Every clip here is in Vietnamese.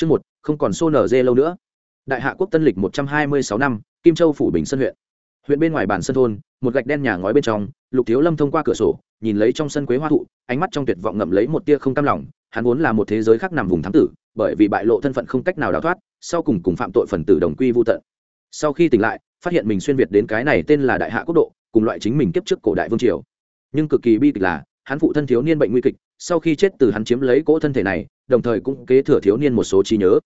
Chương một, không còn xô nở dê lâu nữa. Đại hạ quốc tân lịch một trăm hai mươi sáu năm, Kim Châu phủ Bình Sơn huyện. Huyện bên ngoài bản sân thôn, một gạch đen nhà ngói bên trong, Lục Thiếu Lâm thông qua cửa sổ, nhìn lấy trong sân quế hoa thụ, ánh mắt trong tuyệt vọng ngậm lấy một tia không cam lòng, hắn vốn là một thế giới khác nằm vùng thám tử, bởi vì bại lộ thân phận không cách nào đào thoát, sau cùng cùng phạm tội phần tử đồng quy vu tận. Sau khi tỉnh lại, phát hiện mình xuyên việt đến cái này tên là Đại Hạ quốc độ, cùng loại chính mình kiếp trước cổ đại vương triều. Nhưng cực kỳ bi kịch là, hắn phụ thân thiếu niên bệnh nguy kịch, sau khi chết từ hắn chiếm lấy cỗ thân thể này, đồng thời cũng kế thừa thiếu niên một số trí nhớ.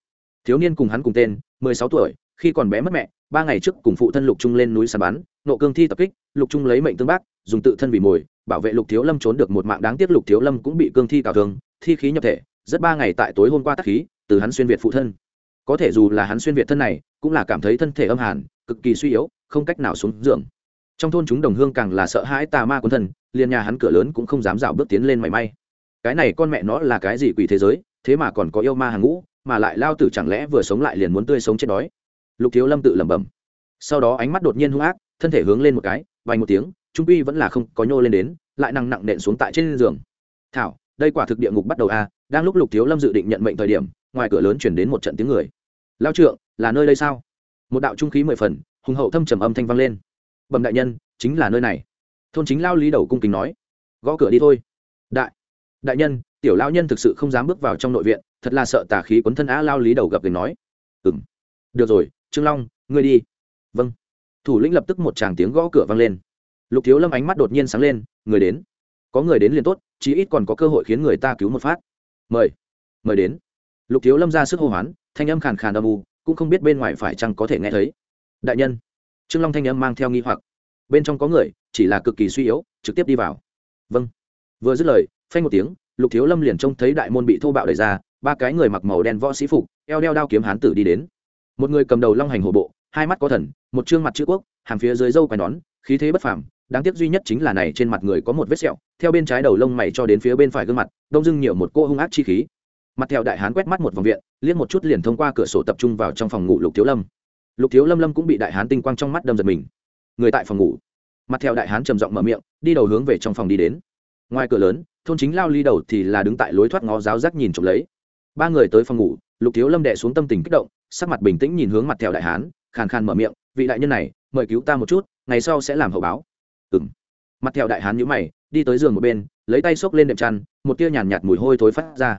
Thiếu niên cùng hắn cùng tên mười sáu tuổi khi còn bé mất mẹ ba ngày trước cùng phụ thân lục trung lên núi săn bắn nộ cương thi tập kích lục trung lấy mệnh tương bác dùng tự thân vì mồi bảo vệ lục thiếu lâm trốn được một mạng đáng tiếc lục thiếu lâm cũng bị cương thi cào thương thi khí nhập thể rất ba ngày tại tối hôm qua tắc khí từ hắn xuyên việt phụ thân. Có thể dù là hắn xuyên việt thân này cũng là cảm thấy thân thể âm hàn cực kỳ suy yếu không cách nào xuống giường trong thôn chúng đồng hương càng là sợ hãi tà ma quân thần, liền nhà hắn cửa lớn cũng không dám dạo bước tiến lên mảy may. Cái này con mẹ nó là cái gì quỷ thế giới thế mà còn có yêu ma hàng ngũ mà lại lao tử chẳng lẽ vừa sống lại liền muốn tươi sống chết đói? Lục thiếu lâm tự lẩm bẩm. Sau đó ánh mắt đột nhiên hung ác thân thể hướng lên một cái vài một tiếng trung quy vẫn là không có nhô lên đến lại nặng nặng nện xuống tại trên giường. Thảo đây quả thực địa ngục bắt đầu a à, đang lúc lục thiếu lâm dự định nhận mệnh thời điểm ngoài cửa lớn chuyển đến một trận tiếng người. Lao trượng là nơi đây sao? Một đạo trung khí mười phần hùng hậu thâm trầm âm thanh vang lên bẩm đại nhân, chính là nơi này. Thôn chính lao lý đầu cung kính nói. Gõ cửa đi thôi. Đại đại nhân, tiểu lao nhân thực sự không dám bước vào trong nội viện, thật là sợ tà khí quấn thân á lao lý đầu gặp người nói. Ừ m được rồi, trương long, ngươi đi. Vâng. Thủ lĩnh lập tức một tràng tiếng gõ cửa vang lên. Lục thiếu lâm ánh mắt đột nhiên sáng lên, người đến. Có người đến liền tốt, chí ít còn có cơ hội khiến người ta cứu một phát. Mời. Mời đến. Lục thiếu lâm ra sức hô hoán, thanh âm khàn khàn âm u, cũng không biết bên ngoài phải chăng có thể nghe thấy. Đại nhân trương long thanh âm mang theo nghi hoặc. Bên trong có người, chỉ là cực kỳ suy yếu, trực tiếp đi vào. Vâng. Vừa dứt lời, phanh một tiếng, lục thiếu lâm liền trông thấy đại môn bị thô bạo đẩy ra, ba cái người mặc màu đen võ sĩ phục, eo đeo đao kiếm hán tử đi đến. Một người cầm đầu long hành hổ bộ, hai mắt có thần, một trương mặt chữ quốc, hàm phía dưới dâu quai nón, khí thế bất phàm, đáng tiếc duy nhất chính là này trên mặt người có một vết sẹo, theo bên trái đầu lông mày cho đến phía bên phải gương mặt, đông dưng nhiều một cô hung ác chi khí. Mặt theo đại hán quét mắt một vòng viện, liếc một chút liền thông qua cửa sổ tập trung vào trong phòng ngủ lục thiếu lâm lục thiếu lâm lâm cũng bị đại hán tinh quang trong mắt đâm giật mình. Người tại phòng ngủ. Mặt theo đại hán trầm giọng mở miệng đi đầu hướng về trong phòng đi đến. Ngoài cửa lớn thôn chính lao ly đầu thì là đứng tại lối thoát ngó giáo giác nhìn trộm lấy. Ba người tới phòng ngủ lục thiếu lâm đệ xuống tâm tình kích động sắc mặt bình tĩnh nhìn hướng mặt theo đại hán khàn khàn mở miệng vị đại nhân này mời cứu ta một chút ngày sau sẽ làm hậu báo. Ừng mặt theo đại hán nhữ mày đi tới giường một bên lấy tay xốc lên đệm chăn một tia nhàn nhạt, mùi hôi thối phát ra.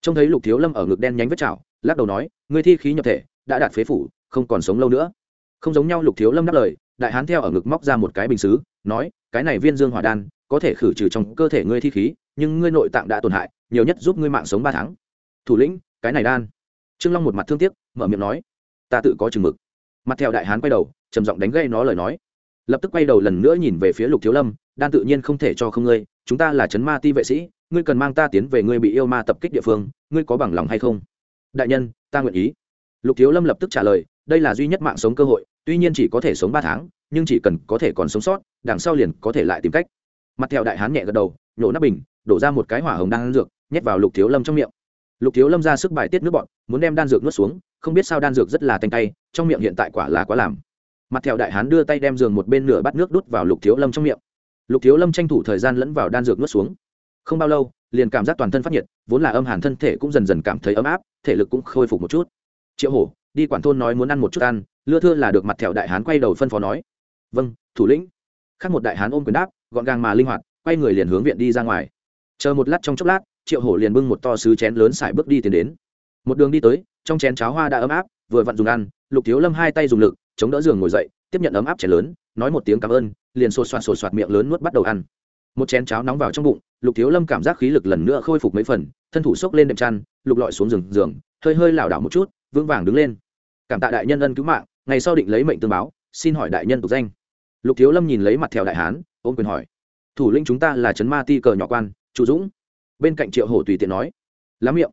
Trông thấy lục thiếu lâm ở ngực đen nhánh vết chảo lắc đầu nói người thi khí nhập thể đã đạt phế phủ không còn sống lâu nữa. Không giống nhau, lục thiếu lâm đáp lời, đại hán theo ở ngực móc ra một cái bình xứ, nói, cái này viên dương hỏa đan, có thể khử trừ trong cơ thể ngươi thi khí, nhưng ngươi nội tạng đã tổn hại, nhiều nhất giúp ngươi mạng sống ba tháng. Thủ lĩnh, cái này đan. Trương long một mặt thương tiếc, mở miệng nói, ta tự có chừng mực. Mặt theo đại hán quay đầu, trầm giọng đánh gây nó lời nói. Lập tức quay đầu lần nữa nhìn về phía lục thiếu lâm, đan tự nhiên không thể cho không ngươi, chúng ta là trấn ma ti vệ sĩ, ngươi cần mang ta tiến về ngươi bị yêu ma tập kích địa phương, ngươi có bằng lòng hay không? Đại nhân, ta nguyện ý. Lục thiếu lâm lập tức trả lời đây là duy nhất mạng sống cơ hội, tuy nhiên chỉ có thể sống ba tháng, nhưng chỉ cần có thể còn sống sót, đằng sau liền có thể lại tìm cách. Mặt theo đại hán nhẹ gật đầu, nhổ nắp bình, đổ ra một cái hỏa hồng đan dược, nhét vào lục thiếu lâm trong miệng. Lục thiếu lâm ra sức bài tiết nước bọn muốn đem đan dược nuốt xuống, không biết sao đan dược rất là tanh tay, trong miệng hiện tại quả là quá làm. Mặt theo đại hán đưa tay đem giường một bên nửa bát nước đút vào lục thiếu lâm trong miệng. Lục thiếu lâm tranh thủ thời gian lẫn vào đan dược nuốt xuống. Không bao lâu, liền cảm giác toàn thân phát nhiệt, vốn là âm hàn thân thể cũng dần dần cảm thấy ấm áp, thể lực cũng khôi phục một chút. Triệu hổ đi quản thôn nói muốn ăn một chút ăn, lưa thưa là được mặt thẹo đại hán quay đầu phân phó nói. Vâng thủ lĩnh. Khác một đại hán ôm quyền đáp, gọn gàng mà linh hoạt, quay người liền hướng viện đi ra ngoài. Chờ một lát trong chốc lát, triệu hổ liền bưng một to sứ chén lớn xài bước đi tiến đến. Một đường đi tới, trong chén cháo hoa đã ấm áp, vừa vặn dùng ăn, lục thiếu lâm hai tay dùng lực, chống đỡ giường ngồi dậy, tiếp nhận ấm áp chén lớn, nói một tiếng cảm ơn, liền sột soạt sột soạt miệng lớn nuốt bắt đầu ăn. Một chén cháo nóng vào trong bụng, lục thiếu lâm cảm giác khí lực lần nữa khôi phục mấy phần, thân thủ xốc lên đệm chăn, lục lọi xuống giường giường, hơi hơi lảo đảo một chút, vững vàng đứng lên cảm tạ đại nhân ân cứu mạng, ngày sau định lấy mệnh tương báo, xin hỏi đại nhân tục danh. Lục thiếu lâm nhìn lấy mặt theo đại hán ôm quyền hỏi. Thủ lĩnh chúng ta là trấn ma ti cờ nhỏ quan, chu dũng. Bên cạnh triệu hổ tùy tiện nói. Lắm miệng.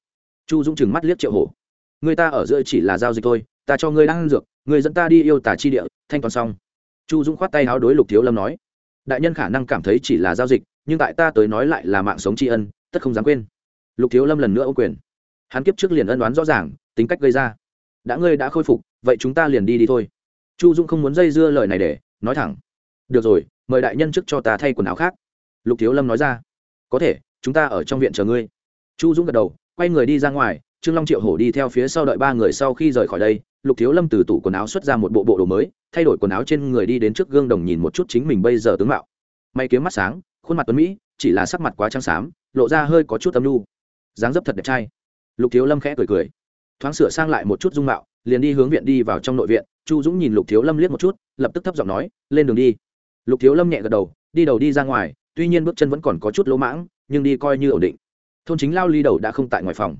Chu dũng chừng mắt liếc triệu hổ. Người ta ở giữa chỉ là giao dịch thôi, ta cho ngươi đang ăn dược người dẫn ta đi yêu tả chi địa, thanh toán xong. Chu dũng khoát tay háo đối lục thiếu lâm nói. Đại nhân khả năng cảm thấy chỉ là giao dịch, nhưng tại ta tới nói lại là mạng sống tri ân, tất không dám quên. Lục thiếu lâm lần nữa ô quyền. Hắn kiếp trước liền ân đoán rõ ràng, tính cách gây ra đã ngươi đã khôi phục, vậy chúng ta liền đi đi thôi. Chu dũng không muốn dây dưa lời này để, nói thẳng. Được rồi, mời đại nhân trước cho ta thay quần áo khác. Lục thiếu lâm nói ra. Có thể, chúng ta ở trong viện chờ ngươi. Chu dũng gật đầu, quay người đi ra ngoài, trương long triệu hổ đi theo phía sau đợi ba người sau khi rời khỏi đây, lục thiếu lâm từ tủ quần áo xuất ra một bộ bộ đồ mới, thay đổi quần áo trên người đi đến trước gương đồng nhìn một chút chính mình bây giờ tướng mạo. May kiếm mắt sáng, khuôn mặt tuấn mỹ, chỉ là sắc mặt quá trắng xám, lộ ra hơi có chút âm lu dáng dấp thật đẹp trai. Lục thiếu lâm khẽ cười cười thoáng sửa sang lại một chút dung mạo, liền đi hướng viện đi vào trong nội viện. Chu dũng nhìn lục thiếu lâm liếc một chút, lập tức thấp giọng nói, lên đường đi. Lục thiếu lâm nhẹ gật đầu, đi đầu đi ra ngoài, tuy nhiên bước chân vẫn còn có chút lỗ mãng, nhưng đi coi như ổn định. Thôn chính lao ly đầu đã không tại ngoài phòng.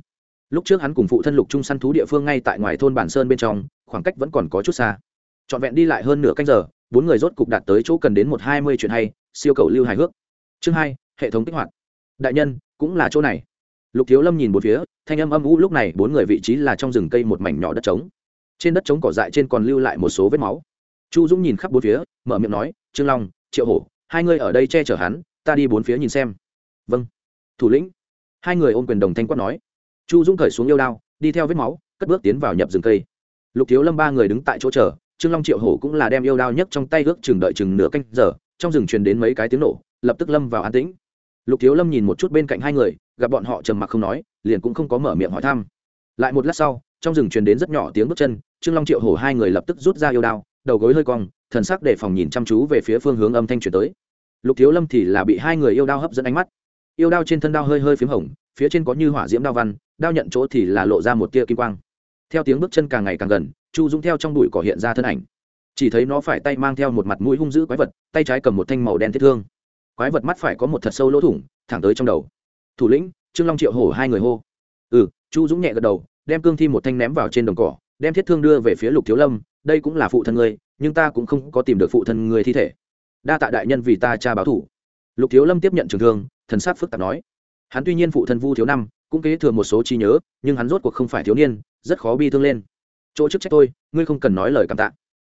Lúc trước hắn cùng phụ thân lục trung săn thú địa phương ngay tại ngoài thôn bản sơn bên trong, khoảng cách vẫn còn có chút xa. Trọn vẹn đi lại hơn nửa canh giờ, bốn người rốt cục đạt tới chỗ cần đến một hai mươi chuyện hay, siêu cầu lưu hài hước. Chương hai, hệ thống kích hoạt. Đại nhân, cũng là chỗ này lục thiếu lâm nhìn bốn phía, thanh âm âm u lúc này bốn người vị trí là trong rừng cây một mảnh nhỏ đất trống. Trên đất trống cỏ dại trên còn lưu lại một số vết máu. Chu dũng nhìn khắp bốn phía, mở miệng nói, trương long, triệu hổ, hai người ở đây che chở hắn, ta đi bốn phía nhìn xem. Vâng. Thủ lĩnh. Hai người ôm quyền đồng thanh quát nói. Chu dũng cởi xuống yêu đao, đi theo vết máu, cất bước tiến vào nhập rừng cây. Lục thiếu lâm ba người đứng tại chỗ chờ, trương long, triệu hổ cũng là đem yêu đao nhấc trong tay ước chừng đợi chừng nửa canh giờ, trong rừng truyền đến mấy cái tiếng nổ, lập tức lâm vào an tĩnh lục thiếu lâm nhìn một chút bên cạnh hai người, gặp bọn họ trầm mặc không nói, liền cũng không có mở miệng hỏi thăm. Lại một lát sau, trong rừng truyền đến rất nhỏ tiếng bước chân, trương long triệu hổ hai người lập tức rút ra yêu đao, đầu gối hơi cong, thần sắc để phòng nhìn chăm chú về phía phương hướng âm thanh truyền tới. Lục thiếu lâm thì là bị hai người yêu đao hấp dẫn ánh mắt. Yêu đao trên thân đao hơi hơi p h í m hồng, phía trên có như hỏa diễm đao văn, đao nhận chỗ thì là lộ ra một tia kim quang. Theo tiếng bước chân càng ngày càng gần, chu dũng theo trong bụi cỏ hiện ra thân ảnh. Chỉ thấy nó phải tay mang theo một mặt mũi hung dữ quái vật, tay trái cầm một thanh màu đen thiết thương quái vật mắt phải có một thật sâu lỗ thủng, thẳng tới trong đầu. Thủ lĩnh, trương long triệu hổ hai người hô. Ừ chu dũng nhẹ gật đầu, đem cương thi một thanh ném vào trên đồng cỏ, đem thiết thương đưa về phía lục thiếu lâm, đây cũng là phụ thân ngươi, nhưng ta cũng không có tìm được phụ thân ngươi thi thể. Đa tạ đại nhân vì ta cha báo thủ. Lục thiếu lâm tiếp nhận trường thương, thần sát phức tạp nói. Hắn tuy nhiên phụ thân vu thiếu năm, cũng kế thừa một số trí nhớ, nhưng hắn rốt cuộc không phải thiếu niên, rất khó bi thương lên. Chỗ chức trách tôi, ngươi không cần nói lời cảm tạ.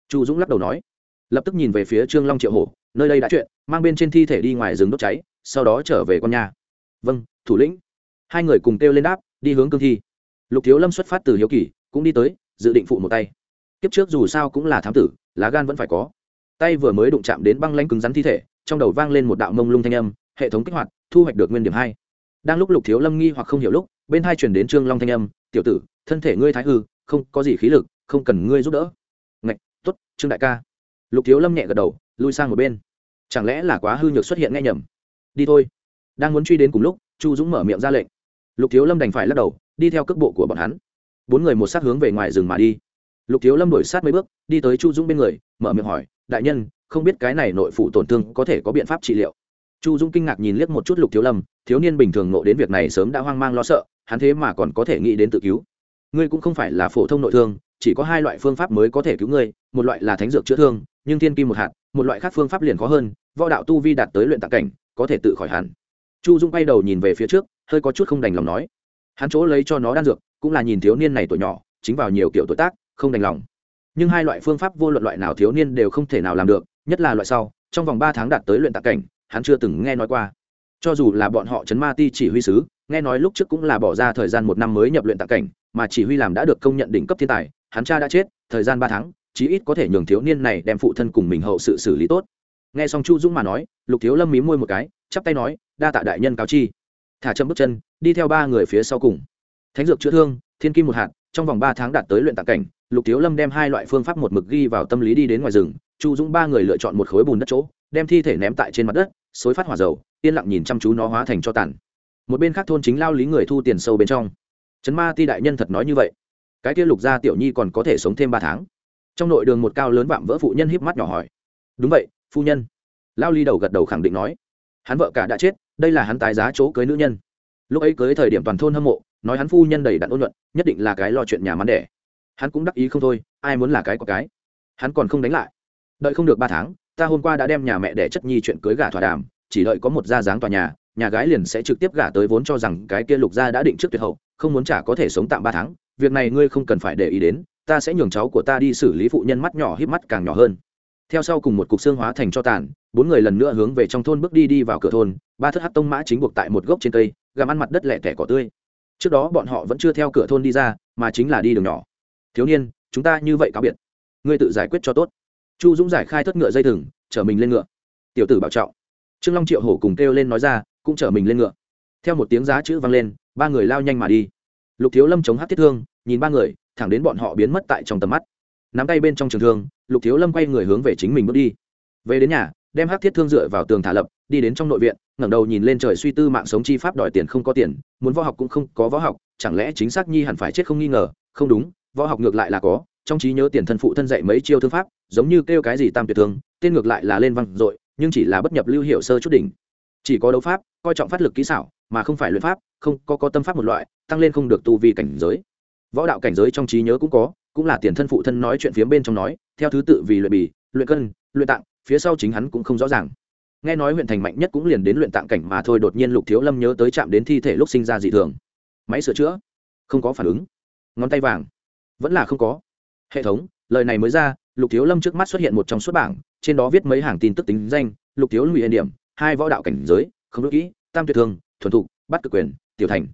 Chu dũng lắc đầu nói. Lập tức nhìn về phía trương long triệu hổ nơi đây đã chuyện, mang bên trên thi thể đi ngoài rừng đốt cháy, sau đó trở về con nhà. Vâng thủ lĩnh. Hai người cùng kêu lên đáp, đi hướng cương thi. Lục thiếu lâm xuất phát từ hiếu kỳ, cũng đi tới, dự định phụ một tay. Kiếp trước dù sao cũng là thám tử, lá gan vẫn phải có. Tay vừa mới đụng chạm đến băng lanh cứng rắn thi thể, trong đầu vang lên một đạo mông lung thanh âm, hệ thống kích hoạt, thu hoạch được nguyên điểm hai. Đang lúc lục thiếu lâm nghi hoặc không hiểu lúc, bên hai chuyển đến trương long thanh âm, tiểu tử, thân thể ngươi thái hư, không có gì khí lực, không cần ngươi giúp đỡ. Ngạch t ố t trương đại ca. Lục thiếu lâm nhẹ gật đầu lui sang một bên. Chẳng lẽ là quá hư nhược xuất hiện nghe nhầm? Đi thôi. Đang muốn truy đến cùng lúc, chu dũng mở miệng ra lệnh. Lục thiếu lâm đành phải lắc đầu, đi theo cước bộ của bọn hắn. Bốn người một sát hướng về ngoài rừng mà đi. Lục thiếu lâm đổi sát mấy bước, đi tới chu dũng bên người, mở miệng hỏi, đại nhân, không biết cái này nội phụ tổn thương có thể có biện pháp trị liệu? Chu dũng kinh ngạc nhìn liếc một chút lục thiếu lâm, thiếu niên bình thường nộ đến việc này sớm đã hoang mang lo sợ, hắn thế mà còn có thể nghĩ đến tự cứu. Ngươi cũng không phải là phổ thông nội thương, chỉ có hai loại phương pháp mới có thể cứu ngươi, một loại là thánh dược chữa thương nhưng thiên kim một hạt, một loại khác phương pháp liền khó hơn, võ đạo tu vi đạt tới luyện tạc cảnh, có thể tự khỏi hẳn. Chu dung quay đầu nhìn về phía trước, hơi có chút không đành lòng nói. Hắn chỗ lấy cho nó đan dược, cũng là nhìn thiếu niên này tuổi nhỏ, chính vào nhiều kiểu tuổi tác, không đành lòng. Nhưng hai loại phương pháp vô luận loại nào thiếu niên đều không thể nào làm được, nhất là loại sau, trong vòng ba tháng đạt tới luyện tạc cảnh, hắn chưa từng nghe nói qua. Cho dù là bọn họ chấn ma ti chỉ huy sứ, nghe nói lúc trước cũng là bỏ ra thời gian một năm mới nhập luyện tạc cảnh, mà chỉ huy làm đã được công nhận đỉnh cấp thiên tài, hắn cha đã chết, thời gian ba tháng chí ít có thể nhường thiếu niên này đem phụ thân cùng mình hậu sự xử lý tốt. Nghe xong chu dũng mà nói, lục thiếu lâm mí môi một cái, chắp tay nói, đa tạ đại nhân cáo chi. Thả chậm bước chân, đi theo ba người phía sau cùng. Thánh dược chữa thương, thiên kim một hạt, trong vòng ba tháng đạt tới luyện tạc cảnh, lục thiếu lâm đem hai loại phương pháp một mực ghi vào tâm lý đi đến ngoài rừng. Chu dũng ba người lựa chọn một khối bùn đất chỗ, đem thi thể ném tại trên mặt đất, xối phát hỏa dầu, yên lặng nhìn chăm chú nó hóa thành cho tàn. Một bên khác thôn chính lao lý người thu tiền sâu bên trong. Trấn ma ti đại nhân thật nói như vậy. Cái kia lục gia tiểu nhi còn có thể sống thêm ba tháng trong nội đường một cao lớn vạm vỡ phụ nhân híp mắt nhỏ hỏi. Đúng vậy, phu nhân. Lao ly đầu gật đầu khẳng định nói. Hắn vợ cả đã chết, đây là hắn tái giá chỗ cưới nữ nhân. Lúc ấy cưới thời điểm toàn thôn hâm mộ, nói hắn phu nhân đầy đặn ôn luận nhất định là cái lo chuyện nhà mắn đẻ. Hắn cũng đắc ý không thôi, ai muốn là cái có cái. Hắn còn không đánh lại. Đợi không được ba tháng, ta hôm qua đã đem nhà mẹ đẻ chất nhi chuyện cưới gả thỏa đàm, chỉ đợi có một gia dáng tòa nhà nhà gái liền sẽ trực tiếp gả tới vốn cho rằng cái kia lục gia đã định trước tuyệt hậu, không muốn trả có thể sống tạm ba tháng, việc này ngươi không cần phải để ý đến ta sẽ nhường cháu của ta đi xử lý phụ nhân mắt nhỏ híp mắt càng nhỏ hơn. Theo sau cùng một cục xương hóa thành cho tàn, bốn người lần nữa hướng về trong thôn bước đi đi vào cửa thôn, ba thất hát tông mã chính buộc tại một gốc trên cây, gặm ăn mặt đất lẻ tẻ cỏ tươi. Trước đó bọn họ vẫn chưa theo cửa thôn đi ra, mà chính là đi đường nhỏ. Thiếu niên, chúng ta như vậy cáo biệt. Ngươi tự giải quyết cho tốt. Chu dũng giải khai thất ngựa dây thừng, chở mình lên ngựa. Tiểu tử bảo trọng. Trương long triệu hổ cùng kêu lên nói ra, cũng chở mình lên ngựa. Theo một tiếng giá chữ vang lên, ba người lao nhanh mà đi. Lục thiếu lâm chống hát thiết thương, nhìn ba người thẳng đến bọn họ biến mất tại trong tầm mắt. Nắm tay bên trong trường thương, lục thiếu lâm quay người hướng về chính mình bước đi. Về đến nhà, đem hát thiết thương dựa vào tường thả lập, đi đến trong nội viện, ngẩng đầu nhìn lên trời suy tư mạng sống chi pháp đòi tiền không có tiền, muốn võ học cũng không có võ học, chẳng lẽ chính xác nhi hẳn phải chết không nghi ngờ? Không đúng, võ học ngược lại là có, trong trí nhớ tiền thân phụ thân dạy mấy chiêu thương pháp, giống như kêu cái gì tam tuyệt thương, tên ngược lại là lên văn dội, nhưng chỉ là bất nhập lưu hiệu sơ chút đỉnh. Chỉ có đấu pháp, coi trọng phát lực kỹ xảo, mà không phải luyện pháp, không có có tâm pháp một loại, tăng lên không được tu vi cảnh giới võ đạo cảnh giới trong trí nhớ cũng có, cũng là tiền thân phụ thân nói chuyện phía bên trong nói, theo thứ tự vì luyện bì, luyện cân, luyện tạng, phía sau chính hắn cũng không rõ ràng. Nghe nói huyện thành mạnh nhất cũng liền đến luyện tạng cảnh mà thôi, đột nhiên lục thiếu lâm nhớ tới chạm đến thi thể lúc sinh ra dị thường. Máy sửa chữa? Không có phản ứng. Ngón tay vàng? Vẫn là không có. Hệ thống, lời này mới ra, lục thiếu lâm trước mắt xuất hiện một trong suốt bảng, trên đó viết mấy hàng tin tức tính danh, lục thiếu lụy hiện điểm, hai võ đạo cảnh giới, không đốt kỹ, tam tuyệt thương thuần thục, bắt cực quyền, tiểu thành.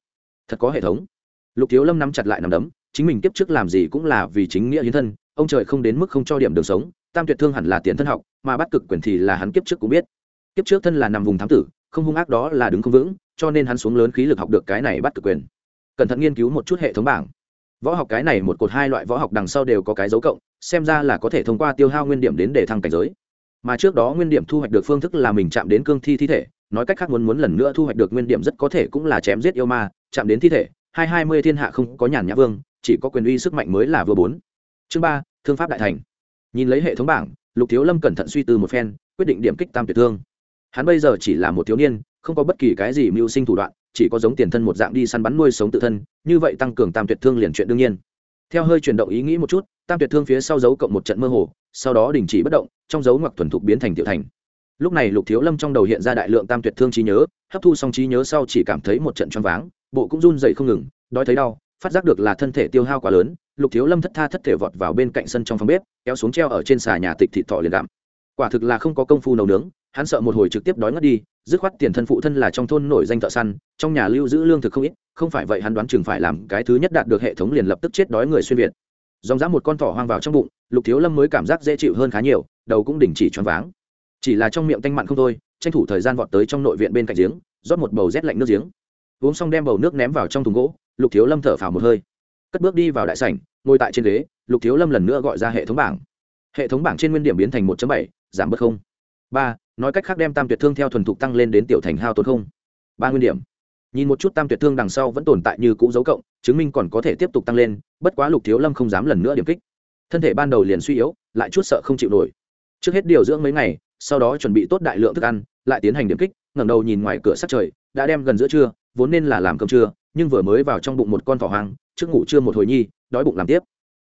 Thật có hệ thống lục thiếu lâm nắm chặt lại nằm đấm, chính mình kiếp trước làm gì cũng là vì chính nghĩa hiến thân, ông trời không đến mức không cho điểm đường sống, tam tuyệt thương hẳn là tiền thân học, mà bắt cực quyền thì là hắn kiếp trước cũng biết. Kiếp trước thân là nằm vùng thám tử, không hung ác đó là đứng không vững, cho nên hắn xuống lớn khí lực học được cái này bắt cực quyền. Cẩn thận nghiên cứu một chút hệ thống bảng. Võ học cái này một cột hai loại võ học đằng sau đều có cái dấu cộng, xem ra là có thể thông qua tiêu hao nguyên điểm đến để thăng cảnh giới. Mà trước đó nguyên điểm thu hoạch được phương thức là mình chạm đến cương thi thi thể, nói cách khác muốn muốn lần nữa thu hoạch được nguyên điểm rất có thể cũng là chém giết yêu ma, chạm đến thi thể hai hai mươi thiên hạ không có nhàn nhã vương, chỉ có quyền uy sức mạnh mới là vừa bốn. Chương ba, thương pháp đại thành. Nhìn lấy hệ thống bảng, lục thiếu lâm cẩn thận suy tư một phen, quyết định điểm kích tam tuyệt thương. Hắn bây giờ chỉ là một thiếu niên, không có bất kỳ cái gì mưu sinh thủ đoạn, chỉ có giống tiền thân một dạng đi săn bắn nuôi sống tự thân, như vậy tăng cường tam tuyệt thương liền chuyện đương nhiên. Theo hơi chuyển động ý nghĩ một chút, tam tuyệt thương phía sau dấu cộng một trận mơ hồ, sau đó đình chỉ bất động, trong dấu ngoặc thuần thục biến thành tiểu thành. Lúc này lục thiếu lâm trong đầu hiện ra đại lượng tam tuyệt thương trí nhớ, hấp thu xong trí nhớ sau chỉ cảm thấy một trận choáng váng bộ cũng run dậy không ngừng, đói thấy đau, phát giác được là thân thể tiêu hao quá lớn, lục thiếu lâm thất tha thất thể vọt vào bên cạnh sân trong phòng bếp, kéo xuống treo ở trên xà nhà tịch thịt thọ liền đạm quả thực là không có công phu nấu nướng, hắn sợ một hồi trực tiếp đói ngất đi, dứt khoát tiền thân phụ thân là trong thôn nổi danh thợ săn, trong nhà lưu giữ lương thực không ít, không phải vậy hắn đoán chừng phải làm cái thứ nhất đạt được hệ thống liền lập tức chết đói người xuyên việt. Dòng dã một con thỏ hoang vào trong bụng, lục thiếu lâm mới cảm giác dễ chịu hơn khá nhiều, đầu cũng đình chỉ choáng váng. Chỉ là trong miệng tanh mặn không thôi, tranh thủ thời gian vọt tới trong nội viện bên cạnh giếng, rót một bầu rét lạnh nước giếng uống xong đem bầu nước ném vào trong thùng gỗ, lục thiếu lâm thở phào một hơi. Cất bước đi vào đại sảnh, ngồi tại trên ghế, lục thiếu lâm lần nữa gọi ra hệ thống bảng. Hệ thống bảng trên nguyên điểm biến thành một bảy, giảm bớt không. Ba, nói cách khác đem tam tuyệt thương theo thuần thục tăng lên đến tiểu thành hao tốn không. Ba nguyên điểm. Nhìn một chút tam tuyệt thương đằng sau vẫn tồn tại như cũ dấu cộng, chứng minh còn có thể tiếp tục tăng lên, bất quá lục thiếu lâm không dám lần nữa điểm kích. Thân thể ban đầu liền suy yếu, lại chút sợ không chịu nổi. Trước hết điều dưỡng mấy ngày, sau đó chuẩn bị tốt đại lượng thức ăn, lại tiến hành điểm kích, ngẩng đầu nhìn ngoài cửa sắt trời, đã đem gần giữa trưa vốn nên là làm cơm trưa, nhưng vừa mới vào trong bụng một con thỏ hoang, trước ngủ trưa một hồi nhi, đói bụng làm tiếp.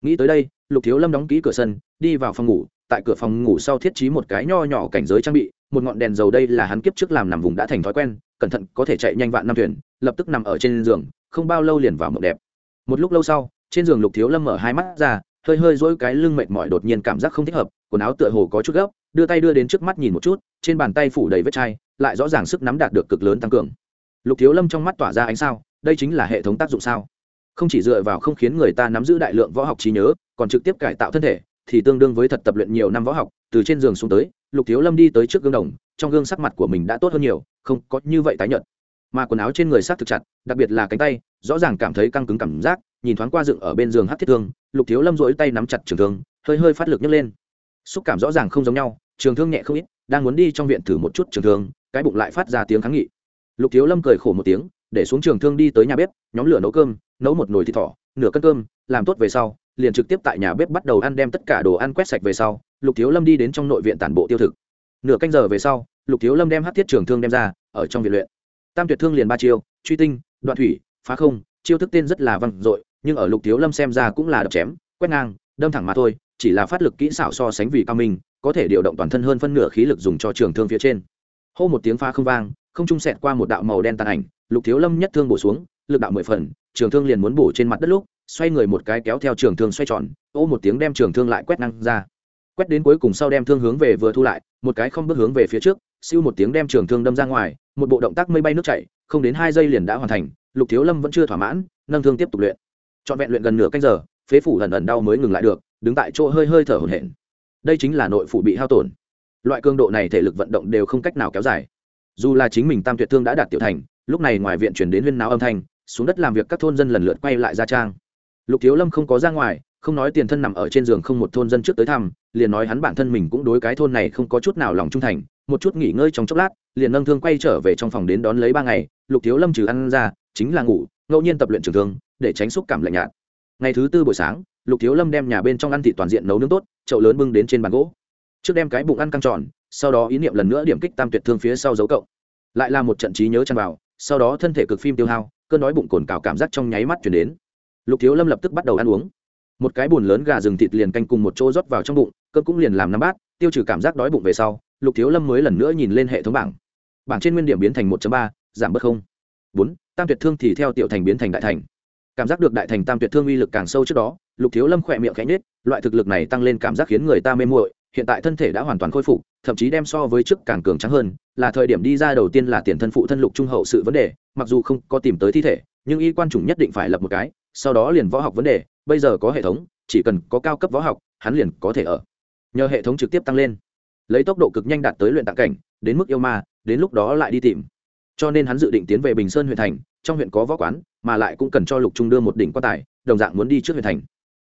Nghĩ tới đây, lục thiếu lâm đóng ký cửa sân, đi vào phòng ngủ, tại cửa phòng ngủ sau thiết trí một cái nho nhỏ cảnh giới trang bị, một ngọn đèn dầu đây là hắn kiếp trước làm nằm vùng đã thành thói quen, cẩn thận có thể chạy nhanh vạn năm thuyền, lập tức nằm ở trên giường, không bao lâu liền vào mộng đẹp. Một lúc lâu sau, trên giường lục thiếu lâm mở hai mắt ra, hơi hơi dỗi cái lưng mệt mỏi đột nhiên cảm giác không thích hợp, quần áo tựa hồ có chút gấp, đưa tay đưa đến trước mắt nhìn một chút, trên bàn tay phủ đầy vết chai, lại rõ ràng sức nắm đạt được cực lớn tăng cường lục thiếu lâm trong mắt tỏa ra ánh sao, đây chính là hệ thống tác dụng sao? Không chỉ dựa vào không khiến người ta nắm giữ đại lượng võ học trí nhớ, còn trực tiếp cải tạo thân thể, thì tương đương với thật tập luyện nhiều năm võ học, từ trên giường xuống tới, lục thiếu lâm đi tới trước gương đồng, trong gương sắc mặt của mình đã tốt hơn nhiều, không có như vậy tái nhợt. Mà quần áo trên người sắc thực chặt, đặc biệt là cánh tay, rõ ràng cảm thấy căng cứng cảm giác, nhìn thoáng qua dựng ở bên giường hát thiết thương, lục thiếu lâm rỗi tay nắm chặt trường thương, hơi hơi phát lực nhấc lên. Xúc cảm rõ ràng không giống nhau, trường thương nhẹ không ít, đang muốn đi trong viện thử một chút trường thương, cái bụng lại phát ra tiếng kháng nghị lục thiếu lâm cười khổ một tiếng, để xuống trường thương đi tới nhà bếp, nhóm lửa nấu cơm, nấu một nồi thịt thỏ, nửa cân cơm, làm tốt về sau, liền trực tiếp tại nhà bếp bắt đầu ăn đem tất cả đồ ăn quét sạch về sau, lục thiếu lâm đi đến trong nội viện tản bộ tiêu thực. Nửa canh giờ về sau, lục thiếu lâm đem hát thiết trường thương đem ra, ở trong viện luyện. Tam tuyệt thương liền ba chiêu, truy tinh, đoạn thủy, phá không, chiêu thức tên rất là văng dội, nhưng ở lục thiếu lâm xem ra cũng là đập chém, quét ngang, đâm thẳng mà thôi, chỉ là phát lực kỹ xảo so sánh vì cao minh, có thể điều động toàn thân hơn phân nửa khí lực dùng cho trường thương phía trên. Hô một tiếng phá không vang không trung sẹt qua một đạo màu đen tàn ảnh, lục thiếu lâm nhất thương bổ xuống, lực đạo mười phần, trường thương liền muốn bổ trên mặt đất lúc, xoay người một cái kéo theo trường thương xoay tròn, ô một tiếng đem trường thương lại quét năng ra. Quét đến cuối cùng sau đem thương hướng về vừa thu lại, một cái không bước hướng về phía trước, siêu một tiếng đem trường thương đâm ra ngoài, một bộ động tác mây bay nước chảy, không đến hai giây liền đã hoàn thành, lục thiếu lâm vẫn chưa thỏa mãn, nâng thương tiếp tục luyện. Trọn vẹn luyện gần nửa canh giờ, phế phủ lần ẩn đau mới ngừng lại được, đứng tại chỗ hơi hơi thở hổn hển. Đây chính là nội phủ bị hao tổn. Loại cường độ này thể lực vận động đều không cách nào kéo dài dù là chính mình tam tuyệt thương đã đạt tiểu thành, lúc này ngoài viện chuyển đến huyên náo âm thanh, xuống đất làm việc các thôn dân lần lượt quay lại gia trang. Lục thiếu lâm không có ra ngoài, không nói tiền thân nằm ở trên giường không một thôn dân trước tới thăm, liền nói hắn bản thân mình cũng đối cái thôn này không có chút nào lòng trung thành, một chút nghỉ ngơi trong chốc lát, liền nâng thương quay trở về trong phòng đến đón lấy ba ngày, lục thiếu lâm trừ ăn ra, chính là ngủ, ngẫu nhiên tập luyện trường thương, để tránh xúc cảm lạnh nhạt. Ngày thứ tư buổi sáng, lục thiếu lâm đem nhà bên trong ăn thịt toàn diện nấu nướng tốt, chậu lớn bưng đến trên bàn gỗ. Trước đem cái bụng ăn căng tròn sau đó ý niệm lần nữa điểm kích tam tuyệt thương phía sau dấu cộng. Lại là một trận trí nhớ chăn vào, sau đó thân thể cực phim tiêu hao, cơn đói bụng cồn cào cảm giác trong nháy mắt chuyển đến. Lục thiếu lâm lập tức bắt đầu ăn uống. Một cái bùn lớn gà rừng thịt liền canh cùng một chỗ rót vào trong bụng cơn cũng liền làm năm bát, tiêu trừ cảm giác đói bụng về sau, lục thiếu lâm mới lần nữa nhìn lên hệ thống bảng. Bảng trên nguyên điểm biến thành một ba, giảm bớt không. Bốn, tam tuyệt thương thì theo tiểu thành biến thành đại thành. Cảm giác được đại thành tam tuyệt thương uy lực càng sâu trước đó, lục thiếu lâm khỏe miệng khẽ nhết loại thực lực này tăng lên cảm giác khiến người ta mê muội hiện tại thân thể đã hoàn toàn khôi phục, thậm chí đem so với trước càng cường trắng hơn, là thời điểm đi ra đầu tiên là tiền thân phụ thân lục trung hậu sự vấn đề, mặc dù không có tìm tới thi thể, nhưng y quan chủng nhất định phải lập một cái, sau đó liền võ học vấn đề, bây giờ có hệ thống, chỉ cần có cao cấp võ học, hắn liền có thể ở. Nhờ hệ thống trực tiếp tăng lên, lấy tốc độ cực nhanh đạt tới luyện tạng cảnh, đến mức yêu ma, đến lúc đó lại đi tìm. Cho nên hắn dự định tiến về bình sơn huyện thành, trong huyện có võ quán, mà lại cũng cần cho lục trung đưa một đỉnh quan tài, đồng dạng muốn đi trước huyện thành.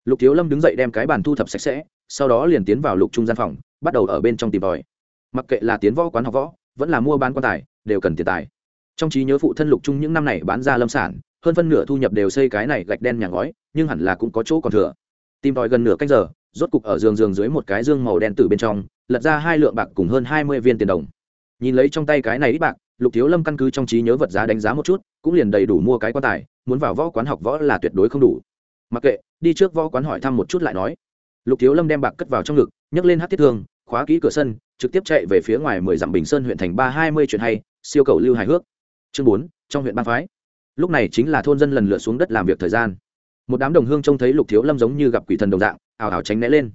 Lục thiếu lâm đứng dậy đem cái bàn thu thập sạch sẽ sau đó liền tiến vào lục trung gian phòng, bắt đầu ở bên trong tìm tòi. Mặc kệ là tiến võ quán học võ, vẫn là mua bán quan tài, đều cần tiền tài. Trong trí nhớ phụ thân lục trung những năm này bán ra lâm sản, hơn phân nửa thu nhập đều xây cái này gạch đen nhà ngói, nhưng hẳn là cũng có chỗ còn thừa. Tìm tòi gần nửa canh giờ, rốt cục ở giường giường dưới một cái dương màu đen từ bên trong, lật ra hai lượng bạc cùng hơn hai mươi viên tiền đồng. Nhìn lấy trong tay cái này ít bạc, lục thiếu lâm căn cứ trong trí nhớ vật giá đánh giá một chút, cũng liền đầy đủ mua cái quan tài, muốn vào võ quán học võ là tuyệt đối không đủ. Mặc kệ, đi trước võ quán hỏi thăm một chút lại nói lục thiếu lâm đem bạc cất vào trong ngực, nhấc lên hát thiết thương, khóa kỹ cửa sân, trực tiếp chạy về phía ngoài mười dặm bình sơn huyện thành ba hai mươi chuyện hay, siêu cầu lưu hài hước. Chương bốn, trong huyện ban phái. Lúc này chính là thôn dân lần lượt xuống đất làm việc thời gian. Một đám đồng hương trông thấy lục thiếu lâm giống như gặp quỷ thần đồng dạng, ào ào tránh né lên.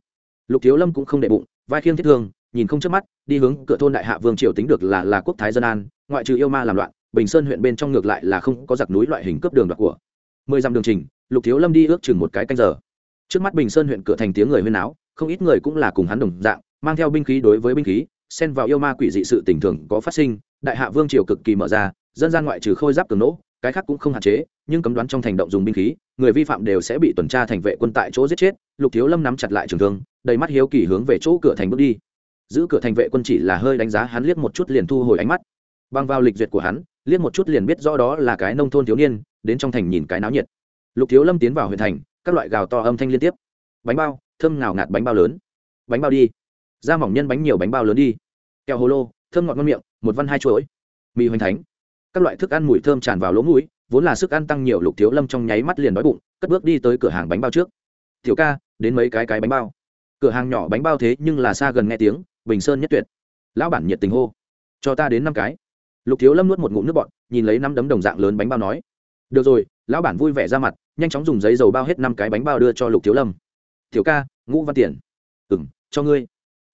Lục thiếu lâm cũng không đệ bụng, vai khiêng thiết thương, nhìn không chớp mắt, đi hướng cửa thôn đại hạ vương triều tính được là là quốc thái dân an, ngoại trừ yêu ma làm loạn, bình sơn huyện bên trong ngược lại là không có giặc núi loại hình cướp đường đoạt của. Mười dặm đường trình, lục thiếu lâm đi ước chừng một cái canh giờ trước mắt bình sơn huyện cửa thành tiếng người huyên áo không ít người cũng là cùng hắn đồng dạng, mang theo binh khí đối với binh khí, xen vào yêu ma quỷ dị sự tình thường có phát sinh, đại hạ vương triều cực kỳ mở ra, dân gian ngoại trừ khôi giáp cường nỗ, cái khác cũng không hạn chế, nhưng cấm đoán trong thành động dùng binh khí, người vi phạm đều sẽ bị tuần tra thành vệ quân tại chỗ giết chết, lục thiếu lâm nắm chặt lại trường thương, đầy mắt hiếu kỳ hướng về chỗ cửa thành bước đi. Giữ cửa thành vệ quân chỉ là hơi đánh giá hắn liếc một chút liền thu hồi ánh mắt. Băng vào lịch duyệt của hắn, liếc một chút liền biết rõ đó là cái nông thôn thiếu niên, đến trong thành nhìn cái náo nhiệt. Lục thiếu lâm tiến vào huyện thành các loại gào to âm thanh liên tiếp. Bánh bao, thơm ngào ngạt bánh bao lớn. Bánh bao đi. Da mỏng nhân bánh nhiều bánh bao lớn đi. Kẹo hồ lô, thơm ngọt ngon miệng, một văn hai chuỗi. Mì hoành thánh. Các loại thức ăn mùi thơm tràn vào lỗ mũi, vốn là sức ăn tăng nhiều lục thiếu lâm trong nháy mắt liền đói bụng, cất bước đi tới cửa hàng bánh bao trước. Tiểu ca, đến mấy cái cái bánh bao? Cửa hàng nhỏ bánh bao thế nhưng là xa gần nghe tiếng, bình sơn nhất tuyệt. Lão bản nhiệt tình hô, cho ta đến năm cái. Lục thiếu lâm nuốt một ngụm nước bọt, nhìn lấy năm đấm đồng dạng lớn bánh bao nói, được rồi, lão bản vui vẻ ra mặt nhanh chóng dùng giấy dầu bao hết năm cái bánh bao đưa cho lục thiếu lâm. Thiếu ca, ngũ văn tiền. Ừ m cho ngươi.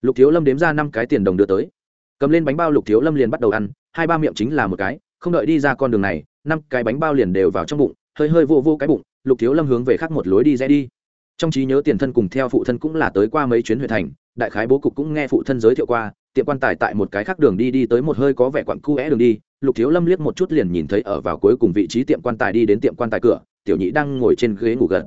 Lục thiếu lâm đếm ra năm cái tiền đồng đưa tới. Cầm lên bánh bao, lục thiếu lâm liền bắt đầu ăn, hai ba miệng chính là một cái, không đợi đi ra con đường này, năm cái bánh bao liền đều vào trong bụng, hơi hơi vô vô cái bụng, lục thiếu lâm hướng về khác một lối đi rẽ đi. Trong trí nhớ tiền thân cùng theo phụ thân cũng là tới qua mấy chuyến huyện thành, đại khái bố cục cũng nghe phụ thân giới thiệu qua, tiệm quan tài tại một cái khác đường đi đi tới một hơi có vẻ quặn cu é đường đi lục thiếu lâm liếc một chút liền nhìn thấy ở vào cuối cùng vị trí tiệm quan tài đi đến tiệm quan tài cửa, tiểu nhị đang ngồi trên ghế ngủ gật.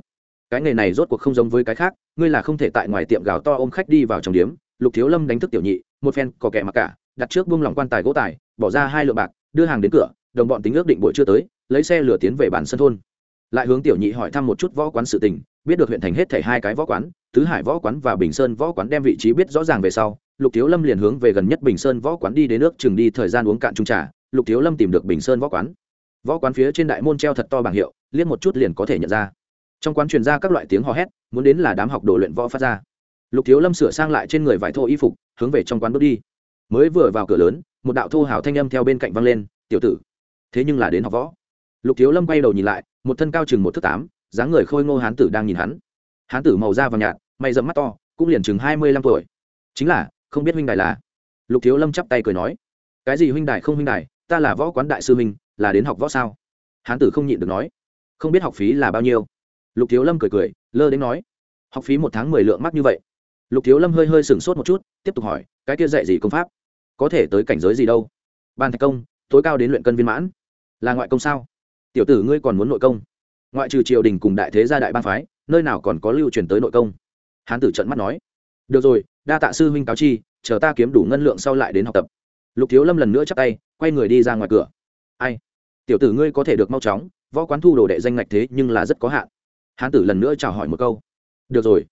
Cái nghề này rốt cuộc không giống với cái khác, ngươi là không thể tại ngoài tiệm gào to ôm khách đi vào trong điếm. Lục thiếu lâm đánh thức tiểu nhị, một phen có kẻ mặc cả, đặt trước buông lỏng quan tài gỗ tài bỏ ra hai lượng bạc, đưa hàng đến cửa, đồng bọn tính ước định buổi chưa tới, lấy xe lửa tiến về bản sân thôn. Lại hướng tiểu nhị hỏi thăm một chút võ quán sự tình, biết được huyện thành hết thảy hai cái võ quán, tứ hải võ quán và bình sơn võ quán đem vị trí biết rõ ràng về sau, lục thiếu lâm liền hướng về gần nhất bình sơn võ quán đi đến nước chừng đi thời gian uống cạn trung trà lục thiếu lâm tìm được bình sơn võ quán võ quán phía trên đại môn treo thật to bảng hiệu liếc một chút liền có thể nhận ra trong quán truyền ra các loại tiếng hò hét muốn đến là đám học đồ luyện võ phát ra lục thiếu lâm sửa sang lại trên người vải thô y phục hướng về trong quán bước đi mới vừa vào cửa lớn một đạo thô hào thanh âm theo bên cạnh văng lên tiểu tử thế nhưng là đến học võ lục thiếu lâm quay đầu nhìn lại một thân cao chừng một thước tám dáng người khôi ngô hán tử đang nhìn hắn hán tử màu da vàng nhạt mày dẫm mắt to cũng liền chừng hai mươi lăm tuổi chính là không biết huynh đài là lục thiếu lâm chắp tay cười nói cái gì huynh đài không huynh đài ta là võ quán đại sư minh, là đến học võ sao? Hán tử không nhịn được nói. Không biết học phí là bao nhiêu? Lục thiếu lâm cười cười lơ đến nói. Học phí một tháng mười lượng mắc như vậy. Lục thiếu lâm hơi hơi sửng sốt một chút tiếp tục hỏi cái kia dạy gì công pháp? Có thể tới cảnh giới gì đâu? Ban thạch công tối cao đến luyện cân viên mãn. Là ngoại công sao? Tiểu tử ngươi còn muốn nội công? Ngoại trừ triều đình cùng đại thế gia đại bang phái nơi nào còn có lưu truyền tới nội công? Hán tử trận mắt nói. Được rồi đa tạ sư huynh cáo chi chờ ta kiếm đủ ngân lượng sau lại đến học tập. Lục thiếu lâm lần nữa chắc tay quay người đi ra ngoài cửa. Ai? Tiểu tử ngươi có thể được mau chóng, võ quán thu đồ đệ danh ngạch thế nhưng là rất có hạn. Hán tử lần nữa chào hỏi một câu. Được rồi.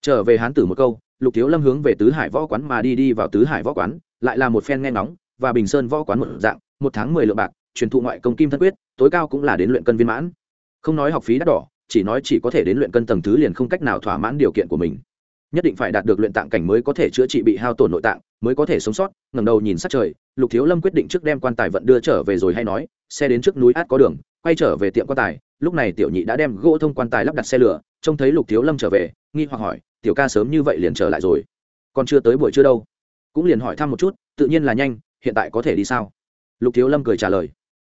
Trở về hán tử một câu, lục thiếu lâm hướng về tứ hải võ quán mà đi đi vào tứ hải võ quán, lại là một phen nghe ngóng, và bình sơn võ quán một dạng, một tháng mười lượng bạc, truyền thụ ngoại công kim thân quyết, tối cao cũng là đến luyện cân viên mãn. Không nói học phí đắt đỏ, chỉ nói chỉ có thể đến luyện cân tầng thứ liền không cách nào thỏa mãn điều kiện của mình nhất định phải đạt được luyện tạng cảnh mới có thể chữa trị bị hao tổn nội tạng, mới có thể sống sót, ngẩng đầu nhìn sát trời, lục thiếu lâm quyết định trước đem quan tài vận đưa trở về rồi hay nói, xe đến trước núi át có đường, quay trở về tiệm quan tài. Lúc này tiểu nhị đã đem gỗ thông quan tài lắp đặt xe lửa, trông thấy lục thiếu lâm trở về, nghi hoặc hỏi, tiểu ca sớm như vậy liền trở lại rồi? Còn chưa tới buổi trưa đâu. Cũng liền hỏi thăm một chút, tự nhiên là nhanh, hiện tại có thể đi sao? Lục thiếu lâm cười trả lời,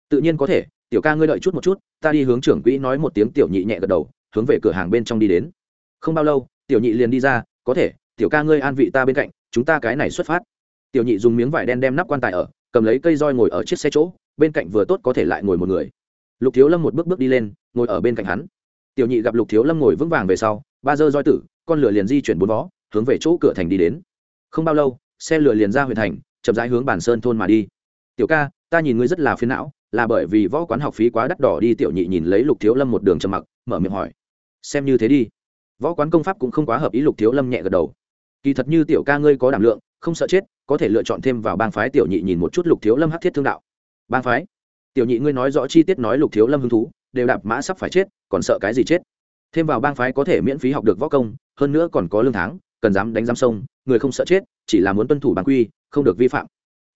tự nhiên có thể, tiểu ca ngươi đợi chút một chút, ta đi hướng trưởng quỹ nói một tiếng tiểu nhị nhẹ gật đầu, hướng về cửa hàng bên trong đi đến. Không bao lâu, tiểu nhị liền đi ra có thể, tiểu ca ngươi an vị ta bên cạnh, chúng ta cái này xuất phát. Tiểu nhị dùng miếng vải đen đem nắp quan tài ở, cầm lấy cây roi ngồi ở chiếc xe chỗ, bên cạnh vừa tốt có thể lại ngồi một người. Lục thiếu lâm một bước bước đi lên, ngồi ở bên cạnh hắn. Tiểu nhị gặp lục thiếu lâm ngồi vững vàng về sau, ba dơ roi tử, con lửa liền di chuyển bốn vó, hướng về chỗ cửa thành đi đến. Không bao lâu, xe lửa liền ra huyện thành, chậm rãi hướng bản sơn thôn mà đi. Tiểu ca, ta nhìn ngươi rất là phiền não, là bởi vì võ quán học phí quá đắt đỏ đi, tiểu nhị nhìn lấy lục thiếu lâm một đường trầm mặc, mở miệng hỏi. Xem như thế đi võ quán công pháp cũng không quá hợp ý lục thiếu lâm nhẹ gật đầu. Kỳ thật như tiểu ca ngươi có đảm lượng, không sợ chết, có thể lựa chọn thêm vào bang phái tiểu nhị nhìn một chút lục thiếu lâm hắc thiết thương đạo. Bang phái? Tiểu nhị ngươi nói rõ chi tiết nói lục thiếu lâm hứng thú, đều đạp mã sắp phải chết, còn sợ cái gì chết? Thêm vào bang phái có thể miễn phí học được võ công, hơn nữa còn có lương tháng, cần dám đánh giam sông, người không sợ chết, chỉ là muốn tuân thủ bang quy, không được vi phạm.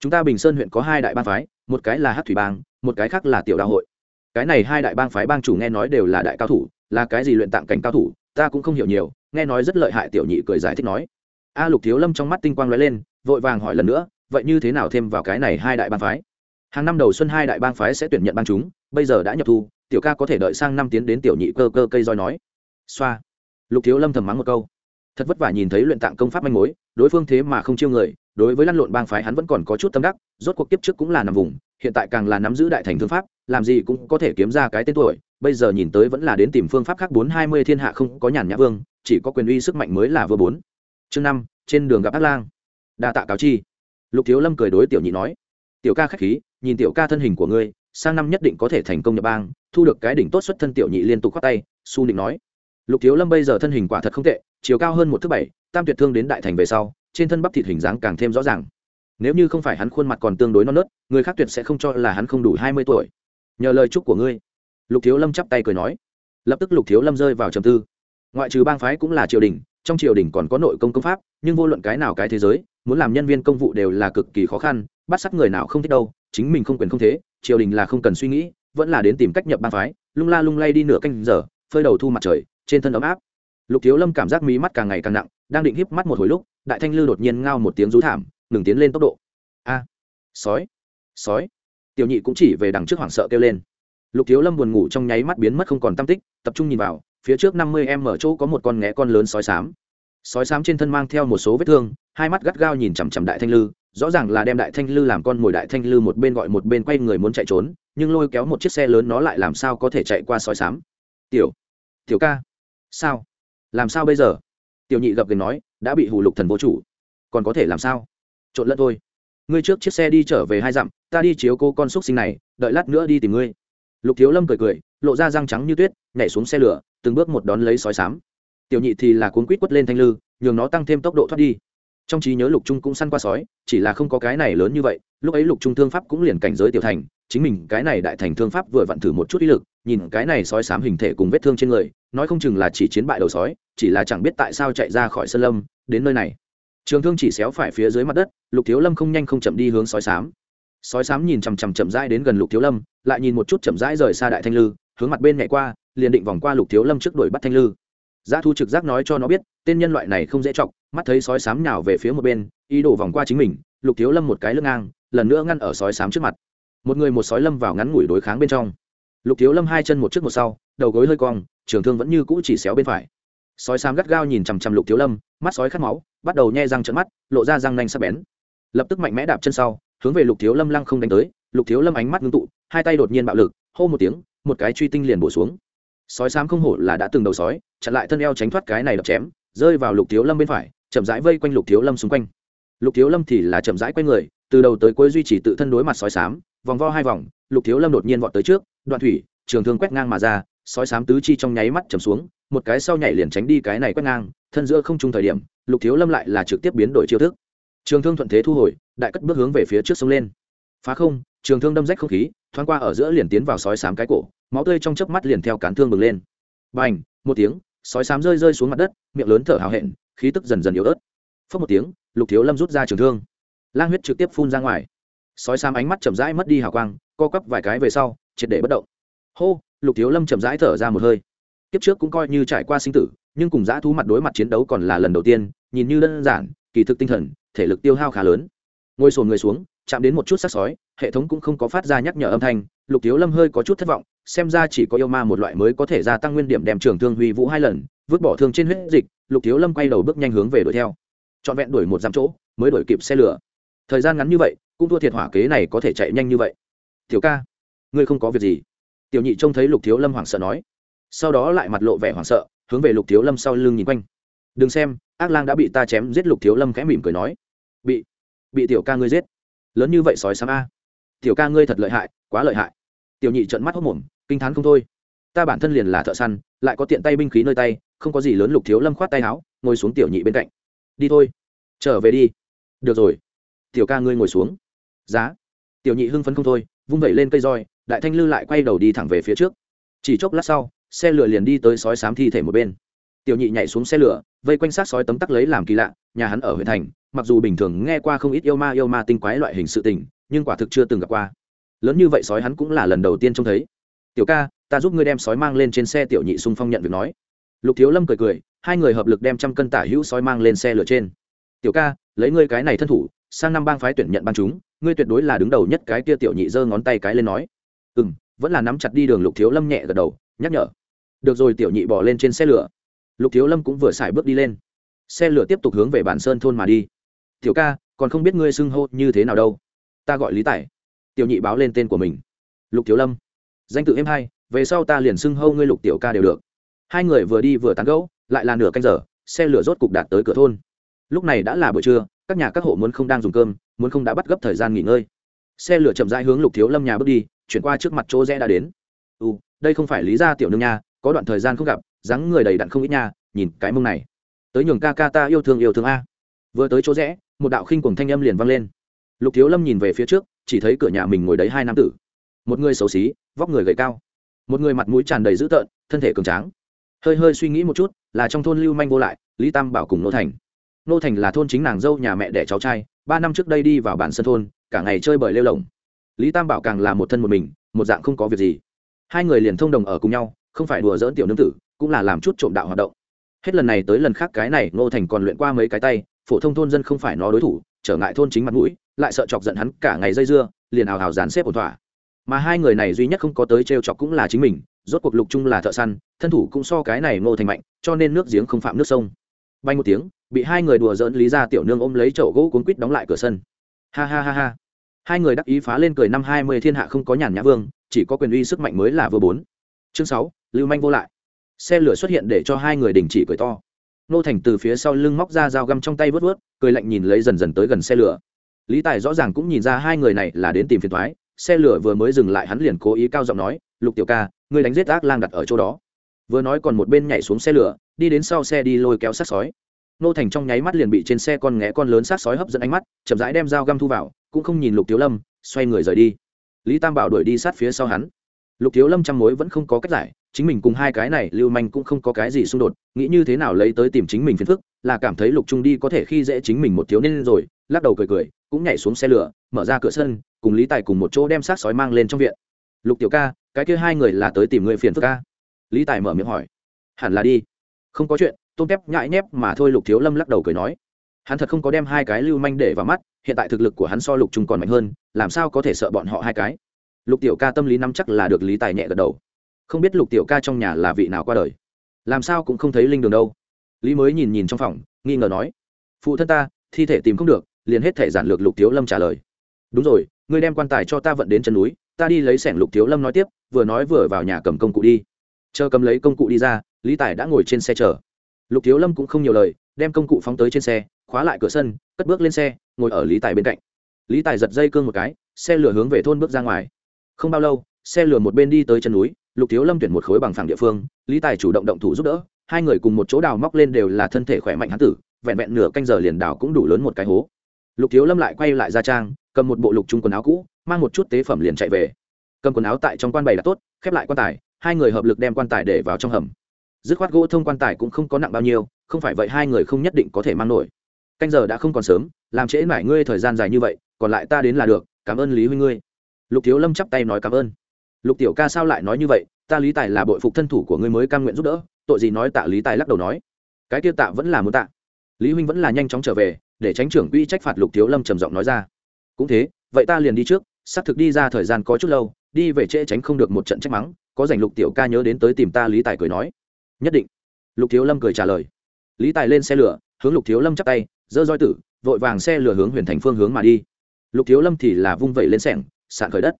Chúng ta bình sơn huyện có hai đại bang phái, một cái là hát thủy bang, một cái khác là tiểu đạo hội. Cái này hai đại bang phái bang chủ nghe nói đều là đại cao thủ, là cái gì luyện tạng cảnh cao thủ ta cũng không hiểu nhiều, nghe nói rất lợi hại tiểu nhị cười giải thích nói. A lục thiếu lâm trong mắt tinh quang lóe lên, vội vàng hỏi lần nữa, vậy như thế nào thêm vào cái này hai đại bang phái? Hàng năm đầu xuân hai đại bang phái sẽ tuyển nhận bang chúng, bây giờ đã nhập thu, tiểu ca có thể đợi sang năm tiến đến tiểu nhị cơ cơ cây roi nói. Xoa. Lục thiếu lâm thầm mắng một câu. Thật vất vả nhìn thấy luyện tạng công pháp manh mối, đối phương thế mà không chiêu người, đối với lăn lộn bang phái hắn vẫn còn có chút tâm đắc, rốt cuộc kiếp trước cũng là nằm vùng, hiện tại càng là nắm giữ đại thành thương pháp, làm gì cũng có thể kiếm ra cái tên tuổi bây giờ nhìn tới vẫn là đến tìm phương pháp khác bốn hai mươi thiên hạ không có nhàn nhã vương, chỉ có quyền uy sức mạnh mới là vừa bốn. Chương năm, trên đường gặp ác lang. Đa tạ cáo chi. Lục thiếu lâm cười đối tiểu nhị nói, tiểu ca khách khí, nhìn tiểu ca thân hình của ngươi, sang năm nhất định có thể thành công nhập bang, thu được cái đỉnh tốt xuất thân tiểu nhị liên tục khoác tay, su định nói. Lục thiếu lâm bây giờ thân hình quả thật không tệ, chiều cao hơn một thước bảy, tam tuyệt thương đến đại thành về sau, trên thân bắp thịt hình dáng càng thêm rõ ràng. Nếu như không phải hắn khuôn mặt còn tương đối non nớt, người khác tuyệt sẽ không cho là hắn không đủ hai mươi tuổi. Nhờ lời chúc của ngươi lục thiếu lâm chắp tay cười nói. Lập tức lục thiếu lâm rơi vào trầm tư. Ngoại trừ bang phái cũng là triều đình, trong triều đình còn có nội công công pháp, nhưng vô luận cái nào cái thế giới, muốn làm nhân viên công vụ đều là cực kỳ khó khăn, bắt sắc người nào không thích đâu, chính mình không quyền không thế, triều đình là không cần suy nghĩ, vẫn là đến tìm cách nhập bang phái, lung la lung lay đi nửa canh giờ, phơi đầu thu mặt trời, trên thân ấm áp. Lục thiếu lâm cảm giác mí mắt càng ngày càng nặng, đang định híp mắt một hồi lúc, đại thanh lư đột nhiên ngao một tiếng rú thảm, ngừng tiến lên tốc độ. A, sói sói. Tiểu nhị cũng chỉ về đằng trước hoảng sợ kêu lên lục thiếu lâm buồn ngủ trong nháy mắt biến mất không còn tam tích, tập trung nhìn vào, phía trước năm mươi em ở chỗ có một con nghé con lớn sói xám. Sói xám trên thân mang theo một số vết thương, hai mắt gắt gao nhìn chằm chằm đại thanh lư, rõ ràng là đem đại thanh lư làm con mồi đại thanh lư một bên gọi một bên quay người muốn chạy trốn, nhưng lôi kéo một chiếc xe lớn nó lại làm sao có thể chạy qua sói xám. Tiểu tiểu ca, sao? Làm sao bây giờ? Tiểu nhị gặp gành nói, đã bị hù lục thần vô chủ, còn có thể làm sao? Trộn lẫn thôi. Ngươi trước chiếc xe đi trở về hai dặm, ta đi chiếu cô con xúc sinh này, đợi lát nữa đi tìm ngươi lục thiếu lâm cười cười, lộ ra răng trắng như tuyết, nhảy xuống xe lửa, từng bước một đón lấy sói sám. Tiểu nhị thì là cuốn quýt quất lên thanh lư, nhường nó tăng thêm tốc độ thoát đi. Trong trí nhớ lục trung cũng săn qua sói, chỉ là không có cái này lớn như vậy, lúc ấy lục trung thương pháp cũng liền cảnh giới tiểu thành, chính mình cái này đại thành thương pháp vừa vặn thử một chút ý lực, nhìn cái này sói sám hình thể cùng vết thương trên người, nói không chừng là chỉ chiến bại đầu sói, chỉ là chẳng biết tại sao chạy ra khỏi sân lâm, đến nơi này. Trường thương chỉ xéo phải phía dưới mặt đất, lục thiếu lâm không nhanh không chậm đi hướng sói sám sói sám nhìn chằm chằm chậm rãi đến gần lục thiếu lâm, lại nhìn một chút chậm rãi rời xa đại thanh lư, hướng mặt bên nhảy qua, liền định vòng qua lục thiếu lâm trước đuổi bắt thanh lư. Giá thu trực giác nói cho nó biết, tên nhân loại này không dễ chọc, mắt thấy sói sám nhào về phía một bên, ý đồ vòng qua chính mình, lục thiếu lâm một cái lưng ngang, lần nữa ngăn ở sói sám trước mặt. Một người một sói lâm vào ngắn ngủi đối kháng bên trong. Lục thiếu lâm hai chân một trước một sau, đầu gối hơi cong, trường thương vẫn như cũ chỉ xéo bên phải. Sói xám gắt gao nhìn chằm chằm lục thiếu lâm, mắt sói khát máu, bắt đầu nhe răng trận mắt, lộ ra răng nanh sắc bén. Lập tức mạnh mẽ đạp chân sau hướng về lục thiếu lâm lăng không đánh tới, lục thiếu lâm ánh mắt ngưng tụ, hai tay đột nhiên bạo lực, hô một tiếng, một cái truy tinh liền bổ xuống. Sói sám không hổ là đã từng đầu sói, chặn lại thân eo tránh thoát cái này đập chém, rơi vào lục thiếu lâm bên phải, chậm rãi vây quanh lục thiếu lâm xung quanh. Lục thiếu lâm thì là chậm rãi quanh người, từ đầu tới cuối duy trì tự thân đối mặt sói sám vòng vo hai vòng, lục thiếu lâm đột nhiên vọt tới trước, đoạn thủy, trường thương quét ngang mà ra, sói sám tứ chi trong nháy mắt chầm xuống, một cái sau nhảy liền tránh đi cái này quét ngang, thân giữa không trung thời điểm, lục thiếu lâm lại là trực tiếp biến đổi chiêu thức trường thương thuận thế thu hồi, đại cất bước hướng về phía trước sông lên. Phá không, trường thương đâm rách không khí, thoáng qua ở giữa liền tiến vào sói sám cái cổ, máu tươi trong chớp mắt liền theo cán thương bừng lên. Bành, một tiếng, sói sám rơi rơi xuống mặt đất, miệng lớn thở hào hẹn, khí tức dần dần yếu ớt. Phớt một tiếng, lục thiếu lâm rút ra trường thương. Lang huyết trực tiếp phun ra ngoài. Sói sám ánh mắt chậm rãi mất đi hào quang, co quắp vài cái về sau, triệt để bất động. Hô, lục thiếu lâm chậm rãi thở ra một hơi. Kiếp trước cũng coi như trải qua sinh tử, nhưng cùng dã thú mặt đối mặt chiến đấu còn là lần đầu tiên, nhìn như đơn giản, kỳ thực tinh thần thể lực tiêu hao khá lớn. Ngồi sồn người xuống, chạm đến một chút sắc sói, hệ thống cũng không có phát ra nhắc nhở âm thanh, lục thiếu lâm hơi có chút thất vọng, xem ra chỉ có yêu ma một loại mới có thể gia tăng nguyên điểm đem trường thương huy vũ hai lần, vứt bỏ thương trên huyết dịch, lục thiếu lâm quay đầu bước nhanh hướng về đuổi theo. Trọn vẹn đuổi một dặm chỗ, mới đuổi kịp xe lửa. Thời gian ngắn như vậy, cũng thua thiệt hỏa kế này có thể chạy nhanh như vậy. Tiểu ca, ngươi không có việc gì. Tiểu nhị trông thấy lục thiếu lâm hoảng sợ nói. Sau đó lại mặt lộ vẻ hoảng sợ, hướng về lục thiếu lâm sau lưng nhìn quanh. Đừng xem, ác lang đã bị ta chém giết lục thiếu lâm khẽ mỉm cười nói bị bị tiểu ca ngươi giết. Lớn như vậy sói sám a. Tiểu ca ngươi thật lợi hại, quá lợi hại. Tiểu nhị trợn mắt hốc mồm, kinh t h á n không thôi. Ta bản thân liền là thợ săn, lại có tiện tay binh khí nơi tay, không có gì lớn lục thiếu lâm khoát tay áo, ngồi xuống tiểu nhị bên cạnh. Đi thôi. Trở về đi. Được rồi. Tiểu ca ngươi ngồi xuống. Giá. Tiểu nhị hưng phấn không thôi, vung vẩy lên cây roi, đại thanh lư lại quay đầu đi thẳng về phía trước. Chỉ chốc lát sau, xe lửa liền đi tới sói sám thi thể một bên. Tiểu nhị nhảy xuống xe lửa, vây quanh sát sói tấm tắc lấy làm kỳ lạ, nhà hắn ở huyện thành mặc dù bình thường nghe qua không ít yêu ma yêu ma tinh quái loại hình sự tình, nhưng quả thực chưa từng gặp qua. Lớn như vậy sói hắn cũng là lần đầu tiên trông thấy. Tiểu ca, ta giúp ngươi đem sói mang lên trên xe, tiểu nhị sung phong nhận việc nói. Lục thiếu lâm cười cười, hai người hợp lực đem trăm cân tả hữu sói mang lên xe lửa trên. Tiểu ca, lấy ngươi cái này thân thủ, sang năm bang phái tuyển nhận ban chúng, ngươi tuyệt đối là đứng đầu nhất cái kia tiểu nhị giơ ngón tay cái lên nói. Ừ m vẫn là nắm chặt đi đường. Lục thiếu lâm nhẹ gật đầu, nhắc nhở. Được rồi, tiểu nhị bỏ lên trên xe lửa. Lục thiếu lâm cũng vừa xài bước đi lên. Xe lửa tiếp tục hướng về bản sơn thôn mà đi tiểu ca, còn không biết ngươi xưng hô như thế nào đâu. Ta gọi lý tài. Tiểu nhị báo lên tên của mình. Lục thiếu lâm. Danh tự em hai về sau ta liền xưng hô ngươi lục tiểu ca đều được. Hai người vừa đi vừa tán gẫu, lại là nửa canh giờ, xe lửa rốt cục đạt tới cửa thôn. Lúc này đã là buổi trưa, các nhà các hộ muốn không đang dùng cơm, muốn không đã bắt gấp thời gian nghỉ ngơi. Xe lửa chậm rãi hướng lục thiếu lâm nhà bước đi, chuyển qua trước mặt chỗ rẽ đã đến. Ừ đây không phải lý gia tiểu nương nha, có đoạn thời gian không gặp, dáng người đầy đặn không ít nha, nhìn cái mông này. Tới nhường ca ca ta yêu thương yêu thương a. Vừa tới chỗ rẽ một đạo khinh cùng thanh âm liền vang lên. Lục thiếu lâm nhìn về phía trước, chỉ thấy cửa nhà mình ngồi đấy hai nam tử. Một người xấu xí, vóc người gầy cao. Một người mặt mũi tràn đầy dữ tợn, thân thể cường tráng. Hơi hơi suy nghĩ một chút, là trong thôn lưu manh vô lại, lý tam bảo cùng nô thành. Nô thành là thôn chính nàng dâu nhà mẹ đẻ cháu trai, ba năm trước đây đi vào bản sân thôn, cả ngày chơi bời lêu lồng. Lý tam bảo càng là một thân một mình, một dạng không có việc gì. Hai người liền thông đồng ở cùng nhau, không phải đùa dỡn tiểu nương tử, cũng là làm chút trộm đạo hoạt động. Hết lần này tới lần khác cái này, nô thành còn luyện qua mấy cái tay phổ thông thôn dân không phải nó đối thủ, trở ngại thôn chính mặt mũi, lại sợ chọc giận hắn cả ngày dây dưa, liền ào ào dàn xếp ổn thỏa. Mà hai người này duy nhất không có tới t chọc cũng là chính mình, rốt cuộc lục chung là thợ săn, thân thủ cũng so cái này ngô thành mạnh, cho nên nước giếng không phạm nước sông. Bay một tiếng, bị hai người đùa dỡn lý ra tiểu nương ôm lấy chậu gỗ cuốn quýt đóng lại cửa sân. Ha ha ha ha. Hai người đắc ý phá lên cười năm hai mươi thiên hạ không có nhàn nhã vương, chỉ có quyền uy sức mạnh mới là vừa bốn. Chương sáu, lưu manh vô lại. Xe lửa xuất hiện để cho hai người đình chỉ cười to nô thành từ phía sau lưng móc ra dao găm trong tay vớt vớt, cười lạnh nhìn lấy dần dần tới gần xe lửa. Lý tài rõ ràng cũng nhìn ra hai người này là đến tìm phiền thoái xe lửa vừa mới dừng lại hắn liền cố ý cao giọng nói, lục tiểu ca, ngươi đánh giết ác lang đặt ở chỗ đó. Vừa nói còn một bên nhảy xuống xe lửa, đi đến sau xe đi lôi kéo sát sói. Nô thành trong nháy mắt liền bị trên xe con nghé con lớn sát sói hấp dẫn ánh mắt, chậm rãi đem dao găm thu vào, cũng không nhìn lục thiếu lâm, xoay người rời đi. Lý tam bảo đuổi đi sát phía sau hắn. Lục thiếu lâm chăm mối vẫn không có cách giải chính mình cùng hai cái này lưu manh cũng không có cái gì xung đột, nghĩ như thế nào lấy tới tìm chính mình phiền phức, là cảm thấy lục trung đi có thể khi dễ chính mình một thiếu niên rồi, lắc đầu cười cười, cũng nhảy xuống xe lửa, mở ra cửa sân, cùng lý tài cùng một chỗ đem xác sói mang lên trong viện. Lục tiểu ca, cái kia hai người là tới tìm người phiền phức ca lý tài mở miệng hỏi. Hẳn là đi. Không có chuyện. Tôm tép nhại nhép mà thôi lục thiếu lâm lắc đầu cười nói. Hắn thật không có đem hai cái lưu manh để vào mắt, hiện tại thực lực của hắn so lục trung còn mạnh hơn, làm sao có thể sợ bọn họ hai cái? Lục tiểu ca tâm lý nắm chắc là được lý tài nhẹ gật đầu không biết lục tiểu ca trong nhà là vị nào qua đời. Làm sao cũng không thấy linh đường đâu. Lý mới nhìn nhìn trong phòng, nghi ngờ nói, phụ thân ta, thi thể tìm không được, liền hết thể giản lược lục thiếu lâm trả lời. Đúng rồi, ngươi đem quan tài cho ta vận đến chân núi, ta đi lấy sẻng lục thiếu lâm nói tiếp, vừa nói vừa vào nhà cầm công cụ đi. Chờ cầm lấy công cụ đi ra, lý tài đã ngồi trên xe chờ. Lục thiếu lâm cũng không nhiều lời, đem công cụ phóng tới trên xe, khóa lại cửa sân, cất bước lên xe, ngồi ở lý tài bên cạnh. Lý tài giật dây cương một cái, xe lửa hướng về thôn bước ra ngoài. Không bao lâu, xe lửa một bên đi tới chân núi lục thiếu lâm tuyển một khối bằng phẳng địa phương, lý tài chủ động động thủ giúp đỡ, hai người cùng một chỗ đào móc lên đều là thân thể khỏe mạnh hán tử, vẹn vẹn nửa canh giờ liền đào cũng đủ lớn một cái hố. Lục thiếu lâm lại quay lại ra trang, cầm một bộ lục trung quần áo cũ, mang một chút tế phẩm liền chạy về. Cầm quần áo tại trong quan bày là tốt, khép lại quan tài, hai người hợp lực đem quan tài để vào trong hầm. Dứt khoát gỗ thông quan tài cũng không có nặng bao nhiêu, không phải vậy hai người không nhất định có thể mang nổi. Canh giờ đã không còn sớm, làm trễ mải ngươi thời gian dài như vậy, còn lại ta đến là được, cảm ơn lý huynh ngươi. Lục thiếu lâm chắp tay nói cảm ơn lục tiểu ca sao lại nói như vậy, ta lý tài là bội phục thân thủ của ngươi mới cam nguyện giúp đỡ, tội gì nói tạ lý tài lắc đầu nói. Cái tiêu tạ vẫn là muốn tạ. Lý huynh vẫn là nhanh chóng trở về, để tránh trưởng quỹ trách phạt lục thiếu lâm trầm giọng nói ra. Cũng thế, vậy ta liền đi trước, xác thực đi ra thời gian có chút lâu, đi về trễ tránh không được một trận trách mắng, có dành lục tiểu ca nhớ đến tới tìm ta lý tài cười nói. Nhất định. Lục thiếu lâm cười trả lời. Lý tài lên xe lửa, hướng lục thiếu lâm chắp tay, dơ roi tử, vội vàng xe lửa hướng huyền thành phương hướng mà đi. Lục thiếu lâm thì là vung vẩy lên sẻng sạn khởi đất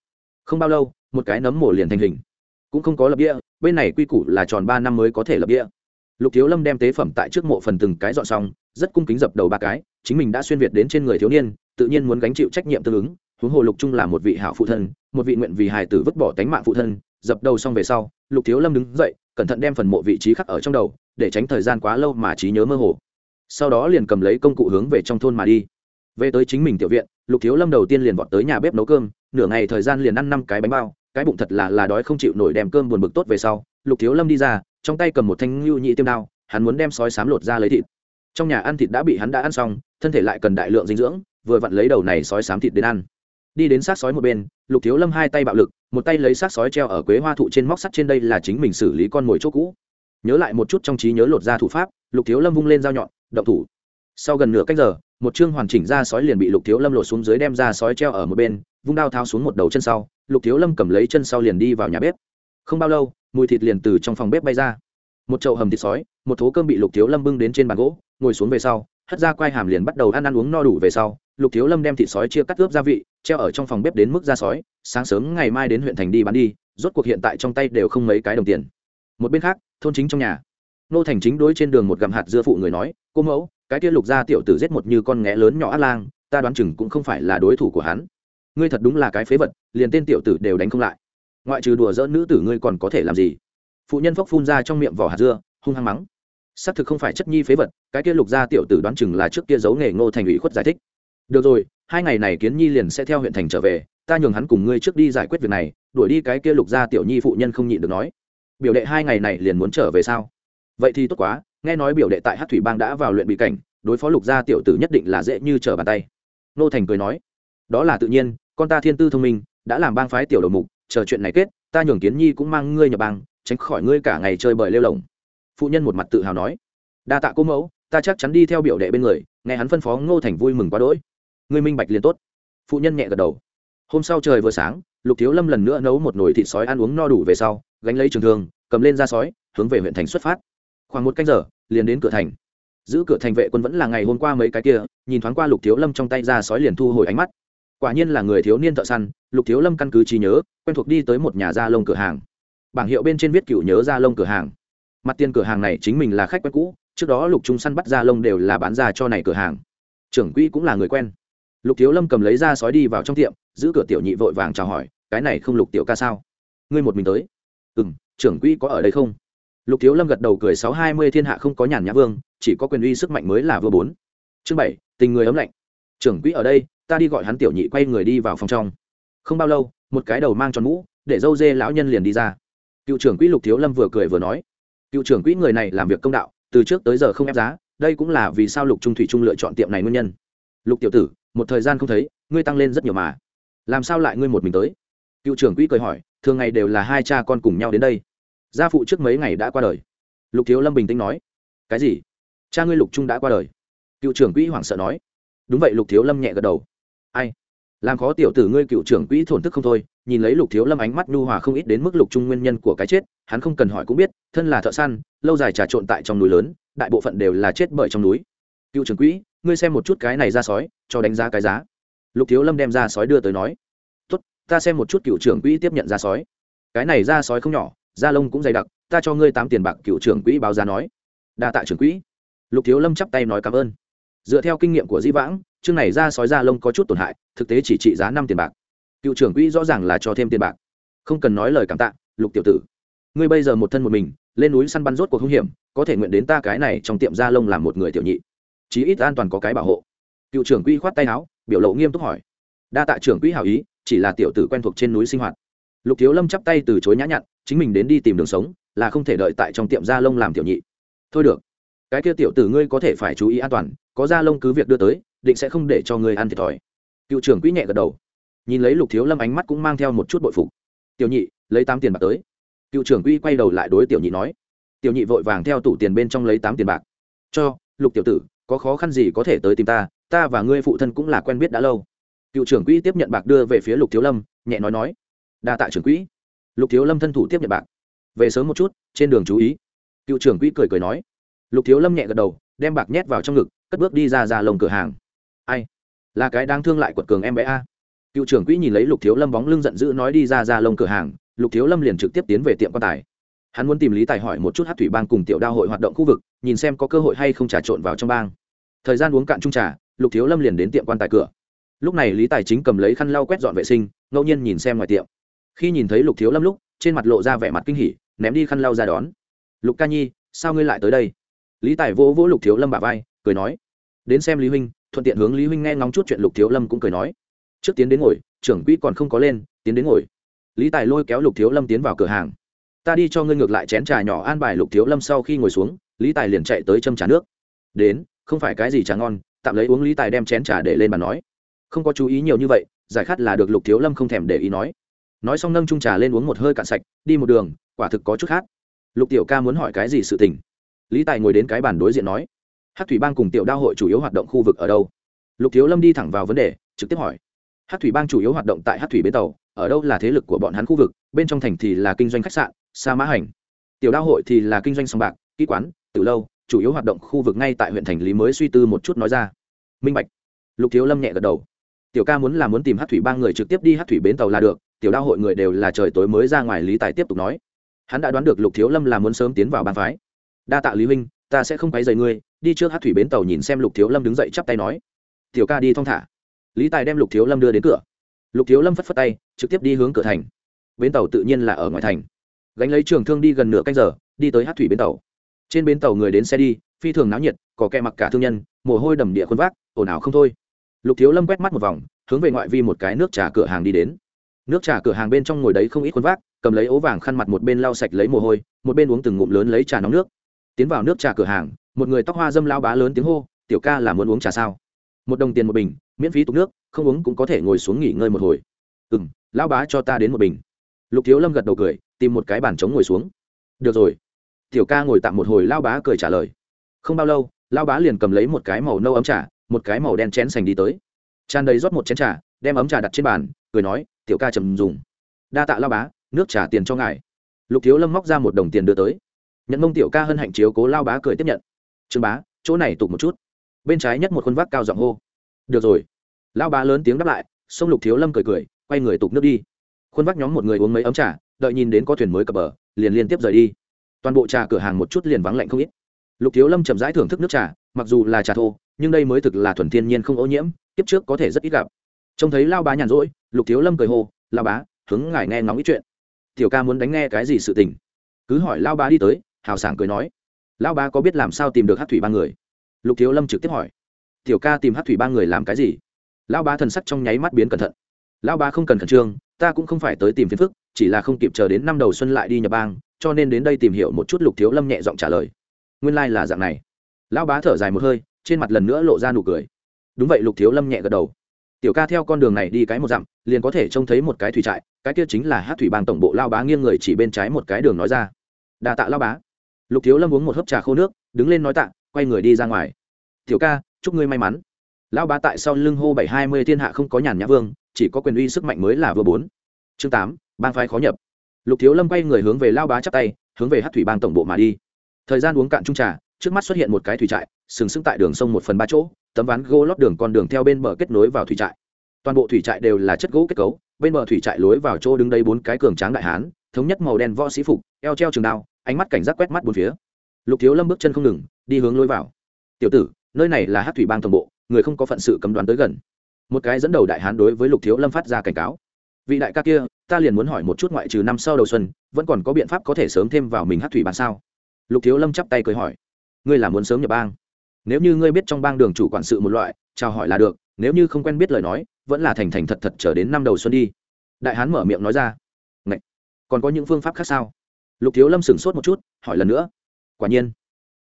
không bao lâu, một cái nấm mổ liền thành hình. Cũng không có lập địa, bên này quy củ là tròn ba năm mới có thể lập địa. Lục thiếu lâm đem tế phẩm tại trước mộ phần từng cái dọn xong, rất cung kính dập đầu ba cái, chính mình đã xuyên việt đến trên người thiếu niên, tự nhiên muốn gánh chịu trách nhiệm tương ứng, huống hồ lục trung là một vị hảo phụ thân, một vị nguyện vì hài tử vứt bỏ tánh mạng phụ thân, dập đầu xong về sau, lục thiếu lâm đứng dậy, cẩn thận đem phần mộ vị trí khắc ở trong đầu, để tránh thời gian quá lâu mà trí nhớ mơ hồ. Sau đó liền cầm lấy công cụ hướng về trong thôn mà đi. Về tới chính mình tiểu viện, lục thiếu lâm đầu tiên liền vọt tới nhà bếp nấu cơm nửa ngày thời gian liền ăn năm cái bánh bao, cái bụng thật là là đói không chịu nổi đem cơm buồn bực tốt về sau, lục thiếu lâm đi ra, trong tay cầm một thanh ngưu nhị tiêm đao, hắn muốn đem sói sám lột ra lấy thịt. Trong nhà ăn thịt đã bị hắn đã ăn xong, thân thể lại cần đại lượng dinh dưỡng, vừa vặn lấy đầu này sói sám thịt đến ăn. Đi đến sát sói một bên, lục thiếu lâm hai tay bạo lực, một tay lấy sát sói treo ở quế hoa thụ trên móc sắt trên đây là chính mình xử lý con mồi chỗ cũ. Nhớ lại một chút trong trí nhớ lột ra thủ pháp, lục thiếu lâm vung lên dao nhọn, động thủ. Sau gần nửa cách giờ, một chương hoàn chỉnh ra sói liền bị lục thiếu lâm lột xuống dưới đem ra sói treo ở một bên vung đao tháo xuống một đầu chân sau, lục thiếu lâm cầm lấy chân sau liền đi vào nhà bếp. Không bao lâu, mùi thịt liền từ trong phòng bếp bay ra. Một chậu hầm thịt sói, một thố cơm bị lục thiếu lâm bưng đến trên bàn gỗ, ngồi xuống về sau, hất ra quai hàm liền bắt đầu ăn ăn uống no đủ về sau, lục thiếu lâm đem thịt sói chia cắt ướp gia vị, treo ở trong phòng bếp đến mức ra sói, sáng sớm ngày mai đến huyện thành đi bán đi, rốt cuộc hiện tại trong tay đều không mấy cái đồng tiền. Một bên khác, thôn chính trong nhà. Nô thành chính đối trên đường một gầm hạt dưa phụ người nói, cô mẫu, cái kia lục gia tiểu tử giết một như con nghé lớn nhỏ át lang, ta đoán chừng cũng không phải là đối thủ của hắn ngươi thật đúng là cái phế vật, liền tên tiểu tử đều đánh không lại. Ngoại trừ đùa dỡ nữ tử ngươi còn có thể làm gì? Phụ nhân phốc phun ra trong miệng vỏ hạt dưa, hung hăng mắng. Xác thực không phải chất nhi phế vật, cái kia lục gia tiểu tử đoán chừng là trước kia giấu nghề ngô thành ủy khuất giải thích. Được rồi, hai ngày này kiến nhi liền sẽ theo huyện thành trở về, ta nhường hắn cùng ngươi trước đi giải quyết việc này, đuổi đi cái kia lục gia tiểu nhi phụ nhân không nhịn được nói. Biểu đệ hai ngày này liền muốn trở về sao? Vậy thì tốt quá, nghe nói biểu đệ tại hát thủy bang đã vào luyện bị cảnh, đối phó lục gia tiểu tử nhất định là dễ như trở bàn tay. Nô thành cười nói, đó là tự nhiên con ta thiên tư thông minh, đã làm bang phái tiểu đầu mục, chờ chuyện này kết, ta nhường kiến nhi cũng mang ngươi nhập bang, tránh khỏi ngươi cả ngày chơi bời lêu lồng. Phụ nhân một mặt tự hào nói. Đa tạ cô mẫu, ta chắc chắn đi theo biểu đệ bên người, nghe hắn phân phó ngô thành vui mừng quá đỗi. Ngươi minh bạch liền tốt. Phụ nhân nhẹ gật đầu. Hôm sau trời vừa sáng, lục thiếu lâm lần nữa nấu một nồi thịt sói ăn uống no đủ về sau, gánh lấy trường thương, cầm lên ra sói, hướng về huyện thành xuất phát. Khoảng một canh giờ, liền đến cửa thành. Giữ cửa thành vệ quân vẫn là ngày hôm qua mấy cái kia, nhìn thoáng qua lục thiếu lâm trong tay ra sói liền thu hồi ánh mắt quả nhiên là người thiếu niên thợ săn, lục thiếu lâm căn cứ trí nhớ, quen thuộc đi tới một nhà da lông cửa hàng. Bảng hiệu bên trên viết cựu nhớ da lông cửa hàng. Mặt tiền cửa hàng này chính mình là khách quen cũ, trước đó lục trung săn bắt da lông đều là bán ra cho này cửa hàng. Trưởng quỹ cũng là người quen. Lục thiếu lâm cầm lấy da sói đi vào trong tiệm, giữ cửa tiểu nhị vội vàng chào hỏi, cái này không lục tiểu ca sao? Ngươi một mình tới. Ừ m trưởng quỹ có ở đây không? Lục thiếu lâm gật đầu cười, sáu hai mươi thiên hạ không có nhàn nhã vương, chỉ có quyền uy sức mạnh mới là vừa bốn. Chương bảy, tình người ấm lạnh. Trưởng quỹ ở đây ta đi gọi hắn tiểu nhị quay người đi vào phòng trong. Không bao lâu, một cái đầu mang tròn mũ, để dâu dê lão nhân liền đi ra. Cựu trưởng quỹ lục thiếu lâm vừa cười vừa nói, cựu trưởng quỹ người này làm việc công đạo, từ trước tới giờ không ép giá, đây cũng là vì sao lục trung thủy trung lựa chọn tiệm này nguyên nhân. Lục tiểu tử, một thời gian không thấy, ngươi tăng lên rất nhiều mà. Làm sao lại ngươi một mình tới? Cựu trưởng quỹ cười hỏi, thường ngày đều là hai cha con cùng nhau đến đây. Gia phụ trước mấy ngày đã qua đời. Lục thiếu lâm bình tĩnh nói, cái gì? Cha ngươi lục trung đã qua đời? Cựu trưởng quỹ hoảng sợ nói. Đúng vậy, lục thiếu lâm nhẹ gật đầu ai? Làm khó tiểu tử ngươi cựu trưởng quỹ thổn thức không thôi, nhìn lấy lục thiếu lâm ánh mắt nhu hòa không ít đến mức lục trung nguyên nhân của cái chết, hắn không cần hỏi cũng biết, thân là thợ săn, lâu dài trà trộn tại trong núi lớn, đại bộ phận đều là chết bởi trong núi. Cựu trưởng quỹ, ngươi xem một chút cái này ra sói, cho đánh giá cái giá. Lục thiếu lâm đem ra sói đưa tới nói, tốt, ta xem một chút cựu trưởng quỹ tiếp nhận ra sói. Cái này ra sói không nhỏ, da lông cũng dày đặc, ta cho ngươi tám tiền bạc, cựu trưởng quỹ báo giá nói. Đa tạ trưởng quỹ. Lục thiếu lâm chắp tay nói cảm ơn. Dựa theo kinh nghiệm của di vãng chương này ra sói da lông có chút tổn hại, thực tế chỉ trị giá năm tiền bạc. Cựu trưởng quỹ rõ ràng là cho thêm tiền bạc. Không cần nói lời cảm tạ, lục tiểu tử. Ngươi bây giờ một thân một mình, lên núi săn bắn rốt cuộc hung hiểm, có thể nguyện đến ta cái này trong tiệm da lông làm một người tiểu nhị. Chí ít an toàn có cái bảo hộ. Cựu trưởng quỹ khoát tay áo, biểu lộ nghiêm túc hỏi. Đa tạ trưởng quỹ hảo ý, chỉ là tiểu tử quen thuộc trên núi sinh hoạt. Lục thiếu lâm chắp tay từ chối nhã nhặn, chính mình đến đi tìm đường sống, là không thể đợi tại trong tiệm da lông làm tiểu nhị. Thôi được. Cái kia tiểu tử ngươi có thể phải chú ý an toàn, có da lông cứ việc đưa tới định sẽ không để cho ngươi ăn thiệt thòi. Cựu trưởng quỹ nhẹ gật đầu. Nhìn lấy lục thiếu lâm ánh mắt cũng mang theo một chút bội phục. Tiểu nhị, lấy tám tiền bạc tới. Cựu trưởng quỹ quay đầu lại đối tiểu nhị nói. Tiểu nhị vội vàng theo tủ tiền bên trong lấy tám tiền bạc. Cho, lục tiểu tử, có khó khăn gì có thể tới tìm ta ta và ngươi phụ thân cũng là quen biết đã lâu. Cựu trưởng quỹ tiếp nhận bạc đưa về phía lục thiếu lâm, nhẹ nói nói. Đa tạ trưởng quỹ. Lục thiếu lâm thân thủ tiếp nhận bạc. Về sớm một chút, trên đường chú ý. Cựu trưởng quỹ cười cười nói. Lục thiếu lâm nhẹ gật đầu, đem bạc nhét vào trong ngực, cất bước đi ra ra lồng cửa hàng ai? Là cái đang thương lại quật cường em bé a. Cựu trưởng quỹ nhìn lấy lục thiếu lâm bóng lưng giận dữ nói đi ra ra lồng cửa hàng, lục thiếu lâm liền trực tiếp tiến về tiệm quan tài. Hắn muốn tìm lý tài hỏi một chút hát thủy bang cùng tiểu đa hội hoạt động khu vực, nhìn xem có cơ hội hay không trà trộn vào trong bang. Thời gian uống cạn trung trà, lục thiếu lâm liền đến tiệm quan tài cửa. Lúc này lý tài chính cầm lấy khăn lau quét dọn vệ sinh, ngẫu nhiên nhìn xem ngoài tiệm. Khi nhìn thấy lục thiếu lâm lúc, trên mặt lộ ra vẻ mặt kinh hỉ, ném đi khăn lau ra đón. Lục ca nhi, sao ngươi lại tới đây? Lý tài vỗ vỗ lục thiếu lâm bà vai, cười nói, đến xem lý huynh thuận tiện hướng lý huynh nghe ngóng chút chuyện lục thiếu lâm cũng cười nói. Trước tiến đến ngồi, trưởng quỹ còn không có lên, tiến đến ngồi. Lý tài lôi kéo lục thiếu lâm tiến vào cửa hàng. Ta đi cho ngươi ngược lại chén trà nhỏ an bài lục thiếu lâm sau khi ngồi xuống, lý tài liền chạy tới châm trà nước. Đến, không phải cái gì trà ngon, tạm lấy uống lý tài đem chén trà để lên bàn nói. Không có chú ý nhiều như vậy, giải khát là được lục thiếu lâm không thèm để ý nói. Nói xong nâng trung trà lên uống một hơi cạn sạch, đi một đường, quả thực có chút khác lục tiểu ca muốn hỏi cái gì sự tình? Lý tài ngồi đến cái bàn đối diện nói hát thủy bang cùng tiểu đao hội chủ yếu hoạt động khu vực ở đâu? Lục thiếu lâm đi thẳng vào vấn đề, trực tiếp hỏi. Hát thủy bang chủ yếu hoạt động tại hát thủy bến tàu, ở đâu là thế lực của bọn hắn khu vực, bên trong thành thì là kinh doanh khách sạn, sa mã hành. Tiểu đao hội thì là kinh doanh sòng bạc kỹ quán, từ lâu, chủ yếu hoạt động khu vực ngay tại huyện thành lý mới suy tư một chút nói ra. Minh bạch. Lục thiếu lâm nhẹ gật đầu. Tiểu ca muốn là muốn tìm hát thủy ba người trực tiếp đi hát thủy bến tàu là được, tiểu đao hội người đều là trời tối mới ra ngoài lý tài tiếp tục nói. Hắn đã đoán được lục thiếu lâm là muốn sớm tiến vào bàn phái. Đa tạ lý huynh, ta sẽ không quấy rầy ngươi đi trước hát thủy bến tàu nhìn xem lục thiếu lâm đứng dậy chắp tay nói, tiểu ca đi thong thả. Lý tài đem lục thiếu lâm đưa đến cửa. Lục thiếu lâm phất phất tay, trực tiếp đi hướng cửa thành. Bến tàu tự nhiên là ở ngoài thành. Gánh lấy trường thương đi gần nửa canh giờ, đi tới hát thủy bến tàu. Trên bến tàu người đến xe đi, phi thường náo nhiệt, có kẻ mặc cả thương nhân, mồ hôi đầm địa khuôn vác, ồn ào không thôi. Lục thiếu lâm quét mắt một vòng, hướng về ngoại vi một cái nước trà cửa hàng đi đến. Nước trà cửa hàng bên trong ngồi đấy không ít khuôn vác, cầm lấy ố vàng khăn mặt một bên lau sạch lấy mồ hôi, một bên uống từng ngụm lớn lấy trà nóng nước. Tiến vào nước trà cửa hàng một người tóc hoa dâm lao bá lớn tiếng hô, tiểu ca là muốn uống trà sao? Một đồng tiền một bình, miễn phí tục nước, không uống cũng có thể ngồi xuống nghỉ ngơi một hồi. Ừ m lao bá cho ta đến một bình. Lục thiếu lâm gật đầu cười, tìm một cái bàn trống ngồi xuống. Được rồi. Tiểu ca ngồi tạm một hồi, lao bá cười trả lời. Không bao lâu, lao bá liền cầm lấy một cái màu nâu ấm trà, một cái màu đen chén sành đi tới. Tràn đầy rót một chén trà, đem ấm trà đặt trên bàn, cười nói, tiểu ca trầm dùng. Đa tạ lao bá, nước trả tiền cho ngài. Lục thiếu lâm móc ra một đồng tiền đưa tới. Nhận mông tiểu ca hân hạnh chiếu cố, lao bá cười tiếp nhận trương bá, chỗ này tụt một chút. Bên trái nhất một khuôn vác cao giọng hô. Được rồi. Lao bá lớn tiếng đáp lại, sông lục thiếu lâm cười cười, quay người tụt nước đi. Khuôn vác nhóm một người uống mấy ấm trà, đợi nhìn đến có thuyền mới cập bờ, liền liên tiếp rời đi. Toàn bộ trà cửa hàng một chút liền vắng lạnh không ít. Lục thiếu lâm chậm rãi thưởng thức nước trà, mặc dù là trà thô, nhưng đây mới thực là thuần thiên nhiên không ô nhiễm, kiếp trước có thể rất ít gặp. Trông thấy lao bá nhàn rỗi, lục thiếu lâm cười hô lao bá hứng ngài nghe ngóng ít chuyện. Tiểu ca muốn đánh nghe cái gì sự tình? Cứ hỏi lao bá đi tới, hào sảng cười nói Lão ba có biết làm sao tìm được hát thủy ba người? Lục thiếu lâm trực tiếp hỏi. Tiểu ca tìm hát thủy ba người làm cái gì? Lão ba thần sắc trong nháy mắt biến cẩn thận. Lão ba không cần khẩn trương, ta cũng không phải tới tìm phiền phức, chỉ là không kịp chờ đến năm đầu xuân lại đi nhập bang, cho nên đến đây tìm hiểu một chút lục thiếu lâm nhẹ giọng trả lời. Nguyên lai、like、là dạng này. Lão bá thở dài một hơi, trên mặt lần nữa lộ ra nụ cười. Đúng vậy, lục thiếu lâm nhẹ gật đầu. Tiểu ca theo con đường này đi cái một dặm, liền có thể trông thấy một cái thủy trại, cái kia chính là hát thủy bang tổng bộ lao bá nghiêng người chỉ bên trái một cái đường nói ra. Đà tạ lao bá lục thiếu lâm uống một hớp trà khô nước, đứng lên nói tạ, quay người đi ra ngoài. Tiểu ca, chúc ngươi may mắn. Lão bá tại sau lưng hô bảy hai mươi thiên hạ không có nhàn nhã vương, chỉ có quyền uy sức mạnh mới là vừa bốn. Chương tám, bang phái khó nhập. Lục thiếu lâm quay người hướng về lao bá chắp tay, hướng về hát thủy bang tổng bộ mà đi. Thời gian uống cạn trung trà, trước mắt xuất hiện một cái thủy trại, sừng sững tại đường sông một phần ba chỗ, tấm ván gỗ lót đường con đường theo bên bờ kết nối vào thủy trại. Toàn bộ thủy trại đều là chất gỗ kết cấu, bên bờ thủy trại lối vào chỗ đứng đây bốn cái cường tráng đại hán, thống nhất màu đen võ sĩ phục, eo treo trường đao ánh mắt cảnh giác quét mắt bốn phía. Lục thiếu lâm bước chân không ngừng, đi hướng lối vào. Tiểu tử, nơi này là hát thủy bang tổng bộ, người không có phận sự cấm đoán tới gần. Một cái dẫn đầu đại hán đối với lục thiếu lâm phát ra cảnh cáo. Vị đại ca kia, ta liền muốn hỏi một chút ngoại trừ năm sau đầu xuân, vẫn còn có biện pháp có thể sớm thêm vào mình hát thủy bang sao? Lục thiếu lâm chắp tay cười hỏi. Ngươi là muốn sớm nhập bang. Nếu như ngươi biết trong bang đường chủ quản sự một loại, chào hỏi là được, nếu như không quen biết lời nói, vẫn là thành thành thật thật trở đến năm đầu xuân đi. Đại hán mở miệng nói ra. Ngậy! còn có những phương pháp khác sao? Lục thiếu lâm sửng sốt một chút, hỏi lần nữa. Quả nhiên,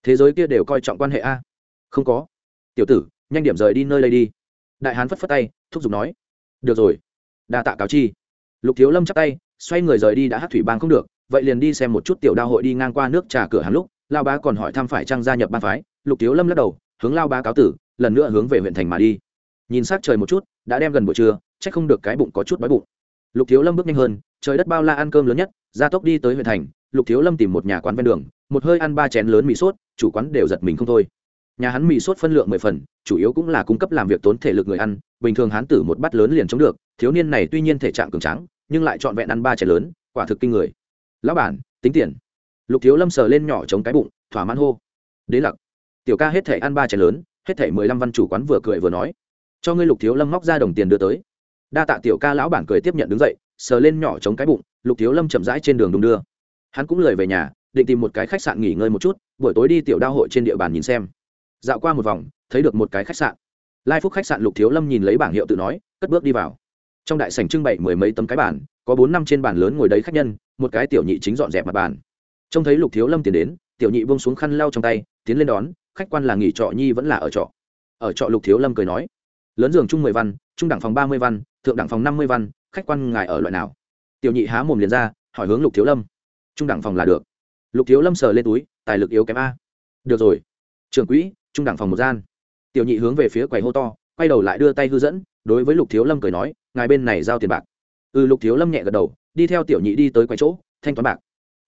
thế giới kia đều coi trọng quan hệ a. Không có. Tiểu tử, nhanh điểm rời đi nơi đây đi. Đại hán phất phất tay, thúc giục nói. Được rồi. Đa tạ cáo chi. Lục thiếu lâm chắc tay, xoay người rời đi đã hát thủy bang không được, vậy liền đi xem một chút tiểu đao hội đi ngang qua nước trà cửa hàng lúc, lao bá còn hỏi thăm phải trăng gia nhập ban phái. Lục thiếu lâm lắc đầu, hướng lao bá cáo tử, lần nữa hướng về huyện thành mà đi. Nhìn s c trời một chút, đã đem gần buổi trưa c h ắ c không được cái bụng có chút đói bụng. Lục thiếu lâm bước nhanh hơn, trời đất bao la ăn cơm lớn nhất, gia tốc đi tới huyện thành lục thiếu lâm tìm một nhà quán ven đường, một hơi ăn ba chén lớn mì sốt, chủ quán đều giật mình không thôi. Nhà hắn mì sốt phân lượng mười phần, chủ yếu cũng là cung cấp làm việc tốn thể lực người ăn, bình thường hắn tử một bát lớn liền chống được, thiếu niên này tuy nhiên thể trạng cường trắng nhưng lại trọn vẹn ăn ba chén lớn, quả thực kinh người. Lão bản, tính tiền. Lục thiếu lâm sờ lên nhỏ chống cái bụng, thỏa mãn hô. Đế lặc. Tiểu ca hết thể ăn ba chén lớn, hết thể mười lăm văn chủ quán vừa cười vừa nói. Cho ngươi lục thiếu lâm móc ra đồng tiền đưa tới. Đa tạ tiểu ca lão bản cười tiếp nhận đứng dậy, sờ lên nhỏ chống cái bụng, lục thiếu lâm chậm rãi trên đường đung đưa hắn cũng lười về nhà, định tìm một cái khách sạn nghỉ ngơi một chút, buổi tối đi tiểu đao hội trên địa bàn nhìn xem. Dạo qua một vòng, thấy được một cái khách sạn. Lai phúc khách sạn lục thiếu lâm nhìn lấy bảng hiệu tự nói, cất bước đi vào. Trong đại sảnh trưng bày mười mấy tấm cái bàn, có bốn năm trên bàn lớn ngồi đấy khách nhân, một cái tiểu nhị chính dọn dẹp mặt bàn. Trông thấy lục thiếu lâm tiến đến, tiểu nhị buông xuống khăn lau trong tay, tiến lên đón, khách quan là nghỉ trọ nhi vẫn là ở trọ. Ở trọ lục thiếu lâm cười nói, lớn giường chung mười văn trung đẳng phòng ba mươi văn, thượng đẳng phòng năm mươi văn, khách quan ngài ở loại nào? Tiểu nhị há mồm liền ra, hỏi hướng lục thiếu lâm trung đẳng phòng là được. Lục thiếu lâm sờ lên túi, tài lực yếu kém a. Được rồi. Trưởng quỹ, trung đẳng phòng một gian. Tiểu nhị hướng về phía quầy hô to, quay đầu lại đưa tay hư dẫn, đối với lục thiếu lâm cười nói, ngài bên này giao tiền bạc. Ừ lục thiếu lâm nhẹ gật đầu, đi theo tiểu nhị đi tới quầy chỗ, thanh toán bạc.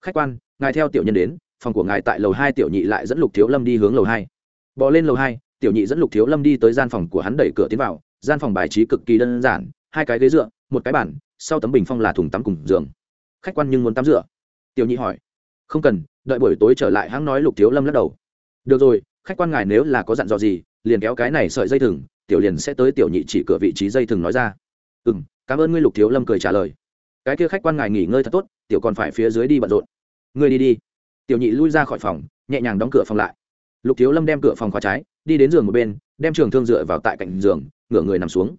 Khách quan, ngài theo tiểu nhân đến, phòng của ngài tại lầu hai tiểu nhị lại dẫn lục thiếu lâm đi hướng lầu hai. Bỏ lên lầu hai, tiểu nhị dẫn lục thiếu lâm đi tới gian phòng của hắn đẩy cửa tiến vào, gian phòng bài trí cực kỳ đơn giản, hai cái ghế dựa, một cái bàn, sau tấm bình phong là thùng tắm cùng giường. Khách quan nhưng muốn tắm rửa tiểu nhị hỏi. Không cần, đợi buổi tối trở lại hãng nói lục thiếu lâm lắc đầu. Được rồi, khách quan ngài nếu là có dặn dò gì, liền kéo cái này sợi dây thừng, tiểu liền sẽ tới tiểu nhị chỉ cửa vị trí dây thừng nói ra. Ừ m cảm ơn ngươi, lục thiếu lâm cười trả lời. Cái kia khách quan ngài nghỉ ngơi thật tốt, tiểu còn phải phía dưới đi bận rộn. Ngươi đi đi. Tiểu nhị lui ra khỏi phòng, nhẹ nhàng đóng cửa phòng lại. Lục thiếu lâm đem cửa phòng khóa trái, đi đến giường một bên, đem trường thương dựa vào tại cạnh giường, ngửa người nằm xuống.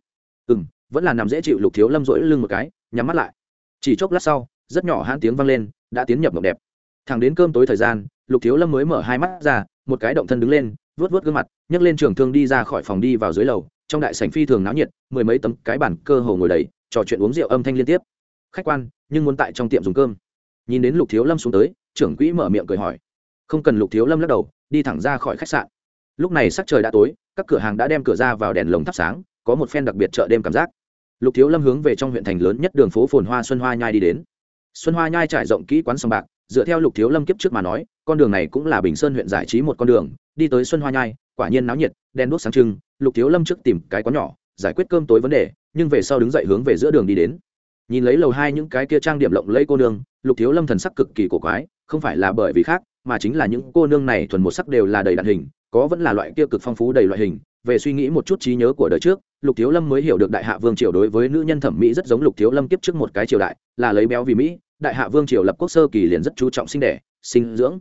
Ừ m vẫn là nằm dễ chịu lục thiếu lâm rỗi lưng một cái, nhắm mắt lại. Chỉ chốc lát sau rất nhỏ hãn tiếng vang lên, đã tiến nhập mộng đẹp. Thẳng đến cơm tối thời gian, lục thiếu lâm mới mở hai mắt ra, một cái động thân đứng lên vớt vớt gương mặt, nhấc lên trường thương đi ra khỏi phòng đi vào dưới lầu, trong đại sảnh phi thường náo nhiệt, mười mấy tấm cái bản cơ hồ ngồi đầy, trò chuyện uống rượu âm thanh liên tiếp. Khách quan, nhưng muốn tại trong tiệm dùng cơm. Nhìn đến lục thiếu lâm xuống tới, trưởng quỹ mở miệng cười hỏi. Không cần lục thiếu lâm lắc đầu, đi thẳng ra khỏi khách sạn. Lúc này sắc trời đã tối, các cửa hàng đã đem cửa ra vào đèn lồng thắp sáng, có một phen đặc biệt chợ đêm cảm giác. Lục thiếu lâm hướng về trong huyện thành lớn nhất đường phố phồn hoa xuân hoa nhai đi đến xuân hoa nhai trải rộng kỹ quán sòng bạc, dựa theo lục thiếu lâm kiếp trước mà nói, con đường này cũng là bình sơn huyện giải trí một con đường, đi tới xuân hoa nhai, quả nhiên náo nhiệt đen đuốc sáng trưng, lục thiếu lâm trước tìm cái quán nhỏ, giải quyết cơm tối vấn đề, nhưng về sau đứng dậy hướng về giữa đường đi đến. Nhìn lấy lầu hai những cái kia trang điểm lộng lẫy cô nương, lục thiếu lâm thần sắc cực kỳ cổ quái, không phải là bởi vì khác, mà chính là những cô nương này thuần một sắc đều là đầy đạn hình, có vẫn là loại kia cực phong phú đầy loại hình. Về suy nghĩ một chút trí nhớ của đời trước, lục thiếu lâm mới hiểu được đại hạ vương triều đối với nữ nhân thẩm mỹ rất giống lục thiếu lâm kiếp trước một cái triều đại, là lấy béo vì mỹ đại hạ vương triều lập quốc sơ kỳ liền rất chú trọng sinh đẻ, sinh dưỡng.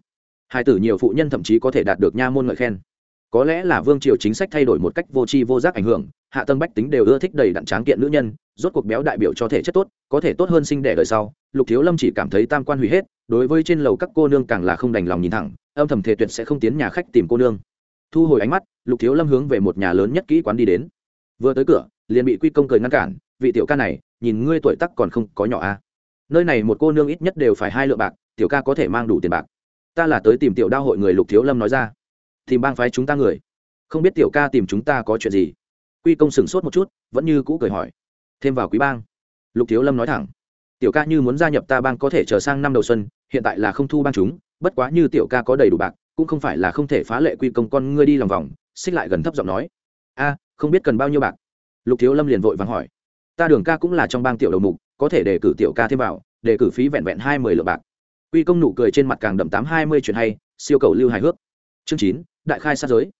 Hai tử nhiều phụ nhân thậm chí có thể đạt được nha môn ngợi khen. Có lẽ là vương triều chính sách thay đổi một cách vô tri vô giác ảnh hưởng, hạ tân bách tính đều ưa thích đầy đặn tráng kiện nữ nhân, rốt cuộc béo đại biểu cho thể chất tốt, có thể tốt hơn sinh đẻ đời sau. Lục thiếu lâm chỉ cảm thấy tam quan hủy hết, đối với trên lầu các cô nương càng là không đành lòng nhìn thẳng, âm thầm thể tuyệt sẽ không tiến nhà khách tìm cô nương. Thu hồi ánh mắt, lục thiếu lâm hướng về một nhà lớn nhất kỹ quán đi đến. Vừa tới cửa, liền bị quy công cười ngăn cản, vị tiểu ca này, nhìn ngươi tuổi tắc còn không có nhỏ a à nơi này một cô nương ít nhất đều phải hai lượng bạc, tiểu ca có thể mang đủ tiền bạc. Ta là tới tìm tiểu đao hội người lục thiếu lâm nói ra. Tìm bang phái chúng ta người. Không biết tiểu ca tìm chúng ta có chuyện gì? Quy công sửng sốt một chút, vẫn như cũ cười hỏi. Thêm vào quý bang. Lục thiếu lâm nói thẳng. Tiểu ca như muốn gia nhập ta bang có thể chờ sang năm đầu xuân, hiện tại là không thu bang chúng, bất quá như tiểu ca có đầy đủ bạc, cũng không phải là không thể phá lệ quy công con ngươi đi lòng vòng, xích lại gần thấp giọng nói. A, không biết cần bao nhiêu bạc? Lục thiếu lâm liền vội vàng hỏi. Ta đường ca cũng là trong bang tiểu đầu mục có thể để cử tiểu ca thêm vào để cử phí vẹn vẹn hai mươi lượng bạc. Quy công nụ cười trên mặt càng đậm tám hai mươi chuyện hay, siêu cầu lưu hài hước. Chương chín, đại khai sát giới.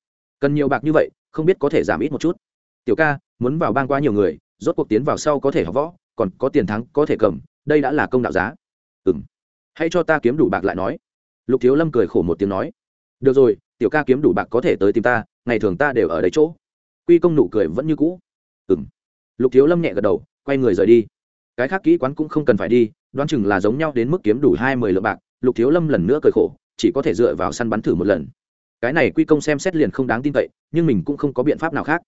Cần nhiều bạc như vậy, không biết có thể giảm ít một chút. Tiểu ca, muốn vào bang quá nhiều người, rốt cuộc tiến vào sau có thể học võ, còn có tiền thắng có thể cầm, đây đã là công đạo giá. Ừ m hãy cho ta kiếm đủ bạc lại nói. Lục thiếu lâm cười khổ một tiếng nói. Được rồi, tiểu ca kiếm đủ bạc có thể tới tìm ta, ngày thường ta đều ở đấy chỗ. Quy công nụ cười vẫn như cũ. Ừ m lục thiếu lâm nhẹ gật đầu, quay người rời đi cái khác kỹ quán cũng không cần phải đi, đoán chừng là giống nhau đến mức kiếm đủ hai mươi lượng bạc, lục thiếu lâm lần nữa cười khổ, chỉ có thể dựa vào săn bắn thử một lần. Cái này quy công xem xét liền không đáng tin cậy, nhưng mình cũng không có biện pháp nào khác.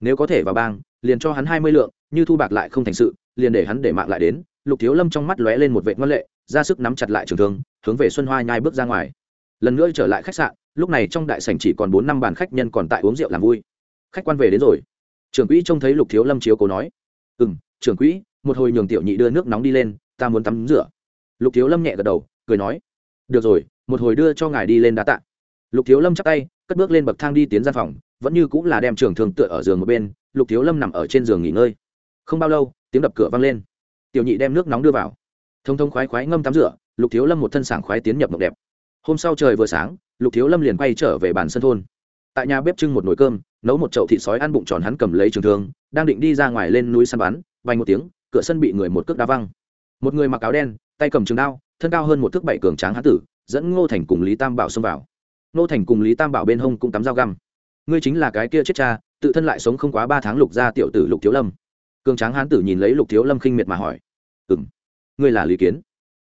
Nếu có thể vào bang, liền cho hắn hai mươi lượng, như thu bạc lại không thành sự, liền để hắn để mạng lại đến. Lục thiếu lâm trong mắt lóe lên một vệ ngân lệ, ra sức nắm chặt lại trường thương, hướng về xuân hoa nhai bước ra ngoài. Lần nữa trở lại khách sạn, lúc này trong đại sảnh chỉ còn bốn năm bàn khách nhân còn tại uống rượu làm vui. Khách quan về đến rồi. Trưởng quỹ trông thấy lục thiếu lâm chiếu cố nói ừ m trưởng quỹ một hồi nhường tiểu nhị đưa nước nóng đi lên, ta muốn tắm rửa. Lục thiếu lâm nhẹ gật đầu, cười nói, được rồi, một hồi đưa cho ngài đi lên đá tạ. Lục thiếu lâm chắc tay, cất bước lên bậc thang đi tiến ra phòng, vẫn như cũng là đem trường thường tựa ở giường một bên, lục thiếu lâm nằm ở trên giường nghỉ ngơi. Không bao lâu, tiếng đập cửa vang lên. Tiểu nhị đem nước nóng đưa vào. Thông thông khoái khoái ngâm tắm rửa, lục thiếu lâm một thân sảng khoái tiến nhập mộng đẹp. Hôm sau trời vừa sáng, lục thiếu lâm liền quay trở về bàn sân thôn. Tại nhà bếp trưng một nồi cơm, nấu một chậu thịt sói ăn bụng tròn hắn cầm lấy trường thương, đang định đi ra ngoài lên núi săn bắn vay một tiếng cửa sân bị người một cước đá văng. Một người mặc áo đen, tay cầm trường đao, thân cao hơn một thước bảy cường tráng hán tử, dẫn ngô thành cùng lý tam bảo xông vào. Ngô thành cùng lý tam bảo bên hông cũng tắm dao găm. Ngươi chính là cái kia chết cha, tự thân lại sống không quá ba tháng lục gia tiểu tử lục thiếu lâm. Cường tráng hán tử nhìn lấy lục thiếu lâm khinh miệt mà hỏi. Ừ m ngươi là lý kiến?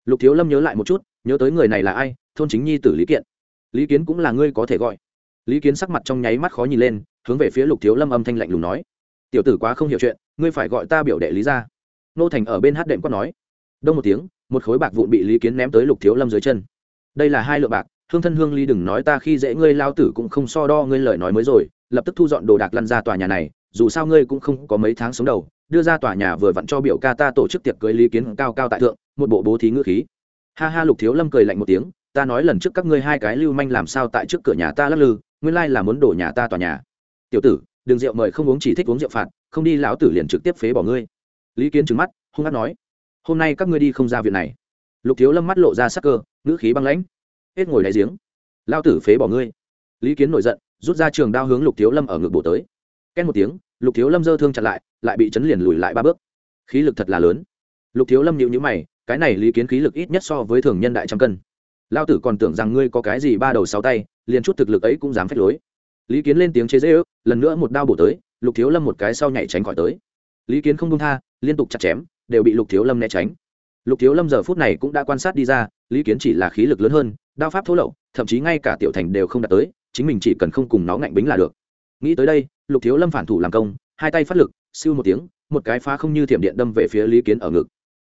Lục thiếu lâm nhớ lại một chút, nhớ tới người này là ai, thôn chính nhi tử lý kiện. Lý kiến cũng là ngươi có thể gọi. Lý kiến sắc mặt trong nháy mắt khó nhìn lên, hướng về phía lục thiếu lâm âm thanh lạnh lùng nói. Tiểu tử quá không hiểu chuyện, ngươi phải gọi ta biểu đệ lý ra nô thành ở bên hát đệm quát nói. Đông một tiếng, một khối bạc vụn bị lý kiến ném tới lục thiếu lâm dưới chân. Đây là hai lượng bạc, hương thân hương ly đừng nói ta khi dễ ngươi, lao tử cũng không so đo ngươi lời nói mới rồi, lập tức thu dọn đồ đạc lăn ra tòa nhà này, dù sao ngươi cũng không có mấy tháng sống đầu, đưa ra tòa nhà vừa vặn cho biểu ca ta tổ chức tiệc cưới lý kiến cao cao tại thượng, một bộ bố thí ngữ khí. Ha ha, lục thiếu lâm cười lạnh một tiếng, ta nói lần trước các ngươi hai cái lưu manh làm sao tại trước cửa nhà ta lắc lư, nguyên lai là muốn đổ nhà ta tòa nhà. Tiểu tử đừng rượu mời không uống chỉ thích uống rượu phạt, không đi lão tử liền trực tiếp phế bỏ ngươi lý kiến trừng mắt, hung hát nói, hôm nay các ngươi đi không ra viện này. Lục thiếu lâm mắt lộ ra sắc cơ, ngữ khí băng lãnh. Hết ngồi đáy giếng, lao tử phế bỏ ngươi. Lý kiến nổi giận, rút ra trường đao hướng lục thiếu lâm ở ngực bổ tới. Két một tiếng, lục thiếu lâm dơ thương chặt lại lại bị chấn liền lùi lại ba bước. Khí lực thật là lớn. Lục thiếu lâm nhịu nhữ mày, cái này lý kiến khí lực ít nhất so với thường nhân đại trăm cân. Lao tử còn tưởng rằng ngươi có cái gì ba đầu sáu tay, liền chút thực lực ấy cũng dám phép lối. Lý kiến lên tiếng chế dễ ước lần nữa một đao bổ tới, lục thiếu lâm một cái sau nhảy tránh khỏi tới lý kiến không công tha, liên tục chặt chém, đều bị lục thiếu lâm né tránh. Lục thiếu lâm giờ phút này cũng đã quan sát đi ra, lý kiến chỉ là khí lực lớn hơn, đao pháp thô lậu, thậm chí ngay cả tiểu thành đều không đạt tới, chính mình chỉ cần không cùng nó ngạnh bính là được. Nghĩ tới đây, lục thiếu lâm phản thủ làm công, hai tay phát lực, siêu một tiếng, một cái phá không như thiểm điện đâm về phía lý kiến ở ngực.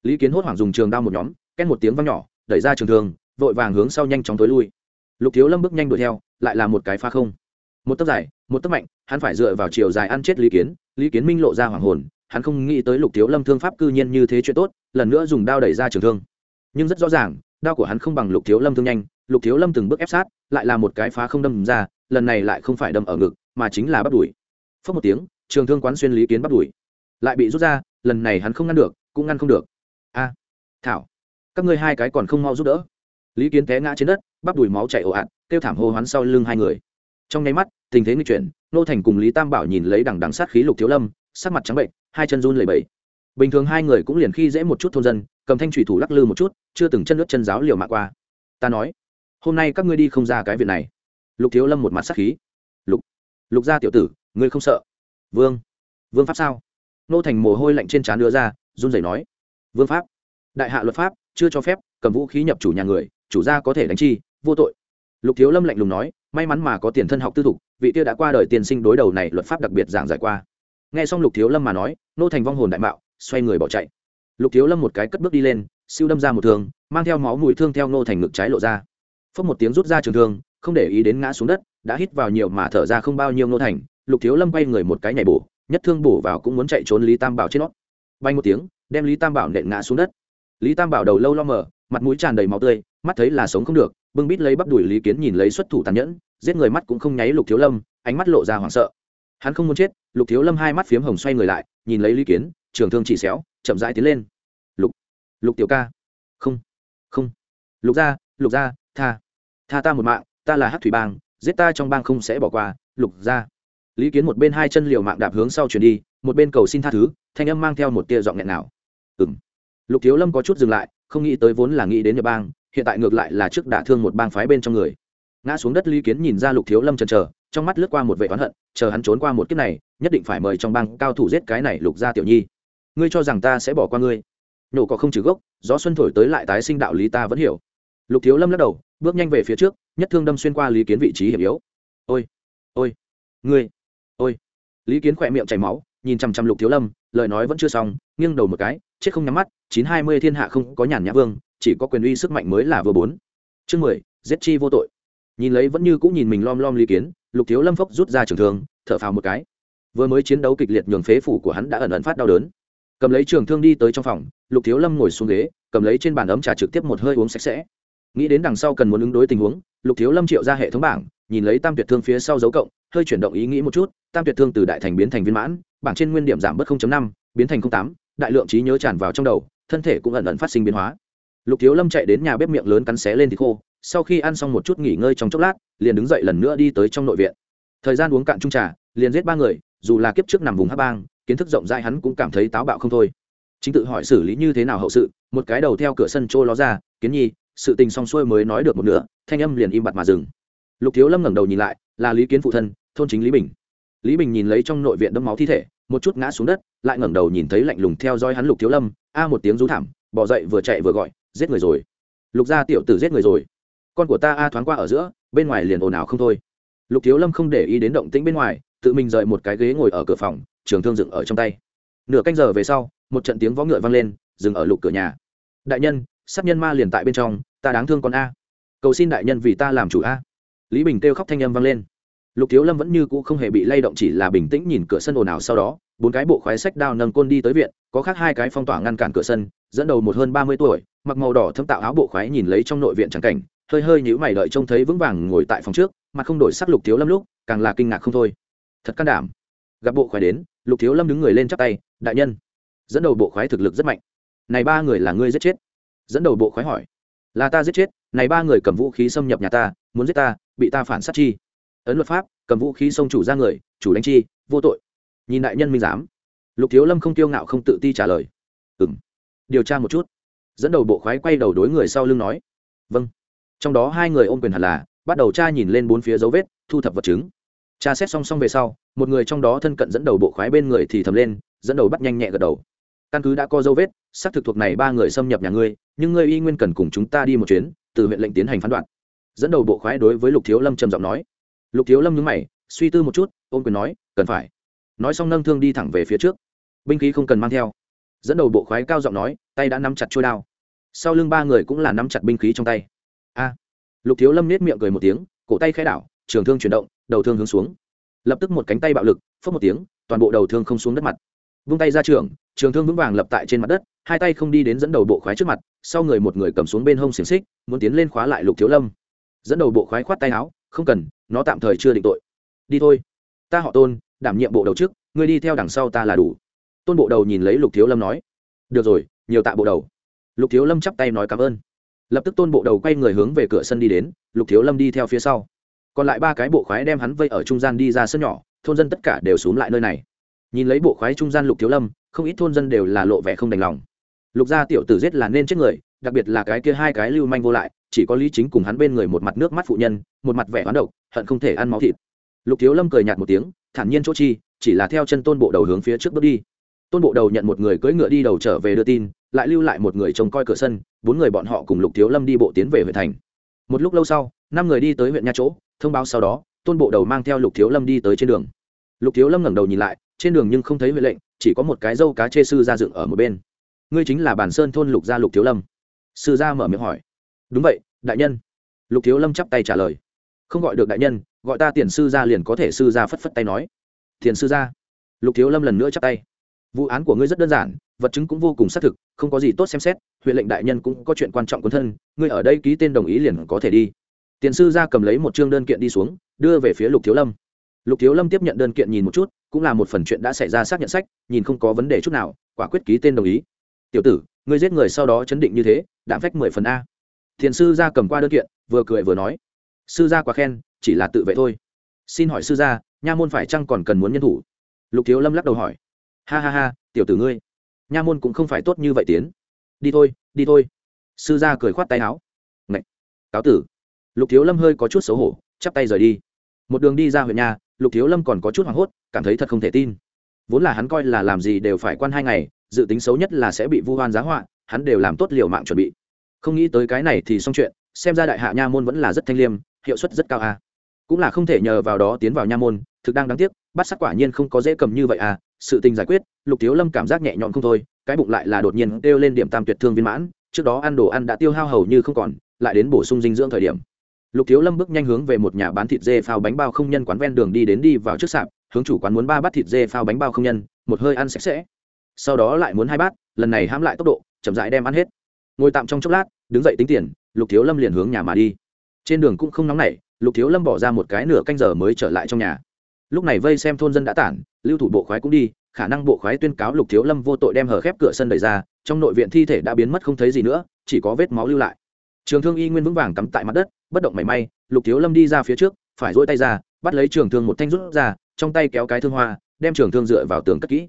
Lý kiến hốt hoảng dùng trường đao một nhóm, két một tiếng văng nhỏ, đẩy ra trường thương, vội vàng hướng sau nhanh chóng tối lui. Lục thiếu lâm bước nhanh đuổi theo, lại là một cái phá không. Một tấc dài, một tấc mạnh, hắn phải dựa vào chiều dài ăn chết lý kiến lý kiến minh lộ ra hoàng hồn hắn không nghĩ tới lục thiếu lâm thương pháp cư nhiên như thế chuyện tốt, lần nữa dùng đao đẩy ra trường thương. Nhưng rất rõ ràng, đao của hắn không bằng lục thiếu lâm thương nhanh, lục thiếu lâm từng bước ép sát, lại là một cái phá không đâm ra, lần này lại không phải đâm ở ngực, mà chính là bắt đuổi. Phớt một tiếng, trường thương quán xuyên lý kiến bắt đuổi. Lại bị rút ra, lần này hắn không ngăn được, cũng ngăn không được. A, thảo, các ngươi hai cái còn không mau giúp đỡ. Lý kiến té ngã trên đất bắp đùi máu chảy ồ ạt, kêu thảm hô hoán sau lưng hai người. Trong nháy mắt, tình thế nghi chuyển nô thành cùng lý tam bảo nhìn lấy đằng đằng sát khí lục thiếu lâm, sắc mặt trắng bệnh hai chân run lẩy bẩy. Bình thường hai người cũng liền khi dễ một chút thôn dân, cầm thanh thủy thủ lắc lư một chút, chưa từng chân nước chân giáo liều mạng qua. Ta nói, hôm nay các ngươi đi không ra cái việc này. Lục thiếu lâm một mặt sắc khí. Lục lục gia tiểu tử, ngươi không sợ? Vương vương pháp sao? Nô thành mồ hôi lạnh trên trán đưa ra, run rẩy nói. Vương pháp, đại hạ luật pháp, chưa cho phép, cầm vũ khí nhập chủ nhà người, chủ gia có thể đánh chi, vô tội. Lục thiếu lâm lạnh lùng nói, may mắn mà có tiền thân học tư thục, vị tiêu đã qua đời tiền sinh đối đầu này luật pháp đặc biệt giảng giải qua nghe xong lục thiếu lâm mà nói, nô thành vong hồn đại mạo, xoay người bỏ chạy. Lục thiếu lâm một cái cất bước đi lên, siêu đâm ra một thương, mang theo máu mùi thương theo nô thành ngực trái lộ ra. Phất một tiếng rút ra trường thương, không để ý đến ngã xuống đất, đã hít vào nhiều mà thở ra không bao nhiêu nô thành, lục thiếu lâm quay người một cái nhảy bổ, nhất thương bổ vào cũng muốn chạy trốn lý tam bảo trên nót bay một tiếng, đem lý tam bảo nện ngã xuống đất. Lý tam bảo đầu lâu lo mờ, mặt mũi tràn đầy máu tươi, mắt thấy là sống không được, bưng bít lấy bắp đùi lý kiến nhìn lấy xuất thủ tàn nhẫn, giết người mắt cũng không nháy lục thiếu lâm, ánh mắt lộ ra hoảng sợ hắn không muốn chết, lục thiếu lâm hai mắt phiếm hồng xoay người lại, nhìn lấy lý kiến, trường thương chỉ xéo, chậm rãi tiến lên. Lục lục tiểu ca. Không không. Lục gia lục gia, tha. Tha ta một mạng, ta là hát thủy bang, giết ta trong bang không sẽ bỏ qua. Lục gia. Lý kiến một bên hai chân liều mạng đạp hướng sau chuyển đi, một bên cầu xin tha thứ, thanh âm mang theo một tia giọng nghẹn nào. Ừng lục thiếu lâm có chút dừng lại, không nghĩ tới vốn là nghĩ đến nhập bang, hiện tại ngược lại là trước đả thương một bang phái bên trong người. Ngã xuống đất lý kiến nhìn ra lục thiếu lâm chần chờ trong mắt lướt qua một vệ oán hận, chờ hắn trốn qua một kiếp này, nhất định phải mời trong bang cao thủ giết cái này lục gia tiểu nhi. Ngươi cho rằng ta sẽ bỏ qua ngươi? Nổ có không trừ gốc, gió xuân thổi tới lại tái sinh đạo lý ta vẫn hiểu. Lục thiếu lâm lắc đầu, bước nhanh về phía trước, nhất thương đâm xuyên qua lý kiến vị trí hiểm yếu. Ôi ôi, ngươi, ôi. Lý kiến khỏe miệng chảy máu, nhìn chằm chằm lục thiếu lâm, lời nói vẫn chưa xong, nghiêng đầu một cái, chết không nhắm mắt, chín hai mươi thiên hạ không có nhàn nhã vương, chỉ có quyền uy sức mạnh mới là vừa bốn. Chương mười, giết chi vô tội nhìn lấy vẫn như cũng nhìn mình lom lom lý kiến, lục thiếu lâm phốc rút ra trường thương, thở phào một cái. Vừa mới chiến đấu kịch liệt nhường phế phủ của hắn đã ẩn ẩn phát đau đớn. Cầm lấy trường thương đi tới trong phòng, lục thiếu lâm ngồi xuống ghế, cầm lấy trên bàn ấm trà trực tiếp một hơi uống sạch sẽ. Nghĩ đến đằng sau cần muốn ứng đối tình huống, lục thiếu lâm triệu ra hệ thống bảng, nhìn lấy tam tuyệt thương phía sau dấu cộng, hơi chuyển động ý nghĩ một chút, tam tuyệt thương từ đại thành biến thành viên mãn, bảng trên nguyên điểm giảm bớt năm, biến thành tám, đại lượng trí nhớ tràn vào trong đầu, thân thể cũng ẩn ẩn phát sinh biến hóa. Lục thiếu lâm chạy đến nhà bếp miệng lớn cắn xé lên thịt khô sau khi ăn xong một chút nghỉ ngơi trong chốc lát, liền đứng dậy lần nữa đi tới trong nội viện. Thời gian uống cạn trung trà, liền giết ba người, dù là kiếp trước nằm vùng hát bang, kiến thức rộng rãi hắn cũng cảm thấy táo bạo không thôi. Chính tự hỏi xử lý như thế nào hậu sự, một cái đầu theo cửa sân trôi ló ra, kiến nhi, sự tình xong xuôi mới nói được một nửa, thanh âm liền im bặt mà dừng. Lục thiếu lâm ngẩng đầu nhìn lại, là lý kiến phụ thân, thôn chính lý bình. Lý bình nhìn lấy trong nội viện đấm máu thi thể, một chút ngã xuống đất, lại ngẩng đầu nhìn thấy lạnh lùng theo dõi hắn lục thiếu lâm, a một tiếng rú thảm, bỏ dậy vừa chạy vừa gọi, giết người rồi. Lục gia tiểu tử giết người rồi con của ta a thoáng qua ở giữa, bên ngoài liền ồn ào không thôi. Lục thiếu lâm không để ý đến động tĩnh bên ngoài, tự mình rời một cái ghế ngồi ở cửa phòng, trường thương dựng ở trong tay. Nửa canh giờ về sau, một trận tiếng võ ngựa vang lên, dừng ở lục cửa nhà. Đại nhân, sát nhân ma liền tại bên trong, ta đáng thương con a. Cầu xin đại nhân vì ta làm chủ a. Lý bình kêu khóc thanh âm vang lên. Lục thiếu lâm vẫn như cũ không hề bị lay động, chỉ là bình tĩnh nhìn cửa sân ồn ào sau đó, bốn cái bộ khoái sách đao nâng côn đi tới viện, có khác hai cái phong tỏa ngăn cản cửa sân, dẫn đầu một hơn ba mươi tuổi, mặc màu đỏ thâm tạo áo bộ khoái nhìn lấy trong nội viện trắng cảnh hơi hơi nhữ mày đợi trông thấy vững vàng ngồi tại phòng trước, mà không đổi sắc lục thiếu lâm lúc, càng là kinh ngạc không thôi. Thật can đảm. Gặp bộ khoái đến, lục thiếu lâm đứng người lên chắp tay, đại nhân. Dẫn đầu bộ khoái thực lực rất mạnh. Này ba người là ngươi giết chết? Dẫn đầu bộ khoái hỏi. Là ta giết chết, này ba người cầm vũ khí xâm nhập nhà ta, muốn giết ta, bị ta phản sát chi. Ấn luật pháp, cầm vũ khí xông chủ ra người, chủ đánh chi, vô tội. Nhìn đại nhân minh giám, lục thiếu lâm không tiêu ngạo không tự ti trả lời. Ừ m điều tra một chút. Dẫn đầu bộ khoái quay đầu đối người sau lưng nói. Vâng trong đó hai người ôm quyền hẳn là, bắt đầu tra nhìn lên bốn phía dấu vết, thu thập vật chứng. Tra xét song song về sau, một người trong đó thân cận dẫn đầu bộ khoái bên người thì thầm lên, dẫn đầu bắt nhanh nhẹ gật đầu. Căn cứ đã có dấu vết, xác thực thuộc này ba người xâm nhập nhà ngươi, nhưng ngươi y nguyên cần cùng chúng ta đi một chuyến, từ huyện lệnh tiến hành phán đoạn dẫn đầu bộ khoái đối với lục thiếu lâm trầm giọng nói. Lục thiếu lâm nhúng mày, suy tư một chút, ôm quyền nói, cần phải. Nói xong nâng thương đi thẳng về phía trước. Binh khí không cần mang theo. Dẫn đầu bộ khoái cao giọng nói, tay đã nắm chặt trôi đao. Sau lưng ba người cũng là nắm chặt binh khí trong tay lục thiếu lâm nết miệng cười một tiếng, cổ tay khai đảo, trường thương chuyển động, đầu thương hướng xuống. Lập tức một cánh tay bạo lực phớt một tiếng, toàn bộ đầu thương không xuống đất mặt. Vung tay ra trường trường thương vững vàng lập tại trên mặt đất, hai tay không đi đến dẫn đầu bộ khoái trước mặt, sau người một người cầm xuống bên hông xiềng xích, muốn tiến lên khóa lại lục thiếu lâm. Dẫn đầu bộ khoái khoát tay áo, không cần, nó tạm thời chưa định tội. Đi thôi. Ta họ tôn, đảm nhiệm bộ đầu trước, ngươi đi theo đằng sau ta là đủ. Tôn bộ đầu nhìn lấy lục thiếu lâm nói, được rồi, nhiều tạ bộ đầu. Lục thiếu lâm chắp tay nói cảm ơn lập tức tôn bộ đầu quay người hướng về cửa sân đi đến, lục thiếu lâm đi theo phía sau. Còn lại ba cái bộ khoái đem hắn vây ở trung gian đi ra sân nhỏ, thôn dân tất cả đều xuống lại nơi này. Nhìn lấy bộ khoái trung gian lục thiếu lâm, không ít thôn dân đều là lộ vẻ không đành lòng. Lục gia tiểu tử giết là nên chết người, đặc biệt là cái kia hai cái lưu manh vô lại, chỉ có lý chính cùng hắn bên người một mặt nước mắt phụ nhân, một mặt vẻ hoán độc, hận không thể ăn máu thịt. Lục thiếu lâm cười nhạt một tiếng, thản nhiên chỗ chi, chỉ là theo chân tôn bộ đầu hướng phía trước bước đi tôn bộ đầu nhận một người cưỡi ngựa đi đầu trở về đưa tin, lại lưu lại một người trông coi cửa sân, bốn người bọn họ cùng lục thiếu lâm đi bộ tiến về huyện thành. Một lúc lâu sau, năm người đi tới huyện nha chỗ, thông báo sau đó, tôn bộ đầu mang theo lục thiếu lâm đi tới trên đường. Lục thiếu lâm ngẩng đầu nhìn lại, trên đường nhưng không thấy huệ lệnh, chỉ có một cái dâu cá chê sư ra dựng ở một bên. Ngươi chính là bản sơn thôn lục gia lục thiếu lâm. Sư gia mở miệng hỏi. Đúng vậy, đại nhân. Lục thiếu lâm chắp tay trả lời. Không gọi được đại nhân, gọi ta tiền sư gia liền có thể sư gia phất phất tay nói. Tiền sư gia? Lục thiếu lâm lần nữa chắp tay vụ án của ngươi rất đơn giản, vật chứng cũng vô cùng xác thực, không có gì tốt xem xét, huyện lệnh đại nhân cũng có chuyện quan trọng quân thân, ngươi ở đây ký tên đồng ý liền có thể đi. Tiền sư gia cầm lấy một chương đơn kiện đi xuống, đưa về phía lục thiếu lâm. Lục thiếu lâm tiếp nhận đơn kiện nhìn một chút, cũng là một phần chuyện đã xảy ra xác nhận sách, nhìn không có vấn đề chút nào, quả quyết ký tên đồng ý. Tiểu tử, ngươi giết người sau đó chấn định như thế, đạm phách mười phần a. Thiền sư gia cầm qua đơn kiện, vừa cười vừa nói. Sư gia quá khen, chỉ là tự vệ thôi. Xin hỏi sư gia, nha môn phải chăng còn cần muốn nhân thủ? Lục thiếu lâm lắc đầu hỏi ha ha ha, tiểu tử ngươi. Nha môn cũng không phải tốt như vậy tiến. Đi thôi đi thôi. Sư gia cười khoát tay áo. Ngậy! cáo tử. Lục thiếu lâm hơi có chút xấu hổ, chắp tay rời đi. Một đường đi ra huyện nhà, lục thiếu lâm còn có chút hoảng hốt, cảm thấy thật không thể tin. Vốn là hắn coi là làm gì đều phải quan hai ngày, dự tính xấu nhất là sẽ bị vu hoan giá họa, hắn đều làm tốt liều mạng chuẩn bị. Không nghĩ tới cái này thì xong chuyện, xem ra đại hạ nha môn vẫn là rất thanh liêm, hiệu suất rất cao a cũng là không thể nhờ vào đó tiến vào nha môn, thực đang đáng tiếc, bắt sắc quả nhiên không có dễ cầm như vậy à sự tình giải quyết, lục thiếu lâm cảm giác nhẹ nhõm không thôi, cái bụng lại là đột nhiên kêu lên điểm tam tuyệt thương viên mãn, trước đó ăn đồ ăn đã tiêu hao hầu như không còn, lại đến bổ sung dinh dưỡng thời điểm. Lục thiếu lâm bước nhanh hướng về một nhà bán thịt dê phao bánh bao không nhân quán ven đường đi đến đi vào trước sạp, hướng chủ quán muốn ba bát thịt dê phao bánh bao không nhân, một hơi ăn sạch sẽ. Sau đó lại muốn hai bát, lần này hãm lại tốc độ, chậm dại đem ăn hết. Ngồi tạm trong chốc lát, đứng dậy tính tiền, lục thiếu lâm liền hướng nhà mà đi. Trên đường cũng không nóng nảy, lục thiếu lâm bỏ ra một cái nửa canh giờ mới trở lại trong nhà lúc này vây xem thôn dân đã tản, lưu thủ bộ khoái cũng đi, khả năng bộ khoái tuyên cáo lục thiếu lâm vô tội đem hở khép cửa sân đẩy ra, trong nội viện thi thể đã biến mất không thấy gì nữa, chỉ có vết máu lưu lại. Trường thương y nguyên vững vàng cắm tại mặt đất, bất động mảy may, lục thiếu lâm đi ra phía trước, phải dỗi tay ra, bắt lấy trường thương một thanh rút ra, trong tay kéo cái thương hoa, đem trường thương dựa vào tường cất kỹ.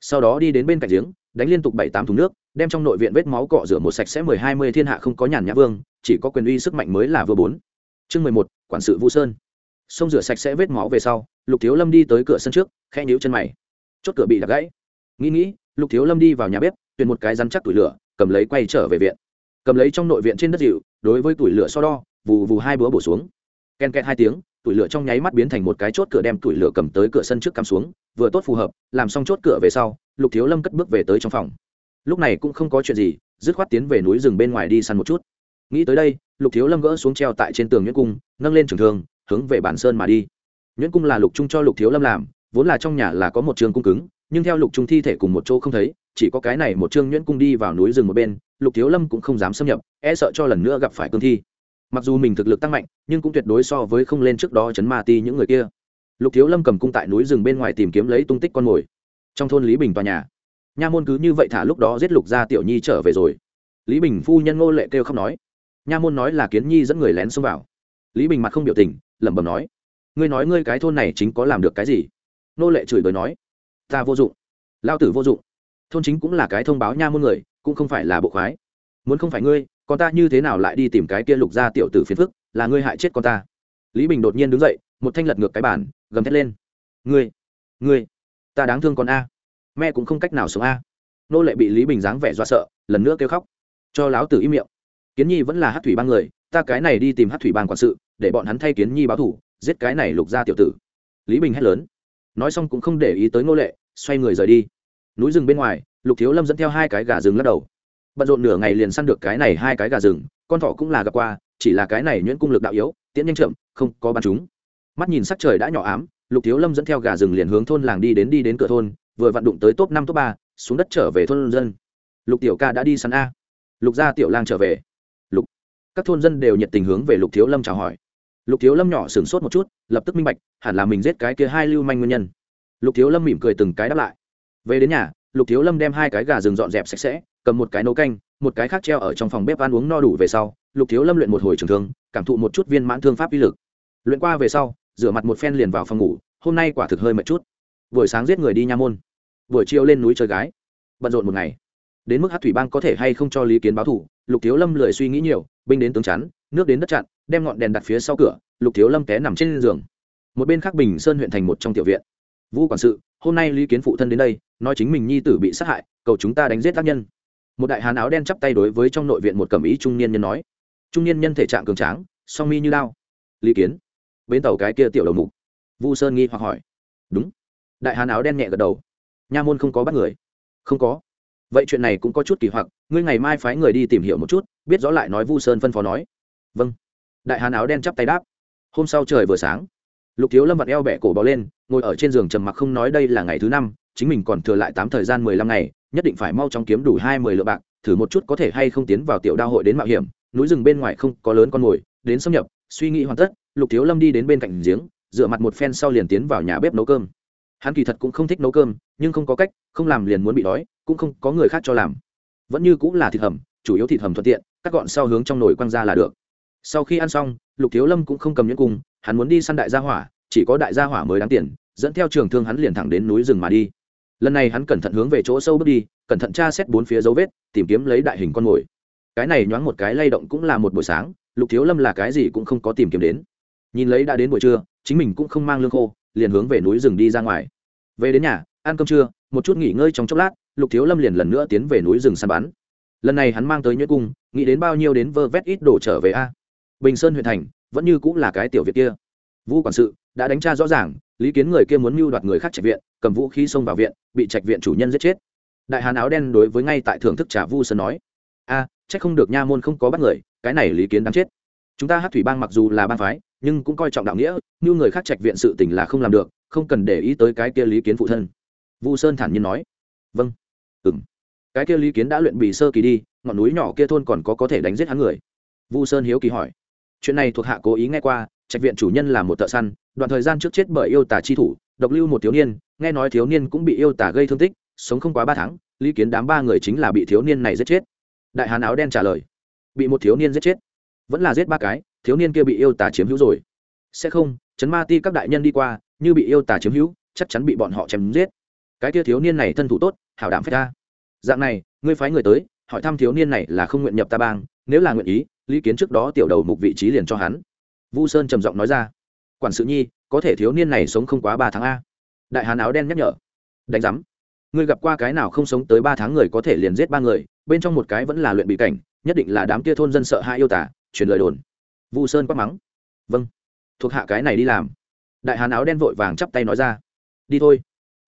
Sau đó đi đến bên cạnh giếng, đánh liên tục bảy tám thùng nước, đem trong nội viện vết máu cọ rửa một sạch sẽ mười hai mươi thiên hạ không có nhàn nhã vương, chỉ có quyền uy sức mạnh mới là vừa bốn. Chương mười một, quản sự vũ sơn. Sông rửa sạch sẽ vết máu về sau lục thiếu lâm đi tới cửa sân trước khe nhíu chân mày. Chốt cửa bị đặt gãy. Nghĩ nghĩ, lục thiếu lâm đi vào nhà bếp, tuyển một cái rắn chắc tủi lửa, cầm lấy quay trở về viện. Cầm lấy trong nội viện trên đất dịu đối với tủi lửa so đo, vù vù hai búa bổ xuống. Ken ken hai tiếng, tủi lửa trong nháy mắt biến thành một cái chốt cửa đem tủi lửa cầm tới cửa sân trước cắm xuống, vừa tốt phù hợp, làm xong chốt cửa về sau, lục thiếu lâm cất bước về tới trong phòng. Lúc này cũng không có chuyện gì, dứt khoát tiến về núi rừng bên ngoài đi săn một chút. Nghĩ tới đây, lục thiếu lâm gỡ xuống treo tại trên tường nhuyễn cung, nâng lên trường thương, hướng về bản sơn mà đi nhuyễn cung là lục trung cho lục thiếu lâm làm, vốn là trong nhà là có một trường cung cứng, nhưng theo lục trung thi thể cùng một chỗ không thấy, chỉ có cái này một trương nhuyễn cung đi vào núi rừng một bên, lục thiếu lâm cũng không dám xâm nhập e sợ cho lần nữa gặp phải cương thi. Mặc dù mình thực lực tăng mạnh, nhưng cũng tuyệt đối so với không lên trước đó chấn ma ti những người kia. Lục thiếu lâm cầm cung tại núi rừng bên ngoài tìm kiếm lấy tung tích con mồi. Trong thôn lý bình tòa nhà, nha môn cứ như vậy thả lúc đó giết lục gia tiểu nhi trở về rồi. Lý bình phu nhân ngô lệ kêu không nói. Nha môn nói là kiến nhi dẫn người lén xông vào. Lý bình mặt không biểu tình, lẩm bẩm nói ngươi nói ngươi cái thôn này chính có làm được cái gì? Nô lệ chửi bới nói, ta vô dụng. Lao tử vô dụng. Thôn chính cũng là cái thông báo nha môn người, cũng không phải là bộ khoái. Muốn không phải ngươi, con ta như thế nào lại đi tìm cái kia lục gia tiểu tử phiền phức, là ngươi hại chết con ta. Lý bình đột nhiên đứng dậy, một thanh lật ngược cái bản gầm thét lên. Ngươi ngươi, ta đáng thương con a. Mẹ cũng không cách nào sống a. Nô lệ bị lý bình dáng vẻ do sợ, lần nữa kêu khóc. Cho láo tử im miệng. Kiến nhi vẫn là hát thủy ban người, ta cái này đi tìm hát thủy ban quản sự, để bọn hắn thay kiến nhi báo thủ giết cái này lục gia tiểu tử. Lý bình hét lớn. Nói xong cũng không để ý tới nô lệ, xoay người rời đi. Núi rừng bên ngoài, lục thiếu lâm dẫn theo hai cái gà rừng lắc đầu. Bận rộn nửa ngày liền săn được cái này hai cái gà rừng, con thỏ cũng là gặp qua, chỉ là cái này nhuyễn cung lực đạo yếu, tiễn nhanh chậm, không có bắn chúng. Mắt nhìn sắc trời đã nhỏ ám, lục thiếu lâm dẫn theo gà rừng liền hướng thôn làng đi đến đi đến cửa thôn, vừa vặn đụng tới top năm, top ba, xuống đất trở về thôn dân. Lục tiểu ca đã đi săn a. Lục gia tiểu lang trở về. Lục. Các thôn dân đều nhiệt tình hướng về lục thiếu lâm chào hỏi lục thiếu lâm nhỏ sửng sốt một chút, lập tức minh bạch, hẳn là mình giết cái kia hai lưu manh nguyên nhân. Lục thiếu lâm mỉm cười từng cái đáp lại. Về đến nhà, lục thiếu lâm đem hai cái gà rừng dọn dẹp sạch sẽ, cầm một cái nấu canh, một cái khác treo ở trong phòng bếp ăn uống no đủ về sau, lục thiếu lâm luyện một hồi trường thương, cảm thụ một chút viên mãn thương pháp uy lực. Luyện qua về sau, rửa mặt một phen liền vào phòng ngủ, hôm nay quả thực hơi mệt chút. Buổi sáng giết người đi nha môn. Buổi chiều lên núi chơi gái. Bận rộn một ngày. Đến mức hát thủy bang có thể hay không cho lý kiến báo thủ, lục thiếu lâm lười suy nghĩ nhiều, binh đến tướng chắn nước đến đất chặn, đem ngọn đèn đặt phía sau cửa, lục thiếu lâm té nằm trên giường. Một bên khác bình sơn huyện thành một trong tiểu viện. Vũ quản sự, hôm nay lý kiến phụ thân đến đây, nói chính mình nhi tử bị sát hại, cầu chúng ta đánh giết tác nhân. Một đại hán áo đen chắp tay đối với trong nội viện một cẩm ý trung niên nhân nói. Trung niên nhân thể trạng cường tráng, song mi như lao lý kiến, bến tàu cái kia tiểu đầu mục. Vu sơn nghi hoặc hỏi. Đúng. Đại hán áo đen nhẹ gật đầu. Nha môn không có bắt người. Không có. Vậy chuyện này cũng có chút kỳ hoặc, ngươi ngày mai phái người đi tìm hiểu một chút, biết rõ lại nói vu sơn phân phó nói vâng. Đại hán áo đen chắp tay đáp. Hôm sau trời vừa sáng, lục thiếu lâm vặn eo bẹ cổ bò lên, ngồi ở trên giường trầm mặc không nói đây là ngày thứ năm, chính mình còn thừa lại tám thời gian mười lăm ngày, nhất định phải mau chóng kiếm đủ hai mươi lượng bạc, thử một chút có thể hay không tiến vào tiểu đao hội đến mạo hiểm. Núi rừng bên ngoài không có lớn con mồi, đến xâm nhập, suy nghĩ hoàn tất, lục thiếu lâm đi đến bên cạnh giếng dựa mặt một phen sau liền tiến vào nhà bếp nấu cơm. Hắn kỳ thật cũng không thích nấu cơm, nhưng không có cách, không làm liền muốn bị đói, cũng không có người khác cho làm. Vẫn như cũng là thịt hầm, chủ yếu thịt hầm thuận tiện, cắt gọn sau hướng trong nồi quăng ra là được sau khi ăn xong, lục thiếu lâm cũng không cầm nhẫn cung hắn muốn đi săn đại gia hỏa, chỉ có đại gia hỏa mới đáng tiền, dẫn theo trường thương hắn liền thẳng đến núi rừng mà đi. Lần này hắn cẩn thận hướng về chỗ sâu bước đi, cẩn thận tra xét bốn phía dấu vết, tìm kiếm lấy đại hình con mồi. Cái này nhoáng một cái lay động cũng là một buổi sáng, lục thiếu lâm là cái gì cũng không có tìm kiếm đến. Nhìn lấy đã đến buổi trưa, chính mình cũng không mang lương khô, liền hướng về núi rừng đi ra ngoài. Về đến nhà, ăn cơm trưa, một chút nghỉ ngơi trong chốc lát, lục thiếu lâm liền lần nữa tiến về núi rừng săn bắn. Lần này hắn mang tới nhuyễn cung, nghĩ đến bao nhiêu đến vơ vét ít đồ trở về a bình sơn huyện thành vẫn như cũng là cái tiểu việt kia. Vũ quản sự đã đánh tra rõ ràng lý kiến người kia muốn mưu đoạt người khác trạch viện cầm vũ khí xông vào viện bị trạch viện chủ nhân giết chết. Đại hàn áo đen đối với ngay tại thưởng thức trà vu sơn nói a à, trách không được nha môn không có bắt người cái này lý kiến đáng chết. Chúng ta hát thủy bang mặc dù là bang phái nhưng cũng coi trọng đạo nghĩa như người khác trạch viện sự tình là không làm được không cần để ý tới cái kia lý kiến phụ thân. Vu sơn thản nhiên nói vâng ừng cái kia lý kiến đã luyện bì sơ kỳ đi ngọn núi nhỏ kia thôn còn có có thể đánh giết hắn người. Vu sơn hiếu kỳ hỏi chuyện này thuộc hạ cố ý nghe qua, trạch viện chủ nhân là một thợ săn, đoạn thời gian trước chết bởi yêu tả chi thủ, độc lưu một thiếu niên, nghe nói thiếu niên cũng bị yêu tả gây thương tích, sống không quá ba tháng, lý kiến đám ba người chính là bị thiếu niên này giết chết. Đại hán áo đen trả lời, bị một thiếu niên giết chết? Vẫn là giết ba cái, thiếu niên kia bị yêu tả chiếm hữu rồi. Sẽ không chấn ma ti các đại nhân đi qua, như bị yêu tả chiếm hữu, chắc chắn bị bọn họ chém giết. Cái kia thiếu niên này thân thủ tốt, hảo đảm phép ta. Dạng này, ngươi phái người tới, hỏi thăm thiếu niên này là không nguyện nhập ta bang, nếu là nguyện ý lý kiến trước đó tiểu đầu mục vị trí liền cho hắn. Vu sơn trầm giọng nói ra, quản sự nhi, có thể thiếu niên này sống không quá ba tháng a? Đại hán áo đen nhắc nhở, đánh giám, ngươi gặp qua cái nào không sống tới ba tháng người có thể liền giết ba người, bên trong một cái vẫn là luyện bị cảnh, nhất định là đám kia thôn dân sợ hai yêu tả truyền lời đồn. Vu sơn quát mắng vâng thuộc hạ cái này đi làm. Đại hán áo đen vội vàng chắp tay nói ra, đi thôi.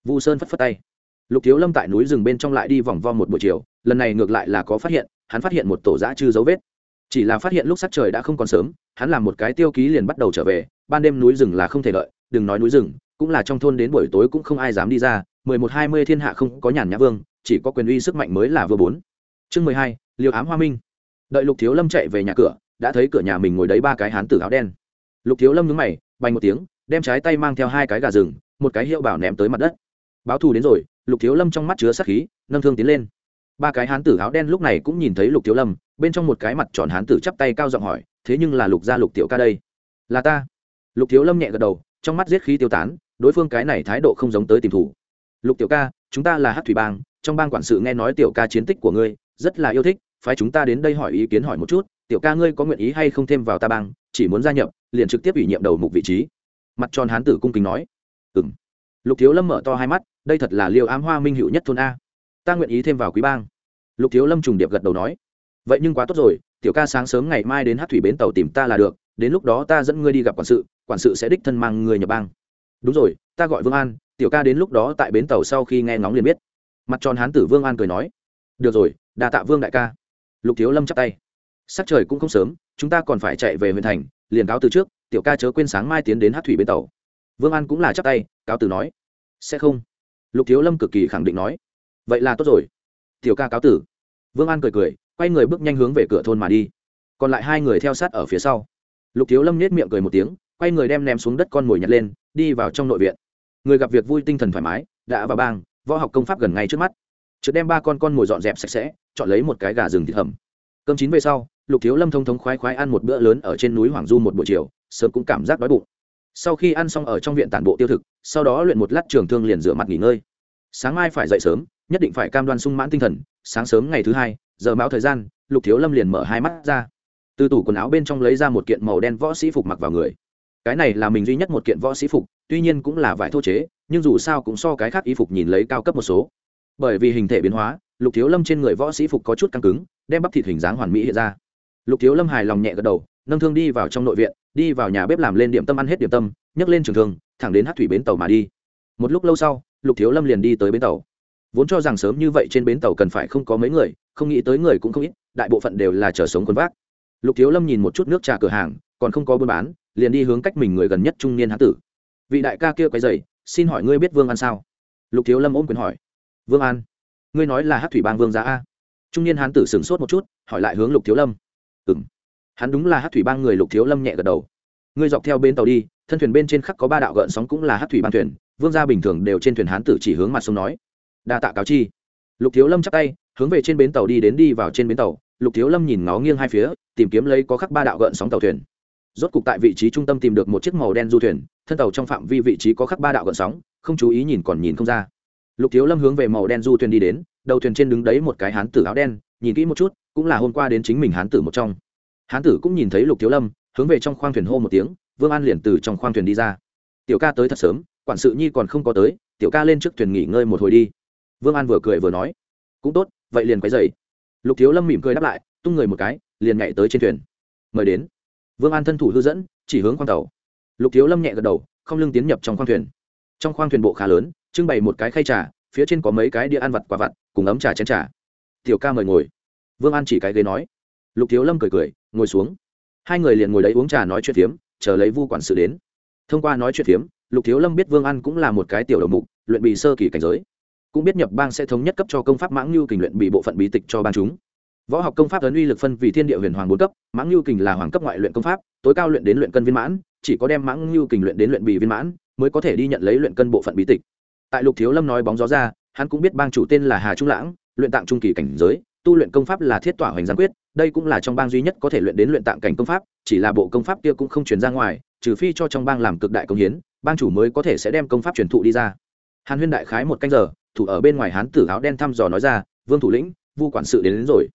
Vu sơn phất phất tay. Lục thiếu lâm tại núi rừng bên trong lại đi vòng vo một buổi chiều, lần này ngược lại là có phát hiện, hắn phát hiện một tổ giã chư dấu vết chỉ là phát hiện lúc sắc trời đã không còn sớm, hắn làm một cái tiêu ký liền bắt đầu trở về, ban đêm núi rừng là không thể lợi đừng nói núi rừng, cũng là trong thôn đến buổi tối cũng không ai dám đi ra, mười một hai mươi thiên hạ không có nhàn nhã vương, chỉ có quyền uy sức mạnh mới là vừa bốn. Chương mười hai liều ám hoa minh. Đợi lục thiếu lâm chạy về nhà cửa, đã thấy cửa nhà mình ngồi đấy ba cái hán tử áo đen. Lục thiếu lâm nhúng mày, bành một tiếng, đem trái tay mang theo hai cái gà rừng, một cái hiệu bảo ném tới mặt đất. Báo thù đến rồi, lục thiếu lâm trong mắt chứa sát khí, nâng thương tiến lên ba cái hán tử áo đen lúc này cũng nhìn thấy lục thiếu lâm, bên trong một cái mặt tròn hán tử chắp tay cao giọng hỏi, thế nhưng là lục gia lục tiểu ca đây? Là ta. Lục thiếu lâm nhẹ gật đầu, trong mắt giết khí tiêu tán, đối phương cái này thái độ không giống tới tìm thủ. Lục tiểu ca, chúng ta là hát thủy bang, trong bang quản sự nghe nói tiểu ca chiến tích của ngươi, rất là yêu thích, phái chúng ta đến đây hỏi ý kiến hỏi một chút, tiểu ca ngươi có nguyện ý hay không thêm vào ta bang, chỉ muốn gia nhập, liền trực tiếp ủy nhiệm đầu mục vị trí. Mặt tròn hán tử cung kính nói. Ừ m lục thiếu lâm mở to hai mắt, đây thật là liều ám hoa minh hữu nhất thôn a ta nguyện ý thêm vào quý bang. Lục thiếu lâm trùng điệp gật đầu nói. Vậy nhưng quá tốt rồi, tiểu ca sáng sớm ngày mai đến hát thủy bến tàu tìm ta là được, đến lúc đó ta dẫn ngươi đi gặp quản sự quản sự sẽ đích thân mang người nhập bang. Đúng rồi, ta gọi vương an, tiểu ca đến lúc đó tại bến tàu sau khi nghe ngóng liền biết. Mặt tròn hán tử vương an cười nói. Được rồi đà tạ vương đại ca. Lục thiếu lâm chắp tay. Sắc trời cũng không sớm, chúng ta còn phải chạy về huyện thành, liền cáo từ trước, tiểu ca chớ quên sáng mai tiến đến hát thủy bến tàu. Vương an cũng là chắp tay, cáo từ nói. Sẽ không. Lục thiếu lâm cực kỳ khẳng định nói vậy là tốt rồi. Tiểu ca cáo tử. Vương an cười cười, quay người bước nhanh hướng về cửa thôn mà đi. Còn lại hai người theo sát ở phía sau. Lục thiếu lâm nhét miệng cười một tiếng, quay người đem ném xuống đất con mồi nhặt lên, đi vào trong nội viện. Người gặp việc vui tinh thần thoải mái, đã vào bang, võ học công pháp gần ngay trước mắt. Trước đem ba con con mồi dọn dẹp sạch sẽ, chọn lấy một cái gà rừng thịt hầm. Cơm chín về sau, lục thiếu lâm thông thống khoái khoái ăn một bữa lớn ở trên núi hoàng du một buổi chiều, sớm cũng cảm giác đói bụng. Sau khi ăn xong ở trong viện tản bộ tiêu thực, sau đó luyện một lát trường thương liền rửa mặt nghỉ ngơi. Sáng mai phải dậy sớm nhất định phải cam đoan sung mãn tinh thần, sáng sớm ngày thứ hai, giờ mão thời gian, lục thiếu lâm liền mở hai mắt ra. Từ tủ quần áo bên trong lấy ra một kiện màu đen võ sĩ phục mặc vào người. Cái này là mình duy nhất một kiện võ sĩ phục, tuy nhiên cũng là vải thô chế, nhưng dù sao cũng so cái khác y phục nhìn lấy cao cấp một số. Bởi vì hình thể biến hóa, lục thiếu lâm trên người võ sĩ phục có chút căng cứng, đem bắp thịt hình dáng hoàn mỹ hiện ra. Lục thiếu lâm hài lòng nhẹ gật đầu, nâng thương đi vào trong nội viện, đi vào nhà bếp làm lên điểm tâm ăn hết điểm tâm, nhấc lên trường thương, thẳng đến hát thủy bến tàu mà đi. Một lúc lâu sau, lục thiếu lâm liền đi tới bến tàu vốn cho rằng sớm như vậy trên bến tàu cần phải không có mấy người, không nghĩ tới người cũng không ít, đại bộ phận đều là chở sống quân vác. Lục thiếu lâm nhìn một chút nước trà cửa hàng, còn không có buôn bán, liền đi hướng cách mình người gần nhất trung niên hán tử. Vị đại ca kia quay dày xin hỏi ngươi biết vương an sao? Lục thiếu lâm ôm quyền hỏi. Vương an? Ngươi nói là hát thủy bang vương giá a? Trung niên hán tử sửng sốt một chút, hỏi lại hướng lục thiếu lâm. Ừ m hắn đúng là hát thủy bang người, lục thiếu lâm nhẹ gật đầu. Ngươi dọc theo bên tàu đi, thân thuyền bên trên khắc có ba đạo gợn sóng cũng là hát thủy Bang thuyền, vương gia bình thường đều trên thuyền hán tử chỉ hướng mặt sông nói đa tạ cáo chi. Lục thiếu lâm chắp tay, hướng về trên bến tàu đi đến đi vào trên bến tàu. Lục thiếu lâm nhìn nó nghiêng hai phía, tìm kiếm lấy có khắc ba đạo gợn sóng tàu thuyền. Rốt cục tại vị trí trung tâm tìm được một chiếc màu đen du thuyền, thân tàu trong phạm vi vị trí có khắc ba đạo gợn sóng, không chú ý nhìn còn nhìn không ra. Lục thiếu lâm hướng về màu đen du thuyền đi đến, đầu thuyền trên đứng đấy một cái hán tử áo đen, nhìn kỹ một chút, cũng là hôm qua đến chính mình hán tử một trong. Hán tử cũng nhìn thấy lục thiếu lâm, hướng về trong khoang thuyền hô một tiếng, vương an liền từ trong khoang thuyền đi ra. Tiểu ca tới thật sớm, quản sự nhi còn không có tới, tiểu ca lên trước thuyền nghỉ ngơi một hồi đi vương an vừa cười vừa nói, cũng tốt, vậy liền quay dày lục thiếu lâm mỉm cười đáp lại, tung người một cái, liền nhảy tới trên thuyền. Mời đến. Vương an thân thủ hư dẫn, chỉ hướng khoang tàu. Lục thiếu lâm nhẹ gật đầu, không lưng tiến nhập trong khoang thuyền. Trong khoang thuyền bộ khá lớn, trưng bày một cái khay trà, phía trên có mấy cái đĩa ăn vặt quả vặt, cùng ấm trà chén trà. Tiểu ca mời ngồi. Vương an chỉ cái ghế nói. Lục thiếu lâm cười cười, ngồi xuống. Hai người liền ngồi đấy uống trà nói chuyện phiếm, chờ lấy vu quản sự đến. Thông qua nói chuyện phiếm, lục thiếu lâm biết vương an cũng là một cái tiểu đầu mục, luyện bị sơ kỳ cảnh giới cũng biết nhập bang sẽ thống nhất cấp cho công pháp mãng lưu kình luyện bị bộ phận bí tịch cho bang chúng. Võ học công pháp ấn uy lực phân vì thiên địa huyền hoàng bốn cấp, mãng lưu kình là hoàng cấp ngoại luyện công pháp, tối cao luyện đến luyện cân viên mãn, chỉ có đem mãng lưu kình luyện đến luyện bị viên mãn, mới có thể đi nhận lấy luyện cân bộ phận bí tịch. Tại lục thiếu lâm nói bóng gió ra, hắn cũng biết bang chủ tên là hà trung lãng, luyện tạng trung kỳ cảnh giới, tu luyện công pháp là thiết tỏa hoành giang quyết, đây cũng là trong bang duy nhất có thể luyện đến luyện tạng cảnh công pháp, chỉ là bộ công pháp kia cũng không truyền ra ngoài, trừ phi cho trong bang làm cực đại công hiến, bang chủ mới có thể sẽ đem công pháp truyền thụ đi ra. Hàn huyên đại khái một canh giờ thủ ở bên ngoài hán tử áo đen thăm dò nói ra vương thủ lĩnh vu quản sự đến, đến rồi.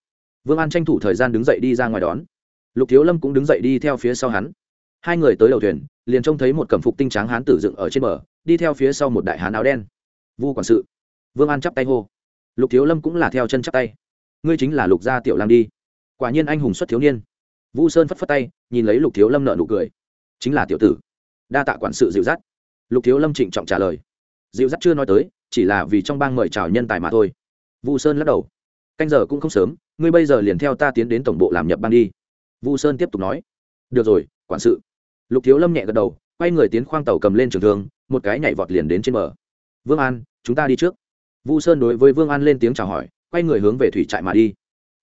Vương an tranh thủ thời gian đứng dậy đi ra ngoài đón. Lục thiếu lâm cũng đứng dậy đi theo phía sau hắn. Hai người tới đầu thuyền liền trông thấy một cẩm phục tinh tráng hán tử dựng ở trên bờ đi theo phía sau một đại hán áo đen. Vu quản sự. Vương an chắp tay hô. Lục thiếu lâm cũng là theo chân chắp tay. Ngươi chính là lục gia tiểu lang đi. Quả nhiên anh hùng xuất thiếu niên. Vu sơn phất phất tay nhìn lấy lục thiếu lâm nợ nụ cười. Chính là tiểu tử. Đa tạ quản sự dịu dắt. Lục thiếu lâm trịnh trọng trả lời. Dịu dắt chưa nói tới chỉ là vì trong bang mời chào nhân tài mà thôi. Vu sơn lắc đầu. Canh giờ cũng không sớm, ngươi bây giờ liền theo ta tiến đến tổng bộ làm nhập bang đi. Vu sơn tiếp tục nói. Được rồi, quản sự. Lục thiếu lâm nhẹ gật đầu, quay người tiến khoang tàu cầm lên trường thương, một cái nhảy vọt liền đến trên bờ. Vương an, chúng ta đi trước. Vu sơn đối với vương an lên tiếng chào hỏi, quay người hướng về thủy trại mà đi.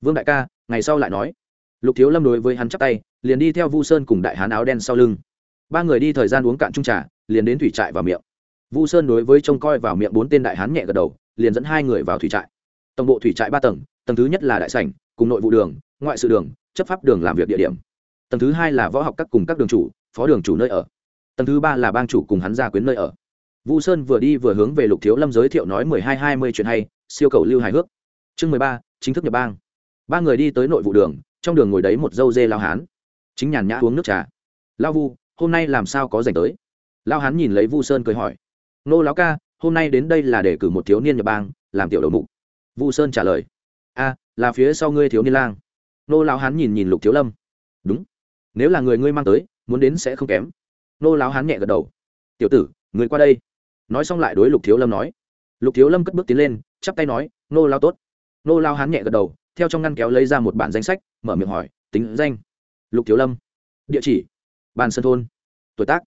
Vương đại ca, ngày sau lại nói. Lục thiếu lâm đối với hắn chắp tay, liền đi theo vu sơn cùng đại hán áo đen sau lưng. Ba người đi thời gian uống cạn trung trà, liền đến thủy trại vào miệng vu sơn đối với trông coi vào miệng bốn tên đại hán nhẹ gật đầu, liền dẫn hai người vào thủy trại. Tổng bộ thủy trại ba tầng tầng thứ nhất là đại sảnh, cùng nội vụ đường, ngoại sự đường, chấp pháp đường làm việc địa điểm. Tầng thứ hai là võ học các cùng các đường chủ, phó đường chủ nơi ở. Tầng thứ ba là bang chủ cùng hắn gia quyến nơi ở. Vu sơn vừa đi vừa hướng về lục thiếu lâm giới thiệu nói mười hai hai mươi chuyện hay, siêu cầu lưu hài hước. Chương mười ba, chính thức nhập bang. Ba người đi tới nội vụ đường, trong đường ngồi đấy một dâu dê lao hán. Chính nhàn nhã uống nước trà. Lao vu, hôm nay làm sao có dành tới? Lao hán nhìn lấy vu sơn cười hỏi nô lão ca, hôm nay đến đây là để cử một thiếu niên nhập bang, làm tiểu đầu mục. Vu sơn trả lời, a, là phía sau ngươi thiếu niên lang. Nô lão hán nhìn nhìn lục thiếu lâm, đúng, nếu là người ngươi mang tới, muốn đến sẽ không kém. Nô lão hán nhẹ gật đầu, tiểu tử, người qua đây. Nói xong lại đối lục thiếu lâm nói. Lục thiếu lâm cất bước tiến lên, chắp tay nói, nô lao tốt. Nô lao hán nhẹ gật đầu, theo trong ngăn kéo lấy ra một bản danh sách, mở miệng hỏi, tính danh? Lục thiếu lâm, địa chỉ, bàn sân thôn, tuổi tác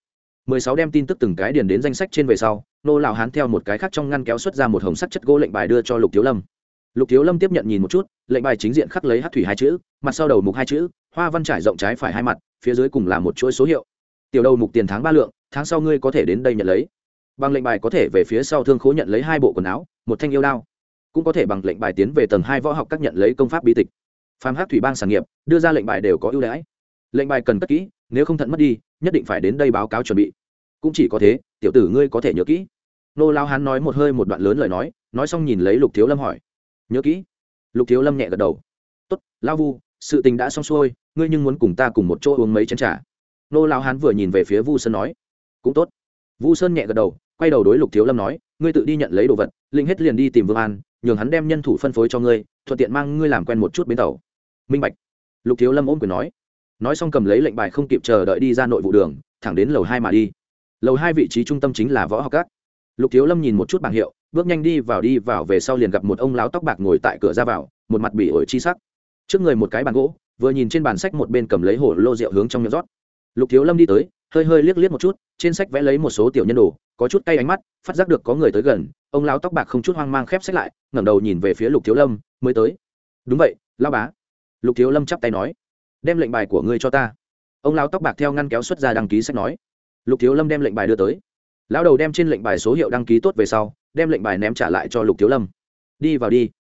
mười sáu đem tin tức từng cái điền đến danh sách trên về sau, nô lão hán theo một cái khác trong ngăn kéo xuất ra một hồng sắt chất gỗ lệnh bài đưa cho lục thiếu lâm. Lục thiếu lâm tiếp nhận nhìn một chút, lệnh bài chính diện khắc lấy hát thủy hai chữ, mặt sau đầu mục hai chữ, hoa văn trải rộng trái phải hai mặt, phía dưới cùng là một chuỗi số hiệu. Tiểu đầu mục tiền tháng ba lượng, tháng sau ngươi có thể đến đây nhận lấy. Bằng lệnh bài có thể về phía sau thương khố nhận lấy hai bộ quần áo, một thanh yêu đao, cũng có thể bằng lệnh bài tiến về tầng hai võ học các nhận lấy công pháp bí tịch. Phàm hát thủy bang sản nghiệp, đưa ra lệnh bài đều có ưu đãi. Lệnh bài cần cất kỹ, nếu không thận mất đi nhất định phải đến đây báo cáo chuẩn bị. Cũng chỉ có thế, tiểu tử ngươi có thể nhớ kỹ. Nô lao hán nói một hơi một đoạn lớn lời nói nói xong nhìn lấy lục thiếu lâm hỏi, nhớ kỹ? Lục thiếu lâm nhẹ gật đầu, tốt lao vu, sự tình đã xong xuôi, ngươi nhưng muốn cùng ta cùng một chỗ uống mấy chén t r à nô lao hán vừa nhìn về phía vu sơn nói, cũng tốt. Vu sơn nhẹ gật đầu, quay đầu đối lục thiếu lâm nói, ngươi tự đi nhận lấy đồ vật, linh hết liền đi tìm vương an, nhường hắn đem nhân thủ phân phối cho ngươi, thuận tiện mang ngươi làm quen một chút bến tàu. Minh bạch. Lục thiếu lâm ôm quyền nói nói xong cầm lấy lệnh bài không kịp chờ đợi đi ra nội vụ đường, thẳng đến lầu hai mà đi. Lầu hai vị trí trung tâm chính là võ học các. Lục thiếu lâm nhìn một chút bảng hiệu, bước nhanh đi vào đi vào về sau liền gặp một ông lão tóc bạc ngồi tại cửa ra vào, một mặt bỉ ổi chi sắc. Trước người một cái bàn gỗ, vừa nhìn trên bàn sách một bên cầm lấy hổ lô rượu hướng trong miệng rót. Lục thiếu lâm đi tới, hơi hơi liếc liếc một chút, trên sách vẽ lấy một số tiểu nhân đồ, có chút cay ánh mắt, phát giác được có người tới gần, ông lão tóc bạc không chút hoang mang khép sách lại, ngẩng đầu nhìn về phía lục thiếu lâm, mới tới. Đúng vậy lao bá. Lục thiếu lâm chắp tay nói đem lệnh bài của ngươi cho ta. Ông lão tóc bạc theo ngăn kéo xuất ra đăng ký sách nói. Lục thiếu lâm đem lệnh bài đưa tới. Lão đầu đem trên lệnh bài số hiệu đăng ký tốt về sau, đem lệnh bài ném trả lại cho lục thiếu lâm. Đi vào đi.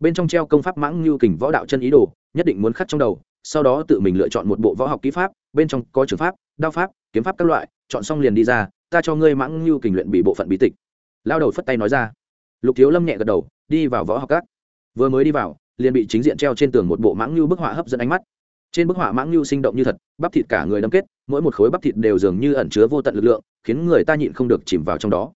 Bên trong treo công pháp mãng như kình võ đạo chân ý đồ, nhất định muốn khắc trong đầu, sau đó tự mình lựa chọn một bộ võ học kỹ pháp, bên trong có trường pháp, đao pháp, kiếm pháp các loại, chọn xong liền đi ra, ta cho ngươi mãng như kình luyện bị bộ phận bí tịch. Lao đầu phất tay nói ra. Lục thiếu lâm nhẹ gật đầu, đi vào võ học các. Vừa mới đi vào, liền bị chính diện treo trên tường một bộ mãng như bức họa hấp dẫn ánh mắt trên bức họa mãng lưu sinh động như thật, bắp thịt cả người đâm kết, mỗi một khối bắp thịt đều dường như ẩn chứa vô tận lực lượng, khiến người ta nhịn không được chìm vào trong đó.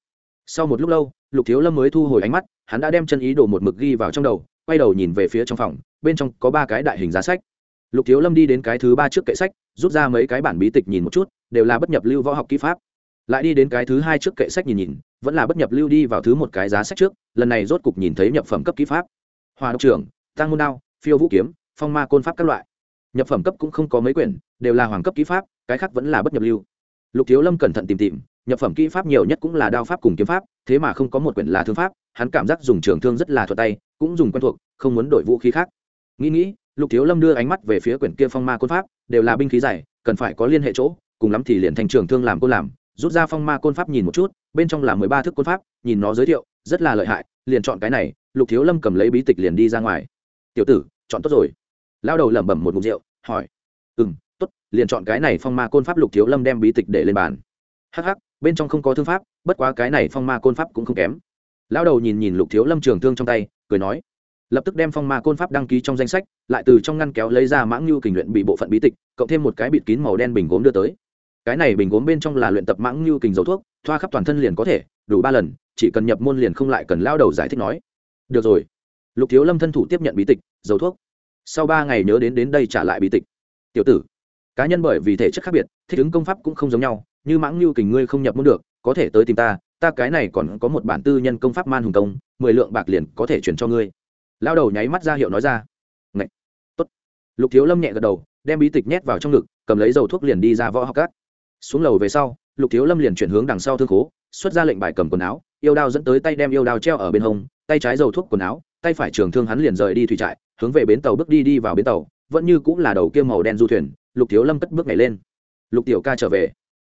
Sau một lúc lâu, lục thiếu lâm mới thu hồi ánh mắt, hắn đã đem chân ý đồ một mực ghi vào trong đầu, quay đầu nhìn về phía trong phòng, bên trong có ba cái đại hình giá sách. Lục thiếu lâm đi đến cái thứ ba trước kệ sách, rút ra mấy cái bản bí tịch nhìn một chút, đều là bất nhập lưu võ học kỹ pháp. Lại đi đến cái thứ hai trước kệ sách nhìn nhìn, vẫn là bất nhập lưu đi vào thứ một cái giá sách trước, lần này rốt cục nhìn thấy nhập phẩm cấp kỹ pháp. Hòa đốc trưởng, tăng môn đao, phiêu vũ kiếm, phong ma côn pháp các loại nhập phẩm cấp cũng không có mấy quyển, đều là hoàng cấp kỹ pháp, cái khác vẫn là bất nhập lưu. Lục thiếu lâm cẩn thận tìm tìm, nhập phẩm kỹ pháp nhiều nhất cũng là đao pháp cùng kiếm pháp, thế mà không có một quyển là thương pháp, hắn cảm giác dùng trường thương rất là thuật tay, cũng dùng quen thuộc, không muốn đổi vũ khí khác. Nghĩ nghĩ, lục thiếu lâm đưa ánh mắt về phía quyển kia phong ma côn pháp, đều là binh khí dày, cần phải có liên hệ chỗ, cùng lắm thì liền thành trường thương làm côn làm, rút ra phong ma côn pháp nhìn một chút, bên trong là mười ba thức côn pháp, nhìn nó giới thiệu, rất là lợi hại, liền chọn cái này, lục thiếu lâm cầm lấy bí tịch liền đi ra ngoài. Tiểu tử, chọn tốt rồi lao đầu lẩm bẩm một mục rượu, hỏi ừ m t ố t liền chọn cái này phong ma côn pháp lục thiếu lâm đem bí tịch để lên bàn. Hh ắ c ắ c bên trong không có thương pháp, bất quá cái này phong ma côn pháp cũng không kém. Lao đầu nhìn nhìn lục thiếu lâm trường thương trong tay, cười nói, lập tức đem phong ma côn pháp đăng ký trong danh sách, lại từ trong ngăn kéo lấy ra mãng như kình luyện bị bộ phận bí tịch, cộng thêm một cái bịt kín màu đen bình gốm đưa tới. Cái này bình gốm bên trong là luyện tập mãng như kình dầu thuốc, thoa khắp toàn thân liền có thể, đủ ba lần, chỉ cần nhập môn liền không lại cần lao đầu giải thích nói. Được rồi. Lục thiếu lâm thân thủ tiếp nhận bí tịch, dầu thuốc sau ba ngày nhớ đến đến đây trả lại bí tịch tiểu tử, cá nhân bởi vì thể chất khác biệt, thích ứng công pháp cũng không giống nhau, như mãng lưu kình ngươi không nhập môn được, có thể tới tìm ta ta cái này còn có một bản tư nhân công pháp man hùng công, mười lượng bạc liền có thể chuyển cho ngươi lao đầu nháy mắt ra hiệu nói ra Ngậy! Tốt. lục thiếu lâm nhẹ gật đầu, đem bí tịch nhét vào trong ngực, cầm lấy dầu thuốc liền đi ra võ học cát xuống lầu về sau, lục thiếu lâm liền chuyển hướng đằng sau thương khố, xuất ra lệnh bài cầm quần áo, yêu đao dẫn tới tay đem yêu đao treo ở bên hông, tay trái dầu thuốc quần áo, tay phải trường thương hắn liền rời đi thủy trại hướng về bến tàu bước đi đi vào bến tàu, vẫn như cũng là đầu kia màu đen du thuyền, lục thiếu lâm cất bước nhảy lên. Lục tiểu ca trở về.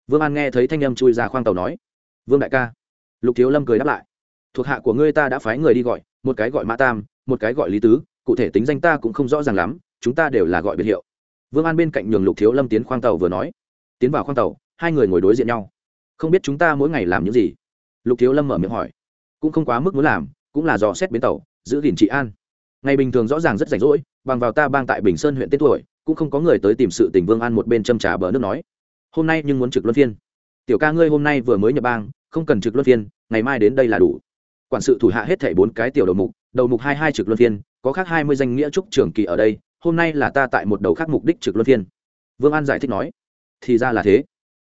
Vương an nghe thấy thanh âm chui ra khoang tàu nói, vương đại ca. Lục thiếu lâm cười đáp lại, thuộc hạ của ngươi ta đã phái người đi gọi, một cái gọi mã tam, một cái gọi lý tứ, cụ thể tính danh ta cũng không rõ ràng lắm, chúng ta đều là gọi biệt hiệu. Vương an bên cạnh nhường lục thiếu lâm tiến khoang tàu vừa nói, tiến vào khoang tàu, hai người ngồi đối diện nhau. Không biết chúng ta mỗi ngày làm những gì? Lục thiếu lâm mở miệng hỏi, cũng không quá mức muốn làm, cũng là dò xét bến tàu, giữ gìn trị an ngày bình thường rõ ràng rất rảnh rỗi, bằng vào ta bang tại bình sơn huyện tên tuổi, cũng không có người tới tìm sự tình vương an một bên châm trà bờ nước nói. Hôm nay nhưng muốn trực luân phiên. Tiểu ca ngươi hôm nay vừa mới nhập bang, không cần trực luân phiên, ngày mai đến đây là đủ. Quản sự thủ hạ hết thảy bốn cái tiểu đầu mục đầu mục hai hai trực luân phiên, có khác hai mươi danh nghĩa trúc trưởng kỳ ở đây, hôm nay là ta tại một đầu khác mục đích trực luân phiên. Vương an giải thích nói. Thì ra là thế.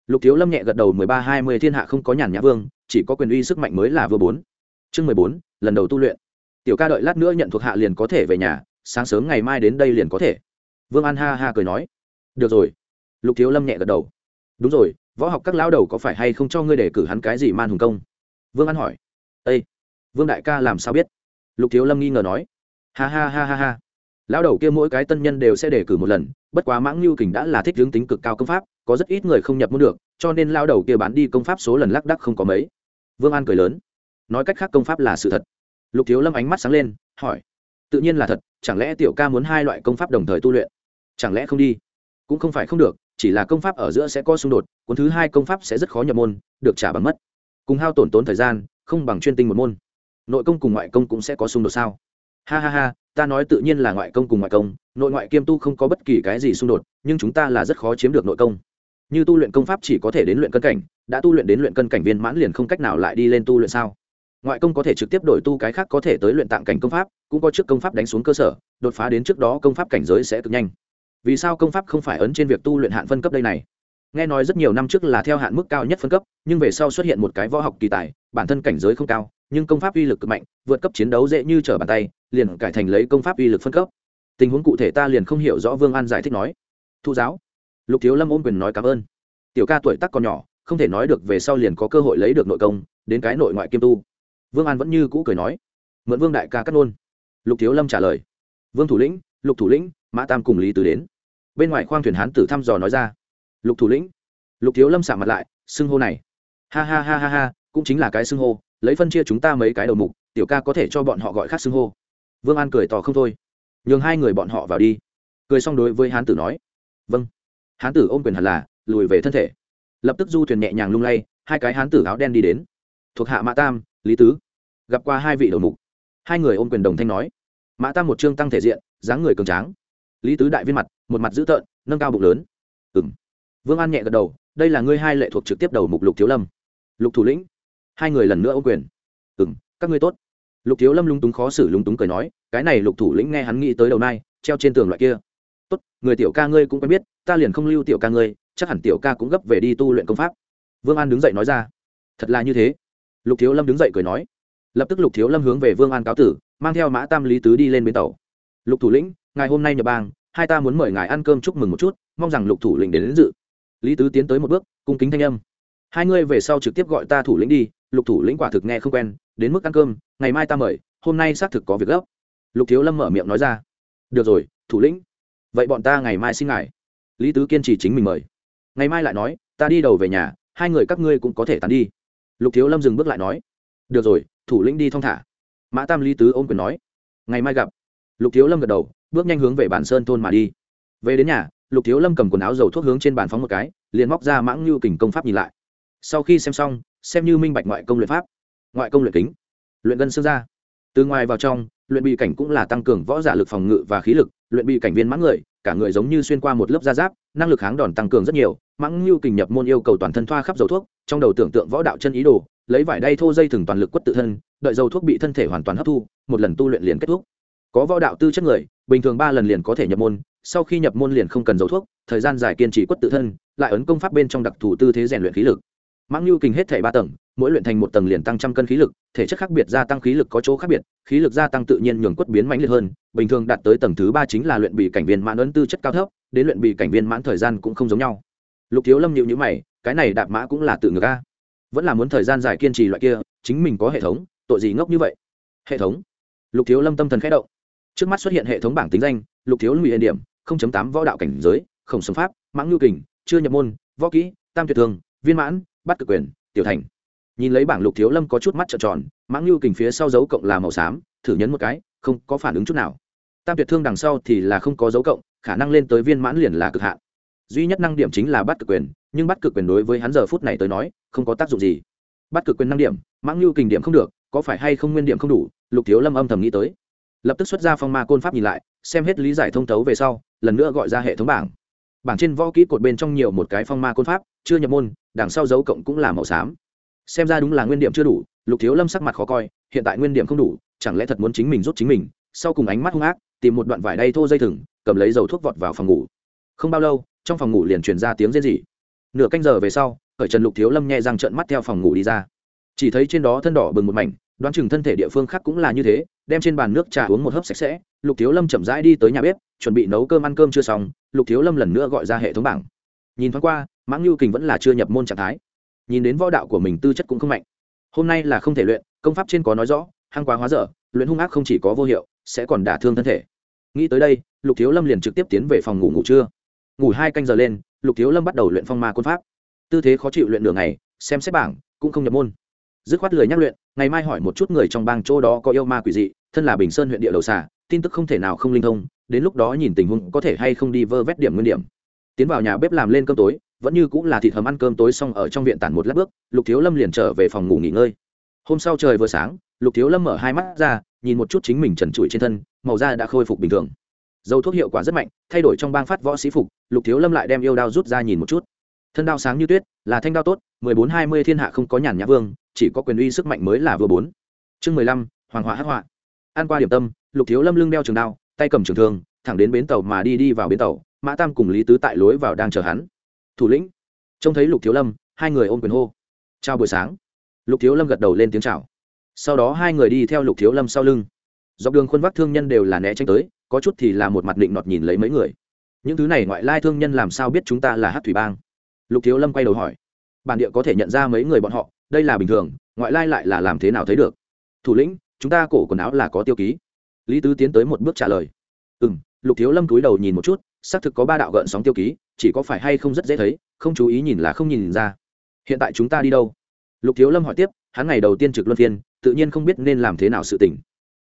Lục thiếu lâm nhẹ gật đầu mười ba hai mươi thiên hạ không có nhàn nhã vương, chỉ có quyền uy sức mạnh mới là vừa bốn. Chương mười bốn, lần đầu tu luyện tiểu ca đợi lát nữa nhận thuộc hạ liền có thể về nhà, sáng sớm ngày mai đến đây liền có thể. Vương an ha ha cười nói. Được rồi. Lục thiếu lâm nhẹ gật đầu. Đúng rồi, võ học các lão đầu có phải hay không cho ngươi để cử hắn cái gì man hùng công? Vương an hỏi. Â vương đại ca làm sao biết? Lục thiếu lâm nghi ngờ nói. Ha ha ha ha ha. Lão đầu kia mỗi cái tân nhân đều sẽ đề cử một lần, bất quá mãng lưu kình đã là thích hướng tính cực cao công pháp, có rất ít người không nhập môn được, cho nên lao đầu kia bán đi công pháp số lần lác đắc không có mấy. Vương an cười lớn. Nói cách khác công pháp là sự thật lục thiếu lâm ánh mắt sáng lên, hỏi, tự nhiên là thật, chẳng lẽ tiểu ca muốn hai loại công pháp đồng thời tu luyện? Chẳng lẽ không đi? Cũng không phải không được, chỉ là công pháp ở giữa sẽ có xung đột, cuốn thứ hai công pháp sẽ rất khó nhập môn, được trả bằng mất. Cùng hao tổn tốn thời gian, không bằng chuyên tinh một môn. Nội công cùng ngoại công cũng sẽ có xung đột sao? Ha ha ha, ta nói tự nhiên là ngoại công cùng ngoại công, nội ngoại kiêm tu không có bất kỳ cái gì xung đột, nhưng chúng ta là rất khó chiếm được nội công. Như tu luyện công pháp chỉ có thể đến luyện cân cảnh, đã tu luyện đến luyện cân cảnh viên mãn liền không cách nào lại đi lên tu luyện sao? Ngoại công có thể trực tiếp đổi tu cái khác có thể tới luyện tạng cảnh công pháp, cũng có trước công pháp đánh xuống cơ sở, đột phá đến trước đó công pháp cảnh giới sẽ cực nhanh. Vì sao công pháp không phải ấn trên việc tu luyện hạn phân cấp đây này? Nghe nói rất nhiều năm trước là theo hạn mức cao nhất phân cấp, nhưng về sau xuất hiện một cái võ học kỳ tài, bản thân cảnh giới không cao, nhưng công pháp uy lực cực mạnh, vượt cấp chiến đấu dễ như trở bàn tay, liền cải thành lấy công pháp uy lực phân cấp. Tình huống cụ thể ta liền không hiểu rõ vương an giải thích nói. Thu giáo. Lục thiếu lâm ôm quyền nói cảm ơn. Tiểu ca tuổi tác còn nhỏ, không thể nói được về sau liền có cơ hội lấy được nội công, đến cái nội ngoại kiêm tu vương an vẫn như cũ cười nói, mượn vương đại ca cắt nôn. Lục thiếu lâm trả lời, vương thủ lĩnh, lục thủ lĩnh, mã tam cùng lý tứ đến. Bên ngoài khoang thuyền hán tử thăm dò nói ra, lục thủ lĩnh. Lục thiếu lâm xả mặt lại, xưng hô này. Ha ha ha ha ha, cũng chính là cái xưng hô, lấy phân chia chúng ta mấy cái đầu mục, tiểu ca có thể cho bọn họ gọi khác xưng hô. Vương an cười tỏ không thôi, nhường hai người bọn họ vào đi. Cười xong đối với hán tử nói vâng. Hán tử ôm quyền hẳn là, lùi về thân thể. Lập tức du thuyền nhẹ nhàng lung lay, hai cái hán tử áo đen đi đến. Thuộc hạ mã tam, lý tứ gặp qua hai vị đầu mục. Hai người ôm quyền đồng thanh nói, mã tam một chương tăng thể diện, dáng người cường tráng. Lý tứ đại viên mặt, một mặt dữ tợn, nâng cao bụng lớn. Ừng vương an nhẹ gật đầu, đây là ngươi hai lệ thuộc trực tiếp đầu mục lục thiếu lâm. Lục thủ lĩnh. Hai người lần nữa ô quyền. Ừng các ngươi tốt. Lục thiếu lâm lung túng khó xử lung túng cười nói, cái này lục thủ lĩnh nghe hắn nghĩ tới đầu nai, treo trên tường loại kia. Tốt, người tiểu ca ngươi cũng quen biết, ta liền không lưu tiểu ca ngươi, chắc hẳn tiểu ca cũng gấp về đi tu luyện công pháp. Vương an đứng dậy nói ra, thật là như thế. Lục thiếu lâm đứng dậy cười nói lập tức lục thiếu lâm hướng về vương an cáo tử mang theo mã tam lý tứ đi lên bến tàu. Lục thủ lĩnh ngày hôm nay nhập bang hai ta muốn mời ngài ăn cơm chúc mừng một chút mong rằng lục thủ lĩnh đến, đến dự. Lý tứ tiến tới một bước cung kính thanh âm. Hai ngươi về sau trực tiếp gọi ta thủ lĩnh đi lục thủ lĩnh quả thực nghe không quen đến mức ăn cơm ngày mai ta mời hôm nay xác thực có việc gấp. Lục thiếu lâm mở miệng nói ra. Được rồi thủ lĩnh. Vậy bọn ta ngày mai xin ngài. Lý tứ kiên trì chính mình mời. Ngày mai lại nói ta đi đầu về nhà hai người các ngươi cũng có thể tán đi. Lục thiếu lâm dừng bước lại nói được rồi, thủ lĩnh đi thong thả. Mã tam lý tứ ôm quyền nói. Ngày mai gặp. Lục thiếu lâm gật đầu, bước nhanh hướng về bản sơn thôn mà đi. Về đến nhà, lục thiếu lâm cầm quần áo dầu thuốc hướng trên bàn phóng một cái, liền móc ra mãng như kình công pháp nhìn lại. Sau khi xem xong, xem như minh bạch ngoại công luyện pháp. Ngoại công luyện kính. Luyện gân xương ra từ ngoài vào trong, luyện bị cảnh cũng là tăng cường võ giả lực phòng ngự và khí lực, luyện bị cảnh viên mãng người, cả người giống như xuyên qua một lớp da giáp, năng lực kháng đòn tăng cường rất nhiều, mãng như kình nhập môn yêu cầu toàn thân thoa khắp dầu thuốc, trong đầu tưởng tượng võ đạo chân ý đồ lấy vải đay thô dây thừng toàn lực quất tự thân, đợi dầu thuốc bị thân thể hoàn toàn hấp thu, một lần tu luyện liền kết thúc. Có võ đạo tư chất người, bình thường ba lần liền có thể nhập môn, sau khi nhập môn liền không cần dầu thuốc, thời gian dài kiên trì quất tự thân, lại ấn công pháp bên trong đặc thù tư thế rèn luyện khí lực. Mãng nhu kình hết thể ba tầng, mỗi luyện thành một tầng liền tăng trăm cân khí lực, thể chất khác biệt gia tăng khí lực có chỗ khác biệt, khí lực gia tăng tự nhiên nhường quất biến mạnh liệt hơn, bình thường đạt tới tầng thứ ba chính là luyện bị cảnh viên mãn ấn tư chất cao thấp, đến luyện bị cảnh viên mãn thời gian cũng không giống nhau. Lục thiếu lâm nhịu nhữ mày, cái này đạp mã cũng là tự ngược a vẫn là muốn thời gian dài kiên trì loại kia, chính mình có hệ thống, tội gì ngốc như vậy? Hệ thống? Lục thiếu lâm tâm thần khẽ động. Trước mắt xuất hiện hệ thống bảng tính danh, lục thiếu lụy hiện điểm tám võ đạo cảnh giới khổng sấm pháp, mãng nhu kình, chưa nhập môn, võ kỹ, tam tuyệt thương viên mãn, bắt cực quyền, tiểu thành. Nhìn lấy bảng lục thiếu lâm có chút mắt trợn tròn, mãng nhu kình phía sau dấu cộng là màu xám, thử nhấn một cái, không có phản ứng chút nào. Tam tuyệt thương đằng sau thì là không có dấu cộng, khả năng lên tới viên mãn liền là cực hạn. Duy nhất năng điểm chính là bắt cực quyền nhưng bắt cực quyền đối với hắn giờ phút này tới nói, không có tác dụng gì. Bắt cực quyền năm điểm, mãng nhu kình điểm không được, có phải hay không nguyên điểm không đủ, lục thiếu lâm âm thầm nghĩ tới. Lập tức xuất ra phong ma côn pháp nhìn lại, xem hết lý giải thông thấu về sau, lần nữa gọi ra hệ thống bảng. Bảng trên võ kỹ cột bên trong nhiều một cái phong ma côn pháp, chưa nhập môn, đằng sau dấu cộng cũng là màu xám. Xem ra đúng là nguyên điểm chưa đủ, lục thiếu lâm sắc mặt khó coi, hiện tại nguyên điểm không đủ, chẳng lẽ thật muốn chính mình rút chính mình, sau cùng ánh mắt hung ác, tìm một đoạn vải đay thô dây thừng, cầm lấy dầu thuốc vọt vào phòng ngủ. Không bao lâu, trong phòng ngủ liền truyền ra tiếng rên rỉ nửa canh giờ về sau, khởi trần lục thiếu lâm nhẹ răng trợn mắt theo phòng ngủ đi ra. Chỉ thấy trên đó thân đỏ bừng một mảnh, đoán chừng thân thể địa phương khác cũng là như thế, đem trên bàn nước trà uống một hớp sạch sẽ, lục thiếu lâm chậm rãi đi tới nhà bếp, chuẩn bị nấu cơm ăn cơm chưa xong, lục thiếu lâm lần nữa gọi ra hệ thống bảng. Nhìn thoáng qua, mãng lưu kình vẫn là chưa nhập môn trạng thái. Nhìn đến võ đạo của mình tư chất cũng không mạnh. Hôm nay là không thể luyện, công pháp trên có nói rõ, hăng quá hóa dở, luyện hung ác không chỉ có vô hiệu, sẽ còn đả thương thân thể. Nghĩ tới đây, lục thiếu lâm liền trực tiếp tiến về phòng ngủ ngủ trưa. Ngủ hai canh giờ lên lục thiếu lâm bắt đầu luyện phong ma quân pháp. Tư thế khó chịu luyện đường này xem xét bảng, cũng không nhập môn. Dứt khoát lười nhắc luyện, ngày mai hỏi một chút người trong bang chỗ đó có yêu ma quỷ dị, thân là bình sơn huyện địa đầu xà, tin tức không thể nào không linh thông, đến lúc đó nhìn tình huống có thể hay không đi vơ vét điểm nguyên điểm. Tiến vào nhà bếp làm lên cơm tối, vẫn như cũng là thịt hầm ăn cơm tối xong ở trong viện tản một lát bước, lục thiếu lâm liền trở về phòng ngủ nghỉ ngơi. Hôm sau trời vừa sáng, lục thiếu lâm mở hai mắt ra, nhìn một chút chính mình trần trụi trên thân, màu da đã khôi phục bình thường dầu thuốc hiệu quả rất mạnh, thay đổi trong bang phát võ sĩ phục, lục thiếu lâm lại đem yêu đao rút ra nhìn một chút. Thân đao sáng như tuyết, là thanh đao tốt, mười bốn hai mươi thiên hạ không có nhàn nhã vương, chỉ có quyền uy sức mạnh mới là vừa bốn. Chương mười lăm, hoàng hỏa hắc họa. An qua điểm tâm, lục thiếu lâm lưng đeo trường đao, tay cầm trường thương, thẳng đến bến tàu mà đi đi vào bến tàu, mã tam cùng lý tứ tại lối vào đang chờ hắn. Thủ lĩnh. Trông thấy lục thiếu lâm, hai người ôm quyền hô. Chào buổi sáng. Lục thiếu lâm gật đầu lên tiếng chào. Sau đó hai người đi theo lục thiếu lâm sau lưng. Dọc đường khuôn vác thương nhân đều là né tránh tới có chút thì là một mặt định nọt nhìn lấy mấy người. Những thứ này ngoại lai thương nhân làm sao biết chúng ta là hát thủy bang? Lục thiếu lâm quay đầu hỏi. Bản địa có thể nhận ra mấy người bọn họ, đây là bình thường, ngoại lai lại là làm thế nào thấy được? Thủ lĩnh, chúng ta cổ quần áo là có tiêu ký. Lý tứ tiến tới một bước trả lời. Ừ m lục thiếu lâm cúi đầu nhìn một chút, xác thực có ba đạo gợn sóng tiêu ký, chỉ có phải hay không rất dễ thấy, không chú ý nhìn là không nhìn ra. Hiện tại chúng ta đi đâu? Lục thiếu lâm hỏi tiếp, hắn ngày đầu tiên trực luân phiên, tự nhiên không biết nên làm thế nào sự tỉnh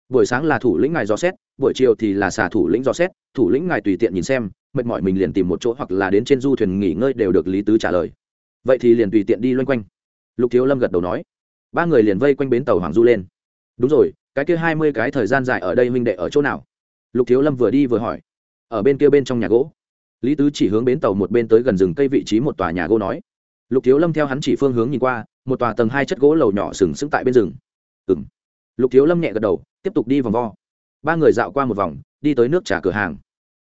buổi sáng là thủ lĩnh ngài dò xét, buổi chiều thì là xả thủ lĩnh dò xét, thủ lĩnh ngài tùy tiện nhìn xem, mệt mỏi mình liền tìm một chỗ hoặc là đến trên du thuyền nghỉ ngơi đều được lý tứ trả lời. Vậy thì liền tùy tiện đi loanh quanh. Lục thiếu lâm gật đầu nói. Ba người liền vây quanh bến tàu hoàng du lên. Đúng rồi, cái kia hai mươi cái thời gian dài ở đây huynh đệ ở chỗ nào? Lục thiếu lâm vừa đi vừa hỏi. Ở bên kia bên trong nhà gỗ. Lý tứ chỉ hướng bến tàu một bên tới gần rừng cây vị trí một tòa nhà gỗ nói. Lục thiếu lâm theo hắn chỉ phương hướng nhìn qua, một tòa tầng hai chất gỗ lầu nhỏ sừng sững tại bên rừng. Ừ m lục thiếu lâm nhẹ gật đầu tiếp tục đi vòng vo. Ba người dạo qua một vòng, đi tới nước trà cửa hàng.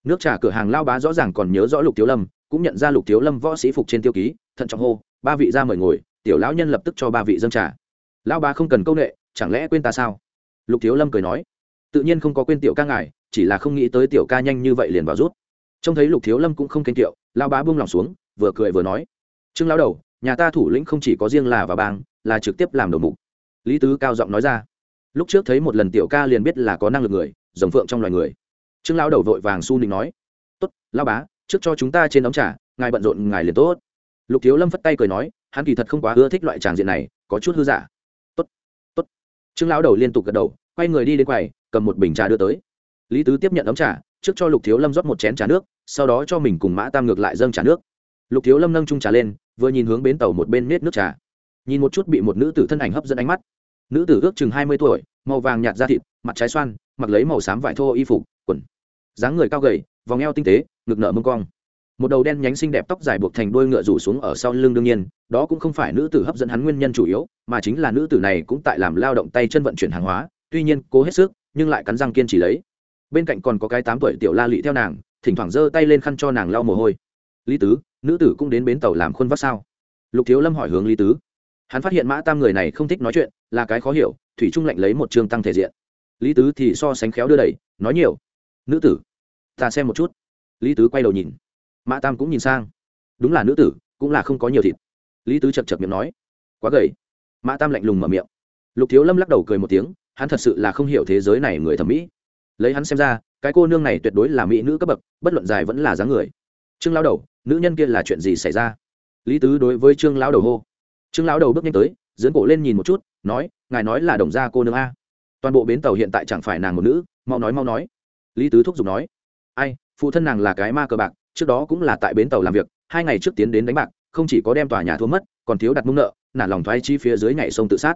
Nước trà cửa hàng lao bá rõ ràng còn nhớ rõ lục thiếu lâm, cũng nhận ra lục thiếu lâm võ sĩ phục trên tiêu ký, thận trọng hô, ba vị ra mời ngồi, tiểu lão nhân lập tức cho ba vị dâng trà. Lao bá không cần công nghệ chẳng lẽ quên ta sao? Lục thiếu lâm cười nói, tự nhiên không có quên tiểu ca ngài, chỉ là không nghĩ tới tiểu ca nhanh như vậy liền vào rút. Trông thấy lục thiếu lâm cũng không kênh kiệu lao bá buông lòng xuống, vừa cười vừa nói, trương lao đầu, nhà ta thủ lĩnh không chỉ có riêng là và bang, là trực tiếp làm đầu mục. Lý tứ cao giọng nói ra lúc trước thấy một lần tiểu ca liền biết là có năng lực người, rồng phượng trong loài người. Trương lao đầu vội vàng su nịnh nói, tốt lao bá, trước cho chúng ta trên đóng trà, ngài bận rộn ngài liền tốt. Lục thiếu lâm phất tay cười nói, hắn kỳ thật không quá ưa thích loại tràng diện này, có chút hư giả. Tốt tốt. Trương lão đầu liên tục gật đầu, quay người đi đến quầy, cầm một bình trà đưa tới. Lý tứ tiếp nhận ấm trà, trước cho lục thiếu lâm rót một chén trà nước, sau đó cho mình cùng mã tam ngược lại dâng trà nước. Lục thiếu lâm nâng trung trà lên, vừa nhìn hướng bến tàu một bên nết nước trà. Nhìn một chút bị một nữ tử thân ảnh hấp dẫn ánh mắt nữ tử ước chừng hai mươi tuổi, màu vàng nhạt da thịt, mặt trái xoan, mặc lấy màu xám vải thô y phục, quần. Dáng người cao gầy, vòng eo tinh tế, ngực nở mông cong. Một đầu đen nhánh xinh đẹp tóc dài buộc thành đôi ngựa rủ xuống ở sau lưng đương nhiên, đó cũng không phải nữ tử hấp dẫn hắn nguyên nhân chủ yếu, mà chính là nữ tử này cũng tại làm lao động tay chân vận chuyển hàng hóa, tuy nhiên cố hết sức, nhưng lại cắn răng kiên trì lấy. Bên cạnh còn có cái tám tuổi tiểu la lị theo nàng, thỉnh thoảng giơ tay lên khăn cho nàng lau mồ hôi. Lý tứ, nữ tử cũng đến bến tàu làm khuôn vác sao? Lục thiếu lâm hỏi hướng lý tứ hắn phát hiện mã tam người này không thích nói chuyện, là cái khó hiểu, thủy trung lạnh lấy một chương tăng thể diện. Lý tứ thì so sánh khéo đưa đẩy, nói nhiều. Nữ tử, ta xem một chút. Lý tứ quay đầu nhìn. Mã tam cũng nhìn sang. Đúng là nữ tử, cũng là không có nhiều thịt. Lý tứ chật chật miệng nói. Quá gầy. Mã tam lạnh lùng mở miệng. Lục thiếu lâm lắc đầu cười một tiếng, hắn thật sự là không hiểu thế giới này người thẩm mỹ. Lấy hắn xem ra, cái cô nương này tuyệt đối là mỹ nữ cấp bậc, bất luận dài vẫn là dáng người. Trương lao đầu, nữ nhân kia là chuyện gì xảy ra? Lý tứ đối với trương lao đầu hô trương Lão đầu bước nhanh tới dưỡng cổ lên nhìn một chút, nói, ngài nói là đồng gia cô nương a. Toàn bộ bến tàu hiện tại chẳng phải nàng một nữ, mau nói mau nói. Lý tứ thúc giục nói, ai, phụ thân nàng là cái ma cờ bạc, trước đó cũng là tại bến tàu làm việc, hai ngày trước tiến đến đánh bạc, không chỉ có đem tòa nhà thua mất, còn thiếu đặt mông nợ, nản lòng thoái chi phía dưới nhảy sông tự sát.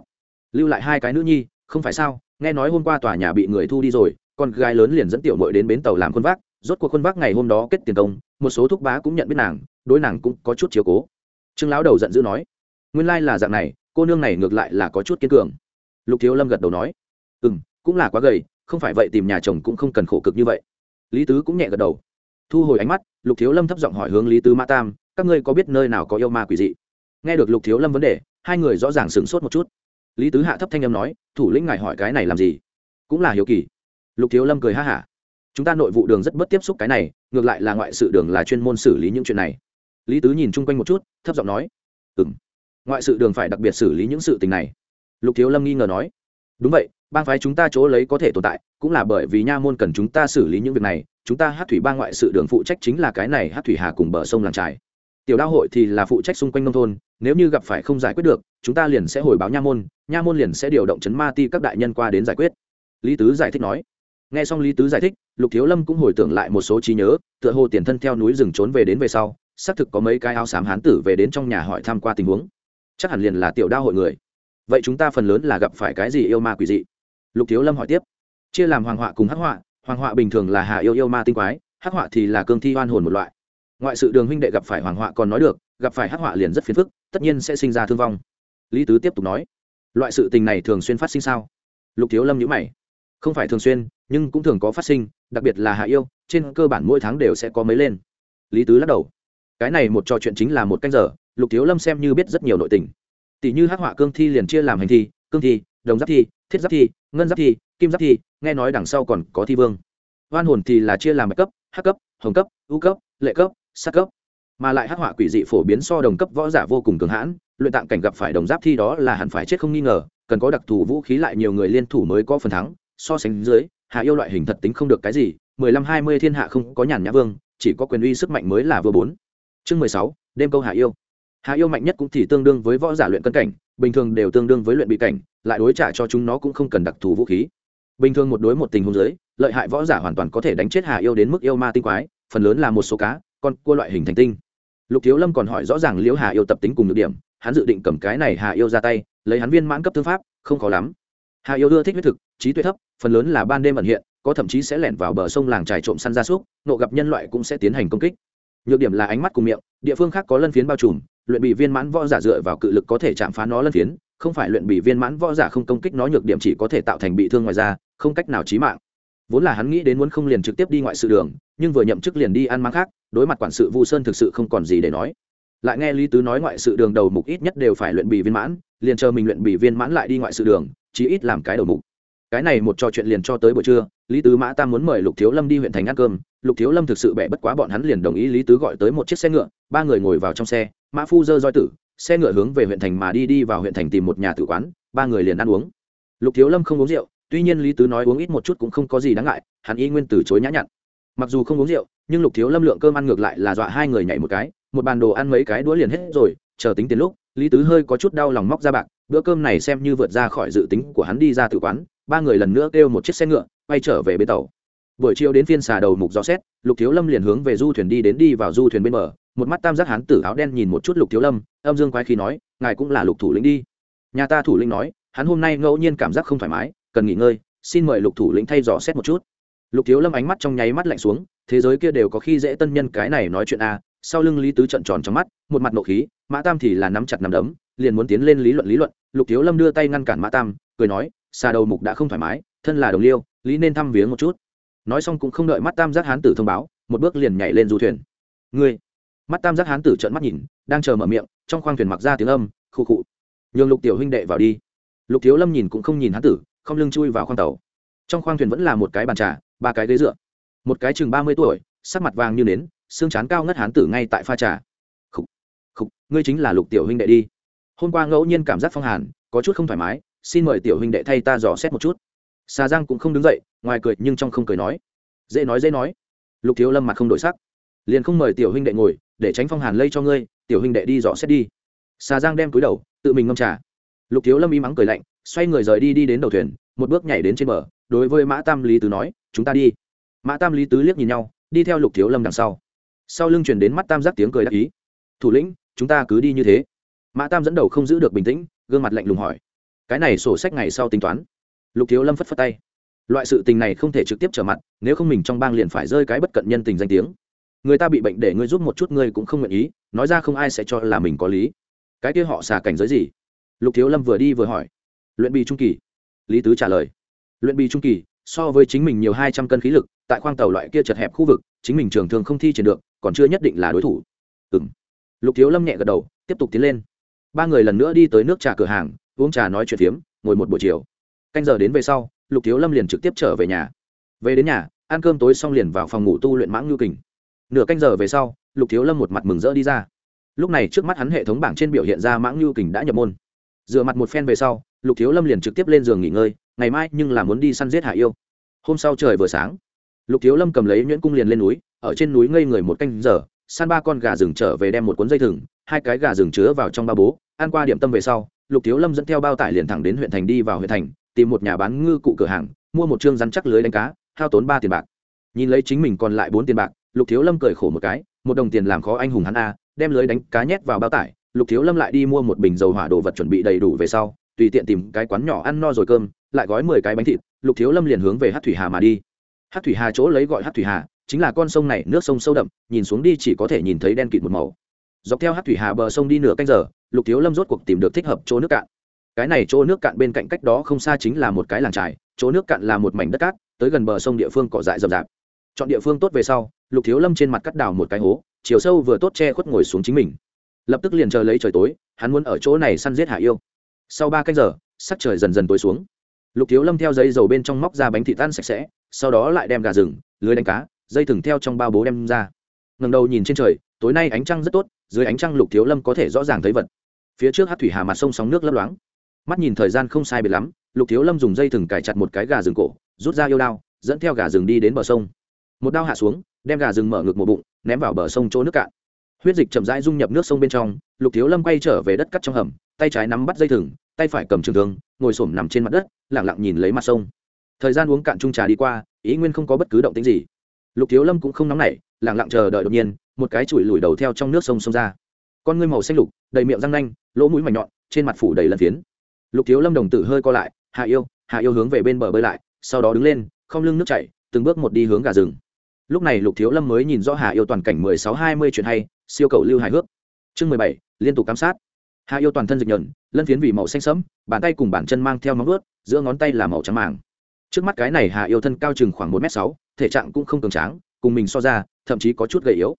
Lưu lại hai cái nữ nhi, không phải sao? Nghe nói hôm qua tòa nhà bị người thu đi rồi, con gái lớn liền dẫn tiểu mội đến bến tàu làm khuôn vác, rốt cuộc khuôn vác ngày hôm đó kết tiền công, một số thúc bá cũng nhận biết nàng, đối nàng cũng có chút chiếu cố. Trương lão đầu giận dữ nói nguyên lai là dạng này, cô nương này ngược lại là có chút kiên cường. Lục thiếu lâm gật đầu nói ừ m cũng là quá gầy, không phải vậy tìm nhà chồng cũng không cần khổ cực như vậy. Lý tứ cũng nhẹ gật đầu. Thu hồi ánh mắt, lục thiếu lâm thấp giọng hỏi hướng lý tứ mã tam, các ngươi có biết nơi nào có yêu ma quỷ dị? Nghe được lục thiếu lâm vấn đề, hai người rõ ràng sửng sốt một chút. Lý tứ hạ thấp thanh âm nói, thủ lĩnh ngài hỏi cái này làm gì? Cũng là hiếu kỳ. Lục thiếu lâm cười ha hả, chúng ta nội vụ đường rất bất tiếp xúc cái này, ngược lại là ngoại sự đường là chuyên môn xử lý những chuyện này. Lý tứ nhìn chung quanh một chút, thấp giọng nói ừ m ngoại sự đường phải đặc biệt xử lý những sự tình này. Lục thiếu lâm nghi ngờ nói, đúng vậy, bang phái chúng ta chỗ lấy có thể tồn tại, cũng là bởi vì nha môn cần chúng ta xử lý những việc này, chúng ta hát thủy ba ngoại sự đường phụ trách chính là cái này hát thủy hà cùng bờ sông làng trải tiểu đao hội thì là phụ trách xung quanh nông thôn, nếu như gặp phải không giải quyết được, chúng ta liền sẽ hồi báo nha môn nha môn liền sẽ điều động chấn ma ti các đại nhân qua đến giải quyết. Lý tứ giải thích nói. Nghe xong lý tứ giải thích, lục thiếu lâm cũng hồi tưởng lại một số trí nhớ, tựa hồ tiền thân theo núi rừng trốn về đến về sau, xác thực có mấy cái áo xám hán tử về đến trong nhà hỏi tham q u a tình huống chắc hẳn liền là tiểu đao hội người. Vậy chúng ta phần lớn là gặp phải cái gì yêu ma quỷ dị? Lục thiếu lâm hỏi tiếp. Chia làm hoàng họa cùng hắc họa, hoàng họa bình thường là hà yêu yêu ma tinh quái, hắc họa thì là cương thi oan hồn một loại. Ngoại sự đường huynh đệ gặp phải hoàng họa còn nói được, gặp phải hắc họa liền rất phiền phức, tất nhiên sẽ sinh ra thương vong. Lý tứ tiếp tục nói. Loại sự tình này thường xuyên phát sinh sao? Lục thiếu lâm nhữ mày. Không phải thường xuyên, nhưng cũng thường có phát sinh, đặc biệt là hạ yêu, trên cơ bản mỗi tháng đều sẽ có mấy lên. Lý tứ lắc đầu. Cái này một trò chuyện chính là một canh giờ lục thiếu lâm xem như biết rất nhiều nội tình. Tỷ như hắc họa cương thi liền chia làm hành thi, cương thi, đồng giáp thi, thiết giáp thi, ngân giáp thi, kim giáp thi, nghe nói đằng sau còn có thi vương. Hoan hồn thì là chia làm bạch cấp, hắc cấp, hồng cấp, ưu cấp, lệ cấp, sát cấp. Mà lại hắc họa quỷ dị phổ biến so đồng cấp võ giả vô cùng cường hãn, luyện tạng cảnh gặp phải đồng giáp thi đó là hẳn phải chết không nghi ngờ, cần có đặc thù vũ khí lại nhiều người liên thủ mới có phần thắng, so sánh dưới hạ yêu loại hình thật tính không được cái gì, mười lăm hai mươi thiên hạ không có nhàn nhã vương, chỉ có quyền uy sức mạnh mới là vừa bốn. Chương mười sáu, đêm câu hạ yêu hạ yêu mạnh nhất cũng thì tương đương với võ giả luyện cân cảnh, bình thường đều tương đương với luyện bị cảnh, lại đối trả cho chúng nó cũng không cần đặc thù vũ khí. Bình thường một đối một tình huống giới lợi hại võ giả hoàn toàn có thể đánh chết hạ yêu đến mức yêu ma tinh quái, phần lớn là một số cá, con cua loại hình thành tinh. Lục thiếu lâm còn hỏi rõ ràng liễu hà yêu tập tính cùng được điểm, hắn dự định cầm cái này hà yêu ra tay, lấy hắn viên mãn cấp thương pháp, không khó lắm. Hà yêu đưa thích huyết thực, trí tuệ thấp, phần lớn là ban đêm ẩn hiện, có thậm chí sẽ lẻn vào bờ sông làng trài trộm săn gia súc, nộ gặp nhân loại cũng sẽ tiến hành công kích. Nhược điểm là ánh mắt cùng miệng, địa phương khác có lân phiến bao trùm luyện bị viên mãn võ giả dựa vào cự lực có thể chạm phá nó lân phiến, không phải luyện bị viên mãn võ giả không công kích nó nhược điểm chỉ có thể tạo thành bị thương ngoài ra không cách nào chí mạng. Vốn là hắn nghĩ đến muốn không liền trực tiếp đi ngoại sự đường, nhưng vừa nhậm chức liền đi ăn mang khác, đối mặt quản sự vu sơn thực sự không còn gì để nói. Lại nghe lý tứ nói ngoại sự đường đầu mục ít nhất đều phải luyện bị viên mãn, liền chờ mình luyện bị viên mãn lại đi ngoại sự đường, chí ít làm cái đầu mục. Cái này một trò chuyện liền cho tới buổi trưa, lý tứ mã tam muốn mời lục thiếu lâm đi huyện thành ăn cơm. Lục thiếu lâm thực sự bẻ bất quá bọn hắn liền đồng ý lý tứ gọi tới một chiếc xe ngựa, ba người ngồi vào trong xe mã phu dơ roi tử, xe ngựa hướng về huyện thành mà đi đi vào huyện thành tìm một nhà tử quán, ba người liền ăn uống. Lục thiếu lâm không uống rượu, tuy nhiên lý tứ nói uống ít một chút cũng không có gì đáng ngại, hắn y nguyên từ chối nhã nhặn. Mặc dù không uống rượu, nhưng lục thiếu lâm lượng cơm ăn ngược lại là dọa hai người nhảy một cái, một bàn đồ ăn mấy cái đũa liền hết rồi, chờ tính tiền lúc, lý tứ hơi có chút đau lòng móc ra bạc, bữa cơm này xem như vượt ra khỏi dự tính của hắn đi ra tử quán, ba người lần nữa kêu một chiếc xe ngựa quay trở về bến tàu buổi chiều đến phiên xà đầu mục gió xét, lục thiếu lâm liền hướng về du thuyền đi đến đi vào du thuyền bên bờ, một mắt tam giác hán tử áo đen nhìn một chút lục thiếu lâm, âm dương quái khí nói, ngài cũng là lục thủ lĩnh đi. Nhà ta thủ lĩnh nói, hắn hôm nay ngẫu nhiên cảm giác không thoải mái, cần nghỉ ngơi, xin mời lục thủ lĩnh thay dò xét một chút. Lục thiếu lâm ánh mắt trong nháy mắt lạnh xuống, thế giới kia đều có khi dễ tân nhân cái này nói chuyện a sau lưng lý tứ trận tròn trong mắt, một mặt nộ khí, mã tam thì là nắm chặt nắm đấm, liền muốn tiến lên lý luận lý luận, lục thiếu lâm đưa tay ngăn cản mã tam, cười nói, xà đầu mục đã không thoải mái, thân là đồng liêu, lý nên thăm viếng một chút nói xong cũng không đợi mắt tam giác hán tử thông báo một bước liền nhảy lên du thuyền. Ngươi! Mắt tam giác hán tử trợn mắt nhìn đang chờ mở miệng trong khoang thuyền mặc ra tiếng âm khụ khụ. Nhường lục tiểu huynh đệ vào đi. Lục thiếu lâm nhìn cũng không nhìn hán tử không lưng chui vào khoang tàu. Trong khoang thuyền vẫn là một cái bàn trà ba cái ghế dựa. Một cái chừng ba mươi tuổi sắc mặt vàng như nến xương chán cao ngất hán tử ngay tại pha trà. Khụ khụ, ngươi chính là lục tiểu huynh đệ đi. Hôm qua ngẫu nhiên cảm giác phong hàn có chút không thoải mái xin mời tiểu huynh đệ thay ta dò xét một chút xà giang cũng không đứng dậy, ngoài cười nhưng trong không cười nói. Dễ nói dễ nói. Lục thiếu lâm mặt không đổi sắc. Liền không mời tiểu huynh đệ ngồi, để tránh phong hàn lây cho ngươi, tiểu huynh đệ đi dọ xét đi. Xà giang đem túi đầu, tự mình ngâm trà. Lục thiếu lâm im mắng cười lạnh, xoay người rời đi đi đến đầu thuyền, một bước nhảy đến trên bờ, đối với mã tam lý tứ nói, chúng ta đi. Mã tam lý tứ liếc nhìn nhau, đi theo lục thiếu lâm đằng sau. Sau lưng chuyển đến mắt tam giác tiếng cười đắc ý. Thủ lĩnh, chúng ta cứ đi như thế. Mã tam dẫn đầu không giữ được bình tĩnh, gương mặt lạnh lùng hỏi, cái này sổ sách ngày sau tính toán? Lục thiếu lâm phất phất tay. Loại sự tình này không thể trực tiếp trở mặt, nếu không mình trong bang liền phải rơi cái bất cận nhân tình danh tiếng. Người ta bị bệnh để ngươi giúp một chút ngươi cũng không nguyện ý, nói ra không ai sẽ cho là mình có lý. Cái kia họ xà cảnh giới gì? Lục thiếu lâm vừa đi vừa hỏi. Luyện bì trung kỳ. Lý tứ trả lời. Luyện bì trung kỳ, so với chính mình nhiều hai trăm cân khí lực, tại khoang tàu loại kia chật hẹp khu vực, chính mình trường thường không thi triển được, còn chưa nhất định là đối thủ. Ừ m lục thiếu lâm nhẹ gật đầu, tiếp tục tiến lên. Ba người lần nữa đi tới nước trà cửa hàng, uống trà nói chuyện phiếm, ngồi một buổi chiều canh giờ đến về sau, lục thiếu lâm liền trực tiếp trở về nhà. Về đến nhà, ăn cơm tối xong liền vào phòng ngủ tu luyện mãng ngưu kình. Nửa canh giờ về sau, lục thiếu lâm một mặt mừng rỡ đi ra. Lúc này trước mắt hắn hệ thống bảng trên biểu hiện ra mãng ngưu kình đã nhập môn. Dựa mặt một phen về sau, lục thiếu lâm liền trực tiếp lên giường nghỉ ngơi, ngày mai nhưng là muốn đi săn giết hạ yêu. Hôm sau trời vừa sáng, lục thiếu lâm cầm lấy nhuyễn cung liền lên núi, ở trên núi ngây người một canh giờ săn ba con gà rừng trở về đem một cuốn dây thừng, hai cái gà rừng chứa vào trong ba bố, ăn qua điểm tâm về sau, lục thiếu lâm dẫn theo bao tải liền thẳng đến huyện thành đi vào huyện thành tìm một nhà bán ngư cụ cửa hàng, mua một chương rắn chắc lưới đánh cá, hao tốn ba tiền bạc. Nhìn lấy chính mình còn lại bốn tiền bạc, lục thiếu lâm cười khổ một cái, một đồng tiền làm khó anh hùng hắn a, đem lưới đánh cá nhét vào bao tải, lục thiếu lâm lại đi mua một bình dầu hỏa đồ vật chuẩn bị đầy đủ về sau, tùy tiện tìm cái quán nhỏ ăn no rồi cơm, lại gói mười cái bánh thịt, lục thiếu lâm liền hướng về hát thủy hà mà đi. Hát thủy hà chỗ lấy gọi hát thủy hà, chính là con sông này, nước sông sâu đậm, nhìn xuống đi chỉ có thể nhìn thấy đen kịt một màu. Dọc theo hát thủy hà bờ sông đi nửa canh giờ, lục thiếu lâm rốt cuộc tìm được thích hợp chỗ nước cạn cái này chỗ nước cạn bên cạnh cách đó không xa chính là một cái làng trài, chỗ nước cạn là một mảnh đất cát, tới gần bờ sông địa phương cỏ dại rậm rạp. Chọn địa phương tốt về sau, lục thiếu lâm trên mặt cắt đào một cái hố, chiều sâu vừa tốt che khuất ngồi xuống chính mình. Lập tức liền chờ lấy trời tối, hắn muốn ở chỗ này săn giết hạ yêu. Sau ba canh giờ, sắc trời dần dần tối xuống. Lục thiếu lâm theo dây dầu bên trong móc ra bánh thịt tan sạch sẽ, sau đó lại đem gà rừng, lưới đánh cá, dây thừng theo trong bao bố đem ra. Ngầm đầu nhìn trên trời, tối nay ánh trăng rất tốt, dưới ánh trăng lục thiếu lâm có thể rõ ràng thấy vật. Phía trước hát thủy hà mặt sông sóng nước lấp loáng mắt nhìn thời gian không sai biệt lắm, lục thiếu lâm dùng dây thừng cài chặt một cái gà rừng cổ, rút ra yêu đao, dẫn theo gà rừng đi đến bờ sông. Một đao hạ xuống, đem gà rừng mở ngực một bụng, ném vào bờ sông chỗ nước cạn. Huyết dịch chậm rãi dung nhập nước sông bên trong, lục thiếu lâm quay trở về đất cắt trong hầm, tay trái nắm bắt dây thừng, tay phải cầm trường thương, ngồi xổm nằm trên mặt đất lẳng lặng nhìn lấy mặt sông. Thời gian uống cạn chung trà đi qua, ý nguyên không có bất cứ động tĩnh gì. Lục thiếu lâm cũng không nóng nảy lẳng lặng chờ đợi đột nhiên, một cái chùi lùi đầu theo trong nước sông sông ra. Con ngươi màu xanh lục, đầy miệng răng nanh, lỗ mũi mảnh nhọn, trên mặt phủ đầy lần phiến lục thiếu lâm đồng tử hơi co lại, hạ yêu hạ yêu hướng về bên bờ bơi lại, sau đó đứng lên, không lưng nước chảy, từng bước một đi hướng gà rừng. Lúc này lục thiếu lâm mới nhìn rõ hạ yêu toàn cảnh mười sáu hai mươi chuyện hay, siêu cầu lưu hài hước. Chương mười bảy, liên tục giám sát. Hạ yêu toàn thân dịch nhợn lân phiến vì màu xanh sẫm, bàn tay cùng bàn chân mang theo móng ướt giữa ngón tay là màu trắng màng. Trước mắt cái này hạ yêu thân cao chừng khoảng một m sáu, thể trạng cũng không cường tráng, cùng mình so ra, thậm chí có chút gầy yếu.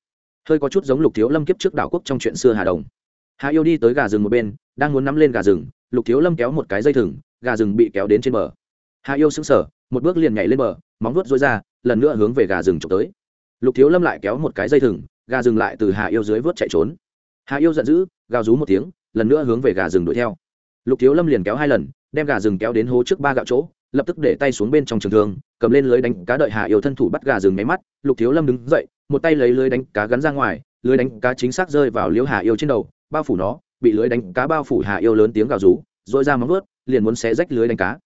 Hơi có chút giống lục thiếu lâm kiếp trước đảo quốc trong chuyện xưa hà đồng. Hạ yêu đi tới gà rừng một bên, đang muốn nắm lên gà rừng lục thiếu lâm kéo một cái dây thừng, gà rừng bị kéo đến trên bờ. Hạ yêu sững sờ, một bước liền nhảy lên bờ, móng vuốt dối ra, lần nữa hướng về gà rừng trộm tới. Lục thiếu lâm lại kéo một cái dây thừng, gà rừng lại từ hạ yêu dưới vớt chạy trốn. Hạ yêu giận dữ, gào rú một tiếng, lần nữa hướng về gà rừng đuổi theo. Lục thiếu lâm liền kéo hai lần, đem gà rừng kéo đến hố trước ba gạo chỗ, lập tức để tay xuống bên trong trường thương, cầm lên lưới đánh cá đợi hạ yêu thân thủ bắt gà rừng máy mắt. Lục thiếu lâm đứng dậy, một tay lấy lưới đánh cá gắn ra ngoài, lưới đánh cá chính xác rơi vào liễu hạ yêu trên đầu, bao phủ nó bị lưới đánh cá bao phủ hạ yêu lớn tiếng gào rú dội ra móng vớt liền muốn xé rách lưới đánh cá.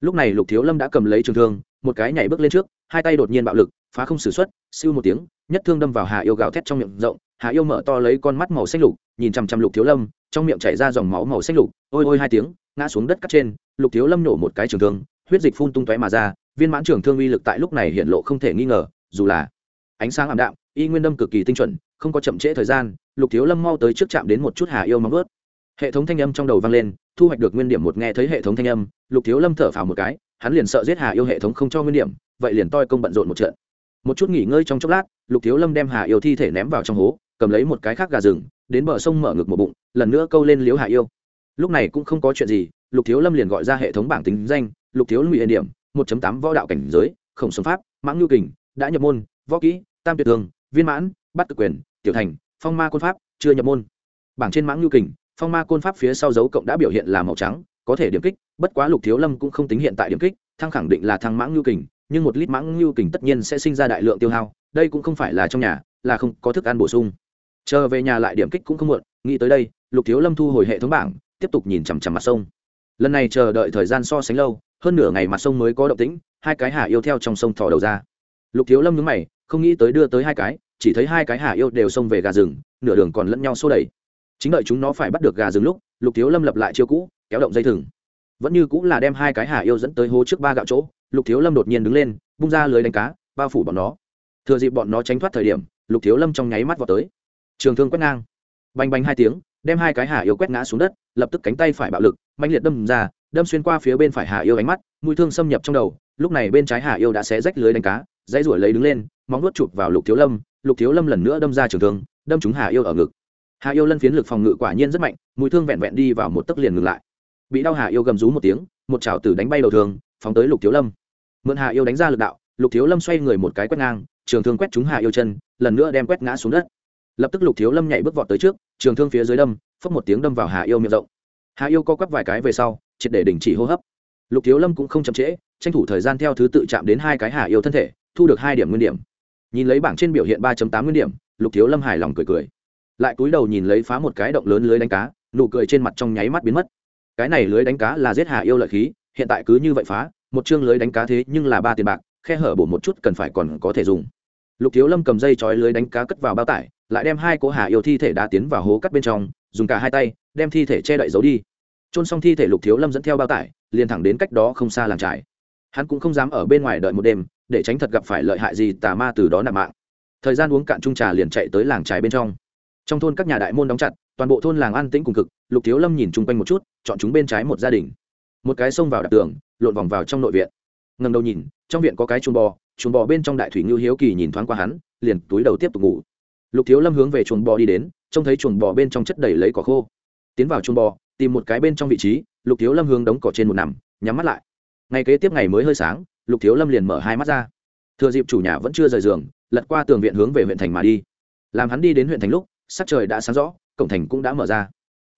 Lúc này lục thiếu lâm đã cầm lấy trường thương, một cái nhảy bước lên trước, hai tay đột nhiên bạo lực, phá không xử xuất siêu một tiếng, nhất thương đâm vào hạ yêu gào thét trong miệng rộng hạ yêu mở to lấy con mắt màu xanh lục, nhìn chằm chằm lục thiếu lâm, trong miệng chảy ra dòng máu màu xanh lục, ôi ôi hai tiếng, ngã xuống đất cắt trên, lục thiếu lâm nổ một cái trường thương, huyết dịch phun tung tóe mà ra, viên mãn trường thương uy lực tại lúc này hiện lộ không thể nghi ngờ, dù là ánh sáng ảm đạm, y nguyên đâm cực kỳ tinh chuẩn không có chậm trễ thời gian, lục thiếu lâm mau tới trước chạm đến một chút hà yêu móng ướt hệ thống thanh âm trong đầu vang lên, thu hoạch được nguyên điểm một nghe thấy hệ thống thanh âm, lục thiếu lâm thở phào một cái, hắn liền sợ giết hà yêu hệ thống không cho nguyên điểm, vậy liền toi công bận rộn một trận. Một chút nghỉ ngơi trong chốc lát, lục thiếu lâm đem hà yêu thi thể ném vào trong hố, cầm lấy một cái khác gà rừng, đến bờ sông mở ngực một bụng, lần nữa câu lên liếu hà yêu. Lúc này cũng không có chuyện gì, lục thiếu lâm liền gọi ra hệ thống bảng tính danh, lục thiếu lâm bị điểm, một tám võ đạo cảnh giới, khổng sống pháp, mãng nhu kình, đã nhập môn, võ kỹ, tam tuyệt thường, viên mãn bắt cực quyền, tiểu thành, phong ma côn pháp, chưa nhập môn. Bảng trên mãng nhu kình, phong ma côn pháp phía sau dấu cộng đã biểu hiện là màu trắng, có thể điểm kích, bất quá lục thiếu lâm cũng không tính hiện tại điểm kích, thăng khẳng định là thăng mãng nhu kình, nhưng một lít mãng nhu kình tất nhiên sẽ sinh ra đại lượng tiêu hao, đây cũng không phải là trong nhà, là không có thức ăn bổ sung. Chờ về nhà lại điểm kích cũng không muộn, nghĩ tới đây, lục thiếu lâm thu hồi hệ thống bảng, tiếp tục nhìn chằm chằm mặt sông. Lần này chờ đợi thời gian so sánh lâu, hơn nửa ngày mặt sông mới có động tĩnh, hai cái hà yêu theo trong sông thò đầu ra. Lục thiếu lâm nhướng mày, không nghĩ tới đưa tới hai cái chỉ thấy hai cái hà yêu đều xông về gà rừng, nửa đường còn lẫn nhau xô đẩy. Chính đợi chúng nó phải bắt được gà rừng lúc, lục thiếu lâm lập lại chiêu cũ, kéo động dây thừng. Vẫn như cũng là đem hai cái hà yêu dẫn tới hố trước ba gạo chỗ, lục thiếu lâm đột nhiên đứng lên, bung ra lưới đánh cá, bao phủ bọn nó. Thừa dịp bọn nó tránh thoát thời điểm, lục thiếu lâm trong nháy mắt vào tới. Trường thương quét ngang. Bành bành hai tiếng, đem hai cái hà yêu quét ngã xuống đất, lập tức cánh tay phải bạo lực mạnh liệt đâm ra, đâm xuyên qua phía bên phải hà yêu ánh mắt, mũi thương xâm nhập trong đầu, lúc này bên trái hà yêu đã xé rách lưới đánh cá, dãy ruổi lấy đứng lên, móng nuốt chụp vào lục thiếu lâm lục thiếu lâm lần nữa đâm ra trường thương, đâm chúng hà yêu ở ngực. Hà yêu lân phiến lực phòng ngự quả nhiên rất mạnh mũi thương vẹn vẹn đi vào một tấc liền ngừng lại. Bị đau hà yêu gầm rú một tiếng, một chảo tử đánh bay đầu thường phóng tới lục thiếu lâm. Mượn hà yêu đánh ra lực đạo, lục thiếu lâm xoay người một cái quét ngang, trường thương quét chúng hà yêu chân, lần nữa đem quét ngã xuống đất. Lập tức lục thiếu lâm nhảy bước vọt tới trước, trường thương phía dưới đâm phất một tiếng đâm vào hà yêu miệng rộng. Hà yêu co quắp vài cái về sau, triệt để đình chỉ hô hấp. Lục thiếu lâm cũng không chậm trễ, tranh thủ thời gian theo thứ tự chạm đến hai cái hà yêu thân thể, thu được hai điểm nguyên điểm nhìn lấy bảng trên biểu hiện ba tám nguyên điểm, lục thiếu lâm hài lòng cười cười. Lại cúi đầu nhìn lấy phá một cái động lớn lưới đánh cá, nụ cười trên mặt trong nháy mắt biến mất. Cái này lưới đánh cá là giết hà yêu lợi khí, hiện tại cứ như vậy phá, một chương lưới đánh cá thế nhưng là ba tiền bạc, khe hở bổ một chút cần phải còn có thể dùng. Lục thiếu lâm cầm dây chói lưới đánh cá cất vào bao tải, lại đem hai cỗ hà yêu thi thể đá tiến vào hố cắt bên trong, dùng cả hai tay, đem thi thể che đậy giấu đi. Trôn xong thi thể lục thiếu lâm dẫn theo bao tải, liền thẳng đến cách đó không xa làng trải hắn cũng không dám ở bên ngoài đợi một đêm để tránh thật gặp phải lợi hại gì tà ma từ đó nạp mạng. Thời gian uống cạn trung trà liền chạy tới làng trài bên trong. Trong thôn các nhà đại môn đóng chặt, toàn bộ thôn làng an tĩnh cùng cực, lục thiếu lâm nhìn chung quanh một chút, chọn chúng bên trái một gia đình. Một cái xông vào đạp tường, lộn vòng vào trong nội viện. Ngầm đầu nhìn, trong viện có cái chuồng bò chuồng bò bên trong đại thủy ngưu hiếu kỳ nhìn thoáng qua hắn, liền túi đầu tiếp tục ngủ. Lục thiếu lâm hướng về chuồng bò đi đến, trông thấy chuồng bò bên trong chất đầy lấy cỏ khô. Tiến vào chuồng bò, tìm một cái bên trong vị trí, lục thiếu lâm hướng đống cỏ trên một nằm, nhắm mắt lại. Ngày kế tiếp ngày mới hơi sáng lục thiếu lâm liền mở hai mắt ra. Thừa dịp chủ nhà vẫn chưa rời giường, lật qua tường viện hướng về huyện thành mà đi. Làm hắn đi đến huyện thành lúc, sắc trời đã sáng rõ, cổng thành cũng đã mở ra.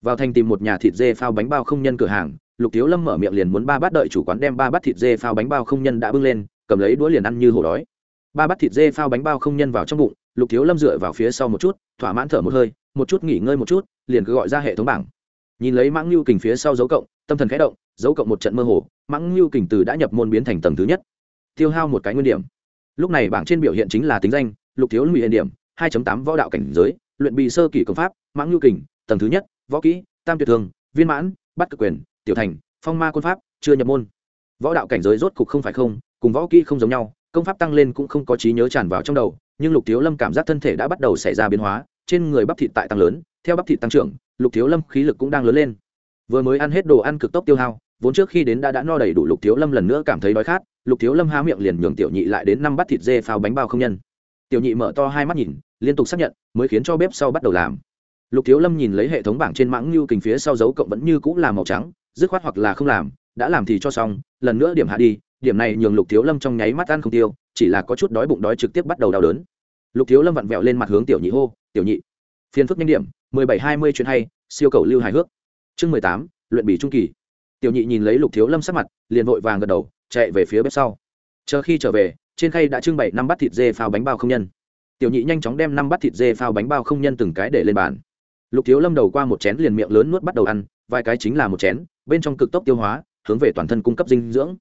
Vào thành tìm một nhà thịt dê phao bánh bao không nhân cửa hàng, lục thiếu lâm mở miệng liền muốn ba bát đợi chủ quán đem ba bát thịt dê phao bánh bao không nhân đã bưng lên, cầm lấy đũa liền ăn như hổ đói. Ba bát thịt dê phao bánh bao không nhân vào trong bụng, lục thiếu lâm dựa vào phía sau một chút, thỏa mãn thở một hơi, một chút nghỉ ngơi một chút, liền cứ gọi ra hệ thống bảng. Nhìn lấy mãng lưu kình phía sau dấu cộng, tâm thần khẽ động, dấu cộng một trận mơ hồ mãng lưu kình từ đã nhập môn biến thành tầng thứ nhất. Tiêu hao một cái nguyên điểm. Lúc này bảng trên biểu hiện chính là tính danh, lục thiếu lụy hiện điểm 2 tám võ đạo cảnh giới, luyện bị sơ kỷ công pháp, mãng lưu kình, tầng thứ nhất, võ kỹ, tam tuyệt thường, viên mãn, bắt cực quyền, tiểu thành, phong ma quân pháp, chưa nhập môn. Võ đạo cảnh giới rốt cục không phải không, cùng võ kỹ không giống nhau, công pháp tăng lên cũng không có trí nhớ tràn vào trong đầu, nhưng lục thiếu lâm cảm giác thân thể đã bắt đầu xảy ra biến hóa, trên người bắp thịt tại tăng lớn, theo bắp thịt tăng trưởng, lục thiếu lâm khí lực cũng đang lớn lên. Vừa mới ăn hết đồ ăn cực tốc tiêu hao vốn trước khi đến đã đã no đầy đủ lục thiếu lâm lần nữa cảm thấy đói khát, lục thiếu lâm há miệng liền nhường tiểu nhị lại đến năm bát thịt dê phao bánh bao không nhân. Tiểu nhị mở to hai mắt nhìn, liên tục xác nhận, mới khiến cho bếp sau bắt đầu làm. Lục thiếu lâm nhìn lấy hệ thống bảng trên mãng như kình phía sau dấu cộng vẫn như cũng là màu trắng, dứt khoát hoặc là không làm, đã làm thì cho xong, lần nữa điểm hạ đi, điểm này nhường lục thiếu lâm trong nháy mắt ăn không tiêu, chỉ là có chút đói bụng đói trực tiếp bắt đầu đau đớn. Lục thiếu lâm vặn vẹo lên mặt hướng tiểu nhị hô, tiểu nhị, phiền phức nhanh điểm, mười bảy hai mươi chuyện hay, siêu cầu lưu hài hước. Chương mười tám, luyện bỉ trung kỳ tiểu nhị nhìn lấy lục thiếu lâm sắc mặt, liền vội vàng gật đầu, chạy về phía bếp sau. Chờ khi trở về, trên khay đã trưng bày năm bát thịt dê phao bánh bao không nhân. Tiểu nhị nhanh chóng đem năm bát thịt dê phao bánh bao không nhân từng cái để lên bàn. Lục thiếu lâm đầu qua một chén liền miệng lớn nuốt bắt đầu ăn, vài cái chính là một chén, bên trong cực tốc tiêu hóa, hướng về toàn thân cung cấp dinh dưỡng.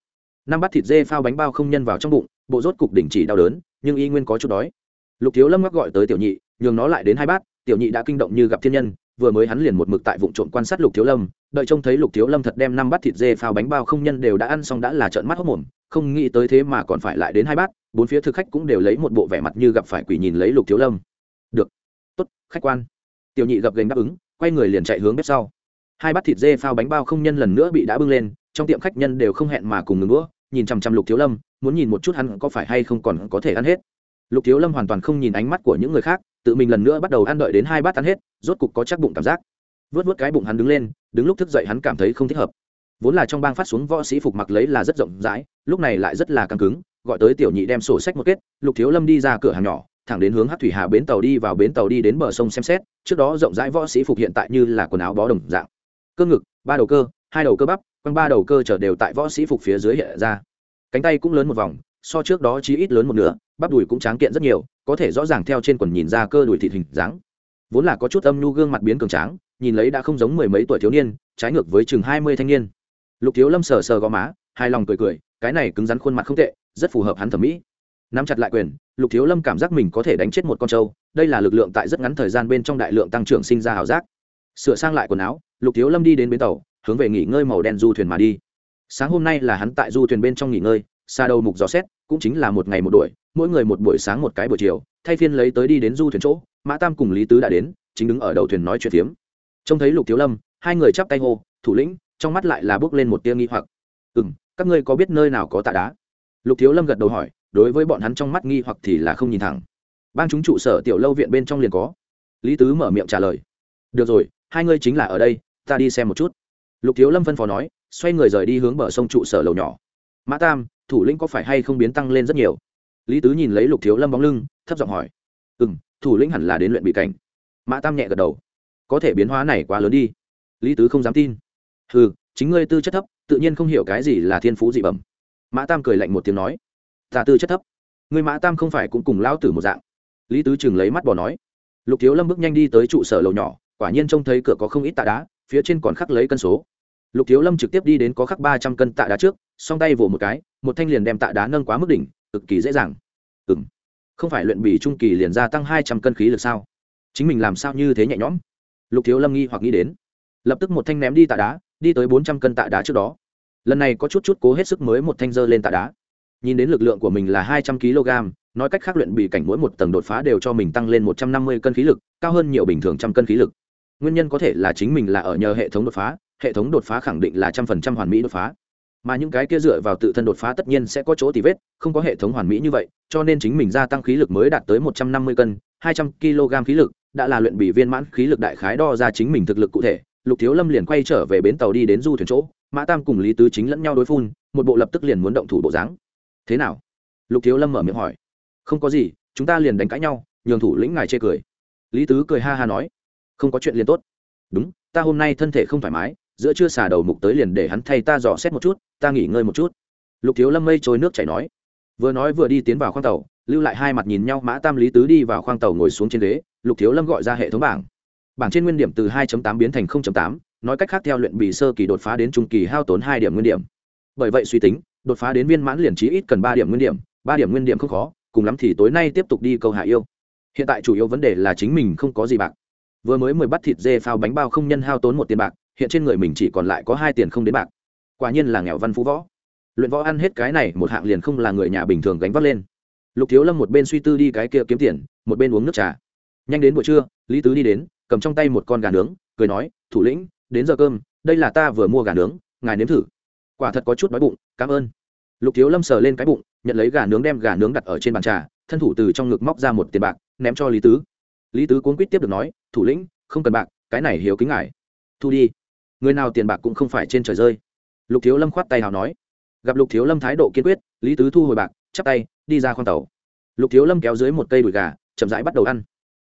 Năm bát thịt dê phao bánh bao không nhân vào trong bụng, bộ rốt cục đỉnh chỉ đau đớn, nhưng y nguyên có chút đói. Lục thiếu lâm ngắc gọi tới tiểu nhị, nhường nó lại đến hai bát, tiểu nhị đã kinh động như gặp thiên nhân vừa mới hắn liền một mực tại vụ trộm quan sát lục thiếu lâm, đợi trông thấy lục thiếu lâm thật đem năm bát thịt dê phao bánh bao không nhân đều đã ăn xong đã là trợn mắt hốc mồm, không nghĩ tới thế mà còn phải lại đến hai bát, bốn phía thực khách cũng đều lấy một bộ vẻ mặt như gặp phải quỷ nhìn lấy lục thiếu lâm. Được, tốt, khách quan. Tiểu nhị gập gành đáp ứng, quay người liền chạy hướng bếp sau. Hai bát thịt dê phao bánh bao không nhân lần nữa bị đã bưng lên, trong tiệm khách nhân đều không hẹn mà cùng ngừng đũa, nhìn chằm chằm lục thiếu lâm, muốn nhìn một chút hắn có phải hay không còn có thể ăn hết. Lục thiếu lâm hoàn toàn không nhìn ánh mắt của những người khác tự mình lần nữa bắt đầu ăn đợi đến hai bát ăn hết, rốt cục có chắc bụng cảm giác. Vớt vớt cái bụng hắn đứng lên, đứng lúc thức dậy hắn cảm thấy không thích hợp. Vốn là trong bang phát xuống võ sĩ phục mặc lấy là rất rộng rãi, lúc này lại rất là căng cứng, gọi tới tiểu nhị đem sổ sách một kết, lục thiếu lâm đi ra cửa hàng nhỏ, thẳng đến hướng hát thủy hà bến tàu đi vào bến tàu đi đến bờ sông xem xét, trước đó rộng rãi võ sĩ phục hiện tại như là quần áo bó đồng dạng. Cơ ngực, ba đầu cơ, hai đầu cơ bắp quanh ba đầu cơ trở đều tại võ sĩ phục phía dưới hiện ra. Cánh tay cũng lớn một vòng so trước đó chí ít lớn một nửa, bắp đùi cũng tráng kiện rất nhiều, có thể rõ ràng theo trên quần nhìn ra cơ đùi thịt hình dáng. Vốn là có chút âm nhu gương mặt biến cường tráng, nhìn lấy đã không giống mười mấy tuổi thiếu niên, trái ngược với chừng hai mươi thanh niên. Lục thiếu lâm sờ sờ gò má hai lòng cười cười, cái này cứng rắn khuôn mặt không tệ, rất phù hợp hắn thẩm mỹ. Nắm chặt lại quyền, lục thiếu lâm cảm giác mình có thể đánh chết một con trâu, đây là lực lượng tại rất ngắn thời gian bên trong đại lượng tăng trưởng sinh ra ảo giác. Sửa sang lại quần áo, lục thiếu lâm đi đến bến tàu, hướng về nghỉ ngơi màu đen du thuyền mà đi. Sáng hôm nay là hắn tại du thuyền bên trong nghỉ ngơi xa đầu mục dò xét cũng chính là một ngày một đuổi mỗi người một buổi sáng một cái buổi chiều, thay phiên lấy tới đi đến du thuyền chỗ, mã tam cùng lý tứ đã đến, chính đứng ở đầu thuyền nói chuyện phiếm. Trông thấy lục thiếu lâm, hai người chắp tay hô, thủ lĩnh. Trong mắt lại là bước lên một tia nghi hoặc. Ừ m các ngươi có biết nơi nào có tạ đá? Lục thiếu lâm gật đầu hỏi, đối với bọn hắn trong mắt nghi hoặc thì là không nhìn thẳng. Ban chúng trụ sở tiểu lâu viện bên trong liền có. Lý tứ mở miệng trả lời. Được rồi, hai ngươi chính là ở đây, ta đi xem một chút. Lục thiếu lâm phân phó nói, xoay người rời đi hướng bờ sông trụ sở lầu nhỏ. Mã tam thủ lĩnh có phải hay không biến tăng lên rất nhiều? Lý tứ nhìn lấy lục thiếu lâm bóng lưng, thấp giọng hỏi. Ừ m thủ lĩnh hẳn là đến luyện bị cảnh. Mã tam nhẹ gật đầu. Có thể biến hóa này quá lớn đi. Lý tứ không dám tin. Ừ chính ngươi tư chất thấp, tự nhiên không hiểu cái gì là thiên phú dị bẩm. Mã tam cười lạnh một tiếng nói. Ta tư chất thấp. Người mã tam không phải cũng cùng lao tử một dạng. Lý tứ chừng lấy mắt bò nói. Lục thiếu lâm bước nhanh đi tới trụ sở lầu nhỏ, quả nhiên trông thấy cửa có không ít tạ đá, phía trên còn khắc lấy cân số. Lục thiếu lâm trực tiếp đi đến có khắc ba trăm cân tạ đá trước song tay vồ một cái, một thanh liền đem tạ đá nâng quá mức đỉnh, cực kỳ dễ dàng. Ừ m không phải luyện bì trung kỳ liền gia tăng hai trăm cân khí lực sao? Chính mình làm sao như thế nhẹ nhõm? Lục thiếu lâm nghi hoặc nghĩ đến. Lập tức một thanh ném đi tạ đá, đi tới bốn trăm cân tạ đá trước đó. Lần này có chút chút cố hết sức mới một thanh dơ lên tạ đá. Nhìn đến lực lượng của mình là hai trăm kg, nói cách khác luyện bị cảnh mỗi một tầng đột phá đều cho mình tăng lên một trăm năm mươi cân khí lực, cao hơn nhiều bình thường trăm cân khí lực. Nguyên nhân có thể là chính mình là ở nhờ hệ thống đột phá, hệ thống đột phá khẳng định là trăm phần trăm hoàn mỹ đột phá mà những cái kia dựa vào tự thân đột phá tất nhiên sẽ có chỗ tì vết, không có hệ thống hoàn mỹ như vậy, cho nên chính mình gia tăng khí lực mới đạt tới một trăm năm mươi cân, hai trăm kg khí lực, đã là luyện bị viên mãn khí lực đại khái đo ra chính mình thực lực cụ thể. Lục thiếu lâm liền quay trở về bến tàu đi đến du thuyền chỗ, mã tam cùng lý tứ chính lẫn nhau đối phun, một bộ lập tức liền muốn động thủ bộ dáng. Thế nào? Lục thiếu lâm mở miệng hỏi. Không có gì, chúng ta liền đánh cãi nhau, nhường thủ lĩnh ngài chê cười. Lý tứ cười ha ha nói. Không có chuyện liền tốt. Đúng, ta hôm nay thân thể không thoải mái giữa trưa xả đầu mục tới liền để hắn thay ta dò xét một chút ta nghỉ ngơi một chút. Lục thiếu lâm mây trôi nước chảy nói. Vừa nói vừa đi tiến vào khoang tàu lưu lại hai mặt nhìn nhau mã tam lý tứ đi vào khoang tàu ngồi xuống trên ghế lục thiếu lâm gọi ra hệ thống bảng. Bảng trên nguyên điểm từ 2.8 biến thành 0.8, nói cách khác theo luyện bị sơ kỳ đột phá đến trung kỳ hao tốn hai điểm nguyên điểm. Bởi vậy suy tính đột phá đến viên mãn liền chí ít cần ba điểm nguyên điểm ba điểm nguyên điểm không khó cùng lắm thì tối nay tiếp tục đi câu hạ yêu. Hiện tại chủ yếu vấn đề là chính mình không có gì bạc. Vừa mới mười bắt thịt dê phao bánh bao không nhân hao tốn một tiền bạc hiện trên người mình chỉ còn lại có hai tiền không đến bạc. Quả nhiên là nghèo văn phú võ. Luyện võ ăn hết cái này, một hạng liền không là người nhà bình thường gánh vác lên. Lục thiếu lâm một bên suy tư đi cái kia kiếm tiền, một bên uống nước trà. Nhanh đến buổi trưa, lý tứ đi đến, cầm trong tay một con gà nướng, cười nói, thủ lĩnh, đến giờ cơm, đây là ta vừa mua gà nướng, ngài nếm thử. Quả thật có chút đói bụng, cảm ơn. Lục thiếu lâm sờ lên cái bụng, nhận lấy gà nướng đem gà nướng đặt ở trên bàn trà, thân thủ từ trong ngực móc ra một tiền bạc, ném cho lý tứ. Lý tứ cuốn quýt tiếp được nói, thủ lĩnh, không cần bạc, cái này hiếu kính ngài. Thu đi người nào tiền bạc cũng không phải trên trời rơi. Lục thiếu lâm khoát tay nào nói. Gặp lục thiếu lâm thái độ kiên quyết, lý tứ thu hồi bạc, chắp tay, đi ra khoang tàu. Lục thiếu lâm kéo dưới một cây đùi gà, chậm rãi bắt đầu ăn.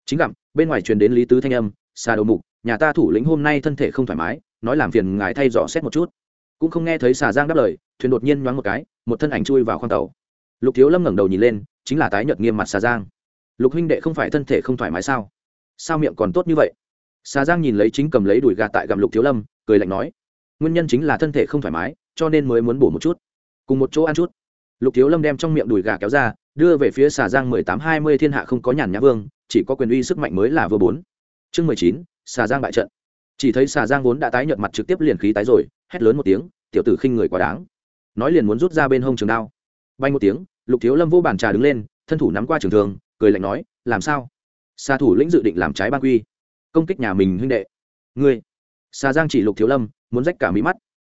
Chính gặm, bên ngoài truyền đến lý tứ thanh âm, xà đầu mục, nhà ta thủ lĩnh hôm nay thân thể không thoải mái, nói làm phiền ngài thay dò xét một chút. Cũng không nghe thấy xà giang đáp lời, thuyền đột nhiên nhoáng một cái, một thân ảnh chui vào khoang tàu. Lục thiếu lâm ngẩng đầu nhìn lên, chính là tái nhợt nghiêm mặt xà giang. Lục huynh đệ không phải thân thể không thoải mái sao? Sao miệng còn tốt như vậy? Xà giang nhìn lấy chính cầm lấy đùi gà tại gặm lục thiếu lâm cười lạnh nói, nguyên nhân chính là thân thể không thoải mái, cho nên mới muốn bổ một chút. Cùng một chỗ ăn chút. Lục thiếu lâm đem trong miệng đùi gà kéo ra, đưa về phía xà giang mười tám hai mươi thiên hạ không có nhàn nhã vương, chỉ có quyền uy sức mạnh mới là vừa bốn. Chương mười chín, xà giang bại trận. Chỉ thấy xà giang vốn đã tái nhợt mặt trực tiếp liền khí tái rồi, hét lớn một tiếng, tiểu tử khinh người quá đáng. Nói liền muốn rút ra bên hông trường đao. Bay một tiếng, lục thiếu lâm vô bàn trà đứng lên, thân thủ nắm qua trường thường cười lạnh nói, làm sao? Xà thủ lĩnh dự định làm trái ban quy, công kích nhà mình huynh đệ. Ngươi xà giang chỉ lục thiếu lâm, muốn rách cả mỹ mắt.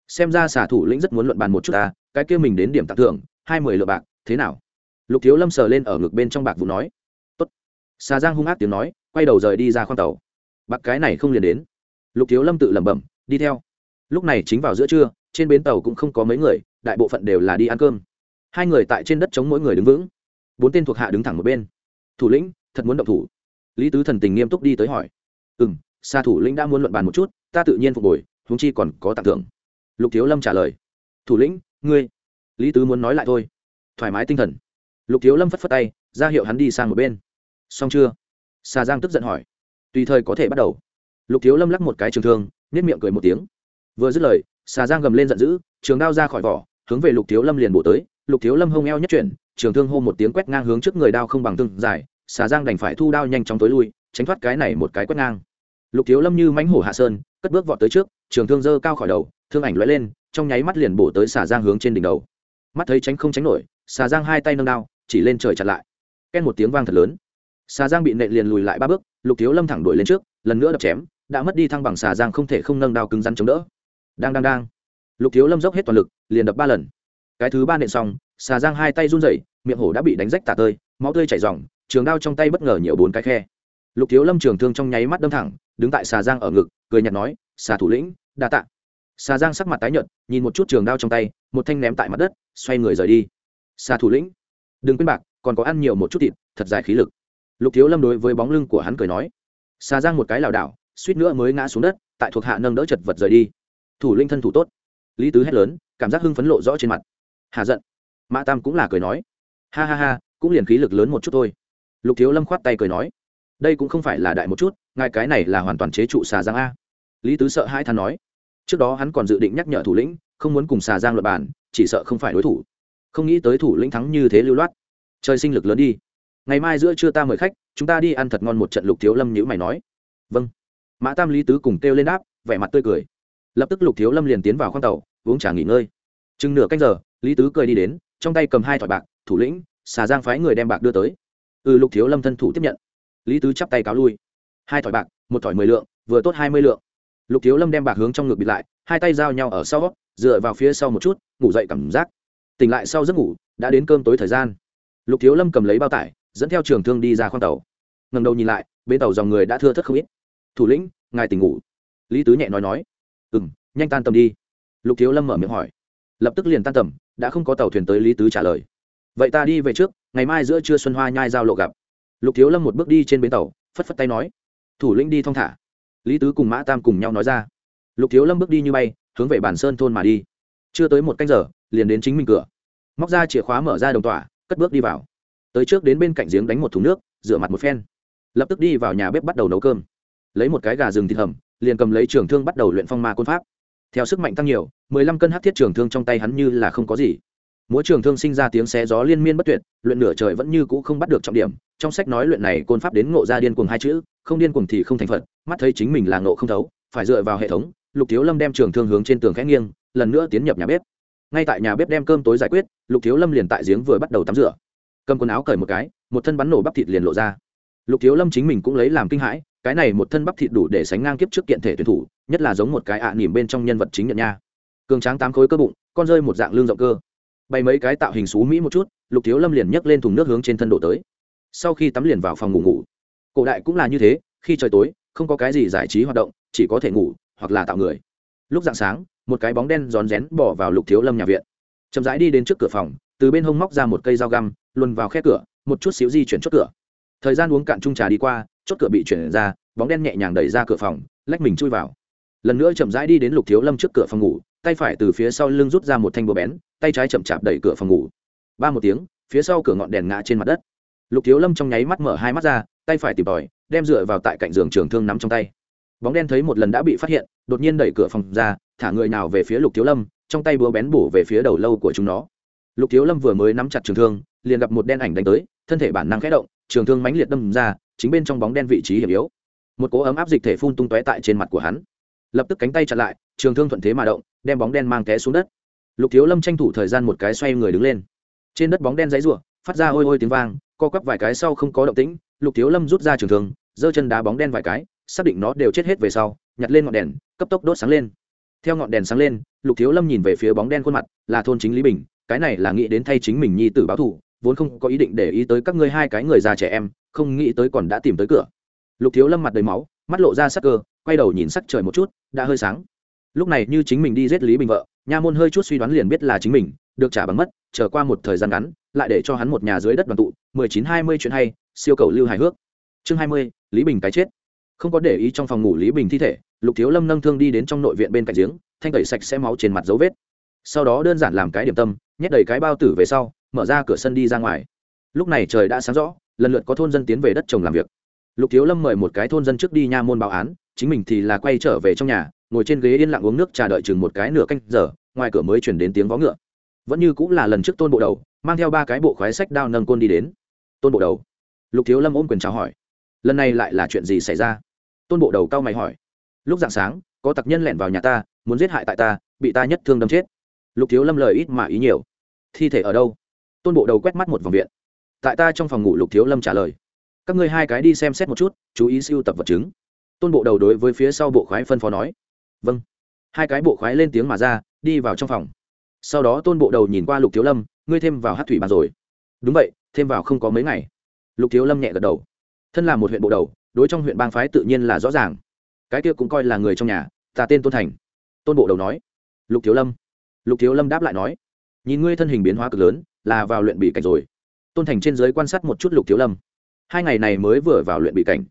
Xem ra xà thủ lĩnh rất muốn luận bàn một chút ta, cái kia mình đến điểm tặng thưởng, hai mươi lượng bạc, thế nào? Lục thiếu lâm sờ lên ở ngực bên trong bạc vụ nói. Tốt. Xà giang hung ác tiếng nói, quay đầu rời đi ra khoang tàu. Bạc cái này không liền đến. Lục thiếu lâm tự lẩm bẩm, đi theo. Lúc này chính vào giữa trưa, trên bến tàu cũng không có mấy người, đại bộ phận đều là đi ăn cơm. Hai người tại trên đất chống mỗi người đứng vững. Bốn tên thuộc hạ đứng thẳng một bên. Thủ lĩnh, thật muốn động thủ? Lý tứ thần tình nghiêm túc đi tới hỏi. Ừ m xa thủ lĩnh đã muốn luận bàn một chút, ta tự nhiên phục hồi húng chi còn có tặng thưởng. Lục thiếu lâm trả lời. Thủ lĩnh, ngươi. Lý tứ muốn nói lại thôi. Thoải mái tinh thần. Lục thiếu lâm phất phất tay, ra hiệu hắn đi sang một bên. Xong chưa? Xà giang tức giận hỏi. Tùy thời có thể bắt đầu. Lục thiếu lâm lắc một cái trường thương nếp miệng cười một tiếng. Vừa dứt lời xà giang gầm lên giận dữ, trường đao ra khỏi vỏ, hướng về lục thiếu lâm liền bổ tới. Lục thiếu lâm hông eo nhất chuyển, trường thương hô một tiếng quét ngang hướng trước người đao không bằng thương dài. Xà giang đành phải thu đao nhanh chóng tối lui, tránh thoát cái này một cái quét ngang lục thiếu lâm như mánh hổ hạ sơn, cất bước vọt tới trước, trường thương dơ cao khỏi đầu, thương ảnh lóe lên, trong nháy mắt liền bổ tới xà giang hướng trên đỉnh đầu. Mắt thấy tránh không tránh nổi, xà giang hai tay nâng đao, chỉ lên trời chặt lại. Ken một tiếng vang thật lớn. Xà giang bị nện liền lùi lại ba bước, lục thiếu lâm thẳng đuổi lên trước, lần nữa đập chém, đã mất đi thăng bằng xà giang không thể không nâng đao cứng rắn chống đỡ. Đang đang đang. Lục thiếu lâm dốc hết toàn lực, liền đập ba lần. Cái thứ ba nện xong, xà giang hai tay run rẩy, miệng hổ đã bị đánh rách tả tơi, máu tươi chảy r trường đao trong tay bất ngờ nhiều bốn cái khe lục thiếu lâm trường thương trong nháy mắt đâm thẳng, đứng tại xà giang ở ngực, cười nhạt nói, xà thủ lĩnh, đa tạ. Xà giang sắc mặt tái nhợt, nhìn một chút trường đao trong tay, một thanh ném tại mặt đất, xoay người rời đi. Xà thủ lĩnh, đừng quên bạc, còn có ăn nhiều một chút thịt, thật dài khí lực. Lục thiếu lâm đối với bóng lưng của hắn cười nói. Xà giang một cái lảo đảo, suýt nữa mới ngã xuống đất, tại thuộc hạ nâng đỡ chật vật rời đi. Thủ linh thân thủ tốt. Lý tứ hét lớn, cảm giác hưng phấn lộ rõ trên mặt. Hà giận. Mã tam cũng là cười nói. Ha ha ha, cũng liền khí lực lớn một chút thôi. Lục thiếu lâm khoát tay cười nói đây cũng không phải là đại một chút ngài cái này là hoàn toàn chế trụ xà giang a. Lý tứ sợ hai than nói. Trước đó hắn còn dự định nhắc nhở thủ lĩnh không muốn cùng xà giang luật bản, chỉ sợ không phải đối thủ. Không nghĩ tới thủ lĩnh thắng như thế lưu loát. Trời sinh lực lớn đi. Ngày mai giữa trưa ta mời khách chúng ta đi ăn thật ngon một trận lục thiếu lâm nhữ mày nói. Vâng. Mã tam lý tứ cùng kêu lên đáp vẻ mặt tươi cười. Lập tức lục thiếu lâm liền tiến vào khoang tàu uống trà nghỉ ngơi. Chừng nửa canh giờ lý tứ cười đi đến trong tay cầm hai thỏi bạc thủ lĩnh xà giang phái người đem bạc đưa tới. Ừ lục thiếu lâm thân thủ tiếp nhận lý tứ chắp tay cáo lui. Hai thỏi bạc, một thỏi mười lượng, vừa tốt hai mươi lượng. Lục thiếu lâm đem bạc hướng trong ngực bịt lại, hai tay giao nhau ở sau, dựa vào phía sau một chút, ngủ dậy cảm giác. Tỉnh lại sau giấc ngủ, đã đến cơm tối thời gian. Lục thiếu lâm cầm lấy bao tải, dẫn theo trường thương đi ra khoang tàu. Ngầm đầu nhìn lại bên tàu dòng người đã thưa thất không ít. Thủ lĩnh, ngài tỉnh ngủ. Lý tứ nhẹ nói nói. Ừ m nhanh tan tầm đi. Lục thiếu lâm mở miệng hỏi. Lập tức liền tan tầm, đã không có tàu thuyền tới lý tứ trả lời. Vậy ta đi về trước, ngày mai giữa trưa xuân hoa nhai giao lộ gặp lục thiếu lâm một bước đi trên bến tàu, phất phất tay nói, thủ lĩnh đi thong thả. Lý tứ cùng mã tam cùng nhau nói ra. Lục thiếu lâm bước đi như bay, hướng về bản sơn thôn mà đi. Chưa tới một canh giờ, liền đến chính mình cửa. Móc ra chìa khóa mở ra đồng tỏa cất bước đi vào. Tới trước đến bên cạnh giếng đánh một thùng nước, rửa mặt một phen. Lập tức đi vào nhà bếp bắt đầu nấu cơm. Lấy một cái gà rừng thịt hầm, liền cầm lấy trường thương bắt đầu luyện phong ma côn pháp. Theo sức mạnh tăng nhiều, mười lăm cân hát thiết trường thương trong tay hắn như là không có gì. Múa trường thương sinh ra tiếng xé gió liên miên bất tuyệt, luyện nửa trời vẫn như cũ không bắt được trọng điểm trong sách nói luyện này côn pháp đến ngộ ra điên cuồng hai chữ, không điên cuồng thì không thành phật, mắt thấy chính mình là ngộ không thấu, phải dựa vào hệ thống, lục thiếu lâm đem trường thương hướng trên tường khẽ nghiêng, lần nữa tiến nhập nhà bếp. Ngay tại nhà bếp đem cơm tối giải quyết, lục thiếu lâm liền tại giếng vừa bắt đầu tắm rửa. Cầm quần áo cởi một cái, một thân bắn nổ bắp thịt liền lộ ra. Lục thiếu lâm chính mình cũng lấy làm kinh hãi, cái này một thân bắp thịt đủ để sánh ngang kiếp trước kiện thể tuyển thủ, nhất là giống một cái ạ à nỉm bên trong nhân vật chính nhận nha. Cường tráng tám khối cơ bụng, con rơi một dạng lương rộng cơ. Bày mấy cái tạo hình xú mỹ một chút, lục thiếu lâm liền nhấc lên thùng nước hướng trên thân đổ tới sau khi tắm liền vào phòng ngủ ngủ. Cổ đại cũng là như thế, khi trời tối, không có cái gì giải trí hoạt động, chỉ có thể ngủ hoặc là tạo người. Lúc dạng sáng, một cái bóng đen rón rén bỏ vào lục thiếu lâm nhà viện. Chậm rãi đi đến trước cửa phòng, từ bên hông móc ra một cây dao găm, luồn vào khe cửa, một chút xíu di chuyển chốt cửa. Thời gian uống cạn chung trà đi qua, chốt cửa bị chuyển ra, bóng đen nhẹ nhàng đẩy ra cửa phòng, lách mình chui vào. Lần nữa chậm rãi đi đến lục thiếu lâm trước cửa phòng ngủ, tay phải từ phía sau lưng rút ra một thanh búa bén, tay trái chậm chạp đẩy cửa phòng ngủ. Ba một tiếng, phía sau cửa ngọn đèn ngã trên mặt đất lục thiếu lâm trong nháy mắt mở hai mắt ra, tay phải tìm tòi, đem dựa vào tại cạnh giường trường thương nắm trong tay. Bóng đen thấy một lần đã bị phát hiện, đột nhiên đẩy cửa phòng ra, thả người nào về phía lục thiếu lâm, trong tay búa bén bổ về phía đầu lâu của chúng nó. Lục thiếu lâm vừa mới nắm chặt trường thương, liền gặp một đen ảnh đánh tới, thân thể bản năng khẽ động, trường thương mãnh liệt đâm ra, chính bên trong bóng đen vị trí hiểm yếu. Một cỗ ấm áp dịch thể phun tung tóe tại trên mặt của hắn. Lập tức cánh tay chặn lại, trường thương thuận thế mà động, đem bóng đen mang té xuống đất. Lục thiếu lâm tranh thủ thời gian một cái xoay người đứng lên. Trên đất bóng đen dãy rụa phát ra ôi ôi tiếng vang, co quắp vài cái sau không có động tĩnh, lục thiếu lâm rút ra trường thương, giơ chân đá bóng đen vài cái, xác định nó đều chết hết về sau, nhặt lên ngọn đèn, cấp tốc đốt sáng lên. Theo ngọn đèn sáng lên, lục thiếu lâm nhìn về phía bóng đen khuôn mặt, là thôn chính lý bình, cái này là nghĩ đến thay chính mình nhi tử báo thù, vốn không có ý định để ý tới các ngươi hai cái người già trẻ em, không nghĩ tới còn đã tìm tới cửa. Lục thiếu lâm mặt đầy máu, mắt lộ ra sắc cơ, quay đầu nhìn sắc trời một chút, đã hơi sáng. Lúc này như chính mình đi giết lý bình vợ, nha môn hơi chút suy đoán liền biết là chính mình được trả bằng mất, chờ qua một thời gian ngắn, lại để cho hắn một nhà dưới đất đoàn tụ, mười chín hai mươi chuyện hay, siêu cầu lưu hài hước. Chương hai mươi, lý bình cái chết. Không có để ý trong phòng ngủ lý bình thi thể, lục thiếu lâm nâng thương đi đến trong nội viện bên cạnh giếng, thanh tẩy sạch sẽ máu trên mặt dấu vết. Sau đó đơn giản làm cái điểm tâm, nhét đầy cái bao tử về sau, mở ra cửa sân đi ra ngoài. Lúc này trời đã sáng rõ, lần lượt có thôn dân tiến về đất trồng làm việc. Lục thiếu lâm mời một cái thôn dân trước đi nha môn báo án, chính mình thì là quay trở về trong nhà, ngồi trên ghế yên lặng uống nước trà đợi chừng một cái nửa canh giờ, ngoài cửa mới chuyển đến tiếng vó ngựa vẫn như cũng là lần trước tôn bộ đầu, mang theo ba cái bộ khoái sách đao nâng côn đi đến. Tôn bộ đầu. Lục thiếu lâm ôm quyền chào hỏi. Lần này lại là chuyện gì xảy ra? Tôn bộ đầu cao mày hỏi. Lúc dạng sáng, có tặc nhân lẻn vào nhà ta, muốn giết hại tại ta, bị ta nhất thương đâm chết. Lục thiếu lâm lời ít mà ý nhiều. Thi thể ở đâu? Tôn bộ đầu quét mắt một vòng viện. Tại ta trong phòng ngủ, lục thiếu lâm trả lời. Các ngươi hai cái đi xem xét một chút, chú ý siêu tập vật chứng. Tôn bộ đầu đối với phía sau bộ khoái phân phó nói. Vâng. Hai cái bộ khoái lên tiếng mà ra, đi vào trong phòng sau đó tôn bộ đầu nhìn qua lục thiếu lâm, ngươi thêm vào hát thủy bàn rồi. Đúng vậy, thêm vào không có mấy ngày. Lục thiếu lâm nhẹ gật đầu. Thân là một huyện bộ đầu, đối trong huyện bang phái tự nhiên là rõ ràng. Cái kia cũng coi là người trong nhà, ta tên tôn thành. Tôn bộ đầu nói. Lục thiếu lâm. Lục thiếu lâm đáp lại nói. Nhìn ngươi thân hình biến hóa cực lớn, là vào luyện bị cảnh rồi. Tôn thành trên giới quan sát một chút lục thiếu lâm. Hai ngày này mới vừa vào luyện bị cảnh.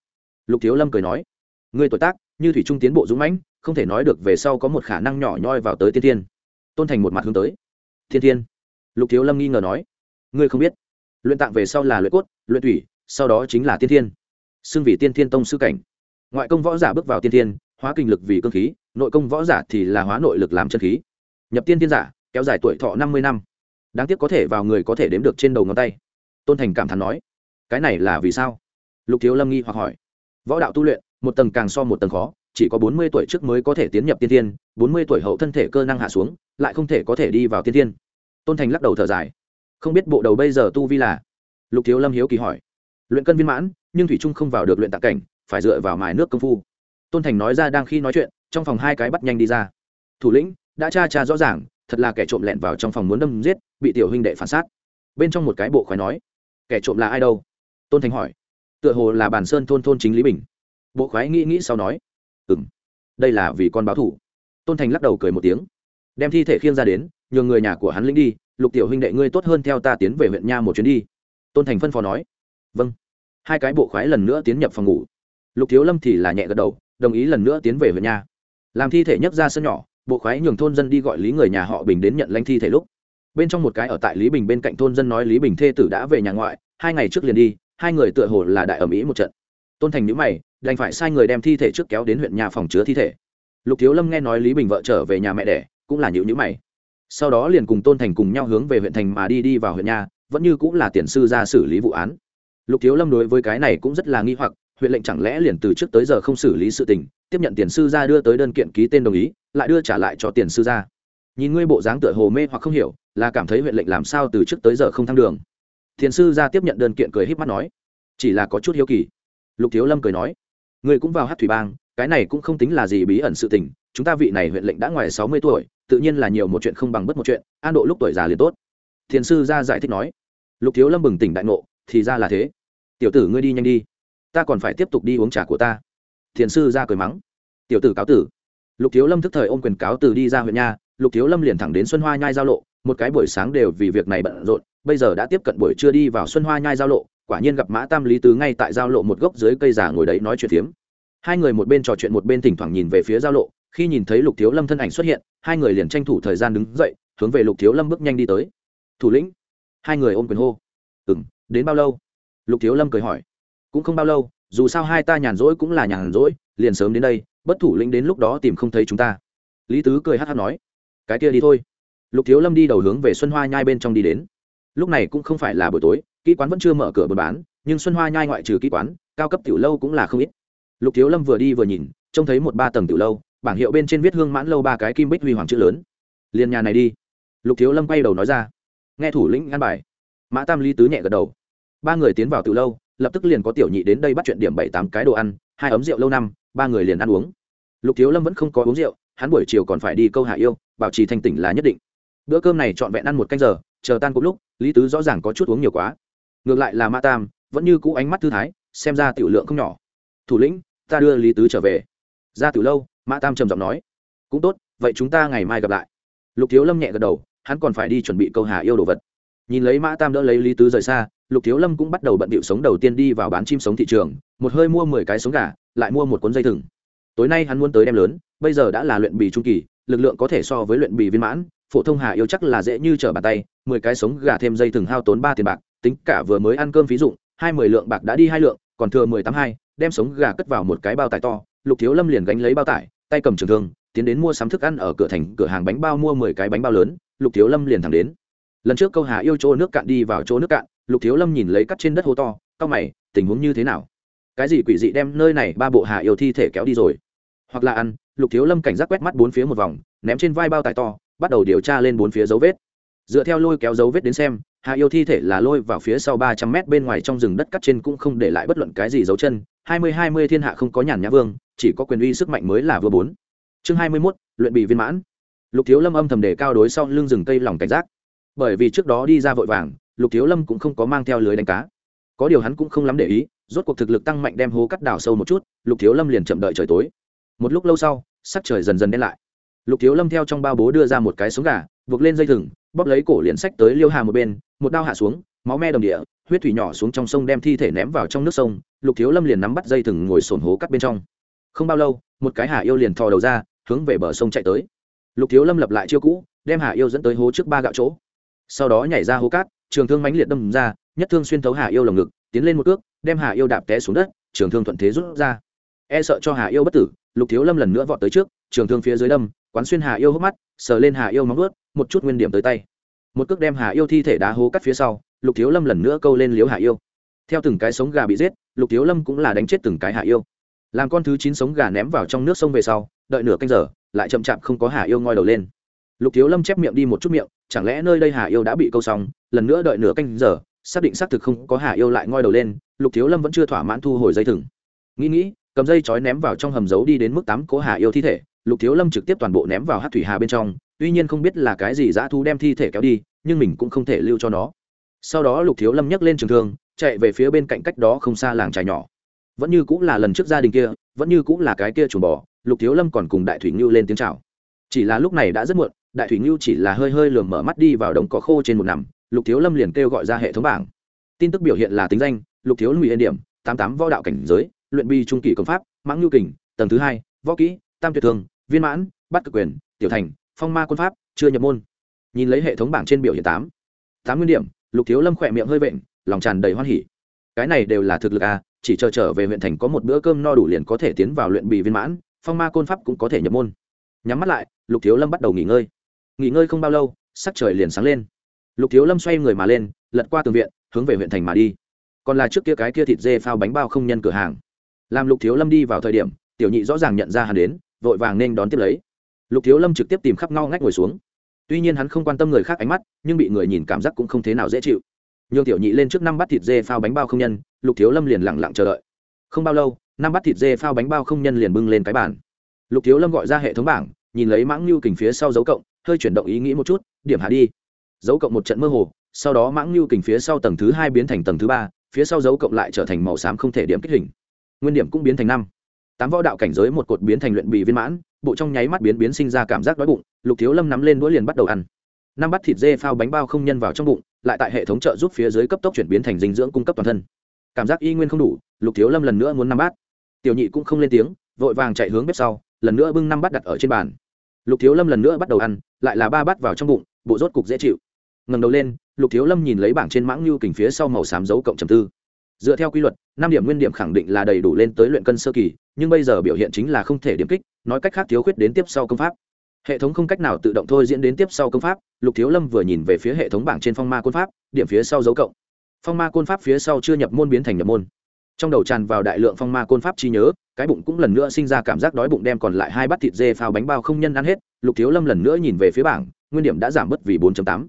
Lục thiếu lâm cười nói. Ngươi tuổi tác, như thủy trung tiến bộ dũng mãnh, không thể nói được về sau có một khả năng nhỏ nhoi vào tới tiên thiên tôn thành một mặt hướng tới. Thiên thiên. Lục thiếu lâm nghi ngờ nói, ngươi không biết, luyện tạng về sau là luyện cốt, luyện thủy, sau đó chính là tiên thiên. Xưng vì tiên thiên tông sư cảnh. Ngoại công võ giả bước vào tiên thiên, hóa kinh lực vì cơ khí, nội công võ giả thì là hóa nội lực làm chân khí. Nhập tiên thiên giả, kéo dài tuổi thọ năm mươi năm. Đáng tiếc có thể vào người có thể đếm được trên đầu ngón tay. Tôn thành cảm thán nói, cái này là vì sao? Lục thiếu lâm nghi hoặc hỏi, võ đạo tu luyện, một tầng càng so một tầng khó chỉ có bốn mươi tuổi trước mới có thể tiến nhập tiên thiên, bốn mươi tuổi hậu thân thể cơ năng hạ xuống, lại không thể có thể đi vào tiên thiên. Tôn thành lắc đầu thở dài. Không biết bộ đầu bây giờ tu vi là? Lục thiếu lâm hiếu kỳ hỏi. Luyện cân viên mãn, nhưng thủy trung không vào được luyện tạc cảnh, phải dựa vào mài nước công phu. Tôn thành nói ra đang khi nói chuyện, trong phòng hai cái bắt nhanh đi ra. Thủ lĩnh, đã tra tra rõ ràng, thật là kẻ trộm lẹn vào trong phòng muốn đâm giết, bị tiểu huynh đệ phản sát. Bên trong một cái bộ khoái nói, kẻ trộm là ai đâu? Tôn thành hỏi. Tựa hồ là bản sơn thôn thôn chính lý bình. Bộ khoái nghĩ nghĩ sau nói ừ m đây là vì con báo thủ. Tôn thành lắc đầu cười một tiếng. Đem thi thể khiêng ra đến, nhường người nhà của hắn lĩnh đi, lục tiểu huynh đệ ngươi tốt hơn theo ta tiến về huyện nha một chuyến đi. Tôn thành phân phó nói. Vâng. Hai cái bộ khoái lần nữa tiến nhập phòng ngủ. Lục thiếu lâm thì là nhẹ gật đầu, đồng ý lần nữa tiến về huyện nha. Làm thi thể nhấc ra sân nhỏ, bộ khoái nhường thôn dân đi gọi lý người nhà họ bình đến nhận lãnh thi thể lúc. Bên trong một cái ở tại lý bình bên cạnh thôn dân nói lý bình thê tử đã về nhà ngoại, hai ngày trước liền đi, hai người tựa hồ là đại ở mỹ một trận. Tôn thành nhữ mày đành phải sai người đem thi thể trước kéo đến huyện nhà phòng chứa thi thể. Lục thiếu lâm nghe nói lý bình vợ trở về nhà mẹ đẻ, cũng là nhữ nhữ mày. Sau đó liền cùng tôn thành cùng nhau hướng về huyện thành mà đi đi vào huyện nhà, vẫn như cũng là tiền sư ra xử lý vụ án. Lục thiếu lâm đối với cái này cũng rất là nghi hoặc, huyện lệnh chẳng lẽ liền từ trước tới giờ không xử lý sự tình, tiếp nhận tiền sư ra đưa tới đơn kiện ký tên đồng ý, lại đưa trả lại cho tiền sư ra. Nhìn ngươi bộ dáng tựa hồ mê hoặc không hiểu, là cảm thấy huyện lệnh làm sao từ trước tới giờ không thăng đường. Thiền sư ra tiếp nhận đơn kiện cười h í p mắt nói, chỉ là có chút hiếu kỳ. Lục thiếu lâm cười nói Người cũng vào hát thủy bang, cái này cũng không tính là gì bí ẩn sự tình, chúng ta vị này huyện lệnh đã ngoài sáu mươi tuổi, tự nhiên là nhiều một chuyện không bằng bất một chuyện, an độ lúc tuổi già liền tốt. Thiền sư ra giải thích nói. Lục thiếu lâm bừng tỉnh đại ngộ, thì ra là thế. Tiểu tử ngươi đi nhanh đi. Ta còn phải tiếp tục đi uống trà của ta. Thiền sư ra cười mắng. Tiểu tử cáo tử. Lục thiếu lâm thức thời ôm quyền cáo từ đi ra huyện nha, lục thiếu lâm liền thẳng đến xuân hoa nhai giao lộ, một cái buổi sáng đều vì việc này bận rộn, bây giờ đã tiếp cận buổi trưa đi vào xuân hoa nhai giao lộ quả nhiên gặp mã tam lý tứ ngay tại giao lộ một gốc dưới cây già ngồi đấy nói chuyện phiếm. Hai người một bên trò chuyện một bên thỉnh thoảng nhìn về phía giao lộ, khi nhìn thấy lục thiếu lâm thân ảnh xuất hiện, hai người liền tranh thủ thời gian đứng dậy, hướng về lục thiếu lâm bước nhanh đi tới. Thủ lĩnh. Hai người ôm quyền hô. Ừ m đến bao lâu? Lục thiếu lâm cười hỏi. Cũng không bao lâu, dù sao hai ta nhàn rỗi cũng là nhàn rỗi, liền sớm đến đây, bất thủ lĩnh đến lúc đó tìm không thấy chúng ta. Lý tứ cười hát hát nói. Cái kia đi thôi. Lục thiếu lâm đi đầu hướng về xuân hoa nhai bên trong đi đến. Lúc này cũng không phải là buổi tối kỹ quán vẫn chưa mở cửa buôn bán, nhưng xuân hoa nhai ngoại trừ kỹ quán, cao cấp tiểu lâu cũng là không ít. Lục thiếu lâm vừa đi vừa nhìn, trông thấy một ba tầng tiểu lâu, bảng hiệu bên trên viết hương mãn lâu ba cái kim bích huy hoàng chữ lớn. Liền nhà này đi. Lục thiếu lâm quay đầu nói ra. Nghe thủ lĩnh ngăn bài, mã tam lý tứ nhẹ gật đầu. Ba người tiến vào tiểu lâu, lập tức liền có tiểu nhị đến đây bắt chuyện điểm bảy tám cái đồ ăn, hai ấm rượu lâu năm, ba người liền ăn uống. Lục thiếu lâm vẫn không có uống rượu, hắn buổi chiều còn phải đi câu hạ yêu, bảo trì thanh tỉnh là nhất định. Bữa cơm này trọn vẹn ăn một canh giờ, chờ tan cũng lúc, lý tứ rõ ràng có chút uống nhiều quá ngược lại là mã tam, vẫn như cũ ánh mắt thư thái, xem ra tiểu lượng không nhỏ. Thủ lĩnh, ta đưa lý tứ trở về. Ra từ lâu mã tam trầm giọng nói. Cũng tốt, vậy chúng ta ngày mai gặp lại. Lục thiếu lâm nhẹ gật đầu, hắn còn phải đi chuẩn bị câu hà yêu đồ vật. Nhìn lấy mã tam đỡ lấy lý tứ rời xa, lục thiếu lâm cũng bắt đầu bận bịu sống đầu tiên đi vào bán chim sống thị trường, một hơi mua mười cái sống gà, lại mua một cuốn dây thừng. Tối nay hắn muốn tới đem lớn, bây giờ đã là luyện bì trung kỳ, lực lượng có thể so với luyện bì viên mãn, phổ thông hà yêu chắc là dễ như trở bàn tay, mười cái sống gà thêm dây thừng hao tốn ba tiền bạc tính cả vừa mới ăn cơm phí dụng, hai mười lượng bạc đã đi hai lượng, còn thừa mười tám hai, đem sống gà cất vào một cái bao tải to, lục thiếu lâm liền gánh lấy bao tải, tay cầm trường thương, tiến đến mua sắm thức ăn ở cửa thành, cửa hàng bánh bao mua mười cái bánh bao lớn, lục thiếu lâm liền thẳng đến. Lần trước câu hà yêu chỗ nước cạn đi vào chỗ nước cạn, lục thiếu lâm nhìn lấy cắt trên đất hố to cao mày, tình huống như thế nào? Cái gì quỷ dị đem nơi này ba bộ hà yêu thi thể kéo đi rồi? Hoặc là ăn, lục thiếu lâm cảnh giác quét mắt bốn phía một vòng, ném trên vai bao tải to, bắt đầu điều tra lên bốn phía dấu vết. Dựa theo lôi kéo dấu vết đến xem Hạ yêu thi thể là lôi vào phía sau ba trăm mét bên ngoài trong rừng đất cắt trên cũng không để lại bất luận cái gì dấu chân. Hai mươi hai mươi thiên hạ không có nhàn nhã vương, chỉ có quyền uy sức mạnh mới là vừa bốn. Chương hai mươi mốt, luyện bị viên mãn. Lục thiếu lâm âm thầm để cao đối sau lưng rừng cây lòng cảnh giác. Bởi vì trước đó đi ra vội vàng, lục thiếu lâm cũng không có mang theo lưới đánh cá. Có điều hắn cũng không lắm để ý, rốt cuộc thực lực tăng mạnh đem hố cắt đào sâu một chút, lục thiếu lâm liền chậm đợi trời tối. Một lúc lâu sau, sắc trời dần dần đen lại. Lục thiếu lâm theo trong bao bố đưa ra một cái sống gà, buộc lên dây thừng, bóp lấy cổ liền sách tới liêu hà một bên một đao hạ xuống, máu me đồng địa, huyết thủy nhỏ xuống trong sông đem thi thể ném vào trong nước sông, lục thiếu lâm liền nắm bắt dây thừng ngồi sồn hố cắt bên trong. Không bao lâu, một cái hà yêu liền thò đầu ra, hướng về bờ sông chạy tới. Lục thiếu lâm lập lại chiêu cũ, đem hà yêu dẫn tới hố trước ba gạo chỗ. Sau đó nhảy ra hố cát, trường thương mãnh liệt đâm ra, nhất thương xuyên thấu hà yêu lồng ngực, tiến lên một cước, đem hà yêu đạp té xuống đất, trường thương thuận thế rút ra. E sợ cho hà yêu bất tử, lục thiếu lâm lần nữa vọt tới trước, trường thương phía dưới đâm, quán xuyên hà yêu hốc mắt, sờ lên hà yêu móng ướt một chút nguyên điểm tới tay một cước đem hà yêu thi thể đá hố cắt phía sau, lục thiếu lâm lần nữa câu lên liếu hà yêu. Theo từng cái sống gà bị giết, lục thiếu lâm cũng là đánh chết từng cái hà yêu. Làm con thứ chín sống gà ném vào trong nước sông về sau, đợi nửa canh giờ, lại chậm chạp không có hà yêu ngoi đầu lên. Lục thiếu lâm chép miệng đi một chút miệng, chẳng lẽ nơi đây hà yêu đã bị câu xong, lần nữa đợi nửa canh giờ, xác định xác thực không có hà yêu lại ngoi đầu lên, lục thiếu lâm vẫn chưa thỏa mãn thu hồi dây thừng. Nghĩ nghĩ, cầm dây chói ném vào trong hầm giấu đi đến mức tám cố hà yêu thi thể, lục thiếu lâm trực tiếp toàn bộ ném vào hát thủy hà bên trong, tuy nhiên không biết là cái gì dã thu đem thi thể kéo đi nhưng mình cũng không thể lưu cho nó. Sau đó lục thiếu lâm nhấc lên trường thương, chạy về phía bên cạnh cách đó không xa làng trài nhỏ. Vẫn như cũng là lần trước gia đình kia, vẫn như cũng là cái kia chuồng bò, lục thiếu lâm còn cùng đại thủy ngưu lên tiếng chào. Chỉ là lúc này đã rất muộn, đại thủy ngưu chỉ là hơi hơi lườm mở mắt đi vào đống cỏ khô trên một nằm, lục thiếu lâm liền kêu gọi ra hệ thống bảng. Tin tức biểu hiện là tính danh, lục thiếu lâm yên điểm, tám tám võ đạo cảnh giới, luyện bi trung kỳ công pháp, mãng nhu kình, tầng thứ hai, võ kỹ, tam tuyệt thương, viên mãn, bắt cực quyền, tiểu thành, phong ma quân pháp, chưa nhập môn nhìn lấy hệ thống bảng trên biểu hiện tám. Tám nguyên điểm, lục thiếu lâm khỏe miệng hơi vện, lòng tràn đầy hoan hỉ. Cái này đều là thực lực à chỉ chờ trở về huyện thành có một bữa cơm no đủ liền có thể tiến vào luyện bị viên mãn, phong ma côn pháp cũng có thể nhập môn. Nhắm mắt lại, lục thiếu lâm bắt đầu nghỉ ngơi. Nghỉ ngơi không bao lâu, sắc trời liền sáng lên. Lục thiếu lâm xoay người mà lên, lật qua tường viện, hướng về huyện thành mà đi. Còn là trước kia cái kia thịt dê phao bánh bao không nhân cửa hàng. Làm lục thiếu lâm đi vào thời điểm, tiểu nhị rõ ràng nhận ra hắn đến, vội vàng nên đón tiếp lấy. Lục thiếu lâm trực tiếp tìm khắp ngao ngách ngồi xuống tuy nhiên hắn không quan tâm người khác ánh mắt, nhưng bị người nhìn cảm giác cũng không thế nào dễ chịu. Nhường tiểu nhị lên trước năm bát thịt dê phao bánh bao không nhân, lục thiếu lâm liền lẳng lặng chờ đợi. Không bao lâu, năm bát thịt dê phao bánh bao không nhân liền bưng lên cái bàn. Lục thiếu lâm gọi ra hệ thống bảng, nhìn lấy mãng lưu kình phía sau dấu cộng, hơi chuyển động ý nghĩ một chút, điểm hạ đi. Dấu cộng một trận mơ hồ, sau đó mãng lưu kình phía sau tầng thứ hai biến thành tầng thứ ba, phía sau dấu cộng lại trở thành màu xám không thể điểm kích hình. Nguyên điểm cũng biến thành năm. Tám võ đạo cảnh giới một cột biến thành luyện bị viên mãn bộ trong nháy mắt biến biến sinh ra cảm giác đói bụng, lục thiếu lâm nắm lên đũa liền bắt đầu ăn. Năm bát thịt dê phao bánh bao không nhân vào trong bụng, lại tại hệ thống trợ giúp phía dưới cấp tốc chuyển biến thành dinh dưỡng cung cấp toàn thân. Cảm giác y nguyên không đủ, lục thiếu lâm lần nữa muốn năm bát. Tiểu nhị cũng không lên tiếng, vội vàng chạy hướng bếp sau, lần nữa bưng năm bát đặt ở trên bàn. Lục thiếu lâm lần nữa bắt đầu ăn, lại là ba bát vào trong bụng, bộ rốt cục dễ chịu. Ngầm đầu lên, lục thiếu lâm nhìn lấy bảng trên mãng lưu kình phía sau màu xám dấu cộng trầm tư dựa theo quy luật, năm điểm nguyên điểm khẳng định là đầy đủ lên tới luyện cân sơ kỳ, nhưng bây giờ biểu hiện chính là không thể điểm kích, nói cách khác thiếu khuyết đến tiếp sau công pháp. Hệ thống không cách nào tự động thôi diễn đến tiếp sau công pháp, lục thiếu lâm vừa nhìn về phía hệ thống bảng trên phong ma côn pháp, điểm phía sau dấu cộng. Phong ma côn pháp phía sau chưa nhập môn biến thành nhập môn. Trong đầu tràn vào đại lượng phong ma côn pháp chi nhớ, cái bụng cũng lần nữa sinh ra cảm giác đói bụng đem còn lại hai bát thịt dê phao bánh bao không nhân ăn hết, lục thiếu lâm lần nữa nhìn về phía bảng, nguyên điểm đã giảm bớt vì 4 tám.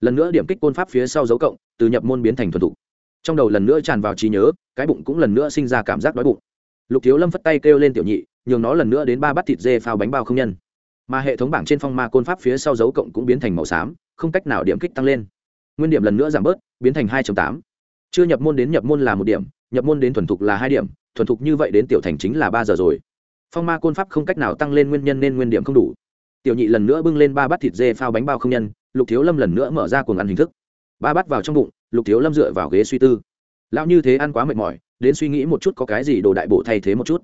Lần nữa điểm kích côn pháp phía sau dấu cộng, từ nhập môn biến thành thuần thục trong đầu lần nữa tràn vào trí nhớ, cái bụng cũng lần nữa sinh ra cảm giác đói bụng. Lục thiếu lâm phất tay kêu lên tiểu nhị, nhường nó lần nữa đến ba bát thịt dê phao bánh bao không nhân. Mà hệ thống bảng trên phong ma côn pháp phía sau dấu cộng cũng biến thành màu xám, không cách nào điểm kích tăng lên. Nguyên điểm lần nữa giảm bớt, biến thành hai tám. Chưa nhập môn đến nhập môn là một điểm, nhập môn đến thuần thục là hai điểm, thuần thục như vậy đến tiểu thành chính là ba giờ rồi. Phong ma côn pháp không cách nào tăng lên nguyên nhân nên nguyên điểm không đủ. Tiểu nhị lần nữa bưng lên ba bát thịt dê phao bánh bao không nhân, lục thiếu lâm lần nữa mở ra cuồng ăn hình thức. Ba bát vào trong bụng lục thiếu lâm dựa vào ghế suy tư. Lão như thế ăn quá mệt mỏi, đến suy nghĩ một chút có cái gì đồ đại bộ thay thế một chút.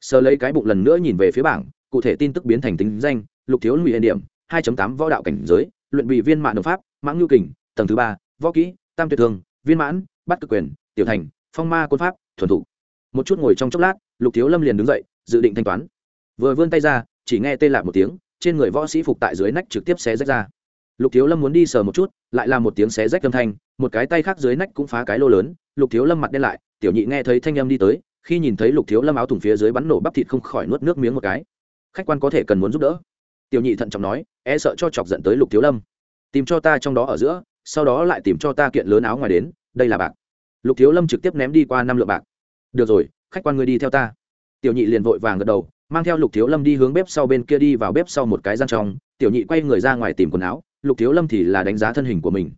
Sờ lấy cái bụng lần nữa nhìn về phía bảng, cụ thể tin tức biến thành tính danh, lục thiếu lụy hiện điểm 2 tám võ đạo cảnh giới, luyện bị viên mãn đồng pháp, mãng nhu kình, tầng thứ ba, võ kỹ, tam tuyệt thương viên mãn, bắt cực quyền, tiểu thành, phong ma quân pháp, thuần thủ. Một chút ngồi trong chốc lát, lục thiếu lâm liền đứng dậy, dự định thanh toán. Vừa vươn tay ra, chỉ nghe tê lạc một tiếng, trên người võ sĩ phục tại dưới nách trực tiếp xé rách ra lục thiếu lâm muốn đi sờ một chút, lại là một tiếng xé rách âm thanh, một cái tay khác dưới nách cũng phá cái lô lớn, lục thiếu lâm mặt đen lại, tiểu nhị nghe thấy thanh âm đi tới, khi nhìn thấy lục thiếu lâm áo thủng phía dưới bắn nổ bắp thịt không khỏi nuốt nước miếng một cái. Khách quan có thể cần muốn giúp đỡ. Tiểu nhị thận trọng nói e sợ cho chọc giận tới lục thiếu lâm. Tìm cho ta trong đó ở giữa, sau đó lại tìm cho ta kiện lớn áo ngoài đến, đây là bạc. Lục thiếu lâm trực tiếp ném đi qua năm lượng bạc. Được rồi, khách quan ngươi đi theo ta. Tiểu nhị liền vội vàng gật đầu, mang theo lục thiếu lâm đi hướng bếp sau bên kia đi vào bếp sau một cái gian trong. Tiểu nhị quay người ra ngoài tìm quần áo lục thiếu lâm thì là đánh giá thân hình của mình.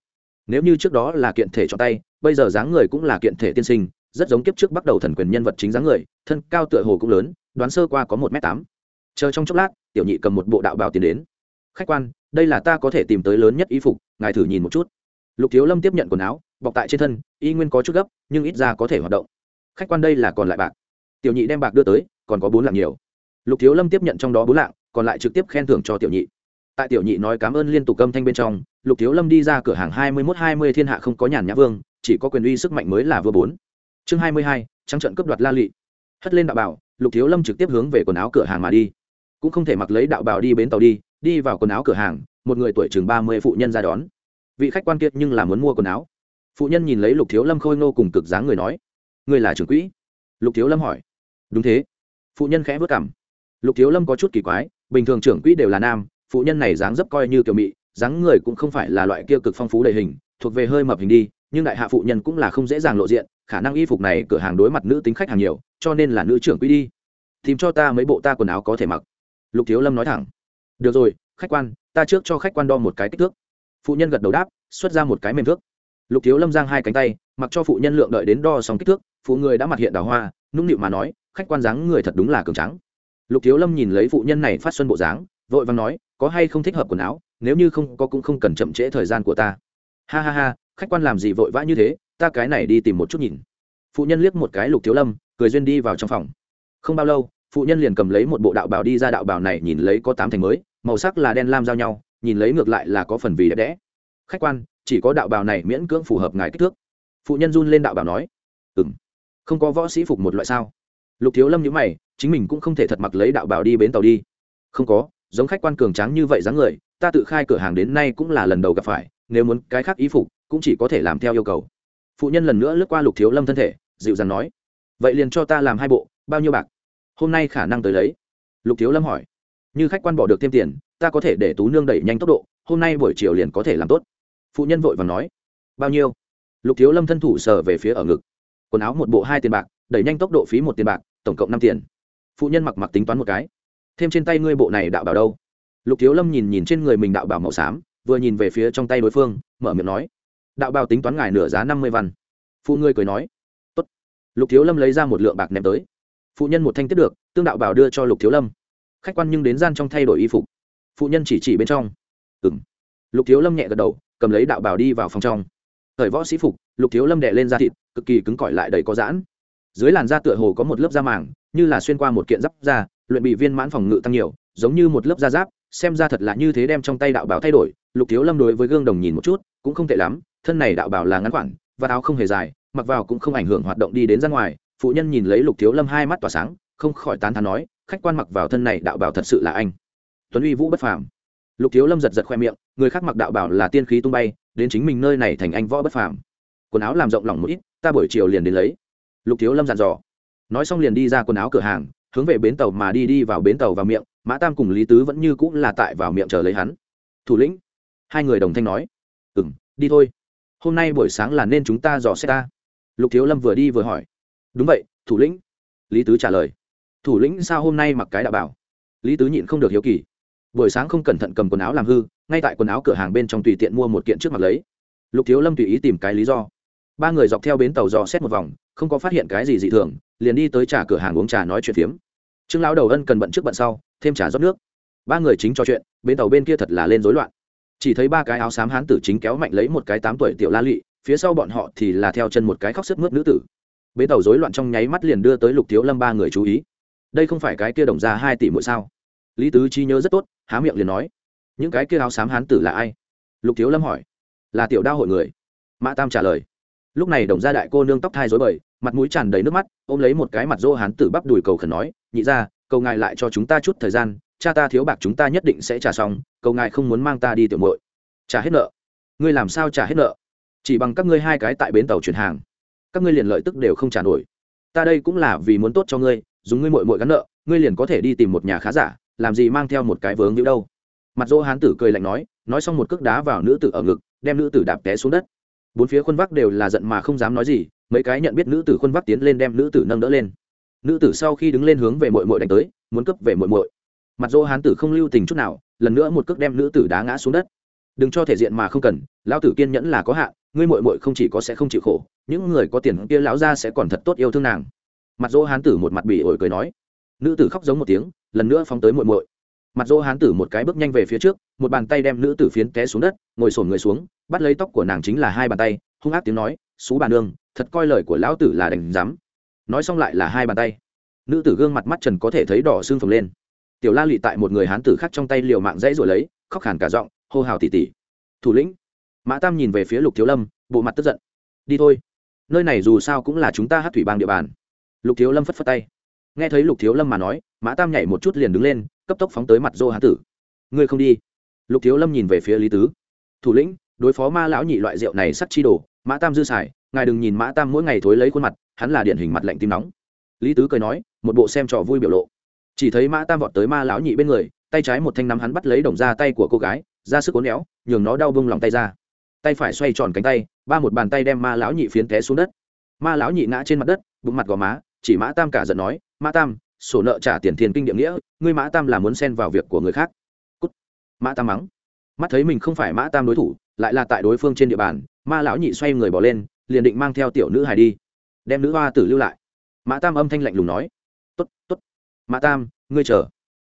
Nếu như trước đó là kiện thể chọn tay, bây giờ dáng người cũng là kiện thể tiên sinh, rất giống kiếp trước bắt đầu thần quyền nhân vật chính dáng người, thân cao tựa hồ cũng lớn, đoán sơ qua có một m tám. Chờ trong chốc lát, tiểu nhị cầm một bộ đạo bào tiến đến. Khách quan, đây là ta có thể tìm tới lớn nhất y phục, ngài thử nhìn một chút. Lục thiếu lâm tiếp nhận quần áo, bọc tại trên thân, y nguyên có chút gấp, nhưng ít ra có thể hoạt động. Khách quan đây là còn lại bạc. Tiểu nhị đem bạc đưa tới, còn có bốn lạng nhiều. Lục thiếu lâm tiếp nhận trong đó bốn lạng, còn lại trực tiếp khen thưởng cho tiểu nhị tại tiểu nhị nói cảm ơn liên tục âm thanh bên trong, lục thiếu lâm đi ra cửa hàng hai mươi mốt hai mươi thiên hạ không có nhàn nhã vương, chỉ có quyền uy sức mạnh mới là vừa bốn. Chương hai mươi hai, trắng trận cướp đoạt la lị. Hất lên đạo bảo, lục thiếu lâm trực tiếp hướng về quần áo cửa hàng mà đi. Cũng không thể mặc lấy đạo bảo đi bến tàu đi đi vào quần áo cửa hàng, một người tuổi chừng ba mươi phụ nhân ra đón. Vị khách quan kiệt nhưng là muốn mua quần áo. Phụ nhân nhìn lấy lục thiếu lâm khôi ngô cùng cực dáng người nói người là trưởng quỹ? Lục thiếu lâm hỏi. Đúng thế. Phụ nhân khẽ vất cảm. Lục thiếu lâm có chút kỳ quái, bình thường trưởng quỹ đều là nam phụ nhân này dáng dấp coi như kiểu mị, dáng người cũng không phải là loại kia cực phong phú đầy hình, thuộc về hơi mập hình đi, nhưng đại hạ phụ nhân cũng là không dễ dàng lộ diện, khả năng y phục này cửa hàng đối mặt nữ tính khách hàng nhiều, cho nên là nữ trưởng quỹ đi. Tìm cho ta mấy bộ ta quần áo có thể mặc. Lục thiếu lâm nói thẳng. Được rồi, khách quan, ta trước cho khách quan đo một cái kích thước. Phụ nhân gật đầu đáp, xuất ra một cái mềm thước. Lục thiếu lâm giang hai cánh tay, mặc cho phụ nhân lượng đợi đến đo xong kích thước, phụ người đã mặt hiện đào hoa, nũng nịu mà nói, khách quan dáng người thật đúng là cường trắng lục thiếu lâm nhìn lấy phụ nhân này phát xuân bộ dáng vội vàng nói, có hay không thích hợp quần áo? Nếu như không có cũng không cần chậm trễ thời gian của ta. Ha ha ha, khách quan làm gì vội vã như thế? Ta cái này đi tìm một chút nhìn. Phụ nhân liếc một cái lục thiếu lâm, cười duyên đi vào trong phòng. Không bao lâu, phụ nhân liền cầm lấy một bộ đạo bào đi ra đạo bào này nhìn lấy có tám thành mới, màu sắc là đen lam giao nhau, nhìn lấy ngược lại là có phần vì đẹp đẽ. Khách quan, chỉ có đạo bào này miễn cưỡng phù hợp ngài kích thước. Phụ nhân run lên đạo bảo nói. Ừ m không có võ sĩ phục một loại sao? Lục thiếu lâm nhữ mày, chính mình cũng không thể thật mặc lấy đạo bảo đi bến tàu đi. Không có giống khách quan cường tráng như vậy dáng người, ta tự khai cửa hàng đến nay cũng là lần đầu gặp phải, nếu muốn cái khác ý phục, cũng chỉ có thể làm theo yêu cầu. Phụ nhân lần nữa lướt qua lục thiếu lâm thân thể, dịu dàng nói, vậy liền cho ta làm hai bộ, bao nhiêu bạc? Hôm nay khả năng tới lấy. Lục thiếu lâm hỏi, như khách quan bỏ được thêm tiền, ta có thể để tú nương đẩy nhanh tốc độ, hôm nay buổi chiều liền có thể làm tốt. Phụ nhân vội và nói, bao nhiêu? Lục thiếu lâm thân thủ sờ về phía ở ngực. Quần áo một bộ hai tiền bạc, đẩy nhanh tốc độ phí một tiền bạc, tổng cộng năm tiền. Phụ nhân mặc mặc tính toán một cái thêm trên tay ngươi bộ này đạo bảo đâu? Lục thiếu lâm nhìn nhìn trên người mình đạo bảo màu xám, vừa nhìn về phía trong tay đối phương, mở miệng nói, đạo bảo tính toán ngài nửa giá năm mươi văn. Phụ ngươi cười nói, Tốt. lục thiếu lâm lấy ra một lượng bạc ném tới. Phụ nhân một thanh tiết được, tương đạo bảo đưa cho lục thiếu lâm. Khách quan nhưng đến gian trong thay đổi y phục. Phụ nhân chỉ chỉ bên trong. Ừng lục thiếu lâm nhẹ gật đầu, cầm lấy đạo bảo đi vào phòng trong. Thời võ sĩ phục, lục thiếu lâm đệ lên da thịt, cực kỳ cứng cỏi lại đầy có giãn. Dưới làn da tựa hồ có một lớp da màng, như là xuyên qua một kiện giáp da luyện bị viên mãn phòng ngự tăng nhiều, giống như một lớp da giáp, xem ra thật là như thế đem trong tay đạo bảo thay đổi. Lục thiếu lâm đối với gương đồng nhìn một chút, cũng không tệ lắm, thân này đạo bảo là ngắn khoản và áo không hề dài, mặc vào cũng không ảnh hưởng hoạt động đi đến ra ngoài. Phụ nhân nhìn lấy lục thiếu lâm hai mắt tỏa sáng, không khỏi tán thán nói, khách quan mặc vào thân này đạo bảo thật sự là anh. Tuấn uy vũ bất phàm. Lục thiếu lâm giật giật khoe miệng, người khác mặc đạo bảo là tiên khí tung bay, đến chính mình nơi này thành anh võ bất phàm. Quần áo làm rộng lòng một ít, ta buổi chiều liền đến lấy. Lục thiếu lâm dặn dò. Nói xong liền đi ra quần áo cửa hàng hướng về bến tàu mà đi đi vào bến tàu vào miệng, mã tam cùng lý tứ vẫn như cũng là tại vào miệng chờ lấy hắn. Thủ lĩnh, hai người đồng thanh nói. Ừ m đi thôi. Hôm nay buổi sáng là nên chúng ta dò xét ta. Lục thiếu lâm vừa đi vừa hỏi. Đúng vậy, thủ lĩnh. Lý tứ trả lời. Thủ lĩnh sao hôm nay mặc cái đạo bảo? Lý tứ nhịn không được hiếu kỳ. Buổi sáng không cẩn thận cầm quần áo làm hư, ngay tại quần áo cửa hàng bên trong tùy tiện mua một kiện trước mặt lấy. Lục thiếu lâm tùy ý tìm cái lý do. Ba người dọc theo bến tàu dò xét một vòng không có phát hiện cái gì dị thường, liền đi tới trà cửa hàng uống trà nói chuyện phiếm. Trương lão đầu ân cần bận trước bận sau, thêm trà rót nước. Ba người chính trò chuyện, bên tàu bên kia thật là lên rối loạn. Chỉ thấy ba cái áo xám hán tử chính kéo mạnh lấy một cái tám tuổi tiểu la lị, phía sau bọn họ thì là theo chân một cái khóc sức mướt nữ tử. Bến tàu rối loạn trong nháy mắt liền đưa tới lục thiếu lâm ba người chú ý. Đây không phải cái kia đồng ra hai tỷ mỗi sao? Lý tứ chi nhớ rất tốt, há miệng liền nói. Những cái kia áo xám hán tử là ai? Lục thiếu lâm hỏi. Là tiểu đa hội người. Mã tam trả lời. Lúc này đồng gia đại cô nương tóc thai dối bời mặt mũi tràn đầy nước mắt, ôm lấy một cái mặt dô hán tử bắp đùi cầu khẩn nói, nhị ra cầu ngài lại cho chúng ta chút thời gian, cha ta thiếu bạc chúng ta nhất định sẽ trả xong, cầu ngài không muốn mang ta đi tiểu mội trả hết nợ? Ngươi làm sao trả hết nợ? Chỉ bằng các ngươi hai cái tại bến tàu chuyển hàng, các ngươi liền lợi tức đều không trả nổi. Ta đây cũng là vì muốn tốt cho ngươi, dùng ngươi mội mội gắn nợ, ngươi liền có thể đi tìm một nhà khá giả, làm gì mang theo một cái vướng như đâu. Mặt dỗ hán tử cười lạnh nói nói xong một cước đá vào nữ tử ở ngực, đem nữ tử đạp té xuống đất. Bốn phía khuôn vác đều là giận mà không dám nói gì mấy cái nhận biết nữ tử khuôn vác tiến lên đem nữ tử nâng đỡ lên. Nữ tử sau khi đứng lên hướng về mội mội đánh tới, muốn cướp về mội mội mặt dỗ hán tử không lưu tình chút nào, lần nữa một cước đem nữ tử đá ngã xuống đất. Đừng cho thể diện mà không cần, lão tử kiên nhẫn là có hạn, ngươi mội mội không chỉ có sẽ không chịu khổ, những người có tiền kia lão ra sẽ còn thật tốt yêu thương nàng. Mặt dỗ hán tử một mặt bị ổi cười nói. Nữ tử khóc giống một tiếng, lần nữa phóng tới muội muội. Mặt dỗ hán tử một cái bước nhanh về phía trước, một bàn tay đem nữ tử phiến té xuống đất, ngồi sổn người xuống, bắt lấy tóc của nàng chính là hai bàn tay, hung ác tiếng nói xú bà nương thật coi lời của lão tử là đành dám nói xong lại là hai bàn tay. Nữ tử gương mặt mắt trần có thể thấy đỏ xương phồng lên. Tiểu la lị tại một người hán tử khác trong tay liều mạng dãy rồi lấy, khóc khàn cả giọng, hô hào tỉ tỉ. Thủ lĩnh, mã tam nhìn về phía lục thiếu lâm, bộ mặt tức giận. Đi thôi. Nơi này dù sao cũng là chúng ta hát thủy bang địa bàn. Lục thiếu lâm phất phất tay. Nghe thấy lục thiếu lâm mà nói, mã tam nhảy một chút liền đứng lên, cấp tốc phóng tới mặt dô hán tử. Ngươi không đi. Lục thiếu lâm nhìn về phía lý tứ. Thủ lĩnh, đối phó ma lão nhị loại rượu này sắc chi đồ, mã tam dư xài ngài đừng nhìn mã tam mỗi ngày thối lấy khuôn mặt, hắn là điển hình mặt lạnh tim nóng. Lý tứ cười nói, một bộ xem trò vui biểu lộ. Chỉ thấy mã tam vọt tới ma lão nhị bên người, tay trái một thanh nắm hắn bắt lấy đồng ra tay của cô gái, ra sức cố néo nhường nó đau bông lòng tay ra. Tay phải xoay tròn cánh tay, ba một bàn tay đem ma lão nhị phiến té xuống đất. Ma lão nhị ngã trên mặt đất, bụng mặt gò má, chỉ mã tam cả giận nói, mã tam, sổ nợ trả tiền thiên kinh địa nghĩa, ngươi mã tam là muốn xen vào việc của người khác. Cút. mã tam mắng. Mắt thấy mình không phải mã tam đối thủ, lại là tại đối phương trên địa bàn, ma lão nhị xoay người bỏ lên liền định mang theo tiểu nữ hài đi, đem nữ hoa tử lưu lại. Mã tam âm thanh lạnh lùng nói t ố t t ố t mã tam, ngươi chờ.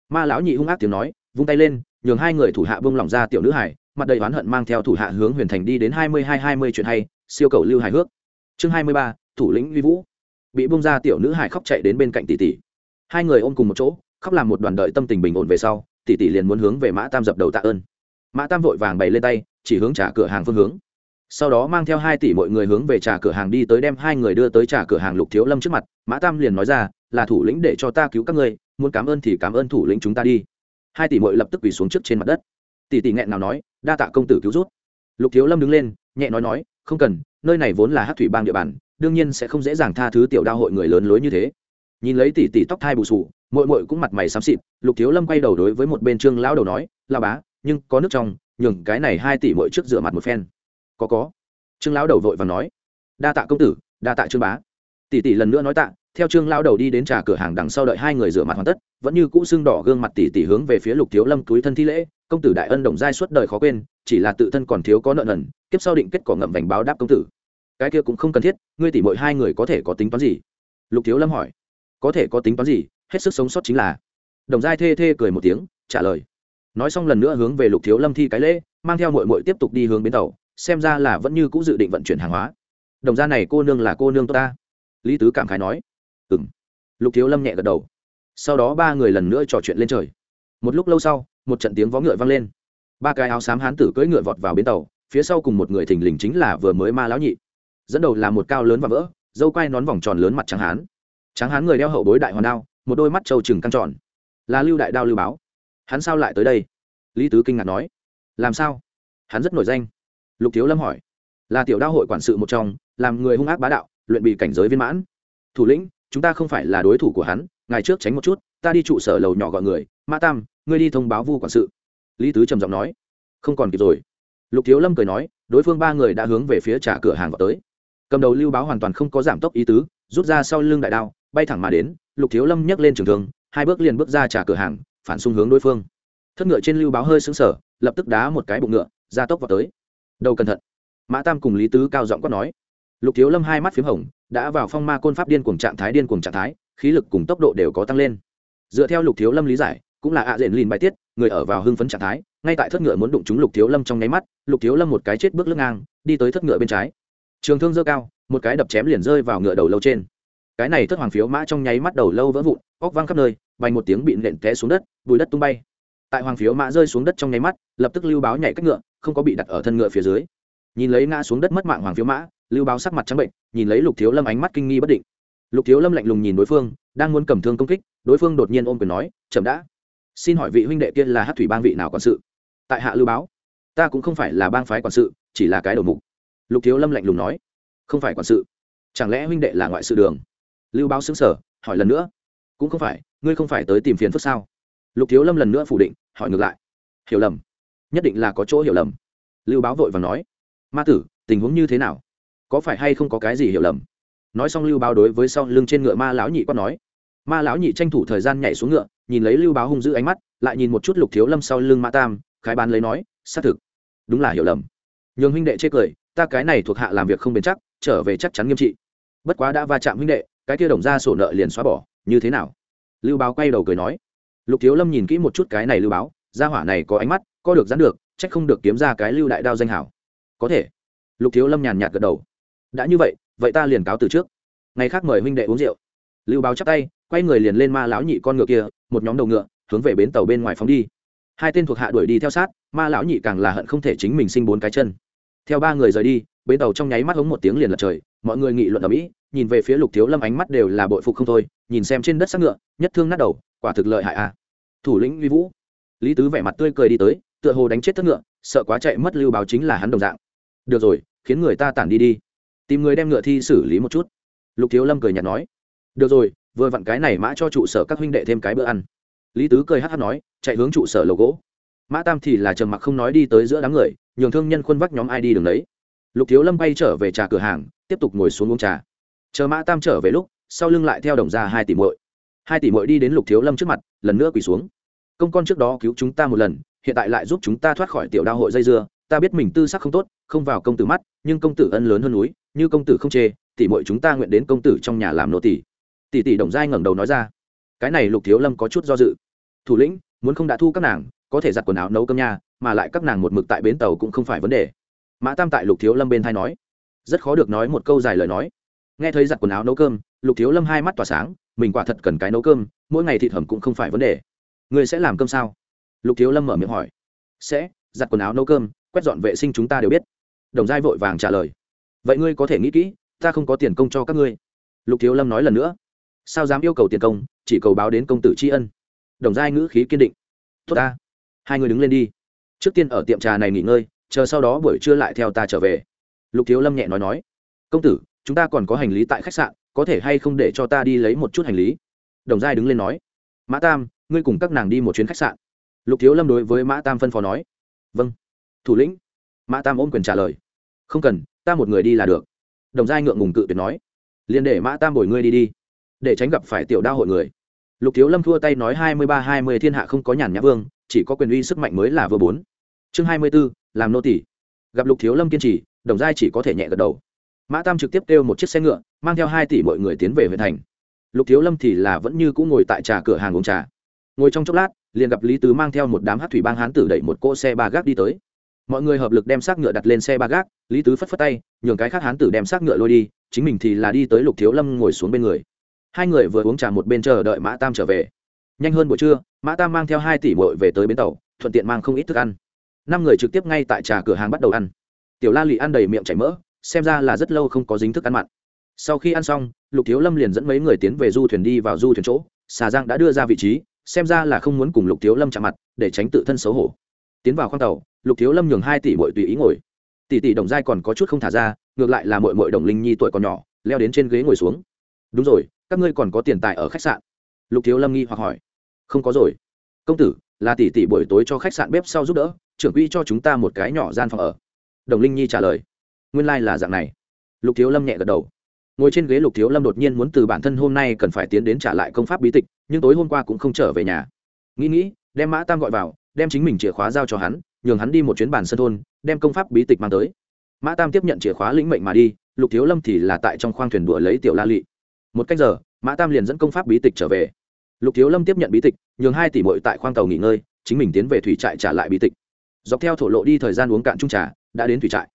Ma lão nhị hung ác tiếng nói, vung tay lên, nhường hai người thủ hạ bông lỏng ra tiểu nữ hải mặt đầy oán hận mang theo thủ hạ hướng huyền thành đi đến hai mươi hai hai mươi chuyện hay, siêu cầu lưu hài hước. Chương hai mươi ba, thủ lĩnh uy vũ. Bị bông ra tiểu nữ hải khóc chạy đến bên cạnh tỷ tỷ. Hai người ôm cùng một chỗ, khóc làm một đoàn đợi tâm tình bình ổn về sau, tỷ tỷ liền muốn hướng về mã tam dập đầu tạ ơn. Mã tam vội vàng bày lên tay, chỉ hướng trả cửa hàng phương hướng sau đó mang theo hai tỷ mọi người hướng về trà cửa hàng đi tới đem hai người đưa tới trà cửa hàng lục thiếu lâm trước mặt. Mã tam liền nói ra, là thủ lĩnh để cho ta cứu các ngươi, muốn cảm ơn thì cảm ơn thủ lĩnh chúng ta đi. Hai tỷ mọi lập tức quỳ xuống trước trên mặt đất. Tỷ tỷ nghẹn nào nói, đa tạ công tử cứu rút lục thiếu lâm đứng lên, nhẹ nói nói, không cần, nơi này vốn là hát thủy bang địa bàn, đương nhiên sẽ không dễ dàng tha thứ tiểu đao hội người lớn lối như thế. Nhìn lấy tỷ tỷ tóc thai bù sù mội mội cũng mặt mày xám xịt, lục thiếu lâm quay đầu đối với một bên trương lão đầu nói la bá, nhưng có nước trong, nhường cái này hai tỷ mội trước rửa mặt một phen có có. Trương lão đầu vội và nói, đa tạ công tử, đa tạ trương bá. Tỷ tỷ lần nữa nói tạ, theo trương lão đầu đi đến trà cửa hàng đằng sau đợi hai người rửa mặt hoàn tất, vẫn như cũ xương đỏ gương mặt tỷ tỷ hướng về phía lục thiếu lâm túi thân thi lễ, công tử đại ân đồng giai suốt đời khó quên, chỉ là tự thân còn thiếu có nợ nần, kiếp sau định kết cỏ ngậm vành báo đáp công tử. Cái kia cũng không cần thiết, ngươi tỷ mỗi hai người có thể có tính toán gì? Lục thiếu lâm hỏi. Có thể có tính toán gì, hết sức sống sót chính là. Đồng giai thê thê cười một tiếng, trả lời. Nói xong lần nữa hướng về lục thiếu lâm thi cái lễ, mang theo mội mội tiếp tục đi hướng bến tàu xem ra là vẫn như c ũ dự định vận chuyển hàng hóa. Đồng gia này cô nương là cô nương tốt ta. Lý tứ cảm khái nói. Ừ m lục thiếu lâm nhẹ gật đầu. Sau đó ba người lần nữa trò chuyện lên trời. Một lúc lâu sau, một trận tiếng vó ngựa vang lên. Ba cái áo xám hán tử cưỡi ngựa vọt vào bến tàu, phía sau cùng một người thình lình chính là vừa mới ma lão nhị. Dẫn đầu là một cao lớn và vỡ, dâu quai nón vòng tròn lớn mặt trắng hán. Trắng hán người đeo hậu bối đại hoàn đao, một đôi mắt trâu trừng căng tròn. Là lưu đại đao lưu báo. Hắn sao lại tới đây? Lý tứ kinh ngạc nói. Làm sao? Hắn rất nổi danh lục thiếu lâm hỏi. Là tiểu đao hội quản sự một trong, làm người hung ác bá đạo, luyện bị cảnh giới viên mãn. Thủ lĩnh, chúng ta không phải là đối thủ của hắn ngày trước tránh một chút, ta đi trụ sở lầu nhỏ gọi người, Ma tam, ngươi đi thông báo vu quản sự. Lý tứ trầm giọng nói. Không còn kịp rồi. Lục thiếu lâm cười nói, đối phương ba người đã hướng về phía trả cửa hàng vào tới. Cầm đầu lưu báo hoàn toàn không có giảm tốc ý tứ, rút ra sau lưng đại đao, bay thẳng mà đến, lục thiếu lâm nhấc lên trường thương, hai bước liền bước ra trả cửa hàng, phản xung hướng đối phương. Thất ngựa trên lưu báo hơi xứng sở lập tức đá một cái bụng ngựa, ra tốc vào tới đầu cẩn thận. Mã tam cùng lý tứ cao giọng quát nói. Lục thiếu lâm hai mắt p h í m hồng, đã vào phong ma côn pháp điên cùng trạng thái điên cùng trạng thái, khí lực cùng tốc độ đều có tăng lên. Dựa theo lục thiếu lâm lý giải, cũng là ạ à diện lìn bài tiết, người ở vào hưng phấn trạng thái, ngay tại thất ngựa muốn đụng chúng lục thiếu lâm trong nháy mắt, lục thiếu lâm một cái chết bước lưng ngang, đi tới thất ngựa bên trái. Trường thương dơ cao, một cái đập chém liền rơi vào ngựa đầu lâu trên. Cái này thất hoàng phiếu mã trong nháy mắt đầu lâu vỡ vụn, óc văng khắp nơi, vành một tiếng bị nện té xuống đất, bùi đất tung bay. Tại hoàng phiếu mã rơi xuống đất trong nháy mắt, lập tức lưu báo nhảy cách ngựa không có bị đặt ở thân ngựa phía dưới. Nhìn lấy ngã xuống đất mất mạng hoàng phiếu mã, lưu báo sắc mặt trắng bệnh, nhìn lấy lục thiếu lâm ánh mắt kinh nghi bất định. Lục thiếu lâm lạnh lùng nhìn đối phương, đang muốn cầm thương công kích, đối phương đột nhiên ôm quyền nói, chậm đã. Xin hỏi vị huynh đệ kia là hát thủy bang vị nào quản sự? Tại hạ lưu báo. Ta cũng không phải là bang phái quản sự, chỉ là cái đầu mục. Lục thiếu lâm lạnh lùng nói. Không phải quản sự. Chẳng lẽ huynh đệ là ngoại sự đường? Lưu báo xứng sở hỏi lần nữa. Cũng không phải, ngươi không phải tới tìm phiền phức sao? Lục thiếu lâm lần nữa phủ định, hỏi ngược lại. Hiểu lầm nhất định là có chỗ hiểu lầm. Lưu báo vội và nói, ma tử, tình huống như thế nào? Có phải hay không có cái gì hiểu lầm? Nói xong lưu báo đối với sau lưng trên ngựa ma lão nhị quát nói, ma lão nhị tranh thủ thời gian nhảy xuống ngựa, nhìn lấy lưu báo hung dữ ánh mắt, lại nhìn một chút lục thiếu lâm sau lưng ma tam, khái bán lấy nói, xác thực, đúng là hiểu lầm. Nhường huynh đệ chê cười, ta cái này thuộc hạ làm việc không bền chắc, trở về chắc chắn nghiêm trị. Bất quá đã va chạm huynh đệ, cái kia đồng ra sổ nợ liền xóa bỏ, như thế nào? Lưu báo quay đầu cười nói, lục thiếu lâm nhìn kỹ một chút cái này lưu báo, gia hỏa này có ánh mắt có được dán được chắc không được kiếm ra cái lưu đại đao danh hảo. Có thể. Lục thiếu lâm nhàn nhạt gật đầu. Đã như vậy vậy ta liền cáo từ trước. Ngày khác mời huynh đệ uống rượu. Lưu báo chắp tay, quay người liền lên ma lão nhị con ngựa kia, một nhóm đầu ngựa, hướng về bến tàu bên ngoài phóng đi. Hai tên thuộc hạ đuổi đi theo sát, ma lão nhị càng là hận không thể chính mình sinh bốn cái chân. Theo ba người rời đi, bến tàu trong nháy mắt hống một tiếng liền lật trời, mọi người nghị luận ở mỹ, nhìn về phía lục thiếu lâm ánh mắt đều là bội phục không thôi, nhìn xem trên đất xác ngựa, nhất thương nát đầu, quả thực lợi hại a à. thủ lĩnh uy vũ. Lý tứ vẻ mặt tươi cười đi tới tựa hồ đánh chết thất ngựa, sợ quá chạy mất lưu báo chính là hắn đồng dạng. Được rồi, khiến người ta tản đi đi. Tìm người đem ngựa thi xử lý một chút. Lục thiếu lâm cười nhạt nói. Được rồi, vừa vặn cái này mã cho trụ sở các huynh đệ thêm cái bữa ăn. Lý tứ cười hát hát nói, chạy hướng trụ sở lầu gỗ. Mã tam thì là trầm mặc không nói đi tới giữa đám người, nhường thương nhân khuân vác nhóm ai đi đường đấy. Lục thiếu lâm bay trở về trà cửa hàng, tiếp tục ngồi xuống uống trà. Chờ mã tam trở về lúc, sau lưng lại theo đồng ra hai tỷ muội. Hai tỷ muội đi đến lục thiếu lâm trước mặt, lần nữa quỳ xuống. Công con trước đó cứu chúng ta một lần hiện tại lại giúp chúng ta thoát khỏi tiểu đao hội dây dưa ta biết mình tư sắc không tốt không vào công tử mắt nhưng công tử ân lớn hơn núi như công tử không chê thì mọi chúng ta nguyện đến công tử trong nhà làm nô tỷ tỷ tỷ đồng giai ngẩng đầu nói ra. Cái này lục thiếu lâm có chút do dự. Thủ lĩnh muốn không đã thu các nàng có thể giặt quần áo nấu cơm nhà, mà lại các nàng một mực tại bến tàu cũng không phải vấn đề. Mã tam tại lục thiếu lâm bên thai nói. Rất khó được nói một câu dài lời nói. Nghe thấy giặt quần áo nấu cơm lục thiếu lâm hai mắt tỏa sáng mình quả thật cần cái nấu cơm mỗi ngày thịt hầm cũng không phải vấn đề. Người sẽ làm cơm sao? Lục thiếu lâm mở miệng hỏi. Sẽ, giặt quần áo nấu cơm, quét dọn vệ sinh chúng ta đều biết. Đồng giai vội vàng trả lời. Vậy ngươi có thể nghĩ kỹ, ta không có tiền công cho các ngươi. Lục thiếu lâm nói lần nữa. Sao dám yêu cầu tiền công, chỉ cầu báo đến công tử tri ân? Đồng giai ngữ khí kiên định. Tốt ta, hai người đứng lên đi. Trước tiên ở tiệm trà này nghỉ ngơi, chờ sau đó buổi trưa lại theo ta trở về. Lục thiếu lâm nhẹ nói nói. Công tử, chúng ta còn có hành lý tại khách sạn, có thể hay không để cho ta đi lấy một chút hành lý? Đồng giai đứng lên nói. Mã tam, ngươi cùng các nàng đi một chuyến khách sạn lục thiếu lâm đối với mã tam phân phó nói vâng. Thủ lĩnh, mã tam ôm quyền trả lời, không cần, ta một người đi là được. Đồng giai ngượng ngùng cự tuyệt nói liền để mã tam bồi ngươi đi đi, để tránh gặp phải tiểu Đa hội người. Lục thiếu lâm thua tay nói, hai mươi ba hai mươi, thiên hạ không có nhàn nhã vương, chỉ có quyền uy sức mạnh mới là vừa bốn. Chương hai mươi b ố làm nô tỷ gặp lục thiếu lâm kiên trì, đồng giai chỉ có thể nhẹ gật đầu. Mã tam trực tiếp kêu một chiếc xe ngựa, mang theo hai tỷ mọi người tiến về huyện thành. Lục thiếu lâm thì là vẫn như cũng ngồi tại trà cửa hàng uống trà. Ngồi trong chốc lát liền gặp lý tứ mang theo một đám hát thủy bang hán tử đẩy một cỗ xe ba gác đi tới. Mọi người hợp lực đem xác ngựa đặt lên xe ba gác, lý tứ phất phất tay, nhường cái khác hán tử đem xác ngựa lôi đi, chính mình thì là đi tới lục thiếu lâm ngồi xuống bên người. Hai người vừa uống trà một bên chờ đợi mã tam trở về. Nhanh hơn buổi trưa, mã tam mang theo hai tỷ bội về tới bến tàu, thuận tiện mang không ít thức ăn. Năm người trực tiếp ngay tại trà cửa hàng bắt đầu ăn. Tiểu la lị ăn đầy miệng chảy mỡ, xem ra là rất lâu không có dính thức ăn mặn. Sau khi ăn xong, lục thiếu lâm liền dẫn mấy người tiến về du thuyền đi vào du thuyền chỗ, xà giang đã đưa ra vị trí xem ra là không muốn cùng lục thiếu lâm chạm mặt, để tránh tự thân xấu hổ. Tiến vào khoang tàu, lục thiếu lâm nhường hai tỷ bội tùy ý ngồi. Tỷ tỷ đồng giai còn có chút không thả ra, ngược lại là mội mội đồng linh nhi tuổi còn nhỏ, leo đến trên ghế ngồi xuống. Đúng rồi, các ngươi còn có tiền tài ở khách sạn? Lục thiếu lâm nghi hoặc hỏi. Không có rồi. Công tử, là tỷ tỷ buổi tối cho khách sạn bếp sau giúp đỡ, trưởng quỹ cho chúng ta một cái nhỏ gian phòng ở. Đồng linh nhi trả lời. Nguyên lai、like、là dạng này. Lục thiếu lâm nhẹ gật đầu ngồi trên ghế lục thiếu lâm đột nhiên muốn từ bản thân hôm nay cần phải tiến đến trả lại công pháp bí tịch, nhưng tối hôm qua cũng không trở về nhà. Nghĩ nghĩ, đem mã tam gọi vào, đem chính mình chìa khóa giao cho hắn, nhường hắn đi một chuyến bàn sân thôn, đem công pháp bí tịch mang tới. Mã tam tiếp nhận chìa khóa lĩnh mệnh mà đi, lục thiếu lâm thì là tại trong khoang thuyền đùa lấy tiểu la lị. Một cách giờ, mã tam liền dẫn công pháp bí tịch trở về. Lục thiếu lâm tiếp nhận bí tịch, nhường hai tỷ mội tại khoang tàu nghỉ ngơi, chính mình tiến về thủy trại trả lại bí tịch. Dọc theo thổ lộ đi thời gian uống cạn trung trà, đã đến thủy trại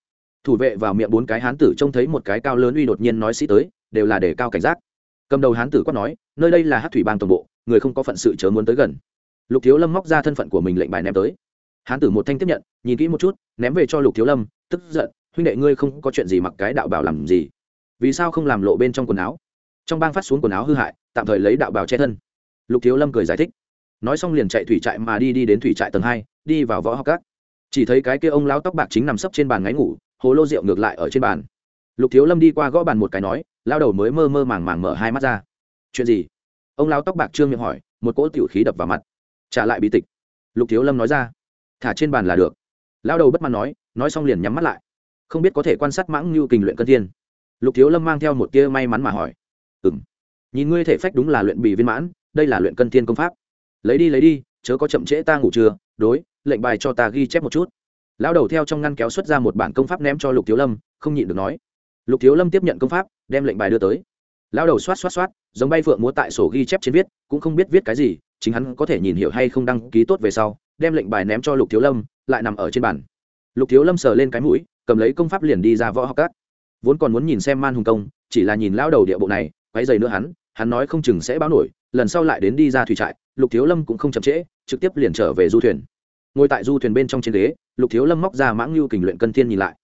thủ vệ vào miệng bốn cái hán tử trông thấy một cái cao lớn uy đột nhiên nói sĩ tới, đều là để cao cảnh giác. Cầm đầu hán tử quát nói, nơi đây là hát thủy bang toàn bộ, người không có phận sự chớ muốn tới gần. Lục thiếu lâm móc ra thân phận của mình lệnh bài ném tới. Hán tử một thanh tiếp nhận, nhìn kỹ một chút, ném về cho lục thiếu lâm, tức giận, huynh đệ ngươi không có chuyện gì mặc cái đạo bảo làm gì? Vì sao không làm lộ bên trong quần áo? Trong bang phát xuống quần áo hư hại, tạm thời lấy đạo bảo che thân. Lục thiếu lâm cười giải thích. Nói xong liền chạy thủy trại mà đi đi đến thủy trại tầng hai, đi vào võ học các. Chỉ thấy cái kia ông lão tóc bạc chính nằm sấp trên bàn ngáy ngủ hồ lô rượu ngược lại ở trên bàn. Lục thiếu lâm đi qua gõ bàn một cái nói, lao đầu mới mơ mơ màng màng mở hai mắt ra. Chuyện gì? Ông lão tóc bạc trương miệng hỏi, một cỗ tiểu khí đập vào mặt. Trả lại bi tịch. Lục thiếu lâm nói ra. Thả trên bàn là được. Lao đầu bất mãn nói nói xong liền nhắm mắt lại. Không biết có thể quan sát mãng như kình luyện cân thiên. Lục thiếu lâm mang theo một tia may mắn mà hỏi. Ừ m nhìn ngươi thể phách đúng là luyện bì viên mãn, đây là luyện cân thiên công pháp. Lấy đi lấy đi, chớ có chậm trễ ta ngủ trưa, đối, lệnh bài cho ta ghi chép một chút lão đầu theo trong ngăn kéo xuất ra một bản công pháp ném cho lục thiếu lâm, không nhịn được nói. Lục thiếu lâm tiếp nhận công pháp, đem lệnh bài đưa tới. Lão đầu xoát xoát xoát, giống bay phượng múa tại sổ ghi chép trên viết, cũng không biết viết cái gì, chính hắn có thể nhìn hiểu hay không đăng ký tốt về sau, đem lệnh bài ném cho lục thiếu lâm, lại nằm ở trên bàn. Lục thiếu lâm sờ lên cái mũi, cầm lấy công pháp liền đi ra võ học cát vốn còn muốn nhìn xem man hùng công, chỉ là nhìn lão đầu địa bộ này quay dày nữa hắn hắn nói không chừng sẽ báo nổi, lần sau lại đến đi ra thủy trại, lục thiếu lâm cũng không chậm trễ, trực tiếp liền trở về du thuyền ngồi tại du thuyền bên trong trên ghế, lục thiếu lâm móc ra mãng lưu kình luyện cân thiên nhìn lại.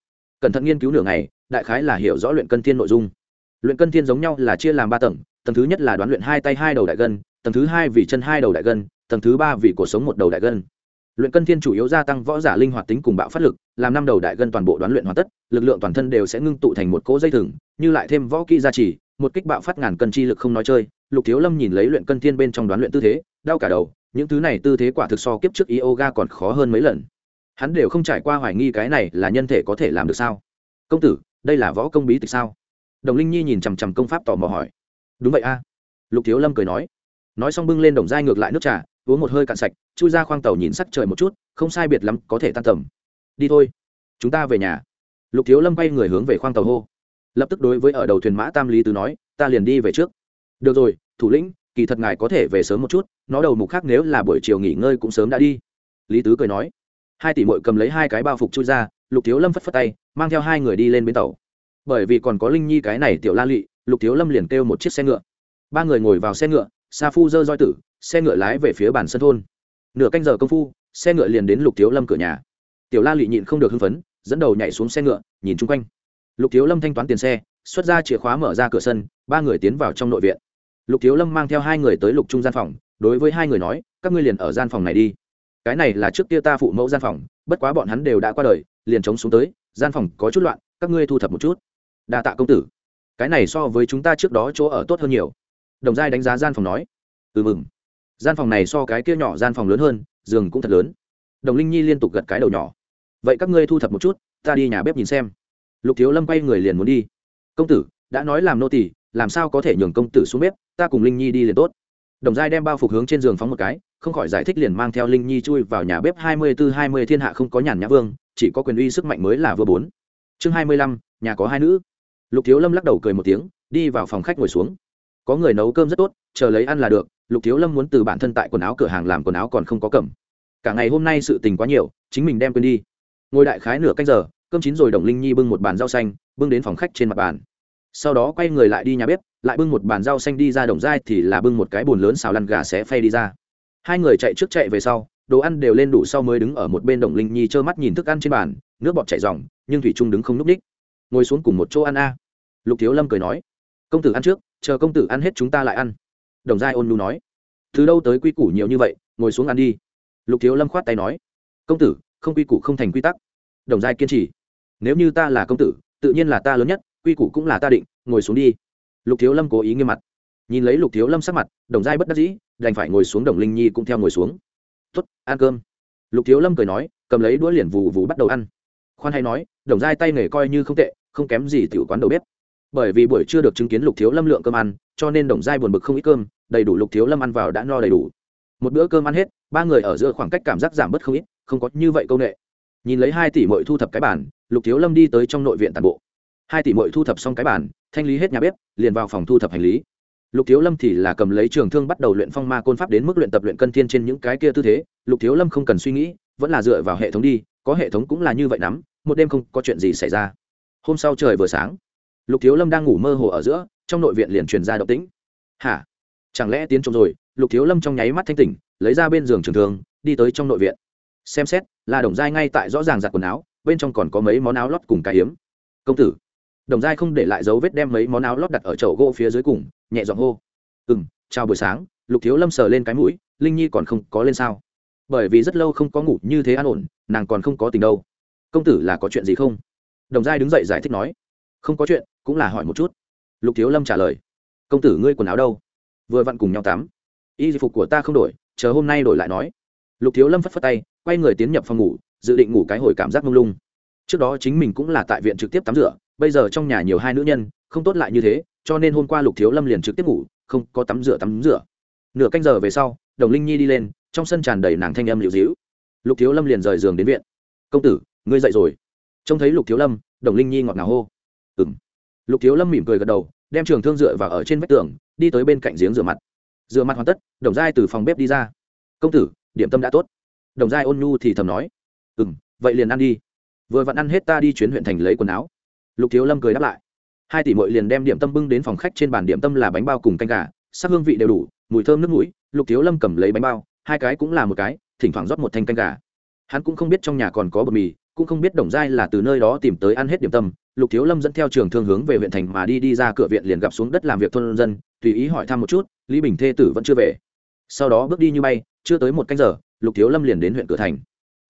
Cẩn thận nghiên cứu nửa ngày, đại khái là hiểu rõ luyện cân thiên nội dung. Luyện cân thiên giống nhau là chia làm ba tầng tầng thứ nhất là đoán luyện hai tay hai đầu đại gân, tầng thứ hai vì chân hai đầu đại gân, tầng thứ ba vì cuộc sống một đầu đại gân. Luyện cân thiên chủ yếu gia tăng võ giả linh hoạt tính cùng bạo phát lực, làm năm đầu đại gân toàn bộ đoán luyện hoàn tất, lực lượng toàn thân đều sẽ ngưng tụ thành một cỗ dây thừng, như lại thêm võ kỹ gia trì, một kích bạo phát ngàn cân chi lực không nói chơi. Lục thiếu lâm nhìn lấy luyện cân thiên bên trong đoán luyện tư thế, đau cả đầu những thứ này tư thế quả thực so kiếp trước yoga còn khó hơn mấy lần. Hắn đều không trải qua hoài nghi cái này là nhân thể có thể làm được sao? Công tử, đây là võ công bí tịch sao? Đồng linh nhi nhìn chằm chằm công pháp tò mò hỏi. Đúng vậy a. Lục thiếu lâm cười nói. Nói xong bưng lên đồng dai ngược lại nước trà, uống một hơi cạn sạch, chui ra khoang tàu nhìn sắc trời một chút, không sai biệt lắm, có thể tan tầm. Đi thôi. Chúng ta về nhà. Lục thiếu lâm bay người hướng về khoang tàu hô. Lập tức đối với ở đầu thuyền mã tam lý tứ nói, ta liền đi về trước. Được rồi, thủ lĩnh, kỳ thật ngài có thể về sớm một chút nó đầu mục khác nếu là buổi chiều nghỉ ngơi cũng sớm đã đi. Lý tứ cười nói. Hai tỷ mội cầm lấy hai cái bao phục chui ra, lục thiếu lâm phất phất tay, mang theo hai người đi lên bến tàu. Bởi vì còn có linh nhi cái này tiểu la lị, lục thiếu lâm liền kêu một chiếc xe ngựa. Ba người ngồi vào xe ngựa, sa phu dơ roi tử, xe ngựa lái về phía bản sân thôn. Nửa canh giờ công phu, xe ngựa liền đến lục thiếu lâm cửa nhà. Tiểu la lị nhịn không được hưng phấn, dẫn đầu nhảy xuống xe ngựa, nhìn chung quanh. Lục thiếu lâm thanh toán tiền xe, xuất ra chìa khóa mở ra cửa sân, ba người tiến vào trong nội viện. Lục thiếu lâm mang theo hai người tới lục trung gian phòng đối với hai người nói, các ngươi liền ở gian phòng này đi. Cái này là trước kia ta phụ mẫu gian phòng, bất quá bọn hắn đều đã qua đời, liền chống xuống tới, gian phòng có chút loạn, các ngươi thu thập một chút. Đa tạ công tử. Cái này so với chúng ta trước đó chỗ ở tốt hơn nhiều. Đồng giai đánh giá gian phòng nói ừ mừng. Gian phòng này so cái kia nhỏ gian phòng lớn hơn, giường cũng thật lớn. Đồng linh nhi liên tục gật cái đầu nhỏ, vậy các ngươi thu thập một chút, ta đi nhà bếp nhìn xem. Lục thiếu lâm quay người liền muốn đi. Công tử, đã nói làm nô tỳ, làm sao có thể nhường công tử xuống bếp, ta cùng linh nhi đi liền tốt đồng giai đem bao phục hướng trên giường phóng một cái, không khỏi giải thích liền mang theo linh nhi chui vào nhà bếp hai mươi tư hai mươi thiên hạ không có nhàn nhã vương, chỉ có quyền uy sức mạnh mới là vừa bốn. Chương hai mươi lăm, nhà có hai nữ. Lục thiếu lâm lắc đầu cười một tiếng, đi vào phòng khách ngồi xuống. Có người nấu cơm rất tốt, chờ lấy ăn là được, lục thiếu lâm muốn từ bản thân tại quần áo cửa hàng làm quần áo còn không có cầm. Cả ngày hôm nay sự tình quá nhiều, chính mình đem quên đi. Ngồi đại khái nửa canh giờ, cơm chín rồi đồng linh nhi bưng một bàn rau xanh, bưng đến phòng khách trên mặt bàn. Sau đó quay người lại đi nhà bếp lại bưng một bàn rau xanh đi ra đồng dai thì là bưng một cái bồn lớn xào lăn gà xé phay đi ra. Hai người chạy trước chạy về sau, đồ ăn đều lên đủ sau mới đứng ở một bên đồng linh nhi trơ mắt nhìn thức ăn trên bàn, nước bọt chảy dòng nhưng thủy trung đứng không núp h ngồi xuống cùng một chỗ ăn a. Lục thiếu lâm cười nói. Công tử ăn trước, chờ công tử ăn hết chúng ta lại ăn. Đồng giai ôn nu nói. Từ đâu tới quy củ nhiều như vậy, ngồi xuống ăn đi. Lục thiếu lâm khoát tay nói. Công tử, không quy củ không thành quy tắc. Đồng giai kiên trì. Nếu như ta là công tử, tự nhiên là ta lớn nhất, quy củ cũng là ta định, ngồi xuống đi lục thiếu lâm cố ý nghiêm mặt. Nhìn lấy lục thiếu lâm sắc mặt, đồng giai bất đắc dĩ, đành phải ngồi xuống đồng linh nhi cũng theo ngồi xuống. Tuất ăn cơm. Lục thiếu lâm cười nói, cầm lấy đũa liền vù vù bắt đầu ăn. Khoan hay nói, đồng giai tay nghề coi như không tệ, không kém gì tiểu quán đầu bếp. Bởi vì buổi chưa được chứng kiến lục thiếu lâm lượng cơm ăn, cho nên đồng giai buồn bực không ít cơm, đầy đủ lục thiếu lâm ăn vào đã no đầy đủ. Một bữa cơm ăn hết, ba người ở giữa khoảng cách cảm giác giảm bớt không ít, không có như vậy công nghệ nhìn lấy hai tỷ mội thu thập cái bản lục thiếu lâm đi tới trong nội viện tàn bộ hai tỷ mội thu thập xong cái bản thanh lý hết nhà bếp, liền vào phòng thu thập hành lý. Lục thiếu lâm thì là cầm lấy trường thương bắt đầu luyện phong ma côn pháp đến mức luyện tập luyện cân thiên trên những cái kia tư thế. Lục thiếu lâm không cần suy nghĩ, vẫn là dựa vào hệ thống đi, có hệ thống cũng là như vậy lắm một đêm không có chuyện gì xảy ra. Hôm sau trời vừa sáng, lục thiếu lâm đang ngủ mơ hồ ở giữa, trong nội viện liền truyền ra động tĩnh. Hả? Chẳng lẽ tiến trộm rồi? Lục thiếu lâm trong nháy mắt thanh tỉnh, lấy ra bên giường trường thường đi tới trong nội viện. Xem xét, là đồng giai ngay tại rõ ràng giặt quần áo, bên trong còn có mấy món áo lót cùng cái hiếm công tử đồng giai không để lại dấu vết đem mấy món áo lót đặt ở chậu gỗ phía dưới cùng, nhẹ giọng hô. Ừ m chào buổi sáng, lục thiếu lâm sờ lên cái mũi, linh nhi còn không có lên sao? Bởi vì rất lâu không có ngủ như thế an ổn, nàng còn không có tình đâu. Công tử là có chuyện gì không? Đồng giai đứng dậy giải thích nói. Không có chuyện, cũng là hỏi một chút. Lục thiếu lâm trả lời. Công tử ngươi quần áo đâu? Vừa vặn cùng nhau tắm. Y phục của ta không đổi, chờ hôm nay đổi lại nói. Lục thiếu lâm phất phất tay, quay người tiến nhập phòng ngủ, dự định ngủ cái hồi cảm giác mông lung. Trước đó chính mình cũng là tại viện trực tiếp tắm rửa bây giờ trong nhà nhiều hai nữ nhân, không tốt lại như thế, cho nên hôm qua lục thiếu lâm liền trực tiếp ngủ, không có tắm rửa tắm rửa. Nửa canh giờ về sau, đồng linh nhi đi lên, trong sân tràn đầy nàng thanh âm liệu dĩu lục thiếu lâm liền rời giường đến viện. Công tử, ngươi dậy rồi. Trông thấy lục thiếu lâm, đồng linh nhi ngọt ngào hô. Ừ m lục thiếu lâm mỉm cười gật đầu, đem trường thương dựa vào ở trên vách tường, đi tới bên cạnh giếng rửa mặt. Rửa mặt hoàn tất, đồng giai từ phòng bếp đi ra. Công tử, điểm tâm đã tốt. Đồng giai ôn nhu thì thầm nói. Ừ m vậy liền ăn đi. Vừa vặn ăn hết ta đi chuyến huyện thành lấy quần áo lục thiếu lâm cười đáp lại. Hai tỷ mội liền đem điểm tâm bưng đến phòng khách trên bàn điểm tâm là bánh bao cùng canh gà, sắc hương vị đều đủ, mùi thơm nước mũi, lục thiếu lâm cầm lấy bánh bao, hai cái cũng là một cái, thỉnh thoảng rót một thanh canh gà. Hắn cũng không biết trong nhà còn có bột mì, cũng không biết đồng giai là từ nơi đó tìm tới ăn hết điểm tâm. Lục thiếu lâm dẫn theo trường thương hướng về huyện thành mà đi đi ra cửa viện liền gặp xuống đất làm việc thôn dân, tùy ý hỏi thăm một chút, lý bình thê tử vẫn chưa về. Sau đó bước đi như bay, chưa tới một canh giờ, lục thiếu lâm liền đến huyện cửa thành.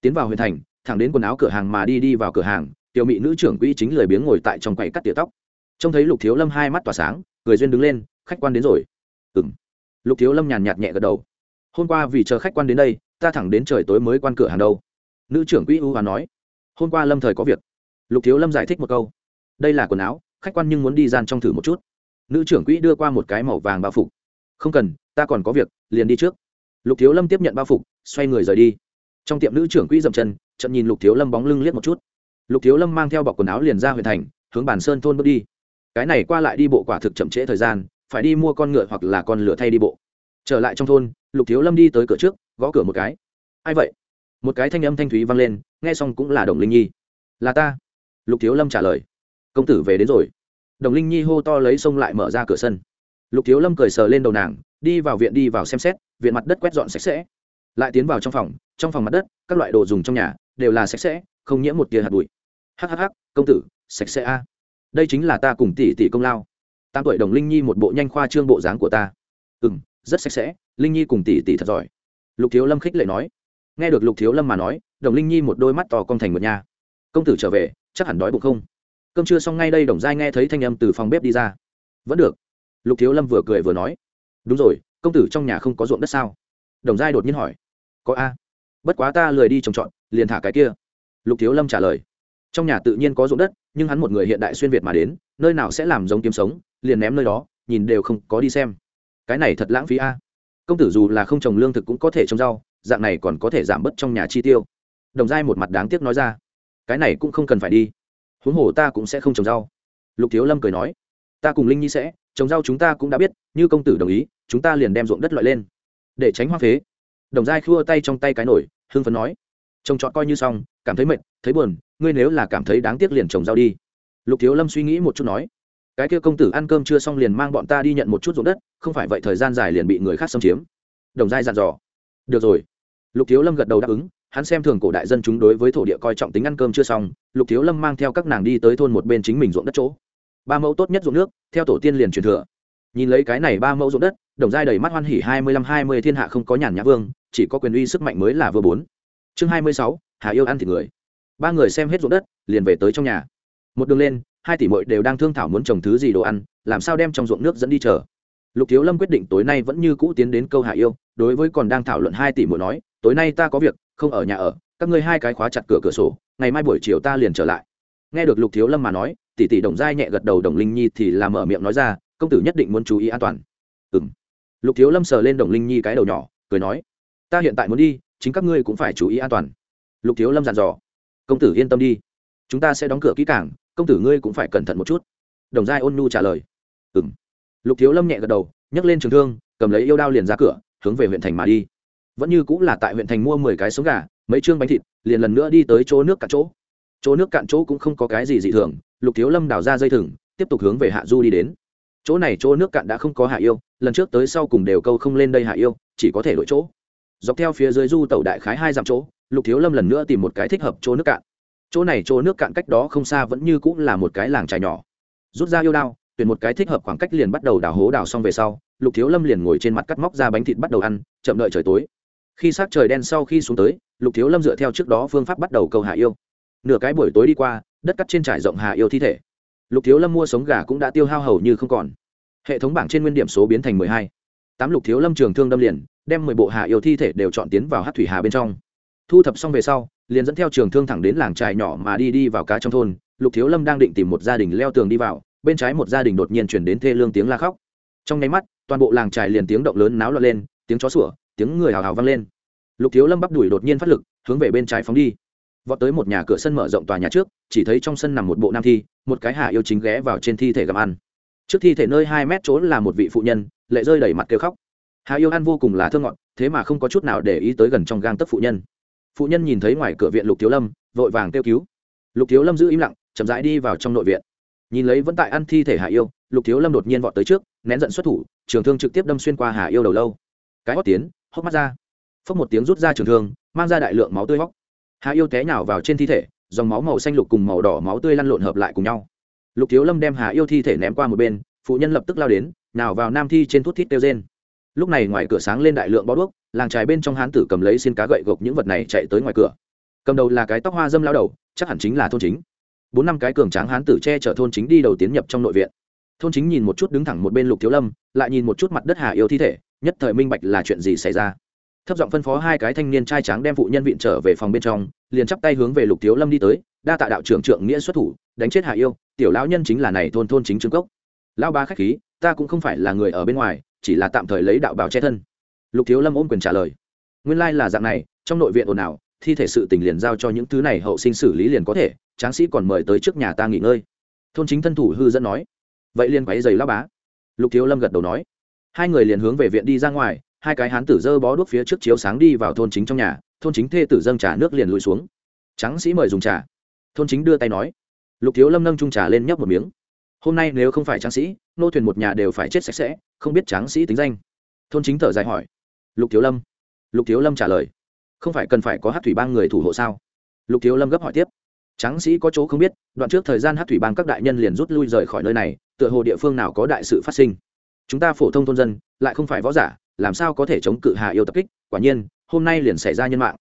Tiến vào huyện thành, thẳng đến quần áo cửa hàng mà đi đi vào cửa hàng tiểu mỹ nữ trưởng quỹ chính lười biếng ngồi tại trong quầy cắt tỉa tóc. Trông thấy lục thiếu lâm hai mắt tỏa sáng người duyên đứng lên, khách quan đến rồi. Ừng lục thiếu lâm nhàn nhạt nhẹ gật đầu. Hôm qua vì chờ khách quan đến đây, ta thẳng đến trời tối mới quan cửa hàng đâu. Nữ trưởng quỹ u hoàn nói. Hôm qua lâm thời có việc. Lục thiếu lâm giải thích một câu. Đây là quần áo, khách quan nhưng muốn đi gian trong thử một chút. Nữ trưởng quỹ đưa qua một cái màu vàng bao phục. Không cần, ta còn có việc, liền đi trước. Lục thiếu lâm tiếp nhận bao phục, xoay người rời đi. Trong tiệm nữ trưởng quỹ dậm chân trận nhìn lục thiếu lâm bóng lưng liếc một chút lục thiếu lâm mang theo bọc quần áo liền ra huyện thành, hướng bản sơn thôn bước đi. Cái này qua lại đi bộ quả thực chậm trễ thời gian, phải đi mua con ngựa hoặc là con lửa thay đi bộ. Trở lại trong thôn, lục thiếu lâm đi tới cửa trước, gõ cửa một cái. Ai vậy? Một cái thanh âm thanh thúy vang lên, nghe xong cũng là đồng linh nhi. Là ta. Lục thiếu lâm trả lời. Công tử về đến rồi. Đồng linh nhi hô to lấy xông lại mở ra cửa sân. Lục thiếu lâm cười sờ lên đầu nàng, đi vào viện đi vào xem xét, viện mặt đất quét dọn sạch sẽ. Lại tiến vào trong phòng trong phòng mặt đất, các loại đồ dùng trong nhà, đều là sạch sẽ, không nhiễm một tia hạt bụi hhh công tử, sạch sẽ a. À. Đây chính là ta cùng tỷ tỷ công lao. Tám tuổi đồng linh nhi một bộ nhanh khoa trương bộ dáng của ta. Ừ m rất sạch sẽ, linh nhi cùng tỷ tỷ thật giỏi. Lục thiếu lâm khích lệ nói. Nghe được lục thiếu lâm mà nói, đồng linh nhi một đôi mắt to con thành một nhà công tử trở về, chắc hẳn đói bụng không? Cơm trưa xong ngay đây đồng giai nghe thấy thanh âm từ phòng bếp đi ra. Vẫn được. Lục thiếu lâm vừa cười vừa nói. Đúng rồi, công tử trong nhà không có ruộng đất sao? Đồng giai đột nhiên hỏi. Có a. Bất quá ta lười đi trồng trọt, liền thả cái kia. Lục thiếu lâm trả lời trong nhà tự nhiên có ruộng đất, nhưng hắn một người hiện đại xuyên việt mà đến, nơi nào sẽ làm giống kiếm sống, liền ném nơi đó, nhìn đều không có đi xem. Cái này thật lãng phí a. Công tử dù là không trồng lương thực cũng có thể trồng rau, dạng này còn có thể giảm bớt trong nhà chi tiêu. Đồng giai một mặt đáng tiếc nói ra. Cái này cũng không cần phải đi. Huống hồ ta cũng sẽ không trồng rau. Lục thiếu lâm cười nói. Ta cùng linh nhi sẽ, trồng rau chúng ta cũng đã biết, như công tử đồng ý, chúng ta liền đem ruộng đất loại lên. Để tránh hoa phế. Đồng giai khua tay trong tay cái nổi hương phấn nói. Trồng trọt coi như xong, cảm thấy mệt thấy buồn, ngươi nếu là cảm thấy đáng tiếc liền trồng rau đi. Lục thiếu lâm suy nghĩ một chút nói, cái kia công tử ăn cơm chưa xong liền mang bọn ta đi nhận một chút ruộng đất, không phải vậy thời gian dài liền bị người khác xâm chiếm. Đồng giai dặn dò. Được rồi. Lục thiếu lâm gật đầu đáp ứng, hắn xem thường cổ đại dân chúng đối với thổ địa coi trọng tính ăn cơm chưa xong, lục thiếu lâm mang theo các nàng đi tới thôn một bên chính mình ruộng đất chỗ. Ba mẫu tốt nhất ruộng nước, theo tổ tiên liền truyền thừa. Nhìn lấy cái này ba mẫu ruộng đất, đồng giai đầy mắt hoan hỉ hai mươi lăm hai mươi thiên hạ không có nhàn nhã vương, chỉ có quyền uy sức mạnh mới là vừa bốn. Chương hai mươi sáu, hà yêu ăn thịt người ba người xem hết ruộng đất, liền về tới trong nhà. Một đường lên, hai tỷ mội đều đang thương thảo muốn trồng thứ gì đồ ăn, làm sao đem trong ruộng nước dẫn đi chờ. Lục thiếu lâm quyết định tối nay vẫn như cũ tiến đến câu hạ yêu, đối với còn đang thảo luận hai tỷ mội nói, tối nay ta có việc, không ở nhà ở, các ngươi hai cái khóa chặt cửa cửa sổ, ngày mai buổi chiều ta liền trở lại. Nghe được lục thiếu lâm mà nói, tỷ tỷ đồng giai nhẹ gật đầu đồng linh nhi thì làm mở miệng nói ra, công tử nhất định muốn chú ý an toàn. Ừ m lục thiếu lâm sờ lên đồng linh nhi cái đầu nhỏ, cười nói, ta hiện tại muốn đi, chính các ngươi cũng phải chú ý an toàn. Lục thiếu lâm dặn dò công tử yên tâm đi. Chúng ta sẽ đóng cửa kỹ cảng công tử ngươi cũng phải cẩn thận một chút. Đồng giai ôn nhu trả lời. Ừ m lục thiếu lâm nhẹ gật đầu, nhấc lên trường thương, cầm lấy yêu đao liền ra cửa, hướng về huyện thành mà đi. Vẫn như cũng là tại huyện thành mua mười cái sống gà, mấy chương bánh thịt, liền lần nữa đi tới chỗ nước cạn chỗ. Chỗ nước cạn chỗ cũng không có cái gì dị thường, lục thiếu lâm đào ra dây thừng, tiếp tục hướng về hạ du đi đến. Chỗ này chỗ nước cạn đã không có hạ yêu, lần trước tới sau cùng đều câu không lên đây hạ yêu, chỉ có thể đổi chỗ. Dọc theo phía dưới du tàu đại khái hai dặm chỗ lục thiếu lâm lần nữa tìm một cái thích hợp chỗ nước cạn. Chỗ này chỗ nước cạn cách đó không xa vẫn như cũng là một cái làng trài nhỏ. Rút ra yêu đao, tuyển một cái thích hợp khoảng cách liền bắt đầu đào hố đào xong về sau, lục thiếu lâm liền ngồi trên mặt cắt móc ra bánh thịt bắt đầu ăn, chậm đợi trời tối. Khi s trời đen sau khi xuống tới, lục thiếu lâm dựa theo trước đó phương pháp bắt đầu câu hạ yêu. Nửa cái buổi tối đi qua, đất cắt trên trải rộng hạ yêu thi thể. Lục thiếu lâm mua sống gà cũng đã tiêu hao hầu như không còn. Hệ thống bảng trên nguyên điểm số biến thành mười hai. Tám lục thiếu lâm trường thương đâm liền, đem mười bộ hạ yêu thi thể đều chọn tiến vào hát thủy hà bên trong thu thập xong về sau, liền dẫn theo trường thương thẳng đến làng trài nhỏ mà đi đi vào cá trong thôn. Lục thiếu lâm đang định tìm một gia đình leo tường đi vào, bên trái một gia đình đột nhiên chuyển đến thê lương tiếng la khóc. Trong nháy mắt, toàn bộ làng trài liền tiếng động lớn náo loạn lên, tiếng chó sủa, tiếng người hào hào vang lên. Lục thiếu lâm bắp đuổi đột nhiên phát lực, hướng về bên trái phóng đi. Vọt tới một nhà cửa sân mở rộng tòa nhà trước, chỉ thấy trong sân nằm một bộ nam thi, một cái hạ yêu chính ghé vào trên thi thể gặm ăn. Trước thi thể nơi hai mét trốn là một vị phụ nhân, lệ rơi đầy mặt kêu khóc. Hạ yêu ăn vô cùng là thương ngọt, thế mà không có chút nào để ý tới gần trong gang tấc phụ nhân phụ nhân nhìn thấy ngoài cửa viện lục thiếu lâm, vội vàng kêu cứu. Lục thiếu lâm giữ im lặng, chậm rãi đi vào trong nội viện. Nhìn lấy vẫn tại ăn thi thể hạ yêu, lục thiếu lâm đột nhiên vọt tới trước, nén giận xuất thủ, trường thương trực tiếp đâm xuyên qua hạ yêu đầu lâu. Cái hót tiến, hốc mắt ra. Phốc một tiếng rút ra trường thương, mang ra đại lượng máu tươi hóc hạ yêu té nhào vào trên thi thể, dòng máu màu xanh lục cùng màu đỏ máu tươi lăn lộn hợp lại cùng nhau. Lục thiếu lâm đem hà yêu thi thể ném qua một bên, phụ nhân lập tức lao đến nào vào nam thi trên thuốc thít tiêu trên lúc này ngoài cửa sáng lên đại lượng bó đuốc làng trài bên trong hán tử cầm lấy xin cá gậy gộc những vật này chạy tới ngoài cửa. Cầm đầu là cái tóc hoa dâm lao đầu, chắc hẳn chính là thôn chính. Bốn năm cái cường tráng hán tử che chở thôn chính đi đầu tiến nhập trong nội viện. Thôn chính nhìn một chút đứng thẳng một bên lục thiếu lâm, lại nhìn một chút mặt đất hà yêu thi thể, nhất thời minh bạch là chuyện gì xảy ra. Thấp giọng phân phó hai cái thanh niên trai tráng đem phụ nhân viện trở về phòng bên trong, liền chắp tay hướng về lục thiếu lâm đi tới, đa tạ đạo trưởng trưởng nghĩa xuất thủ, đánh chết hạ yêu, tiểu lão nhân chính là này thôn thôn chính trương cốc. Lão ba khách khí, ta cũng không phải là người ở bên ngoài, chỉ là tạm thời lấy đạo bào che thân lục thiếu lâm ôm quyền trả lời. Nguyên lai là dạng này, trong nội viện ồn ào, thi thể sự tình liền giao cho những thứ này hậu sinh xử lý liền có thể, tráng sĩ còn mời tới trước nhà ta nghỉ ngơi. Thôn chính thân thủ hư dẫn nói. Vậy liền quáy giày lao bá. Lục thiếu lâm gật đầu nói. Hai người liền hướng về viện đi ra ngoài, hai cái hán tử dơ bó đuốc phía trước chiếu sáng đi vào thôn chính trong nhà, thôn chính thê tử dâng trà nước liền lùi xuống. Tráng sĩ mời dùng trà. Thôn chính đưa tay nói. Lục thiếu lâm nâng trung trà lên nhấp một miếng. Hôm nay nếu không phải tráng sĩ, nô thuyền một nhà đều phải chết sạch sẽ, không biết tráng sĩ tính danh. Thôn chính thở dài hỏi lục thiếu lâm. Lục thiếu lâm trả lời, không phải cần phải có hát thủy bang người thủ hộ sao? Lục thiếu lâm gấp hỏi tiếp, tráng sĩ có chỗ không biết, đoạn trước thời gian hát thủy bang các đại nhân liền rút lui rời khỏi nơi này, tựa hồ địa phương nào có đại sự phát sinh. Chúng ta phổ thông thôn dân, lại không phải võ giả, làm sao có thể chống cự hà yêu tập kích? Quả nhiên, hôm nay liền xảy ra nhân mạng.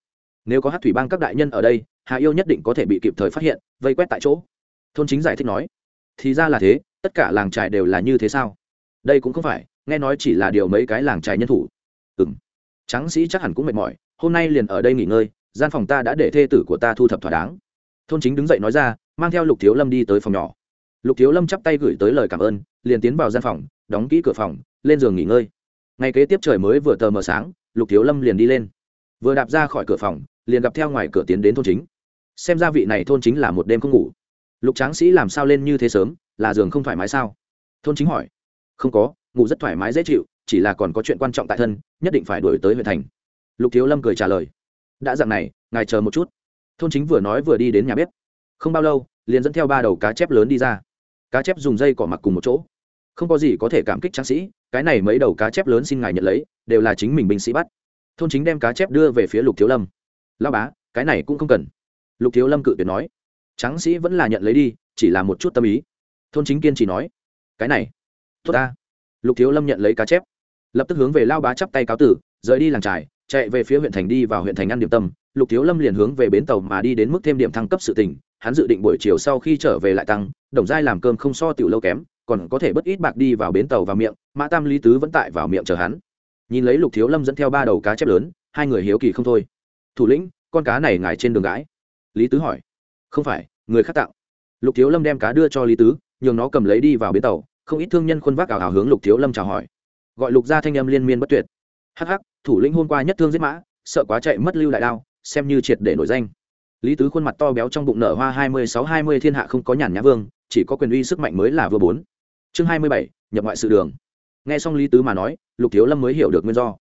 Nếu có hát thủy bang các đại nhân ở đây, hà yêu nhất định có thể bị kịp thời phát hiện, vây quét tại chỗ. Thôn chính giải thích nói, thì ra là thế, tất cả làng trại đều là như thế sao? Đây cũng không phải, nghe nói chỉ là điều mấy cái làng trại nhân thủ ừ m tráng sĩ chắc hẳn cũng mệt mỏi, hôm nay liền ở đây nghỉ ngơi, gian phòng ta đã để thê tử của ta thu thập thỏa đáng. Thôn chính đứng dậy nói ra, mang theo lục thiếu lâm đi tới phòng nhỏ. Lục thiếu lâm chắp tay gửi tới lời cảm ơn, liền tiến vào gian phòng, đóng kỹ cửa phòng, lên giường nghỉ ngơi. Ngày kế tiếp trời mới vừa tờ mờ sáng, lục thiếu lâm liền đi lên. Vừa đạp ra khỏi cửa phòng, liền gặp theo ngoài cửa tiến đến thôn chính. Xem ra vị này thôn chính là một đêm không ngủ. Lục tráng sĩ làm sao lên như thế sớm, là giường không thoải mái sao? Thôn chính hỏi. Không có, ngủ rất thoải mái dễ chịu chỉ là còn có chuyện quan trọng tại thân, nhất định phải đuổi tới huyện thành. Lục thiếu lâm cười trả lời, đã dặn này, ngài chờ một chút. Thôn chính vừa nói vừa đi đến nhà bếp. Không bao lâu, liền dẫn theo ba đầu cá chép lớn đi ra. Cá chép dùng dây cỏ mặc cùng một chỗ. Không có gì có thể cảm kích tráng sĩ, cái này mấy đầu cá chép lớn xin ngài nhận lấy, đều là chính mình binh sĩ bắt. Thôn chính đem cá chép đưa về phía lục thiếu lâm. Lao bá, cái này cũng không cần. Lục thiếu lâm cự tuyệt nói. Tráng sĩ vẫn là nhận lấy đi, chỉ là một chút tâm ý. Thôn chính kiên chỉ nói, cái này, tốt ta. Lục thiếu lâm nhận lấy cá chép lập tức hướng về lao bá chắp tay cáo tử, rời đi làng trài, chạy về phía huyện thành đi vào huyện thành ăn điểm tâm. Lục thiếu lâm liền hướng về bến tàu mà đi đến mức thêm điểm thăng cấp sự tình, hắn dự định buổi chiều sau khi trở về lại tăng, đồng giai làm cơm không so tiểu lâu kém, còn có thể bất ít bạc đi vào bến tàu vào miệng, mã tam lý tứ vẫn tại vào miệng chờ hắn. Nhìn lấy lục thiếu lâm dẫn theo ba đầu cá chép lớn, hai người hiếu kỳ không thôi. Thủ lĩnh, con cá này ngài trên đường gái lý tứ hỏi. Không phải, người khác tặng. Lục thiếu lâm đem cá đưa cho lý tứ, nhường nó cầm lấy đi vào bến tàu, không ít thương nhân khuôn vác ảo hào hướng lục thiếu lâm chào hỏi gọi lục gia thanh âm liên miên bất tuyệt. Hắc hắc, thủ lĩnh hôm qua nhất thương giết mã, sợ quá chạy mất lưu đại đao, xem như triệt để nổi danh. Lý tứ khuôn mặt to béo trong bụng nở hoa hai mươi sáu hai mươi, thiên hạ không có nhàn nhã vương, chỉ có quyền uy sức mạnh mới là vừa bốn. Chương hai mươi bảy, nhập ngoại sự đường. Nghe xong lý tứ mà nói, lục thiếu lâm mới hiểu được nguyên do.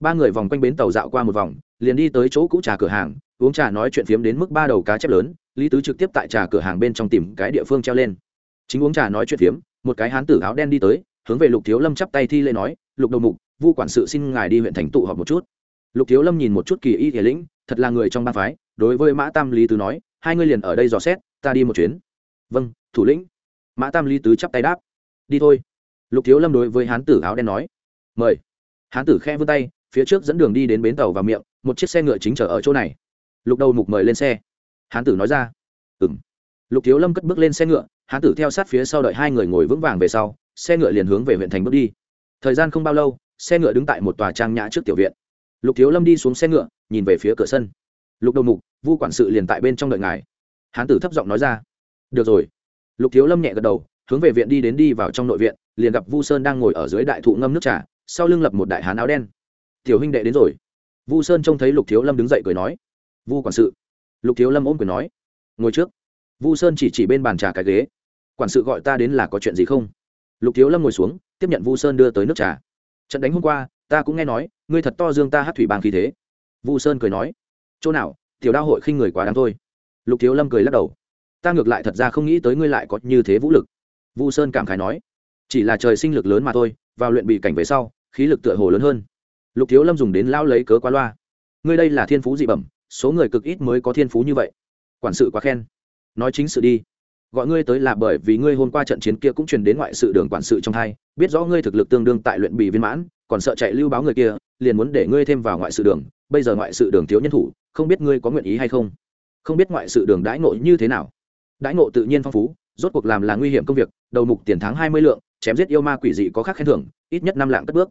Ba người vòng quanh bến tàu dạo qua một vòng, liền đi tới chỗ cũ trà cửa hàng, uống trà nói chuyện phiếm đến mức ba đầu cá chép lớn, lý tứ trực tiếp tại trà cửa hàng bên trong tìm cái địa phương treo lên. Chính uống trà nói chuyện phiếm, một cái hán tử áo đen đi tới hướng về lục thiếu lâm chắp tay thi lễ nói, lục đầu mục, vu quản sự xin ngài đi huyện thành tụ họp một chút. Lục thiếu lâm nhìn một chút kỳ y thể lĩnh, thật là người trong ba phái, đối với mã tam lý tứ nói, hai ngươi liền ở đây dò xét, ta đi một chuyến. Vâng thủ lĩnh. Mã tam lý tứ chắp tay đáp, đi thôi. Lục thiếu lâm đối với hán tử áo đen nói, mời. Hán tử khe vươn tay, phía trước dẫn đường đi đến bến tàu và miệng, một chiếc xe ngựa chính chở ở chỗ này. Lục đầu mục mời lên xe. Hán tử nói ra ừ m lục thiếu lâm cất bước lên xe ngựa, hán tử theo sát phía sau đợi hai người ngồi vững vàng về sau xe ngựa liền hướng về huyện thành bước đi. Thời gian không bao lâu, xe ngựa đứng tại một tòa trang nhã trước tiểu viện. Lục thiếu lâm đi xuống xe ngựa, nhìn về phía cửa sân. Lục đầu mục, vu quản sự liền tại bên trong đợi ngài. Hán tử thấp giọng nói ra. Được rồi. Lục thiếu lâm nhẹ gật đầu, hướng về viện đi đến đi vào trong nội viện, liền gặp vu sơn đang ngồi ở dưới đại thụ ngâm nước trà, sau lưng lập một đại hán áo đen. Tiểu huynh đệ đến rồi. Vu sơn trông thấy lục thiếu lâm đứng dậy cười nói. Vu quản sự. Lục thiếu lâm ôm cười nói. Ngồi trước. Vu sơn chỉ chỉ bên bàn trà cái ghế. Quản sự gọi ta đến là có chuyện gì không? Lục thiếu lâm ngồi xuống, tiếp nhận vu sơn đưa tới nước trà. Trận đánh hôm qua, ta cũng nghe nói, ngươi thật to dương ta hát thủy bang khí thế. Vu sơn cười nói, chỗ nào, tiểu đao hội khinh người quá đáng thôi. Lục thiếu lâm cười lắc đầu, ta ngược lại thật ra không nghĩ tới ngươi lại có như thế vũ lực. Vu sơn cảm khái nói, chỉ là trời sinh lực lớn mà thôi, vào luyện bị cảnh về sau, khí lực tựa hồ lớn hơn. Lục thiếu lâm dùng đến lao lấy cớ quá loa, ngươi đây là thiên phú dị bẩm, số người cực ít mới có thiên phú như vậy. Quản sự quá khen. Nói chính sự đi gọi ngươi tới là bởi vì ngươi hôm qua trận chiến kia cũng truyền đến ngoại sự đường quản sự trong hai biết rõ ngươi thực lực tương đương tại luyện bì viên mãn, còn sợ chạy lưu báo người kia, liền muốn để ngươi thêm vào ngoại sự đường, bây giờ ngoại sự đường thiếu nhân thủ, không biết ngươi có nguyện ý hay không? Không biết ngoại sự đường đãi ngộ như thế nào? Đãi ngộ tự nhiên phong phú, rốt cuộc làm là nguy hiểm công việc, đầu mục tiền tháng hai mươi lượng, chém giết yêu ma quỷ dị có khác khen thưởng, ít nhất năm lạng cất bước.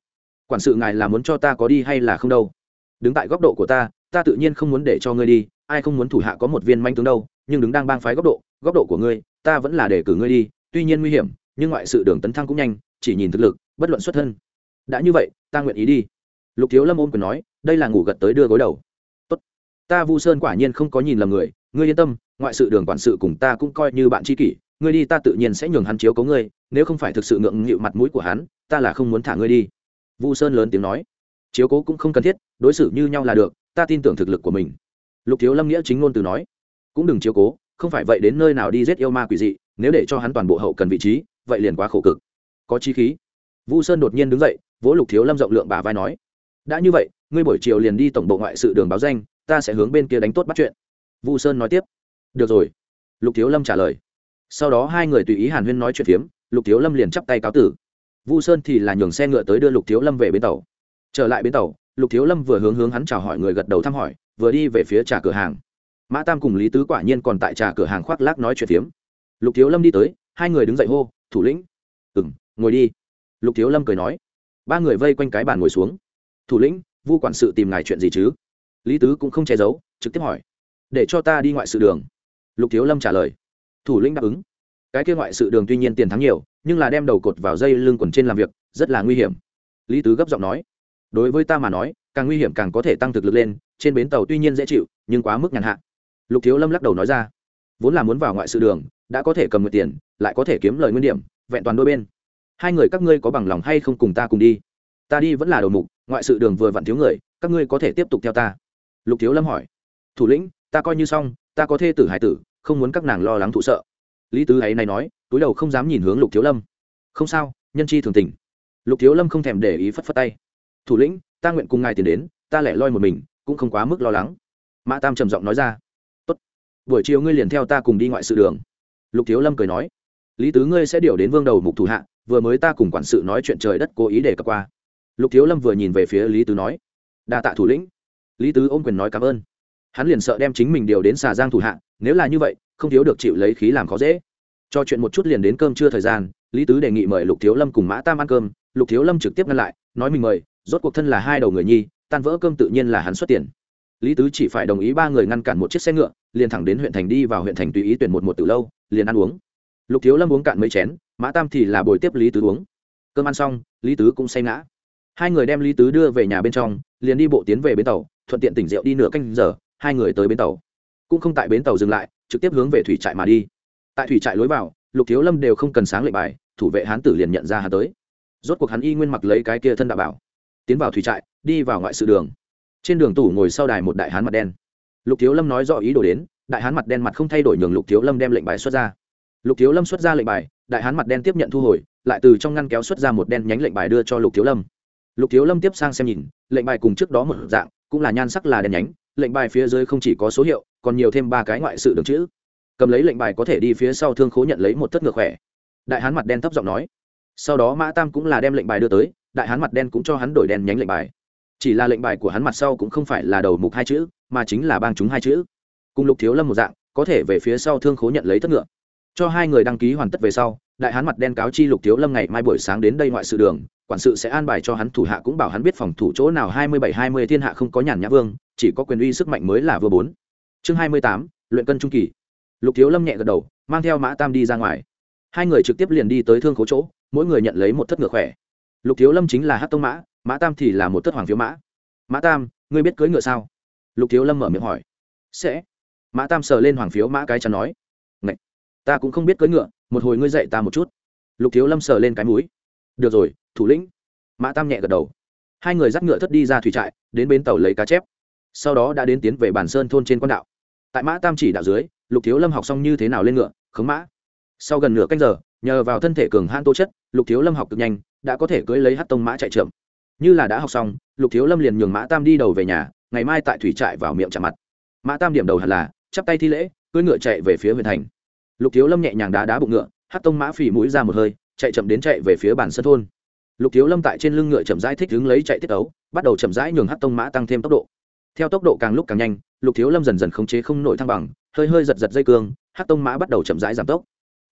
Quản sự ngài là muốn cho ta có đi hay là không đâu? Đứng tại góc độ của ta ta tự nhiên không muốn để cho ngươi đi, ai không muốn thủ hạ có một viên manh tướng đâu? Nhưng đứng đang bang phái góc độ góc độ của ngươi, ta vẫn là để cử ngươi đi, tuy nhiên nguy hiểm, nhưng ngoại sự đường tấn thăng cũng nhanh, chỉ nhìn thực lực, bất luận xuất thân. Đã như vậy, ta nguyện ý đi. Lục thiếu lâm ôm quyền nói, đây là ngủ gật tới đưa gối đầu. Tốt. ta vu sơn quả nhiên không có nhìn lầm người, ngươi yên tâm, ngoại sự đường quản sự cùng ta cũng coi như bạn tri kỷ, ngươi đi ta tự nhiên sẽ nhường hắn chiếu cấu ngươi, nếu không phải thực sự ngượng nghịu mặt mũi của hắn, ta là không muốn thả ngươi đi. Vu sơn lớn tiếng nói, chiếu cố cũng không cần thiết, đối xử như nhau là được, ta tin tưởng thực lực của mình. Lục thiếu lâm nghĩa chính ngôn từ nói cũng đừng chiếu cố, không phải vậy đến nơi nào đi giết yêu ma quỷ dị, nếu để cho hắn toàn bộ hậu cần vị trí, vậy liền quá khổ cực. Có chi khí. Vu sơn đột nhiên đứng dậy, vỗ lục thiếu lâm rộng lượng bà vai nói, đã như vậy, ngươi buổi chiều liền đi tổng bộ ngoại sự đường báo danh, ta sẽ hướng bên kia đánh tốt bắt chuyện. Vu sơn nói tiếp, được rồi. Lục thiếu lâm trả lời. Sau đó hai người tùy ý hàn huyên nói chuyện phiếm, lục thiếu lâm liền chắp tay cáo tử. Vu sơn thì là nhường xe ngựa tới đưa lục thiếu lâm về bến tàu. Trở lại bến tàu, lục thiếu lâm vừa hướng hướng hắn chào hỏi người gật đầu thăm hỏi, vừa đi về phía trả cửa hàng mã tam cùng lý tứ quả nhiên còn tại trà cửa hàng khoác lác nói chuyện phiếm. Lục thiếu lâm đi tới, hai người đứng dậy hô, thủ lĩnh. Ừ m ngồi đi. Lục thiếu lâm cười nói. Ba người vây quanh cái bàn ngồi xuống. Thủ lĩnh, vu quản sự tìm ngài chuyện gì chứ? Lý tứ cũng không che giấu, trực tiếp hỏi. Để cho ta đi ngoại sự đường. Lục thiếu lâm trả lời. Thủ lĩnh đáp ứng. Cái kia ngoại sự đường tuy nhiên tiền thắng nhiều, nhưng là đem đầu cột vào dây lưng quần trên làm việc, rất là nguy hiểm. Lý tứ gấp giọng nói. Đối với ta mà nói, càng nguy hiểm càng có thể tăng thực lực lên, trên bến tàu tuy nhiên dễ chịu, nhưng quá mức nhàn hạ lục thiếu lâm lắc đầu nói ra, vốn là muốn vào ngoại sự đường, đã có thể cầm nguyện tiền, lại có thể kiếm lời nguyên điểm, vẹn toàn đôi bên. Hai người các ngươi có bằng lòng hay không cùng ta cùng đi? Ta đi vẫn là đầu mục, ngoại sự đường vừa vặn thiếu người, các ngươi có thể tiếp tục theo ta. Lục thiếu lâm hỏi, thủ lĩnh, ta coi như xong, ta có thê tử hải tử, không muốn các nàng lo lắng thụ sợ. Lý tứ ấy này nói, túi đầu không dám nhìn hướng lục thiếu lâm. Không sao, nhân chi thường tình. Lục thiếu lâm không thèm để ý phất phất tay. Thủ lĩnh, ta nguyện cùng ngài tiền đến, ta lẻ loi một mình, cũng không quá mức lo lắng. Mã tam trầm giọng nói ra buổi chiều ngươi liền theo ta cùng đi ngoại sự đường. Lục thiếu lâm cười nói. Lý tứ ngươi sẽ điều đến vương đầu mục thủ hạ, vừa mới ta cùng quản sự nói chuyện trời đất cố ý để cập qua. Lục thiếu lâm vừa nhìn về phía lý tứ nói. Đa tạ thủ lĩnh. Lý tứ ôm quyền nói cảm ơn. Hắn liền sợ đem chính mình điều đến xà giang thủ hạ, nếu là như vậy, không thiếu được chịu lấy khí làm khó dễ. Cho chuyện một chút liền đến cơm trưa thời gian, lý tứ đề nghị mời lục thiếu lâm cùng mã tam ăn cơm. Lục thiếu lâm trực tiếp ngăn lại, nói mình mời, rốt cuộc thân là hai đầu người nhi, tan vỡ cơm tự nhiên là hắn xuất tiền lý tứ chỉ phải đồng ý ba người ngăn cản một chiếc xe ngựa, liền thẳng đến huyện thành đi vào huyện thành tùy ý tuyển một một từ lâu, liền ăn uống. Lục thiếu lâm uống cạn mấy chén, mã tam thì là bồi tiếp lý tứ uống. Cơm ăn xong, lý tứ cũng say ngã. Hai người đem lý tứ đưa về nhà bên trong, liền đi bộ tiến về bến tàu, thuận tiện tỉnh rượu đi nửa canh giờ, hai người tới bến tàu. Cũng không tại bến tàu dừng lại, trực tiếp hướng về thủy trại mà đi. Tại thủy trại lối vào, lục thiếu lâm đều không cần sáng lệnh bài, thủ vệ hán tử liền nhận ra hà tới. Rốt cuộc hắn y nguyên mặc lấy cái kia thân đạo bảo, tiến vào thủy trại, đi vào ngoại sự đường trên đường tủ ngồi sau đài một đại hán mặt đen. Lục thiếu lâm nói rõ ý đồ đến, đại hán mặt đen mặt không thay đổi nhường lục thiếu lâm đem lệnh bài xuất ra. Lục thiếu lâm xuất ra lệnh bài, đại hán mặt đen tiếp nhận thu hồi, lại từ trong ngăn kéo xuất ra một đen nhánh lệnh bài đưa cho lục thiếu lâm. Lục thiếu lâm tiếp sang xem nhìn, lệnh bài cùng trước đó một dạng, cũng là nhan sắc là đen nhánh, lệnh bài phía dưới không chỉ có số hiệu, còn nhiều thêm ba cái ngoại sự được chữ. Cầm lấy lệnh bài có thể đi phía sau thương khố nhận lấy một thất ngược khỏe. Đại hán mặt đen thấp giọng nói. Sau đó mã tam cũng là đem lệnh bài đưa tới, đại hán mặt đen cũng cho hắn đổi đen nhánh lệnh bài chỉ là lệnh bài của hắn mặt sau cũng không phải là đầu mục hai chữ, mà chính là bang chúng hai chữ. Cùng lục thiếu lâm một dạng, có thể về phía sau thương khố nhận lấy thất ngựa. Cho hai người đăng ký hoàn tất về sau, đại hán mặt đen cáo chi lục thiếu lâm ngày mai buổi sáng đến đây ngoại sự đường, quản sự sẽ an bài cho hắn thủ hạ cũng bảo hắn biết phòng thủ chỗ nào hai mươi bảy hai mươi thiên hạ không có nhàn nhã vương, chỉ có quyền uy sức mạnh mới là vừa bốn. Chương hai mươi tám, luyện cân trung kỳ. Lục thiếu lâm nhẹ gật đầu, mang theo mã tam đi ra ngoài. Hai người trực tiếp liền đi tới thương khố chỗ, mỗi người nhận lấy một thất ngựa khỏe. Lục thiếu lâm chính là hát tông mã mã tam thì là một tất hoàng phiếu mã. Mã tam, ngươi biết cưỡi ngựa sao? Lục thiếu lâm mở miệng hỏi. Sẽ. Mã tam sờ lên hoàng phiếu mã cái chắn nói. Ngậy! ta cũng không biết cưỡi ngựa, một hồi ngươi dạy ta một chút. Lục thiếu lâm sờ lên cái mũi. Được rồi, thủ lĩnh. Mã tam nhẹ gật đầu. Hai người dắt ngựa thất đi ra thủy trại, đến bến tàu lấy cá chép. Sau đó đã đến tiến về bản sơn thôn trên quan đạo. Tại mã tam chỉ đạo dưới, lục thiếu lâm học xong như thế nào lên ngựa, khống mã. Sau gần nửa canh giờ, nhờ vào thân thể cường han tố chất, lục thiếu lâm học cực nhanh, đã có thể cưỡi lấy hát tông mã chạy trượm như là đã học xong, lục thiếu lâm liền nhường mã tam đi đầu về nhà, ngày mai tại thủy trại vào miệng chạm mặt. Mã tam điểm đầu hẳn là, chắp tay thi lễ, cưỡi ngựa chạy về phía huyện thành. Lục thiếu lâm nhẹ nhàng đá đá bụng ngựa hát tông mã phì mũi ra một hơi, chạy chậm đến chạy về phía bản sân thôn. Lục thiếu lâm tại trên lưng ngựa chậm rãi thích đứng lấy chạy tiết ấu, bắt đầu chậm rãi nhường hát tông mã tăng thêm tốc độ. Theo tốc độ càng lúc càng nhanh, lục thiếu lâm dần dần khống chế không nổi thăng bằng, hơi hơi giật giật dây cương hát tông mã bắt đầu chậm rãi giảm tốc.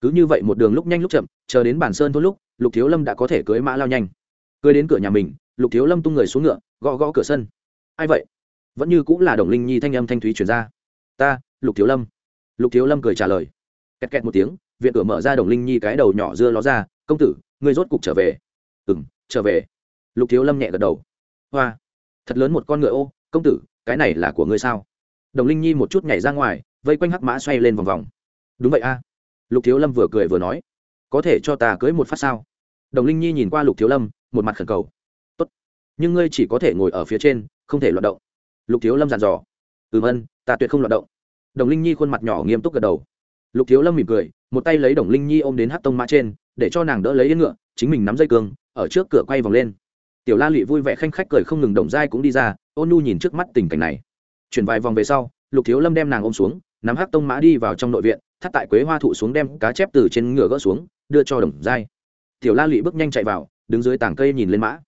Cứ như vậy một đường lúc nhanh lúc chậm, chờ đến bản sơn thôn lúc, lục thiếu lâm đã có thể cưới mã lao nhanh. Cưới đến cửa nhà mình lục thiếu lâm tung người xuống ngựa, gõ gõ cửa sân. Ai vậy? Vẫn như cũng là đồng linh nhi thanh âm thanh thúy chuyển ra. Ta, lục thiếu lâm. Lục thiếu lâm cười trả lời. Kẹt kẹt một tiếng, viện cửa mở ra đồng linh nhi cái đầu nhỏ dưa ló ra, công tử, ngươi rốt cục trở về. Ừ m trở về. Lục thiếu lâm nhẹ gật đầu. Hoa, thật lớn một con ngựa ô, công tử, cái này là của ngươi sao? Đồng linh nhi một chút nhảy ra ngoài, vây quanh hắc mã xoay lên vòng vòng. Đúng vậy a. Lục thiếu lâm vừa cười vừa nói. Có thể cho ta cưới một phát sao? Đồng linh nhi nhìn qua lục thiếu lâm, một mặt khẩn cầu nhưng ngươi chỉ có thể ngồi ở phía trên, không thể loạt động. Lục thiếu lâm dặn dò. Ừ ân ta tuyệt không loạt động. Đồng linh nhi khuôn mặt nhỏ nghiêm túc gật đầu. Lục thiếu lâm mỉm cười, một tay lấy đồng linh nhi ôm đến hát tông mã trên, để cho nàng đỡ lấy yên ngựa, chính mình nắm dây cương, ở trước cửa quay vòng lên. Tiểu la lụy vui vẻ khanh khách cười không ngừng đồng dai cũng đi ra, ôn nu nhìn trước mắt tình cảnh này. Chuyển vài vòng về sau, lục thiếu lâm đem nàng ôm xuống, nắm hắc tông mã đi vào trong nội viện, thắt tại quế hoa thụ xuống đem cá chép từ trên ngựa gỡ xuống, đưa cho đồng dai. tiểu la lụy bước nhanh chạy vào, đứng dưới tảng cây nhìn lên mã.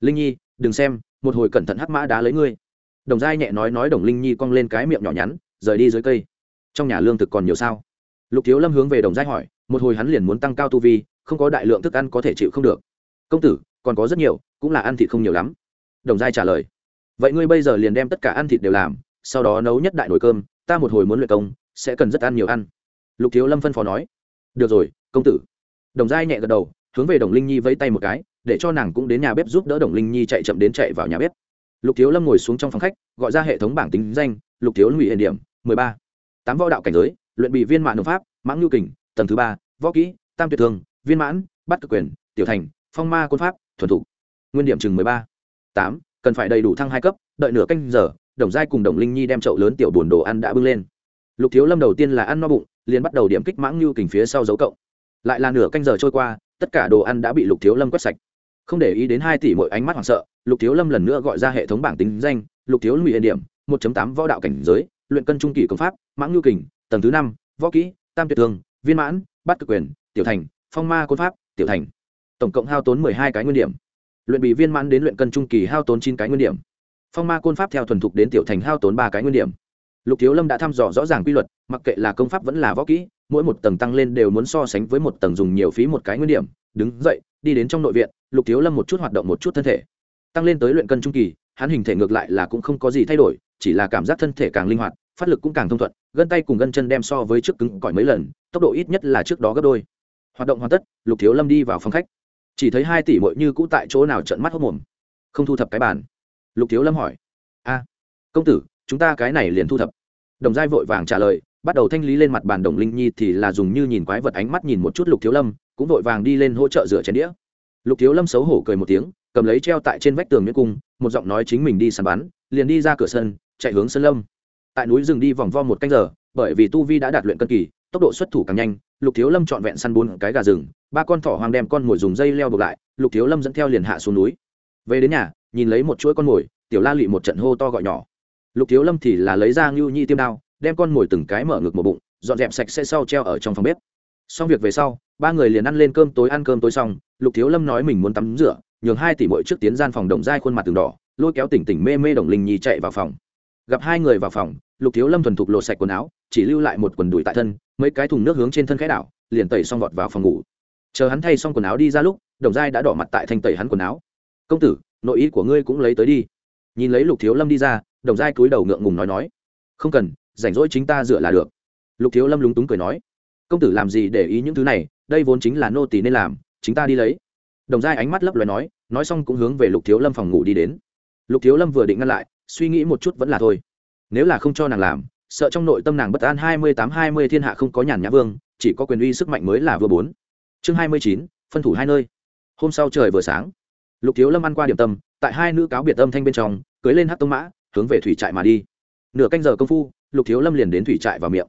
Linh nhi đừng xem, một hồi cẩn thận hắc mã đá lấy ngươi. Đồng giai nhẹ nói nói đồng linh nhi cong lên cái miệng nhỏ nhắn, rời đi dưới cây. Trong nhà lương thực còn nhiều sao? Lục thiếu lâm hướng về đồng giai hỏi, một hồi hắn liền muốn tăng cao tu vi, không có đại lượng thức ăn có thể chịu không được. Công tử, còn có rất nhiều, cũng là ăn thịt không nhiều lắm. Đồng giai trả lời, vậy ngươi bây giờ liền đem tất cả ăn thịt đều làm, sau đó nấu nhất đại nồi cơm, ta một hồi muốn luyện công, sẽ cần rất ăn nhiều ăn. Lục thiếu lâm phân phó nói, được rồi, công tử. Đồng giai nhẹ gật đầu, hướng về đồng linh nhi vẫy tay một cái để cho nàng cũng đến nhà bếp giúp đỡ đồng linh nhi chạy chậm đến chạy vào nhà bếp. Lục thiếu lâm ngồi xuống trong phòng khách, gọi ra hệ thống bảng tính danh, lục thiếu lụy hiện điểm, mười ba. Tám võ đạo cảnh giới, luyện bị viên mãn hợp pháp, mãng nhu kình, tầng thứ ba, võ kỹ, tam tuyệt thương viên mãn, bắt cực quyền, tiểu thành, phong ma côn pháp, thuần thục. Nguyên điểm chừng mười ba. Tám, cần phải đầy đủ thăng hai cấp, đợi nửa canh giờ, đồng giai cùng đồng linh nhi đem chậu lớn tiểu bồn đồ ăn đã bưng lên. Lục thiếu lâm đầu tiên là ăn no bụng, liền bắt đầu điểm kích mãng nhu kình phía sau dấu cộng. Lại là nửa canh giờ trôi qua, tất cả đồ ăn đã bị lục thiếu lâm quét sạch không để ý đến hai tỷ mỗi ánh mắt hoảng sợ, lục thiếu lâm lần nữa gọi ra hệ thống bảng tính danh, lục thiếu lâm bị điểm, một tám võ đạo cảnh giới, luyện cân trung kỳ công pháp, mãng nhu kình, tầng thứ năm, võ kỹ, tam tuyệt thương viên mãn bắt cực quyền, tiểu thành, phong ma côn pháp, tiểu thành. Tổng cộng hao tốn mười hai cái nguyên điểm. Luyện bị viên mãn đến luyện cân trung kỳ hao tốn chín cái nguyên điểm. Phong ma côn pháp theo thuần thục đến tiểu thành hao tốn ba cái nguyên điểm. Lục thiếu lâm đã thăm dò rõ ràng quy luật, mặc kệ là công pháp vẫn là võ kỹ, mỗi một tầng tăng lên đều muốn so sánh với một tầng dùng nhiều phí một cái nguyên điểm. Đứng dậy, đi đến trong nội viện lục thiếu lâm một chút hoạt động một chút thân thể. Tăng lên tới luyện cân trung kỳ, hắn hình thể ngược lại là cũng không có gì thay đổi, chỉ là cảm giác thân thể càng linh hoạt, phát lực cũng càng thông thuận, gân tay cùng gân chân đem so với trước cứng cỏi mấy lần, tốc độ ít nhất là trước đó gấp đôi. Hoạt động hoàn tất, lục thiếu lâm đi vào phòng khách. Chỉ thấy hai tỷ mội như cũ tại chỗ nào trận mắt hốc mồm. Không thu thập cái bàn. Lục thiếu lâm hỏi. A, công tử, chúng ta cái này liền thu thập. Đồng giai vội vàng trả lời, bắt đầu thanh lý lên mặt bàn đồng linh nhi thì là dùng như nhìn quái vật ánh mắt nhìn một chút lục thiếu lâm, cũng vội vàng đi lên hỗ trợ rửa chén đĩa lục thiếu lâm xấu hổ cười một tiếng, cầm lấy treo tại trên vách tường miễn cung, một giọng nói chính mình đi săn bắn, liền đi ra cửa sân, chạy hướng sân lâm. Tại núi rừng đi vòng vo một canh giờ, bởi vì tu vi đã đạt luyện cân kỳ, tốc độ xuất thủ càng nhanh, lục thiếu lâm trọn vẹn săn bốn cái gà rừng, ba con thỏ hoang đem con mồi dùng dây leo buộc lại, lục thiếu lâm dẫn theo liền hạ xuống núi. Về đến nhà, nhìn lấy một chuỗi con mồi, tiểu la lị một trận hô to gọi nhỏ. Lục thiếu lâm thì là lấy ra ngưu nhi tiêm đao, đem con mồi từng cái mở ngực một bụng, dọn dẹp sạch sẽ sau treo ở trong phòng bếp. Xong việc về sau, ba người liền ăn lên cơm tối, ăn cơm tối xong lục thiếu lâm nói mình muốn tắm rửa, nhường hai tỷ mỗi trước tiến gian phòng đồng dai khuôn mặt từng đỏ, lôi kéo tỉnh tỉnh mê mê đồng linh nhi chạy vào phòng. Gặp hai người vào phòng, lục thiếu lâm thuần thục lột sạch quần áo, chỉ lưu lại một quần đùi tại thân, mấy cái thùng nước hướng trên thân khẽ đảo, liền tẩy xong vọt vào phòng ngủ. Chờ hắn thay xong quần áo đi ra lúc, đồng giai đã đỏ mặt tại thanh tẩy hắn quần áo. Công tử, nội ý của ngươi cũng lấy tới đi. Nhìn lấy lục thiếu lâm đi ra, đồng giai cúi đầu ngượng ngùng nói nói, không cần, rảnh rỗi chính ta dựa là được. Lục thiếu lâm lúng túng cười nói, công tử làm gì để ý những thứ này, đây vốn chính là nô tỳ nên làm chính ta đi lấy. Đồng giai ánh mắt lấp loài nói nói xong cũng hướng về lục thiếu lâm phòng ngủ đi đến. Lục thiếu lâm vừa định ngăn lại, suy nghĩ một chút vẫn là thôi. Nếu là không cho nàng làm, sợ trong nội tâm nàng bất an hai mươi tám hai mươi thiên hạ không có nhàn nhã vương, chỉ có quyền uy sức mạnh mới là vừa bốn. Chương hai mươi chín, phân thủ hai nơi. Hôm sau trời vừa sáng, lục thiếu lâm ăn qua điểm tâm, tại hai nữ cáo biệt âm thanh bên trong, cưới lên hát tông mã, hướng về thủy trại mà đi. Nửa canh giờ công phu, lục thiếu lâm liền đến thủy trại vào miệng.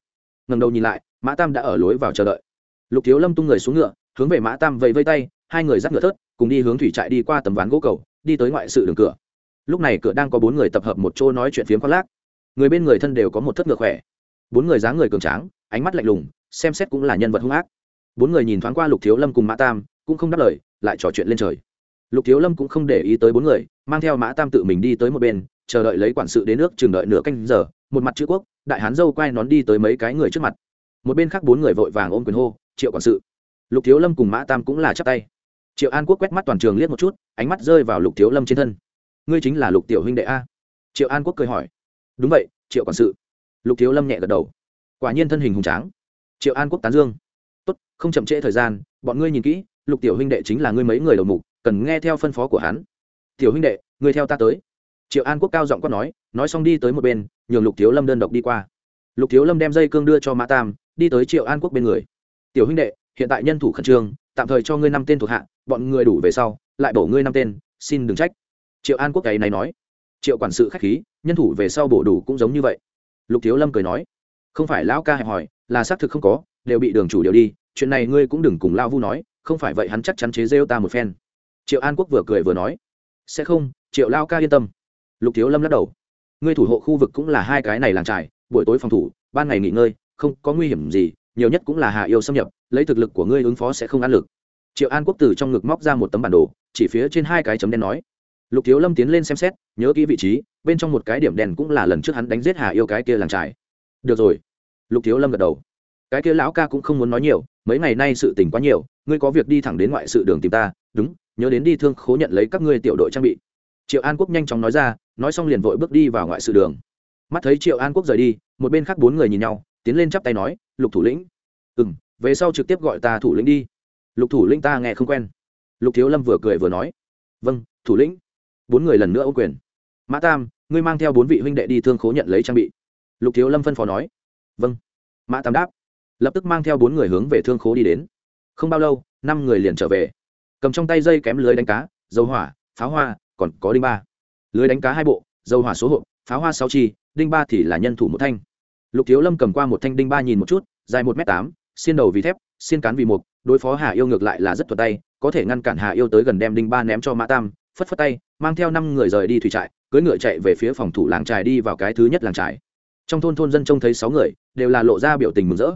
Ngầm đầu nhìn lại, mã tam đã ở lối vào chờ đợi. Lục thiếu lâm tung người xuống ngựa hướng về mã tam vẫy vây tay, hai người dắt ngựa thớt, cùng đi hướng thủy trại đi qua tấm ván gỗ cầu, đi tới ngoại sự đường cửa. Lúc này cửa đang có bốn người tập hợp một chỗ nói chuyện phiếm khoác lác. Người bên người thân đều có một thất ngựa khỏe. Bốn người dáng người cường tráng, ánh mắt lạnh lùng, xem xét cũng là nhân vật hung ác. Bốn người nhìn thoáng qua lục thiếu lâm cùng mã tam, cũng không đáp lời, lại trò chuyện lên trời. Lục thiếu lâm cũng không để ý tới bốn người, mang theo mã tam tự mình đi tới một bên, chờ đợi lấy quản sự đến nước, chừng đợi nửa canh giờ, một mặt chữ quốc, đại hán dâu quay nón đi tới mấy cái người trước mặt. Một bên khác bốn người vội vàng ôm quyền hô, triệu quản sự lục thiếu lâm cùng mã tam cũng là chắp tay. Triệu an quốc quét mắt toàn trường liếc một chút, ánh mắt rơi vào lục thiếu lâm trên thân. Ngươi chính là lục tiểu huynh đệ a? Triệu an quốc cười hỏi. Đúng vậy, triệu quản sự. Lục thiếu lâm nhẹ gật đầu. Quả nhiên thân hình hùng tráng. Triệu an quốc tán dương. Tốt, không chậm trễ thời gian, bọn ngươi nhìn kỹ, lục tiểu huynh đệ chính là ngươi mấy người đầu mục, cần nghe theo phân phó của hắn. Tiểu huynh đệ, ngươi theo ta tới. Triệu an quốc cao giọng quát nói nói xong đi tới một bên, nhường lục thiếu lâm đơn độc đi qua. Lục thiếu lâm đem dây cương đưa cho mã tam, đi tới triệu an quốc bên người. Tiểu huynh đệ hiện tại nhân thủ khẩn trương, tạm thời cho ngươi năm tên thuộc hạ, bọn ngươi đủ về sau, lại bổ ngươi năm tên, xin đừng trách. Triệu an quốc cái này nói. Triệu quản sự khách khí, nhân thủ về sau bổ đủ cũng giống như vậy. Lục thiếu lâm cười nói. Không phải lão ca hẹp hỏi là xác thực không có, đều bị đường chủ điều đi, chuyện này ngươi cũng đừng cùng lao vu nói, không phải vậy hắn chắc chắn chế rêu ta một phen. Triệu an quốc vừa cười vừa nói. Sẽ không, triệu lao ca yên tâm. Lục thiếu lâm lắc đầu. Ngươi thủ hộ khu vực cũng là hai cái này làng trải buổi tối phòng thủ, ban ngày nghỉ ngơi, không có nguy hiểm gì, nhiều nhất cũng là hạ yêu xâm nhập lấy thực lực của ngươi ứng phó sẽ không ăn lực. Triệu an quốc từ trong ngực móc ra một tấm bản đồ, chỉ phía trên hai cái chấm đen nói. Lục thiếu lâm tiến lên xem xét, nhớ kỹ vị trí, bên trong một cái điểm đèn cũng là lần trước hắn đánh giết hà yêu cái kia làng trải được rồi. Lục thiếu lâm gật đầu. Cái kia lão ca cũng không muốn nói nhiều, mấy ngày nay sự tình quá nhiều, ngươi có việc đi thẳng đến ngoại sự đường tìm ta, đúng, nhớ đến đi thương khố nhận lấy các ngươi tiểu đội trang bị. Triệu an quốc nhanh chóng nói ra, nói xong liền vội bước đi vào ngoại sự đường. Mắt thấy triệu an quốc rời đi, một bên khác bốn người nhìn nhau, tiến lên chắp tay nói, lục thủ lĩnh. Ừ m về sau trực tiếp gọi ta thủ lĩnh đi. Lục thủ lĩnh ta nghe không quen. Lục thiếu lâm vừa cười vừa nói vâng thủ lĩnh. Bốn người lần nữa ô quyền. Mã tam, ngươi mang theo bốn vị huynh đệ đi thương khố nhận lấy trang bị. Lục thiếu lâm phân phó nói. Vâng. Mã tam đáp. Lập tức mang theo bốn người hướng về thương khố đi đến. Không bao lâu, năm người liền trở về. Cầm trong tay dây kém lưới đánh cá, dầu hỏa, pháo hoa, còn có đinh ba. Lưới đánh cá hai bộ, dầu hỏa số hộp, pháo hoa sáu chi, đinh ba thì là nhân thủ một thanh. Lục thiếu lâm cầm qua một thanh đinh ba nhìn một chút, dài một m tám xiên đầu vì thép, xiên cán vì mục, đối phó hà yêu ngược lại là rất thuật tay, có thể ngăn cản hà yêu tới gần đem đinh ba ném cho mã tam, phất phất tay, mang theo năm người rời đi thủy trại, cưỡi ngựa chạy về phía phòng thủ làng trài đi vào cái thứ nhất làng trài. Trong thôn thôn dân trông thấy sáu người, đều là lộ ra biểu tình mừng rỡ.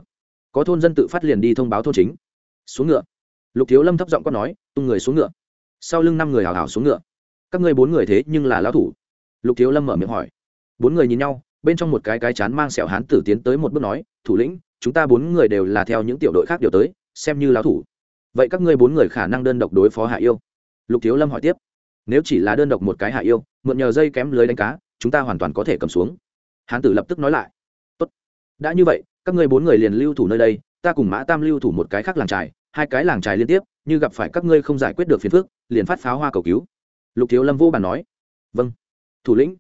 Có thôn dân tự phát liền đi thông báo thôn chính. Xuống ngựa. Lục thiếu lâm thấp giọng có nói, tung người xuống ngựa. Sau lưng năm người hào hào xuống ngựa. Các ngươi bốn người thế nhưng là lão thủ. Lục thiếu lâm mở miệng hỏi. Bốn người nhìn nhau, bên trong một cái cái chán mang sẹo hán tử tiến tới một bước nói, thủ lĩnh chúng ta bốn người đều là theo những tiểu đội khác điều tới, xem như lão thủ. Vậy các ngươi bốn người khả năng đơn độc đối phó hạ yêu? Lục thiếu lâm hỏi tiếp. Nếu chỉ là đơn độc một cái hạ yêu, mượn nhờ dây kém lưới đánh cá, chúng ta hoàn toàn có thể cầm xuống. Hán tử lập tức nói lại. Tốt. đã như vậy, các ngươi bốn người liền lưu thủ nơi đây, ta cùng mã tam lưu thủ một cái khác làng trài, hai cái làng trài liên tiếp, như gặp phải các ngươi không giải quyết được phiền phức, liền phát pháo hoa cầu cứu. Lục thiếu lâm vô bàn nói. Vâng. Thủ lĩnh.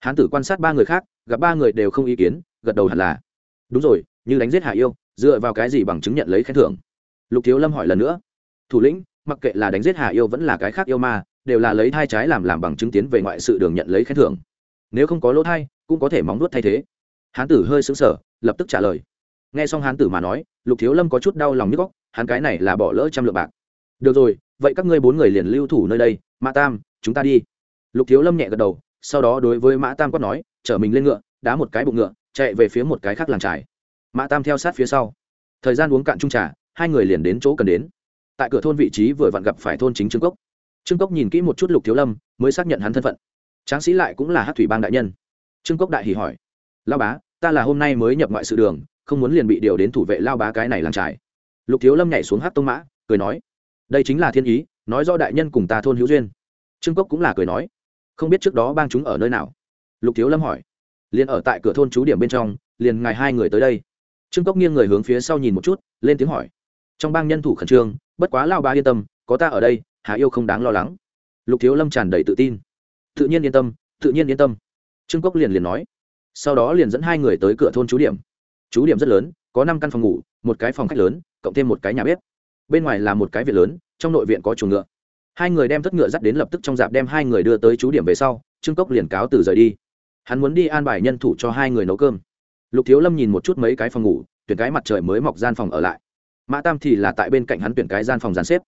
Hán tử quan sát ba người khác, gặp ba người đều không ý kiến, gật đầu hẳn là. Đúng rồi như đánh giết hạ yêu, dựa vào cái gì bằng chứng nhận lấy khen thưởng? Lục thiếu lâm hỏi lần nữa. Thủ lĩnh, mặc kệ là đánh giết hạ yêu vẫn là cái khác yêu ma, đều là lấy thai trái làm làm bằng chứng tiến về ngoại sự đường nhận lấy khen thưởng. Nếu không có lỗ thai, cũng có thể móng nuốt thay thế. Hán tử hơi xứng sở lập tức trả lời. Nghe xong hán tử mà nói, lục thiếu lâm có chút đau lòng nhức góc hắn cái này là bỏ lỡ trăm lượng bạc. Được rồi, vậy các ngươi bốn người liền lưu thủ nơi đây, mã tam, chúng ta đi. Lục thiếu lâm nhẹ gật đầu, sau đó đối với mã tam quát nói, chở mình lên ngựa, đá một cái bụng ngựa, chạy về phía một cái khác làng trải mã tam theo sát phía sau. Thời gian uống cạn trung trà, hai người liền đến chỗ cần đến. Tại cửa thôn vị trí vừa vặn gặp phải thôn chính trương cốc. Trương cốc nhìn kỹ một chút lục thiếu lâm, mới xác nhận hắn thân phận. Tráng sĩ lại cũng là hát thủy bang đại nhân. Trương cốc đại hỉ hỏi lao bá, ta là hôm nay mới nhập ngoại sự đường, không muốn liền bị điều đến thủ vệ lao bá cái này làm trải lục thiếu lâm nhảy xuống hát tông mã, cười nói, đây chính là thiên ý, nói do đại nhân cùng ta thôn hữu duyên. Trương cốc cũng là cười nói, không biết trước đó bang chúng ở nơi nào? Lục thiếu lâm hỏi, liền ở tại cửa thôn chú điểm bên trong, liền ngài hai người tới đây trương cốc nghiêng người hướng phía sau nhìn một chút, lên tiếng hỏi. Trong bang nhân thủ khẩn trương, bất quá lao ba yên tâm, có ta ở đây, hà yêu không đáng lo lắng. Lục thiếu lâm tràn đầy tự tin. Tự nhiên yên tâm, tự nhiên yên tâm. Trương cốc liền liền nói. Sau đó liền dẫn hai người tới cửa thôn chú điểm. Chú điểm rất lớn, có năm căn phòng ngủ, một cái phòng khách lớn, cộng thêm một cái nhà bếp. Bên ngoài là một cái viện lớn, trong nội viện có chuồng ngựa. Hai người đem thất ngựa dắt đến lập tức trong dạp đem hai người đưa tới chú điểm về sau, trương cốc liền cáo từ rời đi. Hắn muốn đi an bài nhân thủ cho hai người nấu cơm lục thiếu lâm nhìn một chút mấy cái phòng ngủ, tuyển cái mặt trời mới mọc gian phòng ở lại. Mã tam thì là tại bên cạnh hắn tuyển cái gian phòng giàn xếp.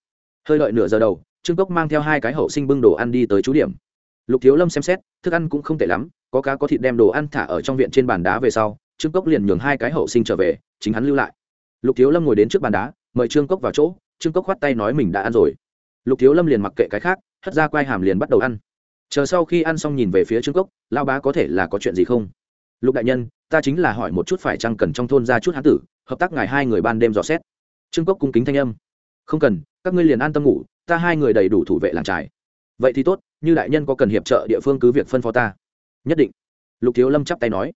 Hơi đợi nửa giờ đầu, trương cốc mang theo hai cái hậu sinh bưng đồ ăn đi tới chú điểm. Lục thiếu lâm xem xét, thức ăn cũng không tệ lắm, có cá có thịt đem đồ ăn thả ở trong viện trên bàn đá về sau, trương cốc liền nhường hai cái hậu sinh trở về, chính hắn lưu lại. Lục thiếu lâm ngồi đến trước bàn đá, mời trương cốc vào chỗ, trương cốc khoát tay nói mình đã ăn rồi. Lục thiếu lâm liền mặc kệ cái khác, hất ra quai hàm liền bắt đầu ăn. Chờ sau khi ăn xong nhìn về phía trương cốc lao bá có thể là có chuyện gì không? Lục đại nhân ta chính là hỏi một chút phải chăng cần trong thôn ra chút hán tử, hợp tác ngài hai người ban đêm dò xét. Trương cốc cung kính thanh âm. Không cần, các ngươi liền an tâm ngủ, ta hai người đầy đủ thủ vệ làng trải vậy thì tốt, như đại nhân có cần hiệp trợ địa phương cứ việc phân phó ta. Nhất định. Lục thiếu lâm chắp tay nói.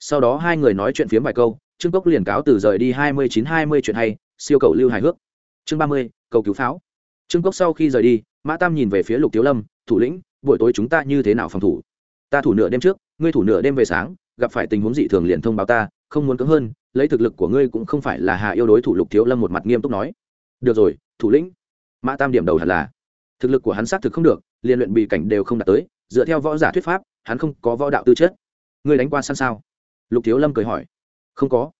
Sau đó hai người nói chuyện phiếm vài câu, trương cốc liền cáo từ rời đi hai mươi chín hai mươi chuyện hay, siêu cầu lưu hài hước. Chương ba mươi, cầu cứu pháo. Trương cốc sau khi rời đi, mã tam nhìn về phía lục thiếu lâm, thủ lĩnh, buổi tối chúng ta như thế nào phòng thủ? Ta thủ nửa đêm trước, ngươi thủ nửa đêm về sáng gặp phải tình huống dị thường liền thông báo ta, không muốn cứng hơn, lấy thực lực của ngươi cũng không phải là hạ yêu đối thủ lục thiếu lâm một mặt nghiêm túc nói. Được rồi, thủ lĩnh. Mã tam điểm đầu hẳn là. Thực lực của hắn xác thực không được liền luyện bị cảnh đều không đạt tới, dựa theo võ giả thuyết pháp, hắn không có võ đạo tư chất. Ngươi đánh qua săn sao? Lục thiếu lâm cười hỏi. Không có.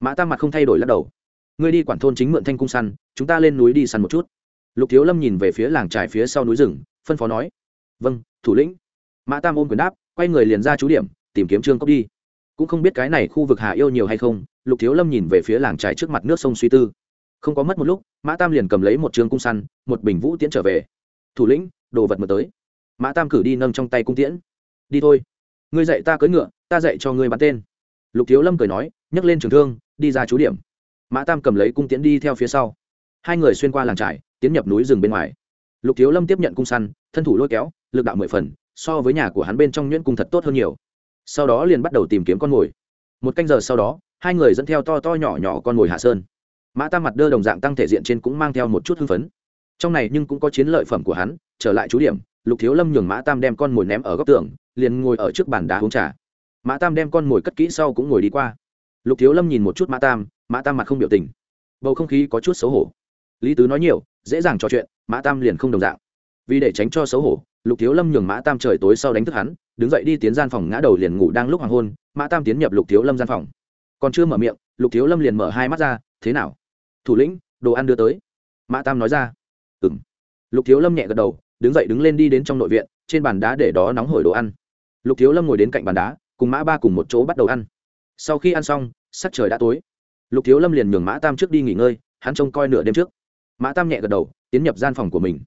Mã tam mặt không thay đổi lắc đầu. Ngươi đi quản thôn chính mượn thanh cung săn, chúng ta lên núi đi săn một chút. Lục thiếu lâm nhìn về phía làng trải phía sau núi rừng, phân phó nói. Vâng thủ lĩnh. Mã tam ôm quyền đáp, quay người liền ra chú điểm tìm kiếm trương cốc đi. Cũng không biết cái này khu vực hà yêu nhiều hay không, lục thiếu lâm nhìn về phía làng trài trước mặt nước sông suy tư. Không có mất một lúc, mã tam liền cầm lấy một trường cung săn, một bình vũ tiễn trở về. Thủ lĩnh, đồ vật mượn tới. Mã tam cử đi nâng trong tay cung tiễn. Đi thôi. Ngươi dạy ta cưỡi ngựa, ta dạy cho ngươi bắn tên. Lục thiếu lâm cười nói, nhấc lên trường thương, đi ra chú điểm. Mã tam cầm lấy cung tiễn đi theo phía sau. Hai người xuyên qua làng trải tiến nhập núi rừng bên ngoài. Lục thiếu lâm tiếp nhận cung săn, thân thủ lôi kéo, lực đạo mười phần, so với nhà của hắn bên trong nhuyễn cung thật tốt hơn nhiều sau đó liền bắt đầu tìm kiếm con mồi. Một canh giờ sau đó, hai người dẫn theo to to nhỏ nhỏ con mồi hạ sơn. Mã tam mặt đơ đồng dạng tăng thể diện trên cũng mang theo một chút hưng phấn. Trong này nhưng cũng có chiến lợi phẩm của hắn, trở lại chú điểm, lục thiếu lâm nhường mã tam đem con mồi ném ở góc tường, liền ngồi ở trước bàn đá uống trà. Mã tam đem con mồi cất kỹ sau cũng ngồi đi qua. Lục thiếu lâm nhìn một chút mã tam mã tam mặt không biểu tình. Bầu không khí có chút xấu hổ. Lý tứ nói nhiều, dễ dàng trò chuyện, mã tam liền không đồng dạng. Vì để tránh cho xấu hổ lục thiếu lâm nhường mã tam trời tối sau đánh thức hắn, đứng dậy đi tiến gian phòng ngã đầu liền ngủ đang lúc hoàng hôn, mã tam tiến nhập lục thiếu lâm gian phòng. Còn chưa mở miệng, lục thiếu lâm liền mở hai mắt ra, thế nào? Thủ lĩnh, đồ ăn đưa tới. Mã tam nói ra ừng lục thiếu lâm nhẹ gật đầu, đứng dậy đứng lên đi đến trong nội viện, trên bàn đá để đó nóng hổi đồ ăn. Lục thiếu lâm ngồi đến cạnh bàn đá, cùng mã ba cùng một chỗ bắt đầu ăn. Sau khi ăn xong, sắc trời đã tối. Lục thiếu lâm liền nhường mã tam trước đi nghỉ ngơi, hắn trông coi nửa đêm trước. Mã tam nhẹ gật đầu, tiến nhập gian phòng của mình.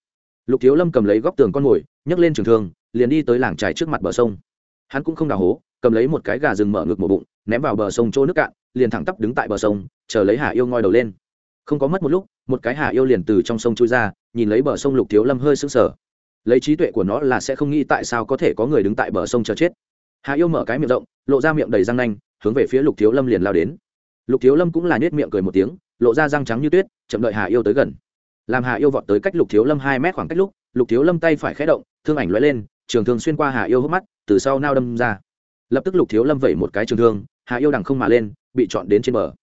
Lục thiếu lâm cầm lấy góc tường con mồi nhấc lên trường thương, liền đi tới làng trài trước mặt bờ sông. Hắn cũng không đào hố, cầm lấy một cái gà rừng mở ngực một bụng, ném vào bờ sông chỗ nước cạn, liền thẳng tắp đứng tại bờ sông, chờ lấy hà yêu ngoi đầu lên. Không có mất một lúc, một cái hà yêu liền từ trong sông trôi ra, nhìn lấy bờ sông lục thiếu lâm hơi sững sờ. Lấy trí tuệ của nó là sẽ không nghĩ tại sao có thể có người đứng tại bờ sông chờ chết. Hà yêu mở cái miệng rộng, lộ ra miệng đầy răng nanh, hướng về phía lục thiếu lâm liền lao đến. Lục thiếu lâm cũng là nết miệng cười một tiếng, lộ ra răng trắng như tuyết, chậm đợi hà yêu tới gần. Làm hà yêu vọt tới cách lục thiếu lâm hai mét khoảng cách lúc, lục thiếu lâm tay phải khé động thương ảnh lóe lên, trường thương xuyên qua hà yêu hốc mắt, từ sau nao đâm ra. Lập tức lục thiếu lâm vẩy một cái trường thương, hà yêu đằng không mà lên, bị chọn đến trên bờ.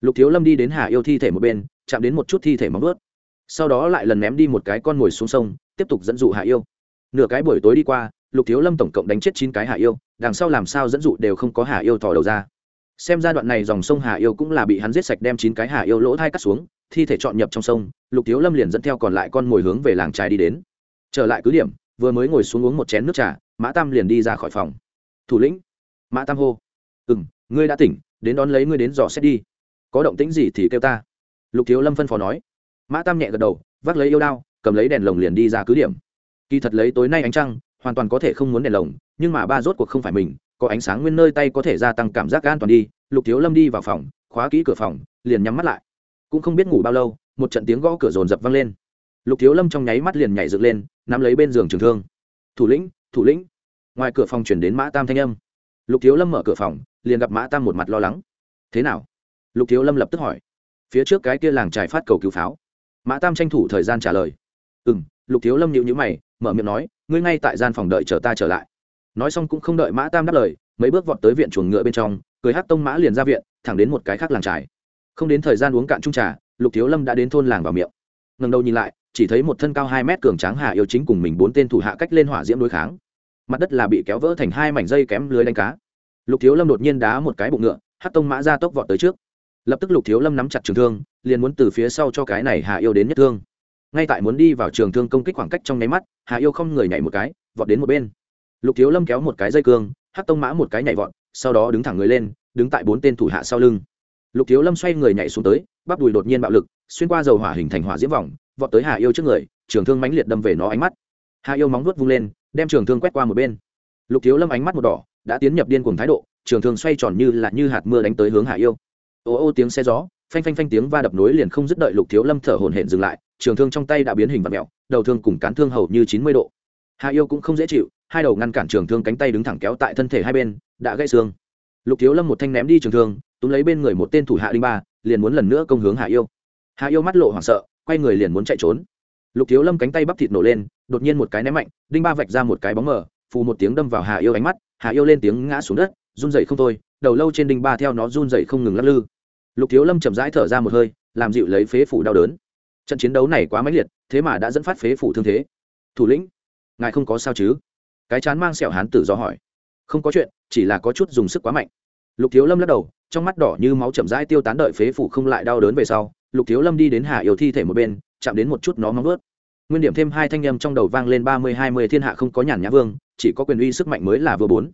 Lục thiếu lâm đi đến hà yêu thi thể một bên, chạm đến một chút thi thể móng ướt sau đó lại lần ném đi một cái con ngồi xuống sông, tiếp tục dẫn dụ Hạ yêu. Nửa cái buổi tối đi qua, lục thiếu lâm tổng cộng đánh chết chín cái Hạ yêu, đằng sau làm sao dẫn dụ đều không có Hạ yêu thò đầu ra. Xem ra đoạn này dòng sông Hạ yêu cũng là bị hắn giết sạch đem chín cái Hạ yêu lỗ thai cắt xuống, thi thể chọn nhập trong sông, lục thiếu lâm liền dẫn theo còn lại con mồi hướng về làng trài đi đến. Trở lại cứ điểm vừa mới ngồi xuống uống một chén nước trà, mã tam liền đi ra khỏi phòng. Thủ lĩnh. Mã tam hô. Ừ m ngươi đã tỉnh, đến đón lấy ngươi đến dò xét đi. Có động tĩnh gì thì kêu ta. Lục thiếu lâm phân phó nói. Mã tam nhẹ gật đầu, vác lấy yêu đao, cầm lấy đèn lồng liền đi ra cứ điểm. Kỳ thật lấy tối nay ánh trăng, hoàn toàn có thể không muốn đèn lồng, nhưng mà ba rốt cuộc không phải mình, có ánh sáng nguyên nơi tay có thể gia tăng cảm giác an toàn đi. Lục thiếu lâm đi vào phòng, khóa kỹ cửa phòng, liền nhắm mắt lại. Cũng không biết ngủ bao lâu, một trận tiếng gõ cửa rồn rập vang lên lục thiếu lâm trong nháy mắt liền nhảy dựng lên, nắm lấy bên giường trường thương. Thủ lĩnh thủ lĩnh. Ngoài cửa phòng chuyển đến mã tam thanh âm. Lục thiếu lâm mở cửa phòng, liền gặp mã tam một mặt lo lắng. Thế nào? Lục thiếu lâm lập tức hỏi. Phía trước cái kia làng trải phát cầu cứu pháo. Mã tam tranh thủ thời gian trả lời. Ừ m lục thiếu lâm nhịu nhữ mày, mở miệng nói, ngươi ngay tại gian phòng đợi chờ ta trở lại. Nói xong cũng không đợi mã tam đáp lời, mấy bước vọt tới viện chuồng ngựa bên trong, cười hát tông mã liền ra viện, thẳng đến một cái khác làng trải không đến thời gian uống cạn trung trà, lục thiếu lâm đã đến thôn làng vào miệng ngần đầu nhìn lại, chỉ thấy một thân cao hai mét cường tráng hạ yêu chính cùng mình bốn tên thủ hạ cách lên hỏa diễm đối kháng. Mặt đất là bị kéo vỡ thành hai mảnh dây kém lưới đánh cá. Lục thiếu lâm đột nhiên đá một cái bụng ngựa hát tông mã ra tốc vọt tới trước. Lập tức lục thiếu lâm nắm chặt trường thương, liền muốn từ phía sau cho cái này hạ yêu đến nhất thương. Ngay tại muốn đi vào trường thương công kích khoảng cách trong nháy mắt hạ yêu không người nhảy một cái, vọt đến một bên. Lục thiếu lâm kéo một cái dây cương hát tông mã một cái nhảy vọt, sau đó đứng thẳng người lên, đứng tại bốn tên thủ hạ sau lưng lục thiếu lâm xoay người nhảy xuống tới, bắp đùi đột nhiên bạo lực, xuyên qua dầu hỏa hình thành hỏa diễm vòng, vọt tới hà yêu trước người, trường thương mãnh liệt đâm về nó ánh mắt. Hà yêu móng vuốt vung lên, đem trường thương quét qua một bên. Lục thiếu lâm ánh mắt một đỏ, đã tiến nhập điên cùng thái độ, trường thương xoay tròn như là như hạt mưa đánh tới hướng hà yêu. Ô ô tiếng xe gió, phanh phanh phanh tiếng va đập nối liền không dứt đợi lục thiếu lâm thở hổn hển dừng lại, trường thương trong tay đã biến hình vật mẹo đầu thương cùng cán thương hầu như chín mươi độ. Hà yêu cũng không dễ chịu, hai đầu ngăn cản trường thương cánh tay đứng thẳng kéo tại thân thể hai bên, đã gãy xương. Lục thiếu lâm một thanh ném đi trường thương túm lấy bên người một tên thủ hạ đinh ba, liền muốn lần nữa công hướng hạ yêu. Hạ yêu mắt lộ hoảng sợ, quay người liền muốn chạy trốn. Lục thiếu lâm cánh tay bắp thịt nổ lên, đột nhiên một cái ném mạnh, đinh ba vạch ra một cái bóng mờ, phù một tiếng đâm vào hạ yêu ánh mắt, hạ yêu lên tiếng ngã xuống đất, run dậy không thôi, đầu lâu trên đinh ba theo nó run dậy không ngừng lắc lư. Lục thiếu lâm chậm rãi thở ra một hơi, làm dịu lấy phế phủ đau đớn. Trận chiến đấu này quá mãnh liệt, thế mà đã dẫn phát phế phủ thương thế. Thủ lĩnh, ngài không có sao chứ? Cái chán mang sẹo hán tử do hỏi. Không có chuyện, chỉ là có chút dùng sức quá mạnh. Lục thiếu lâm lắc đầu trong mắt đỏ như máu chậm rãi tiêu tán đợi phế phủ không lại đau đớn về sau, lục thiếu lâm đi đến hà yêu thi thể một bên, chạm đến một chút nó móng ướt nguyên điểm thêm hai thanh â m trong đầu vang lên ba mươi, hai mươi, thiên hạ không có nhàn nhã vương, chỉ có quyền uy sức mạnh mới là vừa bốn.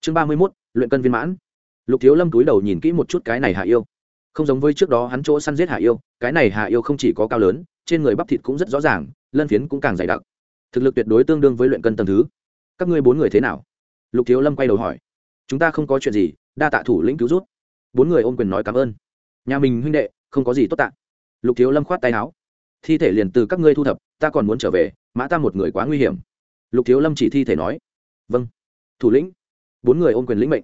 Chương ba mươi mốt, luyện cân viên mãn. Lục thiếu lâm túi đầu nhìn kỹ một chút cái này hạ yêu. Không giống với trước đó hắn chỗ săn giết hạ yêu, cái này hạ yêu không chỉ có cao lớn, trên người bắp thịt cũng rất rõ ràng, lân phiến cũng càng dày đặc. Thực lực tuyệt đối tương đương với luyện cân tầm thứ. Các ngươi bốn người thế nào? Lục thiếu lâm quay đầu hỏi. Chúng ta không có chuyện gì, đa tạ thủ lĩnh cứu rút bốn người ôm quyền nói cảm ơn. Nhà mình huynh đệ, không có gì tốt tạ. Lục thiếu lâm khoát tay áo. Thi thể liền từ các ngươi thu thập, ta còn muốn trở về, mã ta một người quá nguy hiểm. Lục thiếu lâm chỉ thi thể nói. Vâng. Thủ lĩnh. Bốn người ôm quyền lĩnh mệnh.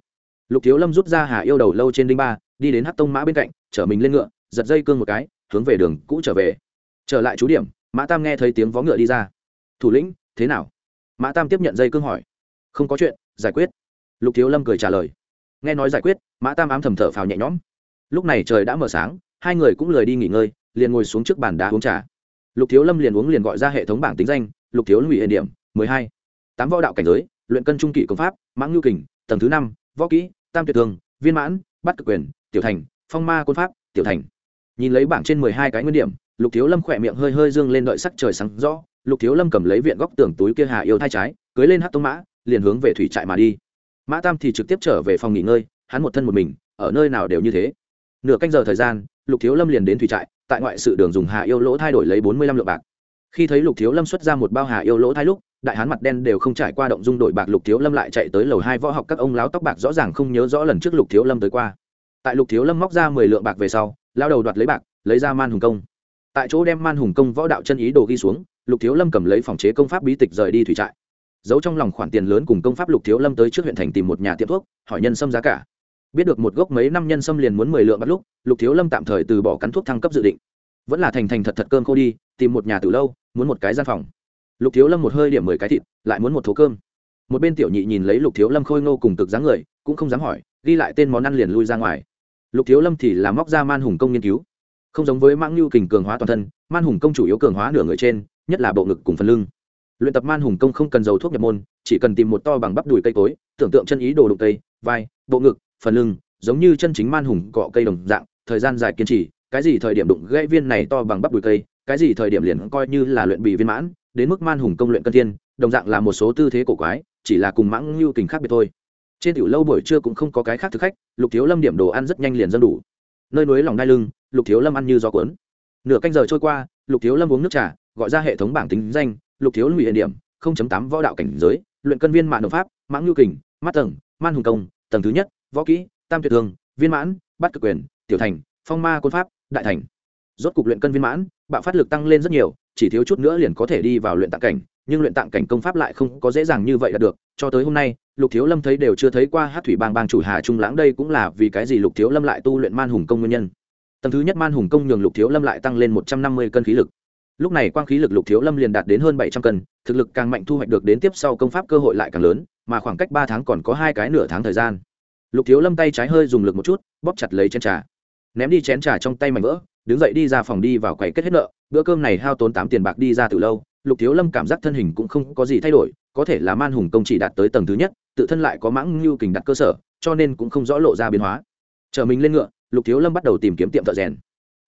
Lục thiếu lâm rút ra hà yêu đầu lâu trên đinh ba, đi đến hát tông mã bên cạnh, chở mình lên ngựa, giật dây cương một cái, hướng về đường cũ trở về. Trở lại chú điểm, mã tam nghe thấy tiếng vó ngựa đi ra. Thủ lĩnh, thế nào? Mã tam tiếp nhận dây cương hỏi. Không có chuyện, giải quyết. Lục thiếu lâm cười trả lời nghe nói giải quyết, mã tam ám thầm thở phào nhẹ nhõm. Lúc này trời đã mở sáng, hai người cũng lười đi nghỉ ngơi, liền ngồi xuống trước bàn đá uống trà. Lục thiếu lâm liền uống liền gọi ra hệ thống bảng tính danh, lục thiếu lâm ủy hệ điểm, mười hai. Tám võ đạo cảnh giới, luyện cân trung kỵ công pháp, mãng nhu kình, tầng thứ năm, võ kỹ, tam tuyệt thường, viên mãn, bắt cực quyền, tiểu thành, phong ma côn pháp, tiểu thành. Nhìn lấy bảng trên mười hai cái nguyên điểm, lục thiếu lâm khỏe miệng hơi hơi dương lên đợi sắc trời sáng rõ, lục thiếu lâm cầm lấy viện góc tường túi kia hà yêu thai trái, cưới lên hát tông mã, liền hướng về thủy trại mà đi mã tam thì trực tiếp trở về phòng nghỉ ngơi, hắn một thân một mình, ở nơi nào đều như thế. Nửa canh giờ thời gian, lục thiếu lâm liền đến thủy trại, tại ngoại sự đường dùng hạ yêu lỗ thay đổi lấy bốn mươi lăm lượng bạc. Khi thấy lục thiếu lâm xuất ra một bao hà yêu lỗ thay lúc, đại hán mặt đen đều không trải qua động dung đổi bạc lục thiếu lâm lại chạy tới lầu hai võ học các ông láo tóc bạc rõ ràng không nhớ rõ lần trước lục thiếu lâm tới qua. Tại lục thiếu lâm móc ra mười lượng bạc về sau, lao đầu đoạt lấy bạc, lấy ra man hùng công. Tại chỗ đem man hùng công võ đạo chân ý đồ ghi xuống, lục thiếu lâm cầm lấy phòng chế công pháp bí tịch rời đi thủy trại giấu trong lòng khoản tiền lớn cùng công pháp lục thiếu lâm tới trước huyện thành tìm một nhà tiệm thuốc, hỏi nhân sâm giá cả. Biết được một gốc mấy năm nhân sâm liền muốn mười lượng bắt lúc, lục thiếu lâm tạm thời từ bỏ cắn thuốc thăng cấp dự định. Vẫn là thành thành thật thật cơm khô đi, tìm một nhà từ lâu, muốn một cái gian phòng. Lục thiếu lâm một hơi điểm mười cái thịt, lại muốn một thố cơm. Một bên tiểu nhị nhìn lấy lục thiếu lâm khôi ngô cùng cực dáng người, cũng không dám hỏi, ghi lại tên món ăn liền lui ra ngoài. Lục thiếu lâm thì là móc ra man hùng công nghiên cứu. Không giống với mãng lưu kình cường hóa toàn thân, man hùng công chủ yếu cường hóa nửa người trên, nhất là bộ ngực cùng phần lưng luyện tập man hùng công không cần dầu thuốc nhập môn, chỉ cần tìm một to bằng bắp đùi cây cối, tưởng tượng chân ý đồ đụng cây, vai, bộ ngực, phần lưng, giống như chân chính man hùng cọ cây đồng dạng, thời gian dài kiên trì, cái gì thời điểm đụng gãy viên này to bằng bắp đùi cây, cái gì thời điểm liền coi như là luyện bị viên mãn, đến mức man hùng công luyện cân thiên, đồng dạng là một số tư thế cổ quái, chỉ là cùng mãng lưu tình khác biệt thôi. Trên tiểu lâu buổi trưa cũng không có cái khác thực khách, lục thiếu lâm điểm đồ ăn rất nhanh liền dân đủ. Nơi núi lòng đai lưng, lục thiếu lâm ăn như gió cuốn. Nửa canh giờ trôi qua, lục thiếu lâm uống nước trà, gọi ra hệ thống bảng tính danh lục thiếu lâm hiện điểm tám võ đạo cảnh giới, luyện cân viên mạng đồng pháp, mãng nhu kình, mắt tầng, man hùng công, tầng thứ nhất, võ kỹ, tam tuyệt thương viên mãn, bắt cực quyền, tiểu thành, phong ma côn pháp, đại thành. Rốt cục luyện cân viên mãn, bạo phát lực tăng lên rất nhiều, chỉ thiếu chút nữa liền có thể đi vào luyện tạng cảnh, nhưng luyện tạng cảnh công pháp lại không có dễ dàng như vậy đạt được, cho tới hôm nay, lục thiếu lâm thấy đều chưa thấy qua hát thủy bang bang chủ hà trung lãng đây cũng là vì cái gì lục thiếu lâm lại tu luyện man hùng công nguyên nhân. Tầng thứ nhất man hùng công nhường lục thiếu lâm lại tăng lên một trăm năm mươi cân khí lực lúc này quang khí lực lục thiếu lâm liền đạt đến hơn bảy trăm cân, thực lực càng mạnh thu hoạch được đến tiếp sau công pháp cơ hội lại càng lớn, mà khoảng cách ba tháng còn có hai cái nửa tháng thời gian. Lục thiếu lâm tay trái hơi dùng lực một chút, bóp chặt lấy chén trà. Ném đi chén trà trong tay mảnh vỡ, đứng dậy đi ra phòng đi vào quầy kết hết nợ, bữa cơm này hao tốn tám tiền bạc đi ra từ lâu, lục thiếu lâm cảm giác thân hình cũng không có gì thay đổi, có thể là man hùng công chỉ đạt tới tầng thứ nhất, tự thân lại có mãng lưu kình đặt cơ sở, cho nên cũng không rõ lộ ra biến hóa. Chờ mình lên ngựa, lục thiếu lâm bắt đầu tìm kiếm tiệm thợ rèn.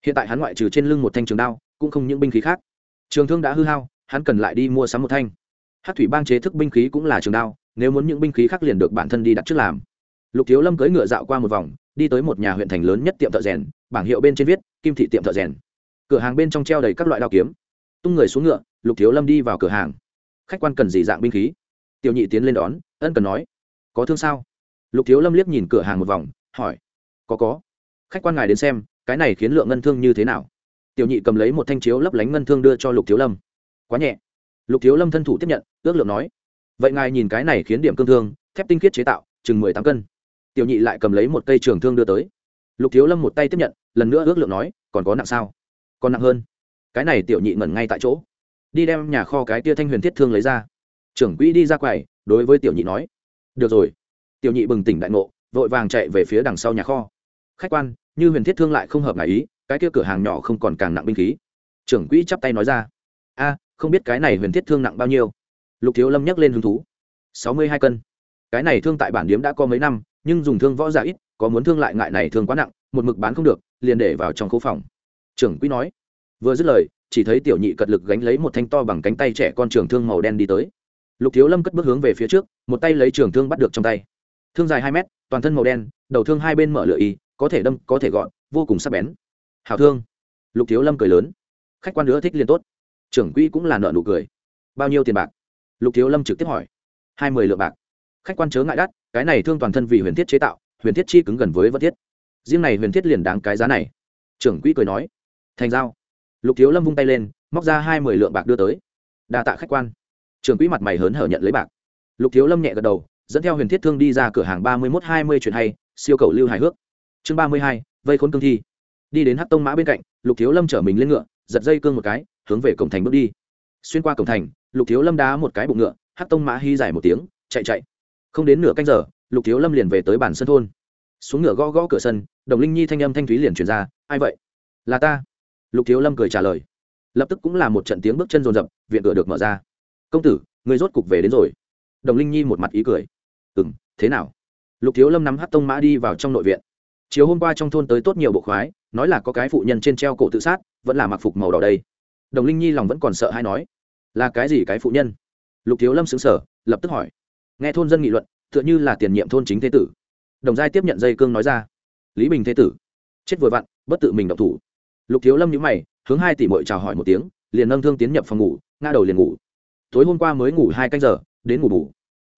Hiện tại hắn ngoại trừ trên lưng một thanh trường đao cũng không những binh khí khác. Trường thương đã hư hao, hắn cần lại đi mua sắm một thanh. Hát thủy bang chế thức binh khí cũng là trường đao, nếu muốn những binh khí khác liền được bản thân đi đặt trước làm. Lục thiếu lâm cưỡi ngựa dạo qua một vòng, đi tới một nhà huyện thành lớn nhất tiệm thợ rèn, bảng hiệu bên trên viết, kim thị tiệm thợ rèn. Cửa hàng bên trong treo đầy các loại đao kiếm. Tung người xuống ngựa, lục thiếu lâm đi vào cửa hàng. Khách quan cần gì dạng binh khí? Tiểu nhị tiến lên đón, ân cần nói. Có thương sao? Lục thiếu lâm liếc nhìn cửa hàng một vòng, hỏi. Có có. Khách quan ngài đến xem, cái này khiến lượng ngân thương như thế nào? Tiểu nhị cầm lấy một thanh chiếu lấp lánh ngân thương đưa cho lục thiếu lâm. Quá nhẹ. Lục thiếu lâm thân thủ tiếp nhận, ước lượng nói, vậy ngài nhìn cái này khiến điểm cương thương, thép tinh khiết chế tạo, chừng mười tám cân. Tiểu nhị lại cầm lấy một cây trường thương đưa tới. Lục thiếu lâm một tay tiếp nhận, lần nữa ước lượng nói, còn có nặng sao? Còn nặng hơn. Cái này tiểu nhị ngẩn ngay tại chỗ. Đi đem nhà kho cái tia thanh huyền thiết thương lấy ra. Trưởng quỹ đi ra quầy, đối với tiểu nhị nói, được rồi. Tiểu nhị bừng tỉnh đại ngộ, vội vàng chạy về phía đằng sau nhà kho. Khách quan, như huyền thiết thương lại không hợp ngại ý cái kia cửa hàng nhỏ không còn càng nặng binh khí. Trưởng quỹ chắp tay nói ra. A, không biết cái này huyền thiết thương nặng bao nhiêu? Lục thiếu lâm nhắc lên hứng thú. Sáu mươi hai cân. Cái này thương tại bản điếm đã có mấy năm, nhưng dùng thương võ giả ít, có muốn thương lại ngại này thương quá nặng, một mực bán không được, liền để vào trong khu phòng. Trưởng quỹ nói. Vừa dứt lời, chỉ thấy tiểu nhị cật lực gánh lấy một thanh to bằng cánh tay trẻ con trường thương màu đen đi tới. Lục thiếu lâm cất bước hướng về phía trước, một tay lấy trường thương bắt được trong tay. Thương dài hai mét, toàn thân màu đen, đầu thương hai bên mở lửa y, có thể đâm, có thể gọn, vô cùng sắc bén hảo thương. Lục thiếu lâm cười lớn. Khách quan nữa thích liền tốt. Trưởng quỹ cũng là nợ nụ cười. Bao nhiêu tiền bạc? Lục thiếu lâm trực tiếp hỏi. Hai mươi lượng bạc. Khách quan chớ ngại đắt, cái này thương toàn thân vì huyền thiết chế tạo, huyền thiết chi cứng gần với vật thiết. Riêng này huyền thiết liền đáng cái giá này. Trưởng quỹ cười nói. Thành giao. Lục thiếu lâm vung tay lên, móc ra hai mươi lượng bạc đưa tới. Đa tạ khách quan. Trưởng quỹ mặt mày hớn hở nhận lấy bạc. Lục thiếu lâm nhẹ gật đầu, dẫn theo huyền thiết thương đi ra cửa hàng ba mươi mốt hai mươi chuyện hay, siêu cầu lưu hài hước. Chương ba mươi hai, vây khốn cương thi đi đến hát tông mã bên cạnh, lục thiếu lâm chở mình lên ngựa, giật dây cương một cái, hướng về cổng thành bước đi. Xuyên qua cổng thành, lục thiếu lâm đá một cái bụng ngựa hát tông mã hy dài một tiếng, chạy chạy. Không đến nửa canh giờ, lục thiếu lâm liền về tới bản sân thôn. Xuống ngựa gõ gõ cửa sân, đồng linh nhi thanh âm thanh thúy liền truyền ra, ai vậy? Là ta. Lục thiếu lâm cười trả lời. Lập tức cũng là một trận tiếng bước chân rồn rập viện cửa được mở ra. Công tử, người rốt cục về đến rồi. Đồng linh nhi một mặt ý cười. Ừ m thế nào? Lục thiếu lâm nắm hát tông mã đi vào trong nội viện. Chiều hôm qua trong thôn tới tốt nhiều bộ khoái nói là có cái phụ nhân trên treo cổ tự sát, vẫn là mặc phục màu đỏ đây. Đồng linh nhi lòng vẫn còn sợ hay nói, là cái gì cái phụ nhân? Lục thiếu lâm xứng sở lập tức hỏi, nghe thôn dân nghị luận, tựa như là tiền nhiệm thôn chính thế tử. Đồng giai tiếp nhận dây cương nói ra, lý bình thế tử, chết vừa vặn, bất tự mình động thủ. Lục thiếu lâm nhữ mày, hướng hai tỷ mội chào hỏi một tiếng, liền nâng thương tiến nhập phòng ngủ, ngã đầu liền ngủ. Tối hôm qua mới ngủ hai canh giờ, đến ngủ bù.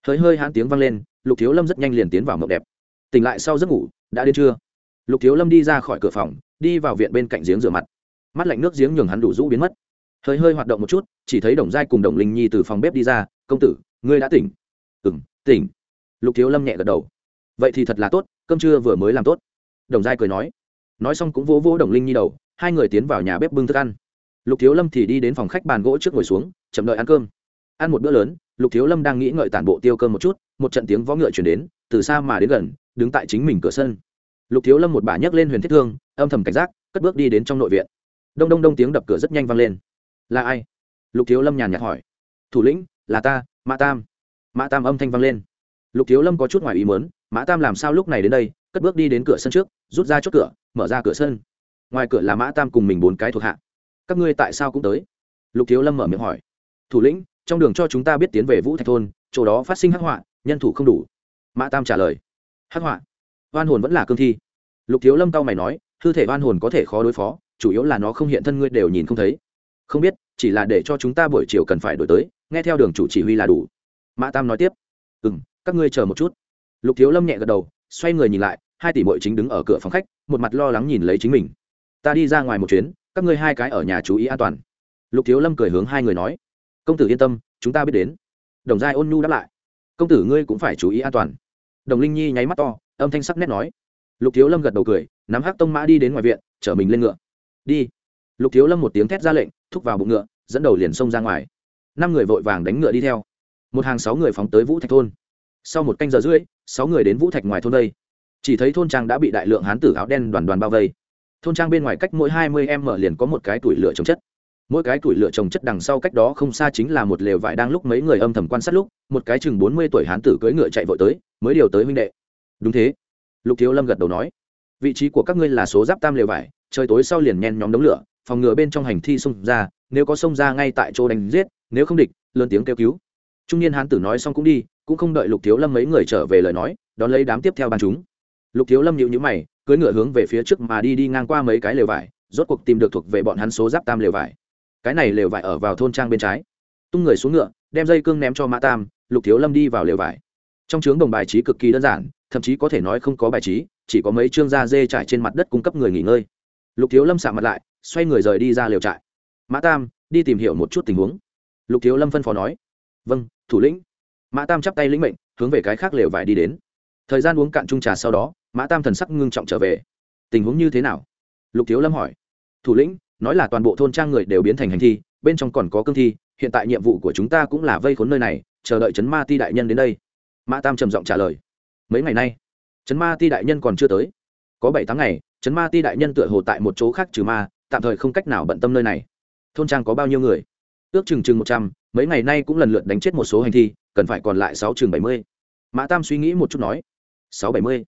Hơi hơi hãn tiếng vang lên, lục thiếu lâm rất nhanh liền tiến vào mộng đẹp. Tỉnh lại sau giấc ngủ, đã đến trưa lục thiếu lâm đi ra khỏi cửa phòng, đi vào viện bên cạnh giếng rửa mặt. Mắt lạnh nước giếng nhường hắn đủ rũ biến mất. Hơi hơi hoạt động một chút, chỉ thấy đồng giai cùng đồng linh nhi từ phòng bếp đi ra, công tử, ngươi đã tỉnh. Ừ m tỉnh. Lục thiếu lâm nhẹ gật đầu. Vậy thì thật là tốt, cơm trưa vừa mới làm tốt. Đồng giai cười nói. Nói xong cũng vỗ vỗ đồng linh nhi đầu, hai người tiến vào nhà bếp bưng thức ăn. Lục thiếu lâm thì đi đến phòng khách bàn gỗ trước ngồi xuống, chậm đợi ăn cơm. Ăn một bữa lớn, lục thiếu lâm đang nghĩ ngợi tản bộ tiêu cơm một chút, một trận tiếng võ ngựa chuyển đến, từ xa mà đến gần, đứng tại chính mình cửa sân lục thiếu lâm một bà nhấc lên huyền thiết thương, âm thầm cảnh giác, cất bước đi đến trong nội viện. Đông đông đông tiếng đập cửa rất nhanh vang lên. Là ai? Lục thiếu lâm nhàn nhạt hỏi. Thủ lĩnh, là ta, mã tam. Mã tam âm thanh vang lên. Lục thiếu lâm có chút ngoài ý mớn mã tam làm sao lúc này đến đây? Cất bước đi đến cửa sân trước, rút ra chốt cửa, mở ra cửa sân. Ngoài cửa là mã tam cùng mình bốn cái thuộc hạ. Các ngươi tại sao cũng tới? Lục thiếu lâm mở miệng hỏi. Thủ lĩnh, trong đường cho chúng ta biết tiến về vũ thạch thôn, chỗ đó phát sinh hắc họa, nhân thủ không đủ. Mã tam trả lời. Hắc họa? Oan hồn vẫn là cương thi. Lục thiếu lâm cao mày nói, hư thể oan hồn có thể khó đối phó, chủ yếu là nó không hiện thân ngươi đều nhìn không thấy. Không biết, chỉ là để cho chúng ta buổi chiều cần phải đổi tới, nghe theo đường chủ chỉ huy là đủ. Mã tam nói tiếp ừ m các ngươi chờ một chút. Lục thiếu lâm nhẹ gật đầu, xoay người nhìn lại, hai tỷ bội chính đứng ở cửa phòng khách, một mặt lo lắng nhìn lấy chính mình. Ta đi ra ngoài một chuyến, các ngươi hai cái ở nhà chú ý an toàn. Lục thiếu lâm cười hướng hai người nói, công tử yên tâm, chúng ta biết đến. Đồng giai ôn nhu đáp lại, công tử ngươi cũng phải chú ý an toàn đồng linh nhi nháy mắt to, âm thanh sắc nét nói. Lục thiếu lâm gật đầu cười, nắm hắc tông mã đi đến ngoài viện, chở mình lên ngựa. Đi. Lục thiếu lâm một tiếng thét ra lệnh, thúc vào bụng ngựa, dẫn đầu liền xông ra ngoài. Năm người vội vàng đánh ngựa đi theo. Một hàng sáu người phóng tới vũ thạch thôn. Sau một canh giờ rưỡi, sáu người đến vũ thạch ngoài thôn đây. Chỉ thấy thôn trang đã bị đại lượng hán tử áo đen đoàn đoàn bao vây. Thôn trang bên ngoài cách mỗi hai mươi em mở liền có một cái tuổi lửa trồng chất. Mỗi cái tuổi lửa trồng chất đằng sau cách đó không xa chính là một lều vải đang lúc mấy người âm thầm quan sát lúc, một cái chừng bốn mươi tuổi hán tử cưỡi ngựa chạy vội tới mới điều tới huynh đệ. Đúng thế. Lục thiếu lâm gật đầu nói. Vị trí của các ngươi là số giáp tam lều vải, trời tối sau liền nhen nhóm đống lửa, phòng ngừa bên trong hành thi xông ra, nếu có xông ra ngay tại chỗ đánh giết, nếu không địch, lớn tiếng kêu cứu. Trung niên hán tử nói xong cũng đi, cũng không đợi lục thiếu lâm mấy người trở về lời nói, đón lấy đám tiếp theo bàn chúng. Lục thiếu lâm nhịu nhữ mày, cưỡi ngựa hướng về phía trước mà đi đi ngang qua mấy cái lều vải, rốt cuộc tìm được thuộc về bọn hắn số giáp tam lều vải. Cái này lều vải ở vào thôn trang bên trái. Tung người xuống ngựa, đem dây cương ném cho mã tam, lục thiếu lâm đi vào lều vải trong trướng đồng bài trí cực kỳ đơn giản, thậm chí có thể nói không có bài trí, chỉ có mấy chương da dê trải trên mặt đất cung cấp người nghỉ ngơi. Lục thiếu lâm sạ mặt lại, xoay người rời đi ra lều trại. Mã tam, đi tìm hiểu một chút tình huống. Lục thiếu lâm phân phó nói. Vâng thủ lĩnh. Mã tam chắp tay lĩnh mệnh, hướng về cái khác lều vải đi đến. Thời gian uống cạn chung trà sau đó, mã tam thần sắc ngưng trọng trở về. Tình huống như thế nào? Lục thiếu lâm hỏi. Thủ lĩnh, nói là toàn bộ thôn trang người đều biến thành hành thi, bên trong còn có cương thi, hiện tại nhiệm vụ của chúng ta cũng là vây khốn nơi này, chờ đợi chấn ma ti đại nhân đến đây mã tam trầm giọng trả lời. Mấy ngày nay, Trấn ma ti đại nhân còn chưa tới. Có bảy tháng ngày, Trấn ma ti đại nhân tựa hồ tại một chỗ khác trừ ma, tạm thời không cách nào bận tâm nơi này. Thôn trang có bao nhiêu người? Ước chừng chừng một trăm, mấy ngày nay cũng lần lượt đánh chết một số hành thi, cần phải còn lại sáu chừng bảy mươi. Mã tam suy nghĩ một chút nói. Sáu bảy mươi.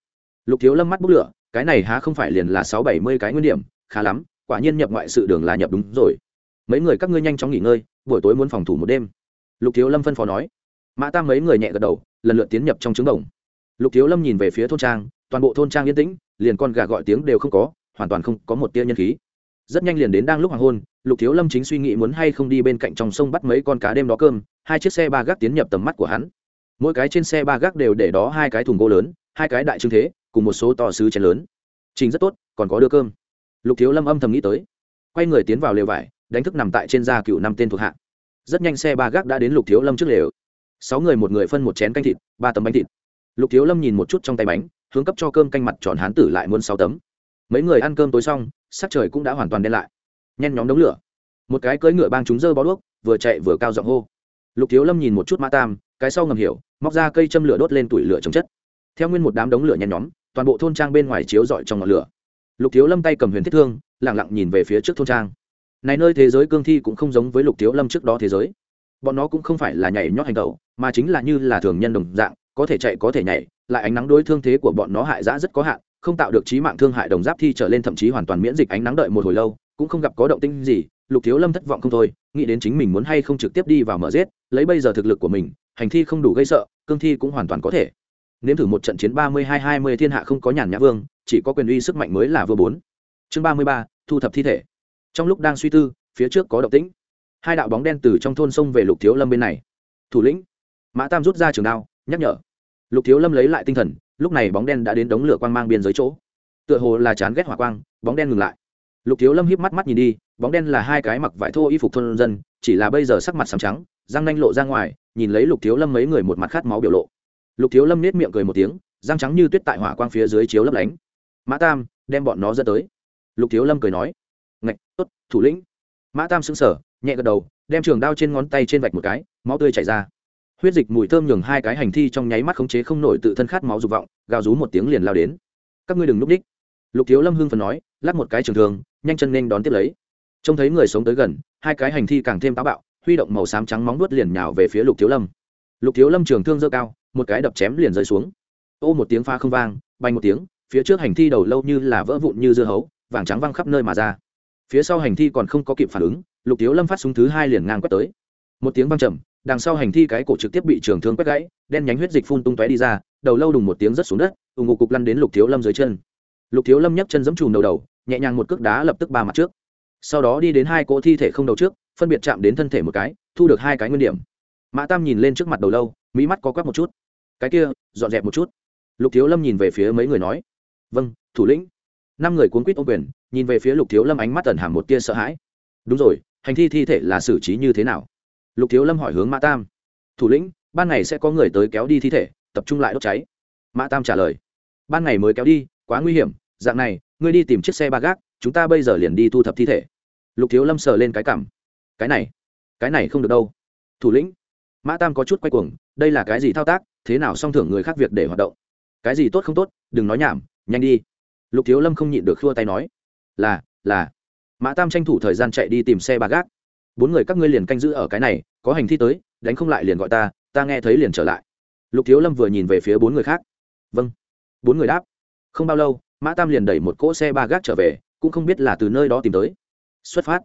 Lục thiếu lâm mắt bút lửa, cái này há không phải liền là sáu bảy mươi cái nguyên điểm, khá lắm, quả nhiên nhập ngoại sự đường là nhập đúng rồi. Mấy người các ngươi nhanh chóng nghỉ ngơi, buổi tối muốn phòng thủ một đêm. Lục thiếu lâm phân phó nói. Mã tam mấy người nhẹ gật đầu lần lượt tiến nhập trong trứng đồng lục thiếu lâm nhìn về phía thôn trang, toàn bộ thôn trang yên tĩnh, liền con gà gọi tiếng đều không có, hoàn toàn không có một tia nhân khí. Rất nhanh liền đến đang lúc hoàng hôn, lục thiếu lâm chính suy nghĩ muốn hay không đi bên cạnh trong sông bắt mấy con cá đêm đó cơm, hai chiếc xe ba gác tiến nhập tầm mắt của hắn. Mỗi cái trên xe ba gác đều để đó hai cái thùng gỗ lớn, hai cái đại trưng thế, cùng một số to sứ chén lớn. Trình rất tốt, còn có đưa cơm. Lục thiếu lâm âm thầm nghĩ tới. Quay người tiến vào lều vải, đánh thức nằm tại trên da cựu năm tên thuộc hạ. Rất nhanh xe ba gác đã đến lục thiếu lâm trước lều sáu người một người phân một chén canh thịt, ba tấm bánh thịt. Lục thiếu lâm nhìn một chút trong tay bánh, hướng cấp cho cơm canh mặt tròn hán tử lại muốn sáu tấm. Mấy người ăn cơm tối xong, sắc trời cũng đã hoàn toàn đen lại. Nhen nhóm đống lửa. Một cái cưỡi ngựa bang chúng dơ bó đuốc, vừa chạy vừa cao giọng hô. Lục thiếu lâm nhìn một chút mã tam, cái sau ngầm hiểu, móc ra cây châm lửa đốt lên tủi lửa chống chất. Theo nguyên một đám đống lửa nhen nhóm, toàn bộ thôn trang bên ngoài chiếu rọi trong ngọn lửa. Lục thiếu lâm tay cầm huyền thiết thương lẳng lặng nhìn về phía trước thôn trang. Này nơi thế giới cương thi cũng không giống với lục thiếu lâm trước đó thế giới bọn nó cũng không phải là nhảy nhót hành tẩu, mà chính là như là thường nhân đồng dạng, có thể chạy có thể nhảy, lại ánh nắng đối thương thế của bọn nó hại giã rất có hạn, không tạo được trí mạng thương hại đồng giáp thi trở lên thậm chí hoàn toàn miễn dịch ánh nắng đợi một hồi lâu, cũng không gặp có động tinh gì, lục thiếu lâm thất vọng không thôi, nghĩ đến chính mình muốn hay không trực tiếp đi vào mở giết, lấy bây giờ thực lực của mình, hành thi không đủ gây sợ, cương thi cũng hoàn toàn có thể. Nếm thử một trận chiến ba mươi hai hai mươi thiên hạ không có nhàn nhã vương, chỉ có quyền uy sức mạnh mới là vừa bốn. Chương ba mươi ba, thu thập thi thể. Trong lúc đang suy tư, phía trước có động tĩnh hai đạo bóng đen từ trong thôn sông về lục thiếu lâm bên này. Thủ lĩnh, mã tam rút ra trường đao, nhắc nhở. Lục thiếu lâm lấy lại tinh thần, lúc này bóng đen đã đến đống lửa quang mang biên giới chỗ. Tựa hồ là chán ghét hỏa quang, bóng đen ngừng lại. Lục thiếu lâm híp mắt mắt nhìn đi, bóng đen là hai cái mặc vải thô y phục thôn dân, chỉ là bây giờ sắc mặt sàm trắng, răng nanh lộ ra ngoài, nhìn lấy lục thiếu lâm mấy người một mặt khát máu biểu lộ. Lục thiếu lâm nết miệng cười một tiếng, răng trắng như tuyết tại hỏa quang phía dưới chiếu lấp lánh. Mã tam, đem bọn nó dẫn tới. Lục thiếu lâm cười nói. Ngạch, tốt, thủ lĩnh. Mã tam sững sờ nhẹ gật đầu, đem trường đao trên ngón tay trên vạch một cái, máu tươi chảy ra. Huyết dịch mùi thơm nhường hai cái hành thi trong nháy mắt khống chế không nổi tự thân khát máu dục vọng, gào rú một tiếng liền lao đến. Các ngươi đừng núp đích. Lục thiếu lâm hưng phần nói, lắc một cái trường thường nhanh chân nên đón tiếp lấy. Trông thấy người sống tới gần, hai cái hành thi càng thêm táo bạo, huy động màu xám trắng móng nuốt liền nhào về phía lục thiếu lâm. Lục thiếu lâm trường thương dơ cao, một cái đập chém liền rơi xuống. Ô một tiếng pha không vang, bay một tiếng, phía trước hành thi đầu lâu như là vỡ vụn như dưa hấu, vàng trắng văng khắp nơi mà ra phía sau hành thi còn không có kịp phản ứng, lục thiếu lâm phát súng thứ hai liền ngang quét tới. Một tiếng văng trầm, đằng sau hành thi cái cổ trực tiếp bị trường thương quét gãy, đen nhánh huyết dịch phun tung tóe đi ra, đầu lâu đùng một tiếng rất xuống đất ủng ngục cục lăn đến lục thiếu lâm dưới chân. Lục thiếu lâm nhấc chân giẫm chùm đầu đầu, nhẹ nhàng một cước đá lập tức ba mặt trước. Sau đó đi đến hai cỗ thi thể không đầu trước, phân biệt chạm đến thân thể một cái, thu được hai cái nguyên điểm. Mã tam nhìn lên trước mặt đầu lâu mỹ mắt có quắc một chút. Cái kia, dọn dẹp một chút. Lục thiếu lâm nhìn về phía mấy người nói vâng thủ lĩnh năm người cuốn quýt ô quyền, nhìn về phía lục thiếu lâm ánh mắt tần hàm một tia sợ hãi. Đúng rồi, hành thi thi thể là xử trí như thế nào? Lục thiếu lâm hỏi hướng mã tam. Thủ lĩnh, ban ngày sẽ có người tới kéo đi thi thể, tập trung lại đốt cháy. Mã tam trả lời. Ban ngày mới kéo đi, quá nguy hiểm, dạng này, ngươi đi tìm chiếc xe ba gác, chúng ta bây giờ liền đi thu thập thi thể. Lục thiếu lâm sờ lên cái cảm. Cái này cái này không được đâu. Thủ lĩnh, mã tam có chút quay cuồng, đây là cái gì thao tác, thế nào song thưởng người khác việc để hoạt động? Cái gì tốt không tốt, đừng nói nhảm, nhanh đi lục thiếu lâm không nhịn được khua tay nói, là là. Mã tam tranh thủ thời gian chạy đi tìm xe ba gác. Bốn người các ngươi liền canh giữ ở cái này, có hành thi tới, đánh không lại liền gọi ta ta nghe thấy liền trở lại. Lục thiếu lâm vừa nhìn về phía bốn người khác. Vâng. Bốn người đáp. Không bao lâu, mã tam liền đẩy một cỗ xe ba gác trở về, cũng không biết là từ nơi đó tìm tới. Xuất phát.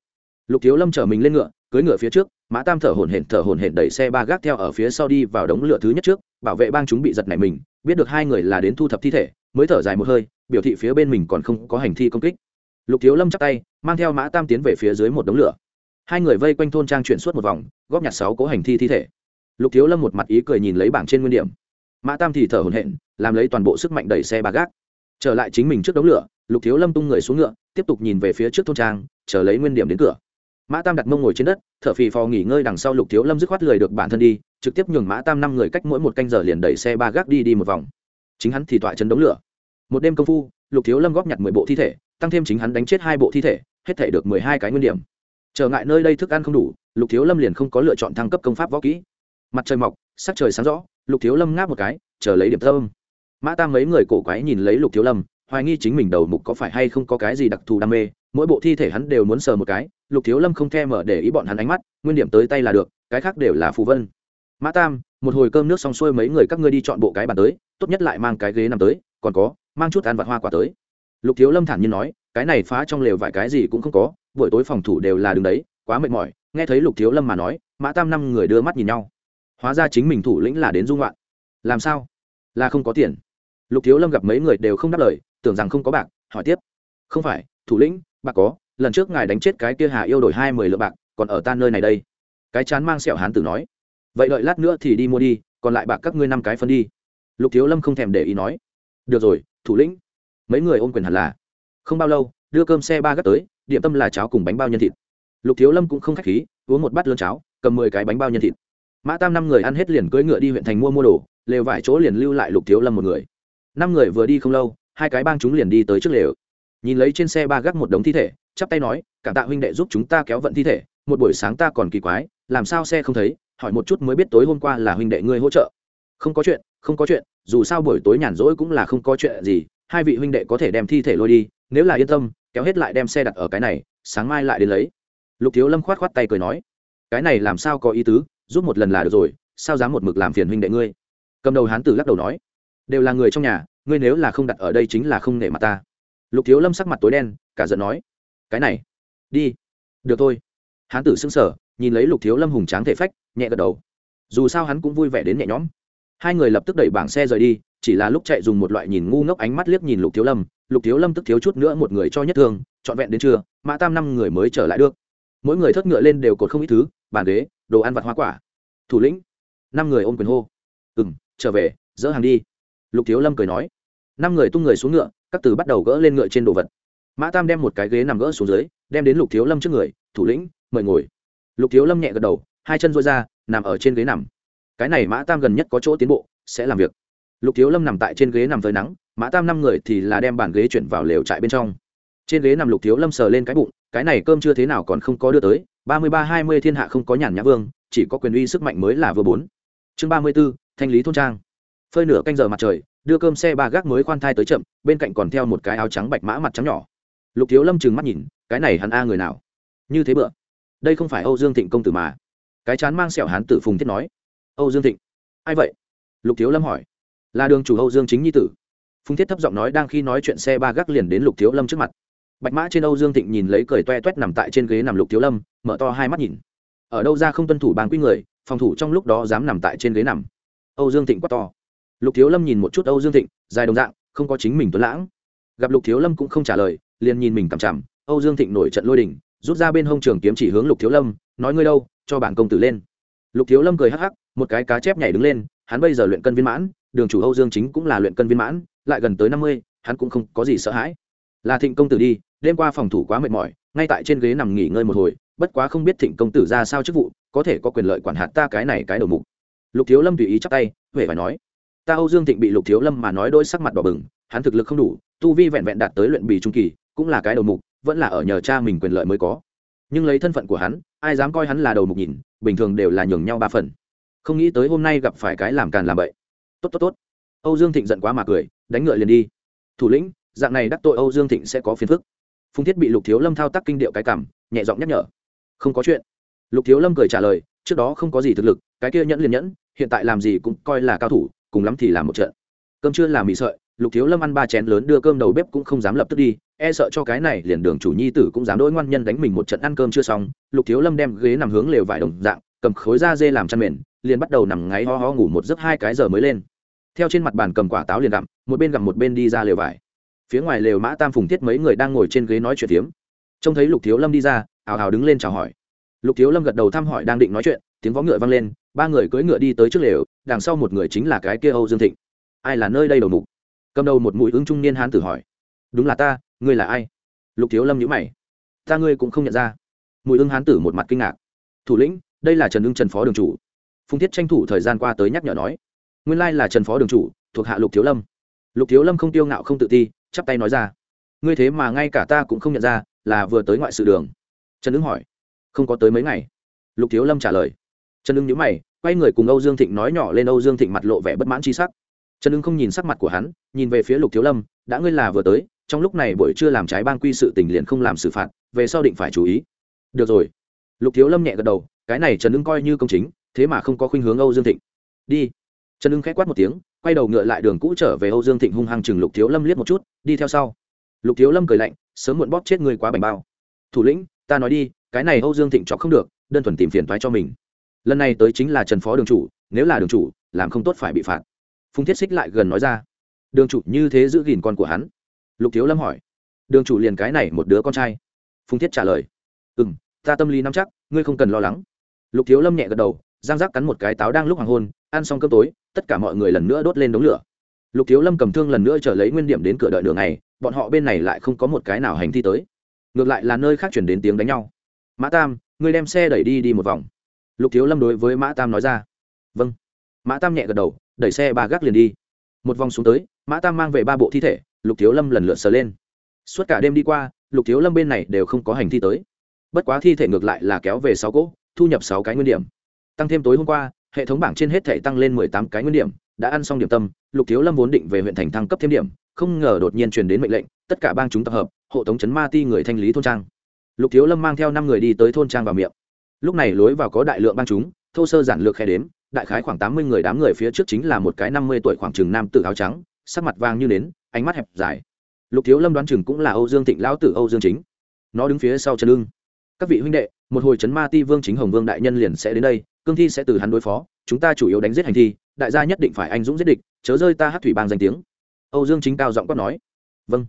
Lục thiếu lâm chở mình lên ngựa cưới ngựa phía trước, mã tam thở hổn hển, thở hổn hển đẩy xe ba gác theo ở phía sau đi vào đống lửa thứ nhất trước, bảo vệ bang chúng bị giật này mình, biết được hai người là đến thu thập thi thể, mới thở dài một hơi biểu thị phía bên mình còn không có hành thi công kích. Lục thiếu lâm chắc tay, mang theo mã tam tiến về phía dưới một đống lửa. Hai người vây quanh thôn trang chuyển suốt một vòng, góp nhặt sáu cố hành thi thi thể. Lục thiếu lâm một mặt ý cười nhìn lấy bảng trên nguyên điểm. Mã tam thì thở hổn hển, làm lấy toàn bộ sức mạnh đẩy xe ba gác. Trở lại chính mình trước đống lửa, lục thiếu lâm tung người xuống ngựa, tiếp tục nhìn về phía trước thôn trang, chờ lấy nguyên điểm đến cửa. Mã tam đặt mông ngồi trên đất, thở phì phò nghỉ ngơi đằng sau lục thiếu lâm dứt khoát lười được bản thân đi, trực tiếp nhường mã tam năm người cách mỗi một canh giờ liền đẩy xe ba gác đi đi một vòng. Chính hắn thì tọa chân đống lửa một đêm công phu, lục thiếu lâm góp nhặt mười bộ thi thể, tăng thêm chính hắn đánh chết hai bộ thi thể, hết thể được mười hai cái nguyên điểm. Trở ngại nơi đây thức ăn không đủ, lục thiếu lâm liền không có lựa chọn thăng cấp công pháp võ kỹ. Mặt trời mọc, sắc trời sáng rõ, lục thiếu lâm ngáp một cái, chờ lấy điểm thơm mã tam mấy người cổ quái nhìn lấy lục thiếu lâm, hoài nghi chính mình đầu mục có phải hay không có cái gì đặc thù đam mê. Mỗi bộ thi thể hắn đều muốn sờ một cái, lục thiếu lâm không the mở để ý bọn hắn ánh mắt, nguyên điểm tới tay là được, cái khác đều là phù vân. Mã tam, một hồi cơm nước xong xuôi mấy người các ngươi đi chọn bộ cái bàn tới, tốt nhất lại mang cái ghế nằm tới, còn có mang chút ăn vặt hoa quả tới. Lục thiếu lâm thản nhiên nói, cái này phá trong lều vài cái gì cũng không có, buổi tối phòng thủ đều là đường đấy, quá mệt mỏi. Nghe thấy lục thiếu lâm mà nói, mã tam năm người đưa mắt nhìn nhau. Hóa ra chính mình thủ lĩnh là đến dung loạn làm sao? Là không có tiền. Lục thiếu lâm gặp mấy người đều không đáp lời, tưởng rằng không có bạc, hỏi tiếp. Không phải, thủ lĩnh, bạc có, lần trước ngài đánh chết cái kia hà yêu đổi hai mươi lượng bạc, còn ở ta nơi này đây. Cái chán mang sẹo hán tử nói. Vậy đợi lát nữa thì đi mua đi, còn lại bạc các ngươi năm cái phân đi. Lục thiếu lâm không thèm để ý nói. Được rồi thủ lĩnh. Mấy người ôm quyền hẳn là. Không bao lâu, đưa cơm xe ba gắt tới, điểm tâm là cháo cùng bánh bao nhân thịt. Lục thiếu lâm cũng không k h á c h khí, uống một bát lớn cháo, cầm mười cái bánh bao nhân thịt. Mã tam năm người ăn hết liền cưỡi ngựa đi huyện thành mua mua đồ, lều vài chỗ liền lưu lại lục thiếu lâm một người. Năm người vừa đi không lâu, hai cái bang chúng liền đi tới trước lều. Nhìn lấy trên xe ba gác một đống thi thể, chắp tay nói, cảm tạ huynh đệ giúp chúng ta kéo vận thi thể, một buổi sáng ta còn kỳ quái, làm sao xe không thấy, hỏi một chút mới biết tối hôm qua là huynh đệ ngươi hỗ trợ. Không có chuyện không có chuyện, dù sao buổi tối nhàn rỗi cũng là không có chuyện gì, hai vị huynh đệ có thể đem thi thể lôi đi, nếu là yên tâm, kéo hết lại đem xe đặt ở cái này, sáng mai lại đến lấy. Lục thiếu lâm khoát khoát tay cười nói, cái này làm sao có ý tứ, giúp một lần là được rồi, sao dám một mực làm phiền huynh đệ ngươi? Cầm đầu hán tử lắc đầu nói, đều là người trong nhà, ngươi nếu là không đặt ở đây chính là không nể mặt ta. Lục thiếu lâm sắc mặt tối đen, cả giận nói, cái này, đi, được thôi. Hán tử xưng sở nhìn lấy lục thiếu lâm hùng tráng thể phách, nhẹ gật đầu. Dù sao hắn cũng vui vẻ đến nhẹ nhõm hai người lập tức đẩy bảng xe rời đi, chỉ là lúc chạy dùng một loại nhìn ngu ngốc ánh mắt liếc nhìn lục thiếu lâm, lục thiếu lâm tức thiếu chút nữa một người cho nhất thương, trọn vẹn đến trưa, mã tam năm người mới trở lại được. Mỗi người thất ngựa lên đều cột không ít thứ, bàn ghế, đồ ăn vặt hoa quả. Thủ lĩnh, năm người ôm quyền hô. Ừ m trở về, dỡ hàng đi. Lục thiếu lâm cười nói. Năm người tung người xuống ngựa, các từ bắt đầu gỡ lên ngựa trên đồ vật. Mã tam đem một cái ghế nằm gỡ xuống dưới, đem đến lục thiếu lâm trước người, thủ lĩnh, mời ngồi. Lục thiếu lâm nhẹ gật đầu, hai chân dội ra, nằm ở trên ghế nằm cái này mã tam gần nhất có chỗ tiến bộ, sẽ làm việc. Lục thiếu lâm nằm tại trên ghế nằm với nắng, mã tam năm người thì là đem bàn ghế chuyển vào lều trại bên trong. Trên ghế nằm lục thiếu lâm sờ lên cái bụng, cái này cơm chưa thế nào còn không có đưa tới, ba mươi ba hai mươi thiên hạ không có nhàn nhã vương, chỉ có quyền uy sức mạnh mới là vừa bốn. Chương ba mươi b ố thanh lý thôn trang. Phơi nửa canh giờ mặt trời, đưa cơm xe ba gác mới khoan thai tới chậm, bên cạnh còn theo một cái áo trắng bạch mã mặt trắng nhỏ. Lục thiếu lâm trừng mắt nhìn, cái này hắn a người nào? Như thế bựa. Đây không phải âu dương thịnh công tử mà. Cái chán mang sẹo hán tử phùng thiết nói âu dương thịnh. Ai vậy? Lục thiếu lâm hỏi. Là đường chủ âu dương chính nhi tử. Phùng thiết thấp giọng nói đang khi nói chuyện xe ba gác liền đến lục thiếu lâm trước mặt. Bạch mã trên âu dương thịnh nhìn lấy cười toe toét nằm tại trên ghế nằm lục thiếu lâm, mở to hai mắt nhìn. Ở đâu ra không tuân thủ bàn quy người, phòng thủ trong lúc đó dám nằm tại trên ghế nằm. Âu dương thịnh quát to. Lục thiếu lâm nhìn một chút âu dương thịnh, dài đồng dạng, không có chính mình tuấn lãng. Gặp lục thiếu lâm cũng không trả lời, liền nhìn mình cằm chằm, âu dương thịnh nổi trận lôi đình, rút ra bên hông trường kiếm chỉ hướng lục thiếu lâm, nói ngươi đâu, cho bản công tử lên. Lục thiếu lâm cười hắc hắc một cái cá chép nhảy đứng lên, hắn bây giờ luyện cân viên mãn, đường chủ âu dương chính cũng là luyện cân viên mãn, lại gần tới năm mươi, hắn cũng không có gì sợ hãi. Là thịnh công tử đi, đêm qua phòng thủ quá mệt mỏi, ngay tại trên ghế nằm nghỉ ngơi một hồi, bất quá không biết thịnh công tử ra sao chức vụ, có thể có quyền lợi quản hạt ta cái này cái đầu mục. Lục thiếu lâm tùy ý chắc tay huệ phải nói, ta âu dương thịnh bị lục thiếu lâm mà nói đôi sắc mặt đỏ bừng, hắn thực lực không đủ, tu vi vẹn vẹn đạt tới luyện bì trung kỳ, cũng là cái đầu mục, vẫn là ở nhờ cha mình quyền lợi mới có. Nhưng lấy thân phận của hắn, ai dám coi hắn là đầu mục nhìn, bình thường đều là nhường nhau ba phần không nghĩ tới hôm nay gặp phải cái làm càn làm bậy. Tốt tốt tốt. Âu dương thịnh giận quá mà cười, đánh ngựa liền đi. Thủ lĩnh, dạng này đắc tội âu dương thịnh sẽ có phiền phức. Phùng thiết bị lục thiếu lâm thao tác kinh điệu cái cảm, nhẹ giọng nhắc nhở. Không có chuyện. Lục thiếu lâm cười trả lời, trước đó không có gì thực lực, cái kia nhẫn liền nhẫn, hiện tại làm gì cũng coi là cao thủ, cùng lắm thì làm một trận. Cơm chưa làm mì sợi, lục thiếu lâm ăn ba chén lớn đưa cơm đầu bếp cũng không dám lập tức đi e sợ cho cái này liền đường chủ nhi tử cũng dám đỗi ngoan nhân đánh mình một trận ăn cơm chưa xong, lục thiếu lâm đem ghế nằm hướng lều vải đồng dạng, cầm khối da dê làm chăn mền liền bắt đầu nằm ngáy ho ho ngủ một giấc hai cái giờ mới lên. Theo trên mặt bàn cầm quả táo liền gặm, một bên gặm một bên đi ra lều vải. Phía ngoài lều mã tam phùng thiết mấy người đang ngồi trên ghế nói chuyện tiếm. trông thấy lục thiếu lâm đi ra, ào ào đứng lên chào hỏi. Lục thiếu lâm gật đầu thăm hỏi đang định nói chuyện, tiếng vó ngựa vang lên, ba người cưỡi ngựa đi tới trước lều, đằng sau một người chính là cái kia âu dương thịnh. Ai là nơi đây đầu mục? Cầm đầu một mũi ứng trung niên hán tử hỏi. Đúng là ta, ngươi là ai? Lục thiếu lâm nhữ mày. Ta ngươi cũng không nhận ra. Mũi ứng hán tử một mặt kinh ngạc. Thủ lĩnh, đây là trần ưng trần phó đường chủ phùng thiết tranh thủ thời gian qua tới nhắc nhở nói, nguyên lai là trần phó đường chủ, thuộc hạ lục thiếu lâm. Lục thiếu lâm không tiêu ngạo, không tự ti, chắp tay nói ra, ngươi thế mà ngay cả ta cũng không nhận ra, là vừa tới ngoại sự đường. Trần ứng hỏi, không có tới mấy ngày? Lục thiếu lâm trả lời, trần ứng nhớ mày, quay người cùng âu dương thịnh nói nhỏ lên âu dương thịnh mặt lộ vẻ bất mãn c h i sắc. Trần ứng không nhìn sắc mặt của hắn, nhìn về phía lục thiếu lâm, đã ngươi là vừa tới, trong lúc này buổi chưa làm trái ban quy sự tình liền không làm xử phạt, về sau định phải chú ý. Được rồi. Lục thiếu lâm nhẹ gật đầu, cái này trần ứng coi như công chính thế mà không có khuynh hướng âu dương thịnh. Đi. Trần ưng k h quát một tiếng, quay đầu ngựa lại đường cũ trở về âu dương thịnh hung hăng chừng lục thiếu lâm liếc một chút, đi theo sau. Lục thiếu lâm cười lạnh, sớm muộn bóp chết người quá bảnh bao. Thủ lĩnh, ta nói đi, cái này âu dương thịnh chọc không được, đơn thuần tìm phiền thoái cho mình. Lần này tới chính là trần phó đường chủ, nếu là đường chủ, làm không tốt phải bị phạt. Phùng thiết xích lại gần nói ra. Đường chủ như thế giữ gìn con của hắn? Lục thiếu lâm hỏi. Đường chủ liền cái này một đứa con trai. Phùng thiết trả lời. Ừ m ta tâm lý nắm chắc, ngươi không cần lo lắng. Lục thiếu lâm nhẹ gật đầu giang giác cắn một cái táo đang lúc hoàng hôn, ăn xong cơm tối, tất cả mọi người lần nữa đốt lên đống lửa. Lục thiếu lâm cầm thương lần nữa trở lấy nguyên điểm đến cửa đợi đường này bọn họ bên này lại không có một cái nào hành thi tới. Ngược lại là nơi khác chuyển đến tiếng đánh nhau. Mã tam, ngươi đem xe đẩy đi đi một vòng. Lục thiếu lâm đối với mã tam nói ra. Vâng. Mã tam nhẹ gật đầu, đẩy xe ba gác liền đi. Một vòng xuống tới, mã tam mang về ba bộ thi thể, lục thiếu lâm lần lượt sờ lên. Suốt cả đêm đi qua, lục thiếu lâm bên này đều không có hành thi tới. Bất quá thi thể ngược lại là kéo về sáu cỗ, thu nhập sáu cái nguyên điểm tăng thêm tối hôm qua, hệ thống bảng trên hết thể tăng lên mười tám cái nguyên điểm, đã ăn xong điểm tâm, lục thiếu lâm vốn định về huyện thành thăng cấp thêm điểm, không ngờ đột nhiên truyền đến mệnh lệnh, tất cả bang chúng tập hợp, hộ tống chấn ma ti người thanh lý thôn trang. Lục thiếu lâm mang theo năm người đi tới thôn trang vào miệng. Lúc này lối vào có đại lượng bang chúng, thô sơ giản lược khe đếm, đại khái khoảng tám mươi người đám người phía trước chính là một cái năm mươi tuổi khoảng chừng nam tử áo trắng, sắc mặt vàng như nến, ánh mắt hẹp dài. Lục thiếu lâm đoán chừng cũng là âu dương thịnh lão tử âu dương chính. Nó đứng phía sau chân lưng các vị huynh đệ, một hồi chấn ma ti vương chính hồng vương đại nhân liền sẽ đến đây cương thi sẽ từ hắn đối phó, chúng ta chủ yếu đánh giết hành thi, đại gia nhất định phải anh dũng giết địch, chớ rơi ta hát thủy bang danh tiếng. Âu dương chính cao giọng quát nói. Vâng.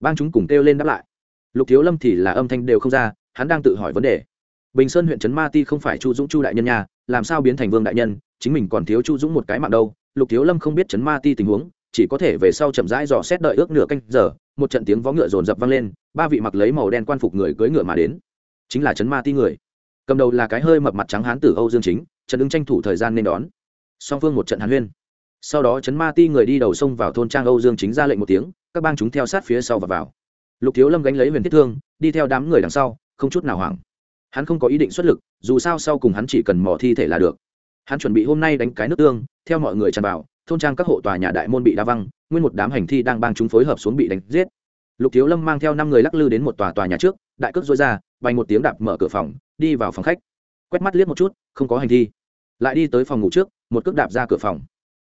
Bang chúng cùng kêu lên đáp lại. Lục thiếu lâm thì là âm thanh đều không ra, hắn đang tự hỏi vấn đề. Bình sơn huyện trấn ma ti không phải chu dũng chu đại nhân nhà làm sao biến thành vương đại nhân, chính mình còn thiếu chu dũng một cái mạng đâu. Lục thiếu lâm không biết trấn ma ti tình huống, chỉ có thể về sau chậm rãi dò xét đợi ước nửa canh giờ, một trận tiếng vó ngựa rồn rập vang lên, ba vị mặc lấy màu đen quan phục người cưỡi ngựa mà đến. Chính là trấn ma ti người cầm đầu là cái hơi mập mặt trắng hán tử âu dương chính, trần ứng tranh thủ thời gian nên đón. Song phương một trận hàn huyên. Sau đó trấn ma ti người đi đầu sông vào thôn trang âu dương chính ra lệnh một tiếng, các bang chúng theo sát phía sau và vào. Lục thiếu lâm gánh lấy huyền thiết thương, đi theo đám người đằng sau, không chút nào hoảng. Hắn không có ý định xuất lực, dù sao sau cùng hắn chỉ cần mỏ thi thể là được. Hắn chuẩn bị hôm nay đánh cái nước tương, theo mọi người tràn vào, thôn trang các hộ tòa nhà đại môn bị đa văng, nguyên một đám hành thi đang bang chúng phối hợp xuống bị đánh giết. Lục thiếu lâm mang theo năm người lắc lư đến một tòa tòa nhà trước, đại cước dối ra bay một tiếng đạp mở cửa phòng đi vào phòng khách. Quét mắt liếc một chút, không có hành thi. Lại đi tới phòng ngủ trước, một cước đạp ra cửa phòng.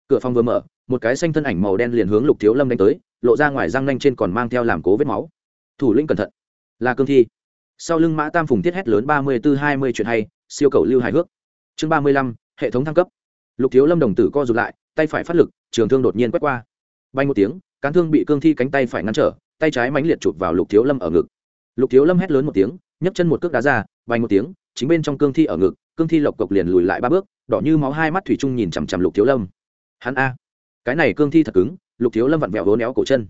Cửa phòng vừa mở, một cái xanh thân ảnh màu đen liền hướng lục thiếu lâm đánh tới, lộ ra ngoài răng nanh trên còn mang theo làm cố vết máu. Thủ lĩnh cẩn thận. Là cương thi. Sau lưng mã tam phùng tiết hét lớn ba mươi tư hai mươi chuyện hay, siêu cầu lưu hài hước. Chương ba mươi lăm, hệ thống thăng cấp. Lục thiếu lâm đồng tử co rụt lại, tay phải phát lực, trường thương đột nhiên quét qua. Bay một tiếng, cán thương bị cương thi cánh tay phải ngăn trở, tay trái mánh liệt chụp vào lục thiếu lâm ở ngực. Lục thiếu lâm hét lớn một tiếng nhấc chân một cước đá ra, vài một tiếng, chính bên trong cương thi ở ngực, cương thi lộc cộc liền lùi lại ba bước, đỏ như máu hai mắt thủy chung nhìn chằm chằm lục thiếu lâm. Hắn a, cái này cương thi thật cứng, lục thiếu lâm vặn vẹo vốn néo cổ chân,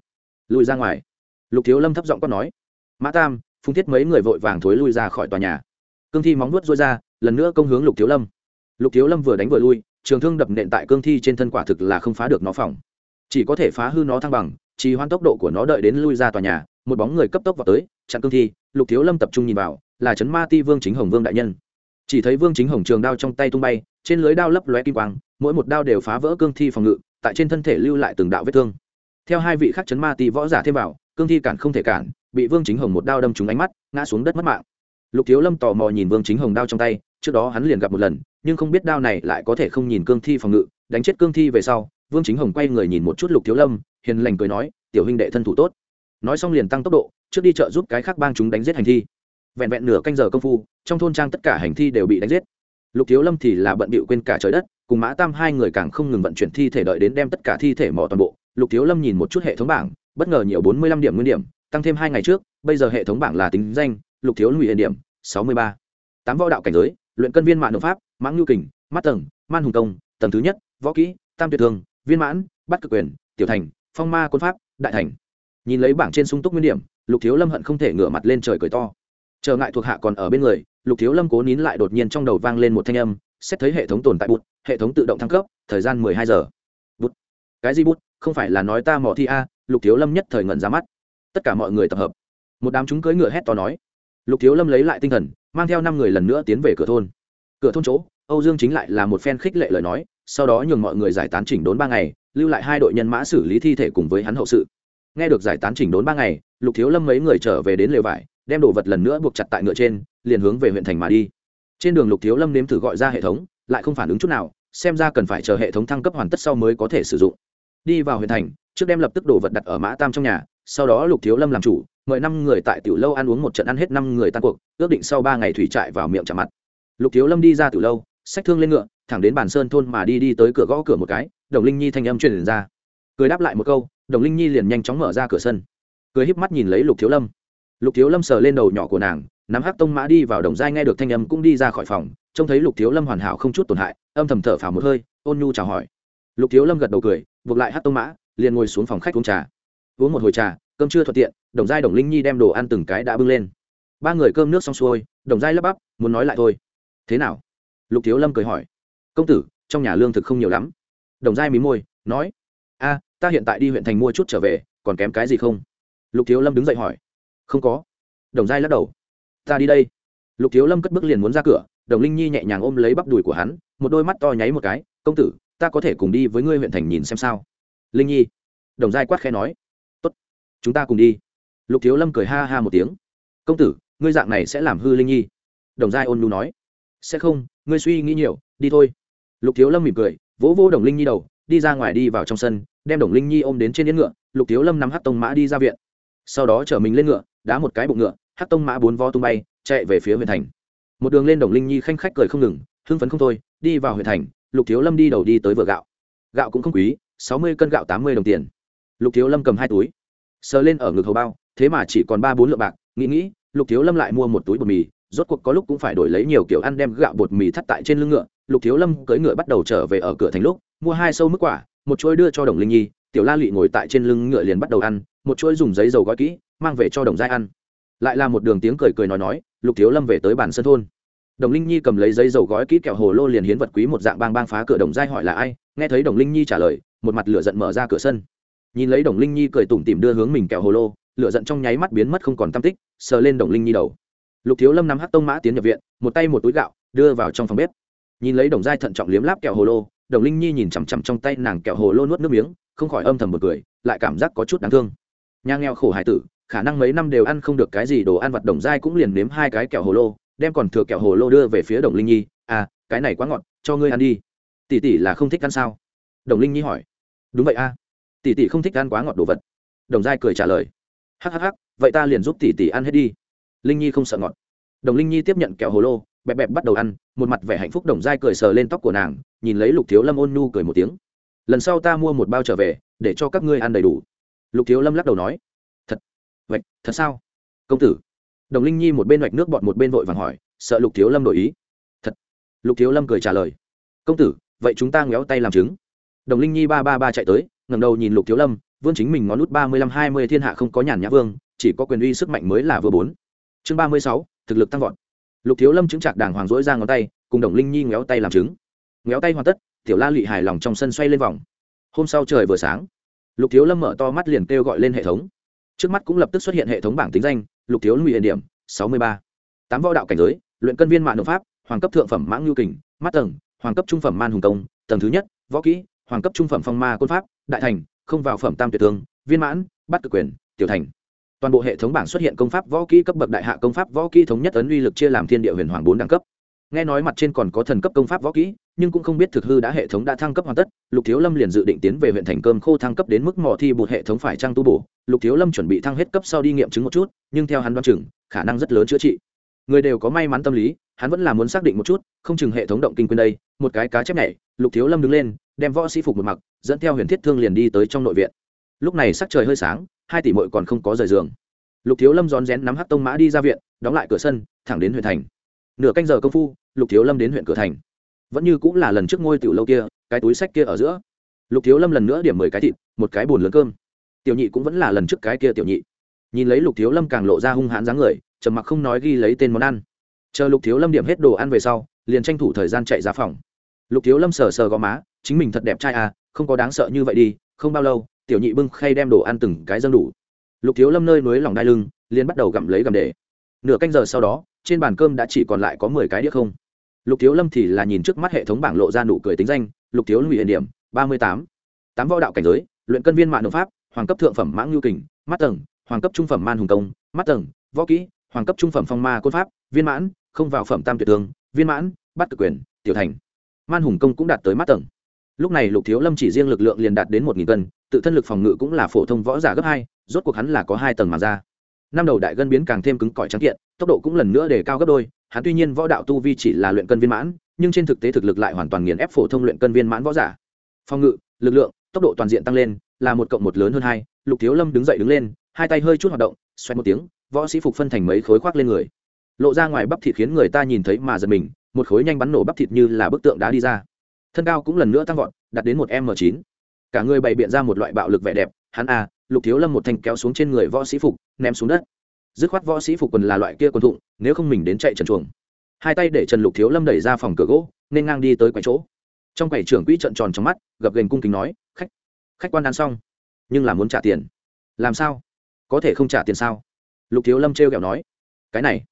lùi ra ngoài. Lục thiếu lâm thấp giọng quát nói, mã tam phung thiết mấy người vội vàng thối lui ra khỏi tòa nhà. Cương thi móng nuốt rối ra, lần nữa công hướng lục thiếu lâm. Lục thiếu lâm vừa đánh vừa lui, trường thương đập nện tại cương thi trên thân quả thực là không phá được nó phòng chỉ có thể phá hư nó thăng bằng, trì hoan tốc độ của nó đợi đến lui ra tòa nhà, một bóng người cấp tốc vào tới chặn cương thi, lục thiếu lâm tập trung nhìn vào, là trấn ma ti vương chính hồng vương đại nhân. Chỉ thấy vương chính hồng trường đao trong tay tung bay, trên lưới đao lấp lóe kim quang, mỗi một đao đều phá vỡ cương thi phòng ngự, tại trên thân thể lưu lại từng đạo vết thương. Theo hai vị khắc chấn ma ti võ giả thêm vào, cương thi cản không thể cản, bị vương chính hồng một đao đâm trúng ánh mắt, ngã xuống đất mất mạng. Lục thiếu lâm tò mò nhìn vương chính hồng đao trong tay, trước đó hắn liền gặp một lần, nhưng không biết đao này lại có thể không nhìn cương thi phòng ngự, đánh chết cương thi về sau, vương chính hồng quay người nhìn một chút lục thiếu lâm, hiền lành cười nói, tiểu huynh đệ thân thủ tốt nói xong liền tăng tốc độ, trước đi chợ giúp cái khác bang chúng đánh giết hành thi. Vẹn vẹn nửa canh giờ công phu, trong thôn trang tất cả hành thi đều bị đánh giết. Lục thiếu lâm thì là bận bịu quên cả trời đất, cùng mã tam hai người càng không ngừng vận chuyển thi thể đợi đến đem tất cả thi thể mỏ toàn bộ. Lục thiếu lâm nhìn một chút hệ thống bảng, bất ngờ nhiều bốn mươi lăm điểm nguyên điểm, tăng thêm hai ngày trước, bây giờ hệ thống bảng là tính danh, lục thiếu lụy hiện điểm, sáu mươi ba. Tám võ đạo cảnh giới, luyện cân viên mạng nội pháp, mãng nhu kình, mắt tầng, man hùng công, tầng thứ nhất, võ kỹ, tam tuyệt thương viên mãn bắt cực quyền, tiểu thành, phong ma quân pháp, đại thành nhìn lấy bảng trên sung túc nguyên điểm, lục thiếu lâm hận không thể ngửa mặt lên trời cười to. Trở ngại thuộc hạ còn ở bên người, lục thiếu lâm cố nín lại đột nhiên trong đầu vang lên một thanh âm, xét thấy hệ thống tồn tại bút, hệ thống tự động thăng cấp, thời gian mười hai giờ. Bút. Cái gì bút? Không phải là nói ta mỏ thi a, lục thiếu lâm nhất thời ngẩn ra mắt. Tất cả mọi người tập hợp. Một đám chúng cưỡi ngựa hét to nói. Lục thiếu lâm lấy lại tinh thần, mang theo năm người lần nữa tiến về cửa thôn. Cửa thôn chỗ, âu dương chính lại là một phen khích lệ lời nói, sau đó nhường mọi người giải tán chỉnh đốn ba ngày, lưu lại hai đội nhân mã xử lý thi thể cùng với hắn hậu sự nghe được giải tán chỉnh đốn ba ngày, lục thiếu lâm mấy người trở về đến lều vải, đem đồ vật lần nữa buộc chặt tại ngựa trên, liền hướng về huyện thành mà đi. Trên đường lục thiếu lâm nếm thử gọi ra hệ thống, lại không phản ứng chút nào, xem ra cần phải chờ hệ thống thăng cấp hoàn tất sau mới có thể sử dụng. Đi vào huyện thành, trước đem lập tức đồ vật đặt ở mã tam trong nhà, sau đó lục thiếu lâm làm chủ, mời năm người tại tiểu lâu ăn uống một trận ăn hết năm người tan cuộc, ước định sau ba ngày thủy trại vào miệng chạm mặt. Lục thiếu lâm đi ra tiểu lâu, xách thương lên ngựa, thẳng đến bàn sơn thôn mà đi đi tới cửa gõ cửa một cái, đồng linh nhi thanh âm truyền ra. Cười đáp lại một câu đồng linh nhi liền nhanh chóng mở ra cửa sân cười híp mắt nhìn lấy lục thiếu lâm lục thiếu lâm sờ lên đầu nhỏ của nàng nắm hắc tông mã đi vào đồng giai nghe được thanh âm cũng đi ra khỏi phòng trông thấy lục thiếu lâm hoàn hảo không chút tổn hại âm thầm thở phào một hơi ôn nhu chào hỏi lục thiếu lâm gật đầu cười buộc lại hắc tông mã liền ngồi xuống phòng khách uống trà uống một hồi trà cơm chưa thuận tiện đồng giai đồng linh nhi đem đồ ăn từng cái đã bưng lên ba người cơm nước xong xuôi đồng giai lắp bắp muốn nói lại thôi thế nào lục thiếu lâm cười hỏi công tử trong nhà lương thực không nhiều lắm đồng giai mí môi nói a ta hiện tại đi huyện thành mua chút trở về, còn kém cái gì không? Lục thiếu lâm đứng dậy hỏi. Không có. Đồng giai lắc đầu. Ta đi đây. Lục thiếu lâm cất bước liền muốn ra cửa, đồng linh nhi nhẹ nhàng ôm lấy bắp đùi của hắn, một đôi mắt to nháy một cái. Công tử, ta có thể cùng đi với ngươi huyện thành nhìn xem sao? Linh nhi. Đồng giai quát khẽ nói. Tốt. Chúng ta cùng đi. Lục thiếu lâm cười ha ha một tiếng. Công tử, ngươi dạng này sẽ làm hư linh nhi. Đồng giai ôn nhu nói. Sẽ không, ngươi suy nghĩ nhiều, đi thôi. Lục thiếu lâm mỉm cười, vỗ vỗ đồng linh nhi đầu, đi ra ngoài đi vào trong sân đem đồng linh nhi ôm đến trên yên ngựa, lục thiếu lâm nắm hát tông mã đi ra viện. Sau đó chở mình lên ngựa, đá một cái bụng ngựa hát tông mã bốn vo tung bay, chạy về phía huyện thành. Một đường lên đồng linh nhi khanh khách cười không ngừng, hưng phấn không thôi, đi vào huyện thành, lục thiếu lâm đi đầu đi tới vựa gạo. Gạo cũng không quý, sáu mươi cân gạo tám mươi đồng tiền. Lục thiếu lâm cầm hai túi, sờ lên ở ngực hầu bao, thế mà chỉ còn ba bốn lượng bạc, nghĩ nghĩ, lục thiếu lâm lại mua một túi bột mì, rốt cuộc có lúc cũng phải đổi lấy nhiều kiểu ăn đem gạo bột mì thắt tại trên lưng ngựa. Lục thiếu lâm cưỡi ngựa bắt đầu trở về ở cửa thành lúc, mua hai sâu mức quả một chuỗi đưa cho đồng linh nhi, tiểu la lụy ngồi tại trên lưng ngựa liền bắt đầu ăn, một chuỗi dùng giấy dầu gói kỹ, mang về cho đồng giai ăn. Lại là một đường tiếng cười cười nói nói, lục thiếu lâm về tới bản sân thôn. Đồng linh nhi cầm lấy giấy dầu gói kỹ kẹo hồ lô liền hiến vật quý một dạng bang bang phá cửa đồng giai hỏi là ai, nghe thấy đồng linh nhi trả lời, một mặt lửa giận mở ra cửa sân. Nhìn lấy đồng linh nhi cười tủm tỉm đưa hướng mình kẹo hồ lô, lửa giận trong nháy mắt biến mất không còn tam tích, sờ lên đồng linh nhi đầu. Lục thiếu lâm nắm hát tông mã tiến nhập viện, một tay một túi gạo, đưa vào trong phòng bếp. Nhìn lấy đồng giai thận trọng liếm láp kẹo hồ lô đồng linh nhi nhìn chằm chằm trong tay nàng kẹo hồ lô nuốt nước miếng, không khỏi âm thầm một cười, lại cảm giác có chút đáng thương. Nhà nghèo khổ hải tử, khả năng mấy năm đều ăn không được cái gì đồ ăn vặt đồng giai cũng liền nếm hai cái kẹo hồ lô, đem còn thừa kẹo hồ lô đưa về phía đồng linh nhi à cái này quá ngọt, cho ngươi ăn đi. Tỷ tỷ là không thích ăn sao? Đồng linh nhi hỏi. Đúng vậy a à. tỷ tỷ không thích ăn quá ngọt đồ vật. Đồng giai cười trả lời. Hắc hắc hắc, vậy ta liền giúp tỷ tỷ ăn hết đi. Linh nhi không sợ ngọt. Đồng linh nhi tiếp nhận kẹo hồ lô bẹp bẹp bắt đầu ăn, một mặt vẻ hạnh phúc đồng dai cười sờ lên tóc của nàng, nhìn lấy lục thiếu lâm ôn nhu cười một tiếng. Lần sau ta mua một bao trở về, để cho các ngươi ăn đầy đủ. Lục thiếu lâm lắc đầu nói. Thật. Vậy thật sao? Công tử. Đồng linh nhi một bên vạch nước bọt một bên vội vàng hỏi, sợ lục thiếu lâm đổi ý. Thật. Lục thiếu lâm cười trả lời. Công tử, vậy chúng ta ngéo tay làm chứng đồng linh nhi ba ba ba chạy tới ngầm đầu nhìn lục thiếu lâm vương chính mình ngón nút ba mươi lăm hai mươi thiên hạ không có nhàn nhã vương, chỉ có quyền uy sức mạnh mới là vừa bốn. Chương ba mươi sáu, thực lực tăng vọt lục thiếu lâm chứng trạc đàng hoàng dỗi ra ngón tay, cùng đồng linh nhi ngéo tay làm chứng. Ngéo tay hoàn tất, tiểu la lị hài lòng trong sân xoay lên vòng. Hôm sau trời vừa sáng, lục thiếu lâm mở to mắt liền kêu gọi lên hệ thống. Trước mắt cũng lập tức xuất hiện hệ thống bảng tính danh, lục thiếu lụy điểm, sáu mươi ba. Tám võ đạo cảnh giới, luyện cân viên mạng nội pháp, hoàng cấp thượng phẩm mãng lưu kình, mắt tầng, hoàng cấp trung phẩm man hùng công, tầng thứ nhất, võ kỹ, hoàng cấp trung phẩm phong ma côn pháp, đại thành, không vào phẩm tam tuyệt tương viên mãn, bắt cực quyền, tiểu thành toàn bộ hệ thống bảng xuất hiện công pháp võ kỹ cấp bậc đại hạ công pháp võ kỹ thống nhất ấn uy lực chia làm thiên địa huyền hoàng bốn đẳng cấp. Nghe nói mặt trên còn có thần cấp công pháp võ kỹ, nhưng cũng không biết thực hư đã hệ thống đã thăng cấp hoàn tất, lục thiếu lâm liền dự định tiến về huyện thành cơm khô thăng cấp đến mức mò thi bột hệ thống phải trang tu bổ. Lục thiếu lâm chuẩn bị thăng hết cấp sau đi nghiệm chứng một chút, nhưng theo hắn đoán chừng, khả năng rất lớn chữa trị. Người đều có may mắn tâm lý, hắn vẫn là muốn xác định một chút, không chừng hệ thống động kinh quên đây, một cái cá chép nhảy, lục thiếu lâm đứng lên, đem võ sĩ phục một mặc, dẫn theo huyền thiết thương liền đi tới trong nội viện lúc này sắc trời hơi sáng, hai tỷ mội còn không có rời giường. Lục thiếu lâm rón rén nắm hát tông mã đi ra viện, đóng lại cửa sân, thẳng đến huyện thành. Nửa canh giờ công phu, lục thiếu lâm đến huyện cửa thành. Vẫn như cũng là lần trước ngôi tiểu lâu kia, cái túi sách kia ở giữa. Lục thiếu lâm lần nữa điểm mười cái thịt, một cái bồn lớn cơm. Tiểu nhị cũng vẫn là lần trước cái kia tiểu nhị. Nhìn lấy lục thiếu lâm càng lộ ra hung hãn dáng người, trầm mặc không nói ghi lấy tên món ăn. Chờ lục thiếu lâm điểm hết đồ ăn về sau, liền tranh thủ thời gian chạy ra phòng. Lục thiếu lâm sờ sờ gò má, chính mình thật đẹp trai à không có đáng sợ như vậy đi, không bao lâu tiểu nhị bưng khay đem đồ ăn từng cái dâng đủ. Lục thiếu lâm nơi núi lòng đai lưng, liền bắt đầu gặm lấy gặm để. Nửa canh giờ sau đó, trên bàn cơm đã chỉ còn lại có mười cái đĩa không. Lục thiếu lâm thì là nhìn trước mắt hệ thống bảng lộ ra nụ cười tính danh, lục thiếu lâm hiện điểm, ba mươi tám. Tám võ đạo cảnh giới, luyện cân viên mạng nội pháp, hoàng cấp thượng phẩm mãng ngưu kình, mắt tầng, hoàng cấp trung phẩm man hùng công, mắt tầng, võ kỹ, hoàng cấp trung phẩm phong ma côn pháp, viên mãn, không vào phẩm tam tuyệt tướng viên mãn, bắt cực quyền, tiểu thành. Man hùng công cũng đạt tới mắt tầng lúc này lục thiếu lâm chỉ riêng lực lượng liền đạt đến một nghìn cân, tự thân lực phòng ngự cũng là phổ thông võ giả gấp hai, rốt cuộc hắn là có hai tầng mà ra. Năm đầu đại gân biến càng thêm cứng cỏi trắng kiện, tốc độ cũng lần nữa để cao gấp đôi, hắn tuy nhiên võ đạo tu vi chỉ là luyện cân viên mãn, nhưng trên thực tế thực lực lại hoàn toàn nghiền ép phổ thông luyện cân viên mãn võ giả. Phòng ngự, lực lượng, tốc độ toàn diện tăng lên, là một cộng một lớn hơn hai, lục thiếu lâm đứng dậy đứng lên, hai tay hơi chút hoạt động xoay một tiếng, võ sĩ phục phân thành mấy khối khoác lên người. Lộ ra ngoài bắp thịt khiến người ta nhìn thấy mà giật mình, một khối nhanh bắn nổ bắp thịt như là bức tượng đá đi ra thân cao cũng lần nữa tăng vọt, đạt đến một m chín. Cả người bày biện ra một loại bạo lực vẻ đẹp, hắn a lục thiếu lâm một thanh kéo xuống trên người võ sĩ phục, ném xuống đất. Dứt khoát võ sĩ phục quần là loại kia quần thụng, nếu không mình đến chạy trần chuồng. Hai tay để trần lục thiếu lâm đẩy ra phòng cửa gỗ, nên ngang đi tới quầy chỗ. Trong quầy trưởng quỹ trận tròn trong mắt, gập gành cung kính nói, khách khách quan ăn xong, nhưng là muốn trả tiền. Làm sao? Có thể không trả tiền sao? Lục thiếu lâm trêu ghẹo nói, cái này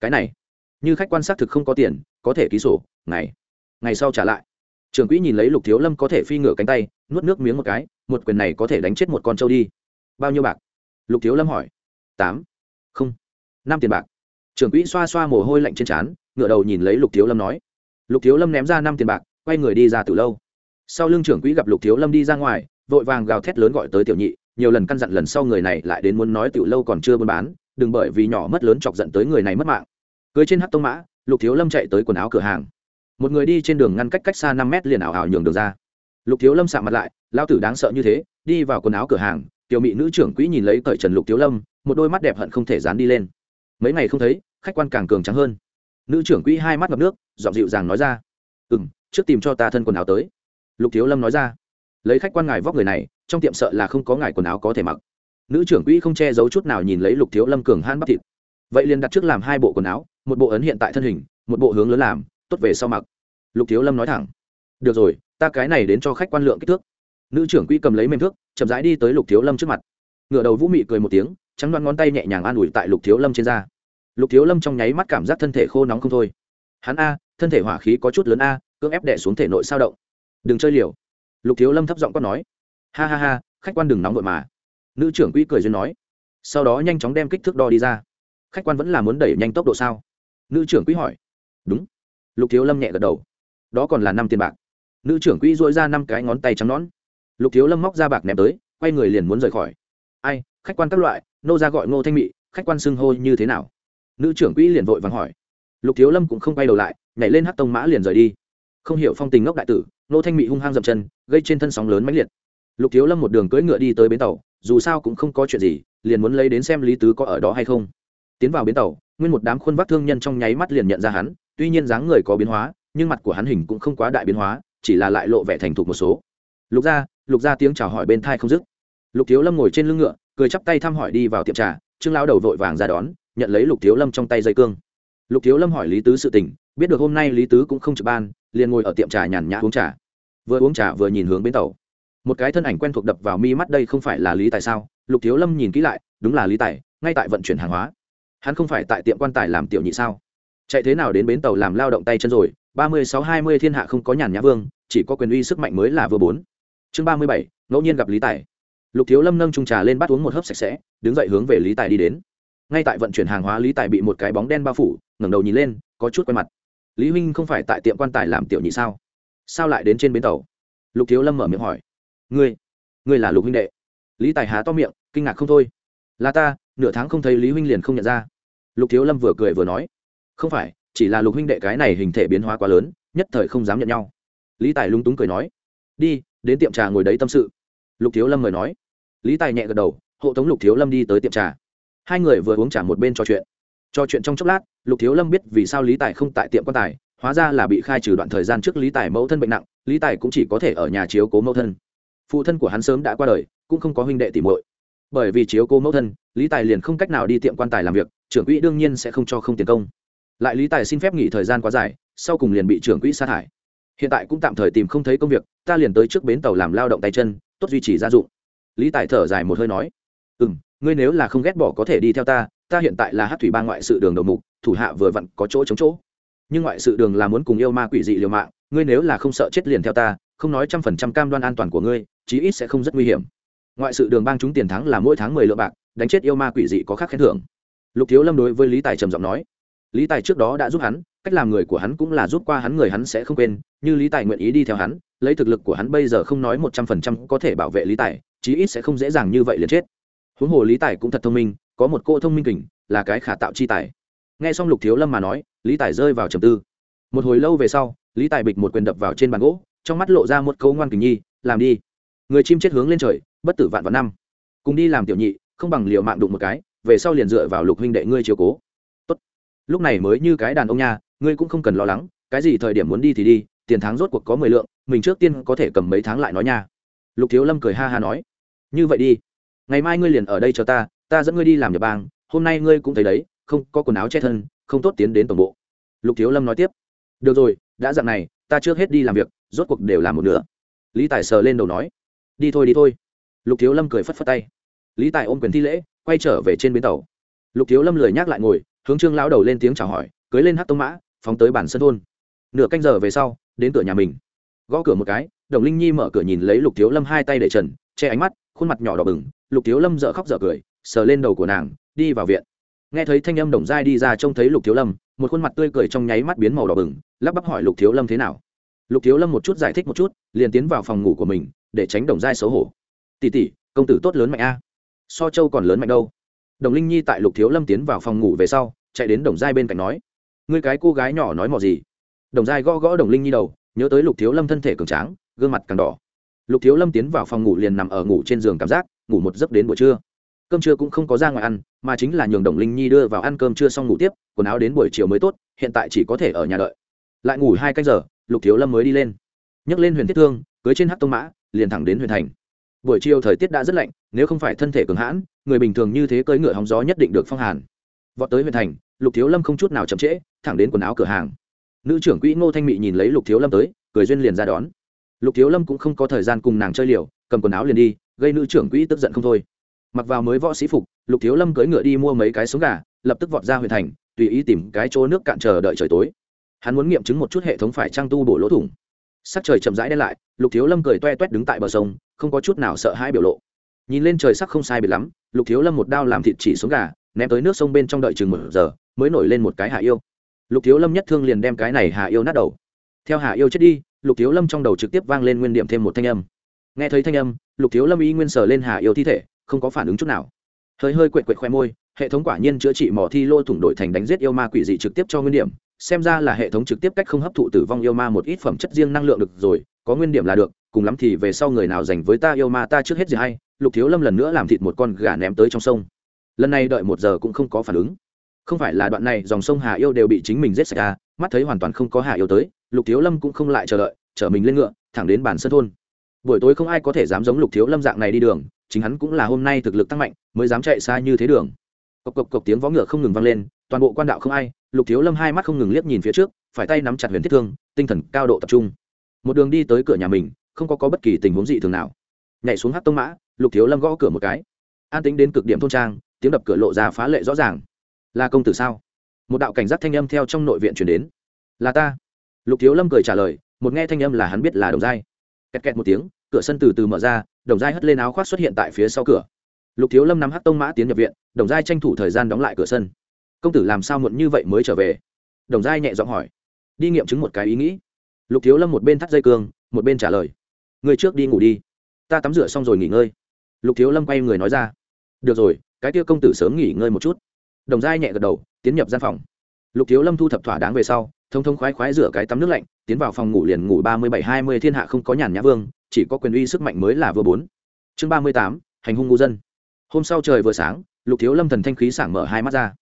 cái này, như khách quan xác thực không có tiền, có thể ký sổ, ngày ngày sau trả lại trưởng quỹ nhìn lấy lục thiếu lâm có thể phi ngửa cánh tay, nuốt nước miếng một cái, một quyền này có thể đánh chết một con trâu đi. Bao nhiêu bạc? Lục thiếu lâm hỏi. Tám. Không. Năm tiền bạc. Trưởng quỹ xoa xoa mồ hôi lạnh trên trán, ngựa đầu nhìn lấy lục thiếu lâm nói. Lục thiếu lâm ném ra năm tiền bạc, quay người đi ra từ lâu. Sau lưng trưởng quỹ gặp lục thiếu lâm đi ra ngoài, vội vàng gào thét lớn gọi tới tiểu nhị, nhiều lần căn dặn lần sau người này lại đến muốn nói tiểu lâu còn chưa buôn bán, đừng bởi vì nhỏ mất lớn chọc giận tới người này mất mạng. Cưới trên hát tông mã, lục thiếu lâm chạy tới quần áo cửa hàng một người đi trên đường ngăn cách cách xa năm mét liền ảo ảo nhường đường ra. Lục thiếu lâm sạm mặt lại lao tử đáng sợ như thế, đi vào quần áo cửa hàng. Tiểu mỹ nữ trưởng quỹ nhìn lấy cởi trần lục thiếu lâm, một đôi mắt đẹp hận không thể dán đi lên. Mấy ngày không thấy, khách quan càng cường trắng hơn. Nữ trưởng quỹ hai mắt ngập nước, giọng dịu dàng nói ra ừ m trước tìm cho ta thân quần áo tới. Lục thiếu lâm nói ra, lấy khách quan ngài vóc người này, trong tiệm sợ là không có ngài quần áo có thể mặc. Nữ trưởng quỹ không che giấu chút nào nhìn lấy lục thiếu lâm cường han bắp thịt. Vậy liền đặt trước làm hai bộ quần áo, một bộ ấn hiện tại thân hình, một bộ hướng lớn làm tốt về sau mặc. Lục thiếu lâm nói thẳng. Được rồi, ta cái này đến cho khách quan lượng kích thước. Nữ trưởng quỹ cầm lấy mềm thước, chậm rãi đi tới lục thiếu lâm trước mặt. Ngựa đầu vũ mị cười một tiếng, trắng đoan ngón tay nhẹ nhàng an ủi tại lục thiếu lâm trên da. Lục thiếu lâm trong nháy mắt cảm giác thân thể khô nóng không thôi. Hắn a, thân thể hỏa khí có chút lớn a, cưỡng ép đẻ xuống thể nội sao động. Đừng chơi liều. Lục thiếu lâm thấp giọng quát nói. Ha ha ha, khách quan đừng nóng vội mà. Nữ trưởng quỹ cười duyên nói. Sau đó nhanh chóng đem kích thước đo đi ra. Khách quan vẫn là muốn đẩy nhanh tốc độ sao? Nữ trưởng quỹ hỏi. Đúng lục thiếu lâm nhẹ gật đầu. Đó còn là năm tiền bạc. Nữ trưởng quỹ dội ra năm cái ngón tay trắng nón lục thiếu lâm móc ra bạc ném tới, quay người liền muốn rời khỏi. Ai, khách quan các loại, nô ra gọi ngô thanh mị, khách quan xưng hô như thế nào? Nữ trưởng quỹ liền vội vàng hỏi. Lục thiếu lâm cũng không quay đầu lại, nhảy lên hát tông mã liền rời đi. Không hiểu phong tình ngốc đại tử nô thanh mị hung hăng dậm chân, gây trên thân sóng lớn mãnh liệt. Lục thiếu lâm một đường cưỡi ngựa đi tới bến tàu, dù sao cũng không có chuyện gì, liền muốn lấy đến xem lý tứ có ở đó hay không. Tiến vào bến tàu, nguyên một đám khuôn vác thương nhân trong nháy mắt liền nhận ra hắn tuy nhiên dáng người có biến hóa, nhưng mặt của hắn hình cũng không quá đại biến hóa, chỉ là lại lộ vẻ thành thục một số. Lục gia lục gia tiếng chào hỏi bên thai không dứt. Lục thiếu lâm ngồi trên lưng ngựa, cười chắp tay thăm hỏi đi vào tiệm trà, trương lao đầu vội vàng ra đón, nhận lấy lục thiếu lâm trong tay dây cương. Lục thiếu lâm hỏi lý tứ sự tình, biết được hôm nay lý tứ cũng không trực ban, liền ngồi ở tiệm trà nhàn nhã uống trà. Vừa uống trà vừa nhìn hướng bến tàu. Một cái thân ảnh quen thuộc đập vào mi mắt đây không phải là lý tài sao? Lục thiếu lâm nhìn kỹ lại, đúng là lý tài, ngay tại vận chuyển hàng hóa. Hắn không phải tại tiệm quan tài làm tiểu nhị sao? Chạy thế nào đến bến tàu làm lao động tay chân rồi? Ba mươi sáu hai mươi thiên hạ không có nhàn nhã vương, chỉ có quyền uy sức mạnh mới là vừa bốn. Chương ba mươi bảy, ngẫu nhiên gặp lý tài. Lục thiếu lâm nâng trung trà lên bắt uống một hớp sạch sẽ, đứng dậy hướng về lý tài đi đến. Ngay tại vận chuyển hàng hóa, lý tài bị một cái bóng đen bao phủ, ngẩng đầu nhìn lên, có chút quen mặt. Lý huynh không phải tại tiệm quan tài làm tiểu nhị sao? Sao lại đến trên bến tàu? Lục thiếu lâm mở miệng hỏi. Ngươi ngươi là lục huynh đệ. Lý tài há to miệng, kinh ngạc không thôi. Là ta, nửa tháng không thấy lý huynh liền không nhận ra. Lục thiếu lâm vừa cười vừa nói không phải, chỉ là lục huynh đệ cái này hình thể biến hóa quá lớn, nhất thời không dám nhận nhau. Lý tài lung túng cười nói, đi, đến tiệm trà ngồi đấy tâm sự. Lục thiếu lâm mời nói. Lý tài nhẹ gật đầu, hộ tống lục thiếu lâm đi tới tiệm trà. Hai người vừa uống trà một bên trò chuyện. Trò chuyện trong chốc lát, lục thiếu lâm biết vì sao lý tài không tại tiệm quan tài, hóa ra là bị khai trừ đoạn thời gian trước lý tài mẫu thân bệnh nặng, lý tài cũng chỉ có thể ở nhà chiếu cố mẫu thân. Phụ thân của hắn sớm đã qua đời, cũng không có huynh đệ tìm muội. Bởi vì chiếu cố mẫu thân, lý tài liền không cách nào đi tiệm quan tài làm việc, trưởng quỹ đương nhiên sẽ không cho không tiền công lại lý tài xin phép nghỉ thời gian quá dài, sau cùng liền bị trưởng quỹ sa thải. Hiện tại cũng tạm thời tìm không thấy công việc, ta liền tới trước bến tàu làm lao động tay chân, tốt duy trì gia dụng. Lý tài thở dài một hơi nói ừ m ngươi nếu là không ghét bỏ có thể đi theo ta ta hiện tại là hát thủy ba ngoại sự đường đầu mục, thủ hạ vừa vặn có chỗ chống chỗ. Nhưng ngoại sự đường là muốn cùng yêu ma quỷ dị liều mạng, ngươi nếu là không sợ chết liền theo ta, không nói trăm phần trăm cam đoan an toàn của ngươi, chí ít sẽ không rất nguy hiểm. Ngoại sự đường bang chúng tiền thắng là mỗi tháng mười lượng bạc, đánh chết yêu ma quỷ dị có khác khen thưởng. Lục thiếu lâm đối với lý tài trầm giọng nói lý tài trước đó đã giúp hắn, cách làm người của hắn cũng là giúp qua hắn, người hắn sẽ không quên, như lý tài nguyện ý đi theo hắn, lấy thực lực của hắn bây giờ không nói một trăm phần trăm có thể bảo vệ lý tài, chí ít sẽ không dễ dàng như vậy liền chết. Huống hồ lý tài cũng thật thông minh, có một cô thông minh kình, là cái khả tạo chi tài. Nghe xong lục thiếu lâm mà nói, lý tài rơi vào trầm tư. Một hồi lâu về sau, lý tài bịch một quyền đập vào trên bàn gỗ, trong mắt lộ ra một câu ngoan kình nhi, làm đi. Người chim chết hướng lên trời, bất tử vạn vạn năm. Cùng đi làm tiểu nhị, không bằng liều mạng đụng một cái, về sau liền dựa vào lục huynh đệ ngươi chiều cố lúc này mới như cái đàn ông nha, ngươi cũng không cần lo lắng, cái gì thời điểm muốn đi thì đi, tiền tháng rốt cuộc có mười lượng, mình trước tiên có thể cầm mấy tháng lại nói nha. Lục thiếu lâm cười ha ha nói. Như vậy đi, ngày mai ngươi liền ở đây cho ta ta dẫn ngươi đi làm nhập bang, hôm nay ngươi cũng thấy đấy, không, có quần áo che thân, không tốt tiến đến tổng bộ. Lục thiếu lâm nói tiếp. Được rồi, đã dặn này, ta trước hết đi làm việc, rốt cuộc đều làm một nửa. Lý tài sờ lên đầu nói. Đi thôi đi thôi. Lục thiếu lâm cười phất phất tay. Lý tài ôm quyền thi lễ, quay trở về trên bến tàu. Lục thiếu lâm lười nhắc lại ngồi hướng trương lão đầu lên tiếng chào hỏi cưới lên hát tông mã phóng tới bản sân thôn nửa canh giờ về sau đến cửa nhà mình gõ cửa một cái đồng linh nhi mở cửa nhìn lấy lục thiếu lâm hai tay để trần che ánh mắt khuôn mặt nhỏ đỏ bừng lục thiếu lâm dợ khóc dợ cười sờ lên đầu của nàng đi vào viện nghe thấy thanh âm đồng giai đi ra trông thấy lục thiếu lâm một khuôn mặt tươi cười trong nháy mắt biến màu đỏ bừng lắp bắp hỏi lục thiếu lâm thế nào lục thiếu lâm một chút giải thích một chút liền tiến vào phòng ngủ của mình để tránh đồng giai xấu hổ tỉ tỉ công tử tốt lớn mạnh a so châu còn lớn mạnh đâu đồng linh nhi tại lục thiếu lâm tiến vào phòng ngủ về sau chạy đến đồng giai bên cạnh nói, ngươi cái cô gái nhỏ nói mò gì? Đồng giai gõ gõ đồng linh nhi đầu, nhớ tới lục thiếu lâm thân thể cường tráng, gương mặt càng đỏ. Lục thiếu lâm tiến vào phòng ngủ liền nằm ở ngủ trên giường cảm giác, ngủ một giấc đến buổi trưa. Cơm trưa cũng không có ra ngoài ăn, mà chính là nhường đồng linh nhi đưa vào ăn cơm trưa xong ngủ tiếp, quần áo đến buổi chiều mới tốt, hiện tại chỉ có thể ở nhà đợi. Lại ngủ hai canh giờ, lục thiếu lâm mới đi lên. Nhấc lên huyền thiết thương, cưới trên hát tông mã, liền thẳng đến huyền thành. Buổi chiều thời tiết đã rất lạnh, nếu không phải thân thể cường hãn, người bình thường như thế cưỡi ngựa hóng gió nhất định được phong hàn vọt tới huyện thành, lục thiếu lâm không chút nào chậm trễ, thẳng đến quần áo cửa hàng. Nữ trưởng quỹ ngô thanh mị nhìn lấy lục thiếu lâm tới, cười duyên liền ra đón. Lục thiếu lâm cũng không có thời gian cùng nàng chơi liều, cầm quần áo liền đi, gây nữ trưởng quỹ tức giận không thôi. Mặc vào mới võ sĩ phục, lục thiếu lâm cưỡi ngựa đi mua mấy cái sống gà, lập tức vọt ra huyện thành, tùy ý tìm cái chỗ nước cạn chờ đợi trời tối. Hắn muốn nghiệm chứng một chút hệ thống phải trang tu bổ lỗ thủng. Sắc trời chậm rãi đen lại, lục thiếu lâm cười toe toét đứng tại bờ sông, không có chút nào sợ hãi biểu lộ. Nhìn lên trời sắc không sai biệt lắm, lục thiếu lâm một đao làm thịt chỉ xuống gà ném tới nước sông bên trong đợi chừng một giờ, mới nổi lên một cái hạ yêu. Lục thiếu lâm nhất thương liền đem cái này hạ yêu nát đầu. Theo hạ yêu chết đi, lục thiếu lâm trong đầu trực tiếp vang lên nguyên điểm thêm một thanh âm. Nghe thấy thanh âm, lục thiếu lâm y nguyên sờ lên hạ yêu thi thể, không có phản ứng chút nào. Hơi hơi quệt quệt khoe môi, hệ thống quả nhiên chữa trị mỏ thi lô thủng đổi thành đánh giết yêu ma quỷ dị trực tiếp cho nguyên điểm, xem ra là hệ thống trực tiếp cách không hấp thụ tử vong yêu ma một ít phẩm chất riêng năng lượng được rồi, có nguyên điểm là được, cùng lắm thì về sau người nào dành với ta yêu ma ta trước hết gì hay, lục thiếu lâm lần nữa làm thịt một con gà ném tới trong sông lần này đợi một giờ cũng không có phản ứng. Không phải là đoạn này dòng sông hà yêu đều bị chính mình giết sạch ra mắt thấy hoàn toàn không có hà yêu tới lục thiếu lâm cũng không lại chờ đợi chở mình lên ngựa thẳng đến bản sân thôn. Buổi tối không ai có thể dám giống lục thiếu lâm dạng này đi đường chính hắn cũng là hôm nay thực lực tăng mạnh mới dám chạy xa như thế đường. Cộc cộc cộc tiếng vó ngựa không ngừng vang lên toàn bộ quan đạo không ai lục thiếu lâm hai mắt không ngừng liếc nhìn phía trước phải tay nắm chặt huyền thiết thương tinh thần cao độ tập trung. Một đường đi tới cửa nhà mình không có, có bất kỳ tình huống dị thường nào. Nhảy xuống hát tông mã lục thiếu lâm gõ cửa một cái. An tính đến cực điểm thôn trang tiếng đập cửa lộ ra phá lệ rõ ràng. Là công tử sao? Một đạo cảnh giác thanh âm theo trong nội viện chuyển đến. Là ta. Lục thiếu lâm cười trả lời, một nghe thanh âm là hắn biết là đồng giai. Kẹt kẹt một tiếng, cửa sân từ từ mở ra, đồng giai hất lên áo khoác xuất hiện tại phía sau cửa. Lục thiếu lâm nắm hát tông mã tiến nhập viện, đồng giai tranh thủ thời gian đóng lại cửa sân. Công tử làm sao muộn như vậy mới trở về? Đồng giai nhẹ giọng hỏi. Đi nghiệm chứng một cái ý nghĩ. Lục thiếu lâm một bên thắt dây cương, một bên trả lời. Người trước đi ngủ đi. Ta tắm rửa xong rồi nghỉ ngơi. Lục thiếu lâm quay người nói ra. Được rồi cái kia công tử sớm nghỉ ngơi một chút. Đồng giai nhẹ gật đầu, tiến nhập gian phòng. Lục thiếu lâm thu thập thỏa đáng về sau, thông thông khoái khoái rửa cái tắm nước lạnh, tiến vào phòng ngủ liền ngủ ba mươi bảy hai mươi thiên hạ không có nhàn nhã vương, chỉ có quyền uy sức mạnh mới là vừa bốn. Chương ba mươi tám, hành hung ngu dân. Hôm sau trời vừa sáng, lục thiếu lâm thần thanh khí sảng mở hai mắt ra.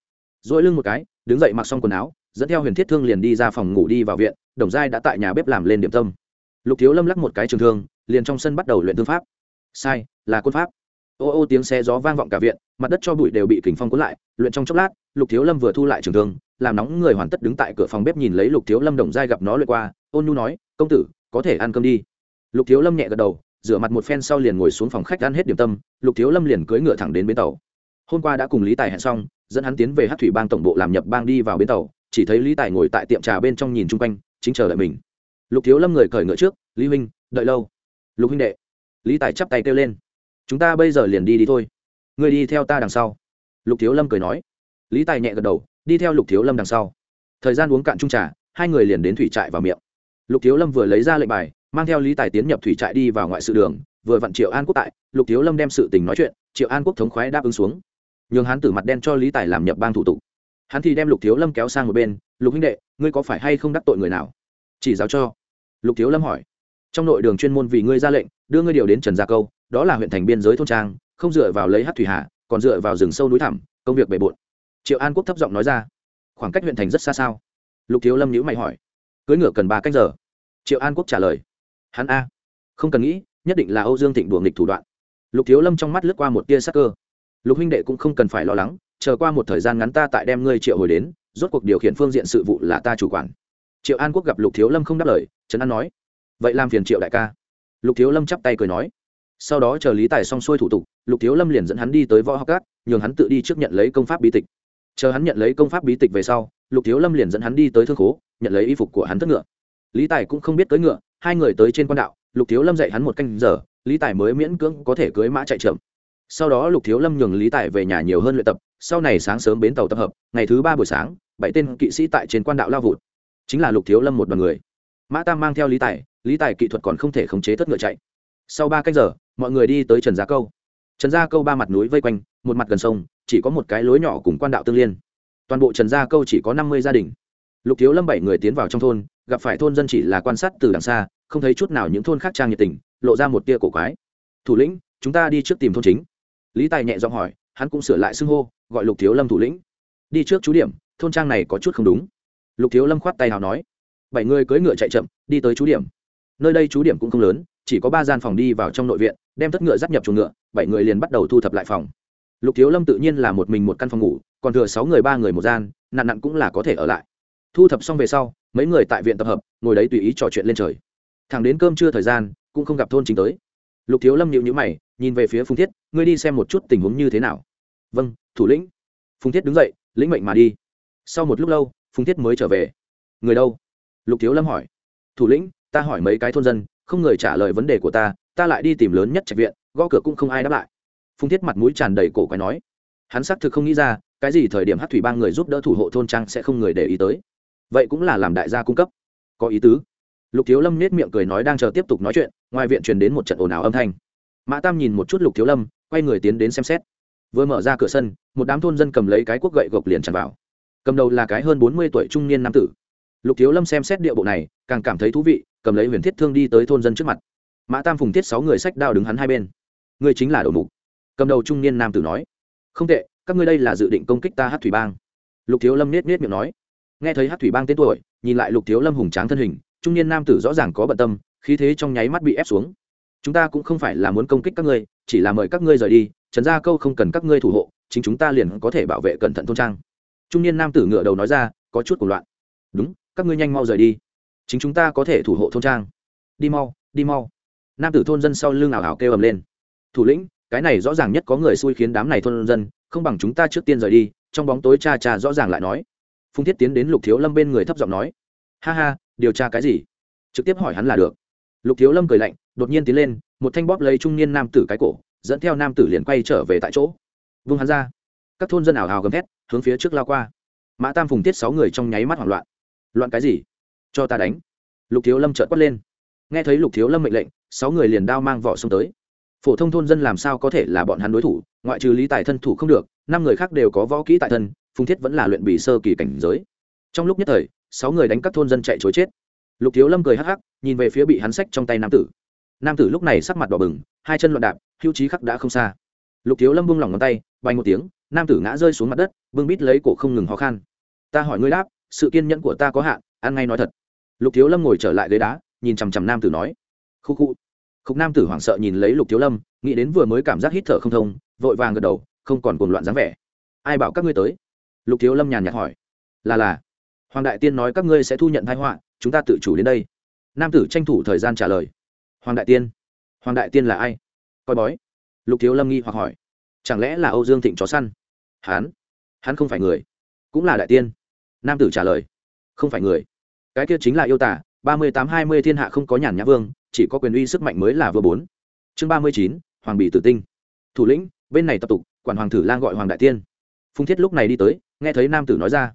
Dỗi lưng một cái, đứng dậy mặc xong quần áo, dẫn theo huyền thiết thương liền đi ra phòng ngủ đi vào viện, đồng giai đã tại nhà bếp làm lên điểm tâm. Lục thiếu lâm lắc một cái trường thương, liền trong sân bắt đầu luyện thương pháp. Sai, là quân pháp ô ô tiếng xe gió vang vọng cả viện, mặt đất cho bụi đều bị kình phong cuốn lại, luyện trong chốc lát, lục thiếu lâm vừa thu lại trường thương, làm nóng người hoàn tất đứng tại cửa phòng bếp nhìn lấy lục thiếu lâm đồng giai gặp nó lượt qua, ôn nhu nói, công tử, có thể ăn cơm đi. Lục thiếu lâm nhẹ gật đầu, rửa mặt một phen sau liền ngồi xuống phòng khách ăn hết điểm tâm, lục thiếu lâm liền cưỡi ngựa thẳng đến bến tàu. Hôm qua đã cùng lý tài hẹn xong, dẫn hắn tiến về hát thủy bang tổng bộ làm nhập bang đi vào bến tàu, chỉ thấy lý tài ngồi tại tiệm trà bên trong nhìn chung quanh, chính chờ đợi mình. Lục thiếu lâm người cởi ngựa trước, lý huynh, đợi lâu. Lục huynh đệ. Lý tài chắp tay kêu lên chúng ta bây giờ liền đi đi thôi. Người đi theo ta đằng sau. Lục thiếu lâm cười nói. Lý tài nhẹ gật đầu, đi theo lục thiếu lâm đằng sau. Thời gian uống cạn chung trà, hai người liền đến thủy trại vào miệng. Lục thiếu lâm vừa lấy ra lệnh bài, mang theo lý tài tiến nhập thủy trại đi vào ngoại sự đường, vừa vặn triệu an quốc tại, lục thiếu lâm đem sự tình nói chuyện, triệu an quốc thống khoái đáp ứng xuống. Nhường hắn tử mặt đen cho lý tài làm nhập bang thủ tục. Hắn thì đem lục thiếu lâm kéo sang một bên, lục huynh đệ, ngươi có phải hay không đắc tội người nào? Chỉ giáo cho. Lục thiếu lâm hỏi. Trong nội đường chuyên môn vì ngươi ra lệnh, đưa ngươi điều đến trần gia câu đó là huyện thành biên giới thôn trang, không dựa vào lấy hát thủy hạ còn dựa vào rừng sâu núi thẳm, công việc bề bộn. Triệu an quốc thấp giọng nói ra. Khoảng cách huyện thành rất xa sao? Lục thiếu lâm nhữ mày hỏi. Cưới ngựa cần ba cách giờ. Triệu an quốc trả lời. Hắn a. Không cần nghĩ, nhất định là âu dương thịnh đùa nghịch thủ đoạn. Lục thiếu lâm trong mắt lướt qua một tia sắc cơ. Lục huynh đệ cũng không cần phải lo lắng, chờ qua một thời gian ngắn ta tại đem ngươi triệu hồi đến, rốt cuộc điều khiển phương diện sự vụ là ta chủ quản. Triệu an quốc gặp lục thiếu lâm không đáp lời, trấn an nói. Vậy làm phiền triệu đại ca. Lục thiếu lâm chắp tay cười nói sau đó chờ lý tài xong xuôi thủ tục, lục thiếu lâm liền dẫn hắn đi tới võ học cát nhường hắn tự đi trước nhận lấy công pháp bí tịch. Chờ hắn nhận lấy công pháp bí tịch về sau, lục thiếu lâm liền dẫn hắn đi tới thương khố, nhận lấy y phục của hắn thất ngựa. Lý tài cũng không biết tới ngựa, hai người tới trên quan đạo, lục thiếu lâm dạy hắn một canh giờ, lý tài mới miễn cưỡng có thể cưới mã chạy chậm. Sau đó lục thiếu lâm nhường lý tài về nhà nhiều hơn luyện tập, sau này sáng sớm bến tàu tập hợp, ngày thứ ba buổi sáng, bảy tên kỵ sĩ tại trên quan đạo lao vụt. Chính là lục thiếu lâm một đoàn người. Mã tam mang theo lý tài lý tài kỹ thuật còn không thể khống chế thất ngựa chạy. Sau ba canh giờ mọi người đi tới trần gia câu. Trần gia câu ba mặt núi vây quanh, một mặt gần sông, chỉ có một cái lối nhỏ cùng quan đạo tương liên. Toàn bộ trần gia câu chỉ có năm mươi gia đình. Lục thiếu lâm bảy người tiến vào trong thôn, gặp phải thôn dân chỉ là quan sát từ đằng xa, không thấy chút nào những thôn khác trang nhiệt tình, lộ ra một tia cổ quái. Thủ lĩnh, chúng ta đi trước tìm thôn chính. Lý tài nhẹ giọng hỏi, hắn cũng sửa lại xưng hô, gọi lục thiếu lâm thủ lĩnh. Đi trước chú điểm, thôn trang này có chút không đúng. Lục thiếu lâm khoát tay nào nói. Bảy người cưỡi ngựa chạy chậm, đi tới chú điểm. Nơi đây chú điểm cũng không lớn, chỉ có ba gian phòng đi vào trong nội viện đem tất ngựa dắt nhập chuồng ngựa, bảy người liền bắt đầu thu thập lại phòng. Lục thiếu lâm tự nhiên là một mình một căn phòng ngủ, còn thừa sáu người ba người một gian nạn nặn cũng là có thể ở lại. Thu thập xong về sau, mấy người tại viện tập hợp, ngồi đấy tùy ý trò chuyện lên trời. Thẳng đến cơm trưa thời gian, cũng không gặp thôn chính tới. Lục thiếu lâm nhịu nhữ mày, nhìn về phía phùng thiết, ngươi đi xem một chút tình huống như thế nào? Vâng thủ lĩnh. Phùng thiết đứng dậy, lĩnh mệnh mà đi. Sau một lúc lâu, phùng thiết mới trở về. Người đâu? Lục thiếu lâm hỏi. Thủ lĩnh, ta hỏi mấy cái thôn dân, không người trả lời vấn đề của ta ta lại đi tìm lớn nhất trạch viện, gõ cửa cũng không ai đáp lại. Phùng thiết mặt mũi tràn đầy cổ quái nói. Hắn xác thực không nghĩ ra, cái gì thời điểm hát thủy ba người giúp đỡ thủ hộ thôn trang sẽ không người để ý tới. Vậy cũng là làm đại gia cung cấp. Có ý tứ. Lục thiếu lâm nết miệng cười nói đang chờ tiếp tục nói chuyện, ngoài viện truyền đến một trận ồn ào âm thanh. Mã tam nhìn một chút lục thiếu lâm, quay người tiến đến xem xét. Vừa mở ra cửa sân, một đám thôn dân cầm lấy cái cuốc gậy gộc liền tràn vào. Cầm đầu là cái hơn bốn mươi tuổi trung niên nam tử. Lục thiếu lâm xem xét địa bộ này, càng cảm thấy thú vị, cầm lấy huyền thiết thương đi tới thôn dân trước mặt mã tam phùng thiết sáu người sách đao đứng hắn hai bên. Ngươi chính là đầu mục. Cầm đầu trung niên nam tử nói. Không tệ, các ngươi đây là dự định công kích ta hát thủy bang. Lục thiếu lâm nết nết miệng nói. Nghe thấy hát thủy bang tên tuổi, nhìn lại lục thiếu lâm hùng tráng thân hình, trung niên nam tử rõ ràng có bận tâm, khí thế trong nháy mắt bị ép xuống. Chúng ta cũng không phải là muốn công kích các ngươi, chỉ là mời các ngươi rời đi, trần gia câu không cần các ngươi thủ hộ, chính chúng ta liền có thể bảo vệ cẩn thận thôn trang. Trung niên nam tử ngựa đầu nói ra, có chút cuộc loạn. Đúng, các ngươi nhanh mau rời đi. Chính chúng ta có thể thủ hộ thôn trang. Đi mau đi mau nam tử thôn dân sau lưng ảo ảo kêu ầm lên. Thủ lĩnh, cái này rõ ràng nhất có người xui khiến đám này thôn dân, không bằng chúng ta trước tiên rời đi, trong bóng tối cha cha rõ ràng lại nói. Phung thiết tiến đến lục thiếu lâm bên người thấp giọng nói. Ha ha, điều tra cái gì? Trực tiếp hỏi hắn là được. Lục thiếu lâm cười lạnh, đột nhiên tiến lên, một thanh bóp lấy trung niên nam tử cái cổ, dẫn theo nam tử liền quay trở về tại chỗ. Vung hắn ra. Các thôn dân ảo hào gầm thét, hướng phía trước lao qua. Mã tam phùng tiết sáu người trong nháy mắt hoảng loạn. Loạn cái gì? Cho ta đánh. Lục thiếu lâm trợt quát lên. Nghe thấy lục thiếu lâm mệnh lệnh sáu người liền đao mang vỏ xông tới. Phổ thông thôn dân làm sao có thể là bọn hắn đối thủ, ngoại trừ lý tài thân thủ không được, năm người khác đều có võ kỹ tại thân, phùng thiết vẫn là luyện bị sơ kỳ cảnh giới. Trong lúc nhất thời, sáu người đánh các thôn dân chạy chối chết. Lục thiếu lâm cười hắc hắc, nhìn về phía bị hắn xách trong tay nam tử. Nam tử lúc này sắc mặt đỏ bừng, hai chân loạn đạp, hưu trí khắc đã không xa. Lục thiếu lâm bung lỏng ngón tay, bay một tiếng, nam tử ngã rơi xuống mặt đất bưng bít lấy cổ không ngừng khó khăn ta hỏi ngươi đáp, sự kiên nhẫn của ta có hạn, ăn ngay nói thật. Lục thiếu lâm ngồi trở lại ghế đá, nhìn chằm chằm nam tử nói khu khu. Khúc nam tử hoảng sợ nhìn lấy lục thiếu lâm, nghĩ đến vừa mới cảm giác hít thở không thông, vội vàng gật đầu, không còn cuồng loạn dáng vẻ. Ai bảo các ngươi tới? Lục thiếu lâm nhàn nhạt hỏi. Là là. Hoàng đại tiên nói các ngươi sẽ thu nhận thái họa, chúng ta tự chủ đến đây. Nam tử tranh thủ thời gian trả lời. Hoàng đại tiên. Hoàng đại tiên là ai? Coi bói. Lục thiếu lâm nghi hoặc hỏi. Chẳng lẽ là âu dương thịnh chó săn? Hán hắn không phải người. Cũng là đại tiên. Nam tử trả lời. Không phải người. Cái kia chính là yêu tả ba mươi tám hai mươi thiên hạ không có nhàn nhã vương chỉ có quyền uy sức mạnh mới là vừa bốn. Chương ba mươi chín, hoàng bị tử tinh. Thủ lĩnh, bên này tập tục, quản hoàng thử lang gọi hoàng đại tiên. Phung thiết lúc này đi tới, nghe thấy nam tử nói ra.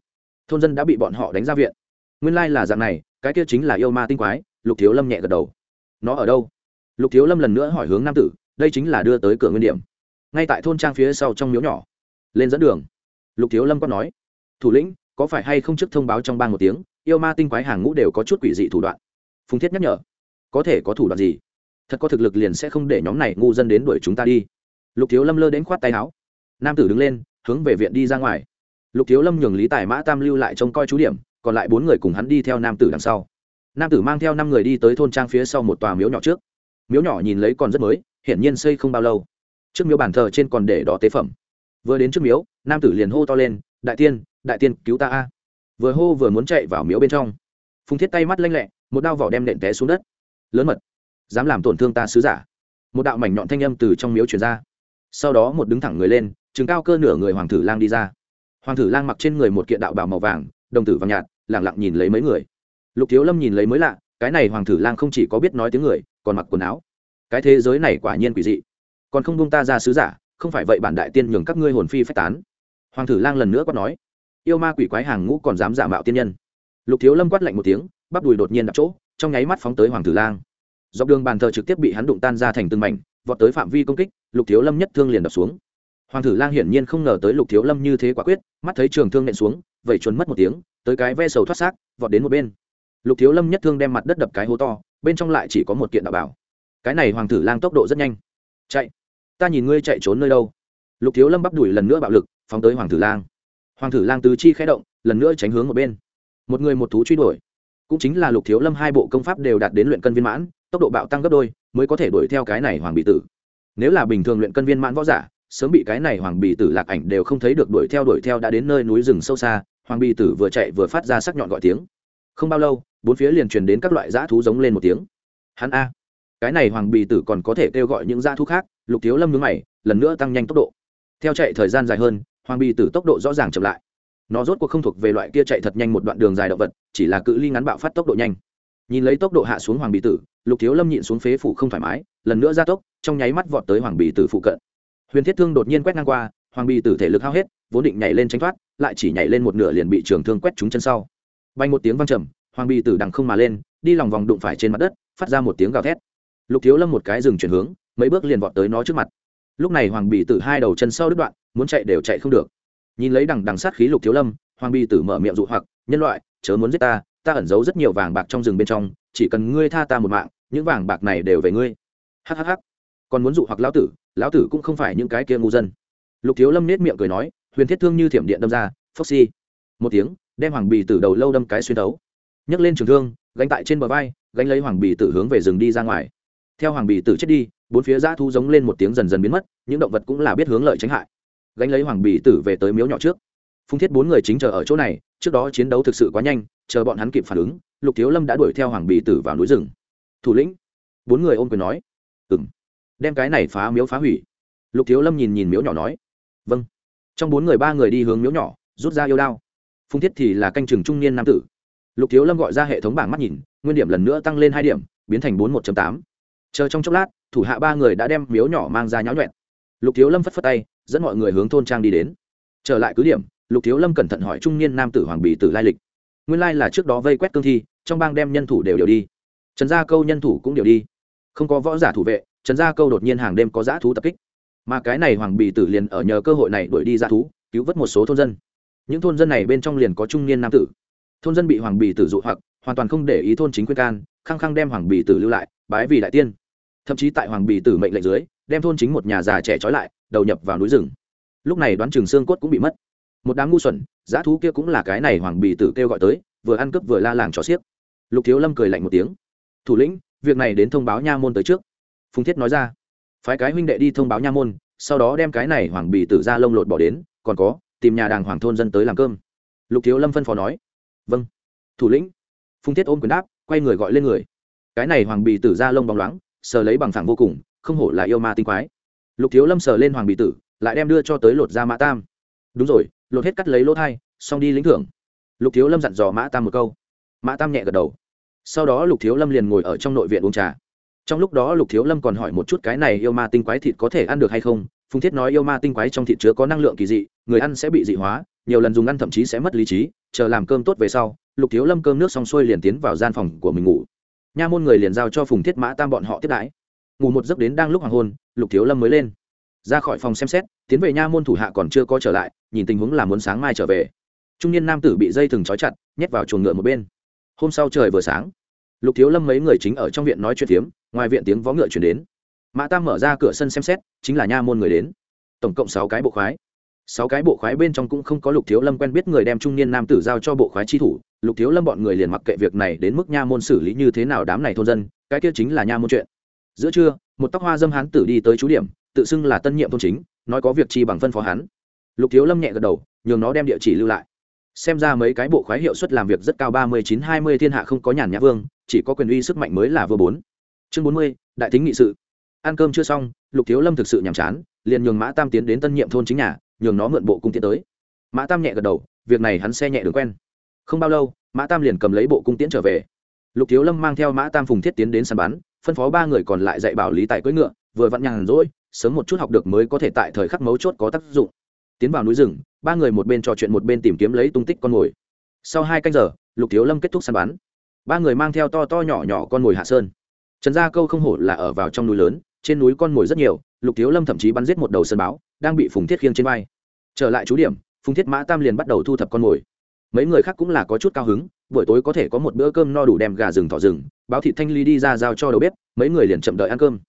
Thôn dân đã bị bọn họ đánh ra viện. Nguyên lai là dạng này, cái kia chính là yêu ma tinh quái, lục thiếu lâm nhẹ gật đầu. Nó ở đâu? Lục thiếu lâm lần nữa hỏi hướng nam tử, đây chính là đưa tới cửa nguyên điểm. Ngay tại thôn trang phía sau trong miếu nhỏ. Lên dẫn đường. Lục thiếu lâm có nói. Thủ lĩnh, có phải hay không trước thông báo trong bang một tiếng, yêu ma tinh quái hàng ngũ đều có chút quỷ dị thủ đoạn? Phùng thiết nhắc nhở có thể có thủ đoạn gì? Thật có thực lực liền sẽ không để nhóm này ngu dân đến đuổi chúng ta đi. Lục thiếu lâm lơ đến khoát tay áo. Nam tử đứng lên, hướng về viện đi ra ngoài. Lục thiếu lâm nhường lý tài mã tam lưu lại trông coi chú điểm, còn lại bốn người cùng hắn đi theo nam tử đằng sau. Nam tử mang theo năm người đi tới thôn trang phía sau một tòa miếu nhỏ trước. Miếu nhỏ nhìn lấy còn rất mới, hiển nhiên xây không bao lâu. Trước miếu bàn thờ trên còn để đó tế phẩm. Vừa đến trước miếu, nam tử liền hô to lên, đại tiên đại tiên, cứu ta a. Vừa hô vừa muốn chạy vào miếu bên trong. Phùng thiết tay mắt lanh lẹ, một đao vỏ đem nện té xuống đất lớn mật. Dám làm tổn thương ta sứ giả. Một đạo mảnh nhọn thanh âm từ trong miếu chuyển ra. Sau đó một đứng thẳng người lên, chừng cao cơ nửa người hoàng thử lang đi ra. Hoàng thử lang mặc trên người một kiện đạo bào màu vàng, đồng tử vàng nhạt lẳng lặng nhìn lấy mấy người. Lục thiếu lâm nhìn lấy mới lạ, cái này hoàng thử lang không chỉ có biết nói tiếng người, còn mặc quần áo. Cái thế giới này quả nhiên quỷ dị. Còn không bông ta ra sứ giả, không phải vậy bản đại tiên nhường các ngươi hồn phi phách tán. Hoàng thử lang lần nữa quát nói, yêu ma quỷ quái hàng ngũ còn dám giả mạo tiên nhân. Lục thiếu lâm quát lạnh một tiếng, bắp đùi đột nhiên đặt chỗ trong nháy mắt phóng tới hoàng tử lang. Dọc đường bàn thờ trực tiếp bị hắn đụng tan ra thành từng mảnh, vọt tới phạm vi công kích, lục thiếu lâm nhất thương liền đập xuống. Hoàng tử lang hiển nhiên không ngờ tới lục thiếu lâm như thế quả quyết, mắt thấy trường thương nện xuống vậy chuồn mất một tiếng, tới cái ve sầu thoát xác, vọt đến một bên. Lục thiếu lâm nhất thương đem mặt đất đập cái hố to, bên trong lại chỉ có một kiện đạo bảo. Cái này hoàng tử lang tốc độ rất nhanh. Chạy, ta nhìn ngươi chạy trốn nơi đâu. Lục thiếu lâm bắp đuổi lần nữa bạo lực, phóng tới hoàng tử lang. Hoàng tử lang tứ chi khẽ động, lần nữa tránh hướng một bên. Một người một thú truy đuổi cũng chính là lục thiếu lâm hai bộ công pháp đều đạt đến luyện cân viên mãn, tốc độ bạo tăng gấp đôi mới có thể đuổi theo cái này hoàng bị tử. Nếu là bình thường luyện cân viên mãn võ giả, sớm bị cái này hoàng bị tử lạc ảnh đều không thấy được đuổi theo đuổi theo đã đến nơi núi rừng sâu xa, hoàng bị tử vừa chạy vừa phát ra sắc nhọn gọi tiếng. Không bao lâu, bốn phía liền truyền đến các loại dã thú giống lên một tiếng. Hắn a, cái này hoàng bị tử còn có thể kêu gọi những dã thú khác, lục thiếu lâm nhướng mày, lần nữa tăng nhanh tốc độ. Theo chạy thời gian dài hơn, hoàng bị tử tốc độ rõ ràng chậm lại nó rốt cuộc không thuộc về loại kia chạy thật nhanh một đoạn đường dài động vật, chỉ là cự ly ngắn bạo phát tốc độ nhanh. Nhìn lấy tốc độ hạ xuống hoàng bì tử, lục thiếu lâm nhịn xuống phế phủ không thoải mái, lần nữa ra tốc, trong nháy mắt vọt tới hoàng bì tử phụ cận. Huyền thiết thương đột nhiên quét ngang qua, hoàng bì tử thể lực hao hết, vốn định nhảy lên tránh thoát, lại chỉ nhảy lên một nửa liền bị trường thương quét trúng chân sau. Bay một tiếng văng trầm, hoàng bì tử đằng không mà lên, đi lòng vòng đụng phải trên mặt đất, phát ra một tiếng gào thét. Lục thiếu lâm một cái dừng chuyển hướng, mấy bước liền vọt tới nó trước mặt. Lúc này hoàng bì tử hai đầu chân sau đứt đoạn, muốn chạy đều chạy không được nhìn lấy đằng đằng sát khí lục thiếu lâm, hoàng bì tử mở miệng dụ hoặc, nhân loại, chớ muốn giết ta ta ẩn giấu rất nhiều vàng bạc trong rừng bên trong, chỉ cần ngươi tha ta một mạng, những vàng bạc này đều về ngươi. Hhh còn muốn dụ hoặc lão tử lão tử cũng không phải những cái kia ngu dân. Lục thiếu lâm nết miệng cười nói, huyền thiết thương như thiểm điện đâm ra phốc xi、si. một tiếng, đem hoàng bì tử đầu lâu đâm cái xuyên tấu nhấc lên trường thương, gánh tại trên bờ vai, gánh lấy hoàng bì tử hướng về rừng đi ra ngoài. Theo hoàng bì tử chết đi, bốn phía dã thu giống lên một tiếng dần dần biến mất, những động vật cũng là biết hướng lợi tránh hại gánh lấy hoàng bì tử về tới miếu nhỏ trước. Phung thiết bốn người chính chờ ở chỗ này, trước đó chiến đấu thực sự quá nhanh, chờ bọn hắn kịp phản ứng, lục thiếu lâm đã đuổi theo hoàng bì tử vào núi rừng. Thủ lĩnh, bốn người ôm quyền nói. Ừ m đem cái này phá miếu phá hủy. Lục thiếu lâm nhìn nhìn miếu nhỏ nói. Vâng. Trong bốn người ba người đi hướng miếu nhỏ, rút ra yêu đao. Phung thiết thì là canh chừng trung niên nam tử. Lục thiếu lâm gọi ra hệ thống bảng mắt nhìn, nguyên điểm lần nữa tăng lên hai điểm, biến thành bốn một tám. Chờ trong chốc lát, thủ hạ ba người đã đem miếu nhỏ mang ra nháo nhuẹn lục thiếu lâm phất phất tay, dẫn mọi người hướng thôn trang đi đến. Trở lại cứ điểm, lục thiếu lâm cẩn thận hỏi trung niên nam tử hoàng bì tử lai lịch. Nguyên lai là trước đó vây quét cương thi, trong bang đem nhân thủ đều đều đi. Trần gia câu nhân thủ cũng đều đi. Không có võ giả thủ vệ, trần gia câu đột nhiên hàng đêm có dã thú tập kích. Mà cái này hoàng bì tử liền ở nhờ cơ hội này đuổi đi dã thú, cứu vớt một số thôn dân. Những thôn dân này bên trong liền có trung niên nam tử. Thôn dân bị hoàng bì tử dụ hoặc, hoàn toàn không để ý thôn chính quyền can, khăng khăng đem hoàng bì tử lưu lại, bái vì đại tiên. Thậm chí tại hoàng bì tử mệnh lệnh dưới đem thôn chính một nhà già trẻ trói lại, đầu nhập vào núi rừng. Lúc này đoán chừng xương cốt cũng bị mất. Một đám ngu xuẩn giá thú kia cũng là cái này hoàng bì tử kêu gọi tới, vừa ăn cướp vừa la làng trò xiếc. Lục thiếu lâm cười lạnh một tiếng. Thủ lĩnh, việc này đến thông báo nha môn tới trước. Phùng thiết nói ra. Phái cái huynh đệ đi thông báo nha môn, sau đó đem cái này hoàng bì tử ra lông lột bỏ đến, còn có, tìm nhà đàng hoàng thôn dân tới làm cơm. Lục thiếu lâm phân phó nói. Vâng. Thủ lĩnh. Phùng thiết ôm quyền đáp, quay người gọi lên người. Cái này hoàng bì tử ra lông bóng loáng, sờ lấy bằng phẳng vô cùng không hổ là yêu ma tinh quái. Lục thiếu lâm sờ lên hoàng bì tử, lại đem đưa cho tới lột ra mã tam. Đúng rồi, lột hết cắt lấy lỗ thai, xong đi lĩnh thưởng. Lục thiếu lâm dặn dò mã tam một câu. Mã tam nhẹ gật đầu. Sau đó lục thiếu lâm liền ngồi ở trong nội viện uống trà. Trong lúc đó lục thiếu lâm còn hỏi một chút cái này yêu ma tinh quái thịt có thể ăn được hay không? Phùng thiết nói yêu ma tinh quái trong thịt chứa có năng lượng kỳ dị, người ăn sẽ bị dị hóa, nhiều lần dùng ăn thậm chí sẽ mất lý trí, chờ làm cơm tốt về sau, lục thiếu lâm cơm nước xong xuôi liền tiến vào gian phòng của mình ngủ. Nha môn người liền giao cho phùng thiết mã tam bọn họ tiếp đãi ngủ một giấc đến đang lúc hoàng hôn lục thiếu lâm mới lên. Ra khỏi phòng xem xét tiến về nha môn thủ hạ còn chưa có trở lại nhìn tình huống là muốn sáng mai trở về. Trung niên nam tử bị dây thừng trói chặt nhét vào chuồng ngựa một bên. Hôm sau trời vừa sáng lục thiếu lâm mấy người chính ở trong viện nói chuyện tiếm, ngoài viện tiếng vó ngựa chuyển đến. Mã tam mở ra cửa sân xem xét chính là nha môn người đến. Tổng cộng sáu cái bộ khoái. Sáu cái bộ khoái bên trong cũng không có lục thiếu lâm quen biết người đem trung niên nam tử giao cho bộ khoái chi thủ. Lục thiếu lâm bọn người liền mặc kệ việc này đến mức nha môn xử lý như thế nào đám này thôn dân cái kia chính là nha môn chuyện giữa trưa, một tóc hoa dâm hán tử đi tới chú điểm, tự xưng là tân nhiệm thôn chính, nói có việc chi bằng phân phó hắn. Lục thiếu lâm nhẹ gật đầu, nhường nó đem địa chỉ lưu lại. Xem ra mấy cái bộ khoái hiệu suất làm việc rất cao, ba mươi chín, hai mươi thiên hạ không có nhàn nhã vương, chỉ có quyền uy sức mạnh mới là vừa bốn. Chương bốn mươi, đại tính nghị sự. Ăn cơm chưa xong, lục thiếu lâm thực sự nhàm chán, liền nhường mã tam tiến đến tân nhiệm thôn chính nhà, nhường nó mượn bộ cung tiến tới. Mã tam nhẹ gật đầu, việc này hắn xe nhẹ đường quen. Không bao lâu, mã tam liền cầm lấy bộ cung tiễn trở về. Lục thiếu lâm mang theo mã tam phùng thiết tiến đến sân bắn phân phó ba người còn lại dạy bảo lý tài cưỡi ngựa, vừa vặn nhàn rỗi, sớm một chút học được mới có thể tại thời khắc mấu chốt có tác dụng. Tiến vào núi rừng, ba người một bên trò chuyện một bên tìm kiếm lấy tung tích con mồi. Sau hai canh giờ, lục thiếu lâm kết thúc săn bắn. Ba người mang theo to to nhỏ nhỏ con mồi hạ sơn. Trần gia câu không hổ là ở vào trong núi lớn, trên núi con mồi rất nhiều, lục thiếu lâm thậm chí bắn giết một đầu sơn báo, đang bị phùng thiết khiêng trên vai. Trở lại chú điểm, phùng thiết mã tam liền bắt đầu thu thập con mồi. Mấy người khác cũng là có chút cao hứng, buổi tối có thể có một bữa cơm no đủ đem gà rừng thỏ rừng báo thị thanh ly đi ra giao cho đầu bếp, mấy người liền chậm đợi ăn cơm.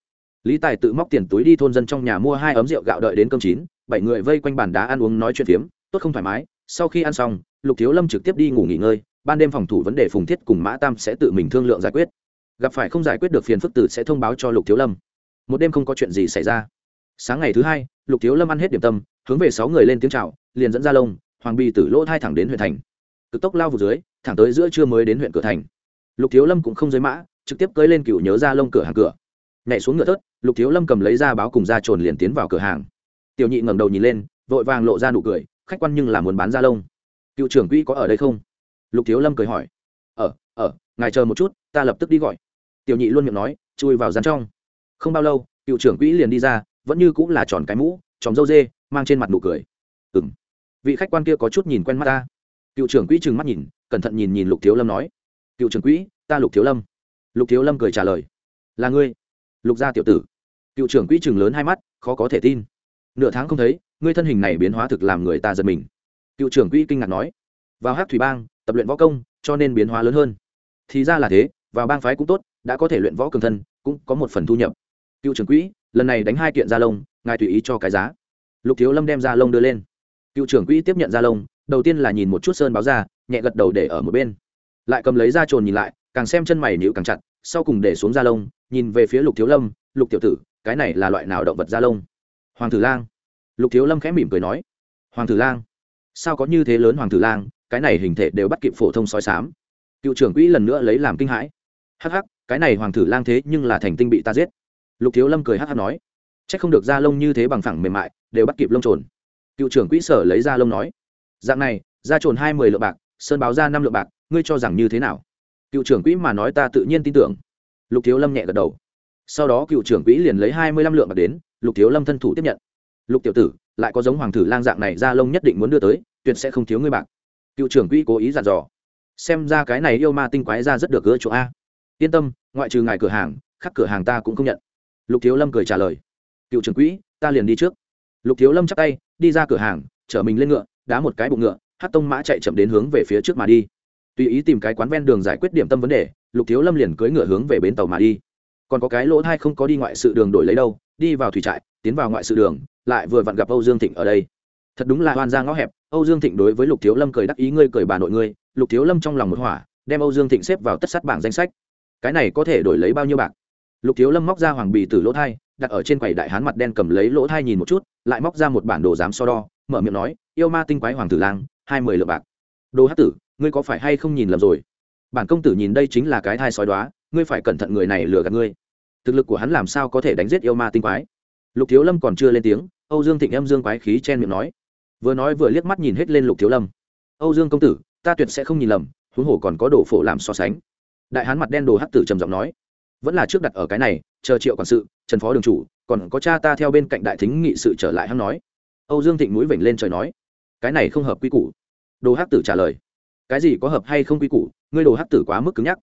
Lý tài tự móc tiền túi đi thôn dân trong nhà mua hai ấm rượu gạo đợi đến cơm chín, bảy người vây quanh bàn đá ăn uống nói chuyện phiếm, tốt không thoải mái, sau khi ăn xong, lục thiếu lâm trực tiếp đi ngủ nghỉ ngơi, ban đêm phòng thủ vấn đề phùng thiết cùng mã tam sẽ tự mình thương lượng giải quyết. Gặp phải không giải quyết được phiền phức tử sẽ thông báo cho lục thiếu lâm. Một đêm không có chuyện gì xảy ra. Sáng ngày thứ hai, lục thiếu lâm ăn hết điểm tâm, hướng về sáu người lên tiếng c h à o liền dẫn ra lông, hoàng bì tử lỗ thai thẳng đến huyện thành. Cực tốc lao vào dưới, thẳng tới giữa trưa mới đến huyện cửa thành lục thiếu lâm cũng không giới mã, trực tiếp cưới lên cựu nhớ ra lông cửa hàng cửa. Nhảy xuống ngựa thớt, lục thiếu lâm cầm lấy ra báo cùng ra trồn liền tiến vào cửa hàng. Tiểu nhị ngẩng đầu nhìn lên, vội vàng lộ ra nụ cười, khách quan nhưng là muốn bán ra lông. Cựu trưởng quỹ có ở đây không? Lục thiếu lâm cười hỏi. Ở ở, ngài chờ một chút, ta lập tức đi gọi. Tiểu nhị luôn miệng nói, chui vào gian trong. Không bao lâu, cựu trưởng quỹ liền đi ra, vẫn như cũng là tròn cái mũ, tròn dâu dê, mang trên mặt nụ cười. Ừ m vị khách quan kia có chút nhìn quen mắt ta. Cựu trưởng quỹ trừng mắt nhìn, cẩn thận nhìn nhìn lục thiếu lâm nói cựu trưởng quỹ, ta lục thiếu lâm. Lục thiếu lâm cười trả lời. Là ngươi. Lục gia tiểu tử. Cựu trưởng quỹ chừng lớn hai mắt, khó có thể tin. Nửa tháng không thấy, ngươi thân hình này biến hóa thực làm người ta giật mình. Cựu trưởng quỹ kinh ngạc nói. Vào hát thủy bang, tập luyện võ công, cho nên biến hóa lớn hơn. Thì ra là thế, vào bang phái cũng tốt, đã có thể luyện võ cường thân, cũng có một phần thu nhập. Cựu trưởng quỹ, lần này đánh hai kiện da lông, ngài tùy ý cho cái giá. Lục thiếu lâm đem da lông đưa lên. Cựu trưởng quỹ tiếp nhận da lông, đầu tiên là nhìn một chút sơn báo ra, nhẹ gật đầu để ở một bên lại cầm lấy ra trồn nhìn lại, càng xem chân mày nhịu càng chặt, sau cùng để xuống da lông, nhìn về phía lục thiếu lâm, lục tiểu tử, cái này là loại nào động vật da lông? Hoàng thử lang. Lục thiếu lâm khẽ mỉm cười nói, hoàng thử lang, sao có như thế lớn hoàng thử lang, cái này hình thể đều bắt kịp phổ thông sói sám. Cựu trưởng quỹ lần nữa lấy làm kinh hãi. Hắc hắc, cái này hoàng thử lang thế nhưng là thành tinh bị ta giết. Lục thiếu lâm cười hắc hắc nói c h ắ c không được da lông như thế bằng phẳng mềm mại, đều bắt kịp lông trồn. Cựu trưởng quỹ sở lấy da lông nói, dạng này, da trồn hai mươi lượng bạc, sơn báo ra năm lượng bạc ngươi cho rằng như thế nào? Cựu trưởng quỹ mà nói ta tự nhiên tin tưởng. Lục thiếu lâm nhẹ gật đầu. Sau đó cựu trưởng quỹ liền lấy hai mươi lăm lượng bạc đến, lục thiếu lâm thân thủ tiếp nhận. Lục tiểu tử, lại có giống hoàng thử lang dạng này da lông nhất định muốn đưa tới, tuyệt sẽ không thiếu ngươi bạc. Cựu trưởng quỹ cố ý dặn dò. Xem ra cái này yêu ma tinh quái ra rất được gỡ chỗ a. Yên tâm, ngoại trừ ngài cửa hàng khắc cửa hàng ta cũng không nhận. Lục thiếu lâm cười trả lời. Cựu trưởng quỹ, ta liền đi trước. Lục thiếu lâm chắc tay, đi ra cửa hàng, chở mình lên ngựa, đá một cái bụng ngựa hát tông mã chạy chậm đến hướng về phía trước mà đi tùy ý tìm cái quán ven đường giải quyết điểm tâm vấn đề, lục thiếu lâm liền cưỡi ngựa hướng về bến tàu mà đi. Còn có cái lỗ thai không có đi ngoại sự đường đổi lấy đâu, đi vào thủy trại, tiến vào ngoại sự đường, lại vừa vặn gặp âu dương thịnh ở đây. Thật đúng là hoan ra ngõ hẹp, âu dương thịnh đối với lục thiếu lâm cười đắc ý, ngươi cười bà nội ngươi, lục thiếu lâm trong lòng một hỏa, đem âu dương thịnh xếp vào tất sát bảng danh sách. Cái này có thể đổi lấy bao nhiêu bạc? Lục thiếu lâm móc ra hoàng bì từ lỗ thai, đặt ở trên quầy đại hán mặt đen cầm lấy lỗ thai nhìn một chút, lại móc ra một bản đồ dám so đo, mở miệng nói, yêu ma tinh quái hoàng tử lang, hai mươi lượng bạc. Đồ hát tử ngươi có phải hay không nhìn lầm rồi? Bản công tử nhìn đây chính là cái thai sói đoá, ngươi phải cẩn thận người này lừa gạt ngươi. Thực lực của hắn làm sao có thể đánh giết yêu ma tinh quái? Lục thiếu lâm còn chưa lên tiếng, âu dương thịnh em dương quái khí chen miệng nói. Vừa nói vừa liếc mắt nhìn hết lên lục thiếu lâm. Âu dương công tử, ta tuyệt sẽ không nhìn lầm, huống hồ còn có đồ phổ làm so sánh. Đại hán mặt đen đồ hắc tử trầm giọng nói. Vẫn là trước đặt ở cái này, chờ triệu quản sự, trần phó đường chủ, còn có cha ta theo bên cạnh đại thính nghị sự trở lại hắn nói. Âu dương thịnh mũi vểnh lên trời nói. Cái này không hợp quy củ. Đồ hắc tử trả lời cái gì có hợp hay không quy củ, ngươi đồ hắc tử quá mức cứng nhắc.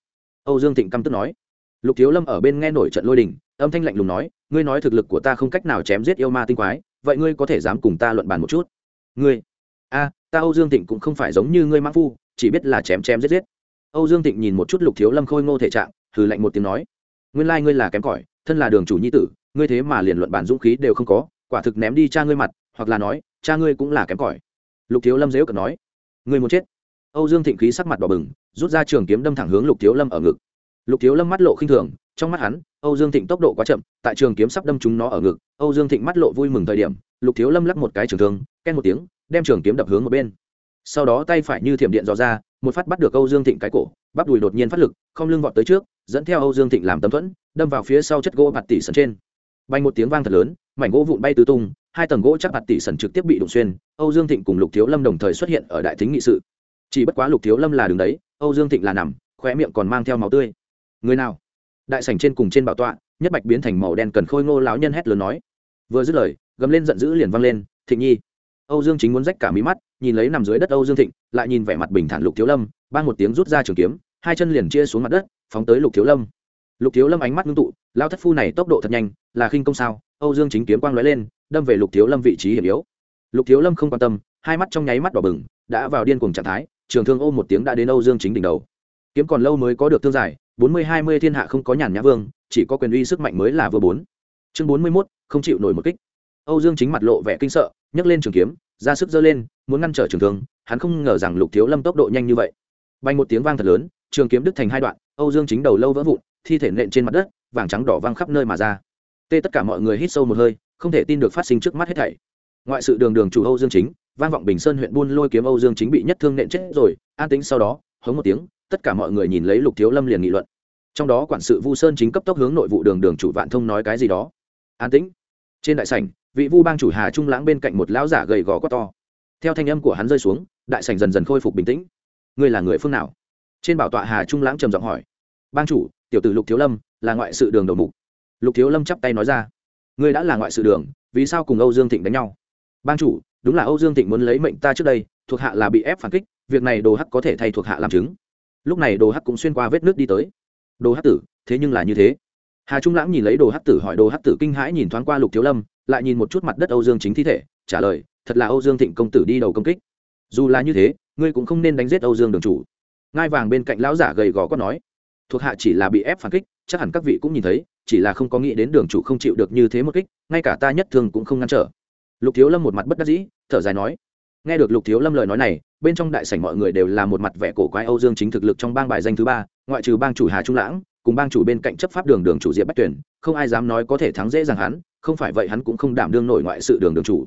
Âu dương thịnh căm tức nói. Lục thiếu lâm ở bên nghe nổi trận lôi đình, âm thanh lạnh lùng nói, ngươi nói thực lực của ta không cách nào chém giết yêu ma tinh quái, vậy ngươi có thể dám cùng ta luận bàn một chút? Ngươi, a, ta âu dương thịnh cũng không phải giống như ngươi mãn phu, chỉ biết là chém chém giết giết. Âu dương thịnh nhìn một chút lục thiếu lâm khôi ngô thể trạng thử lạnh một tiếng nói. Nguyên lai ngươi là kém cỏi, thân là đường chủ nhi tử, ngươi thế mà liền luận bàn dũng khí đều không có, quả thực ném đi cha ngươi mặt, hoặc là nói, cha ngươi cũng là kém cỏi. Lục thiếu lâm dễu cợt nói. Ngươi muốn chết? Âu dương thịnh khí sắc mặt đỏ bừng, rút ra trường kiếm đâm thẳng hướng lục thiếu lâm ở ngực. Lục thiếu lâm mắt lộ khinh thường, trong mắt hắn, âu dương thịnh tốc độ quá chậm, tại trường kiếm sắp đâm chúng nó ở ngực, âu dương thịnh mắt lộ vui mừng thời điểm, lục thiếu lâm lắc một cái trường thương, ken một tiếng, đem trường kiếm đập hướng một bên. Sau đó tay phải như thiểm điện dò ra, một phát bắt được âu dương thịnh cái cổ, bắp đùi đột nhiên phát lực, không lưng vọt tới trước, dẫn theo âu dương thịnh làm tấm thuẫn, đâm vào phía sau chất gỗ bạt tỷ sần trên. Bành một tiếng vang thật lớn, mảnh gỗ vụn bay tứ tung, hai tầng gỗ chắc bạt tỷ sần trực tiếp bị đụng xuyên, âu dương thịnh cùng lục thiếu lâm đồng thời xuất hiện ở đại thính nghị sự chỉ bất quá lục thiếu lâm là đứng đấy, âu dương thịnh là nằm, khóe miệng còn mang theo máu tươi. Người nào? Đại sảnh trên cùng trên bảo tọa, nhất bạch biến thành màu đen cần khôi ngô lão nhân hét lớn nói. Vừa dứt lời, gầm lên giận dữ liền văng lên, thịnh nhi. Âu dương chính muốn rách cả mí mắt, nhìn lấy nằm dưới đất âu dương thịnh, lại nhìn vẻ mặt bình thản lục thiếu lâm ban một tiếng rút ra trường kiếm, hai chân liền chia xuống mặt đất, phóng tới lục thiếu lâm. Lục thiếu lâm ánh mắt ngưng tụ lao thất phu này tốc độ thật nhanh, là khinh công sao? Âu dương chính kiếm quang lóe lên, đâm về lục thiếu lâm vị trí hiểm yếu. Lục thiếu lâm không quan tâm, hai mắt trong nháy mắt đỏ bừng, đã vào điên cuồng trạng thái trường thương ôm một tiếng đã đến âu dương chính đỉnh đầu. Kiếm còn lâu mới có được thương giải, bốn mươi hai mươi thiên hạ không có nhàn nhã vương, chỉ có quyền uy sức mạnh mới là vừa bốn. Chương bốn mươi mốt, không chịu nổi một kích. Âu dương chính mặt lộ vẻ kinh sợ, nhấc lên trường kiếm, ra sức giơ lên, muốn ngăn trở trường thương, hắn không ngờ rằng lục thiếu lâm tốc độ nhanh như vậy. Bay một tiếng vang thật lớn, trường kiếm đứt thành hai đoạn, âu dương chính đầu lâu vỡ vụn, thi thể nện trên mặt đất, vàng trắng đỏ văng khắp nơi mà ra. Tê tất cả mọi người hít sâu một hơi, không thể tin được phát sinh trước mắt hết thảy. Ngoại sự đường đường chủ âu dương chính vang vọng bình sơn huyện buôn lôi kiếm âu dương chính bị nhất thương nện chết rồi, an tính sau đó, hống một tiếng, tất cả mọi người nhìn lấy lục thiếu lâm liền nghị luận. Trong đó quản sự vu sơn chính cấp tốc hướng nội vụ đường đường chủ vạn thông nói cái gì đó. An tĩnh. Trên đại sảnh, vị vu bang chủ hà trung lãng bên cạnh một lão giả gầy gò quá to. Theo thanh âm của hắn rơi xuống, đại sảnh dần dần khôi phục bình tĩnh. Ngươi là người phương nào? Trên bảo tọa hà trung lãng trầm giọng hỏi. Bang chủ, tiểu tử lục thiếu lâm, là ngoại sự đường đầu mục. Lục thiếu lâm chắp tay nói ra. Ngươi đã là ngoại sự đường, vì sao cùng âu dương thịnh đánh nhau? Bang chủ đúng là âu dương thịnh muốn lấy mệnh ta trước đây, thuộc hạ là bị ép phản kích, việc này đồ hắc có thể thay thuộc hạ làm chứng. Lúc này đồ hắc cũng xuyên qua vết nước đi tới. Đồ hắc tử, thế nhưng là như thế. Hà trung lãng nhìn lấy đồ hắc tử hỏi đồ hắc tử kinh hãi nhìn thoáng qua lục thiếu lâm, lại nhìn một chút mặt đất âu dương chính thi thể, trả lời, thật là âu dương thịnh công tử đi đầu công kích. Dù là như thế, ngươi cũng không nên đánh giết âu dương đường chủ. Ngai vàng bên cạnh lão giả gầy gò có nói, thuộc hạ chỉ là bị ép phản kích, chắc hẳn các vị cũng nhìn thấy, chỉ là không có nghĩ đến đường chủ không chịu được như thế một kích, ngay cả ta nhất thường cũng không ngăn trở lục thiếu lâm một mặt bất đắc dĩ, thở dài nói, nghe được lục thiếu lâm lời nói này, bên trong đại sảnh mọi người đều là một mặt vẻ cổ quái âu dương chính thực lực trong bang bài danh thứ ba, ngoại trừ bang chủ hà trung lãng, cùng bang chủ bên cạnh chấp pháp đường đường chủ diệp bách tuyển, không ai dám nói có thể thắng dễ dàng hắn, không phải vậy hắn cũng không đảm đương nổi ngoại sự đường đường chủ.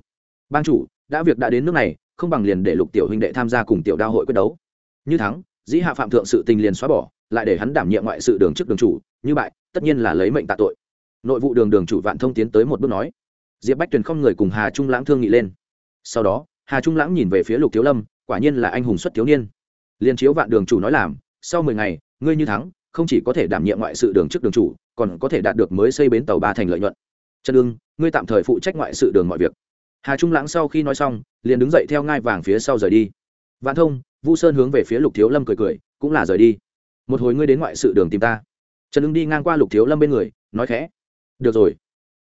Bang chủ, đã việc đã đến nước này, không bằng liền để lục tiểu huynh đệ tham gia cùng tiểu Đa hội quyết đấu. Như thắng, dĩ hạ phạm thượng sự tình liền xóa bỏ, lại để hắn đảm nhiệm ngoại sự đường trước đường chủ, như bại, tất nhiên là lấy mệnh tạ tội. Nội vụ đường đường chủ vạn thông tiến tới một bước nói diệp bách tuyền không người cùng hà trung lãng thương nghị lên. Sau đó, hà trung lãng nhìn về phía lục thiếu lâm, quả nhiên là anh hùng xuất thiếu niên. Liên chiếu vạn đường chủ nói làm, sau mười ngày, ngươi như thắng, không chỉ có thể đảm nhiệm ngoại sự đường trước đường chủ, còn có thể đạt được mới xây bến tàu ba thành lợi nhuận. Trần ương ngươi tạm thời phụ trách ngoại sự đường mọi việc. Hà trung lãng sau khi nói xong, liền đứng dậy theo ngai vàng phía sau rời đi. Vạn thông, vu sơn hướng về phía lục thiếu lâm cười cười, cũng là rời đi. Một hồi ngươi đến ngoại sự đường tìm ta. Trần ưng đi ngang qua lục thiếu lâm bên người, nói khẽ, được rồi.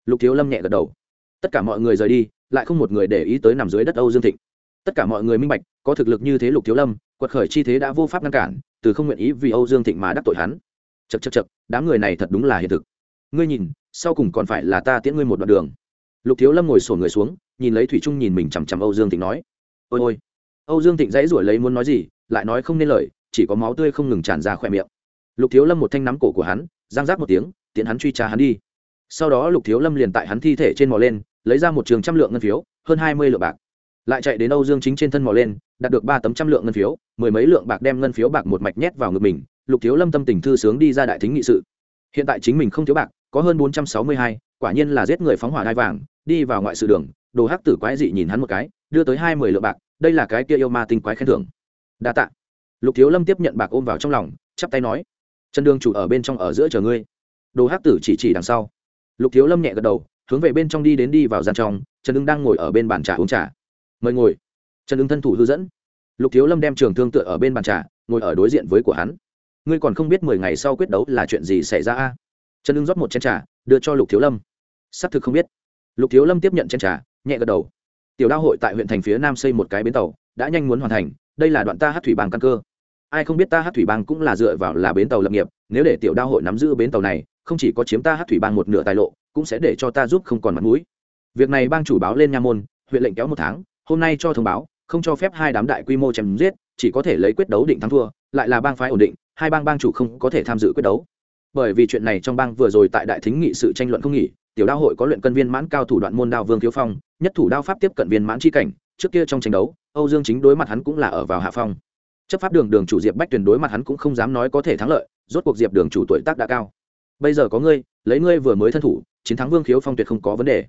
Lục thiếu lâm nhẹ gật đầu tất cả mọi người rời đi, lại không một người để ý tới nằm dưới đất âu dương thịnh. Tất cả mọi người minh bạch, có thực lực như thế lục thiếu lâm, quật khởi chi thế đã vô pháp ngăn cản, từ không nguyện ý vì âu dương thịnh mà đắc tội hắn. Chật chật chật đám người này thật đúng là hiện thực. Ngươi nhìn, sau cùng còn phải là ta tiễn ngươi một đoạn đường. Lục thiếu lâm ngồi sổ người xuống, nhìn lấy thủy trung nhìn mình chằm chằm âu dương thịnh nói, ôi ôi. Âu dương thịnh dãy ruổi lấy muốn nói gì, lại nói không nên lời, chỉ có máu tươi không ngừng tràn ra khỏe miệng. Lục thiếu lâm một thanh nắm cổ của hắn giang giác một tiếng, tiện hắn truy tra hắn đi. Sau đó lục thiếu lâm liền tại hắn thi thể trên mò lên lấy ra một trường trăm lượng ngân phiếu, hơn hai mươi lượng bạc. Lại chạy đến âu dương chính trên thân mò lên, đạt được ba tấm trăm lượng ngân phiếu, mười mấy lượng bạc đem ngân phiếu bạc một mạch nhét vào ngực mình, lục thiếu lâm tâm tình thư sướng đi ra đại thính nghị sự. Hiện tại chính mình không thiếu bạc, có hơn bốn trăm sáu mươi hai, quả nhiên là giết người phóng hỏa đai vàng, đi vào ngoại sự đường, đồ hắc tử quái dị nhìn hắn một cái, đưa tới hai mươi lượng bạc, đây là cái kia yêu ma tinh quái khen thưởng. Đa tạ. Lục thiếu lâm tiếp nhận bạc ôm vào trong lòng, chắp tay nói chân đường chủ ở bên trong ở giữa chờ ngươi. Đồ hắc tử chỉ chỉ đằng sau. Lục thiếu lâm nhẹ gật đầu hướng về bên trong đi đến đi vào gian trong, trần ưng đang ngồi ở bên bàn trà uống trà. Mời ngồi. Trần ưng thân thủ hư dẫn. Lục thiếu lâm đem trường thương tựa ở bên bàn trà, ngồi ở đối diện với của hắn. Ngươi còn không biết mười ngày sau quyết đấu là chuyện gì xảy ra a? Trần ưng rót một chén trà, đưa cho lục thiếu lâm. Xác thực không biết. Lục thiếu lâm tiếp nhận chén trà, nhẹ gật đầu. Tiểu đao hội tại huyện thành phía nam xây một cái bến tàu, đã nhanh muốn hoàn thành, đây là đoạn ta hát thủy bàn căn cơ ai không biết ta hát thủy bang cũng là dựa vào là bến tàu lập nghiệp, nếu để tiểu đao hội nắm giữ bến tàu này, không chỉ có chiếm ta hát thủy bang một nửa tài lộ, cũng sẽ để cho ta giúp không còn mặt mũi. Việc này bang chủ báo lên nha môn, huyện lệnh kéo một tháng, hôm nay cho thông báo, không cho phép hai đám đại quy mô chém giết, chỉ có thể lấy quyết đấu định thắng thua, lại là bang phái ổn định, hai bang bang chủ không có thể tham dự quyết đấu. Bởi vì chuyện này trong bang vừa rồi tại đại thính nghị sự tranh luận không nghỉ, tiểu đao hội có luyện cân viên mãn cao thủ đoạn môn đao vương thiếu phong, nhất thủ đao pháp tiếp cận viên mãn chi cảnh, trước kia trong tranh đấu, âu dương chính đối mặt hắn cũng là ở vào hạ phong chấp pháp đường đường chủ diệp bách tuyển đối mặt hắn cũng không dám nói có thể thắng lợi, rốt cuộc diệp đường chủ tuổi tác đã cao. Bây giờ có ngươi, lấy ngươi vừa mới thân thủ, chiến thắng vương khiếu phong tuyệt không có vấn đề.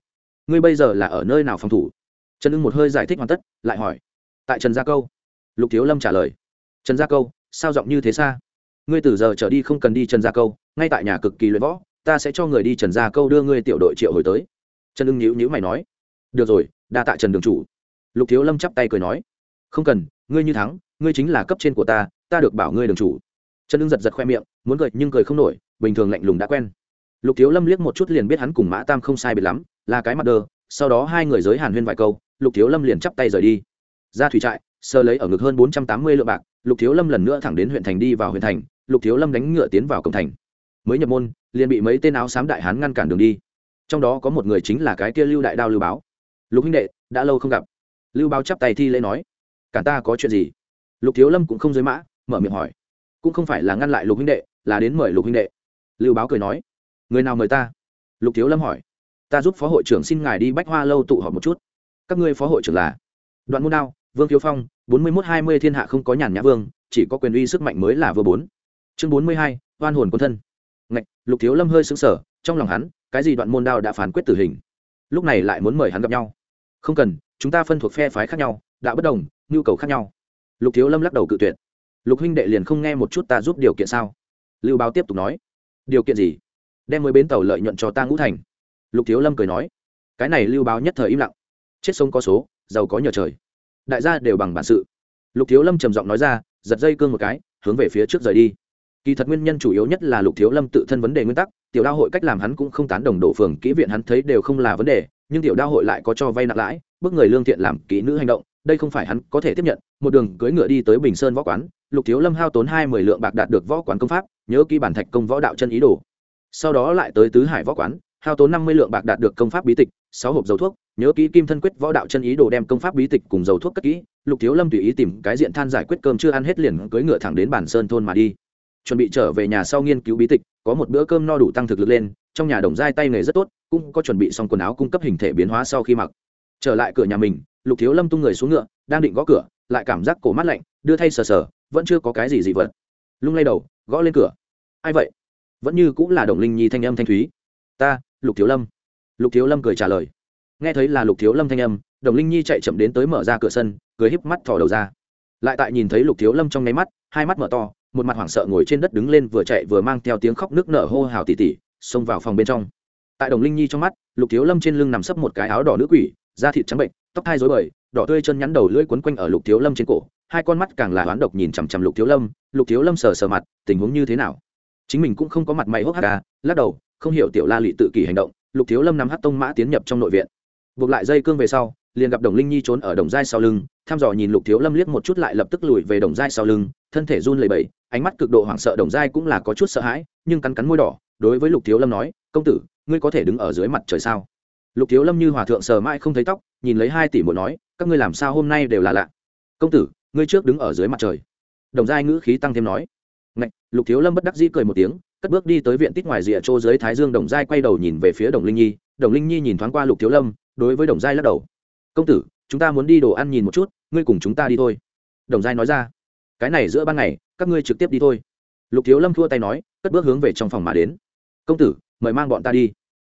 Ngươi bây giờ là ở nơi nào phòng thủ? Trần ưng một hơi giải thích hoàn tất, lại hỏi. Tại trần gia câu. Lục thiếu lâm trả lời. Trần gia câu, sao giọng như thế xa? Ngươi từ giờ trở đi không cần đi trần gia câu, ngay tại nhà cực kỳ luyện võ, ta sẽ cho người đi trần gia câu đưa ngươi tiểu đội triệu hồi tới. Trần ưng nhữ nhữ mày nói. Được rồi, đa tạ trần đường chủ. Lục thiếu lâm chắp tay cười nói. Không cần, ngươi như thắng ngươi chính là cấp trên của ta ta được bảo ngươi đường chủ. Trần ưng giật giật khoe miệng, muốn cười nhưng cười không nổi, bình thường lạnh lùng đã quen. Lục thiếu lâm liếc một chút liền biết hắn cùng mã tam không sai biệt lắm, là cái mặt đơ sau đó hai người giới hàn huyên vài câu, lục thiếu lâm liền chắp tay rời đi. Ra thủy trại, sơ lấy ở ngực hơn bốn trăm tám mươi lượng bạc, lục thiếu lâm lần nữa thẳng đến huyện thành đi vào huyện thành, lục thiếu lâm đánh ngựa tiến vào cổng thành. Mới nhập môn, liền bị mấy tên áo xám đại hán ngăn cản đường đi. Trong đó có một người chính là cái kia lưu đại đao lưu báo. Lục huynh đệ, đã lâu không gặp. Lưu báo chắp tay thi lễ nói. Cả ta có chuyện gì? Lục thiếu lâm cũng không giới mã, mở miệng hỏi. Cũng không phải là ngăn lại lục huynh đệ, là đến mời lục huynh đệ. Lưu báo cười nói. Người nào mời ta? Lục thiếu lâm hỏi. Ta giúp phó hội trưởng xin ngài đi bách hoa lâu tụ họp một chút. Các ngươi phó hội trưởng là? Đoạn môn đao, vương thiếu phong, bốn mươi mốt hai mươi thiên hạ không có nhàn nhã vương, chỉ có quyền uy sức mạnh mới là vừa bốn. Chương bốn mươi hai, oan hồn quân thân. Ngạch, lục thiếu lâm hơi xứng sở trong lòng hắn, cái gì đoạn môn đao đã phán quyết tử hình? Lúc này lại muốn mời hắn gặp nhau. Không cần, chúng ta phân thuộc phe phái khác nhau đã bất đồng, nhu cầu khác nhau lục thiếu lâm lắc đầu cự tuyệt. Lục huynh đệ liền không nghe một chút ta giúp điều kiện sao? Lưu báo tiếp tục nói. Điều kiện gì? Đem mới bến tàu lợi nhuận cho ta ngũ thành. Lục thiếu lâm cười nói. Cái này lưu báo nhất thời im lặng. Chết sông có số, giàu có nhờ trời. Đại gia đều bằng bản sự. Lục thiếu lâm trầm giọng nói ra, giật dây cương một cái, hướng về phía trước rời đi. Kỳ thật nguyên nhân chủ yếu nhất là lục thiếu lâm tự thân vấn đề nguyên tắc, tiểu đao hội cách làm hắn cũng không tán đồng đổ phường, kỹ viện hắn thấy đều không là vấn đề, nhưng tiểu đao hội lại có cho vay nặng lãi, bức người lương thiện làm kỹ nữ hành động đây không phải hắn có thể tiếp nhận, một đường cưỡi ngựa đi tới bình sơn võ quán, lục thiếu lâm hao tốn hai mươi lượng bạc đạt được võ quán công pháp, nhớ ký bản thạch công võ đạo chân ý đồ. Sau đó lại tới tứ hải võ quán, hao tốn năm mươi lượng bạc đạt được công pháp bí tịch, sáu hộp dầu thuốc, nhớ kỹ kim thân quyết võ đạo chân ý đồ đem công pháp bí tịch cùng dầu thuốc cất kỹ, lục thiếu lâm tùy ý tìm cái diện than giải quyết cơm chưa ăn hết liền cưỡi ngựa thẳng đến bản sơn thôn mà đi. Chuẩn bị trở về nhà sau nghiên cứu bí tịch, có một bữa cơm no đủ tăng thực lực lên, trong nhà đồng giai tay nghề rất tốt, cũng có chuẩn bị xong quần áo cung cấp hình thể biến hóa sau khi mặc. Trở lại cửa nhà mình lục thiếu lâm tung người xuống ngựa, đang định gõ cửa, lại cảm giác cổ mát lạnh, đưa thay sờ sờ, vẫn chưa có cái gì dị vật. Lung lay đầu, gõ lên cửa. Ai vậy? Vẫn như cũng là đồng linh nhi thanh âm thanh thúy. Ta, lục thiếu lâm. Lục thiếu lâm cười trả lời. Nghe thấy là lục thiếu lâm thanh âm, đồng linh nhi chạy chậm đến tới mở ra cửa sân, cười híp mắt thò đầu ra. Lại tại nhìn thấy lục thiếu lâm trong nháy mắt, hai mắt mở to, một mặt hoảng sợ ngồi trên đất đứng lên vừa chạy vừa mang theo tiếng khóc nước nở hô hào tỉ tỉ, xông vào phòng bên trong. Tại đồng linh nhi trong mắt, lục thiếu lâm trên lưng nằm sấp một cái áo đỏ nữ quỷ, da thịt trắng bệnh tóc hai rối bời, đỏ tươi chân nhắn đầu lưỡi quấn quanh ở lục thiếu lâm trên cổ, hai con mắt càng là hoán độc nhìn chằm chằm lục thiếu lâm, lục thiếu lâm sờ sờ mặt, tình huống như thế nào? Chính mình cũng không có mặt mày hốc hác ca lắc đầu, không hiểu tiểu la lị tự kỷ hành động, lục thiếu lâm nắm hát tông mã tiến nhập trong nội viện. Buộc lại dây cương về sau, liền gặp đồng linh nhi trốn ở đồng giai sau lưng, thăm dò nhìn lục thiếu lâm liếc một chút lại lập tức lùi về đồng giai sau lưng, thân thể run lẩy bẩy, ánh mắt cực độ hoảng sợ đồng giai cũng là có chút sợ hãi, nhưng cắn cắn môi đỏ, đối với lục thiếu lâm nói, công tử, ngươi có thể đứng ở dưới mặt trời sao? Lục thiếu lâm như hòa thượng sờ mãi không thấy tóc nhìn lấy hai tỷ muội nói các ngươi làm sao hôm nay đều là lạ? Công tử ngươi trước đứng ở dưới mặt trời. Đồng giai ngữ khí tăng thêm nói. Ngạch, lục thiếu lâm bất đắc dĩ cười một tiếng cất bước đi tới viện tít ngoài rìa trô dưới thái dương đồng giai quay đầu nhìn về phía đồng linh nhi. Đồng linh nhi nhìn thoáng qua lục thiếu lâm đối với đồng giai lắc đầu. Công tử chúng ta muốn đi đồ ăn nhìn một chút ngươi cùng chúng ta đi thôi. Đồng giai nói ra. Cái này giữa ban ngày các ngươi trực tiếp đi thôi. Lục thiếu lâm thua tay nói cất bước hướng về trong phòng mà đến. Công tử mời mang bọn ta đi.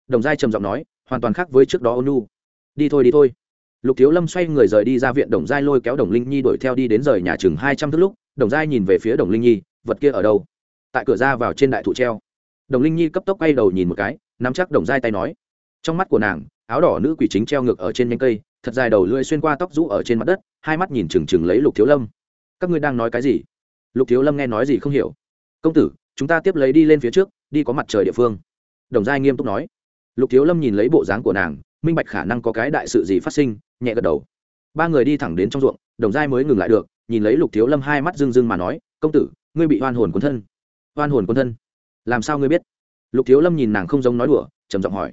Đồng giai trầm giọng nói hoàn toàn khác với trước đó ônu đi thôi đi thôi. Lục thiếu lâm xoay người rời đi ra viện đồng giai lôi kéo đồng linh nhi đuổi theo đi đến rời nhà chừng hai trăm thước lúc, đồng giai nhìn về phía đồng linh nhi, vật kia ở đâu? Tại cửa ra vào trên đại thụ treo. Đồng linh nhi cấp tốc quay đầu nhìn một cái, nắm chắc đồng giai tay nói. Trong mắt của nàng, áo đỏ nữ quỷ chính treo ngược ở trên nhánh cây, thật dài đầu lưỡi xuyên qua tóc rũ ở trên mặt đất, hai mắt nhìn trừng trừng lấy lục thiếu lâm. Các ngươi đang nói cái gì? Lục thiếu lâm nghe nói gì không hiểu. Công tử, chúng ta tiếp lấy đi lên phía trước, đi có mặt trời địa phương. Đồng giai nghiêm túc nói lục thiếu lâm nhìn lấy bộ dáng của nàng, minh bạch khả năng có cái đại sự gì phát sinh, nhẹ gật đầu. Ba người đi thẳng đến trong ruộng, đồng giai mới ngừng lại được, nhìn lấy lục thiếu lâm hai mắt rưng rưng mà nói, công tử, ngươi bị oan hồn quân thân. Oan hồn quân thân? Làm sao ngươi biết? Lục thiếu lâm nhìn nàng không giống nói đùa, trầm giọng hỏi.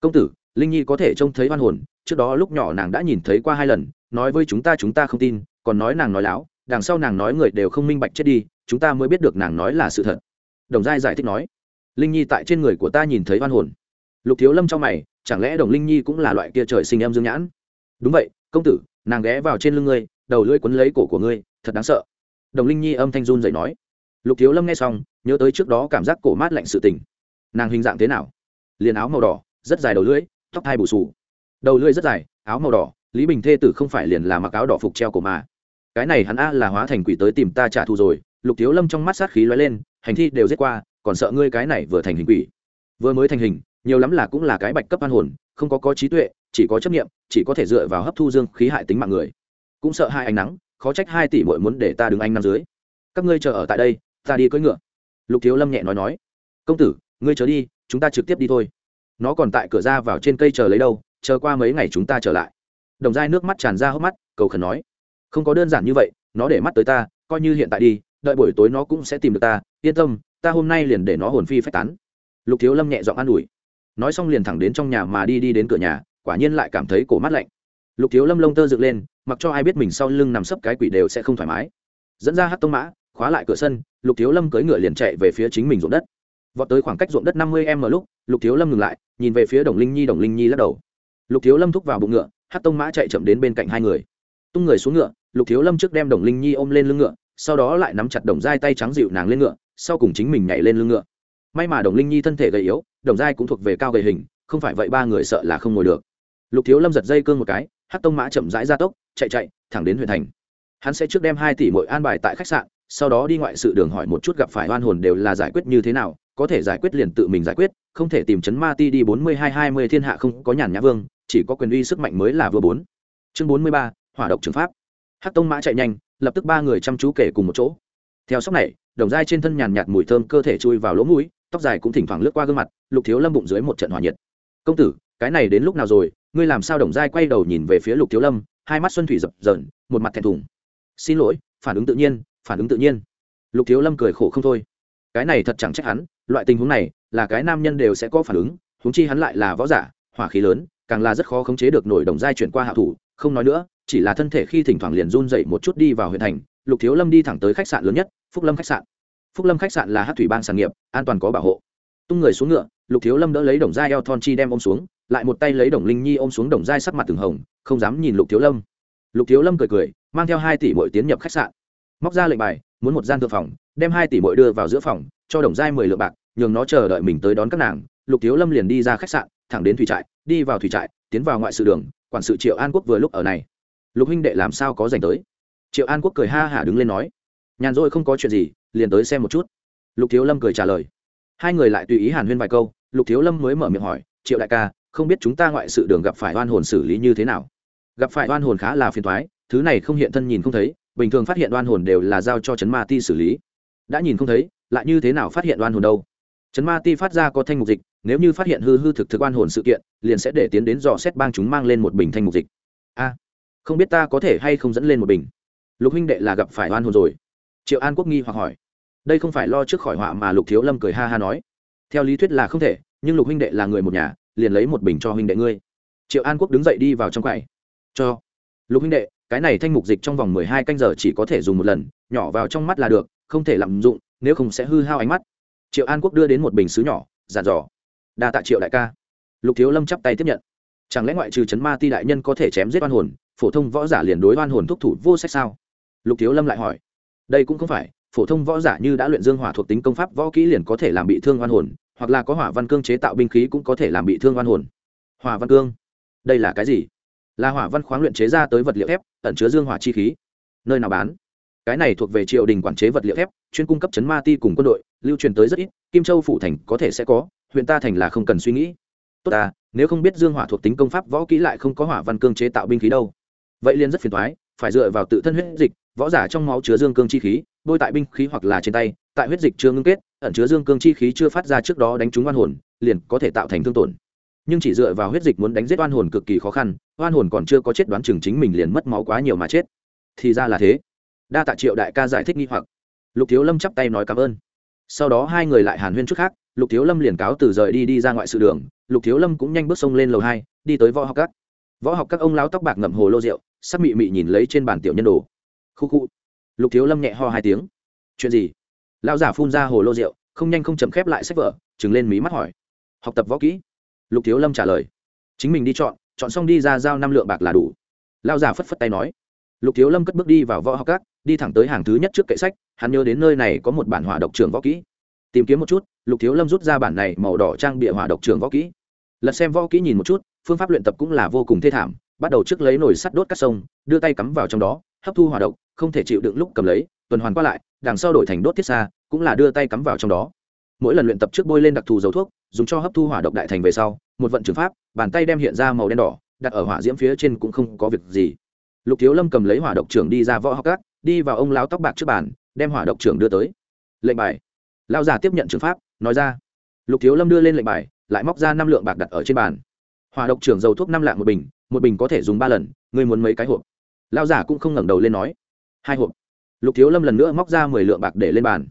Công tử, linh nhi có thể trông thấy oan hồn, trước đó lúc nhỏ nàng đã nhìn thấy qua hai lần, nói với chúng ta chúng ta không tin, còn nói nàng nói láo, đằng sau nàng nói người đều không minh bạch chết đi, chúng ta mới biết được nàng nói là sự thật. Đồng giai giải thích nói. Linh nhi tại trên người của ta nhìn thấy oan hồn lục thiếu lâm trong mày, chẳng lẽ đồng linh nhi cũng là loại kia trời sinh em dương nhãn? Đúng vậy, công tử, nàng ghé vào trên lưng ngươi, đầu lưỡi quấn lấy cổ của ngươi, thật đáng sợ. Đồng linh nhi âm thanh run dậy nói. Lục thiếu lâm nghe xong, nhớ tới trước đó cảm giác cổ mát lạnh sự tình. Nàng hình dạng thế nào? Liền áo màu đỏ, rất dài đầu lưỡi, tóc hai bù xù. Đầu lưỡi rất dài, áo màu đỏ, lý bình thê tử không phải liền là mặc áo đỏ phục treo cổ mà. Cái này hắn a là hóa thành quỷ tới tìm ta trả thù rồi. Lục thiếu lâm trong mắt sát khí lóe lên, hành thi đều giết qua, còn sợ ngươi cái này vừa thành hình quỷ. Vừa mới thành hình nhiều lắm là cũng là cái bạch cấp an hồn, không có có trí tuệ, chỉ có chấp nghiệm chỉ có thể dựa vào hấp thu dương khí hại tính mạng người. Cũng sợ hai ánh nắng, khó trách hai tỷ mội muốn để ta đứng anh nằm dưới. Các ngươi chờ ở tại đây, ta đi cưỡi ngựa. Lục thiếu lâm nhẹ nói nói. Công tử, ngươi chờ đi, chúng ta trực tiếp đi thôi. Nó còn tại cửa ra vào trên cây chờ lấy đâu, chờ qua mấy ngày chúng ta trở lại. Đồng dai nước mắt tràn ra hốc mắt, cầu khẩn nói. Không có đơn giản như vậy, nó để mắt tới ta, coi như hiện tại đi, đợi buổi tối nó cũng sẽ tìm được ta. Yên tâm, ta hôm nay liền để nó hồn phi phách tán. Lục thiếu lâm nhẹ giọng an ủi nói xong liền thẳng đến trong nhà mà đi đi đến cửa nhà, quả nhiên lại cảm thấy cổ mắt lạnh. Lục thiếu lâm lông tơ dựng lên, mặc cho ai biết mình sau lưng nằm sấp cái quỷ đều sẽ không thoải mái. Dẫn ra hát tông mã, khóa lại cửa sân, lục thiếu lâm cưỡi ngựa liền chạy về phía chính mình ruộng đất. Vọt tới khoảng cách ruộng đất năm mươi m lúc, lục thiếu lâm ngừng lại, nhìn về phía đồng linh nhi, đồng linh nhi lắc đầu. Lục thiếu lâm thúc vào bụng ngựa hát tông mã chạy chậm đến bên cạnh hai người. Tung người xuống ngựa, lục thiếu lâm trước đem đồng linh nhi ôm lên lưng ngựa, sau đó lại nắm chặt đồng dai tay trắng dịu nàng lên ngựa, sau cùng chính mình nhảy lên lưng ngựa may mà đồng linh nhi thân thể gầy yếu, đồng giai cũng thuộc về cao gầy hình, không phải vậy ba người sợ là không ngồi được. Lục thiếu lâm giật dây cương một cái hát tông mã chậm rãi ra tốc, chạy chạy, thẳng đến huyện thành. Hắn sẽ trước đem hai tỷ mỗi an bài tại khách sạn, sau đó đi ngoại sự đường hỏi một chút gặp phải oan hồn đều là giải quyết như thế nào, có thể giải quyết liền tự mình giải quyết, không thể tìm chấn ma ti đi bốn mươi hai hai mươi thiên hạ không có nhàn nhã vương, chỉ có quyền uy sức mạnh mới là vừa bốn. Chương bốn mươi ba, hỏa độc trường pháp. Hát tông mã chạy nhanh, lập tức ba người chăm chú kể cùng một chỗ. Theo sóc này, đồng dai trên thân nhàn nhạt mùi thơm cơ thể chui vào lỗ mũi tóc dài cũng thỉnh thoảng lướt qua gương mặt, lục thiếu lâm bụng dưới một trận hòa nhiệt. Công tử, cái này đến lúc nào rồi? Ngươi làm sao đồng giai quay đầu nhìn về phía lục thiếu lâm, hai mắt xuân thủy dập dờn, một mặt thẹn thùng. Xin lỗi, phản ứng tự nhiên, phản ứng tự nhiên. Lục thiếu lâm cười khổ không thôi. Cái này thật chẳng trách hắn, loại tình huống này là cái nam nhân đều sẽ có phản ứng, huống chi hắn lại là võ giả, hỏa khí lớn, càng là rất khó khống chế được nổi đồng giai chuyển qua hạ thủ, không nói nữa, chỉ là thân thể khi thỉnh thoảng liền run dậy một chút đi vào huyện thành, lục thiếu lâm đi thẳng tới khách sạn lớn nhất, phúc lâm khách sạn phúc lâm khách sạn là hát thủy bang sản nghiệp, an toàn có bảo hộ. Tung người xuống ngựa, lục thiếu lâm đỡ lấy đồng giai eo thon chi đem ôm xuống, lại một tay lấy đồng linh nhi ôm xuống đồng giai sắc mặt từng hồng, không dám nhìn lục thiếu lâm. Lục thiếu lâm cười cười, mang theo hai tỷ mỗi tiến nhập khách sạn. Móc ra lệnh bài, muốn một gian thượng phòng, đem hai tỷ mỗi đưa vào giữa phòng, cho đồng giai mười lượng bạc, nhường nó chờ đợi mình tới đón các nàng. Lục thiếu lâm liền đi ra khách sạn, thẳng đến thủy trại, đi vào thủy trại, tiến vào ngoại sự đường, quản sự triệu an quốc vừa lúc ở này. Lục huynh đệ làm sao có dành tới? Triệu an quốc cười ha hả đứng lên nói nhàn rỗi không có chuyện gì, liền tới xem một chút. Lục thiếu lâm cười trả lời. Hai người lại tùy ý hàn huyên vài câu, lục thiếu lâm mới mở miệng hỏi, triệu đại ca, không biết chúng ta ngoại sự đường gặp phải oan hồn xử lý như thế nào? Gặp phải oan hồn khá là phiền thoái thứ này không hiện thân nhìn không thấy, bình thường phát hiện oan hồn đều là giao cho chấn ma ti xử lý. Đã nhìn không thấy, lại như thế nào phát hiện oan hồn đâu? Chấn ma ti phát ra có thanh mục dịch, nếu như phát hiện hư hư thực thực oan hồn sự kiện, liền sẽ để tiến đến dò xét bang chúng mang lên một bình thanh mục dịch. A, không biết ta có thể hay không dẫn lên một bình? Lục huynh đệ là gặp phải oan hồn rồi triệu an quốc nghi hoặc hỏi. Đây không phải lo trước khỏi họa mà lục thiếu lâm cười ha ha nói. Theo lý thuyết là không thể, nhưng lục huynh đệ là người một nhà, liền lấy một bình cho huynh đệ ngươi. Triệu an quốc đứng dậy đi vào trong quầy. Cho. Lục huynh đệ, cái này thanh mục dịch trong vòng mười hai canh giờ chỉ có thể dùng một lần, nhỏ vào trong mắt là được, không thể lạm dụng, nếu không sẽ hư hao ánh mắt. Triệu an quốc đưa đến một bình xứ nhỏ giàn giò đa tạ triệu đại ca. Lục thiếu lâm chắp tay tiếp nhận. Chẳng lẽ ngoại trừ chấn ma ti đại nhân có thể chém giết oan hồn, phổ thông võ giả liền đối oan hồn thúc thủ vô sách sao? Lục thiếu lâm lại hỏi đây cũng không phải, phổ thông võ giả như đã luyện dương hỏa thuộc tính công pháp võ kỹ liền có thể làm bị thương oan hồn, hoặc là có hỏa văn cương chế tạo binh khí cũng có thể làm bị thương oan hồn. Hỏa văn cương? Đây là cái gì? Là hỏa văn khoáng luyện chế ra tới vật liệu thép, ẩn chứa dương hỏa chi khí. Nơi nào bán? Cái này thuộc về triều đình quản chế vật liệu thép, chuyên cung cấp chấn ma ti cùng quân đội, lưu truyền tới rất ít, kim châu phủ thành có thể sẽ có, huyện ta thành là không cần suy nghĩ. Tốt à nếu không biết dương hỏa thuộc tính công pháp võ kỹ lại không có hỏa văn cương chế tạo binh khí đâu. Vậy liền rất phiền thoái phải dựa vào tự thân huyết dịch võ giả trong máu chứa dương cương chi khí bôi tại binh khí hoặc là trên tay, tại huyết dịch chưa ngưng kết, ẩn chứa dương cương chi khí chưa phát ra trước đó đánh trúng oan hồn, liền có thể tạo thành thương tổn. Nhưng chỉ dựa vào huyết dịch muốn đánh giết oan hồn cực kỳ khó khăn, oan hồn còn chưa có chết đoán chừng chính mình liền mất máu quá nhiều mà chết. Thì ra là thế. Đa tạ triệu đại ca giải thích nghi hoặc. Lục thiếu lâm chắp tay nói cảm ơn. Sau đó hai người lại hàn huyên chút khác, lục thiếu lâm liền cáo từ rời đi đi ra ngoại sự đường, lục thiếu lâm cũng nhanh bước sông lên lầu hai, đi tới võ học các. Võ học các ông lão tóc bạc ngậm hồ lô rượu, sắc mị mị nhìn lấy trên bàn tiểu nhân đồ khu khu. Lục thiếu lâm nhẹ ho hai tiếng. Chuyện gì? Lão giả phun ra hồ lô rượu, không nhanh không chậm khép lại sách vở, trừng lên mí mắt hỏi. Học tập võ kỹ. Lục thiếu lâm trả lời. Chính mình đi chọn chọn xong đi ra giao năm lượng bạc là đủ. Lão giả phất phất tay nói. Lục thiếu lâm cất bước đi vào võ học các, đi thẳng tới hàng thứ nhất trước kệ sách, hắn nhớ đến nơi này có một bản hỏa độc trường võ kỹ. Tìm kiếm một chút, lục thiếu lâm rút ra bản này màu đỏ trang bịa hỏa độc trường võ kỹ. Lật xem võ kỹ nhìn một chút, phương pháp luyện tập cũng là vô cùng thê thảm, bắt đầu trước lấy nồi sắt đốt các sông, đưa tay cắm vào trong đó hấp thu hỏa độc, không thể chịu đựng lúc cầm lấy, tuần hoàn qua lại, đằng sau đổi thành đốt thiết xa, cũng là đưa tay cắm vào trong đó. Mỗi lần luyện tập trước bôi lên đặc thù dầu thuốc, dùng cho hấp thu hỏa độc đại thành về sau, một vận trường pháp, bàn tay đem hiện ra màu đen đỏ, đặt ở hỏa diễm phía trên cũng không có việc gì. Lục thiếu lâm cầm lấy hỏa độc trưởng đi ra võ học cát đi vào ông lão tóc bạc trước bàn, đem hỏa độc trưởng đưa tới. Lệnh bài. Lao già tiếp nhận trường pháp, nói ra. Lục thiếu lâm đưa lên lệnh bài, lại móc ra năm lượng bạc đặt ở trên bàn. Hỏa độc trưởng dầu thuốc năm lạng một bình một bình có thể dùng ba lần, ngươi muốn mấy cái hộp? Lao giả cũng không ngẩng đầu lên nói. Hai hộp. Lục thiếu lâm lần nữa móc ra mười lượng bạc để lên bàn.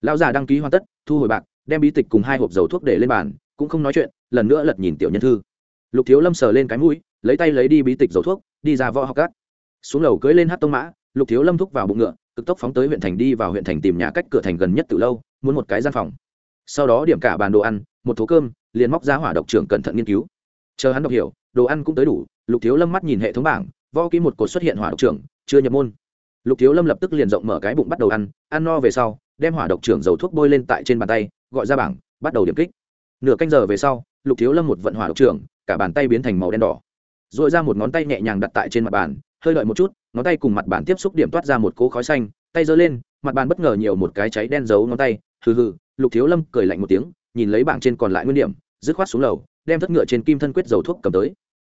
Lao giả đăng ký hoàn tất, thu hồi bạc, đem bí tịch cùng hai hộp dầu thuốc để lên bàn, cũng không nói chuyện, lần nữa lật nhìn tiểu nhân thư. Lục thiếu lâm sờ lên cái mũi, lấy tay lấy đi bí tịch dầu thuốc, đi ra võ học cát xuống lầu cưới lên hát tông mã, lục thiếu lâm thúc vào bụng ngựa, cực tốc phóng tới huyện thành đi vào huyện thành tìm nhà cách cửa thành gần nhất từ lâu, muốn một cái gian phòng. Sau đó điểm cả bàn đồ ăn, một thố cơm, liền móc ra hỏa độc trưởng cẩn thận nghiên cứu. Chờ hắn đọc hiểu, đồ ăn cũng tới đủ, lục thiếu lâm mắt nhìn hệ thống bảng võ kỹ một cột xuất hiện hỏa độc trưởng, chưa nhập môn. Lục thiếu lâm lập tức liền rộng mở cái bụng bắt đầu ăn ăn no về sau, đem hỏa độc trưởng dầu thuốc bôi lên tại trên bàn tay, gọi ra bảng, bắt đầu điểm kích. Nửa canh giờ về sau, lục thiếu lâm một vận hỏa độc trưởng, cả bàn tay biến thành màu đen đỏ. R ồ i ra một ngón tay nhẹ nhàng đặt tại trên mặt bàn, hơi đợi một chút, ngón tay cùng mặt bàn tiếp xúc điểm toát ra một cỗ khói xanh, tay giơ lên, mặt bàn bất ngờ nhiều một cái cháy đen giấu ngón tay, hừ hừ, lục thiếu lâm cười lạnh một tiếng, nhìn lấy bảng trên còn lại nguyên điểm, dứt khoát xuống lầu, đem thất ngựa trên kim thân quyết dầu thuốc cầm tới.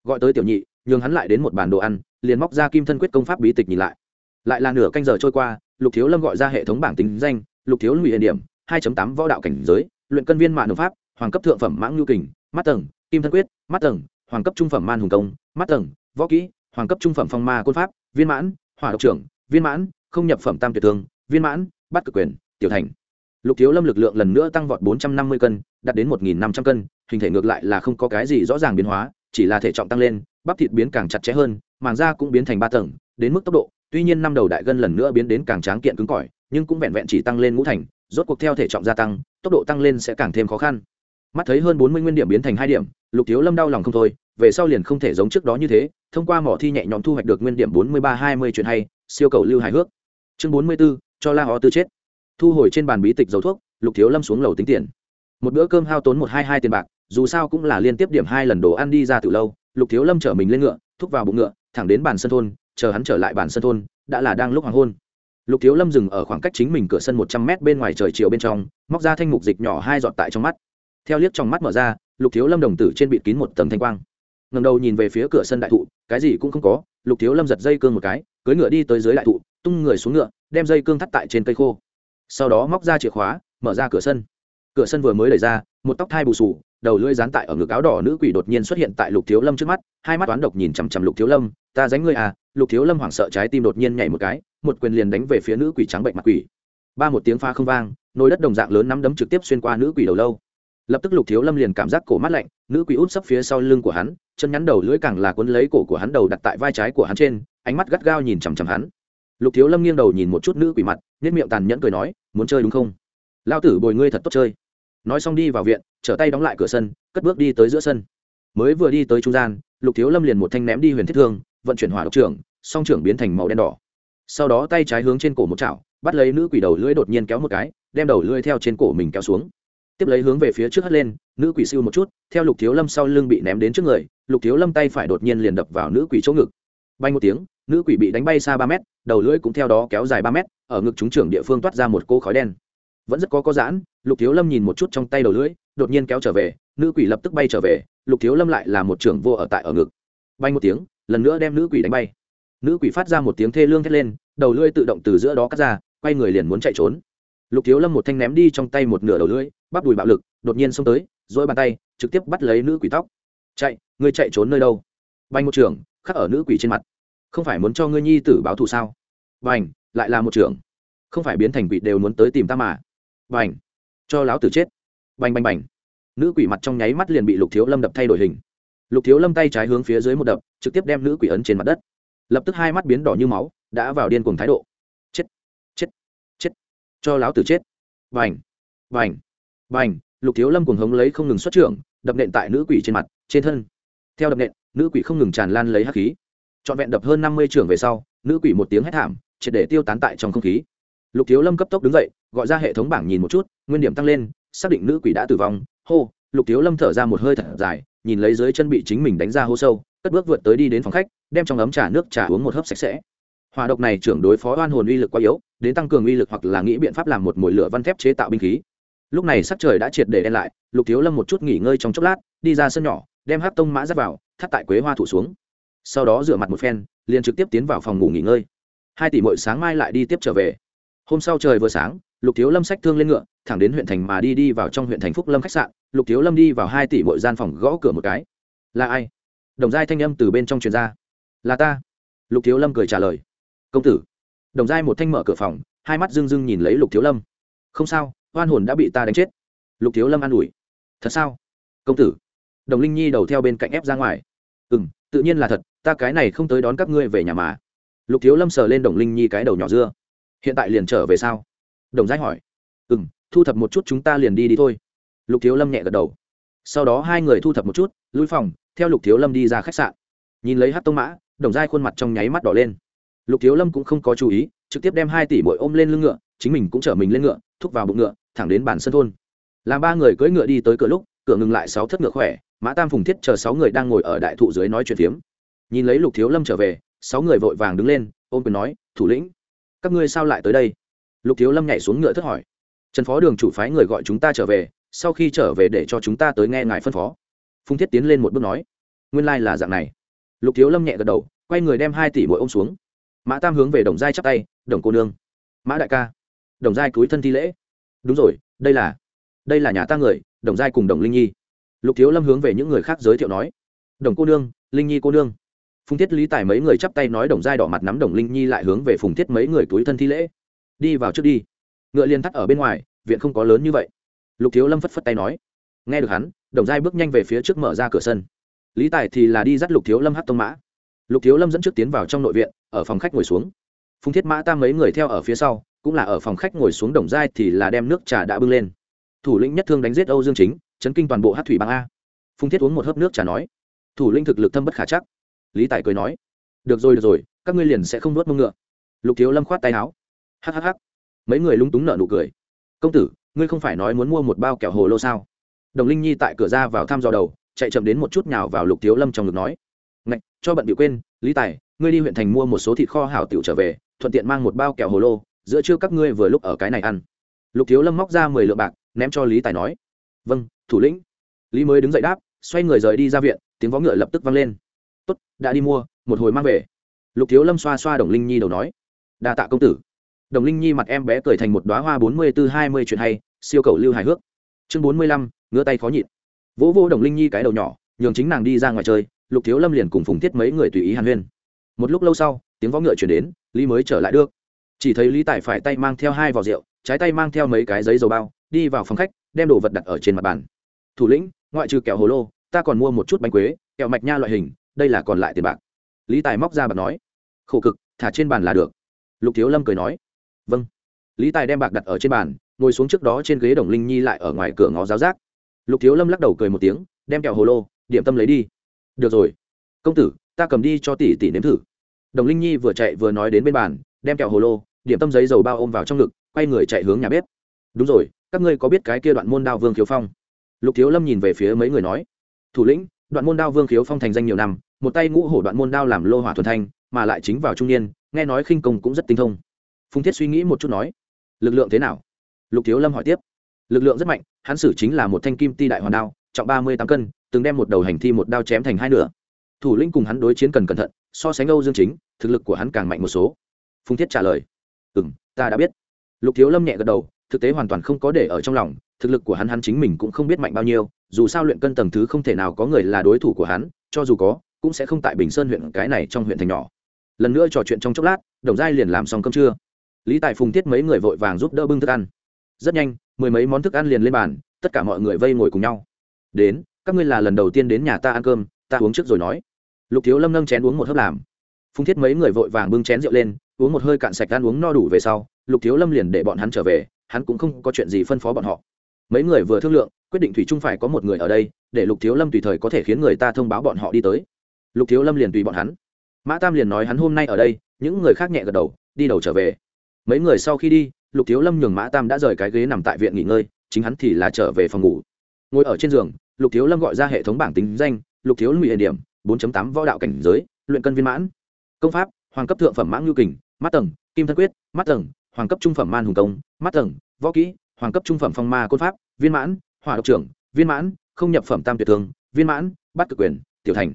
Gọi tới tiểu nhị nhường hắn lại đến một bàn đồ ăn, liền móc ra kim thân quyết công pháp bí tịch nhìn lại. Lại là nửa canh giờ trôi qua, lục thiếu lâm gọi ra hệ thống bảng tính danh, lục thiếu lụy hiện điểm 2 tám võ đạo cảnh giới, luyện cân viên mạng hợp pháp, hoàng cấp thượng phẩm mãng nhu kình, mắt tầng, kim thân quyết, mắt tầng, hoàng cấp trung phẩm man hùng công, mắt tầng, võ kỹ, hoàng cấp trung phẩm phong ma côn pháp, viên mãn, hỏa độc trưởng, viên mãn, không nhập phẩm tam tuyệt thương, viên mãn, bắt cực quyền, tiểu thành. Lục thiếu lâm lực lượng lần nữa tăng vọt bốn trăm năm mươi cân, đạt đến một nghìn năm trăm cân, hình thể ngược lại là không có cái gì rõ ràng biến hóa chỉ là thể trọng tăng lên, bắp thịt biến càng chặt chẽ hơn, màng da cũng biến thành ba tầng, đến mức tốc độ. Tuy nhiên năm đầu đại gân lần nữa biến đến càng tráng kiện cứng cỏi, nhưng cũng vẹn vẹn chỉ tăng lên ngũ thành, rốt cuộc theo thể trọng gia tăng, tốc độ tăng lên sẽ càng thêm khó khăn. Mắt thấy hơn bốn mươi nguyên điểm biến thành hai điểm, lục thiếu lâm đau lòng không thôi, về sau liền không thể giống trước đó như thế, thông qua mỏ thi nhẹ nhõm thu hoạch được nguyên điểm bốn mươi ba hai mươi chuyện hay, siêu cầu lưu hài hước. Chương bốn mươi b ố cho la ho tư chết. Thu hồi trên bàn bí tịch dầu thuốc, lục thiếu lâm xuống lầu tính tiền. Một bữa cơm hao tốn một hai hai tiền bạc dù sao cũng là liên tiếp điểm hai lần đồ ăn đi ra từ lâu, lục thiếu lâm chở mình lên ngựa, thúc vào bụng ngựa, thẳng đến bàn sân thôn, chờ hắn trở lại bàn sân thôn, đã là đang lúc hoàng hôn. Lục thiếu lâm dừng ở khoảng cách chính mình cửa sân một trăm mét bên ngoài trời chiều bên trong, móc ra thanh mục dịch nhỏ hai giọt tại trong mắt. Theo liếc trong mắt mở ra, lục thiếu lâm đồng tử trên bịt kín một tầng thanh quang. Ngầm đầu nhìn về phía cửa sân đại thụ, cái gì cũng không có, lục thiếu lâm giật dây cương một cái cưới ngựa đi tới dưới đại thụ, tung người xuống ngựa, đem dây cương thắt tại trên cây khô. Sau đó móc ra chìa khóa, mở ra cửa sân. Cửa sân vừa mới đẩy ra, một tóc thai bù sù đầu lưỡi dán tại ở ngực áo đỏ nữ quỷ đột nhiên xuất hiện tại lục thiếu lâm trước mắt, hai mắt toán độc nhìn chằm chằm lục thiếu lâm, ta dánh ngươi à? Lục thiếu lâm hoảng sợ trái tim đột nhiên nhảy một cái, một quyền liền đánh về phía nữ quỷ trắng bệnh mặt quỷ. Ba một tiếng pha không vang, nồi đất đồng dạng lớn nắm đấm trực tiếp xuyên qua nữ quỷ đầu lâu. Lập tức lục thiếu lâm liền cảm giác cổ mắt lạnh, nữ quỷ út sấp phía sau lưng của hắn, chân nhắn đầu lưỡi càng là cuốn lấy cổ của hắn đầu đặt tại vai trái của hắn trên, ánh mắt gắt gao nhìn chằm chằm hắn. Lục thiếu lâm nghiêng đầu nhìn một chút nữ quỷ mặt nhất miệng tàn nhẫn cười nói, muốn chơi đúng không? Lao tử bồi ngươi thật tốt chơi nói xong đi vào viện, trở tay đóng lại cửa sân, cất bước đi tới giữa sân. Mới vừa đi tới trung gian, lục thiếu lâm liền một thanh ném đi huyền thiết thương, vận chuyển hỏa độc trưởng, song trưởng biến thành màu đen đỏ. Sau đó tay trái hướng trên cổ một chảo, bắt lấy nữ quỷ đầu lưỡi đột nhiên kéo một cái, đem đầu lưỡi theo trên cổ mình kéo xuống. Tiếp lấy hướng về phía trước hất lên, nữ quỷ siêu một chút, theo lục thiếu lâm sau lưng bị ném đến trước người, lục thiếu lâm tay phải đột nhiên liền đập vào nữ quỷ chỗ ngực. Bay một tiếng, nữ quỷ bị đánh bay xa ba mét, đầu lưỡi cũng theo đó kéo dài ba mét, ở ngực chúng trưởng địa phương toát ra một cô khói đen vẫn rất có có giãn, lục thiếu lâm nhìn một chút trong tay đầu lưỡi, đột nhiên kéo trở về, nữ quỷ lập tức bay trở về, lục thiếu lâm lại là một trưởng vô ở tại ở ngực. Bay một tiếng, lần nữa đem nữ quỷ đánh bay. Nữ quỷ phát ra một tiếng thê lương thét lên, đầu lưỡi tự động từ giữa đó cắt ra, quay người liền muốn chạy trốn. Lục thiếu lâm một thanh ném đi trong tay một nửa đầu lưỡi, bắp đùi bạo lực, đột nhiên xông tới dỗi bàn tay, trực tiếp bắt lấy nữ quỷ tóc. Chạy, ngươi chạy trốn nơi đâu? Bay một trưởng, khắc ở nữ quỷ trên mặt. Không phải muốn cho ngươi nhi tử báo thù sao? Vành lại là một trưởng. Không phải biến thành quỷ đều muốn tới tìm ta mà bành. Cho láo tử chết. Bành bành bành. Nữ quỷ mặt trong nháy mắt liền bị lục thiếu lâm đập thay đổi hình. Lục thiếu lâm tay trái hướng phía dưới một đập, trực tiếp đem nữ quỷ ấn trên mặt đất. Lập tức hai mắt biến đỏ như máu, đã vào điên cuồng thái độ. Chết chết chết. Cho láo tử chết. Vành vành vành lục thiếu lâm cuồng hống lấy không ngừng xuất trưởng, đập nện tại nữ quỷ trên mặt, trên thân. Theo đập nện, nữ quỷ không ngừng tràn lan lấy hắc khí. Trọn vẹn đập hơn năm mươi trưởng về sau, nữ quỷ một tiếng hét thảm, triệt để tiêu tán tại trong không khí lục thiếu lâm cấp tốc đứng dậy, gọi ra hệ thống bảng nhìn một chút, nguyên điểm tăng lên, xác định nữ quỷ đã tử vong. Hô, lục thiếu lâm thở ra một hơi thật dài, nhìn lấy dưới chân bị chính mình đánh ra hô sâu, cất bước vượt tới đi đến phòng khách, đem trong ấm trà nước trà uống một hớp sạch sẽ. Hòa độc này trưởng đối phó oan hồn uy lực quá yếu, đến tăng cường uy lực hoặc là nghĩ biện pháp làm một mồi lửa văn thép chế tạo binh khí. Lúc này sắc trời đã triệt để đen lại, lục thiếu lâm một chút nghỉ ngơi trong chốc lát, đi ra sân nhỏ, đem hát tông mã dắt vào, thắt tại quế hoa thủ xuống. Sau đó rửa mặt một phen, liền trực tiếp tiến vào phòng ngủ nghỉ ngơi. Hai tỷ mỗi sáng mai lại đi tiếp trở về hôm sau trời vừa sáng, lục thiếu lâm sách thương lên ngựa, thẳng đến huyện thành mà đi đi vào trong huyện thành phúc lâm khách sạn, lục thiếu lâm đi vào hai tỷ mỗi gian phòng gõ cửa một cái. Là ai? Đồng giai thanh âm từ bên trong truyền ra. Là ta. Lục thiếu lâm cười trả lời. Công tử. Đồng giai một thanh mở cửa phòng, hai mắt rưng rưng nhìn lấy lục thiếu lâm. Không sao, oan hồn đã bị ta đánh chết. Lục thiếu lâm an ủi. Thật sao? Công tử. Đồng linh nhi đầu theo bên cạnh ép ra ngoài. Ừ m tự nhiên là thật, ta cái này không tới đón các ngươi về nhà mà. Lục thiếu lâm sờ lên đồng linh nhi cái đầu nhỏ dưa hiện tại liền trở về sao? Đồng giai hỏi. Ừ m thu thập một chút chúng ta liền đi đi thôi. Lục thiếu lâm nhẹ gật đầu. Sau đó hai người thu thập một chút, lui phòng, theo lục thiếu lâm đi ra khách sạn. Nhìn lấy hát tông mã, đồng giai khuôn mặt trong nháy mắt đỏ lên. Lục thiếu lâm cũng không có chú ý, trực tiếp đem hai tỷ bội ôm lên lưng ngựa, chính mình cũng chở mình lên ngựa, thúc vào bụng ngựa, thẳng đến bản sân thôn. Làm ba người cưỡi ngựa đi tới cửa lúc, cửa ngừng lại sáu thất ngựa khỏe, mã tam phùng thiết chờ sáu người đang ngồi ở đại thụ dưới nói chuyện phiếm. Nhìn lấy lục thiếu lâm trở về, sáu người vội vàng đứng lên, ôm quyền nói, thủ lĩnh các ngươi sao lại tới đây? Lục thiếu lâm nhảy xuống ngựa thất hỏi. Trần phó đường chủ phái người gọi chúng ta trở về, sau khi trở về để cho chúng ta tới nghe ngài phân phó. Phùng thiết tiến lên một bước nói. Nguyên lai、like、là dạng này. Lục thiếu lâm nhẹ gật đầu, quay người đem hai tỷ mỗi ôm xuống. Mã tam hướng về đồng giai chắp tay, đồng cô nương. Mã đại ca. Đồng giai cúi thân thi lễ. Đúng rồi, đây là đây là nhà ta người, đồng giai cùng đồng linh nhi. Lục thiếu lâm hướng về những người khác giới thiệu nói. Đồng cô nương, linh nhi cô nương phùng thiết lý tài mấy người chắp tay nói đồng giai đỏ mặt nắm đồng linh nhi lại hướng về phùng thiết mấy người túi thân thi lễ. Đi vào trước đi. Ngựa liền thắt ở bên ngoài, viện không có lớn như vậy. Lục thiếu lâm phất phất tay nói. Nghe được hắn, đồng giai bước nhanh về phía trước mở ra cửa sân. Lý tài thì là đi dắt lục thiếu lâm hát tông mã. Lục thiếu lâm dẫn trước tiến vào trong nội viện, ở phòng khách ngồi xuống. Phùng thiết mã tam mấy người theo ở phía sau, cũng là ở phòng khách ngồi xuống đồng giai thì là đem nước trà đã bưng lên. Thủ lĩnh nhất thương đánh giết âu dương chính, chấn kinh toàn bộ hát thủy bang a. Phùng thiết uống một hớp nước trà nói. Thủ lĩnh thực lực thâm bất khả chắc lý tài cười nói, được rồi được rồi, các ngươi liền sẽ không nuốt mông ngựa. Lục thiếu lâm khoát tay áo. Hhh mấy người lúng túng nợ nụ cười. Công tử, ngươi không phải nói muốn mua một bao kẹo hồ lô sao? Đồng linh nhi tại cửa ra vào thăm dò đầu, chạy chậm đến một chút nhào vào lục thiếu lâm trong ngực nói, ngạch, cho bận bị quên, lý tài, ngươi đi huyện thành mua một số thịt kho hảo tiểu trở về, thuận tiện mang một bao kẹo hồ lô, giữa trưa các ngươi vừa lúc ở cái này ăn. Lục thiếu lâm móc ra mười lượng bạc, ném cho lý tài nói vâng thủ lĩnh. Lý mới đứng dậy đáp, xoay người rời đi ra viện, tiếng vó ngựa lập tức vang lên tốt, đã đi mua, một hồi mang về. Lục thiếu lâm xoa xoa đồng linh nhi đầu nói, đa tạ công tử. Đồng linh nhi mặt em bé cười thành một đoá hoa bốn mươi tư hai mươi chuyện hay, siêu cầu lưu hài hước. Chương bốn mươi lăm, ngứa tay khó nhịn. Vỗ vô đồng linh nhi cái đầu nhỏ, nhường chính nàng đi ra ngoài chơi, lục thiếu lâm liền cùng phùng thiết mấy người tùy ý hàn huyên. Một lúc lâu sau, tiếng võ ngựa chuyển đến, lý mới trở lại được. Chỉ thấy lý tài phải tay mang theo hai vỏ rượu, trái tay mang theo mấy cái giấy dầu bao, đi vào phòng khách, đem đồ vật đặt ở trên mặt bàn. Thủ lĩnh, ngoại trừ kẹo hồ lô, ta còn mua một chút bánh quế, kẹo mạch nha loại hình đây là còn lại tiền bạc. Lý tài móc ra bạc nói, khổ cực, thả trên bàn là được. Lục thiếu lâm cười nói vâng. Lý tài đem bạc đặt ở trên bàn, ngồi xuống trước đó trên ghế đồng linh nhi lại ở ngoài cửa ngó giáo giác. Lục thiếu lâm lắc đầu cười một tiếng, đem kẹo hồ lô, điểm tâm lấy đi. Được rồi, công tử, ta cầm đi cho tỷ tỷ nếm thử. Đồng linh nhi vừa chạy vừa nói đến bên bàn, đem kẹo hồ lô, điểm tâm giấy dầu bao ôm vào trong ngực, quay người chạy hướng nhà bếp. Đúng rồi, các ngươi có biết cái kia đoạn môn đao vương khiếu phong? Lục thiếu lâm nhìn về phía mấy người nói, thủ lĩnh đoạn môn đao vương khiếu phong thành danh nhiều năm, một tay ngũ hổ đoạn môn đao làm lô hỏa thuần thanh, mà lại chính vào trung niên, nghe nói khinh công cũng rất tinh thông. Phùng thiết suy nghĩ một chút nói, lực lượng thế nào? Lục thiếu lâm hỏi tiếp, lực lượng rất mạnh, hắn sử chính là một thanh kim ti đại hoàn đao, trọng ba mươi tám cân, từng đem một đầu hành thi một đao chém thành hai nửa. Thủ lĩnh cùng hắn đối chiến cần cẩn thận, so sánh âu dương chính, thực lực của hắn càng mạnh một số. Phùng thiết trả lời ừ m ta đã biết. Lục thiếu lâm nhẹ gật đầu, thực tế hoàn toàn không có để ở trong lòng thực lực của hắn hắn chính mình cũng không biết mạnh bao nhiêu, dù sao luyện cân tầng thứ không thể nào có người là đối thủ của hắn, cho dù có, cũng sẽ không tại bình sơn huyện cái này trong huyện thành nhỏ. Lần nữa trò chuyện trong chốc lát, đồng giai liền làm xong cơm trưa. Lý tài phùng thiết mấy người vội vàng giúp đỡ bưng thức ăn. Rất nhanh, mười mấy món thức ăn liền lên bàn, tất cả mọi người vây ngồi cùng nhau. Đến, các ngươi là lần đầu tiên đến nhà ta ăn cơm, ta uống trước rồi nói. Lục thiếu lâm nâng chén uống một hớp làm. Phùng thiết mấy người vội vàng bưng chén rượu lên, uống một hơi cạn sạch ăn uống no đủ về sau, lục thiếu lâm liền để bọn hắn trở về, hắn cũng không có chuyện gì phân phó bọn họ mấy người vừa thương lượng, quyết định thủy trung phải có một người ở đây, để lục thiếu lâm tùy thời có thể khiến người ta thông báo bọn họ đi tới. Lục thiếu lâm liền tùy bọn hắn. Mã tam liền nói hắn hôm nay ở đây, những người khác nhẹ gật đầu, đi đầu trở về. Mấy người sau khi đi, lục thiếu lâm nhường mã tam đã rời cái ghế nằm tại viện nghỉ ngơi, chính hắn thì là trở về phòng ngủ. Ngồi ở trên giường, lục thiếu lâm gọi ra hệ thống bảng tính danh, lục thiếu lụy hệ điểm 4.8 võ đạo cảnh giới, luyện cân viên mãn. Công pháp, hoàng cấp thượng phẩm mãng nhu kình, mắt tầng, kim thân quyết, mắt tầng, hoàng cấp trung phẩm man hùng công, mắt tầng, võ kỹ hoàng cấp trung phẩm phong ma côn pháp, viên mãn, hỏa độc trưởng, viên mãn, không nhập phẩm tam tuyệt thương, viên mãn, bắt cực quyền, tiểu thành.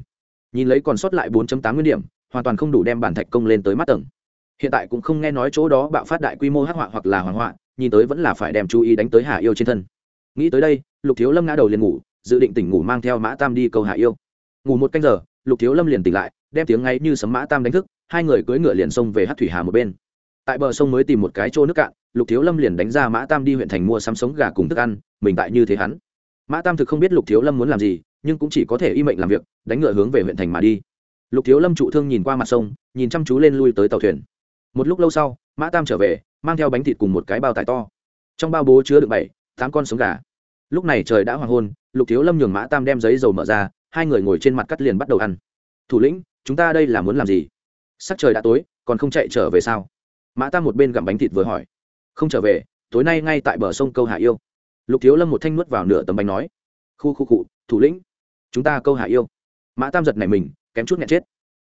Nhìn lấy còn sót lại 4.8 nguyên điểm, hoàn toàn không đủ đem bản thạch công lên tới mắt tầng. Hiện tại cũng không nghe nói chỗ đó bạo phát đại quy mô hắc họa hoặc là hoàng họa, nhìn tới vẫn là phải đem chú ý đánh tới hạ yêu trên thân. Nghĩ tới đây, lục thiếu lâm ngã đầu liền ngủ, dự định tỉnh ngủ mang theo mã tam đi câu hạ yêu. Ngủ một canh giờ, lục thiếu lâm liền tỉnh lại, đem tiếng ngay như sấm mã tam đánh thức, hai người cưỡi ngựa liền xông về hát thủy hà một bên. Tại bờ sông mới tìm một cái chỗ nước cạn lục thiếu lâm liền đánh ra mã tam đi huyện thành mua sắm sống gà cùng thức ăn, mình tại như thế hắn. Mã tam thực không biết lục thiếu lâm muốn làm gì, nhưng cũng chỉ có thể y mệnh làm việc, đánh ngựa hướng về huyện thành mà đi. Lục thiếu lâm trụ thương nhìn qua mặt sông, nhìn chăm chú lên lui tới tàu thuyền. Một lúc lâu sau, mã tam trở về, mang theo bánh thịt cùng một cái bao tải to. Trong bao bố chứa được bảy, tám con sống gà. Lúc này trời đã hoàng hôn, lục thiếu lâm nhường mã tam đem giấy dầu mở ra, hai người ngồi trên mặt cắt liền bắt đầu ăn. Thủ lĩnh, chúng ta đây là muốn làm gì? Sắc trời đã tối, còn không chạy trở về sao? Mã tam một bên gặm bánh thịt vừa hỏi không trở về, tối nay ngay tại bờ sông câu hạ yêu. Lục thiếu lâm một thanh nuốt vào nửa tấm bánh nói, khu khu cụ thủ lĩnh, chúng ta câu hạ yêu. Mã tam giật này mình, kém chút nghẹn chết.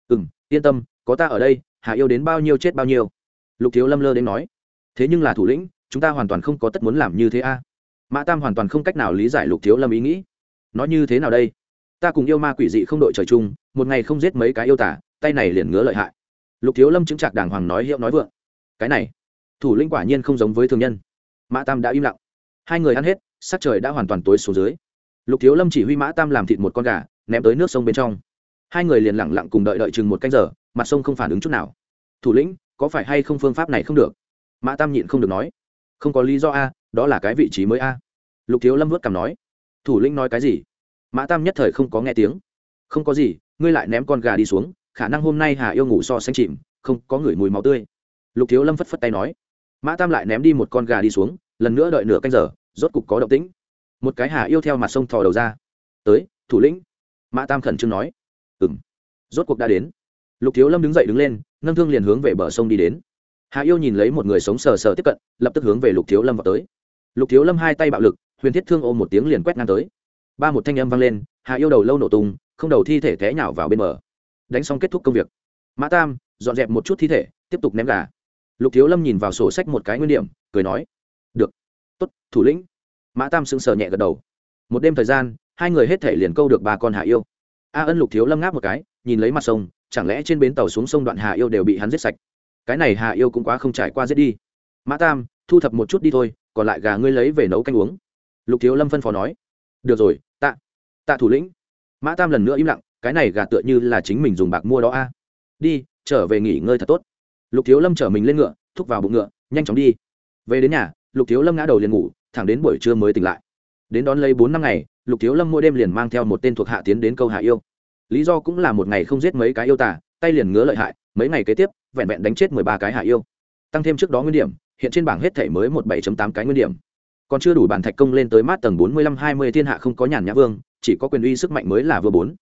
Ừ m yên tâm, có ta ở đây hạ yêu đến bao nhiêu chết bao nhiêu. Lục thiếu lâm lơ đến nói, thế nhưng là thủ lĩnh, chúng ta hoàn toàn không có tất muốn làm như thế a. Mã tam hoàn toàn không cách nào lý giải lục thiếu lâm ý nghĩ. Nói như thế nào đây? Ta cùng yêu ma quỷ dị không đội trời chung, một ngày không giết mấy cái yêu tả tay này liền ngứa lợi hại. Lục thiếu lâm chứng trạc đàng hoàng nói hiệu nói vượng, cái này thủ lĩnh quả nhiên không giống với thường nhân. Mã tam đã im lặng. Hai người ăn hết, sắc trời đã hoàn toàn tối xuống dưới. Lục thiếu lâm chỉ huy mã tam làm thịt một con gà, ném tới nước sông bên trong. Hai người liền lẳng lặng cùng đợi đợi chừng một canh giờ, mặt sông không phản ứng chút nào. Thủ lĩnh, có phải hay không phương pháp này không được? Mã tam nhịn không được nói. Không có lý do a, đó là cái vị trí mới a. Lục thiếu lâm vớt cằm nói. Thủ lĩnh nói cái gì? Mã tam nhất thời không có nghe tiếng. Không có gì, ngươi lại ném con gà đi xuống, khả năng hôm nay hà yêu ngủ so sánh chìm, không có ngửi mùi máu tươi. Lục thiếu lâm phất phất tay nói mã tam lại ném đi một con gà đi xuống, lần nữa đợi nửa canh giờ, rốt cục có động tĩnh. Một cái hà yêu theo mặt sông thò đầu ra. Tới, thủ lĩnh. Mã tam khẩn trương nói. Ừ m rốt cuộc đã đến. Lục thiếu lâm đứng dậy đứng lên, nâng thương liền hướng về bờ sông đi đến. Hà yêu nhìn lấy một người sống sờ sờ tiếp cận, lập tức hướng về lục thiếu lâm vào tới. Lục thiếu lâm hai tay bạo lực, huyền thiết thương ôm một tiếng liền quét ngang tới. Ba một thanh âm vang lên, hà yêu đầu lâu nổ tung, không đầu thi thể té nhào vào bên bờ. Đánh xong kết thúc công việc. Mã tam, dọn dẹp một chút thi thể, tiếp tục ném gà lục thiếu lâm nhìn vào sổ sách một cái nguyên điểm, cười nói, được, tốt, thủ lĩnh. Mã tam sững sờ nhẹ gật đầu. Một đêm thời gian, hai người hết thể liền câu được ba con hạ yêu. A ân lục thiếu lâm ngáp một cái, nhìn lấy mặt sông, chẳng lẽ trên bến tàu xuống sông đoạn hạ yêu đều bị hắn giết sạch? Cái này hạ yêu cũng quá không trải qua giết đi. Mã tam, thu thập một chút đi thôi, còn lại gà ngươi lấy về nấu canh uống. Lục thiếu lâm phân phó nói, được rồi, tạ tạ thủ lĩnh. Mã tam lần nữa im lặng, cái này gà tựa như là chính mình dùng bạc mua đó a. Đi, trở về nghỉ ngơi thật tốt lục thiếu lâm chở mình lên ngựa, thúc vào bụng ngựa, nhanh chóng đi. Về đến nhà, lục thiếu lâm ngã đầu liền ngủ, thẳng đến buổi trưa mới tỉnh lại. Đến đón lấy bốn năm ngày, lục thiếu lâm mỗi đêm liền mang theo một tên thuộc hạ tiến đến câu hạ yêu. Lý do cũng là một ngày không giết mấy cái yêu tả tay liền ngứa lợi hại, mấy ngày kế tiếp, vẹn vẹn đánh chết mười ba cái hạ yêu. Tăng thêm trước đó nguyên điểm, hiện trên bảng hết thể mới một bảy tám cái nguyên điểm. Còn chưa đủ bản thạch công lên tới mát tầng bốn mươi lăm hai mươi thiên hạ không có nhàn nhã vương, chỉ có quyền uy sức mạnh mới là vừa bốn.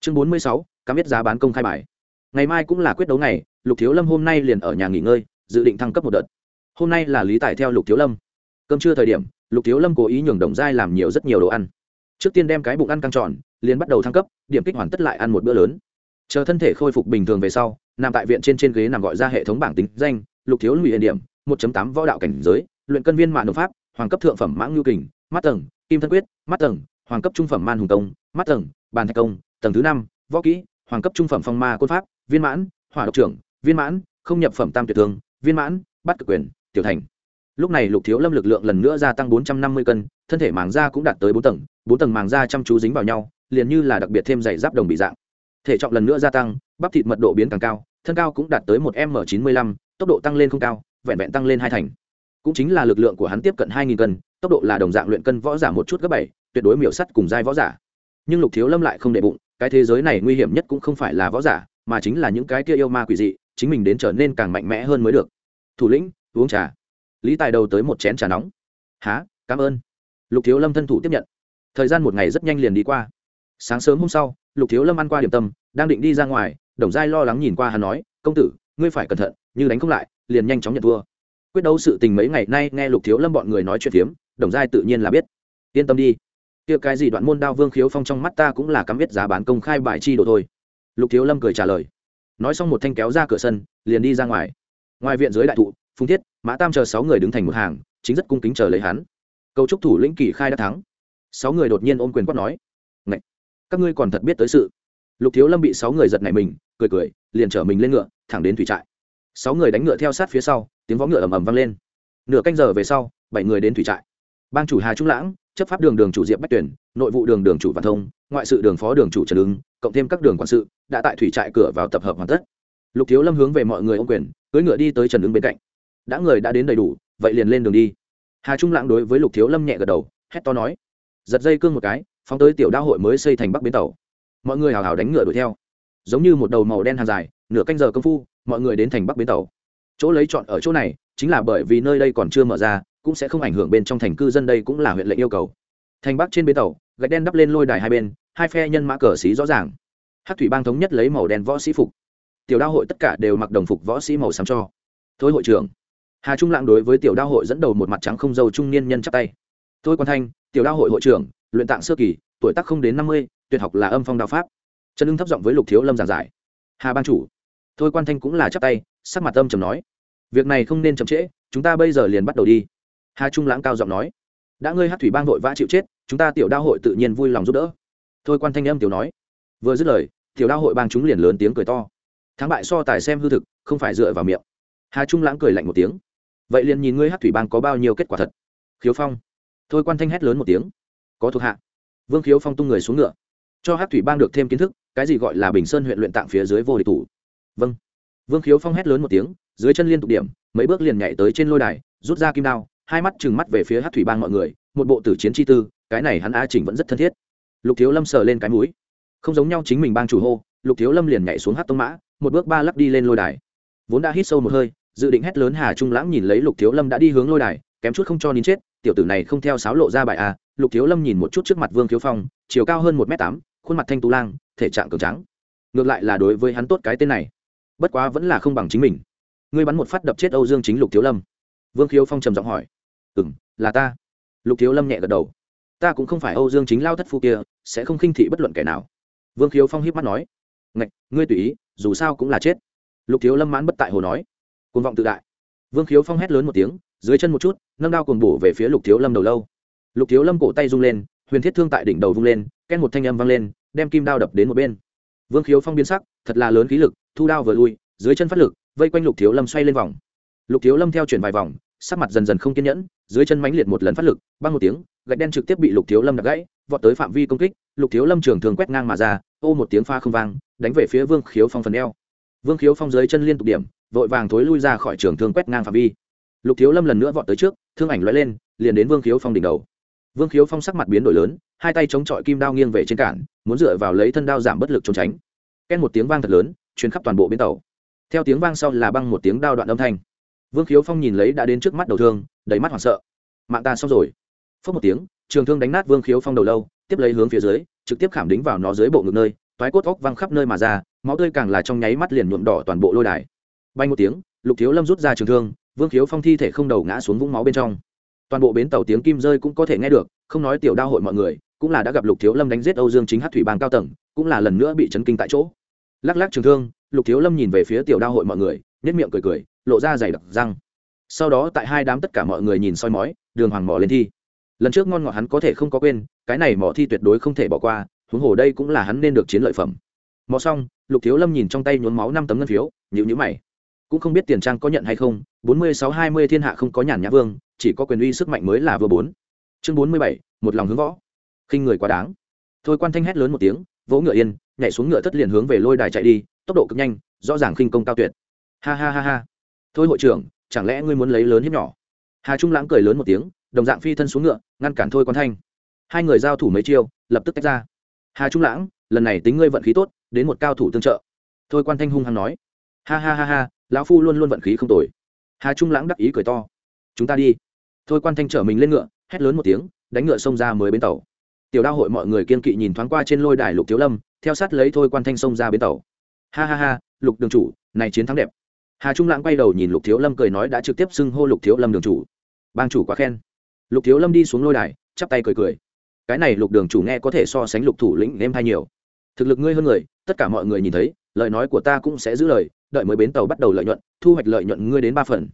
Chương bốn mươi sáu cam biết giá bán công khai bài ngày mai cũng là quyết đấu ngày, lục thiếu lâm hôm nay liền ở nhà nghỉ ngơi, dự định thăng cấp một đợt. Hôm nay là lý tài theo lục thiếu lâm. Cơm trưa thời điểm, lục thiếu lâm cố ý nhường đồng giai làm nhiều rất nhiều đồ ăn. Trước tiên đem cái bụng ăn căng tròn, liền bắt đầu thăng cấp, điểm kích hoàn tất lại ăn một bữa lớn. Chờ thân thể khôi phục bình thường về sau, nằm tại viện trên trên ghế nằm gọi ra hệ thống bảng tính danh, lục thiếu lụy điểm, một tám võ đạo cảnh giới, luyện cân viên mạng đồng pháp, hoàng cấp thượng phẩm mãng nhu kình, mắt tầng, kim thân quyết, mắt tầng, hoàng cấp trung phẩm man hùng công, mắt tầng, bàn thạch công, tầng thứ năm, võ kỹ, hoàng cấp trung phẩm phong ma côn pháp viên mãn, hỏa độc trưởng, viên mãn, không nhập phẩm tam tuyệt thương, viên mãn, bắt cực quyền, tiểu thành. Lúc này lục thiếu lâm lực lượng lần nữa gia tăng bốn trăm năm mươi cân, thân thể màng da cũng đạt tới bốn tầng bốn tầng màng da chăm chú dính vào nhau, liền như là đặc biệt thêm dày giáp đồng bị dạng. Thể trọng lần nữa gia tăng, bắp thịt mật độ biến càng cao, thân cao cũng đạt tới một m chín mươi lăm, tốc độ tăng lên không cao, vẹn vẹn tăng lên hai thành. Cũng chính là lực lượng của hắn tiếp cận hai nghìn cân, tốc độ là đồng dạng luyện cân võ giả một chút gấp bảy, tuyệt đối miểu sắt cùng giai võ giả. Nhưng lục thiếu lâm lại không đệ bụng, cái thế giới này nguy hiểm nhất cũng không phải là võ giả mà chính là những cái kia yêu ma quỷ dị, chính mình đến trở nên càng mạnh mẽ hơn mới được. Thủ lĩnh, uống trà. Lý tài đầu tới một chén trà nóng. Há, cảm ơn. Lục thiếu lâm thân thủ tiếp nhận. Thời gian một ngày rất nhanh liền đi qua. Sáng sớm hôm sau, lục thiếu lâm ăn qua điểm tâm, đang định đi ra ngoài, đồng giai lo lắng nhìn qua hắn nói, công tử, ngươi phải cẩn thận, như đánh không lại, liền nhanh chóng nhận thua. Quyết đấu sự tình mấy ngày nay nghe lục thiếu lâm bọn người nói chuyện phiếm, đồng giai tự nhiên là biết. Yên tâm đi. Kia cái gì đoạn môn đao vương khiếu phong trong mắt ta cũng là cắm biết giá bán công khai bài chi đồ thôi lục thiếu lâm cười trả lời. Nói xong một thanh kéo ra cửa sân, liền đi ra ngoài. Ngoài viện dưới đại thụ phung thiết, mã tam chờ sáu người đứng thành một hàng, chính rất cung kính chờ lấy hắn. Cầu trúc thủ lĩnh kỳ khai đã thắng. Sáu người đột nhiên ôm quyền quát nói Ngậy! các ngươi còn thật biết tới sự. Lục thiếu lâm bị sáu người giật nảy mình, cười cười, liền chở mình lên ngựa, thẳng đến thủy trại. Sáu người đánh ngựa theo sát phía sau, tiếng võ ngựa ầm ầm vang lên. Nửa canh giờ về sau, bảy người đến thủy trại. Bang chủ hà trung lãng chấp pháp đường đường chủ diệp bách tuyển, nội vụ đường đường chủ văn thông, ngoại sự đường phó đường chủ trần ứng, cộng thêm các đường quản sự, đã tại thủy trại cửa vào tập hợp hoàn tất. Lục thiếu lâm hướng về mọi người ô quyền, cưỡi ngựa đi tới trần ứng bên cạnh. Đã người đã đến đầy đủ, vậy liền lên đường đi. Hà trung lãng đối với lục thiếu lâm nhẹ gật đầu, hét to nói, giật dây cương một cái, phóng tới tiểu Đa hội mới xây thành bắc bến tàu. Mọi người hào hào đánh ngựa đuổi theo. Giống như một đầu màu đen hàng dài, nửa canh giờ công phu, mọi người đến thành bắc bến tàu. Chỗ lấy chọn ở chỗ này, chính là bởi vì nơi đây còn chưa mở ra cũng sẽ không ảnh hưởng bên trong thành cư dân, đây cũng là huyện lệnh yêu cầu. Thành bắc trên bến tàu, gạch đen đắp lên lôi đài hai bên, hai phe nhân mã cờ xí rõ ràng. Hát thủy bang thống nhất lấy màu đen võ sĩ phục. Tiểu đao hội tất cả đều mặc đồng phục võ sĩ màu xám cho. Thôi hội trưởng. Hà trung lãng đối với tiểu đao hội dẫn đầu một mặt trắng không dâu trung niên nhân chắp tay. Thôi quan thanh, tiểu đao hội hội trưởng, luyện tạng sơ kỳ, tuổi tác không đến năm mươi, tuyệt học là âm phong đạo pháp. Trần ưng thấp giọng với lục thiếu lâm giảng giải. Hà ban chủ. Thôi quan thanh cũng là chắp tay, sắc mặt âm trầm nói. Việc này không nên chậm trễ, chúng ta bây giờ liền bắt đầu đi hà trung lãng cao giọng nói, đã ngươi hát thủy bang vội vã chịu chết, chúng ta tiểu đao hội tự nhiên vui lòng giúp đỡ. Thôi quan thanh âm tiểu nói. Vừa dứt lời, tiểu đao hội bang chúng liền lớn tiếng cười to. Thắng bại so tài xem hư thực, không phải dựa vào miệng. Hà trung lãng cười lạnh một tiếng. Vậy liền nhìn ngươi hát thủy bang có bao nhiêu kết quả thật. Khiếu phong. Thôi quan thanh hét lớn một tiếng. Có thuộc hạ. Vương khiếu phong tung người xuống ngựa. Cho hát thủy bang được thêm kiến thức, cái gì gọi là bình sơn huyện luyện tạng phía dưới vô địch thủ. Vâng. Vương khiếu phong hét lớn một tiếng, dưới chân liên tục điểm, mấy bước liền nhảy tới trên lôi đài, rút ra kim đao hai mắt trừng mắt về phía hát thủy bang mọi người, một bộ tử chiến chi tư, cái này hắn a chỉnh vẫn rất thân thiết. Lục thiếu lâm sờ lên cái mũi. Không giống nhau chính mình bang chủ hô, lục thiếu lâm liền nhảy xuống hát tông mã, một bước ba lắc đi lên lôi đài. Vốn đã hít sâu một hơi, dự định hét lớn hà trung lãng nhìn lấy lục thiếu lâm đã đi hướng lôi đài, kém chút không cho nín chết, tiểu tử này không theo sáo lộ ra bài a lục thiếu lâm nhìn một chút trước mặt vương thiếu phong, chiều cao hơn một m tám, khuôn mặt thanh tú lang, thể trạng cường trắng ngược lại là đối với hắn tốt cái tên này, bất quá vẫn là không bằng chính mình. Ngươi bắn một phát đập chết âu dương chính lục thiếu lâm. Vương khiếu phong trầm giọng hỏi ừ m là ta. Lục thiếu lâm nhẹ gật đầu. Ta cũng không phải âu dương chính lao thất phu kia, sẽ không khinh thị bất luận kẻ nào. Vương khiếu phong hiếp mắt nói. Ngạch, ngươi tùy ý, dù sao cũng là chết. Lục thiếu lâm mãn bất tại hồ nói. Côn vọng tự đại. Vương khiếu phong hét lớn một tiếng, dưới chân một chút, nâng đao cồn bổ về phía lục thiếu lâm đầu lâu. Lục thiếu lâm cổ tay rung lên, huyền thiết thương tại đỉnh đầu vung lên ken một thanh âm vang lên, đem kim đao đập đến một bên. Vương khiếu phong biến sắc, thật là lớn khí lực, thu đao vừa lui, dưới chân phát lực, vây quanh lục thiếu lâm xoay lên vòng. Lục thiếu lâm theo chuyển vài vòng sắc mặt dần dần không kiên nhẫn, dưới chân mãnh liệt một lần phát lực, băng một tiếng, gạch đen trực tiếp bị lục thiếu lâm đập gãy, vọt tới phạm vi công kích, lục thiếu lâm trường thường quét ngang mà ra, ô một tiếng pha không vang, đánh về phía vương khiếu phong phần eo. Vương khiếu phong dưới chân liên tục điểm, vội vàng thối lui ra khỏi trường thương quét ngang phạm vi. Lục thiếu lâm lần nữa vọt tới trước, thương ảnh lóe lên, liền đến vương khiếu phong đỉnh đầu. Vương khiếu phong sắc mặt biến đổi lớn, hai tay chống chọi kim đao nghiêng về trên cản, muốn dựa vào lấy thân đao giảm bất lực trốn tránh. Ken một tiếng vang thật lớn chuyến khắp toàn bộ bến tàu. Theo tiếng vang sau là băng một tiếng đao đoạn âm thanh vương khiếu phong nhìn lấy đã đến trước mắt đầu thương, đầy mắt hoảng sợ. Mạng ta xong rồi. Phớt một tiếng, trường thương đánh nát vương khiếu phong đầu lâu, tiếp lấy hướng phía dưới, trực tiếp khảm đính vào nó dưới bộ ngực nơi, toái cốt óc văng khắp nơi mà ra, máu tươi càng là trong nháy mắt liền nhuộm đỏ toàn bộ lôi đài. Bay một tiếng, lục thiếu lâm rút ra trường thương, vương khiếu phong thi thể không đầu ngã xuống vũng máu bên trong. Toàn bộ bến tàu tiếng kim rơi cũng có thể nghe được, không nói tiểu đao hội mọi người, cũng là đã gặp lục thiếu lâm đánh giết âu dương chính hát thủy bang cao tầng, cũng là lần nữa bị chấn kinh tại chỗ. Lắc lắc trường thương, lục thiếu lâm nhìn về phía tiểu đao hội mọi người nhất miệng cười cười lộ ra dày đặc răng. Sau đó tại hai đám tất cả mọi người nhìn soi mói, đường hoàng mỏ lên thi. Lần trước ngon ngọt hắn có thể không có quên, cái này mỏ thi tuyệt đối không thể bỏ qua, huống hồ đây cũng là hắn nên được chiến lợi phẩm. Mỏ xong, lục thiếu lâm nhìn trong tay nhuốm máu năm tấm ngân phiếu nhịu nhữ mày. Cũng không biết tiền trang có nhận hay không, bốn mươi sáu hai mươi thiên hạ không có nhàn nhã vương, chỉ có quyền uy sức mạnh mới là vừa bốn. Chương bốn mươi bảy, một lòng hướng võ. Khinh người quá đáng. Thôi quan thanh hét lớn một tiếng, vỗ ngựa yên, nhảy xuống ngựa thất liền hướng về lôi đài chạy đi, tốc độ cực nhanh, rõ ràng khinh công cao tuyệt. Ha ha ha ha thôi hội trưởng, chẳng lẽ ngươi muốn lấy lớn hiếp nhỏ? Hà trung lãng cười lớn một tiếng, đồng dạng phi thân xuống ngựa, ngăn cản thôi quan thanh. Hai người giao thủ mấy chiêu, lập tức tách ra. Hà trung lãng, lần này tính ngươi vận khí tốt, đến một cao thủ tương trợ. Thôi quan thanh hung hăng nói. Ha ha ha ha, lão phu luôn luôn vận khí không tồi. Hà trung lãng đắc ý cười to. Chúng ta đi. Thôi quan thanh chở mình lên ngựa, hét lớn một tiếng, đánh ngựa xông ra mới bến tàu. Tiểu đao hội mọi người kiên kỵ nhìn thoáng qua trên lôi đài lục thiếu lâm, theo sát lấy thôi quan thanh xông ra bến tàu. Ha ha ha, lục đường chủ, này chiến thắng đẹp hà trung lãng quay đầu nhìn lục thiếu lâm cười nói đã trực tiếp xưng hô lục thiếu lâm đường chủ. Bang chủ quá khen. Lục thiếu lâm đi xuống lôi đài, chắp tay cười cười. Cái này lục đường chủ nghe có thể so sánh lục thủ lĩnh em thay nhiều. Thực lực ngươi hơn người, tất cả mọi người nhìn thấy, lời nói của ta cũng sẽ giữ lời, đợi mới bến tàu bắt đầu lợi nhuận, thu hoạch lợi nhuận ngươi đến ba phần.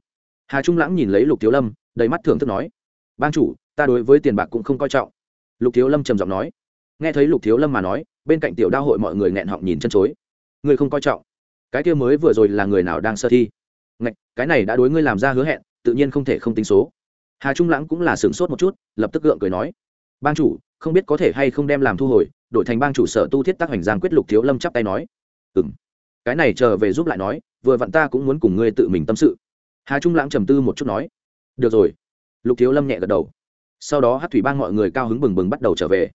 Hà trung lãng nhìn lấy lục thiếu lâm, đầy mắt thưởng thức nói. Ban chủ, ta đối với tiền bạc cũng không coi trọng. Lục thiếu lâm trầm giọng nói. Nghe thấy lục thiếu lâm mà nói, bên cạnh tiểu đao hội mọi người nghẹn họng nhìn chân chối. Ngươi không coi trọng cái kia mới vừa rồi là người nào đang sơ thi? Ngạch, cái này đã đối ngươi làm ra hứa hẹn tự nhiên không thể không tính số. Hà trung lãng cũng là sửng sốt một chút lập tức gượng cười nói ban chủ không biết có thể hay không đem làm thu hồi? Đổi thành bang chủ sở tu thiết tác hành giang quyết lục thiếu lâm chắp tay nói ừ m cái này chờ về giúp lại nói vừa vặn ta cũng muốn cùng ngươi tự mình tâm sự. Hà trung lãng trầm tư một chút nói được rồi. Lục thiếu lâm nhẹ gật đầu. Sau đó hát thủy bang mọi người cao hứng bừng bừng bắt đầu trở về.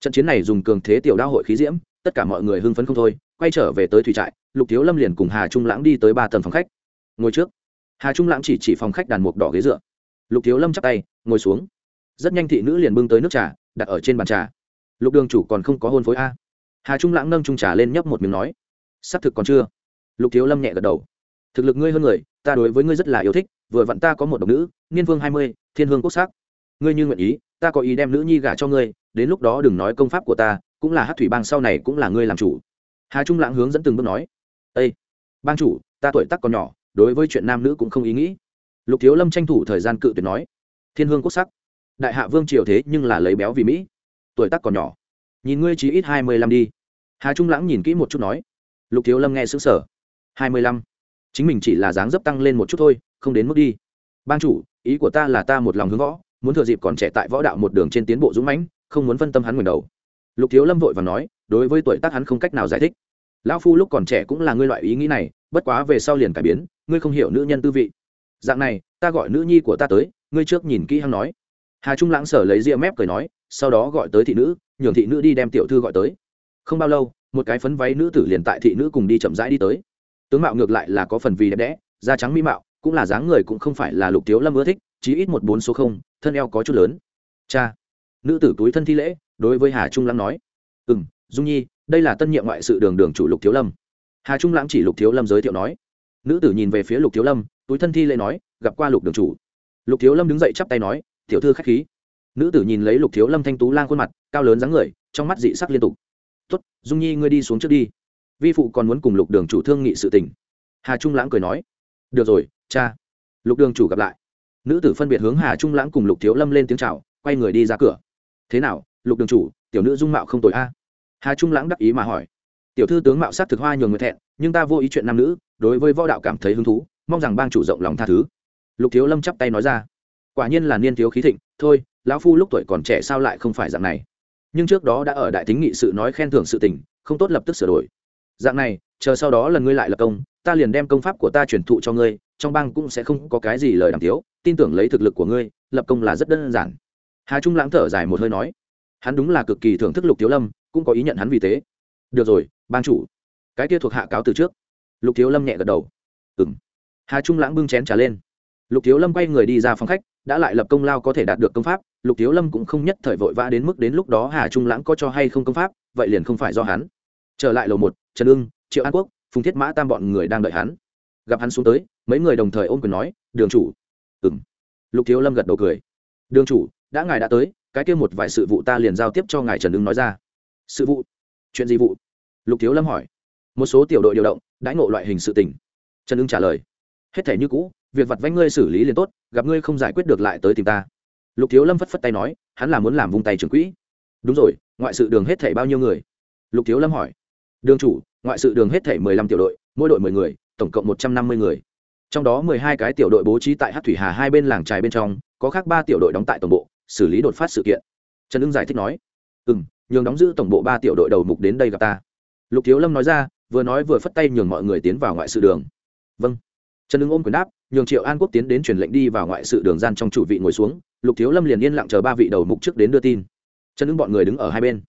Trận chiến này dùng cường thế tiểu đao hội khí diễm tất cả mọi người hưng phấn không thôi quay trở về tới thủy trại, lục thiếu lâm liền cùng hà trung lãng đi tới ba tầng phòng khách. Ngồi trước. Hà trung lãng chỉ chỉ phòng khách đàn mục đỏ ghế dựa. Lục thiếu lâm chắp tay, ngồi xuống. Rất nhanh thị nữ liền bưng tới nước trà, đặt ở trên bàn trà. Lục đường chủ còn không có hôn phối a. Hà trung lãng nâng trung trà lên nhấp một miếng nói xác thực còn chưa. Lục thiếu lâm nhẹ gật đầu. Thực lực ngươi hơn người, ta đối với ngươi rất là yêu thích, vừa vặn ta có một độc nữ, niên vương hai mươi, thiên hương quốc sắc. Ngươi như nguyện ý, ta có ý đem nữ nhi gả cho ngươi, đến lúc đó đừng nói công pháp của ta, cũng là hát thủy bang sau này cũng là ngươi làm chủ hà trung lãng hướng dẫn từng bước nói â bang chủ ta tuổi tắc còn nhỏ đối với chuyện nam nữ cũng không ý nghĩ lục thiếu lâm tranh thủ thời gian cự tuyệt nói thiên hương quốc sắc đại hạ vương triều thế nhưng là lấy béo vì mỹ tuổi tác còn nhỏ nhìn ngươi chỉ ít hai mươi lăm đi hà trung lãng nhìn kỹ một chút nói lục thiếu lâm nghe xứng sở hai mươi lăm chính mình chỉ là dáng dấp tăng lên một chút thôi không đến mức đi ban chủ ý của ta là ta một lòng hướng võ muốn thừa dịp còn trẻ tại võ đạo một đường trên tiến bộ dũng mãnh không muốn phân tâm hắn nguyền đầu lục thiếu lâm vội và nói, đối với tuổi tác hắn không cách nào giải thích. Lão phu lúc còn trẻ cũng là ngươi loại ý nghĩ này, bất quá về sau liền cải biến, ngươi không hiểu nữ nhân tư vị. Dạng này, ta gọi nữ nhi của ta tới, ngươi trước nhìn kỹ hắn nói. Hà trung lãng sở lấy ria mép cười nói, sau đó gọi tới thị nữ, nhường thị nữ đi đem tiểu thư gọi tới. Không bao lâu, một cái phấn váy nữ tử liền tại thị nữ cùng đi chậm rãi đi tới. Tướng mạo ngược lại là có phần vì đẹp đẽ, da trắng mỹ mạo, cũng là dáng người cũng không phải là lục Thiếu lâm ưa thích, chí ít một bốn số không, thân eo có chút lớn. Cha, nữ tử túi thân thi lễ đối với hà trung lãng nói. Ừ m dung nhi, đây là tân nhiệm ngoại sự đường đường chủ lục thiếu lâm. Hà trung lãng chỉ lục thiếu lâm giới thiệu nói. Nữ tử nhìn về phía lục thiếu lâm, túi thân thi lễ nói, gặp qua lục đường chủ. Lục thiếu lâm đứng dậy chắp tay nói, tiểu thư khách khí. Nữ tử nhìn lấy lục thiếu lâm thanh tú lang khuôn mặt, cao lớn dáng người, trong mắt dị sắc liên tục. Tốt, dung nhi ngươi đi xuống trước đi. Vi phụ còn muốn cùng lục đường chủ thương nghị sự tình. Hà trung lãng cười nói. Được rồi, cha. Lục đường chủ gặp lại. Nữ tử phân biệt hướng hà trung lãng cùng lục thiếu lâm lên tiếng c h à o quay người đi ra cửa. Thế nào lục đường chủ, tiểu nữ dung mạo không tội a. Hà trung lãng đắc ý mà hỏi. Tiểu thư tướng mạo sát thực hoa nhường người thẹn, nhưng ta vô ý chuyện nam nữ, đối với võ đạo cảm thấy hứng thú, mong rằng bang chủ rộng lòng tha thứ. Lục thiếu lâm chắp tay nói ra. Quả nhiên là niên thiếu khí thịnh, thôi, lão phu lúc tuổi còn trẻ sao lại không phải dạng này. Nhưng trước đó đã ở đại tính nghị sự nói khen thưởng sự tình, không tốt lập tức sửa đổi. Dạng này, chờ sau đó lần ngươi lại lập công, ta liền đem công pháp của ta truyền thụ cho ngươi, trong bang cũng sẽ không có cái gì lời đàm tiếu, tin tưởng lấy thực lực của ngươi, lập công là rất đơn giản. Hà trung lãng thở dài một hơi nói hắn đúng là cực kỳ thưởng thức lục thiếu lâm, cũng có ý nhận hắn vì thế được rồi ban chủ. Cái kia thuộc hạ cáo từ trước. Lục thiếu lâm nhẹ gật đầu. Ừng hà trung lãng bưng chén trả lên. Lục thiếu lâm quay người đi ra phòng khách, đã lại lập công lao có thể đạt được công pháp. Lục thiếu lâm cũng không nhất thời vội vã đến mức đến lúc đó hà trung lãng có cho hay không công pháp, vậy liền không phải do hắn. Trở lại lầu một, trần ưng, triệu an quốc, phùng thiết mã tam bọn người đang đợi hắn. Gặp hắn xuống tới, mấy người đồng thời ôm quyền nói, đường chủ. Ừng lục thiếu lâm gật đầu cười. Đường chủ, đã ngài đã tới cái kia một vài sự vụ ta liền giao tiếp cho ngài trần ứng nói ra. Sự vụ? Chuyện gì vụ? Lục thiếu lâm hỏi. Một số tiểu đội điều động, đãi ngộ loại hình sự tỉnh trần ứng trả lời. Hết thể như cũ, việc vặt vánh ngươi xử lý liền tốt, gặp ngươi không giải quyết được lại tới tìm ta. Lục thiếu lâm phất phất tay nói, hắn là muốn làm vung tay trưởng quỹ. Đúng rồi, ngoại sự đường hết thể bao nhiêu người? Lục thiếu lâm hỏi. Đường chủ, ngoại sự đường hết thể mười lăm tiểu đội, mỗi đội mười người, tổng cộng một trăm năm mươi người. Trong đó mười hai cái tiểu đội bố trí tại hát thủy hà hai bên làng trài bên trong, có khác ba tiểu đội đóng tại tổng bộ xử lý đột phát sự kiện. Trần ưng giải thích nói ừ m nhường đóng giữ tổng bộ ba tiểu đội đầu mục đến đây gặp ta. Lục thiếu lâm nói ra, vừa nói vừa phất tay nhường mọi người tiến vào ngoại sự đường. Vâng. Trần ưng ôm quyền đáp, nhường triệu an quốc tiến đến truyền lệnh đi vào ngoại sự đường gian trong chủ vị ngồi xuống, lục thiếu lâm liền yên lặng chờ ba vị đầu mục trước đến đưa tin. Trần ưng bọn người đứng ở hai bên.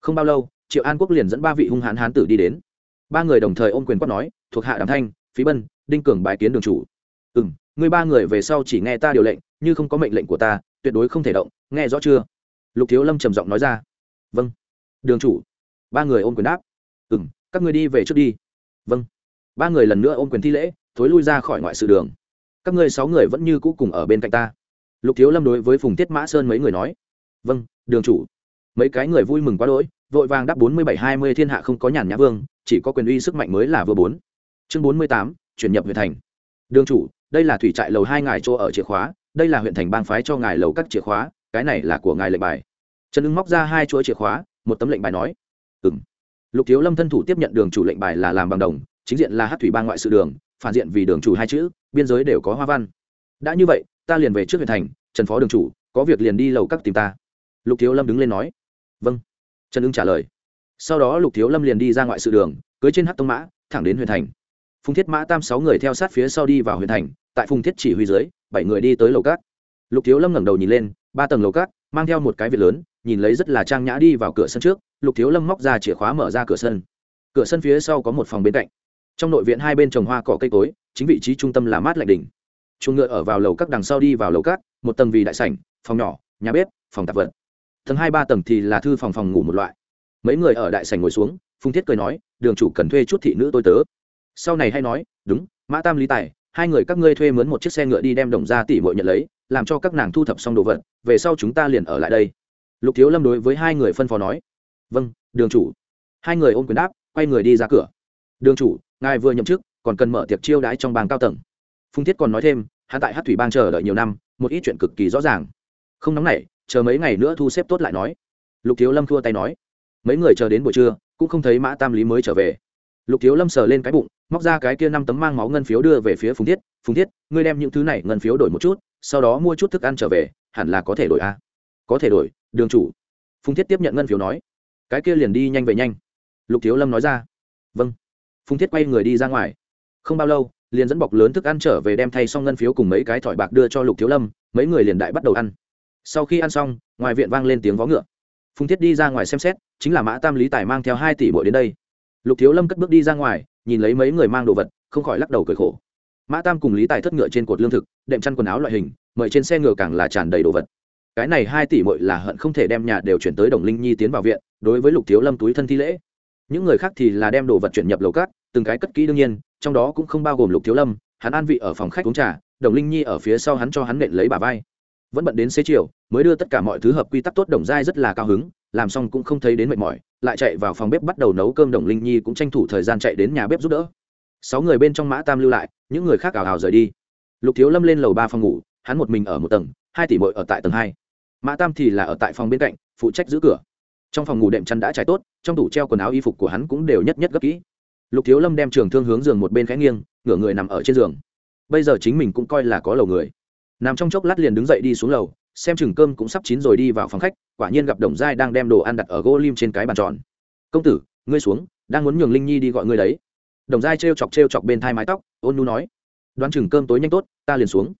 Không bao lâu, triệu an quốc liền dẫn ba vị hung hãn hán tử đi đến. Ba người đồng thời ôm quyền quát nói, thuộc hạ đàm thanh, phí bân, đinh cường bài kiến đường chủ. Ừ m người ba người về sau chỉ nghe ta điều lệnh, như không có mệnh lệnh của ta tuyệt đối không thể động, nghe rõ chưa? Lục thiếu lâm trầm giọng nói ra. Vâng. Đường chủ. Ba người ôm quyền đáp. Ừ m các người đi về trước đi. Vâng. Ba người lần nữa ôm quyền thi lễ, thối lui ra khỏi ngoại sự đường. Các ngươi sáu người vẫn như cũ cùng ở bên cạnh ta. Lục thiếu lâm đối với phùng tiết mã sơn mấy người nói. Vâng đường chủ. Mấy cái người vui mừng quá đỗi, vội vàng đáp bốn mươi bảy hai mươi thiên hạ không có nhàn nhã vương, chỉ có quyền uy sức mạnh mới là vừa bốn. Chương bốn mươi tám, chuyển nhập huyện thành. Đường chủ, đây là thủy trại lầu hai ngài chỗ ở chìa khóa đây là huyện thành bang phái cho ngài lầu các chìa khóa, cái này là của ngài lệnh bài. Trần ưng móc ra hai chuỗi chìa khóa, một tấm lệnh bài nói ừ m lục thiếu lâm thân thủ tiếp nhận đường chủ lệnh bài là làm bằng đồng, chính diện là hát thủy bang ngoại sự đường, phản diện vì đường chủ hai chữ, biên giới đều có hoa văn. Đã như vậy, ta liền về trước huyện thành, trần phó đường chủ, có việc liền đi lầu các tìm ta. Lục thiếu lâm đứng lên nói vâng. Trần ưng trả lời. Sau đó lục thiếu lâm liền đi ra ngoại sự đường, cưới trên hát tông mã, thẳng đến huyện thành. Phùng thiết mã tam sáu người theo sát phía sau đi vào huyện thành tại phùng thiết chỉ huy dưới, bảy người đi tới lầu cát. Lục thiếu lâm ngẩng đầu nhìn lên, ba tầng lầu cát, mang theo một cái việc lớn, nhìn lấy rất là trang nhã đi vào cửa sân trước, lục thiếu lâm móc ra chìa khóa mở ra cửa sân. Cửa sân phía sau có một phòng bên cạnh. Trong nội viện hai bên trồng hoa cỏ cây cối, chính vị trí trung tâm là mát lạnh đỉnh. Chuồng ngựa ở vào lầu các đằng sau đi vào lầu cát, một tầng vì đại sảnh, phòng nhỏ, nhà bếp, phòng tạp vật. Tầng hai ba tầng thì là thư phòng phòng ngủ một loại. Mấy người ở đại sảnh ngồi xuống, phùng thiết cười nói, đường chủ cần thuê chút thị nữ tôi tớ. Sau này hay nói, đúng, mã tam lý tài hai người các ngươi thuê mướn một chiếc xe ngựa đi đem đồng ra tỉ mội nhận lấy, làm cho các nàng thu thập xong đồ vật, về sau chúng ta liền ở lại đây. Lục thiếu lâm đối với hai người phân phó nói. Vâng đường chủ. Hai người ôm quyền đáp, quay người đi ra cửa. Đường chủ, ngài vừa nhậm chức, còn cần mở tiệc chiêu đãi trong bang cao tầng. Phung thiết còn nói thêm, hắn tại hát thủy bang chờ đợi nhiều năm, một ít chuyện cực kỳ rõ ràng. Không nóng nảy, chờ mấy ngày nữa thu xếp tốt lại nói. Lục thiếu lâm thua tay nói. Mấy người chờ đến buổi trưa, cũng không thấy mã tam lý mới trở về lục thiếu lâm sờ lên cái bụng, móc ra cái kia năm tấm mang máu ngân phiếu đưa về phía phùng thiết. Phùng thiết, ngươi đem những thứ này ngân phiếu đổi một chút, sau đó mua chút thức ăn trở về, hẳn là có thể đổi a à? có thể đổi, đường chủ. Phùng thiết tiếp nhận ngân phiếu nói. Cái kia liền đi nhanh về nhanh. Lục thiếu lâm nói ra. Vâng. Phùng thiết quay người đi ra ngoài. Không bao lâu, liền dẫn bọc lớn thức ăn trở về đem thay xong ngân phiếu cùng mấy cái thỏi bạc đưa cho lục thiếu lâm, mấy người liền đại bắt đầu ăn. Sau khi ăn xong, ngoài viện vang lên tiếng vó ngựa. Phùng thiết đi ra ngoài xem xét, chính là mã tam lý tài mang theo hai tỷ bội đến đây lục thiếu lâm cất bước đi ra ngoài, nhìn lấy mấy người mang đồ vật, không khỏi lắc đầu cười khổ. Mã tam cùng lý tài thất ngựa trên cột lương thực, đệm chăn quần áo loại hình, mời trên xe ngựa càng là tràn đầy đồ vật. Cái này hai tỷ mội là hận không thể đem nhà đều chuyển tới đồng linh nhi tiến vào viện, đối với lục thiếu lâm túi thân thi lễ. Những người khác thì là đem đồ vật chuyển nhập lầu cát, từng cái cất kỹ đương nhiên, trong đó cũng không bao gồm lục thiếu lâm, hắn an vị ở phòng khách uống trà, đồng linh nhi ở phía sau hắn cho hắn nện lấy bà vai vẫn bận đến xế chiều, mới đưa tất cả mọi thứ hợp quy tắc tốt đồng giai rất là cao hứng, làm xong cũng không thấy đến mệt mỏi, lại chạy vào phòng bếp bắt đầu nấu cơm đồng linh nhi cũng tranh thủ thời gian chạy đến nhà bếp giúp đỡ. Sáu người bên trong mã tam lưu lại, những người khác ảo hào rời đi. Lục thiếu lâm lên lầu ba phòng ngủ, hắn một mình ở một tầng, hai tỷ bội ở tại tầng hai. Mã tam thì là ở tại phòng bên cạnh, phụ trách giữ cửa. Trong phòng ngủ đệm chăn đã trải tốt, trong tủ treo quần áo y phục của hắn cũng đều nhất nhất gấp kỹ. Lục thiếu lâm đem trường thương hướng giường một bên khẽ nghiêng, ngửa người nằm ở trên giường. Bây giờ chính mình cũng coi là có lầu người nằm trong chốc lát liền đứng dậy đi xuống lầu, xem chừng cơm cũng sắp chín rồi đi vào phòng khách, quả nhiên gặp đồng giai đang đem đồ ăn đặt ở gỗ lim trên cái bàn tròn. Công tử, ngươi xuống, đang muốn nhường linh nhi đi gọi ngươi đấy. Đồng giai trêu chọc trêu chọc bên thai mái tóc, ôn nu nói. Đoán chừng cơm tối nhanh tốt, ta liền xuống.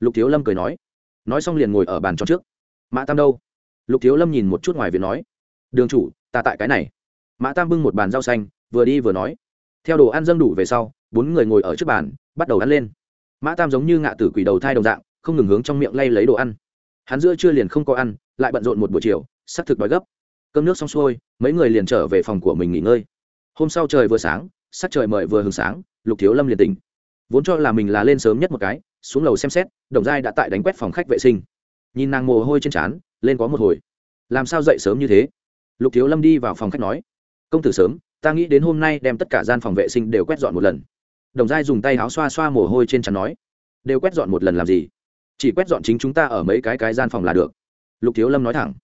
Lục thiếu lâm cười nói. Nói xong liền ngồi ở bàn tròn trước. Mã tam đâu? Lục thiếu lâm nhìn một chút ngoài việc nói. Đường chủ, ta tại cái này. Mã tam bưng một bàn rau xanh, vừa đi vừa nói. Theo đồ ăn dâng đủ về sau, bốn người ngồi ở trước bàn, bắt đầu ăn lên. Mã tam giống như ngạ tử quỷ đầu thai đồng dạng không ngừng hướng trong miệng lay lấy đồ ăn. Hắn giữa trưa liền không có ăn, lại bận rộn một buổi chiều s ắ c thực đói gấp. Cơm nước xong xuôi, mấy người liền trở về phòng của mình nghỉ ngơi. Hôm sau trời vừa sáng, sắc trời mời vừa hừng sáng, lục thiếu lâm liền tỉnh. Vốn cho là mình là lên sớm nhất một cái, xuống lầu xem xét, đồng giai đã tại đánh quét phòng khách vệ sinh. Nhìn nàng mồ hôi trên trán, lên có một hồi. Làm sao dậy sớm như thế? Lục thiếu lâm đi vào phòng khách nói. Công tử sớm, ta nghĩ đến hôm nay đem tất cả gian phòng vệ sinh đều quét dọn một lần. Đồng giai dùng tay áo xoa xoa mồ hôi trên trán nói. Đều quét dọn một lần làm gì? Chỉ quét dọn chính chúng ta ở mấy cái cái gian phòng là được. Lục thiếu lâm nói thẳng.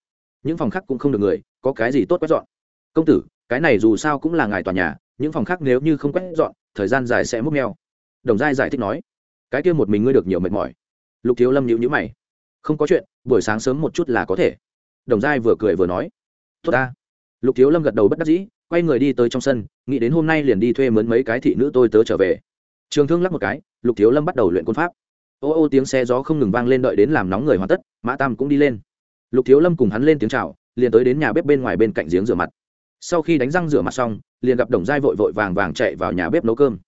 Những phòng khác cũng không được người, có cái gì tốt quét dọn? Công tử, cái này dù sao cũng là ngài tòa nhà, những phòng khác nếu như không quét dọn, thời gian dài sẽ múc neo đồng giai giải thích nói. Cái kia một mình ngươi được nhiều mệt mỏi. Lục thiếu lâm nhịu nhữ mày. Không có chuyện, buổi sáng sớm một chút là có thể. Đồng giai vừa cười vừa nói. Tốt ta. Lục thiếu lâm gật đầu bất đắc dĩ, quay người đi tới trong sân, nghĩ đến hôm nay liền đi thuê mướn mấy cái thị nữ tôi tớ trở về. Trường thương lắc một cái, lục thiếu lâm bắt đầu luyện côn pháp ô ô tiếng xe gió không ngừng vang lên đợi đến làm nóng người hoàn tất, mã tam cũng đi lên. Lục thiếu lâm cùng hắn lên tiếng chào, liền tới đến nhà bếp bên ngoài bên cạnh giếng rửa mặt. Sau khi đánh răng rửa mặt xong, liền gặp đồng giai vội vội vàng vàng chạy vào nhà bếp nấu cơm.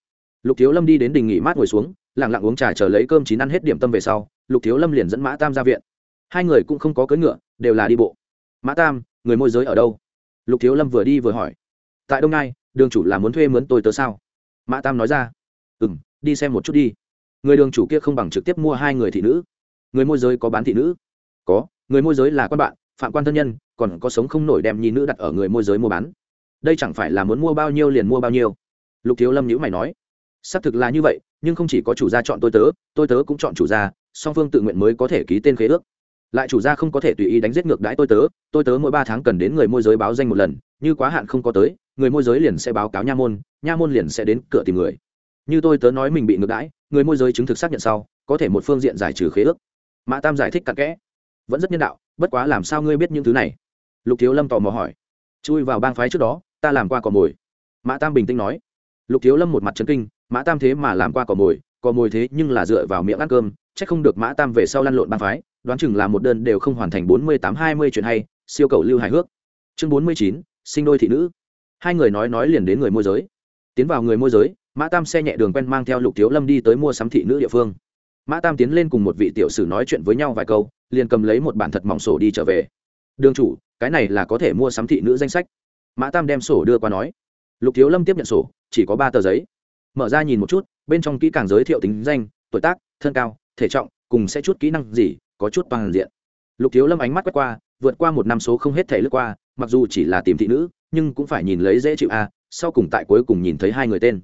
Lục thiếu lâm đi đến đình nghỉ mát ngồi xuống lẳng lặng uống trà chờ lấy cơm chín ăn hết điểm tâm về sau, lục thiếu lâm liền dẫn mã tam ra viện. Hai người cũng không có cưỡi ngựa, đều là đi bộ. Mã tam, người môi giới ở đâu? Lục thiếu lâm vừa đi vừa hỏi. Tại đông nai, đường chủ là muốn thuê mướn tôi tớ sao? Mã tam nói ra. Ừ m đi xem một chút đi người đường chủ kia không bằng trực tiếp mua hai người thị nữ. Người môi giới có bán thị nữ? Có. Người môi giới là quan bạn, phạm quan thân nhân, còn có sống không nổi đem nhi nữ đặt ở người môi giới mua bán. Đây chẳng phải là muốn mua bao nhiêu liền mua bao nhiêu. Lục thiếu lâm nhữ mày nói. Xác thực là như vậy, nhưng không chỉ có chủ gia chọn tôi tớ tôi tớ cũng chọn chủ gia, song phương tự nguyện mới có thể ký tên khế ước. Lại chủ gia không có thể tùy ý đánh giết ngược đãi tôi tớ tôi tớ mỗi ba tháng cần đến người môi giới báo danh một lần, như quá hạn không có tới, người môi giới liền sẽ báo cáo nha môn nha môn liền sẽ đến cửa tìm người. Như tôi tớ nói mình bị ngược đãi người môi giới chứng thực xác nhận sau, có thể một phương diện giải trừ khế ước. Mã tam giải thích cặn kẽ. Vẫn rất nhân đạo, bất quá làm sao ngươi biết những thứ này? Lục thiếu lâm tò mò hỏi. Chui vào bang phái trước đó, ta làm qua cò mồi. Mã tam bình tĩnh nói. Lục thiếu lâm một mặt trấn kinh, mã tam thế mà làm qua cò mồi cò mồi thế nhưng là dựa vào miệng ăn cơm c h ắ c không được mã tam về sau lăn lộn bang phái, đoán chừng là một đơn đều không hoàn thành bốn mươi tám hai mươi chuyện hay, siêu cầu lưu hài hước. Chương bốn mươi chín, sinh đôi thị nữ. Hai người nói nói liền đến người môi giới. Tiến vào người môi giới mã tam xe nhẹ đường quen mang theo lục thiếu lâm đi tới mua sắm thị nữ địa phương. Mã tam tiến lên cùng một vị tiểu sử nói chuyện với nhau vài câu, liền cầm lấy một bản thật mỏng sổ đi trở về. Đường chủ, cái này là có thể mua sắm thị nữ danh sách. Mã tam đem sổ đưa qua nói. Lục thiếu lâm tiếp nhận sổ, chỉ có ba tờ giấy. Mở ra nhìn một chút, bên trong kỹ càng giới thiệu tính danh, tuổi tác, thân cao, thể trọng, cùng sẽ chút kỹ năng gì, có chút toàn diện. Lục thiếu lâm ánh mắt quét qua, vượt qua một năm số không hết thể lướt qua, mặc dù chỉ là tìm thị nữ, nhưng cũng phải nhìn lấy dễ chịu a, sau cùng tại cuối cùng nhìn thấy hai người tên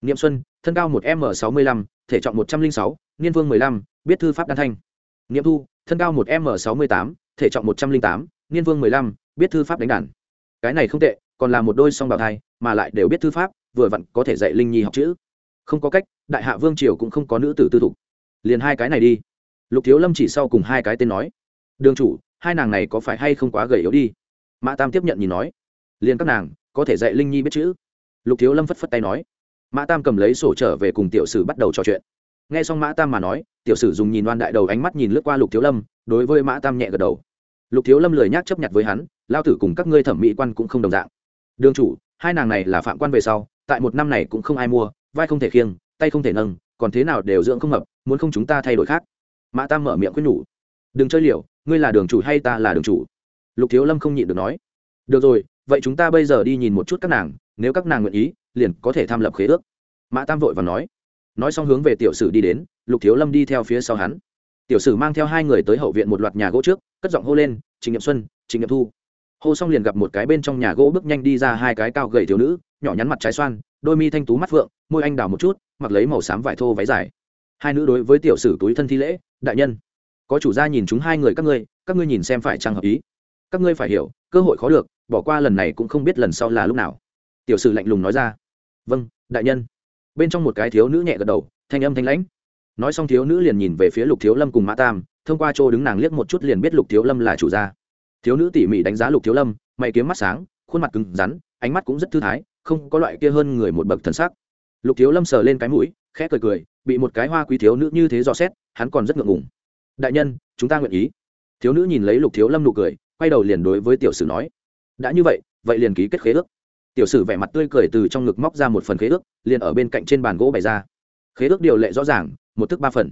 niệm xuân, thân cao một m sáu mươi lăm, thể trọng một trăm linh sáu, niên vương mười lăm, biết thư pháp đan thanh. Niệm thu, thân cao một m sáu mươi tám, thể trọng một trăm linh tám, niên vương mười lăm, biết thư pháp đánh đàn. Cái này không tệ, còn là một đôi song bào thai, mà lại đều biết thư pháp, vừa vặn có thể dạy linh nhi học chữ. Không có cách, đại hạ vương triều cũng không có nữ tử tư thục. Liền hai cái này đi. Lục thiếu lâm chỉ sau cùng hai cái tên nói. Đường chủ, hai nàng này có phải hay không quá gầy yếu đi? Mã tam tiếp nhận nhìn nói. Liền các nàng, có thể dạy linh nhi biết chữ. Lục thiếu lâm phất phất tay nói mã tam cầm lấy sổ trở về cùng tiểu sử bắt đầu trò chuyện. Nghe xong mã tam mà nói, tiểu sử dùng nhìn đoan đại đầu ánh mắt nhìn lướt qua lục thiếu lâm, đối với mã tam nhẹ gật đầu. Lục thiếu lâm lười nhác chấp nhận với hắn, lao tử cùng các ngươi thẩm mỹ quan cũng không đồng dạng. Đường chủ, hai nàng này là phạm quan về sau, tại một năm này cũng không ai mua, vai không thể khiêng, tay không thể nâng, còn thế nào đều dưỡng không hợp, muốn không chúng ta thay đổi khác. Mã tam mở miệng quyết nhủ. Đừng chơi liều, ngươi là đường chủ hay ta là đường chủ? Lục thiếu lâm không nhịn được nói. Được rồi, vậy chúng ta bây giờ đi nhìn một chút các nàng nếu các nàng nguyện ý, liền có thể tham lập khế ước. Mã tam vội và nói. Nói xong hướng về tiểu sử đi đến, lục thiếu lâm đi theo phía sau hắn. Tiểu sử mang theo hai người tới hậu viện một loạt nhà gỗ trước, cất giọng hô lên trình nghiệm xuân trình nghiệm thu. Hô xong liền gặp một cái bên trong nhà gỗ bước nhanh đi ra hai cái cao gầy thiếu nữ, nhỏ nhắn mặt trái xoan, đôi mi thanh tú mắt phượng, môi anh đào một chút, mặc lấy màu xám vải thô váy dài. Hai nữ đối với tiểu sử túi thân thi lễ, đại nhân, có chủ gia nhìn chúng hai người các ngươi các ngươi nhìn xem phải trang hợp ý. Các ngươi phải hiểu, cơ hội khó được, bỏ qua lần này cũng không biết lần sau là lúc nào tiểu sử lạnh lùng nói ra. Vâng đại nhân. Bên trong một cái thiếu nữ nhẹ gật đầu, thanh âm thanh lãnh. Nói xong thiếu nữ liền nhìn về phía lục thiếu lâm cùng mã tam, thông qua chỗ đứng nàng liếc một chút liền biết lục thiếu lâm là chủ gia. Thiếu nữ tỉ mỉ đánh giá lục thiếu lâm, mày kiếm mắt sáng, khuôn mặt cứng rắn, ánh mắt cũng rất thư thái, không có loại kia hơn người một bậc thần sắc. Lục thiếu lâm sờ lên cái mũi, khẽ cười cười, bị một cái hoa quý thiếu nữ như thế dò xét, hắn còn rất ngượng ngùng. Đại nhân, chúng ta nguyện ý. Thiếu nữ nhìn lấy lục thiếu lâm nụ cười, quay đầu liền đối với tiểu sử nói, đã như vậy vậy liền ký kết khế ước tiểu sử vẻ mặt tươi cười từ trong ngực móc ra một phần khế ước, liền ở bên cạnh trên bàn gỗ bày ra. Khế ước điều lệ rõ ràng, một thức ba phần.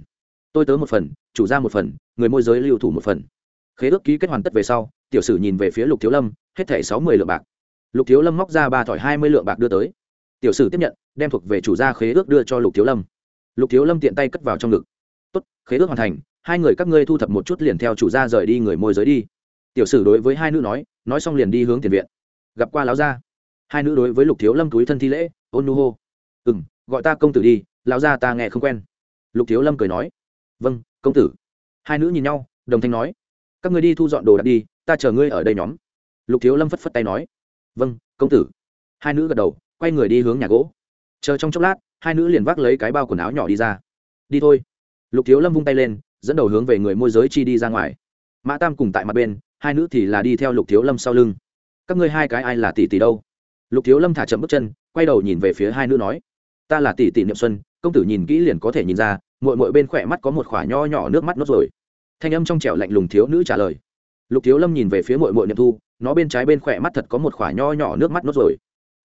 Tôi tớ một phần, chủ ra một phần, người môi giới lưu thủ một phần. Khế ước ký kết hoàn tất về sau, tiểu sử nhìn về phía lục thiếu lâm, hết thẻ sáu mươi lượng bạc. Lục thiếu lâm móc ra ba thỏi hai mươi lượng bạc đưa tới. Tiểu sử tiếp nhận, đem thuộc về chủ gia khế ước đưa cho lục thiếu lâm. Lục thiếu lâm tiện tay cất vào trong ngực. Tốt, khế ước hoàn thành, hai người các ngươi thu thập một chút liền theo chủ gia rời đi người môi giới đi. Tiểu sử đối với hai nữ nói nói xong liền đi hướng tiền viện. Gặp qua láo gia hai nữ đối với lục thiếu lâm túi thân thi lễ, ôn nu hô. Ừ m gọi ta công tử đi, lão gia ta nghe không quen. Lục thiếu lâm cười nói. Vâng công tử. Hai nữ nhìn nhau, đồng thanh nói. Các người đi thu dọn đồ đạc đi, ta chờ ngươi ở đây nhóm. Lục thiếu lâm phất phất tay nói. Vâng công tử. Hai nữ gật đầu, quay người đi hướng nhà gỗ. Chờ trong chốc lát, hai nữ liền vác lấy cái bao quần áo nhỏ đi ra. Đi thôi. Lục thiếu lâm vung tay lên, dẫn đầu hướng về người môi giới chi đi ra ngoài. Mã tam cùng tại mặt bên, hai nữ thì là đi theo lục thiếu lâm sau lưng. Các ngươi hai cái ai là tỷ tỷ đâu? Lục thiếu lâm thả chậm bước chân, quay đầu nhìn về phía hai nữ nói, ta là tỷ tỷ niệm xuân, công tử nhìn kỹ liền có thể nhìn ra mội mội bên khỏe mắt có một khoả nho nhỏ nước mắt nốt rồi. Thanh âm trong trẻo lạnh lùng thiếu nữ trả lời. Lục thiếu lâm nhìn về phía mội mội niệm thu, nó bên trái bên khỏe mắt thật có một khoả nho nhỏ nước mắt nốt rồi.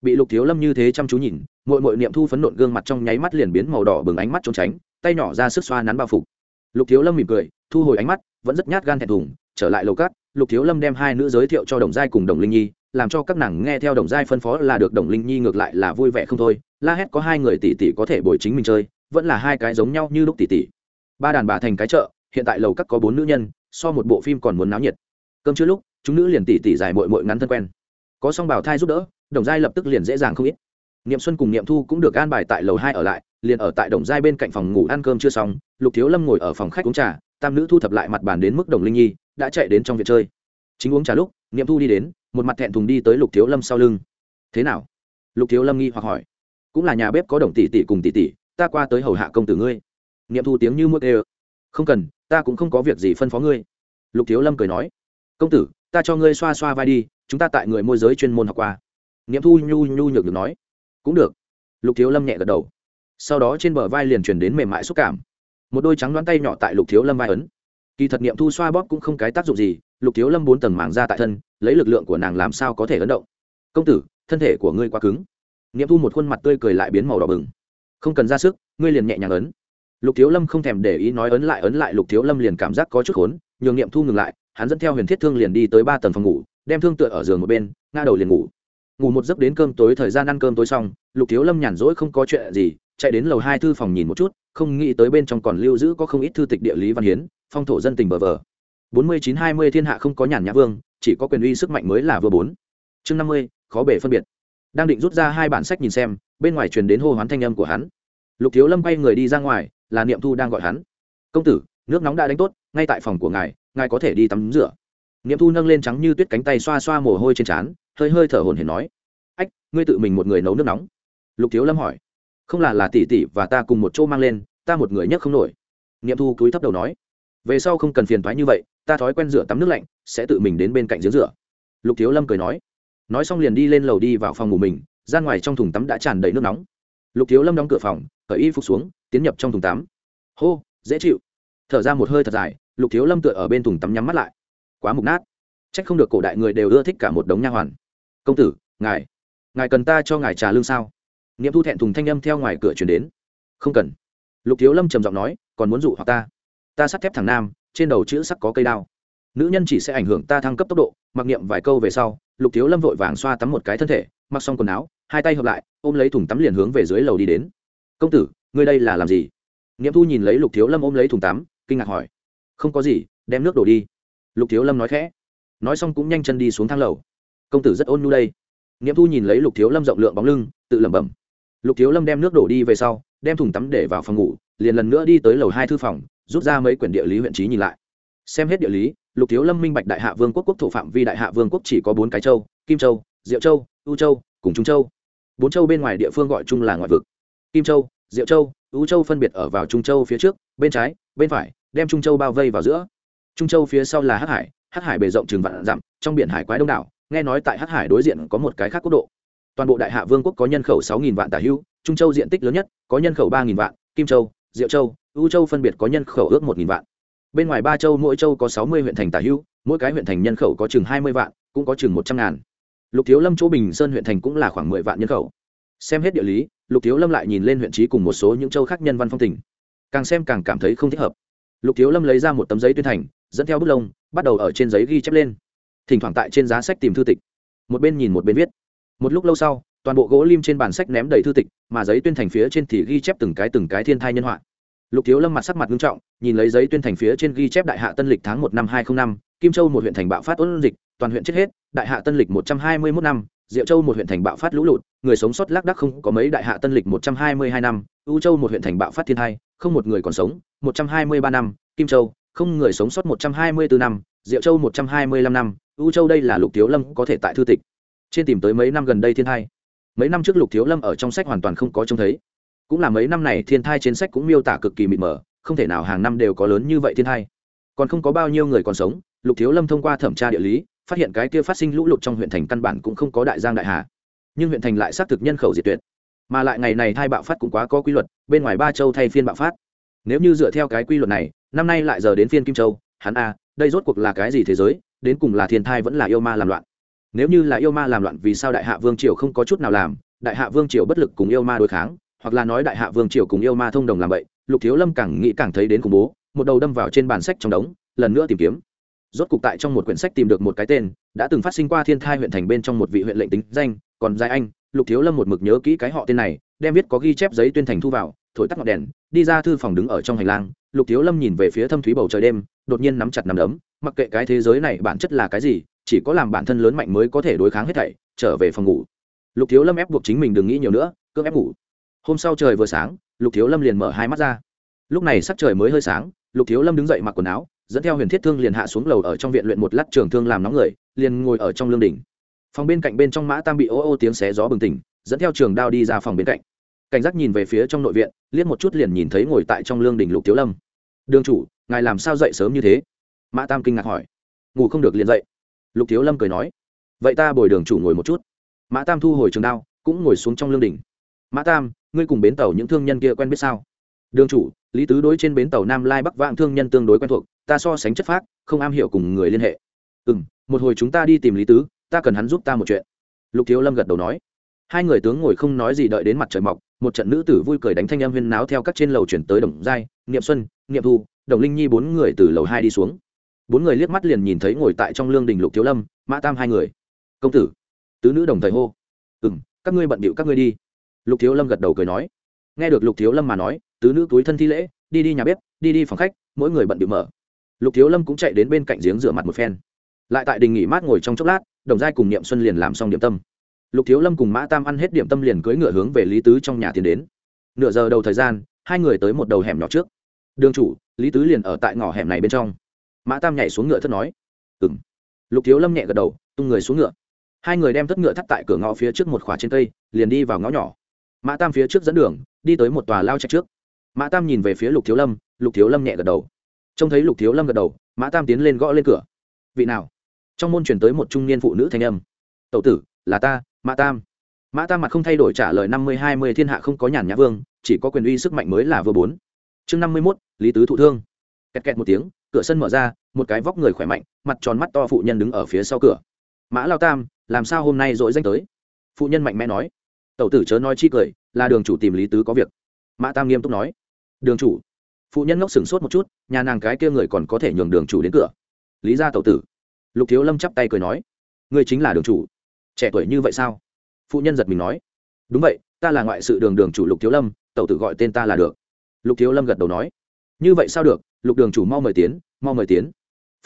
Bị lục thiếu lâm như thế chăm chú nhìn mội mội niệm thu phấn nộn gương mặt trong nháy mắt liền biến màu đỏ bừng ánh mắt trốn tránh, tay nhỏ ra sức xoa nắn bao phục. Lục thiếu lâm mỉm cười, thu hồi ánh mắt, vẫn rất nhát gan thẹn thùng, trở lại lầu cát. Lục thiếu lâm đem hai nữ giới thiệu cho đồng giai cùng đồng linh nhi làm cho các nàng nghe theo đồng giai phân phó là được đồng linh nhi ngược lại là vui vẻ không thôi. La hét có hai người tỷ tỷ có thể bồi chính mình chơi, vẫn là hai cái giống nhau như lúc tỷ tỷ. Ba đàn bà thành cái chợ, hiện tại lầu các có bốn nữ nhân, so một bộ phim còn muốn náo nhiệt. Cơm chưa lúc, chúng nữ liền tỷ tỷ dài mội mội ngắn thân quen. Có song bảo thai giúp đỡ, đồng giai lập tức liền dễ dàng không ít. Niệm xuân cùng niệm thu cũng được an bài tại lầu hai ở lại, liền ở tại đồng giai bên cạnh phòng ngủ ăn cơm chưa xong, lục thiếu lâm ngồi ở phòng khách uống trà, tam nữ thu thập lại mặt bàn đến mức đồng linh nhi, đã chạy đến trong việc chơi. Chính uống trà lúc, niệm thu đi đến một mặt thẹn thùng đi tới lục thiếu lâm sau lưng. Thế nào? Lục thiếu lâm nghi hoặc hỏi. Cũng là nhà bếp có đồng tỷ tỷ cùng tỷ tỷ, ta qua tới hầu hạ công tử ngươi. Nghiệm thu tiếng như mức ê không cần, ta cũng không có việc gì phân phó ngươi. Lục thiếu lâm cười nói. Công tử, ta cho ngươi xoa xoa vai đi, chúng ta tại người môi giới chuyên môn học qua. Nghiệm thu nhu nhu nhược được nói. Cũng được. Lục thiếu lâm nhẹ gật đầu. Sau đó trên bờ vai liền chuyển đến mềm mại xúc cảm. Một đôi trắng đoán tay nhỏ tại lục thiếu lâm vai ấn kỳ thật niệm thu xoa bóp cũng không cái tác dụng gì, lục thiếu lâm bốn tầng màng ra tại thân, lấy lực lượng của nàng làm sao có thể ấn động? Công tử, thân thể của ngươi quá cứng. Niệm thu một khuôn mặt tươi cười lại biến màu đỏ bừng. Không cần ra sức, ngươi liền nhẹ nhàng ấn. Lục thiếu lâm không thèm để ý nói ấn lại ấn lại, lục thiếu lâm liền cảm giác có chút khốn, nhường niệm thu ngừng lại, hắn dẫn theo huyền thiết thương liền đi tới ba tầng phòng ngủ, đem thương tựa ở giường một bên, ngã đầu liền ngủ. Ngủ một giấc đến cơm tối, thời gian ăn cơm tối xong, lục thiếu lâm nhàn rỗi không có chuyện gì, chạy đến lầu hai thư phòng nhìn một chút, không nghĩ tới bên trong còn lưu giữ có không ít thư tịch địa lý văn hiến phong thổ dân tình bờ vờ bốn mươi chín hai mươi thiên hạ không có nhàn nhã vương, chỉ có quyền uy sức mạnh mới là vừa bốn. Chương năm mươi, khó bể phân biệt. Đang định rút ra hai bản sách nhìn xem, bên ngoài truyền đến hô hoán thanh âm của hắn. Lục thiếu lâm quay người đi ra ngoài, là niệm thu đang gọi hắn. Công tử, nước nóng đã đánh tốt, ngay tại phòng của ngài ngài có thể đi tắm rửa. Niệm thu nâng lên trắng như tuyết cánh tay xoa xoa mồ hôi trên trán, hơi hơi thở hồn hển nói, ách, ngươi tự mình một người nấu nước nóng. Lục thiếu lâm hỏi, không là là tỷ tỷ và ta cùng một chỗ mang lên, ta một người nhấc không nổi. Niệm thu cúi thấp đầu nói về sau không cần phiền thoái như vậy, ta thói quen rửa tắm nước lạnh, sẽ tự mình đến bên cạnh giếng rửa. Lục thiếu lâm cười nói. Nói xong liền đi lên lầu đi vào phòng ngủ mình, ra ngoài trong thùng tắm đã tràn đầy nước nóng. Lục thiếu lâm đóng cửa phòng, cởi y phục xuống, tiến nhập trong thùng tắm. Hô, dễ chịu. Thở ra một hơi thật dài, lục thiếu lâm tựa ở bên thùng tắm nhắm mắt lại. Quá mục nát. C h ắ c không được cổ đại người đều ưa thích cả một đống nha hoàn. Công tử, ngài ngài cần ta cho ngài trà lương sao? Nghiệm thu thẹn thùng thanh âm theo ngoài cửa chuyển đến. Không cần. Lục thiếu lâm trầm giọng nói, còn muốn dụ hoặc ta? Ta sắt thép thằng nam, trên đầu chữ sắc có cây đao. Nữ nhân chỉ sẽ ảnh hưởng ta thăng cấp tốc độ, mặc niệm vài câu về sau, lục thiếu lâm vội vàng xoa tắm một cái thân thể, mặc xong quần áo, hai tay hợp lại, ôm lấy thùng tắm liền hướng về dưới lầu đi đến. Công tử, ngươi đây là làm gì? Nghiệm thu nhìn lấy lục thiếu lâm ôm lấy thùng tắm, kinh ngạc hỏi. Không có gì, đem nước đổ đi. Lục thiếu lâm nói khẽ. Nói xong cũng nhanh chân đi xuống thang lầu. Công tử rất ôn nhu đây. Nghiệm thu nhìn lấy lục thiếu lâm rộng lượng bóng lưng, tự lẩm bẩm. Lục thiếu lâm đem nước đổ đi về sau, đem thùng tắm để vào phòng ngủ, liền lần nữa đi tới lầu hai thư phòng rút ra mấy quyển địa lý huyện trí nhìn lại. Xem hết địa lý, lục thiếu lâm minh bạch đại hạ vương quốc quốc thổ phạm vi đại hạ vương quốc chỉ có bốn cái châu, kim châu, diệu châu, ưu châu, cùng trung châu. Bốn châu bên ngoài địa phương gọi chung là ngoại vực. Kim châu, diệu châu, ưu châu phân biệt ở vào trung châu phía trước, bên trái, bên phải, đem trung châu bao vây vào giữa. Trung châu phía sau là hắc hải hắc hải bề rộng chừng vạn dặm, trong biển hải quái đông đảo, nghe nói tại hắc hải đối diện có một cái khác quốc độ. Toàn bộ đại hạ vương quốc có nhân khẩu sáu vạn tả hữu, trung châu diện tích lớn nhất, có nhân khẩu ba vạn, kim châu, diệu châu ưu châu phân biệt có nhân khẩu ước một vạn. Bên ngoài ba châu mỗi châu có sáu mươi huyện thành tả hữu, mỗi cái huyện thành nhân khẩu có chừng hai mươi vạn, cũng có chừng một trăm ngàn. Lục thiếu lâm chỗ bình sơn huyện thành cũng là khoảng mười vạn nhân khẩu. Xem hết địa lý, lục thiếu lâm lại nhìn lên huyện trí cùng một số những châu khác nhân văn phong tỉnh càng xem càng cảm thấy không thích hợp. Lục thiếu lâm lấy ra một tấm giấy tuyên thành, dẫn theo bút lông, bắt đầu ở trên giấy ghi chép lên. Thỉnh thoảng tại trên giá sách tìm thư tịch. Một bên nhìn một bên viết. Một lúc lâu sau, toàn bộ gỗ lim trên bản sách ném đầy thư tịch, mà giấy tuyên thành phía trên thì ghi chép từng cái từng cái thiên thai nhân họa lục thiếu lâm mặt sắc mặt nghiêm trọng, nhìn lấy giấy tuyên thành phía trên ghi chép đại hạ tân lịch tháng một năm hai nghìn năm, kim châu một huyện thành bạo phát ôn dịch, toàn huyện chết hết, đại hạ tân lịch một trăm hai mươi mốt năm, diệu châu một huyện thành bạo phát lũ lụt, người sống sót lác đắc không có mấy đại hạ tân lịch một trăm hai mươi hai năm ưu châu một huyện thành bạo phát thiên hai không một người còn sống, một trăm hai mươi ba năm, kim châu, không người sống sót một trăm hai mươi bốn năm, diệu châu một trăm hai mươi lăm năm ưu châu đây là lục thiếu lâm có thể tại thư tịch. Trên tìm tới mấy năm gần đây thiên hai mấy năm trước lục thiếu lâm ở trong sách hoàn toàn không có trông thấy cũng là mấy năm này thiên thai trên sách cũng miêu tả cực kỳ mịt mờ, không thể nào hàng năm đều có lớn như vậy thiên thai. Còn không có bao nhiêu người còn sống, lục thiếu lâm thông qua thẩm tra địa lý, phát hiện cái kia phát sinh lũ lụt trong huyện thành căn bản cũng không có đại giang đại hà. Nhưng huyện thành lại xác thực nhân khẩu diệt tuyệt. Mà lại ngày này thai bạo phát cũng quá có quy luật, bên ngoài ba châu thay phiên bạo phát. Nếu như dựa theo cái quy luật này, năm nay lại giờ đến phiên kim châu, hắn a, đây rốt cuộc là cái gì thế giới, đến cùng là thiên thai vẫn là yêu ma làm loạn. Nếu như là yêu ma làm loạn vì sao đại hạ vương triều không có chút nào làm, đại hạ vương triều bất lực cùng yêu ma đối kháng hoặc là nói đại hạ vương triều cùng yêu ma thông đồng làm vậy, lục thiếu lâm càng nghĩ càng thấy đến khủng bố, một đầu đâm vào trên bản sách trong đống, lần nữa tìm kiếm. Rốt cục tại trong một quyển sách tìm được một cái tên, đã từng phát sinh qua thiên thai huyện thành bên trong một vị huyện lệnh tính danh, còn dài anh, lục thiếu lâm một mực nhớ kỹ cái họ tên này, đem viết có ghi chép giấy tuyên thành thu vào, thổi tắt ngọn đèn, đi ra thư phòng đứng ở trong hành lang, lục thiếu lâm nhìn về phía thâm thúy bầu trời đêm, đột nhiên nắm chặt nắm đấm, mặc kệ cái thế giới này bản chất là cái gì, chỉ có làm bản thân lớn mạnh mới có thể đối kháng hết thảy, trở về phòng ngủ. Lục thiếu lâm ép buộc chính mình đừng nghĩ nhiều nữa, cưỡng ép ngủ hôm sau trời vừa sáng, lục thiếu lâm liền mở hai mắt ra. Lúc này sắc trời mới hơi sáng, lục thiếu lâm đứng dậy mặc quần áo, dẫn theo huyền thiết thương liền hạ xuống lầu ở trong viện luyện một lát trường thương làm nóng người, liền ngồi ở trong lương đỉnh. Phòng bên cạnh bên trong mã tam bị ô ô tiếng xé gió bừng tỉnh, dẫn theo trường đao đi ra phòng bên cạnh. Cảnh giác nhìn về phía trong nội viện, liếc một chút liền nhìn thấy ngồi tại trong lương đỉnh lục thiếu lâm. Đường chủ, ngài làm sao dậy sớm như thế? Mã tam kinh ngạc hỏi. Ngủ không được liền dậy. Lục thiếu lâm cười nói. Vậy ta bồi đường chủ ngồi một chút. Mã tam thu hồi trường đao, cũng ngồi xuống trong lương đỉnh. Mã tam ngươi cùng bến tàu những thương nhân kia quen biết sao? Đường chủ, lý tứ đối trên bến tàu nam lai bắc vạn thương nhân tương đối quen thuộc, ta so sánh chất phác, không am hiểu cùng người liên hệ. Ừ m một hồi chúng ta đi tìm lý tứ, ta cần hắn giúp ta một chuyện. Lục thiếu lâm gật đầu nói. Hai người tướng ngồi không nói gì đợi đến mặt trời mọc, một trận nữ tử vui cười đánh thanh em huyên náo theo các trên lầu chuyển tới đồng giai, niệm xuân, niệm thu, đồng linh nhi bốn người từ lầu hai đi xuống. Bốn người liếc mắt liền nhìn thấy ngồi tại trong lương đình lục thiếu lâm, mã tam hai người. Công tử. Tứ nữ đồng thời hô. Ừ m các ngươi bận bịu các ngươi đi lục thiếu lâm gật đầu cười nói. Nghe được lục thiếu lâm mà nói, tứ nữ túi thân thi lễ, đi đi nhà bếp, đi đi phòng khách, mỗi người bận bị mở. Lục thiếu lâm cũng chạy đến bên cạnh giếng rửa mặt một phen. Lại tại đình nghỉ mát ngồi trong chốc lát, đồng giai cùng niệm xuân liền làm xong điểm tâm. Lục thiếu lâm cùng mã tam ăn hết điểm tâm liền cưỡi ngựa hướng về lý tứ trong nhà tiến đến. Nửa giờ đầu thời gian, hai người tới một đầu hẻm nhỏ trước. Đường chủ, lý tứ liền ở tại ngõ hẻm này bên trong. Mã tam nhảy xuống ngựa thất nói. Ừng lục thiếu lâm nhẹ gật đầu, tung người xuống ngựa. Hai người đem thất ngựa thắt tại cửa ngõ phía trước một khóa trên cây, liền đi vào ngõ nhỏ mã tam phía trước dẫn đường, đi tới một tòa lao trạch trước. Mã tam nhìn về phía lục thiếu lâm, lục thiếu lâm nhẹ gật đầu. Trông thấy lục thiếu lâm gật đầu, mã tam tiến lên gõ lên cửa. Vị nào? Trong môn chuyển tới một trung niên phụ nữ thanh âm. Tậu tử, là ta, mã tam. Mã tam mặt không thay đổi trả lời năm mươi, hai mươi, thiên hạ không có nhàn nhã vương, chỉ có quyền uy sức mạnh mới là vừa bốn. Chương năm mươi mốt, lý tứ thụ thương. Kẹt kẹt một tiếng, cửa sân mở ra, một cái vóc người khỏe mạnh, mặt tròn mắt to phụ nhân đứng ở phía sau cửa. Mã lao tam, làm sao hôm nay dội danh tới? Phụ nhân mạnh mẽ nói tẩu tử chớ nói chi cười, là đường chủ tìm lý tứ có việc. Mã tam nghiêm túc nói. Đường chủ. Phụ nhân ngốc sửng sốt một chút, nhà nàng cái kia người còn có thể nhường đường chủ đến cửa. Lý ra tẩu tử. Lục thiếu lâm chắp tay cười nói. Ngươi chính là đường chủ. Trẻ tuổi như vậy sao? Phụ nhân giật mình nói. Đúng vậy, ta là ngoại sự đường đường chủ lục thiếu lâm, tẩu tử gọi tên ta là được. Lục thiếu lâm gật đầu nói. Như vậy sao được, lục đường chủ mau mời tiến, mau mời tiến.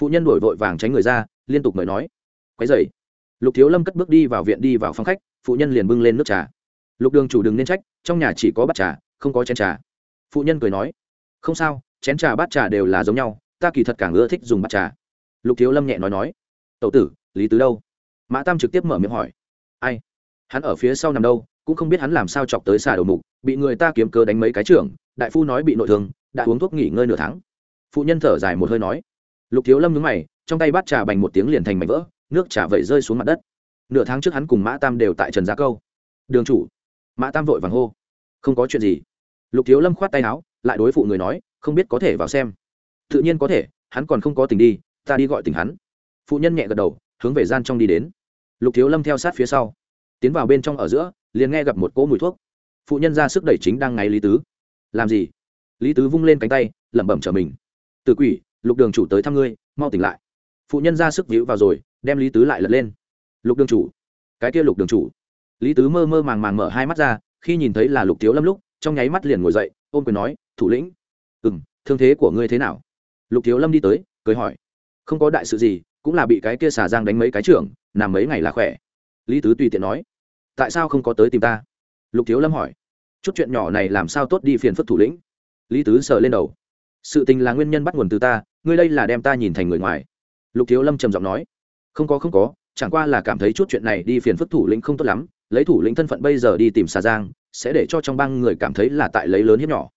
Phụ nhân đổi vội vàng tránh người ra, liên tục mời nói. Quái dày lục thiếu lâm cất bước đi vào viện đi vào phòng khách, phụ nhân liền bưng lên nước trà lục đường chủ đừng nên trách, trong nhà chỉ có bát trà, không có chén trà. Phụ nhân cười nói, không sao, chén trà bát trà đều là giống nhau, ta kỳ thật càng ưa thích dùng bát trà. Lục thiếu lâm nhẹ nói nói tậu tử, lý tứ đâu? Mã tam trực tiếp mở miệng hỏi, ai? Hắn ở phía sau nằm đâu, cũng không biết hắn làm sao chọc tới xà đầu mục, bị người ta kiếm cơ đánh mấy cái trưởng, đại phu nói bị nội thương, đã uống thuốc nghỉ ngơi nửa tháng. Phụ nhân thở dài một hơi nói, lục thiếu lâm nhúng mày, trong tay bát trà bành một tiếng liền thành mảnh vỡ, nước trà vẩy rơi xuống mặt đất. Nửa tháng trước hắn cùng mã tam đều tại trần gia câu. Đường chủ mã tam vội vàng hô, không có chuyện gì. Lục thiếu lâm khoát tay áo, lại đối phụ người nói, không biết có thể vào xem. Tự nhiên có thể, hắn còn không có tình đi, ta đi gọi tình hắn. Phụ nhân nhẹ gật đầu, hướng về gian trong đi đến. Lục thiếu lâm theo sát phía sau, tiến vào bên trong ở giữa, liền nghe gặp một cỗ mùi thuốc. Phụ nhân ra sức đẩy chính đang ngáy lý tứ. Làm gì? Lý tứ vung lên cánh tay, lẩm bẩm trở mình. Từ quỷ, lục đường chủ tới thăm ngươi, mau tỉnh lại. Phụ nhân ra sức víu vào rồi, đem lý tứ lại lật lên. Lục đường chủ, cái kia lục đường chủ lý tứ mơ mơ màng màng mở hai mắt ra, khi nhìn thấy là lục thiếu lâm lúc, trong nháy mắt liền ngồi dậy, ôm quyền nói, thủ lĩnh. Ừ m thương thế của ngươi thế nào? Lục thiếu lâm đi tới, cười hỏi. Không có đại sự gì, cũng là bị cái kia xả giang đánh mấy cái trưởng, nằm mấy ngày là khỏe. Lý tứ tùy tiện nói. Tại sao không có tới tìm ta? Lục thiếu lâm hỏi. Chút chuyện nhỏ này làm sao tốt đi phiền phức thủ lĩnh? Lý tứ sờ lên đầu. Sự tình là nguyên nhân bắt nguồn từ ta, ngươi đây là đem ta nhìn thành người ngoài. Lục thiếu lâm trầm giọng nói. Không có không có, chẳng qua là cảm thấy chút chuyện này đi phiền phức thủ lĩnh không tốt lắm lấy thủ lĩnh thân phận bây giờ đi tìm xà giang, sẽ để cho trong bang người cảm thấy là tại lấy lớn hiếp nhỏ.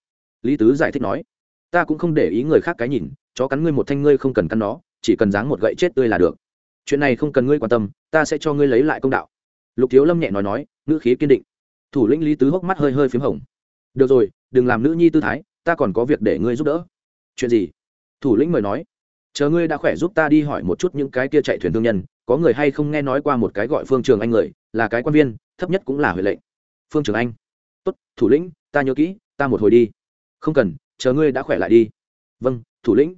Lý tứ giải thích nói, ta cũng không để ý người khác cái nhìn, chó cắn ngươi một thanh ngươi không cần cắn nó, chỉ cần dáng một gậy chết tươi là được. Chuyện này không cần ngươi quan tâm, ta sẽ cho ngươi lấy lại công đạo. Lục thiếu lâm nhẹ nói nói, ngữ khí kiên định. Thủ lĩnh lý tứ hốc mắt hơi hơi p h í m hồng. Được rồi, đừng làm nữ nhi tư thái, ta còn có việc để ngươi giúp đỡ. Chuyện gì? Thủ lĩnh mời nói, chờ ngươi đã khỏe giúp ta đi hỏi một chút những cái kia chạy thuyền thương nhân, có người hay không nghe nói qua một cái gọi phương trường anh người là cái quan viên, thấp nhất cũng là huệ lệnh. Phương trường anh, tốt, thủ lĩnh, ta nhớ kỹ, ta một hồi đi. Không cần, chờ ngươi đã khỏe lại đi. Vâng thủ lĩnh.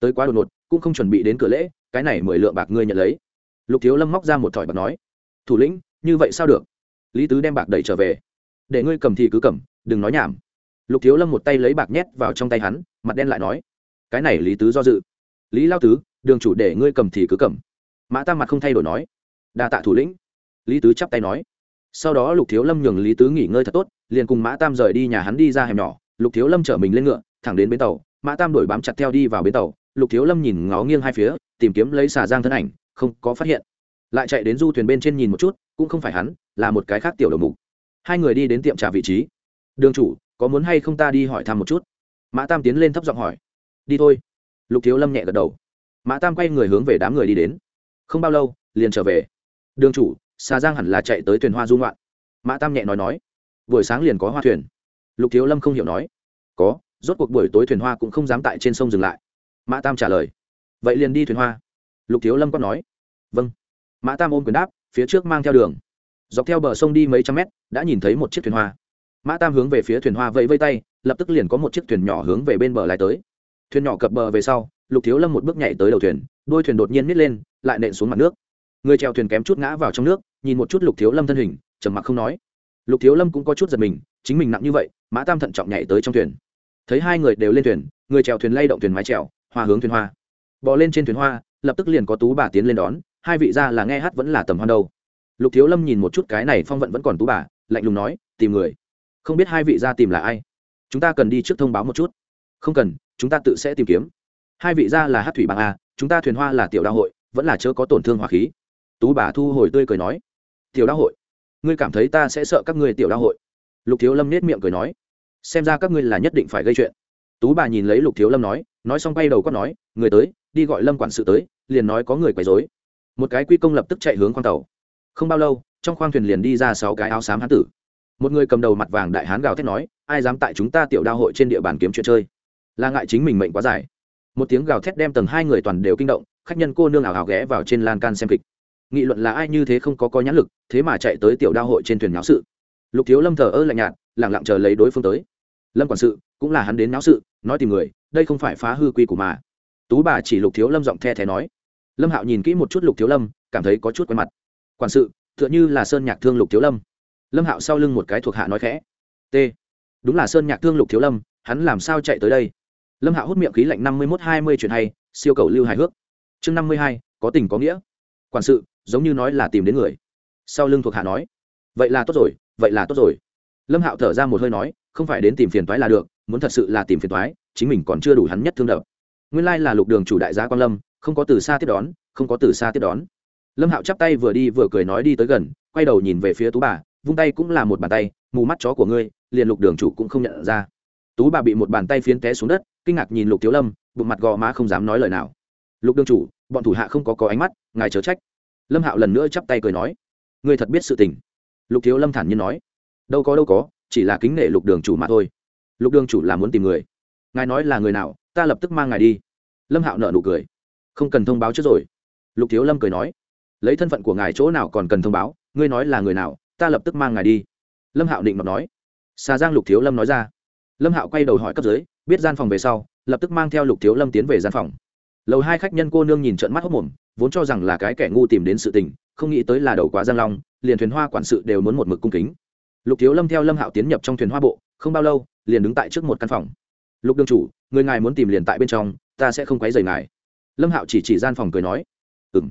Tới quá đột ngột, cũng không chuẩn bị đến cửa lễ, cái này mười lượng bạc ngươi nhận lấy. Lục thiếu lâm móc ra một thỏi bạc nói, thủ lĩnh, như vậy sao được? Lý tứ đem bạc đẩy trở về. Để ngươi cầm thì cứ cầm, đừng nói nhảm. Lục thiếu lâm một tay lấy bạc nhét vào trong tay hắn, mặt đen lại nói, cái này lý tứ do dự. Lý lao tứ, đường chủ để ngươi cầm thì cứ cầm. Mã tam mặt không thay đổi nói, đa tạ thủ lĩnh lý tứ chắp tay nói. Sau đó lục thiếu lâm nhường lý tứ nghỉ ngơi thật tốt, liền cùng mã tam rời đi nhà hắn đi ra hẻm nhỏ. Lục thiếu lâm chở mình lên ngựa, thẳng đến bến tàu. Mã tam đổi bám chặt theo đi vào bến tàu. Lục thiếu lâm nhìn ngó nghiêng hai phía, tìm kiếm lấy xà giang thân ảnh, không có phát hiện. Lại chạy đến du thuyền bên trên nhìn một chút, cũng không phải hắn, là một cái khác tiểu đầu mục. Hai người đi đến tiệm trà vị trí. Đường chủ, có muốn hay không ta đi hỏi thăm một chút? Mã tam tiến lên thấp giọng hỏi. Đi thôi. Lục thiếu lâm nhẹ gật đầu. Mã tam quay người hướng về đám người đi đến. Không bao lâu, liền trở về. Đường chủ xà giang hẳn là chạy tới thuyền hoa dung loạn mã tam nhẹ nói nói, buổi sáng liền có hoa thuyền. Lục thiếu lâm không hiểu nói, có, rốt cuộc buổi tối thuyền hoa cũng không dám tại trên sông dừng lại. Mã tam trả lời, vậy liền đi thuyền hoa. Lục thiếu lâm có nói vâng. Mã tam ôm quyền đáp, phía trước mang theo đường. Dọc theo bờ sông đi mấy trăm mét, đã nhìn thấy một chiếc thuyền hoa. Mã tam hướng về phía thuyền hoa vẫy vây tay, lập tức liền có một chiếc thuyền nhỏ hướng về bên bờ lại tới. Thuyền nhỏ cập bờ về sau, lục thiếu lâm một bước nhảy tới đầu thuyền đôi thuyền đột nhiên nít lên, lại nện xuống mặt nước người chèo thuyền kém chút ngã vào trong nước nhìn một chút lục thiếu lâm thân hình trầm mặc không nói. Lục thiếu lâm cũng có chút giật mình chính mình nặng như vậy mã tam thận trọng nhảy tới trong thuyền. Thấy hai người đều lên thuyền người chèo thuyền lay động thuyền mái trèo, hoa hướng thuyền hoa. Bò lên trên thuyền hoa lập tức liền có tú bà tiến lên đón hai vị ra là nghe hát vẫn là tầm hoan đâu. Lục thiếu lâm nhìn một chút cái này phong vận vẫn còn tú bà lạnh lùng nói tìm người. Không biết hai vị ra tìm là ai? Chúng ta cần đi trước thông báo một chút. Không cần chúng ta tự sẽ tìm kiếm. Hai vị ra là hát thủy bằng a chúng ta thuyền hoa là tiểu đa hội vẫn là chớ có tổn thương hỏa khí tú bà thu hồi tươi cười nói, tiểu đao hội, ngươi cảm thấy ta sẽ sợ các ngươi tiểu đao hội? Lục thiếu lâm nết miệng cười nói, xem ra các ngươi là nhất định phải gây chuyện. Tú bà nhìn lấy lục thiếu lâm nói nói xong bay đầu quát nói, người tới, đi gọi lâm quản sự tới, liền nói có người quấy dối một cái quy công lập tức chạy hướng khoang tàu. Không bao lâu, trong khoang thuyền liền đi ra sáu cái áo xám hán tử. Một người cầm đầu mặt vàng đại hán gào thét nói, ai dám tại chúng ta tiểu đao hội trên địa bàn kiếm chuyện chơi? Là ngại chính mình mệnh quá dài. Một tiếng gào thét đem tầng hai người toàn đều kinh động, khách nhân cô nương ảo ảo ghé vào trên lan can xem kịch nghị luận là ai như thế không có có nhãn lực, thế mà chạy tới tiểu đao hội trên thuyền nháo sự. Lục thiếu lâm thờ ơ lạnh nhạt, lẳng lặng chờ lấy đối phương tới. Lâm quản sự, cũng là hắn đến náo sự, nói tìm người, đây không phải phá hư quy của mà. Tú bà chỉ lục thiếu lâm giọng the thé nói. Lâm hạo nhìn kỹ một chút lục thiếu lâm, cảm thấy có chút quen mặt. Quản sự, tựa như là sơn nhạc thương lục thiếu lâm. Lâm hạo sau lưng một cái thuộc hạ nói khẽ. T. Đúng là sơn nhạc thương lục thiếu lâm, hắn làm sao chạy tới đây? Lâm hạo hút miệng khí lạnh năm mươi một hai mươi chuyện hay, siêu cầu lưu hài hước. Chương năm mươi hai, có tình có nghĩa. Quản sự giống như nói là tìm đến người. Sau lưng thuộc hạ nói, vậy là tốt rồi, vậy là tốt rồi. Lâm hạo thở ra một hơi nói, không phải đến tìm phiền toái là được, muốn thật sự là tìm phiền toái, chính mình còn chưa đủ hắn nhất thương đập. Nguyên lai là lục đường chủ đại gia quan lâm, không có từ xa tiếp đón, không có từ xa tiếp đón. Lâm hạo chắp tay vừa đi vừa cười nói đi tới gần, quay đầu nhìn về phía tú bà, vung tay cũng là một bàn tay, mù mắt chó của ngươi, liền lục đường chủ cũng không nhận ra. Tú bà bị một bàn tay phiến té xuống đất, kinh ngạc nhìn lục thiếu lâm, bụng mặt gò má không dám nói lời nào. Lục đường chủ, bọn thủ hạ không có có ánh mắt, ngài chớ trách lâm hạo lần nữa chắp tay cười nói, ngươi thật biết sự tình. Lục thiếu lâm thản nhiên nói, đâu có đâu có, chỉ là kính nể lục đường chủ mà thôi. Lục đường chủ là muốn tìm người. Ngài nói là người nào, ta lập tức mang ngài đi. Lâm hạo nợ nụ cười, không cần thông báo trước rồi. Lục thiếu lâm cười nói, lấy thân phận của ngài chỗ nào còn cần thông báo, ngươi nói là người nào, ta lập tức mang ngài đi. Lâm hạo định mập nói, xà giang lục thiếu lâm nói ra. Lâm hạo quay đầu hỏi cấp dưới, biết gian phòng về sau, lập tức mang theo lục thiếu lâm tiến về gian phòng. Lầu hai khách nhân cô nương nhìn trận mắt hốc mồm vốn cho rằng là cái kẻ ngu tìm đến sự tình, không nghĩ tới là đầu quá giang long, liền thuyền hoa quản sự đều muốn một mực cung kính. Lục thiếu lâm theo lâm hạo tiến nhập trong thuyền hoa bộ, không bao lâu, liền đứng tại trước một căn phòng. Lục đương chủ, người ngài muốn tìm liền tại bên trong, ta sẽ không quấy rầy ngài. Lâm hạo chỉ chỉ gian phòng cười nói. Ừ m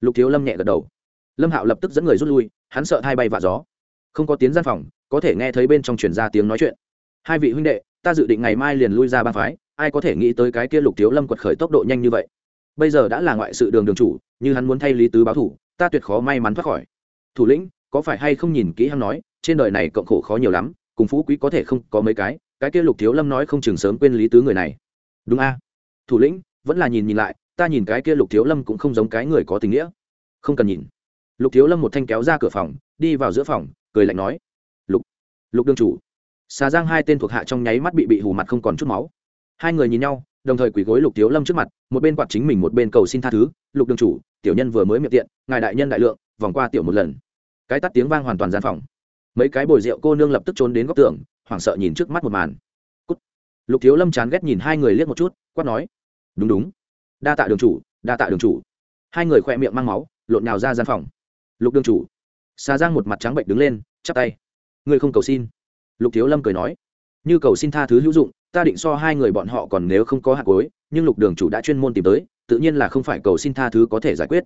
lục thiếu lâm nhẹ gật đầu. Lâm hạo lập tức dẫn người rút lui, hắn sợ hai bay vạ gió. Không có tiến gian phòng, có thể nghe thấy bên trong truyền ra tiếng nói chuyện. Hai vị huynh đệ, ta dự định ngày mai liền lui ra ba phái, ai có thể nghĩ tới cái kia lục thiếu lâm quật khởi tốc độ nhanh như vậy? Bây giờ đã là ngoại sự đường đường chủ, như hắn muốn thay lý tứ báo thủ, ta tuyệt khó may mắn thoát khỏi. Thủ lĩnh, có phải hay không nhìn kỹ hắn nói, trên đời này cộng khổ khó nhiều lắm, cùng phú quý có thể không có mấy cái cái kia lục thiếu lâm nói không chừng sớm quên lý tứ người này. Đúng a. Thủ lĩnh, vẫn là nhìn nhìn lại, ta nhìn cái kia lục thiếu lâm cũng không giống cái người có tình nghĩa. Không cần nhìn. Lục thiếu lâm một thanh kéo ra cửa phòng, đi vào giữa phòng, cười lạnh nói. Lục lục đương chủ. Xà giang hai tên thuộc hạ trong nháy mắt bị bị hù mặt không còn chút máu. Hai người nhìn nhau đồng thời quỳ gối lục thiếu lâm trước mặt, một bên quạt chính mình một bên cầu xin tha thứ, lục đường chủ, tiểu nhân vừa mới miệng tiện, ngài đại nhân đại lượng, vòng qua tiểu một lần. Cái tắt tiếng vang hoàn toàn gian phòng. Mấy cái bồi rượu cô nương lập tức trốn đến góc tường, hoảng sợ nhìn trước mắt một màn. Cút. lục thiếu lâm chán ghét nhìn hai người liếc một chút, quát nói, đúng đúng. Đa tạ đường chủ, đa tạ đường chủ. Hai người khỏe miệng mang máu, lộn nhào ra gian phòng. Lục đường chủ. Xà giang một mặt trắng bệnh đứng lên, chắp tay. Ngươi không cầu xin. Lục thiếu lâm cười nói, như cầu xin tha thứ hữu dụng ta định so hai người bọn họ còn nếu không có hạt cối nhưng lục đường chủ đã chuyên môn tìm tới, tự nhiên là không phải cầu xin tha thứ có thể giải quyết.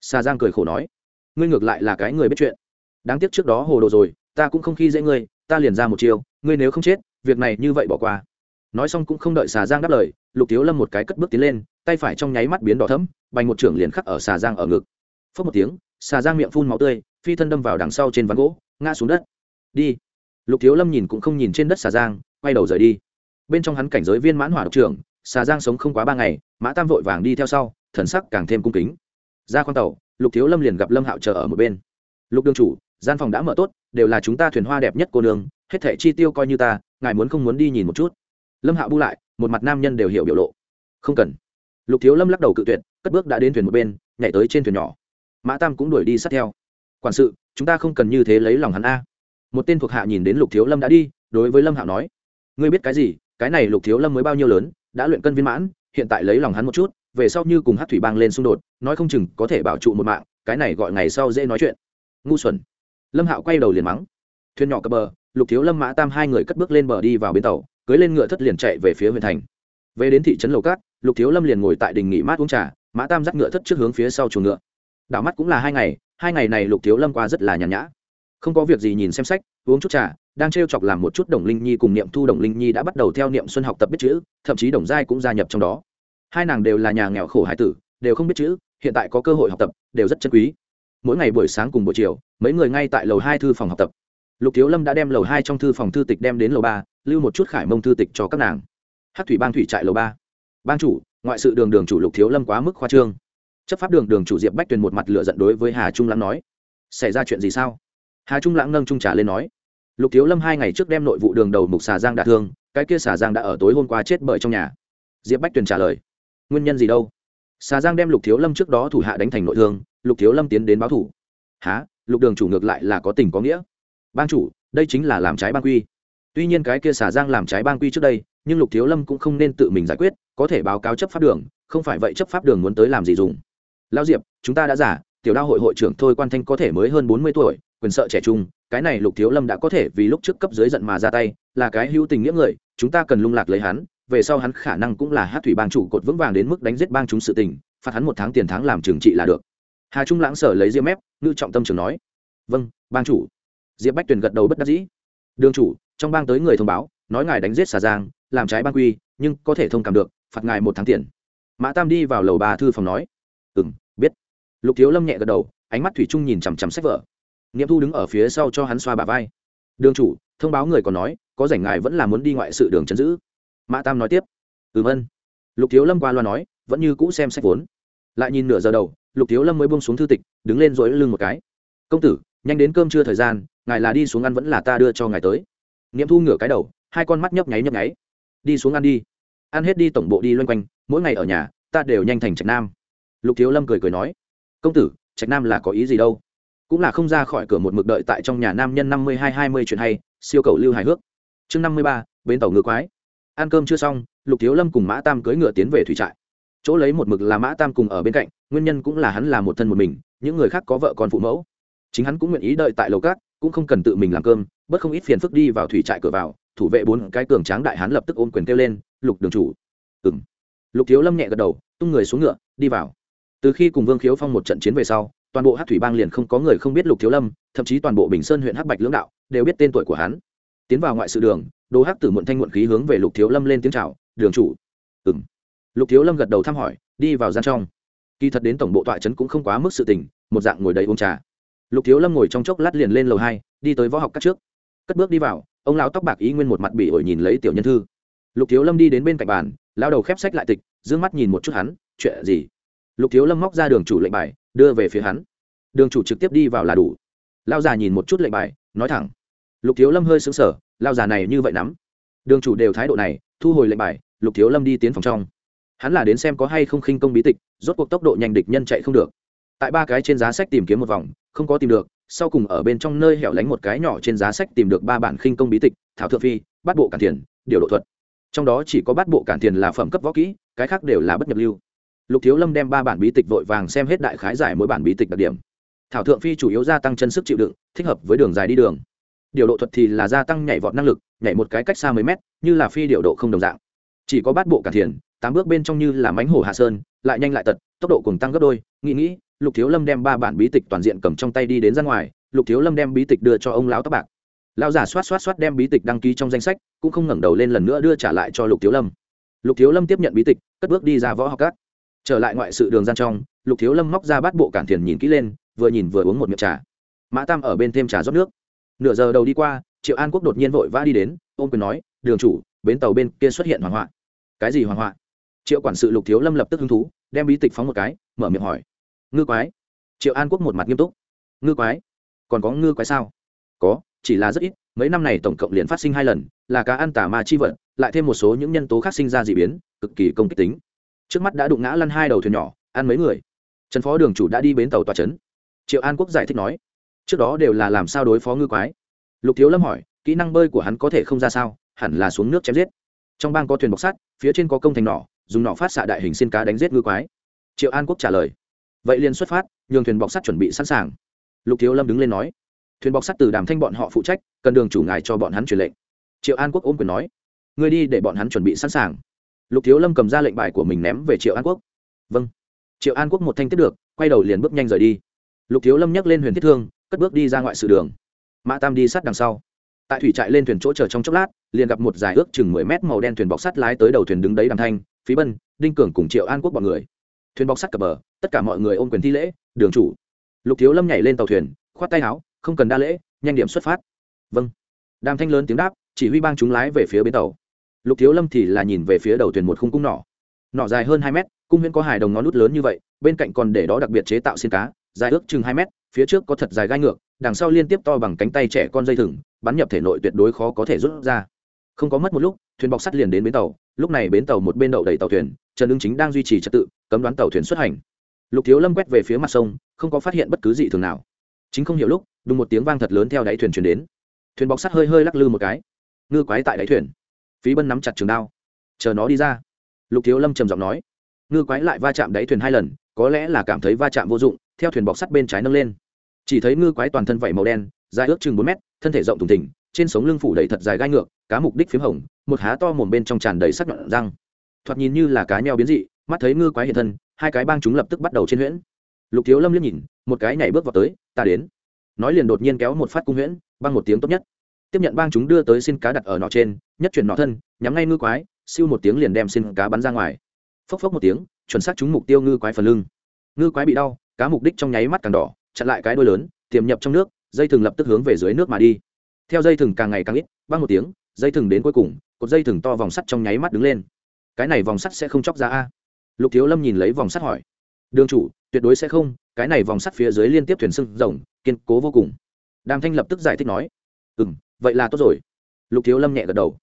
Xà giang cười khổ nói, ngươi ngược lại là cái người biết chuyện. Đáng tiếc trước đó hồ đồ rồi, ta cũng không khi dễ ngươi, ta liền ra một chiều ngươi nếu không chết, việc này như vậy bỏ qua. Nói xong cũng không đợi xà giang đáp lời, lục thiếu lâm một cái cất bước tiến lên, tay phải trong nháy mắt biến đỏ thấm bành một trưởng liền khắc ở xà giang ở ngực. Phớt một tiếng xà giang miệng phun máu tươi, phi thân đâm vào đằng sau trên ván gỗ, ngã xuống đất. Đi. Lục thiếu lâm nhìn cũng không nhìn trên đất xà giang, quay đầu rời đi bên trong hắn cảnh giới viên mãn hỏa độc trưởng, xà giang sống không quá ba ngày, mã tam vội vàng đi theo sau, thần sắc càng thêm cung kính. Ra khoang tàu, lục thiếu lâm liền gặp lâm hạo chờ ở một bên. Lục đương chủ, gian phòng đã mở tốt, đều là chúng ta thuyền hoa đẹp nhất cô nương, hết thẻ chi tiêu coi như ta, ngài muốn không muốn đi nhìn một chút. Lâm hạo bu lại, một mặt nam nhân đều hiểu biểu lộ. Không cần. Lục thiếu lâm lắc đầu cự tuyệt, cất bước đã đến thuyền một bên, nhảy tới trên thuyền nhỏ. Mã tam cũng đuổi đi sát theo. Quản sự, chúng ta không cần như thế lấy lòng hắn a. Một tên thuộc hạ nhìn đến lục thiếu lâm đã đi, đối với lâm hạo nói, ngươi biết cái gì? Cái này lục thiếu lâm mới bao nhiêu lớn, đã luyện cân viên mãn, hiện tại lấy lòng hắn một chút, về sau như cùng hát thủy bang lên xung đột, nói không chừng có thể bảo trụ một mạng, cái này gọi ngày sau dễ nói chuyện. Ngu xuẩn. Lâm hạo quay đầu liền mắng. Thuyền nhỏ cập bờ, lục thiếu lâm mã tam hai người cất bước lên bờ đi vào bến tàu, cưới lên ngựa thất liền chạy về phía huyện thành. Về đến thị trấn lầu cát, lục thiếu lâm liền ngồi tại đình nghỉ mát uống trà, mã tam dắt ngựa thất trước hướng phía sau chuồng ngựa. Đảo mắt cũng là hai ngày hai ngày này lục thiếu lâm qua rất là nhàn nhã không có việc gì nhìn xem sách, uống chút trà, đang t r e o chọc làm một chút đồng linh nhi cùng niệm thu đồng linh nhi đã bắt đầu theo niệm xuân học tập biết chữ, thậm chí đồng giai cũng gia nhập trong đó. Hai nàng đều là nhà nghèo khổ hải tử, đều không biết chữ, hiện tại có cơ hội học tập, đều rất chân quý. Mỗi ngày buổi sáng cùng buổi chiều, mấy người ngay tại lầu hai thư phòng học tập. Lục thiếu lâm đã đem lầu hai trong thư phòng thư tịch đem đến lầu ba, lưu một chút khải mông thư tịch cho các nàng. Hát thủy bang thủy trại lầu ba. Ban chủ, ngoại sự đường đường chủ lục thiếu lâm quá mức khoa trương. Chấp pháp đường đường chủ diệp bách tuyền một mặt lựa giận đối với hà trung lãng nói, xảy ra chuyện gì sao? Hà trung lãng nâng trung trà lên nói, lục thiếu lâm hai ngày trước đem nội vụ đường đầu mục xà giang đạ thương, cái kia xà giang đã ở tối hôm qua chết bởi trong nhà. Diệp bách tuyền trả lời, nguyên nhân gì đâu? Xà giang đem lục thiếu lâm trước đó thủ hạ đánh thành nội thương, lục thiếu lâm tiến đến báo thủ. Há lục đường chủ ngược lại là có tình có nghĩa. Ban chủ, đây chính là làm trái ban quy. Tuy nhiên cái kia xà giang làm trái ban quy trước đây, nhưng lục thiếu lâm cũng không nên tự mình giải quyết, có thể báo cáo chấp pháp đường, không phải vậy chấp pháp đường muốn tới làm gì dùng. Lao diệp, chúng ta đã giả, tiểu đao hội hội trưởng thôi quan thanh có thể mới hơn bốn mươi tuổi quyền sợ trẻ trung, cái này lục thiếu lâm đã có thể vì lúc trước cấp dưới giận mà ra tay, là cái hữu tình nghĩa người, chúng ta cần lung lạc lấy hắn, về sau hắn khả năng cũng là hát thủy bang chủ cột vững vàng đến mức đánh giết bang chúng sự tình, phạt hắn một tháng tiền tháng làm trừng trị là được. Hà trung lãng sở lấy diêm mép ngư trọng tâm trường nói. Vâng bang chủ. Diệp bách tuyền gật đầu bất đắc dĩ. Đường chủ, trong bang tới người thông báo, nói ngài đánh giết xà giang, làm trái bang quy, nhưng có thể thông cảm được, phạt ngài một tháng tiền. Mã tam đi vào lầu bà thư phòng nói. Ừ m biết. Lục thiếu lâm nhẹ gật đầu, ánh mắt thủy trung nhìn chằm chằm sách vở nghiệm thu đứng ở phía sau cho hắn xoa bà vai. Đường chủ, thông báo người còn nói, có rảnh ngài vẫn là muốn đi ngoại sự đường chấn giữ. Mã tam nói tiếp. Ừ vân lục thiếu lâm qua loa nói, vẫn như cũ xem sách vốn. Lại nhìn nửa giờ đầu, lục thiếu lâm mới buông xuống thư tịch, đứng lên dối lưng một cái. Công tử, nhanh đến cơm trưa thời gian, ngài là đi xuống ăn vẫn là ta đưa cho ngài tới. Nghiệm thu ngửa cái đầu, hai con mắt nhấp nháy nhấp nháy. Đi xuống ăn đi. Ăn hết đi tổng bộ đi loanh quanh, mỗi ngày ở nhà, ta đều nhanh thành trạch nam. Lục thiếu lâm cười cười nói. Công tử, trạch nam là có ý gì đâu? Cũng là không ra khỏi cửa một mực đợi tại trong nhà nam nhân năm mươi hai hai mươi chuyện hay, siêu cầu lưu hài hước. Chương năm mươi ba, bến tàu ngựa quái. Ăn cơm chưa xong, lục thiếu lâm cùng mã tam cưỡi ngựa tiến về thủy trại. Chỗ lấy một mực là mã tam cùng ở bên cạnh, nguyên nhân cũng là hắn là một thân một mình, những người khác có vợ con phụ mẫu. Chính hắn cũng nguyện ý đợi tại lầu cát, cũng không cần tự mình làm cơm bất không ít phiền phức đi vào thủy trại cửa vào, thủ vệ bốn cái cường tráng đại hắn lập tức ôm quyền kêu lên, lục đường chủ. Ừng lục thiếu lâm nhẹ gật đầu, tung người xuống ngựa, đi vào. Từ khi cùng vương khiếu phong một trận chiến về sau toàn bộ hát thủy bang liền không có người không biết lục thiếu lâm, thậm chí toàn bộ bình sơn huyện hắc bạch lưỡng đạo đều biết tên tuổi của hắn. Tiến vào ngoại sự đường, đồ hắc tử muộn thanh muộn khí hướng về lục thiếu lâm lên tiếng chào, đường chủ. Ừng lục thiếu lâm gật đầu thăm hỏi, đi vào gian trong. Kỳ thật đến tổng bộ tọa trấn cũng không quá mức sự tình, một dạng ngồi đầy uống trà. Lục thiếu lâm ngồi trong chốc lát liền lên lầu hai, đi tới võ học các trước. Cất bước đi vào, ông lão tóc bạc ý nguyên một mặt bị ổi nhìn lấy tiểu nhân thư. Lục thiếu lâm đi đến bên cạnh bàn lao đầu khép sách lại tịch d ư ơ n g mắt nhìn một chút hắn, chuyện gì? Lục thiếu lâm móc ra đường chủ lệnh bài đưa về phía hắn. Đường chủ trực tiếp đi vào là đủ. Lao già nhìn một chút lệnh bài, nói thẳng. Lục thiếu lâm hơi xứng sở lao già này như vậy lắm đường chủ đều thái độ này, thu hồi lệnh bài, lục thiếu lâm đi tiến phòng trong. Hắn là đến xem có hay không khinh công bí tịch, rốt cuộc tốc độ nhanh địch nhân chạy không được. Tại ba cái trên giá sách tìm kiếm một vòng, không có tìm được, sau cùng ở bên trong nơi hẻo lánh một cái nhỏ trên giá sách tìm được ba bản khinh công bí tịch, thảo thượng phi, bát bộ cản tiền điều độ thuật. Trong đó chỉ có bát bộ cản tiền là phẩm cấp võ kỹ, cái khác đều là bất nhập lưu lục thiếu lâm đem ba bản bí tịch vội vàng xem hết đại khái giải mỗi bản bí tịch đặc điểm. Thảo thượng phi chủ yếu gia tăng chân sức chịu đựng, thích hợp với đường dài đi đường. Điều độ thuật thì là gia tăng nhảy vọt năng lực, nhảy một cái cách xa mấy mét, như là phi điều độ không đồng dạng. Chỉ có bát bộ cả thiền, tám bước bên trong như là mánh hổ hạ sơn, lại nhanh lại tật, tốc độ cùng tăng gấp đôi, nghĩ nghĩ, lục thiếu lâm đem ba bản bí tịch toàn diện cầm trong tay đi đến ra ngoài, lục thiếu lâm đem bí tịch đưa cho ông lão tóc bạc. Lão giả xoát xoát xoát đem bí tịch đăng ký trong danh sách, cũng không ngẩng đầu lên lần nữa đưa trả lại cho lục thiếu lâm. Lục thiếu lâm tiếp nhận bí tịch, cất bước đi ra võ học cát trở lại ngoại sự đường gian trong, lục thiếu lâm móc ra bát bộ cản thiền nhìn kỹ lên, vừa nhìn vừa uống một miệng trà. Mã tam ở bên thêm trà rót nước. Nửa giờ đầu đi qua, triệu an quốc đột nhiên vội vã đi đến, ôm quyền nói, đường chủ, bến tàu bên kia xuất hiện hoàng họa cái gì hoàng họa triệu quản sự lục thiếu lâm lập tức hứng thú, đem bí tịch phóng một cái, mở miệng hỏi, ngư quái? Triệu an quốc một mặt nghiêm túc, ngư quái? Còn có ngư quái sao? Có, chỉ là rất ít, mấy năm này tổng cộng liền phát sinh hai lần, là cá ăn tà ma chi vật, lại thêm một số những nhân tố khác sinh ra d ị biến, cực kỳ công kích tính trước mắt đã đụng ngã lăn hai đầu thuyền nhỏ, ăn mấy người? Trần phó đường chủ đã đi bến tàu tòa trấn. Triệu an quốc giải thích nói, trước đó đều là làm sao đối phó ngư quái. Lục thiếu lâm hỏi, kỹ năng bơi của hắn có thể không ra sao, hẳn là xuống nước chém giết. Trong bang có thuyền bọc sắt, phía trên có công thành nỏ, dùng nỏ phát xạ đại hình xin cá đánh giết ngư quái. Triệu an quốc trả lời, vậy liền xuất phát, nhường thuyền bọc sắt chuẩn bị sẵn sàng. Lục thiếu lâm đứng lên nói, thuyền bọc sắt từ đàm thanh bọn họ phụ trách, cần đường chủ ngài cho bọn hắn truyền lệnh. Triệu an quốc ôm quyền nói người đi để bọn hắn chuẩn bị sẵn sàng lục thiếu lâm cầm ra lệnh bài của mình ném về triệu an quốc. Vâng. Triệu an quốc một thanh tiết được, quay đầu liền bước nhanh rời đi. Lục thiếu lâm nhắc lên huyền thiết thương, cất bước đi ra ngoại sự đường. Mã tam đi sát đằng sau. Tại thủy trại lên thuyền chỗ chờ trong chốc lát, liền gặp một dài ước chừng mười mét màu đen thuyền bọc sắt lái tới đầu thuyền đứng đấy đàm thanh, phí bân, đinh cường cùng triệu an quốc b ọ n người. Thuyền bọc sắt cập bờ, tất cả mọi người ôm quyền thi lễ, đường chủ. Lục thiếu lâm nhảy lên tàu thuyền, khoát tay áo, không cần đa lễ, nhanh điểm xuất phát. Vâng. Đàm thanh lớn tiếng đáp, chỉ huy bang chúng lái về phía bến tàu lục thiếu lâm thì là nhìn về phía đầu thuyền một khung cung nỏ. Nỏ dài hơn hai mét, cung huyễn có hài đồng ngón nút lớn như vậy, bên cạnh còn để đó đặc biệt chế tạo xin cá, dài ước chừng hai mét, phía trước có thật dài gai ngược, đằng sau liên tiếp to bằng cánh tay trẻ con dây thừng, bắn nhập thể nội tuyệt đối khó có thể rút ra. Không có mất một lúc, thuyền bọc sắt liền đến bến tàu, lúc này bến tàu một bên đậu đầy tàu thuyền, trần ưng chính đang duy trì trật tự, cấm đoán tàu thuyền xuất hành. Lục thiếu lâm quét về phía mặt sông, không có phát hiện bất cứ gì thường nào. Chính không hiểu lúc, đùng một tiếng vang thật lớn theo đáy thuyền chuyển đến. Thuyền bọc sắt hơi hơi lắc lư một cái. Ngư quái tại đáy thuyền phí bân nắm chặt trường đao. Chờ nó đi ra. Lục thiếu lâm trầm giọng nói. Ngư quái lại va chạm đáy thuyền hai lần, có lẽ là cảm thấy va chạm vô dụng, theo thuyền bọc sắt bên trái nâng lên. Chỉ thấy ngư quái toàn thân vảy màu đen, dài ước chừng bốn mét, thân thể rộng thùng thình, trên sống lưng phủ đầy thật dài gai ngược, cá mục đích p h í m hồng, một há to mồm bên trong tràn đầy sắc nhọn răng. Thoạt nhìn như là cá nheo biến dị, mắt thấy ngư quái hiện thân, hai cái bang chúng lập tức bắt đầu trên huyễn. Lục thiếu lâm liếc nhìn, một cái nhảy bước vào tới, ta đến. Nói liền đột nhiên kéo một phát cung huyễn, băng một tiếng tốt nhất tiếp nhận bang chúng đưa tới xin cá đặt ở nọ trên, nhất chuyển nọ thân, nhắm ngay ngư quái, siêu một tiếng liền đem xin cá bắn ra ngoài. Phốc phốc một tiếng, chuẩn xác trúng mục tiêu ngư quái phần lưng. Ngư quái bị đau, cá mục đích trong nháy mắt càng đỏ, chặn lại cái đuôi lớn, tiềm nhập trong nước, dây thừng lập tức hướng về dưới nước mà đi. Theo dây thừng càng ngày càng ít, băng một tiếng, dây thừng đến cuối cùng, cột dây thừng to vòng sắt trong nháy mắt đứng lên. Cái này vòng sắt sẽ không chóc ra a? Lục thiếu lâm nhìn lấy vòng sắt hỏi. Đường chủ, tuyệt đối sẽ không, cái này vòng sắt phía dưới liên tiếp thuyền sưng rồng, kiên cố vô cùng. Đàm thanh lập tức giải thích nói. Ừ m vậy là tốt rồi. Lục thiếu lâm nhẹ gật đầu.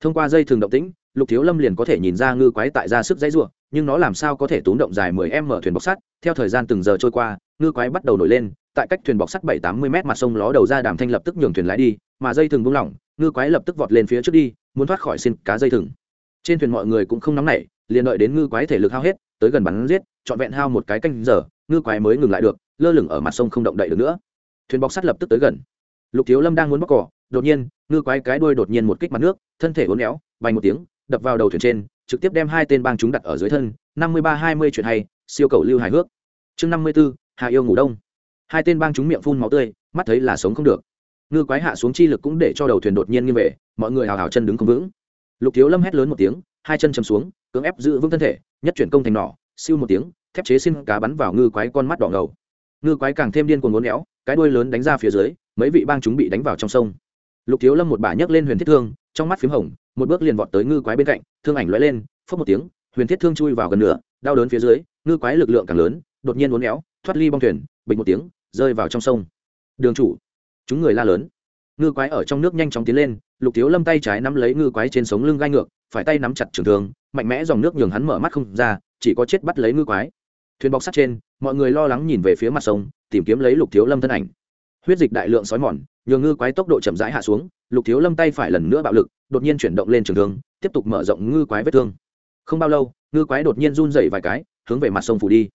Thông qua dây thừng động tĩnh, lục thiếu lâm liền có thể nhìn ra ngư quái tại ra sức dãy r u ộ nhưng nó làm sao có thể tốn động dài mười em mở thuyền bọc sắt? Theo thời gian từng giờ trôi qua, ngư quái bắt đầu nổi lên, tại cách thuyền bọc sắt bảy tám mươi m mặt sông ló đầu ra đàm thanh lập tức nhường thuyền lái đi, mà dây thừng buông lỏng, ngư quái lập tức vọt lên phía trước đi, muốn thoát khỏi xin cá dây thừng trên thuyền mọi người cũng không nóng nảy, liền đợi đến ngư quái thể lực hao hết, tới gần bắn giết, trọn vẹn hao một cái canh giờ, ngư quái mới ngừng lại được, lơ lửng ở mặt sông không động đậy được nữa. Thuyền bọc sắt lập tức tới gần. Lục thiếu lâm đang muốn bóc cỏ đột nhiên, ngư quái cái đuôi đột nhiên một kích mặt nước, thân thể uốn éo, bay một tiếng, đập vào đầu thuyền trên, trực tiếp đem hai tên bang chúng đặt ở dưới thân. Năm mươi ba hai mươi chuyện hay, siêu cầu lưu hài hước. Chương năm mươi b ố hà yêu ngủ đông. Hai tên bang chúng miệng phun máu tươi, mắt thấy là sống không được. Ngư quái hạ xuống chi lực cũng để cho đầu thuyền đột nhiên như vậy mọi người hào hào chân đứng không vững. Lục thiếu lâm hét lớn một tiếng, hai chân chầm xuống, cưỡng ép giữ vững thân thể, nhất chuyển công thành nỏ, siêu một tiếng, thép chế xin cá bắn vào ngư quái con mắt đỏ ngầu. Ngư quái càng thêm điên cuồng ngốn éo, cái đuôi lớn đánh ra phía dưới, mấy vị bang chúng bị đánh vào trong sông lục thiếu lâm một bà nhấc lên huyền thiết thương, trong mắt p h í m hồng, một bước liền vọt tới ngư quái bên cạnh, thương ảnh lóe lên phớt một tiếng, huyền thiết thương chui vào gần nửa, đau đớn phía dưới, ngư quái lực lượng càng lớn, đột nhiên uốn éo, thoát ly bong thuyền, bình một tiếng, rơi vào trong sông. Đường chủ, chúng người la lớn. Ngư quái ở trong nước nhanh chóng tiến lên, lục thiếu lâm tay trái nắm lấy ngư quái trên sống lưng gai ngược, phải tay nắm chặt trường thương, mạnh mẽ dòng nước nhường hắn mở mắt không ra, chỉ có chết bắt lấy ngư quái. Thuyền bọc sắt trên, mọi người lo lắng nhìn về phía mặt sông, tìm kiếm lấy lục thiếu lâm thân ảnh huyết dịch đại lượng sói mòn nhường ngư quái tốc độ chậm rãi hạ xuống, lục thiếu lâm tay phải lần nữa bạo lực, đột nhiên chuyển động lên trường thương, tiếp tục mở rộng ngư quái vết thương. Không bao lâu, ngư quái đột nhiên run dậy vài cái, hướng về mặt sông phủ đi.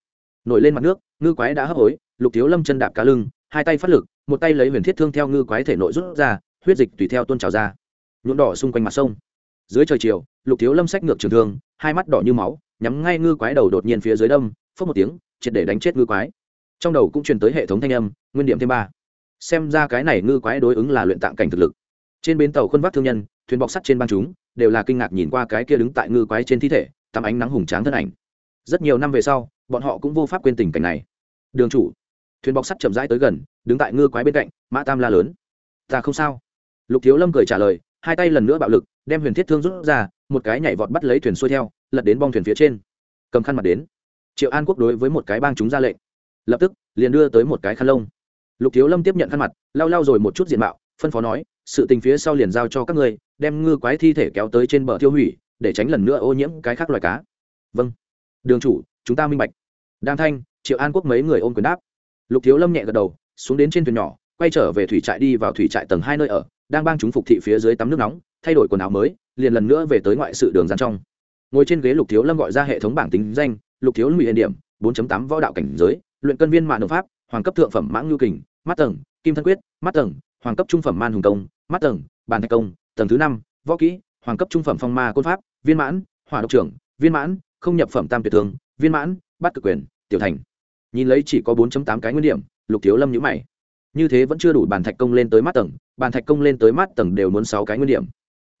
Nổi lên mặt nước, ngư quái đã hấp hối, lục thiếu lâm chân đạp cá lưng, hai tay phát lực, một tay lấy huyền thiết thương theo ngư quái thể nội rút ra, huyết dịch tùy theo tuôn trào ra. Nhuộm đỏ xung quanh mặt sông. Dưới trời chiều, lục thiếu lâm sách ngược trường thương, hai mắt đỏ như máu, nhắm ngay ngư quái đầu đột nhiên phía dưới đâm phớt một tiếng, triệt để đánh chết ngư quái. Trong đầu cũng truyền tới hệ thống thanh âm, nguyên điểm thêm ba xem ra cái này ngư quái đối ứng là luyện tạng cảnh thực lực. Trên bến tàu khuân vác thương nhân, thuyền bọc sắt trên băng chúng, đều là kinh ngạc nhìn qua cái kia đứng tại ngư quái trên thi thể, tắm ánh nắng hùng tráng thân ảnh. Rất nhiều năm về sau, bọn họ cũng vô pháp quên tình cảnh này. Đường chủ, thuyền bọc sắt chậm rãi tới gần, đứng tại ngư quái bên cạnh, mã tam la lớn. Ta không sao. Lục thiếu lâm cười trả lời, hai tay lần nữa bạo lực, đem huyền thiết thương rút ra, một cái nhảy vọt bắt lấy thuyền xuôi theo, lật đến bong thuyền phía trên. Cầm khăn mặt đến. Triệu an quốc đối với một cái bang chúng ra lệnh. Lập tức, liền đưa tới một cái khăn lông lục thiếu lâm tiếp nhận khăn mặt, lau lau rồi một chút diện mạo, phân phó nói, sự tình phía sau liền giao cho các ngươi, đem ngư quái thi thể kéo tới trên bờ tiêu hủy, để tránh lần nữa ô nhiễm cái khác loài cá. Vâng. Đường chủ, chúng ta minh bạch. Đam thanh, triệu an quốc mấy người ôm quyền đáp. Lục thiếu lâm nhẹ gật đầu, xuống đến trên thuyền nhỏ, quay trở về thủy trại đi vào thủy trại tầng hai nơi ở, đang bang chúng phục thị phía dưới tắm nước nóng, thay đổi quần áo mới, liền lần nữa về tới ngoại sự đường gian trong. Ngồi trên ghế lục thiếu lâm gọi ra hệ thống bảng tính danh, lục thiếu lâm bị điểm 4 tám võ đạo cảnh giới, luyện cân viên mạng đồng pháp hoàng cấp thượng phẩm mãng nhu kình, mắt tầng, kim thân quyết, mắt tầng, hoàng cấp trung phẩm man hùng công, mắt tầng, bàn thạch công, tầng thứ năm, võ kỹ, hoàng cấp trung phẩm phong ma côn pháp, viên mãn, hỏa độc trưởng, viên mãn, không nhập phẩm tam tuyệt tướng viên mãn, bắt cực quyền, tiểu thành. Nhìn lấy chỉ có bốn tám cái nguyên điểm, lục thiếu lâm nhữ mày. Như thế vẫn chưa đủ bàn thạch công lên tới mắt tầng, bàn thạch công lên tới mắt tầng đều muốn sáu cái nguyên điểm.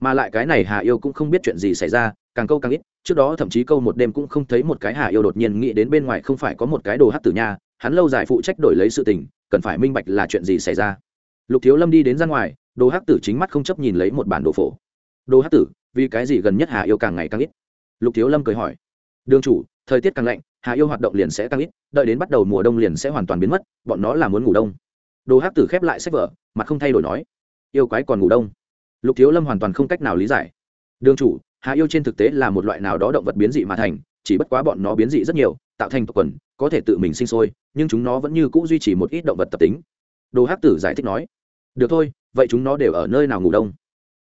Mà lại cái này hà yêu cũng không biết chuyện gì xảy ra, càng câu càng ít, trước đó thậm chí câu một đêm cũng không thấy một cái hà yêu đột nhiên nghĩ đến bên ngoài không phải có một cái đồ hát tử nha hắn lâu dài phụ trách đổi lấy sự tình, cần phải minh bạch là chuyện gì xảy ra. Lục thiếu lâm đi đến ra ngoài, đồ Hắc tử chính mắt không chấp nhìn lấy một bản đồ phổ. Đồ Hắc tử, vì cái gì gần nhất hà yêu càng ngày càng ít? Lục thiếu lâm cười hỏi. Đương chủ, thời tiết càng lạnh, hà yêu hoạt động liền sẽ càng ít, đợi đến bắt đầu mùa đông liền sẽ hoàn toàn biến mất, bọn nó là muốn ngủ đông. Đồ Hắc tử khép lại sách vở mà không thay đổi nói. Yêu quái còn ngủ đông. Lục thiếu lâm hoàn toàn không cách nào lý giải. Đương chủ, hà yêu trên thực tế là một loại nào đó động vật biến dị mà thành, chỉ bất quá bọn nó biến dị rất nhiều tạo thành tộc quần, có thể tự mình sinh sôi, nhưng chúng nó vẫn như c ũ duy trì một ít động vật tập tính. Đồ hát tử giải thích nói, được thôi, vậy chúng nó đều ở nơi nào ngủ đông?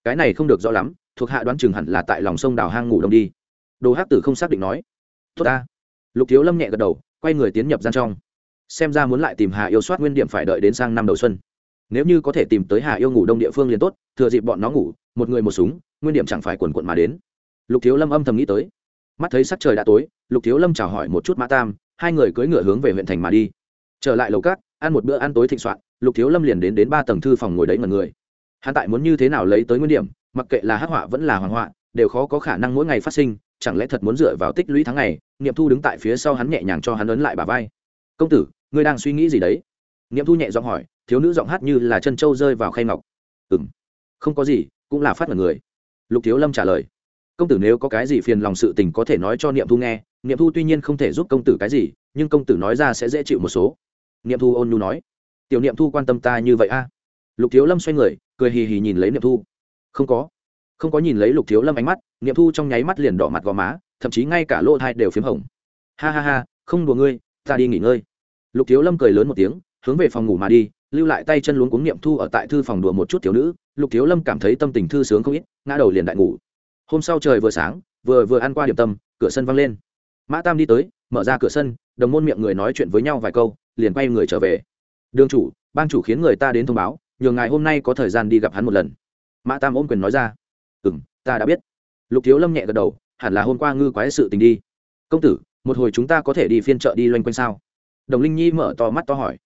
Cái này không được rõ lắm, thuộc hạ đoán chừng hẳn là tại lòng sông đào hang ngủ đông đi. Đồ hát tử không xác định nói, tốt ta. Lục thiếu lâm nhẹ gật đầu, quay người tiến nhập gian trong. Xem ra muốn lại tìm hà yêu soát nguyên điểm phải đợi đến sang năm đầu xuân. Nếu như có thể tìm tới hà yêu ngủ đông địa phương liền tốt, thừa dịp bọn nó ngủ, một người một súng, nguyên điểm chẳng phải quần quận mà đến. Lục thiếu lâm âm thầm nghĩ tới mắt thấy sắc trời đã tối, lục thiếu lâm chào hỏi một chút mã tam, hai người cưỡi ngựa hướng về huyện thành mà đi. Trở lại lầu cát ăn một bữa ăn tối thịnh soạn, lục thiếu lâm liền đến đến ba tầng thư phòng ngồi đấy mọi người. Hắn tại muốn như thế nào lấy tới nguyên điểm, mặc kệ là hắc họa vẫn là hoàng họa, đều khó có khả năng mỗi ngày phát sinh, chẳng lẽ thật muốn dựa vào tích lũy tháng ngày, niệm thu đứng tại phía sau hắn nhẹ nhàng cho hắn ấn lại bà vai. Công tử, ngươi đang suy nghĩ gì đấy? Niệm thu nhẹ giọng hỏi, thiếu nữ giọng hát như là chân trâu rơi vào khay ngọc. Ừ m không có gì, cũng là phát mật người. Lục thiếu lâm trả lời công tử nếu có cái gì phiền lòng sự tình có thể nói cho niệm thu nghe, niệm thu tuy nhiên không thể giúp công tử cái gì, nhưng công tử nói ra sẽ dễ chịu một số. Niệm thu ôn nhu nói, tiểu niệm thu quan tâm ta như vậy a? Lục thiếu lâm xoay người, cười hì hì nhìn lấy niệm thu. Không có không có nhìn lấy lục thiếu lâm ánh mắt. Niệm thu trong nháy mắt liền đỏ mặt gò má, thậm chí ngay cả lỗ thai đều p h í m hồng. Ha ha ha, không đùa ngươi, ta đi nghỉ ngơi. Lục thiếu lâm cười lớn một tiếng, hướng về phòng ngủ mà đi, lưu lại tay chân luống cuống niệm thu ở tại thư phòng đùa một chút thiếu nữ. Lục thiếu lâm cảm thấy tâm tình thư sướng không ít, ngã đầu liền đại ngủ hôm sau trời vừa sáng, vừa vừa ăn qua điểm tâm, cửa sân văng lên. Mã tam đi tới, mở ra cửa sân, đồng môn miệng người nói chuyện với nhau vài câu, liền quay người trở về. Đường chủ, ban chủ khiến người ta đến thông báo, nhường ngài hôm nay có thời gian đi gặp hắn một lần. Mã tam ôm quyền nói ra. Ừ m ta đã biết. Lục thiếu lâm nhẹ gật đầu, hẳn là hôm qua ngư quái sự tình đi. Công tử, một hồi chúng ta có thể đi phiên chợ đi loanh quanh sao? Đồng linh nhi mở to mắt to hỏi.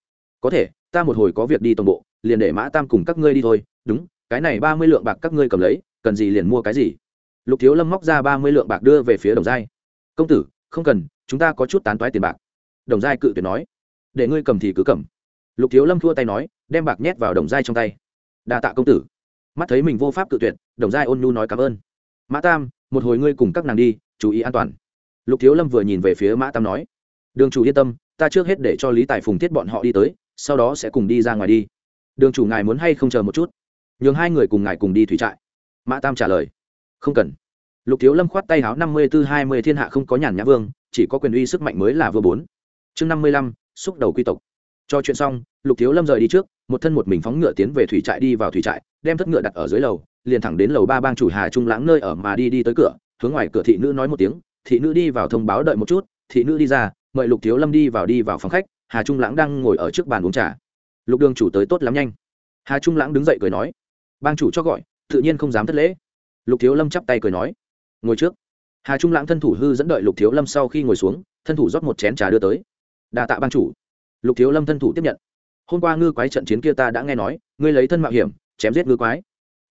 Có thể, ta một hồi có việc đi tổng bộ, liền để mã tam cùng các ngươi đi thôi, đúng, cái này ba mươi lượng bạc các ngươi cầm lấy, cần gì liền mua cái gì? Lục thiếu lâm móc ra ba mươi lượng bạc đưa về phía đồng giai. Công tử, không cần, chúng ta có chút tán toái tiền bạc. Đồng giai cự tuyệt nói. Để ngươi cầm thì cứ cầm. Lục thiếu lâm thua tay nói, đem bạc nhét vào đồng giai trong tay. Đa tạ công tử. Mắt thấy mình vô pháp cự tuyệt, đồng giai ôn nhu nói cảm ơn. Mã tam, một hồi ngươi cùng các nàng đi, chú ý an toàn. Lục thiếu lâm vừa nhìn về phía mã tam nói. Đường chủ yên tâm, ta trước hết để cho lý tài phùng thiết bọn họ đi tới, sau đó sẽ cùng đi ra ngoài đi. Đường chủ ngài muốn hay không chờ một chút? Nhường hai người cùng ngài cùng đi thủy trại. Mã tam trả lời không cần. Lục thiếu lâm khoát tay háo năm mươi b ố hai mươi thiên hạ không có nhàn nhã vương, chỉ có quyền uy sức mạnh mới là vừa bốn. Chương năm mươi lăm, xúc đầu quy tộc. Cho chuyện xong, lục thiếu lâm rời đi trước, một thân một mình phóng ngựa tiến về thủy trại đi vào thủy trại, đem thất ngựa đặt ở dưới lầu, liền thẳng đến lầu ba bang chủ hà trung lãng nơi ở mà đi đi tới cửa, hướng ngoài cửa thị nữ nói một tiếng, thị nữ đi vào thông báo đợi một chút, thị nữ đi ra, mời lục thiếu lâm đi vào đi vào phòng khách, hà trung lãng đang ngồi ở trước bàn uống trà. Lục đường chủ tới tốt lắm nhanh. Hà trung lãng đứng dậy cười nói, bang chủ cho gọi, tự nhiên không dám thất lễ lục thiếu lâm chắp tay cười nói, ngồi trước. Hà trung lãng thân thủ hư dẫn đợi lục thiếu lâm sau khi ngồi xuống, thân thủ rót một chén trà đưa tới. Đà tạ Ban chủ. Lục thiếu lâm thân thủ tiếp nhận. Hôm qua ngư quái trận chiến kia ta đã nghe nói, ngươi lấy thân mạo hiểm, chém giết ngư quái.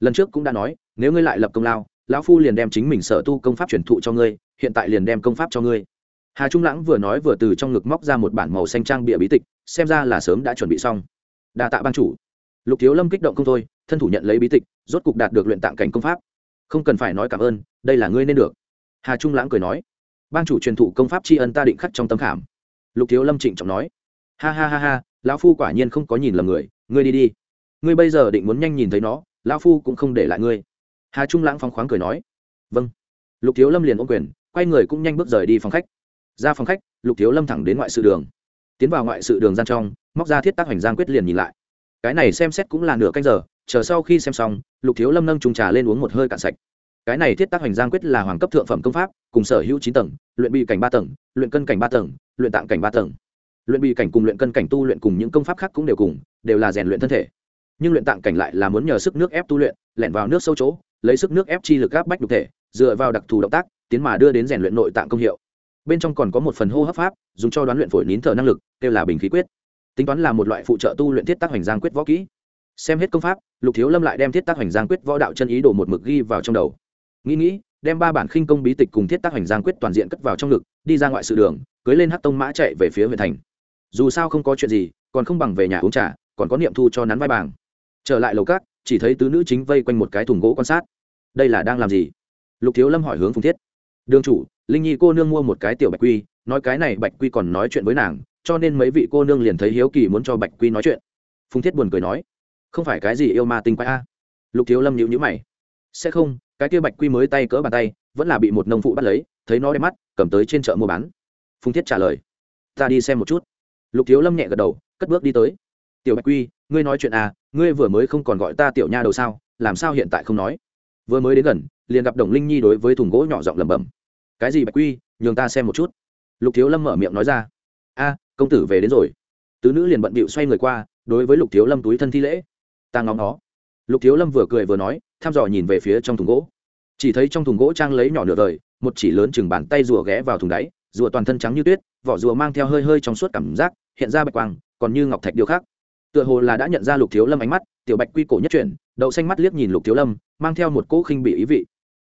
Lần trước cũng đã nói, nếu ngươi lại lập công lao, lão phu liền đem chính mình sở tu công pháp truyền thụ cho ngươi, hiện tại liền đem công pháp cho ngươi. Hà trung lãng vừa nói vừa từ trong ngực móc ra một bản màu xanh trang bịa bí tịch, xem ra là sớm đã chuẩn bị xong. Đa tạ ban chủ. Lục thiếu lâm kích động không thôi, thân thủ nhận lấy bí tịch, rốt cục đạt được luyện tạng cảnh công pháp không cần phải nói cảm ơn, đây là ngươi nên được. Hà trung lãng cười nói. Ban chủ truyền thụ công pháp tri ân ta định khắc trong tấm khảm. Lục thiếu lâm trịnh trọng nói. Ha ha ha ha, lão phu quả nhiên không có nhìn lầm người, ngươi đi đi. Ngươi bây giờ định muốn nhanh nhìn thấy nó, lão phu cũng không để lại ngươi. Hà trung lãng phong khoáng cười nói. Vâng. Lục thiếu lâm liền ôm quyền, quay người cũng nhanh bước rời đi phòng khách. Ra phòng khách, lục thiếu lâm thẳng đến ngoại sự đường. Tiến vào ngoại sự đường gian trong, móc ra thiết tác hoành giang quyết liền nhìn lại. Cái này xem xét cũng là nửa canh giờ chờ sau khi xem xong, lục thiếu lâm nâng trùng trà lên uống một hơi cạn sạch. Cái này thiết tác hoành giang quyết là hoàng cấp thượng phẩm công pháp, cùng sở hữu chín tầng, luyện bị cảnh ba tầng, luyện cân cảnh ba tầng, luyện tạng cảnh ba tầng. Luyện bị cảnh cùng luyện cân cảnh tu luyện cùng những công pháp khác cũng đều cùng, đều là rèn luyện thân thể. Nhưng luyện tạng cảnh lại là muốn nhờ sức nước ép tu luyện, lẻn vào nước sâu chỗ, lấy sức nước ép chi lực áp bách đục thể, dựa vào đặc thù động tác, tiến mà đưa đến rèn luyện nội tạng công hiệu. Bên trong còn có một phần hô hấp pháp, dùng cho đoán luyện phổi nín thở năng lực, kêu là bình khí quyết. Tính toán là một loại phụ trợ tu luyện thiết tác hoành giang quyết võ kỹ xem hết công pháp, lục thiếu lâm lại đem thiết tác hoành giang quyết võ đạo chân ý đồ một mực ghi vào trong đầu. Nghĩ nghĩ, đem ba bản khinh công bí tịch cùng thiết tác hoành giang quyết toàn diện cất vào trong ngực, đi ra ngoại sự đường, cưới lên hát tông mã chạy về phía huyện thành. Dù sao không có chuyện gì, còn không bằng về nhà uống trà, còn có niệm thu cho nắn vai bảng trở lại lầu cát chỉ thấy tứ nữ chính vây quanh một cái thùng gỗ quan sát. Đây là đang làm gì? Lục thiếu lâm hỏi hướng phùng thiết. Đường chủ, linh nhi cô nương mua một cái tiểu bạch quy, nói cái này bạch quy còn nói chuyện với nàng, cho nên mấy vị cô nương liền thấy hiếu kỳ muốn cho bạch quy nói chuyện. Phùng thiết buồn cười nói không phải cái gì yêu ma tinh quái a. Lục thiếu lâm nhịu nhữ mày. Sẽ không, cái kia bạch quy mới tay cỡ bàn tay, vẫn là bị một nông phụ bắt lấy, thấy nó đẹp mắt, cầm tới trên chợ mua bán. Phùng thiết trả lời. Ta đi xem một chút. Lục thiếu lâm nhẹ gật đầu, cất bước đi tới. Tiểu bạch quy, ngươi nói chuyện à ngươi vừa mới không còn gọi ta tiểu nha đầu sao, làm sao hiện tại không nói? Vừa mới đến gần, liền gặp đồng linh nhi đối với thùng gỗ nhỏ giọng lẩm bẩm. Cái gì bạch quy, nhường ta xem một chút. Lục thiếu lâm mở miệng nói ra. A, công tử về đến rồi. Tứ nữ liền bận bịu xoay người qua, đối với lục thiếu lâm túi thân thi lễ ta ngóng nó. Lục thiếu lâm vừa cười vừa nói, thăm dò nhìn về phía trong thùng gỗ. Chỉ thấy trong thùng gỗ trang lấy nhỏ nửa đời, một chỉ lớn chừng bàn tay rùa ghé vào thùng đáy, rùa toàn thân trắng như tuyết, vỏ rùa mang theo hơi hơi trong suốt cảm giác, hiện ra bạch quang, còn như ngọc thạch điêu khác tựa hồ là đã nhận ra lục thiếu lâm ánh mắt, tiểu bạch quy cổ nhất chuyển, đậu xanh mắt liếc nhìn lục thiếu lâm, mang theo một cỗ khinh bị ý vị.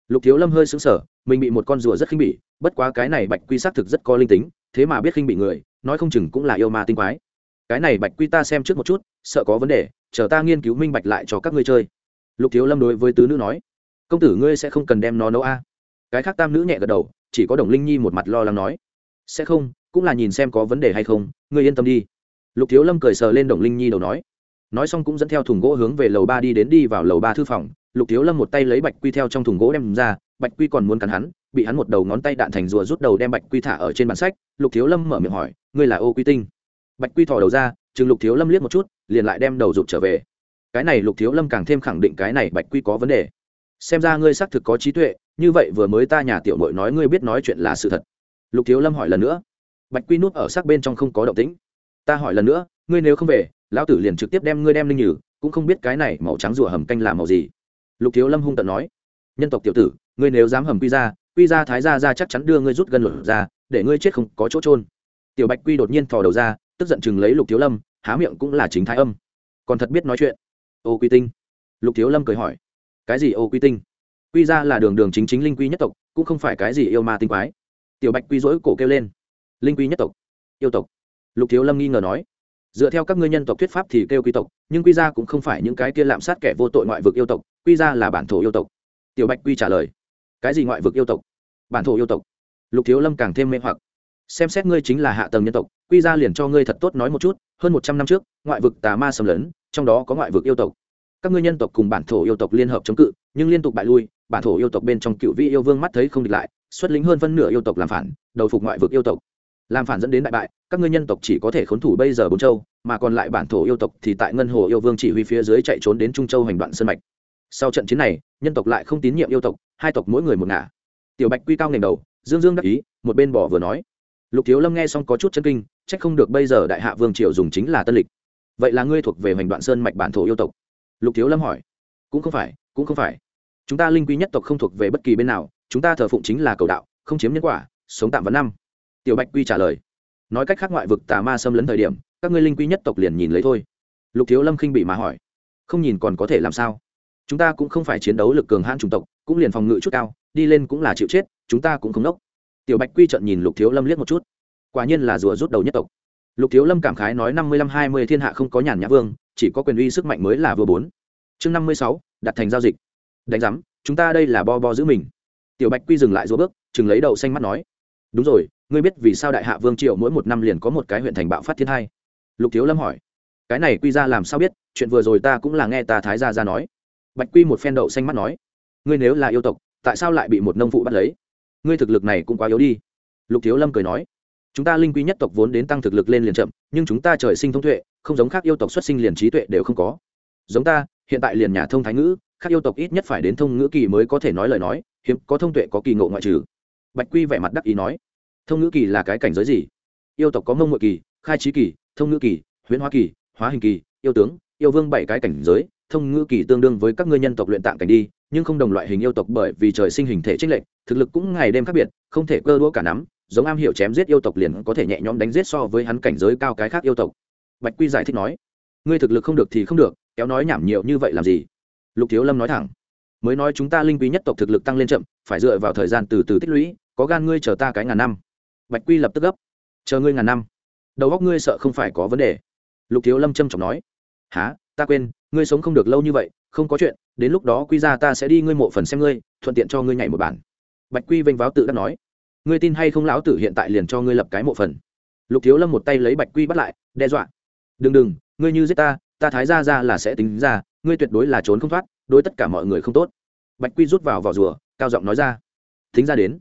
Lục thiếu lâm hơi xứng sở mình bị một con rùa rất khinh bỉ, bất quá cái này bạch quy xác thực rất có linh tính, thế mà biết khinh bị người, nói không chừng cũng là yêu ma tinh quái cái này bạch quy ta xem trước một chút, sợ có vấn đề, chờ ta nghiên cứu minh bạch lại cho các ngươi chơi. Lục thiếu lâm đối với tứ nữ nói. Công tử ngươi sẽ không cần đem nó nấu a? Cái khác tam nữ nhẹ gật đầu, chỉ có đồng linh nhi một mặt lo lắng nói. Sẽ không, cũng là nhìn xem có vấn đề hay không, ngươi yên tâm đi. Lục thiếu lâm cười sờ lên đồng linh nhi đầu nói. Nói xong cũng dẫn theo thùng gỗ hướng về lầu ba đi đến đi vào lầu ba thư phòng. Lục thiếu lâm một tay lấy bạch quy theo trong thùng gỗ đem ra, bạch quy còn muốn cắn hắn, bị hắn một đầu ngón tay đạn thành rùa rút đầu đem bạch quy thả ở trên bản sách. Lục thiếu lâm mở miệng hỏi, ngươi là ô quy tinh? Bạch quy thò đầu ra chừng lục thiếu lâm liếc một chút, liền lại đem đầu rụt trở về. Cái này lục thiếu lâm càng thêm khẳng định cái này bạch quy có vấn đề. Xem ra ngươi xác thực có trí tuệ, như vậy vừa mới ta nhà tiểu mội nói ngươi biết nói chuyện là sự thật. Lục thiếu lâm hỏi lần nữa. Bạch quy nuốt ở xác bên trong không có động tĩnh. Ta hỏi lần nữa, ngươi nếu không về, lão tử liền trực tiếp đem ngươi đem linh nhử, cũng không biết cái này màu trắng rùa hầm canh là màu gì. Lục thiếu lâm hung tận nói. Nhân tộc tiểu tử, ngươi nếu dám hầm quy ra quy ra thái ra ra chắc chắn đưa ngươi rút gân luật ra, để ngươi chết không có chỗ trôn tiểu bạch quy đột nhiên thò đầu ra tức giận chừng lấy lục thiếu lâm, há miệng cũng là chính thái âm. Còn thật biết nói chuyện. Ô quy tinh. Lục thiếu lâm cười hỏi. Cái gì ô quy tinh? Quy ra là đường đường chính chính linh quy nhất tộc, cũng không phải cái gì yêu ma tinh quái. Tiểu bạch quy dỗi cổ kêu lên. Linh quy nhất tộc. Yêu tộc. Lục thiếu lâm nghi ngờ nói. Dựa theo các ngươi nhân tộc thuyết pháp thì kêu quy tộc, nhưng quy ra cũng không phải những cái kia lạm sát kẻ vô tội ngoại vực yêu tộc, quy ra là bản thổ yêu tộc. Tiểu bạch quy trả lời. Cái gì ngoại vực yêu tộc? Bản thổ yêu tộc. Lục thiếu lâm càng thêm mê hoặc xem xét ngươi chính là hạ tầng nhân tộc, quy ra liền cho ngươi thật tốt nói một chút, hơn một trăm năm trước, ngoại vực tà ma xâm lấn, trong đó có ngoại vực yêu tộc. Các ngươi nhân tộc cùng bản thổ yêu tộc liên hợp chống cự, nhưng liên tục bại lui, bản thổ yêu tộc bên trong cựu vị yêu vương mắt thấy không địch lại, xuất lính hơn phân nửa yêu tộc làm phản, đầu phục ngoại vực yêu tộc. Làm phản dẫn đến đại bại, các ngươi nhân tộc chỉ có thể khốn thủ bây giờ bốn châu, mà còn lại bản thổ yêu tộc thì tại ngân hồ yêu vương chỉ huy phía dưới chạy trốn đến trung châu hành đoạn sân mạch. Sau trận chiến này, nhân tộc lại không tín nhiệm yêu tộc, hai tộc mỗi người một ngả. Tiểu bạch quy cao nền đầu, dương dương đắc ý, một bên bỏ vừa nói lục thiếu lâm nghe xong có chút chân kinh trách không được bây giờ đại hạ vương triều dùng chính là tân lịch. Vậy là ngươi thuộc về hoành đoạn sơn mạch bản thổ yêu tộc? Lục thiếu lâm hỏi. Cũng không phải, cũng không phải. Chúng ta linh quy nhất tộc không thuộc về bất kỳ bên nào, chúng ta thờ phụng chính là cầu đạo, không chiếm nhân quả, sống tạm vấn năm. Tiểu bạch quy trả lời. Nói cách khác ngoại vực tà ma xâm lấn thời điểm, các ngươi linh quy nhất tộc liền nhìn lấy thôi. Lục thiếu lâm khinh bị mà hỏi. Không nhìn còn có thể làm sao? Chúng ta cũng không phải chiến đấu lực cường hãn chủng tộc, cũng liền phòng ngự chút cao, đi lên cũng là chịu chết, chúng ta cũng không nốc tiểu bạch quy trận nhìn lục thiếu lâm liếc một chút. Quả nhiên là rùa rút đầu nhất tộc. Lục thiếu lâm cảm khái nói năm mươi lăm hai mươi thiên hạ không có nhàn nhã vương, chỉ có quyền uy sức mạnh mới là vừa bốn. Chương năm mươi sáu, đặt thành giao dịch. Đánh giám, chúng ta đây là bo bo giữ mình. Tiểu bạch quy dừng lại rúa bước, chừng lấy đầu xanh mắt nói. Đúng rồi, ngươi biết vì sao đại hạ vương triệu mỗi một năm liền có một cái huyện thành bạo phát thiên hai lục thiếu lâm hỏi. Cái này quy ra làm sao biết, chuyện vừa rồi ta cũng là nghe ta thái gia ra nói. Bạch quy một phen đậu xanh mắt nói. Ngươi nếu là yêu tộc, tại sao lại bị một nông phụ bắt lấy? Ngươi thực lực này cũng quá yếu đi. Lục thiếu lâm cười nói, chúng ta linh quy nhất tộc vốn đến tăng thực lực lên liền chậm, nhưng chúng ta trời sinh thông tuệ, không giống khác yêu tộc xuất sinh liền trí tuệ đều không có. Giống ta, hiện tại liền nhà thông thái ngữ, khác yêu tộc ít nhất phải đến thông ngữ kỳ mới có thể nói lời nói, hiếm có thông tuệ có kỳ ngộ ngoại trừ. Bạch quy vẻ mặt đắc ý nói, thông ngữ kỳ là cái cảnh giới gì? Yêu tộc có mông ngội kỳ, khai trí kỳ, thông ngữ kỳ, huyễn hoa kỳ, hóa hình kỳ, yêu tướng, yêu vương bảy cái cảnh giới, thông ngữ kỳ tương đương với các ngươi nhân tộc luyện tạng cảnh đi nhưng không đồng loại hình yêu tộc bởi vì trời sinh hình thể trích lệch, thực lực cũng ngày đêm khác biệt, không thể cơ đũa cả nắm, giống am hiểu chém giết yêu tộc liền có thể nhẹ nhõm đánh giết so với hắn cảnh giới cao cái khác yêu tộc. Bạch quy giải thích nói, ngươi thực lực không được thì không được, kéo nói nhảm nhiều như vậy làm gì? Lục thiếu lâm nói thẳng, mới nói chúng ta linh quý nhất tộc thực lực tăng lên chậm, phải dựa vào thời gian từ từ tích lũy, có gan ngươi chờ ta cái ngàn năm. Bạch quy lập tức gấp, chờ ngươi ngàn năm, đầu góc ngươi sợ không phải có vấn đề. Lục thiếu lâm trâm trọng nói há ta quên, ngươi sống không được lâu như vậy không có chuyện, đến lúc đó quy ra ta sẽ đi ngươi mộ phần xem ngươi, thuận tiện cho ngươi nhảy một bản. Bạch quy vênh váo tự đắc nói. Ngươi tin hay không lão tử hiện tại liền cho ngươi lập cái mộ phần? Lục thiếu lâm một tay lấy bạch quy bắt lại, đe dọa. Đừng đừng, ngươi như giết ta ta thái ra ra là sẽ tính ra, ngươi tuyệt đối là trốn không thoát, đối tất cả mọi người không tốt. Bạch quy rút vào vỏ rùa, cao giọng nói ra. Tính ra đến.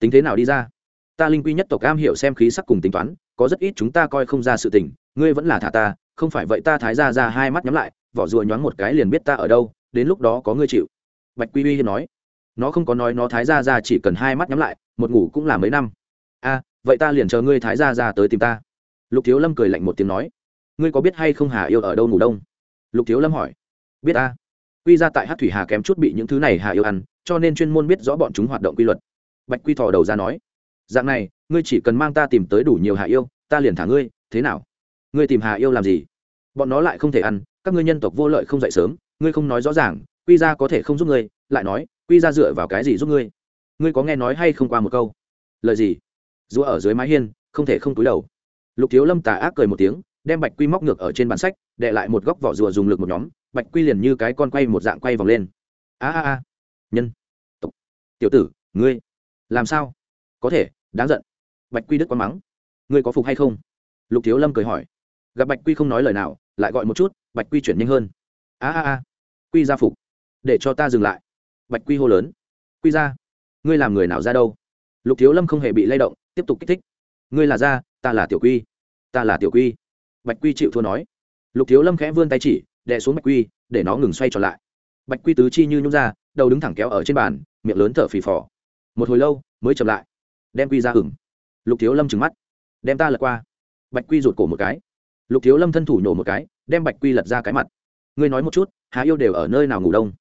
Tính thế nào đi ra? Ta linh quy nhất tộc am hiểu xem khí sắc cùng tính toán, có rất ít chúng ta coi không ra sự tình, ngươi vẫn là thả ta, không phải vậy ta thái ra ra hai mắt nhắm lại vỏ rùa nhoáng một cái liền biết ta ở đâu, đến lúc đó có ngươi chịu. Bạch quy uy hiên nói. Nó không có nói nó thái ra ra chỉ cần hai mắt nhắm lại, một ngủ cũng là mấy năm. A, vậy ta liền chờ ngươi thái ra ra tới tìm ta. Lục thiếu lâm cười lạnh một tiếng nói. Ngươi có biết hay không hà yêu ở đâu ngủ đông? Lục thiếu lâm hỏi. Biết ta quy ra tại hát thủy hà kém chút bị những thứ này hà yêu ăn, cho nên chuyên môn biết rõ bọn chúng hoạt động quy luật. Bạch quy thò đầu ra nói. Dạng này, ngươi chỉ cần mang ta tìm tới đủ nhiều hà yêu, ta liền thả ngươi, thế nào? Ngươi tìm hà yêu làm gì? Bọn nó lại không thể ăn các ngươi nhân tộc vô lợi không dậy sớm, ngươi không nói rõ ràng, quy ra có thể không giúp ngươi, lại nói, quy ra dựa vào cái gì giúp ngươi? Ngươi có nghe nói hay không qua một câu? Lời gì? Rùa ở dưới mái hiên, không thể không túi đầu. Lục thiếu lâm tà ác cười một tiếng, đem bạch quy móc ngược ở trên bàn sách đệ lại một góc vỏ rùa dùng lực một nhóm, bạch quy liền như cái con quay một dạng quay vòng lên. A a a. Nhân. Tộc. Tiểu tử, ngươi. Làm sao? Có thể, đáng giận. Bạch quy đức quá mắng. Ngươi có phục hay không? Lục thiếu lâm cười hỏi. Gặp bạch quy không nói lời nào lại gọi một chút, bạch quy chuyển nhanh hơn. A a a, quy ra phục. Để cho ta dừng lại. Bạch quy hô lớn. Quy ra ngươi làm người nào ra đâu? Lục thiếu lâm không hề bị lay động, tiếp tục kích thích. Ngươi là ra ta là tiểu quy. Ta là tiểu quy. Bạch quy chịu thua nói. Lục thiếu lâm khẽ vươn tay chỉ, đè xuống bạch quy, để nó ngừng xoay trở lại. Bạch quy tứ chi như nhung ra, đầu đứng thẳng kéo ở trên bàn, miệng lớn thở phì phò. Một hồi lâu, mới chậm lại. Đem quy ra hửng. Lục thiếu lâm trừng mắt. Đem ta lật qua. Bạch quy rụt cổ một cái lục thiếu lâm thân thủ nhổ một cái, đem bạch quy lật ra cái mặt. Ngươi nói một chút, hà yêu đều ở nơi nào ngủ đông?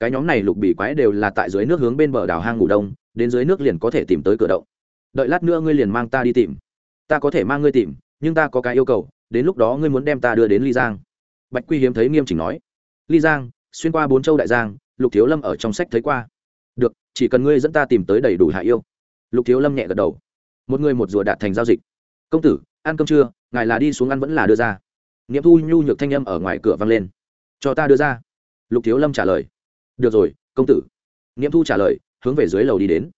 Cái nhóm này lục bị quái đều là tại dưới nước hướng bên bờ đào hang ngủ đông, đến dưới nước liền có thể tìm tới cửa động. Đợi lát nữa ngươi liền mang ta đi tìm. Ta có thể mang ngươi tìm, nhưng ta có cái yêu cầu, đến lúc đó ngươi muốn đem ta đưa đến ly giang. Bạch quy hiếm thấy nghiêm chỉnh nói. Ly giang, xuyên qua bốn châu đại giang, lục thiếu lâm ở trong sách thấy qua. Được, chỉ cần ngươi dẫn ta tìm tới đầy đủ hạ yêu. Lục thiếu lâm nhẹ gật đầu. Một người một rùa đạt thành giao dịch. Công tử ăn cơm trưa, ngài là đi xuống ăn vẫn là đưa ra. Nghiệm thu nhu nhược thanh â m ở ngoài cửa vang lên. Cho ta đưa ra. Lục thiếu lâm trả lời. Được rồi, công tử. Nghiệm thu trả lời, hướng về dưới lầu đi đến.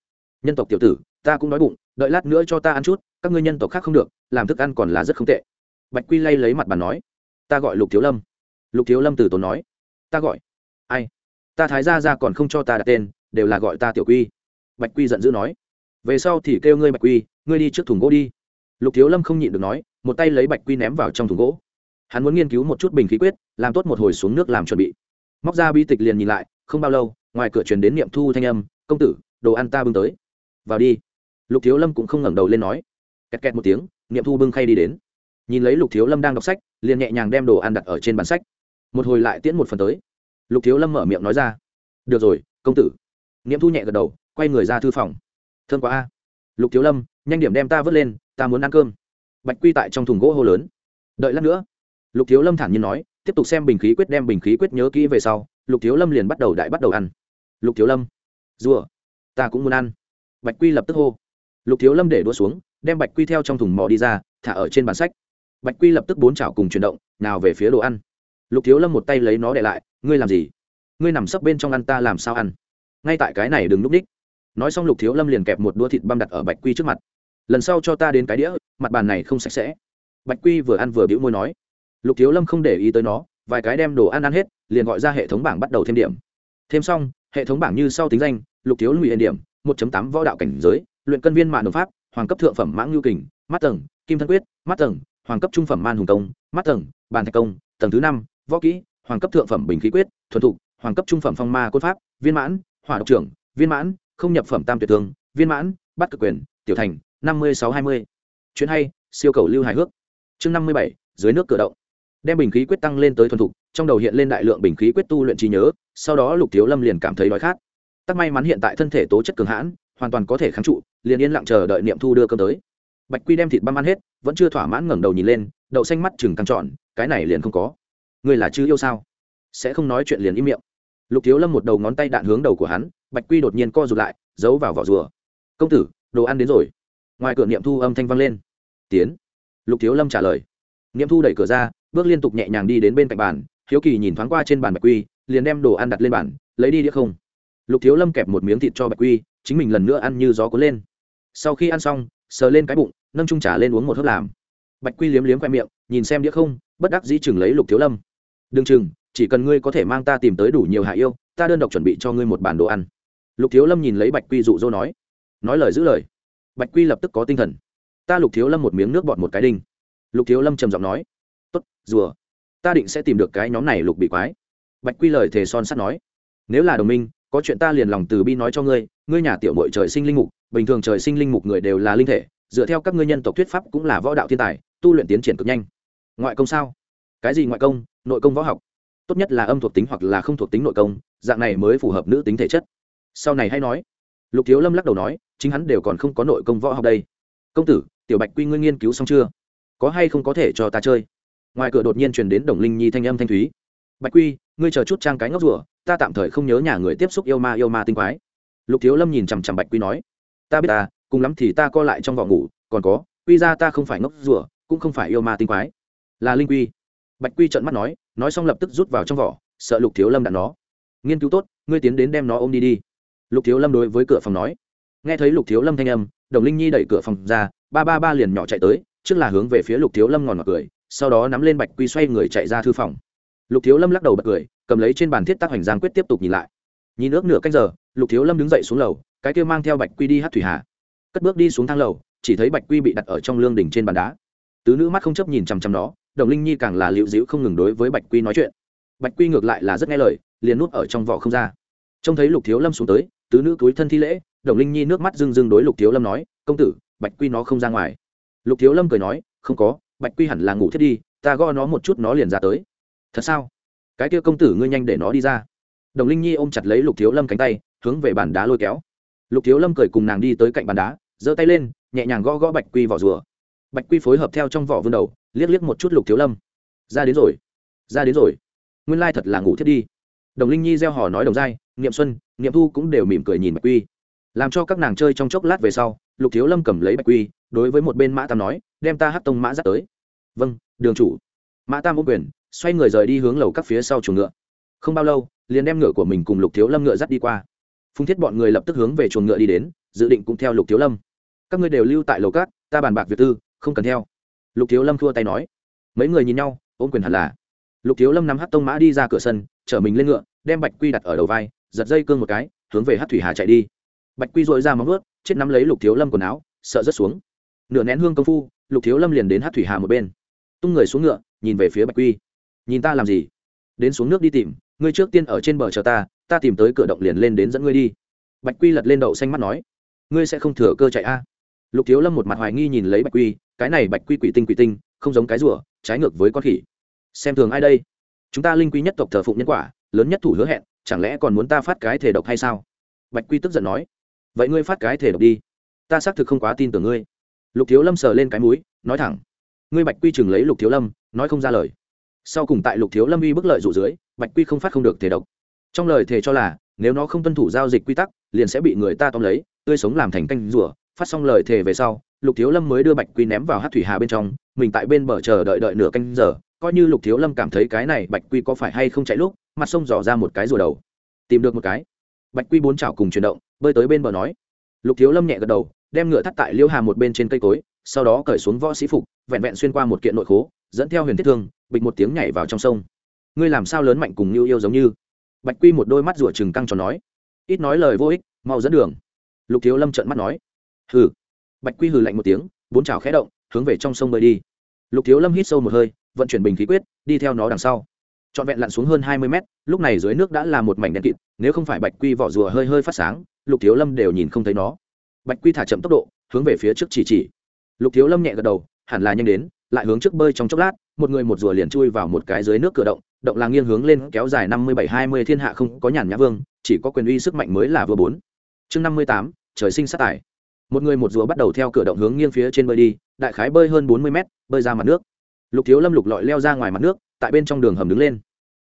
Nhân tộc tiểu tử, ta cũng đói bụng, đợi lát nữa cho ta ăn chút, các ngươi nhân tộc khác không được, làm thức ăn còn là rất không tệ. Bạch quy lay lấy mặt bàn nói. Ta gọi lục thiếu lâm. Lục thiếu lâm từ tốn nói. Ta gọi. Ai? Ta thái ra ra còn không cho ta đặt tên, đều là gọi ta tiểu quy. Bạch quy giận dữ nói. Về sau thì kêu ngươi bạch quy, ngươi đi trước thùng gỗ đi lục thiếu lâm không nhịn được nói, một tay lấy bạch quy ném vào trong thùng gỗ. Hắn muốn nghiên cứu một chút bình khí quyết, làm tốt một hồi xuống nước làm chuẩn bị. Móc ra bi tịch liền nhìn lại, không bao lâu, ngoài cửa truyền đến niệm thu thanh âm, công tử, đồ ăn ta bưng tới. Vào đi. Lục thiếu lâm cũng không ngẩng đầu lên nói. Kẹt kẹt một tiếng, niệm thu bưng khay đi đến. Nhìn lấy lục thiếu lâm đang đọc sách, liền nhẹ nhàng đem đồ ăn đặt ở trên bàn sách. Một hồi lại tiễn một phần tới. Lục thiếu lâm mở miệng nói ra. Được rồi, công tử. Niệm thu nhẹ gật đầu, quay người ra thư phòng. Thương quá a. Lục thiếu lâm, nhanh điểm đem ta vớt lên ta muốn ăn cơm. Bạch quy tại trong thùng gỗ hô lớn. Đợi lát nữa. Lục thiếu lâm thản nhiên nói, tiếp tục xem bình khí quyết đem bình khí quyết nhớ kỹ về sau, lục thiếu lâm liền bắt đầu đại bắt đầu ăn. Lục thiếu lâm, rùa, ta cũng muốn ăn. Bạch quy lập tức hô. Lục thiếu lâm để đua xuống, đem bạch quy theo trong thùng mò đi ra, thả ở trên bàn sách. Bạch quy lập tức bốn chảo cùng chuyển động, nào về phía đồ ăn. Lục thiếu lâm một tay lấy nó để lại, ngươi làm gì? Ngươi nằm sấp bên trong ăn ta làm sao ăn? Ngay tại cái này đừng núp ních. Nói xong lục thiếu lâm liền kẹp một đũa thịt băm đặt ở bạch quy trước mặt lần sau cho ta đến cái đĩa, mặt bàn này không sạch sẽ. Bạch quy vừa ăn vừa bĩu môi nói. Lục thiếu lâm không để ý tới nó, vài cái đem đồ ăn ăn hết, liền gọi ra hệ thống bảng bắt đầu thêm điểm. Thêm xong, hệ thống bảng như sau tính danh, lục thiếu lùi điểm, một tám võ đạo cảnh giới, luyện cân viên mạng đồng pháp, hoàng cấp thượng phẩm mãng lưu kình, mắt tầng, kim thân quyết, mắt tầng, hoàng cấp trung phẩm man hùng công, mắt tầng, bàn thạch công, tầng thứ năm, võ kỹ, hoàng cấp thượng phẩm bình khí quyết, thuần thục, hoàng cấp trung phẩm phong ma côn pháp, viên mãn, hỏa độc trưởng, viên mãn, không nhập phẩm tam tuyệt thương, viên mãn, bắt cực quyền, tiểu thành năm mươi sáu hai mươi. Chuyện hay, siêu cầu lưu hài hước. Chương năm mươi bảy, dưới nước cửa động. Đem bình khí quyết tăng lên tới thuần thục, trong đầu hiện lên đại lượng bình khí quyết tu luyện trí nhớ, sau đó lục thiếu lâm liền cảm thấy đói khát. Tắc may mắn hiện tại thân thể tố chất cường hãn, hoàn toàn có thể kháng trụ, liền yên lặng chờ đợi niệm thu đưa cơm tới. Bạch quy đem thịt băm ăn hết, vẫn chưa thỏa mãn ngẩng đầu nhìn lên, đậu xanh mắt chừng căng trọn cái này liền không có. Người là chứ yêu sao? Sẽ không nói chuyện liền im miệng. Lục thiếu lâm một đầu ngón tay đạn hướng đầu của hắn, bạch quy đột nhiên co rụt lại, giấu vào vỏ rùa. Công tử, đồ ăn đến rồi ngoài cửa niệm thu âm thanh vang lên. Tiến. Lục thiếu lâm trả lời. Niệm thu đẩy cửa ra, bước liên tục nhẹ nhàng đi đến bên cạnh bàn, hiếu kỳ nhìn thoáng qua trên bàn bạch quy, liền đem đồ ăn đặt lên bàn, lấy đi đĩa không. Lục thiếu lâm kẹp một miếng thịt cho bạch quy, chính mình lần nữa ăn như gió cuốn lên. Sau khi ăn xong, sờ lên cái bụng, nâng trung trả lên uống một hớp làm. Bạch quy liếm liếm khoe miệng, nhìn xem đĩa không, bất đắc dĩ chừng lấy lục thiếu lâm. Đừng chừng, chỉ cần ngươi có thể mang ta tìm tới đủ nhiều hạ yêu, ta đơn độc chuẩn bị cho ngươi một bản đồ ăn. Lục thiếu lâm nhìn lấy bạch quy dụ dỗ nói. Nói lời giữ lời bạch quy lập tức có tinh thần. Ta lục thiếu lâm một miếng nước bọt một cái đinh. Lục thiếu lâm trầm giọng nói, tốt, rùa. Ta định sẽ tìm được cái nhóm này lục bị quái. Bạch quy lời thề son sắt nói, nếu là đồng minh, có chuyện ta liền lòng từ bi nói cho ngươi. Ngươi nhà tiểu mội trời sinh linh mục, bình thường trời sinh linh mục người đều là linh thể. Dựa theo các ngươi nhân tộc thuyết pháp cũng là võ đạo thiên tài, tu luyện tiến triển cực nhanh. Ngoại công sao? Cái gì ngoại công? Nội công võ học. Tốt nhất là âm thuộc tính hoặc là không thuộc tính nội công. Dạng này mới phù hợp nữ tính thể chất. Sau này hay nói lục thiếu lâm lắc đầu nói, chính hắn đều còn không có nội công võ học đây. Công tử, tiểu bạch quy ngươi nghiên cứu xong chưa? Có hay không có thể cho ta chơi? Ngoài cửa đột nhiên truyền đến đồng linh nhi thanh âm thanh thúy. Bạch quy, ngươi chờ chút trang cái ngốc rủa ta tạm thời không nhớ nhà người tiếp xúc yêu ma yêu ma tinh quái. Lục thiếu lâm nhìn chằm chằm bạch quy nói, ta biết ta, cùng lắm thì ta co lại trong vỏ ngủ, còn có, quy ra ta không phải ngốc rủa cũng không phải yêu ma tinh quái. Là linh quy. Bạch quy trợn mắt nói nói xong lập tức rút vào trong vỏ, sợ lục thiếu lâm đạn nó. Nghiên cứu tốt, ngươi tiến đến đem nó ôm đi đi lục thiếu lâm đối với cửa phòng nói. Nghe thấy lục thiếu lâm thanh âm, đồng linh nhi đẩy cửa phòng ra, ba ba ba liền nhỏ chạy tới, trước là hướng về phía lục thiếu lâm ngòn ngọt cười, sau đó nắm lên bạch quy xoay người chạy ra thư phòng. Lục thiếu lâm lắc đầu bật cười, cầm lấy trên bàn thiết tác hoành giang quyết tiếp tục nhìn lại. Nhìn ước nửa canh giờ, lục thiếu lâm đứng dậy xuống lầu, cái kia mang theo bạch quy đi hát thủy hà. Cất bước đi xuống thang lầu, chỉ thấy bạch quy bị đặt ở trong lương đỉnh trên bàn đá. Tứ nữ mắt không chấp nhìn chằm chằm nó, đồng linh nhi càng là liệu dĩu không ngừng đối với bạch quy nói chuyện. Bạch quy ngược lại là rất nghe lời, liền nút ở trong vỏ không ra. Trông thấy lục thiếu lâm xuống tới tứ nữ túi thân thi lễ, đồng linh nhi nước mắt rưng rưng đối lục thiếu lâm nói, công tử, bạch quy nó không ra ngoài. Lục thiếu lâm cười nói, không có, bạch quy hẳn là ngủ thiết đi, ta gõ nó một chút nó liền ra tới. Thật sao? Cái kia công tử ngươi nhanh để nó đi ra. Đồng linh nhi ôm chặt lấy lục thiếu lâm cánh tay, hướng về bàn đá lôi kéo. Lục thiếu lâm cười cùng nàng đi tới cạnh bàn đá, giơ tay lên, nhẹ nhàng gõ gõ bạch quy vỏ rùa. Bạch quy phối hợp theo trong vỏ vươn đầu, liếc liếc một chút lục thiếu lâm. Ra đến rồi, ra đến rồi. Nguyên lai thật là ngủ thiết đi đồng linh nhi gieo hò nói đồng giai, niệm xuân, niệm thu cũng đều mỉm cười nhìn bạch quy. Làm cho các nàng chơi trong chốc lát về sau, lục thiếu lâm cầm lấy bạch quy, đối với một bên mã tam nói, đem ta hát tông mã dắt tới. Vâng đường chủ. Mã tam ô quyền, xoay người rời đi hướng lầu các phía sau chuồng ngựa. Không bao lâu, liền đem ngựa của mình cùng lục thiếu lâm ngựa dắt đi qua. Phung thiết bọn người lập tức hướng về chuồng ngựa đi đến, dự định cũng theo lục thiếu lâm. Các ngươi đều lưu tại lầu cát ta bàn bạc việc tư, không cần theo. Lục thiếu lâm thua tay nói. Mấy người nhìn nhau, ôm quyền hẳn là lục thiếu lâm nắm hát tông mã đi ra cửa sân, chở mình lên ngựa, đem bạch quy đặt ở đầu vai, giật dây cương một cái, hướng về hát thủy hà chạy đi. Bạch quy dội ra móng vớt chết nắm lấy lục thiếu lâm quần áo, sợ rớt xuống. Nửa nén hương công phu, lục thiếu lâm liền đến hát thủy hà một bên. Tung người xuống ngựa, nhìn về phía bạch quy. Nhìn ta làm gì? Đến xuống nước đi tìm, ngươi trước tiên ở trên bờ chờ ta ta tìm tới cửa động liền lên đến dẫn ngươi đi. Bạch quy lật lên đậu xanh mắt nói. Ngươi sẽ không thừa cơ chạy a? Lục thiếu lâm một mặt hoài nghi nhìn lấy bạch quy, cái này bạch quy quỷ tinh quỷ tinh, không giống cái rùa, trái ngược với con khỉ xem thường ai đây? Chúng ta linh quy nhất tộc thờ phụng nhân quả, lớn nhất thủ hứa hẹn, chẳng lẽ còn muốn ta phát cái thể độc hay sao? Bạch quy tức giận nói. Vậy ngươi phát cái thể độc đi. Ta xác thực không quá tin tưởng ngươi. Lục thiếu lâm sờ lên cái mũi, nói thẳng. Ngươi bạch quy chừng lấy lục thiếu lâm, nói không ra lời. Sau cùng tại lục thiếu lâm uy bức lợi dụ dưới, bạch quy không phát không được thể độc. Trong lời thề cho là, nếu nó không tuân thủ giao dịch quy tắc, liền sẽ bị người ta tóm lấy, tươi sống làm thành canh rủa phát xong lời thề về sau, lục thiếu lâm mới đưa bạch quy ném vào hát thủy hà bên trong, mình tại bên bờ chờ đợi đợi nửa canh giờ coi như lục thiếu lâm cảm thấy cái này bạch quy có phải hay không chạy lúc, mặt sông dò ra một cái rùa đầu. Tìm được một cái. Bạch quy bốn chảo cùng chuyển động, bơi tới bên bờ nói. Lục thiếu lâm nhẹ gật đầu, đem ngựa thắt tại liêu hà một bên trên cây cối, sau đó cởi xuống võ sĩ phục, vẹn vẹn xuyên qua một kiện nội khố, dẫn theo huyền thiết thương, bịch một tiếng nhảy vào trong sông. Ngươi làm sao lớn mạnh cùng như yêu giống như? Bạch quy một đôi mắt rủa trừng căng cho nói. Ít nói lời vô ích, mau dẫn đường. Lục thiếu lâm trợn mắt nói. Hừ. Bạch quy hừ lạnh một tiếng, bốn chảo khẽ động, hướng về trong sông bơi đi. Lục thiếu lâm hít sâu một hơi vận chuyển bình khí quyết, đi theo nó đằng sau. Trọn vẹn lặn xuống hơn hai mươi mét, lúc này dưới nước đã là một mảnh đen kịt, nếu không phải bạch quy vỏ rùa hơi hơi phát sáng, lục thiếu lâm đều nhìn không thấy nó. Bạch quy thả chậm tốc độ, hướng về phía trước chỉ chỉ. Lục thiếu lâm nhẹ gật đầu, hẳn là nhanh đến, lại hướng trước bơi trong chốc lát, một người một rùa liền chui vào một cái dưới nước cửa động động là nghiêng hướng lên kéo dài năm mươi bảy hai mươi thiên hạ không có nhàn nhã vương, chỉ có quyền uy sức mạnh mới là vừa bốn. Chương năm mươi tám, trời sinh sát tài. Một người một rùa bắt đầu theo cửa động hướng nghiêng phía trên bơi đi, đại khái bơi hơn bốn mươi mét, bơi ra mặt nước lục thiếu lâm lục lọi leo ra ngoài mặt nước, tại bên trong đường hầm đứng lên.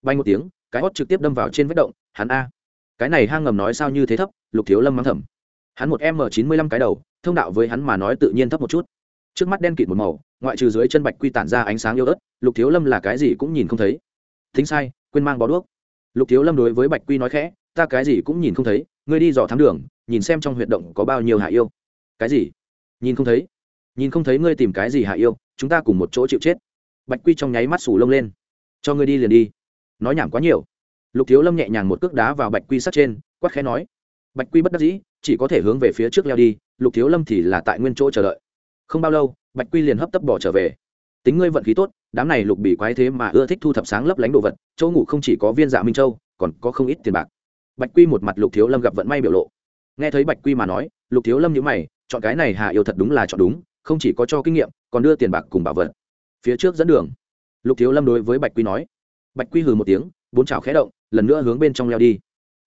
Bay một tiếng, cái hót trực tiếp đâm vào trên vết động, hắn a. Cái này hang ngầm nói sao như thế thấp, lục thiếu lâm mắng thầm. Hắn một m chín mươi lăm cái đầu, thông đạo với hắn mà nói tự nhiên thấp một chút. Trước mắt đen kịt một màu, ngoại trừ dưới chân bạch quy tản ra ánh sáng yêu ớt, lục thiếu lâm là cái gì cũng nhìn không thấy. Thính sai, quên mang bó đuốc. Lục thiếu lâm đối với bạch quy nói khẽ, ta cái gì cũng nhìn không thấy, ngươi đi dò thám đường, nhìn xem trong huyệt động có bao nhiêu hạ yêu. Cái gì? Nhìn không thấy. Nhìn không thấy ngươi tìm cái gì hạ yêu, chúng ta cùng một chỗ chịu chết bạch quy trong nháy mắt sủ lông lên. Cho ngươi đi liền đi. Nói nhảm quá nhiều. Lục thiếu lâm nhẹ nhàng một cước đá vào bạch quy sắt trên, quát khẽ nói. Bạch quy bất đắc dĩ, chỉ có thể hướng về phía trước leo đi, lục thiếu lâm thì là tại nguyên chỗ chờ đợi. Không bao lâu, bạch quy liền hấp tấp bỏ trở về. Tính ngươi vận khí tốt, đám này lục bị quái thế mà ưa thích thu thập sáng lấp lánh đồ vật, chỗ ngủ không chỉ có viên dạ minh châu, còn có không ít tiền bạc. Bạch quy một mặt lục thiếu lâm gặp vận may biểu lộ. Nghe thấy bạch quy mà nói, lục thiếu lâm nhữ mày, chọn cái này hạ yêu thật đúng là chọn đúng, không chỉ có cho kinh nghiệm, còn đưa tiền bạc cùng bảo vật phía trước dẫn đường. Lục thiếu lâm đối với bạch quy nói. Bạch quy hừ một tiếng, bốn chảo khẽ động, lần nữa hướng bên trong leo đi.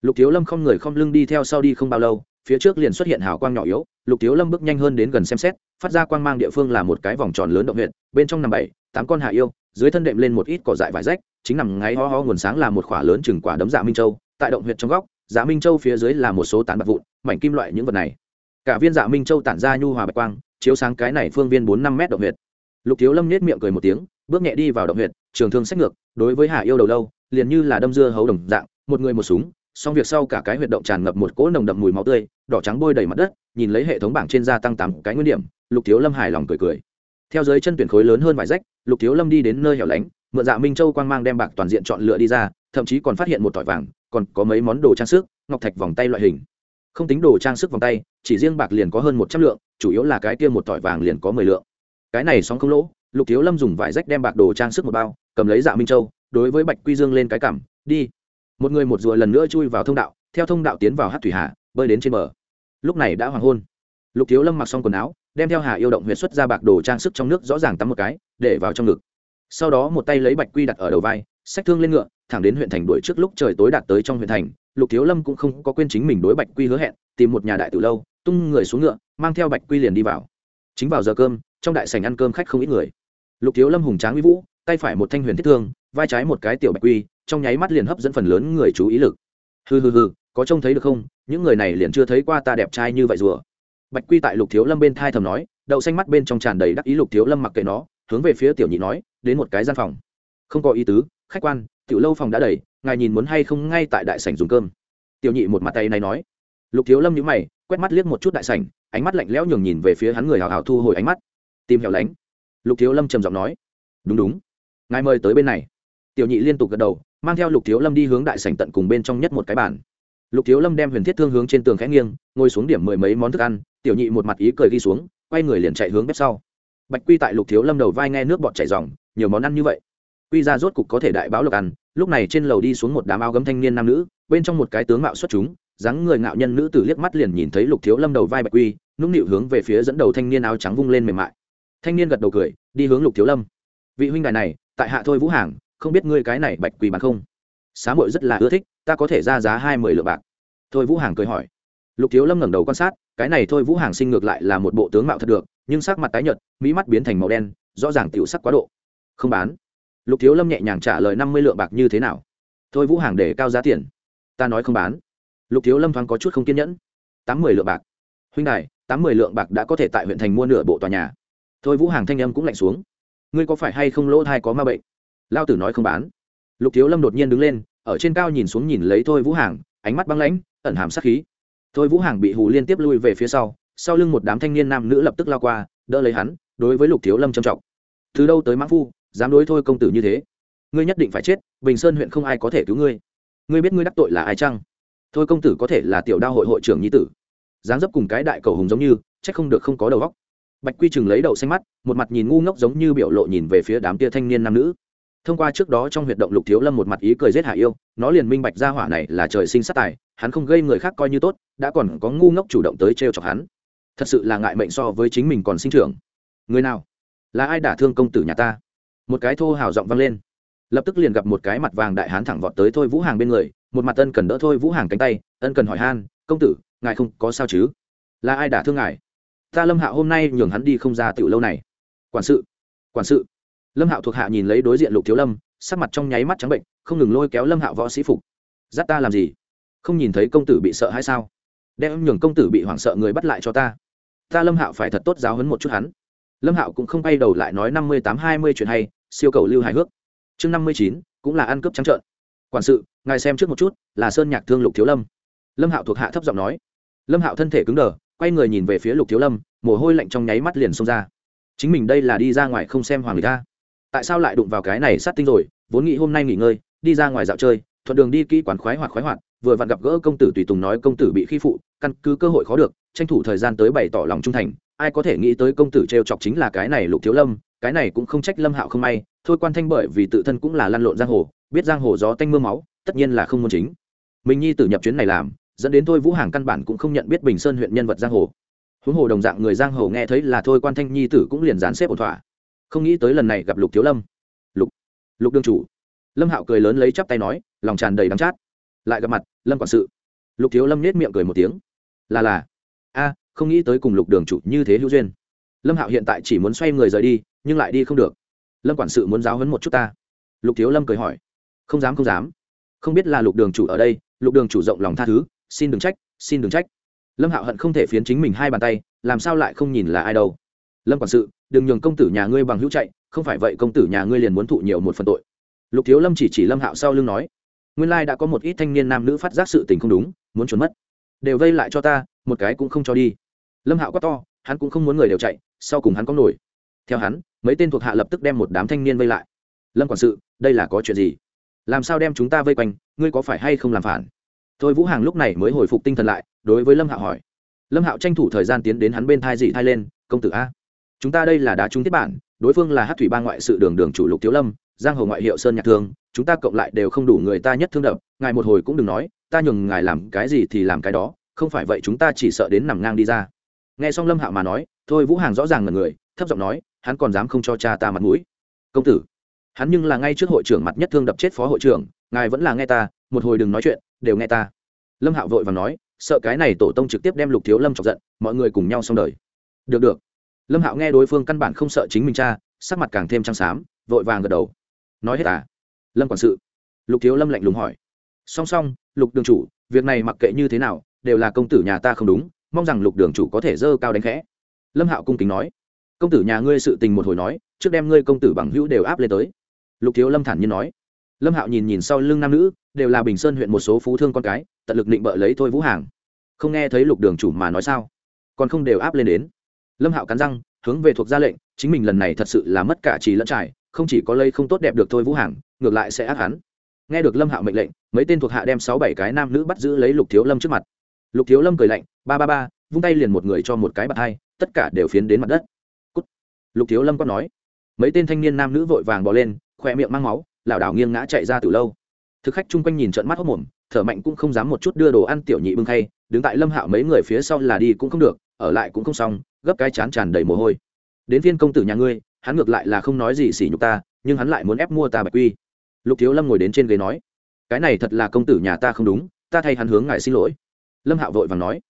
Lục thiếu lâm không người không lưng đi theo sau đi không bao lâu, phía trước liền xuất hiện hào quang nhỏ yếu. Lục thiếu lâm bước nhanh hơn đến gần xem xét, phát ra quang mang địa phương là một cái vòng tròn lớn động huyện bên trong nằm bảy, tám con hạ yêu, dưới thân đệm lên một ít cỏ dại vải rách, chính nằm ngáy ho ho nguồn sáng là một khỏa lớn chừng quả đấm dạ minh châu. Tại động huyện trong góc dạ minh châu phía dưới là một số tán bạc vụn, mảnh kim loại những vật này. Cả viên dạ minh châu tản ra nhu hòa bạch quang, chiếu sáng cái này phương viên bốn năm mét động huyện lục thiếu lâm nết miệng cười một tiếng, bước nhẹ đi vào động huyện trường thương sách ngược, đối với hạ yêu đầu lâu, liền như là đâm dưa hấu đồng dạng, một người một súng, xong việc sau cả cái huyệt động tràn ngập một cỗ nồng đậm mùi máu tươi, đỏ trắng bôi đầy mặt đất, nhìn lấy hệ thống bảng trên gia tăng tám cái nguyên điểm, lục thiếu lâm hài lòng cười cười. Theo dưới chân tuyển khối lớn hơn vài rách, lục thiếu lâm đi đến nơi hẻo lánh, mượn dạ minh châu quang mang đem bạc toàn diện chọn lựa đi ra, thậm chí còn phát hiện một tỏi vàng, còn có mấy món đồ trang sức, ngọc thạch vòng tay loại hình. Không tính đồ trang sức vòng tay, chỉ riêng bạc liền có hơn một trăm lượng, chủ yếu là cái kia một tỏi vàng liền có mười lượng cái này sóng không lỗ, lục thiếu lâm dùng vải rách đem bạc đồ trang sức một bao, cầm lấy dạ minh châu, đối với bạch quy dương lên cái cảm, đi. Một người một rùa lần nữa chui vào thông đạo, theo thông đạo tiến vào hát thủy hà, bơi đến trên bờ. Lúc này đã hoàng hôn. Lục thiếu lâm mặc xong quần áo, đem theo hà yêu động huyệt xuất ra bạc đồ trang sức trong nước rõ ràng tắm một cái, để vào trong ngực. Sau đó một tay lấy bạch quy đặt ở đầu vai sách thương lên ngựa, thẳng đến huyện thành đuổi trước lúc trời tối đạt tới trong huyện thành, lục thiếu lâm cũng không có quên chính mình đối bạch quy hứa hẹn, tìm một nhà đại từ lâu, tung người xuống ngựa, mang theo bạch quy liền đi vào. Chính vào giờ cơm trong đại sảnh ăn cơm khách không ít người. Lục thiếu lâm hùng tráng uy vũ, tay phải một thanh huyền thiết thương, vai trái một cái tiểu bạch quy, trong nháy mắt liền hấp dẫn phần lớn người chú ý lực. Hừ hừ hừ, có trông thấy được không? Những người này liền chưa thấy qua ta đẹp trai như vậy rùa. Bạch quy tại lục thiếu lâm bên thai thầm nói, đậu xanh mắt bên trong tràn đầy đắc ý lục thiếu lâm mặc kệ nó, hướng về phía tiểu nhị nói, đến một cái gian phòng. Không có ý tứ, khách quan, tiểu lâu phòng đã đầy, ngài nhìn muốn hay không ngay tại đại sảnh dùng cơm. Tiểu nhị một mặt tay này nói. Lục thiếu lâm nhíu mày, quét mắt liếc một chút đại sảnh, ánh mắt lạnh lẽo nhường nhìn về phía hắn người hào hào thu hồi ánh mắt tìm hẻo lánh. Lục thiếu lâm trầm giọng nói, đúng đúng, ngài mời tới bên này. Tiểu nhị liên tục gật đầu, mang theo lục thiếu lâm đi hướng đại sảnh tận cùng bên trong nhất một cái bàn. Lục thiếu lâm đem huyền thiết thương hướng trên tường khẽ nghiêng, ngồi xuống điểm mười mấy món thức ăn, tiểu nhị một mặt ý cười ghi xuống, quay người liền chạy hướng bếp sau. Bạch quy tại lục thiếu lâm đầu vai nghe nước bọt chảy dòng nhiều món ăn như vậy. Quy ra rốt cục có thể đại báo lộc ăn, lúc này trên lầu đi xuống một đám áo gấm thanh niên nam nữ, bên trong một cái tướng mạo xuất chúng, dáng người ngạo nhân nữ tử liếc mắt liền nhìn thấy lục thiếu lâm đầu vai bạch quy, nũng nịu hướng về phía dẫn đầu thanh niên áo trắng vung lên mềm mại thanh niên gật đầu cười, đi hướng lục thiếu lâm. Vị huynh đài này, tại hạ thôi vũ hàng, không biết ngươi cái này bạch quy bán không? Xá mội rất là ưa thích, ta có thể ra giá hai mươi lượng bạc. Thôi vũ hàng cười hỏi. Lục thiếu lâm ngẩng đầu quan sát, cái này thôi vũ hàng sinh ngược lại là một bộ tướng mạo thật được, nhưng sắc mặt tái nhợt, mỹ mắt biến thành màu đen, rõ ràng tiểu sắc quá độ. Không bán. Lục thiếu lâm nhẹ nhàng trả lời năm mươi lượng bạc như thế nào? Thôi vũ hàng để cao giá tiền. Ta nói không bán. Lục thiếu lâm thoáng có chút không kiên nhẫn. Tám mươi lượng bạc. Huynh đài, tám mươi lượng bạc đã có thể tại huyện thành mua nửa bộ tòa nhà thôi vũ hàng thanh âm cũng lạnh xuống. Ngươi có phải hay không lỗ thai có ma bệnh? Lao tử nói không bán. Lục thiếu lâm đột nhiên đứng lên, ở trên cao nhìn xuống nhìn lấy thôi vũ hàng, ánh mắt băng lãnh, ẩn hàm sát khí. Thôi vũ hàng bị hù liên tiếp lui về phía sau sau lưng một đám thanh niên nam nữ lập tức lao qua, đỡ lấy hắn, đối với lục thiếu lâm trầm trọng. Từ đâu tới mãn phu, dám đối thôi công tử như thế? Ngươi nhất định phải chết, bình sơn huyện không ai có thể cứu ngươi. Ngươi biết ngươi đắc tội là ai chăng? Thôi công tử có thể là tiểu đao hội hội trưởng nhi tử. Dáng dấp cùng cái đại cầu hùng giống như c h ắ c không được không có đầu góc bạch quy chừng lấy đầu xanh mắt, một mặt nhìn ngu ngốc giống như biểu lộ nhìn về phía đám tia thanh niên nam nữ. Thông qua trước đó trong huyệt động lục thiếu lâm một mặt ý cười giết hạ yêu, nó liền minh bạch ra hỏa này là trời sinh sát tài, hắn không gây người khác coi như tốt, đã còn có ngu ngốc chủ động tới t r e o chọc hắn. Thật sự là ngại mệnh so với chính mình còn sinh trưởng. Người nào? Là ai đả thương công tử nhà ta? Một cái thô hào giọng vang lên. Lập tức liền gặp một cái mặt vàng đại hán thẳng vọt tới thôi vũ hàng bên người, một mặt ân cần đỡ thôi vũ hàng cánh tay, ân cần hỏi han, công tử, ngài không có sao chứ? Là ai đả thương ngài? Ta lâm hạo hôm nay nhường hắn đi không ra tiểu lâu này. Quản sự quản sự. Lâm hạo thuộc hạ nhìn lấy đối diện lục thiếu lâm, sắc mặt trong nháy mắt trắng bệnh, không ngừng lôi kéo lâm hạo võ sĩ phục. Dắt ta làm gì? Không nhìn thấy công tử bị sợ hay sao? Đem nhường công tử bị hoảng sợ người bắt lại cho ta. Ta lâm hạo phải thật tốt giáo hấn một chút hắn. Lâm hạo cũng không bay đầu lại nói năm mươi tám hai mươi chuyện hay, siêu cầu lưu hài hước. Chương năm mươi chín, cũng là ăn cướp trắng trợn. Quản sự, ngài xem trước một chút, là sơn nhạc thương lục thiếu lâm. Lâm hạo thuộc hạ thấp giọng nói. Lâm hạo thân thể cứng đờ quay người nhìn về phía lục thiếu lâm, mồ hôi lạnh trong nháy mắt liền xông ra. Chính mình đây là đi ra ngoài không xem hoàng người ta tại sao lại đụng vào cái này sát tinh rồi, vốn nghĩ hôm nay nghỉ ngơi, đi ra ngoài dạo chơi, thuận đường đi kỹ quán khoái hoạt khoái hoạt, vừa vặn gặp gỡ công tử tùy tùng nói công tử bị khi phụ, căn cứ cơ hội khó được, tranh thủ thời gian tới bày tỏ lòng trung thành. Ai có thể nghĩ tới công tử t r e o chọc chính là cái này lục thiếu lâm, cái này cũng không trách lâm hạo không may, thôi quan thanh bởi vì tự thân cũng là lăn lộn giang hồ, biết giang hồ gió tanh m ư a máu, tất nhiên là không muốn chính. Mình nhi tử nhập chuyến này làm dẫn đến thôi vũ hàng căn bản cũng không nhận biết bình sơn huyện nhân vật giang hồ. Huống hồ đồng dạng người giang hồ nghe thấy là thôi quan thanh nhi tử cũng liền dán xếp ổn thỏa. Không nghĩ tới lần này gặp lục thiếu lâm. Lục lục đương chủ. Lâm hạo cười lớn lấy chắp tay nói, lòng tràn đầy đắng chát. Lại gặp mặt, lâm quản sự. Lục thiếu lâm nết miệng cười một tiếng. Là là. A, không nghĩ tới cùng lục đường chủ như thế hữu duyên. Lâm hạo hiện tại chỉ muốn xoay người rời đi, nhưng lại đi không được. Lâm quản sự muốn giáo hấn một chút ta. Lục thiếu lâm cười hỏi. Không dám không dám. Không biết là lục đường chủ ở đây, lục đường chủ rộng lòng tha thứ xin đừng trách, xin đừng trách. Lâm hạo hận không thể phiến chính mình hai bàn tay, làm sao lại không nhìn là ai đâu. Lâm quản sự, đừng nhường công tử nhà ngươi bằng hữu chạy, không phải vậy công tử nhà ngươi liền muốn thụ nhiều một phần tội. Lục thiếu lâm chỉ chỉ lâm hạo sau lưng nói, nguyên lai đã có một ít thanh niên nam nữ phát giác sự tình không đúng, muốn trốn mất. Đều vây lại cho ta, một cái cũng không cho đi. Lâm hạo quá to, hắn cũng không muốn người đều chạy, sau cùng hắn có nổi. Theo hắn, mấy tên thuộc hạ lập tức đem một đám thanh niên vây lại. Lâm quản sự, đây là có chuyện gì? Làm sao đem chúng ta vây quanh, ngươi có phải hay không làm phản? Thôi vũ hàng lúc này mới hồi phục tinh thần lại, đối với lâm hạo hỏi. Lâm hạo tranh thủ thời gian tiến đến hắn bên thai dị thai lên, công tử a, chúng ta đây là đá trúng tiết bản, đối phương là hát thủy ba ngoại sự đường đường chủ lục thiếu lâm, giang hồ ngoại hiệu sơn nhạc thương, chúng ta cộng lại đều không đủ người ta nhất thương đập, ngài một hồi cũng đừng nói, ta nhường ngài làm cái gì thì làm cái đó, không phải vậy chúng ta chỉ sợ đến nằm ngang đi ra. Nghe xong lâm hạo mà nói, thôi vũ hàng rõ ràng là người, thấp giọng nói, hắn còn dám không cho cha ta mặt mũi. Công tử, hắn nhưng là ngay trước hội trưởng mặt nhất thương đập chết phó hội trưởng, ngài vẫn là nghe ta, một hồi đừng nói chuyện đều nghe ta. Lâm hạo vội và nói, sợ cái này tổ tông trực tiếp đem lục thiếu lâm chọc giận, mọi người cùng nhau xong đời. Được được. Lâm hạo nghe đối phương căn bản không sợ chính mình cha, sắc mặt càng thêm trăng xám, vội vàng gật đầu. Nói hết à? Lâm quản sự. Lục thiếu lâm lạnh lùng hỏi. Song song, lục đường chủ, việc này mặc kệ như thế nào, đều là công tử nhà ta không đúng, mong rằng lục đường chủ có thể dơ cao đánh khẽ. Lâm hạo cung kính nói. Công tử nhà ngươi sự tình một hồi nói, trước đem ngươi công tử bằng hữu đều áp lên tới. Lục thiếu lâm thản nhiên nói. Lâm hạo nhìn nhìn sau lưng nam nữ đều là bình sơn huyện một số phú thương con cái, tận lực định bợ lấy thôi vũ hàng. Không nghe thấy lục đường chủ mà nói sao? Còn không đều áp lên đến. Lâm hạo cắn răng, hướng về thuộc ra lệnh, chính mình lần này thật sự là mất cả trì lẫn trải, không chỉ có lây không tốt đẹp được thôi vũ hàng, ngược lại sẽ ác hắn. Nghe được lâm hạo mệnh lệnh, mấy tên thuộc hạ đem sáu bảy cái nam nữ bắt giữ lấy lục thiếu lâm trước mặt. Lục thiếu lâm cười lạnh, ba ba ba, vung tay liền một người cho một cái bạt hai, tất cả đều phiến đến mặt đất、Cút. Lục thiếu lâm có nói. Mấy tên thanh niên nam nữ vội vàng bỏ lên, khỏe miệng mang máu, lảo đảo nghiêng ngã chạy ra từ lâu thực khách chung quanh nhìn trận mắt hốc mồm, thở mạnh cũng không dám một chút đưa đồ ăn tiểu nhị bưng khay, đứng tại lâm hạo mấy người phía sau là đi cũng không được, ở lại cũng không xong, gấp cái chán tràn đầy mồ hôi. Đến viên công tử nhà ngươi, hắn ngược lại là không nói gì xỉ nhục ta, nhưng hắn lại muốn ép mua ta bạch quy. Lục thiếu lâm ngồi đến trên ghế nói, cái này thật là công tử nhà ta không đúng, ta thay hắn hướng ngài xin lỗi. Lâm hạo vội vàng nói,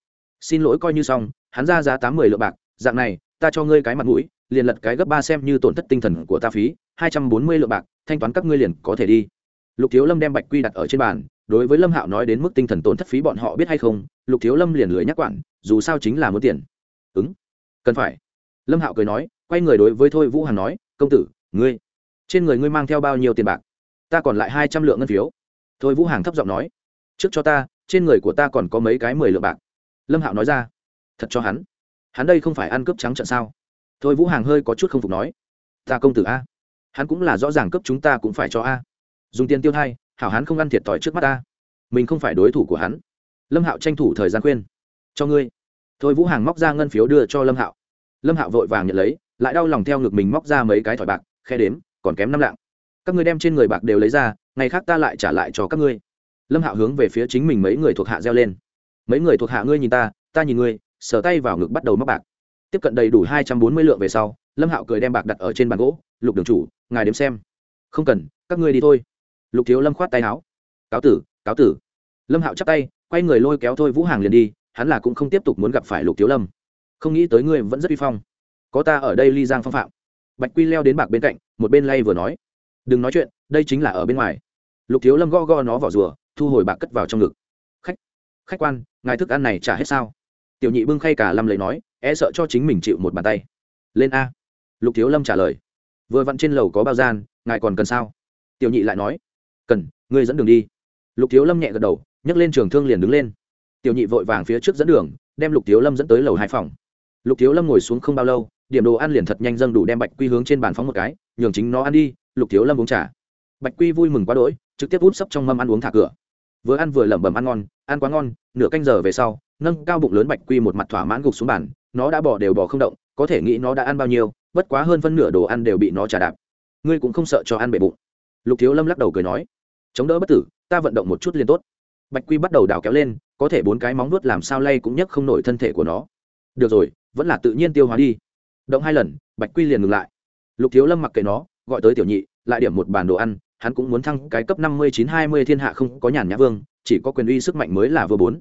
xin lỗi coi như xong, hắn ra giá tám mươi lượng bạc, dạng này, ta cho ngươi cái mặt mũi, liền lật cái gấp ba xem như tổn thất tinh thần của ta phí, hai trăm bốn mươi lượng bạc, thanh toán các ngươi liền có thể đi lục thiếu lâm đem bạch quy đặt ở trên bàn, đối với lâm hạo nói đến mức tinh thần tổn thất phí bọn họ biết hay không, lục thiếu lâm liền lưỡi nhắc quản, dù sao chính là muốn tiền. Ứng cần phải. Lâm hạo cười nói, quay người đối với thôi vũ hàn nói, công tử, ngươi, trên người ngươi mang theo bao nhiêu tiền bạc? Ta còn lại hai trăm lượng ngân phiếu. Thôi vũ hàng thấp giọng nói, trước cho ta, trên người của ta còn có mấy cái mười lượng bạc. Lâm hạo nói ra, thật cho hắn? Hắn đây không phải ăn cướp trắng trận sao? Thôi vũ hàng hơi có chút không phục nói, ta công tử a, hắn cũng là rõ ràng cấp chúng ta cũng phải cho a dùng tiền tiêu thay hảo hán không ăn thiệt thòi trước mắt ta. Mình không phải đối thủ của hắn. Lâm hạo tranh thủ thời gian khuyên. Cho ngươi. Thôi vũ hàng móc ra ngân phiếu đưa cho lâm hạo. Lâm hạo vội vàng nhận lấy, lại đau lòng theo ngực mình móc ra mấy cái thỏi bạc, khe đếm, còn kém năm lạng. Các ngươi đem trên người bạc đều lấy ra, ngày khác ta lại trả lại cho các ngươi. Lâm hạo hướng về phía chính mình mấy người thuộc hạ reo lên. Mấy người thuộc hạ ngươi nhìn ta ta nhìn ngươi, sờ tay vào ngực bắt đầu móc bạc. Tiếp cận đầy đủ hai trăm bốn mươi lượng về sau, lâm hạo cười đem bạc đặt ở trên bàn gỗ, lục đường chủ, ngài đếm xem. Không cần, các ngươi đi thôi lục thiếu lâm khoát tay áo. Cáo tử cáo tử. Lâm hạo chắp tay, quay người lôi kéo thôi vũ hàng liền đi, hắn là cũng không tiếp tục muốn gặp phải lục thiếu lâm. Không nghĩ tới ngươi vẫn rất uy phong. Có ta ở đây ly giang phong phạm. Bạch quy leo đến bạc bên cạnh, một bên lay vừa nói. Đừng nói chuyện, đây chính là ở bên ngoài. Lục thiếu lâm go go nó vỏ rùa, thu hồi bạc cất vào trong ngực. Khách khách quan, ngài thức ăn này trả hết sao? Tiểu nhị bưng khay cả lâm lấy nói e sợ cho chính mình chịu một bàn tay. Lên a. Lục thiếu lâm trả lời. Vừa vặn trên lầu có bao gian, ngài còn cần sao? Tiểu nhị lại nói cần, ngươi dẫn đường đi. Lục thiếu lâm nhẹ gật đầu, nhấc lên trường thương liền đứng lên. Tiểu nhị vội vàng phía trước dẫn đường, đem lục thiếu lâm dẫn tới lầu hai phòng. Lục thiếu lâm ngồi xuống không bao lâu, điểm đồ ăn liền thật nhanh dâng đủ đem bạch quy hướng trên bàn phóng một cái, nhường chính nó ăn đi, lục thiếu lâm uống trà. Bạch quy vui mừng quá đỗi, trực tiếp út sấp trong mâm ăn uống thả cửa. Vừa ăn vừa lẩm bẩm ăn ngon, ăn quá ngon, nửa canh giờ về sau, nâng cao bụng lớn bạch quy một mặt thỏa mãn gục xuống bàn, nó đã bỏ đều bỏ không động, có thể nghĩ nó đã ăn bao nhiêu, bất quá hơn phân nửa đồ ăn đều bị nó trả đạp. Ngươi cũng không sợ cho ăn bể bụng. Lục thiếu lâm lắc đầu cười nói chống đỡ bất tử, ta vận động một chút liền tốt. Bạch quy bắt đầu đào kéo lên, có thể bốn cái móng nuốt làm sao lay cũng nhấc không nổi thân thể của nó. Được rồi, vẫn là tự nhiên tiêu hóa đi. Động hai lần, bạch quy liền ngừng lại. Lục thiếu lâm mặc kệ nó, gọi tới tiểu nhị, lại điểm một bàn đồ ăn, hắn cũng muốn thăng cái cấp năm mươi chín hai mươi thiên hạ không có nhàn nhã vương, chỉ có quyền uy sức mạnh mới là vừa bốn.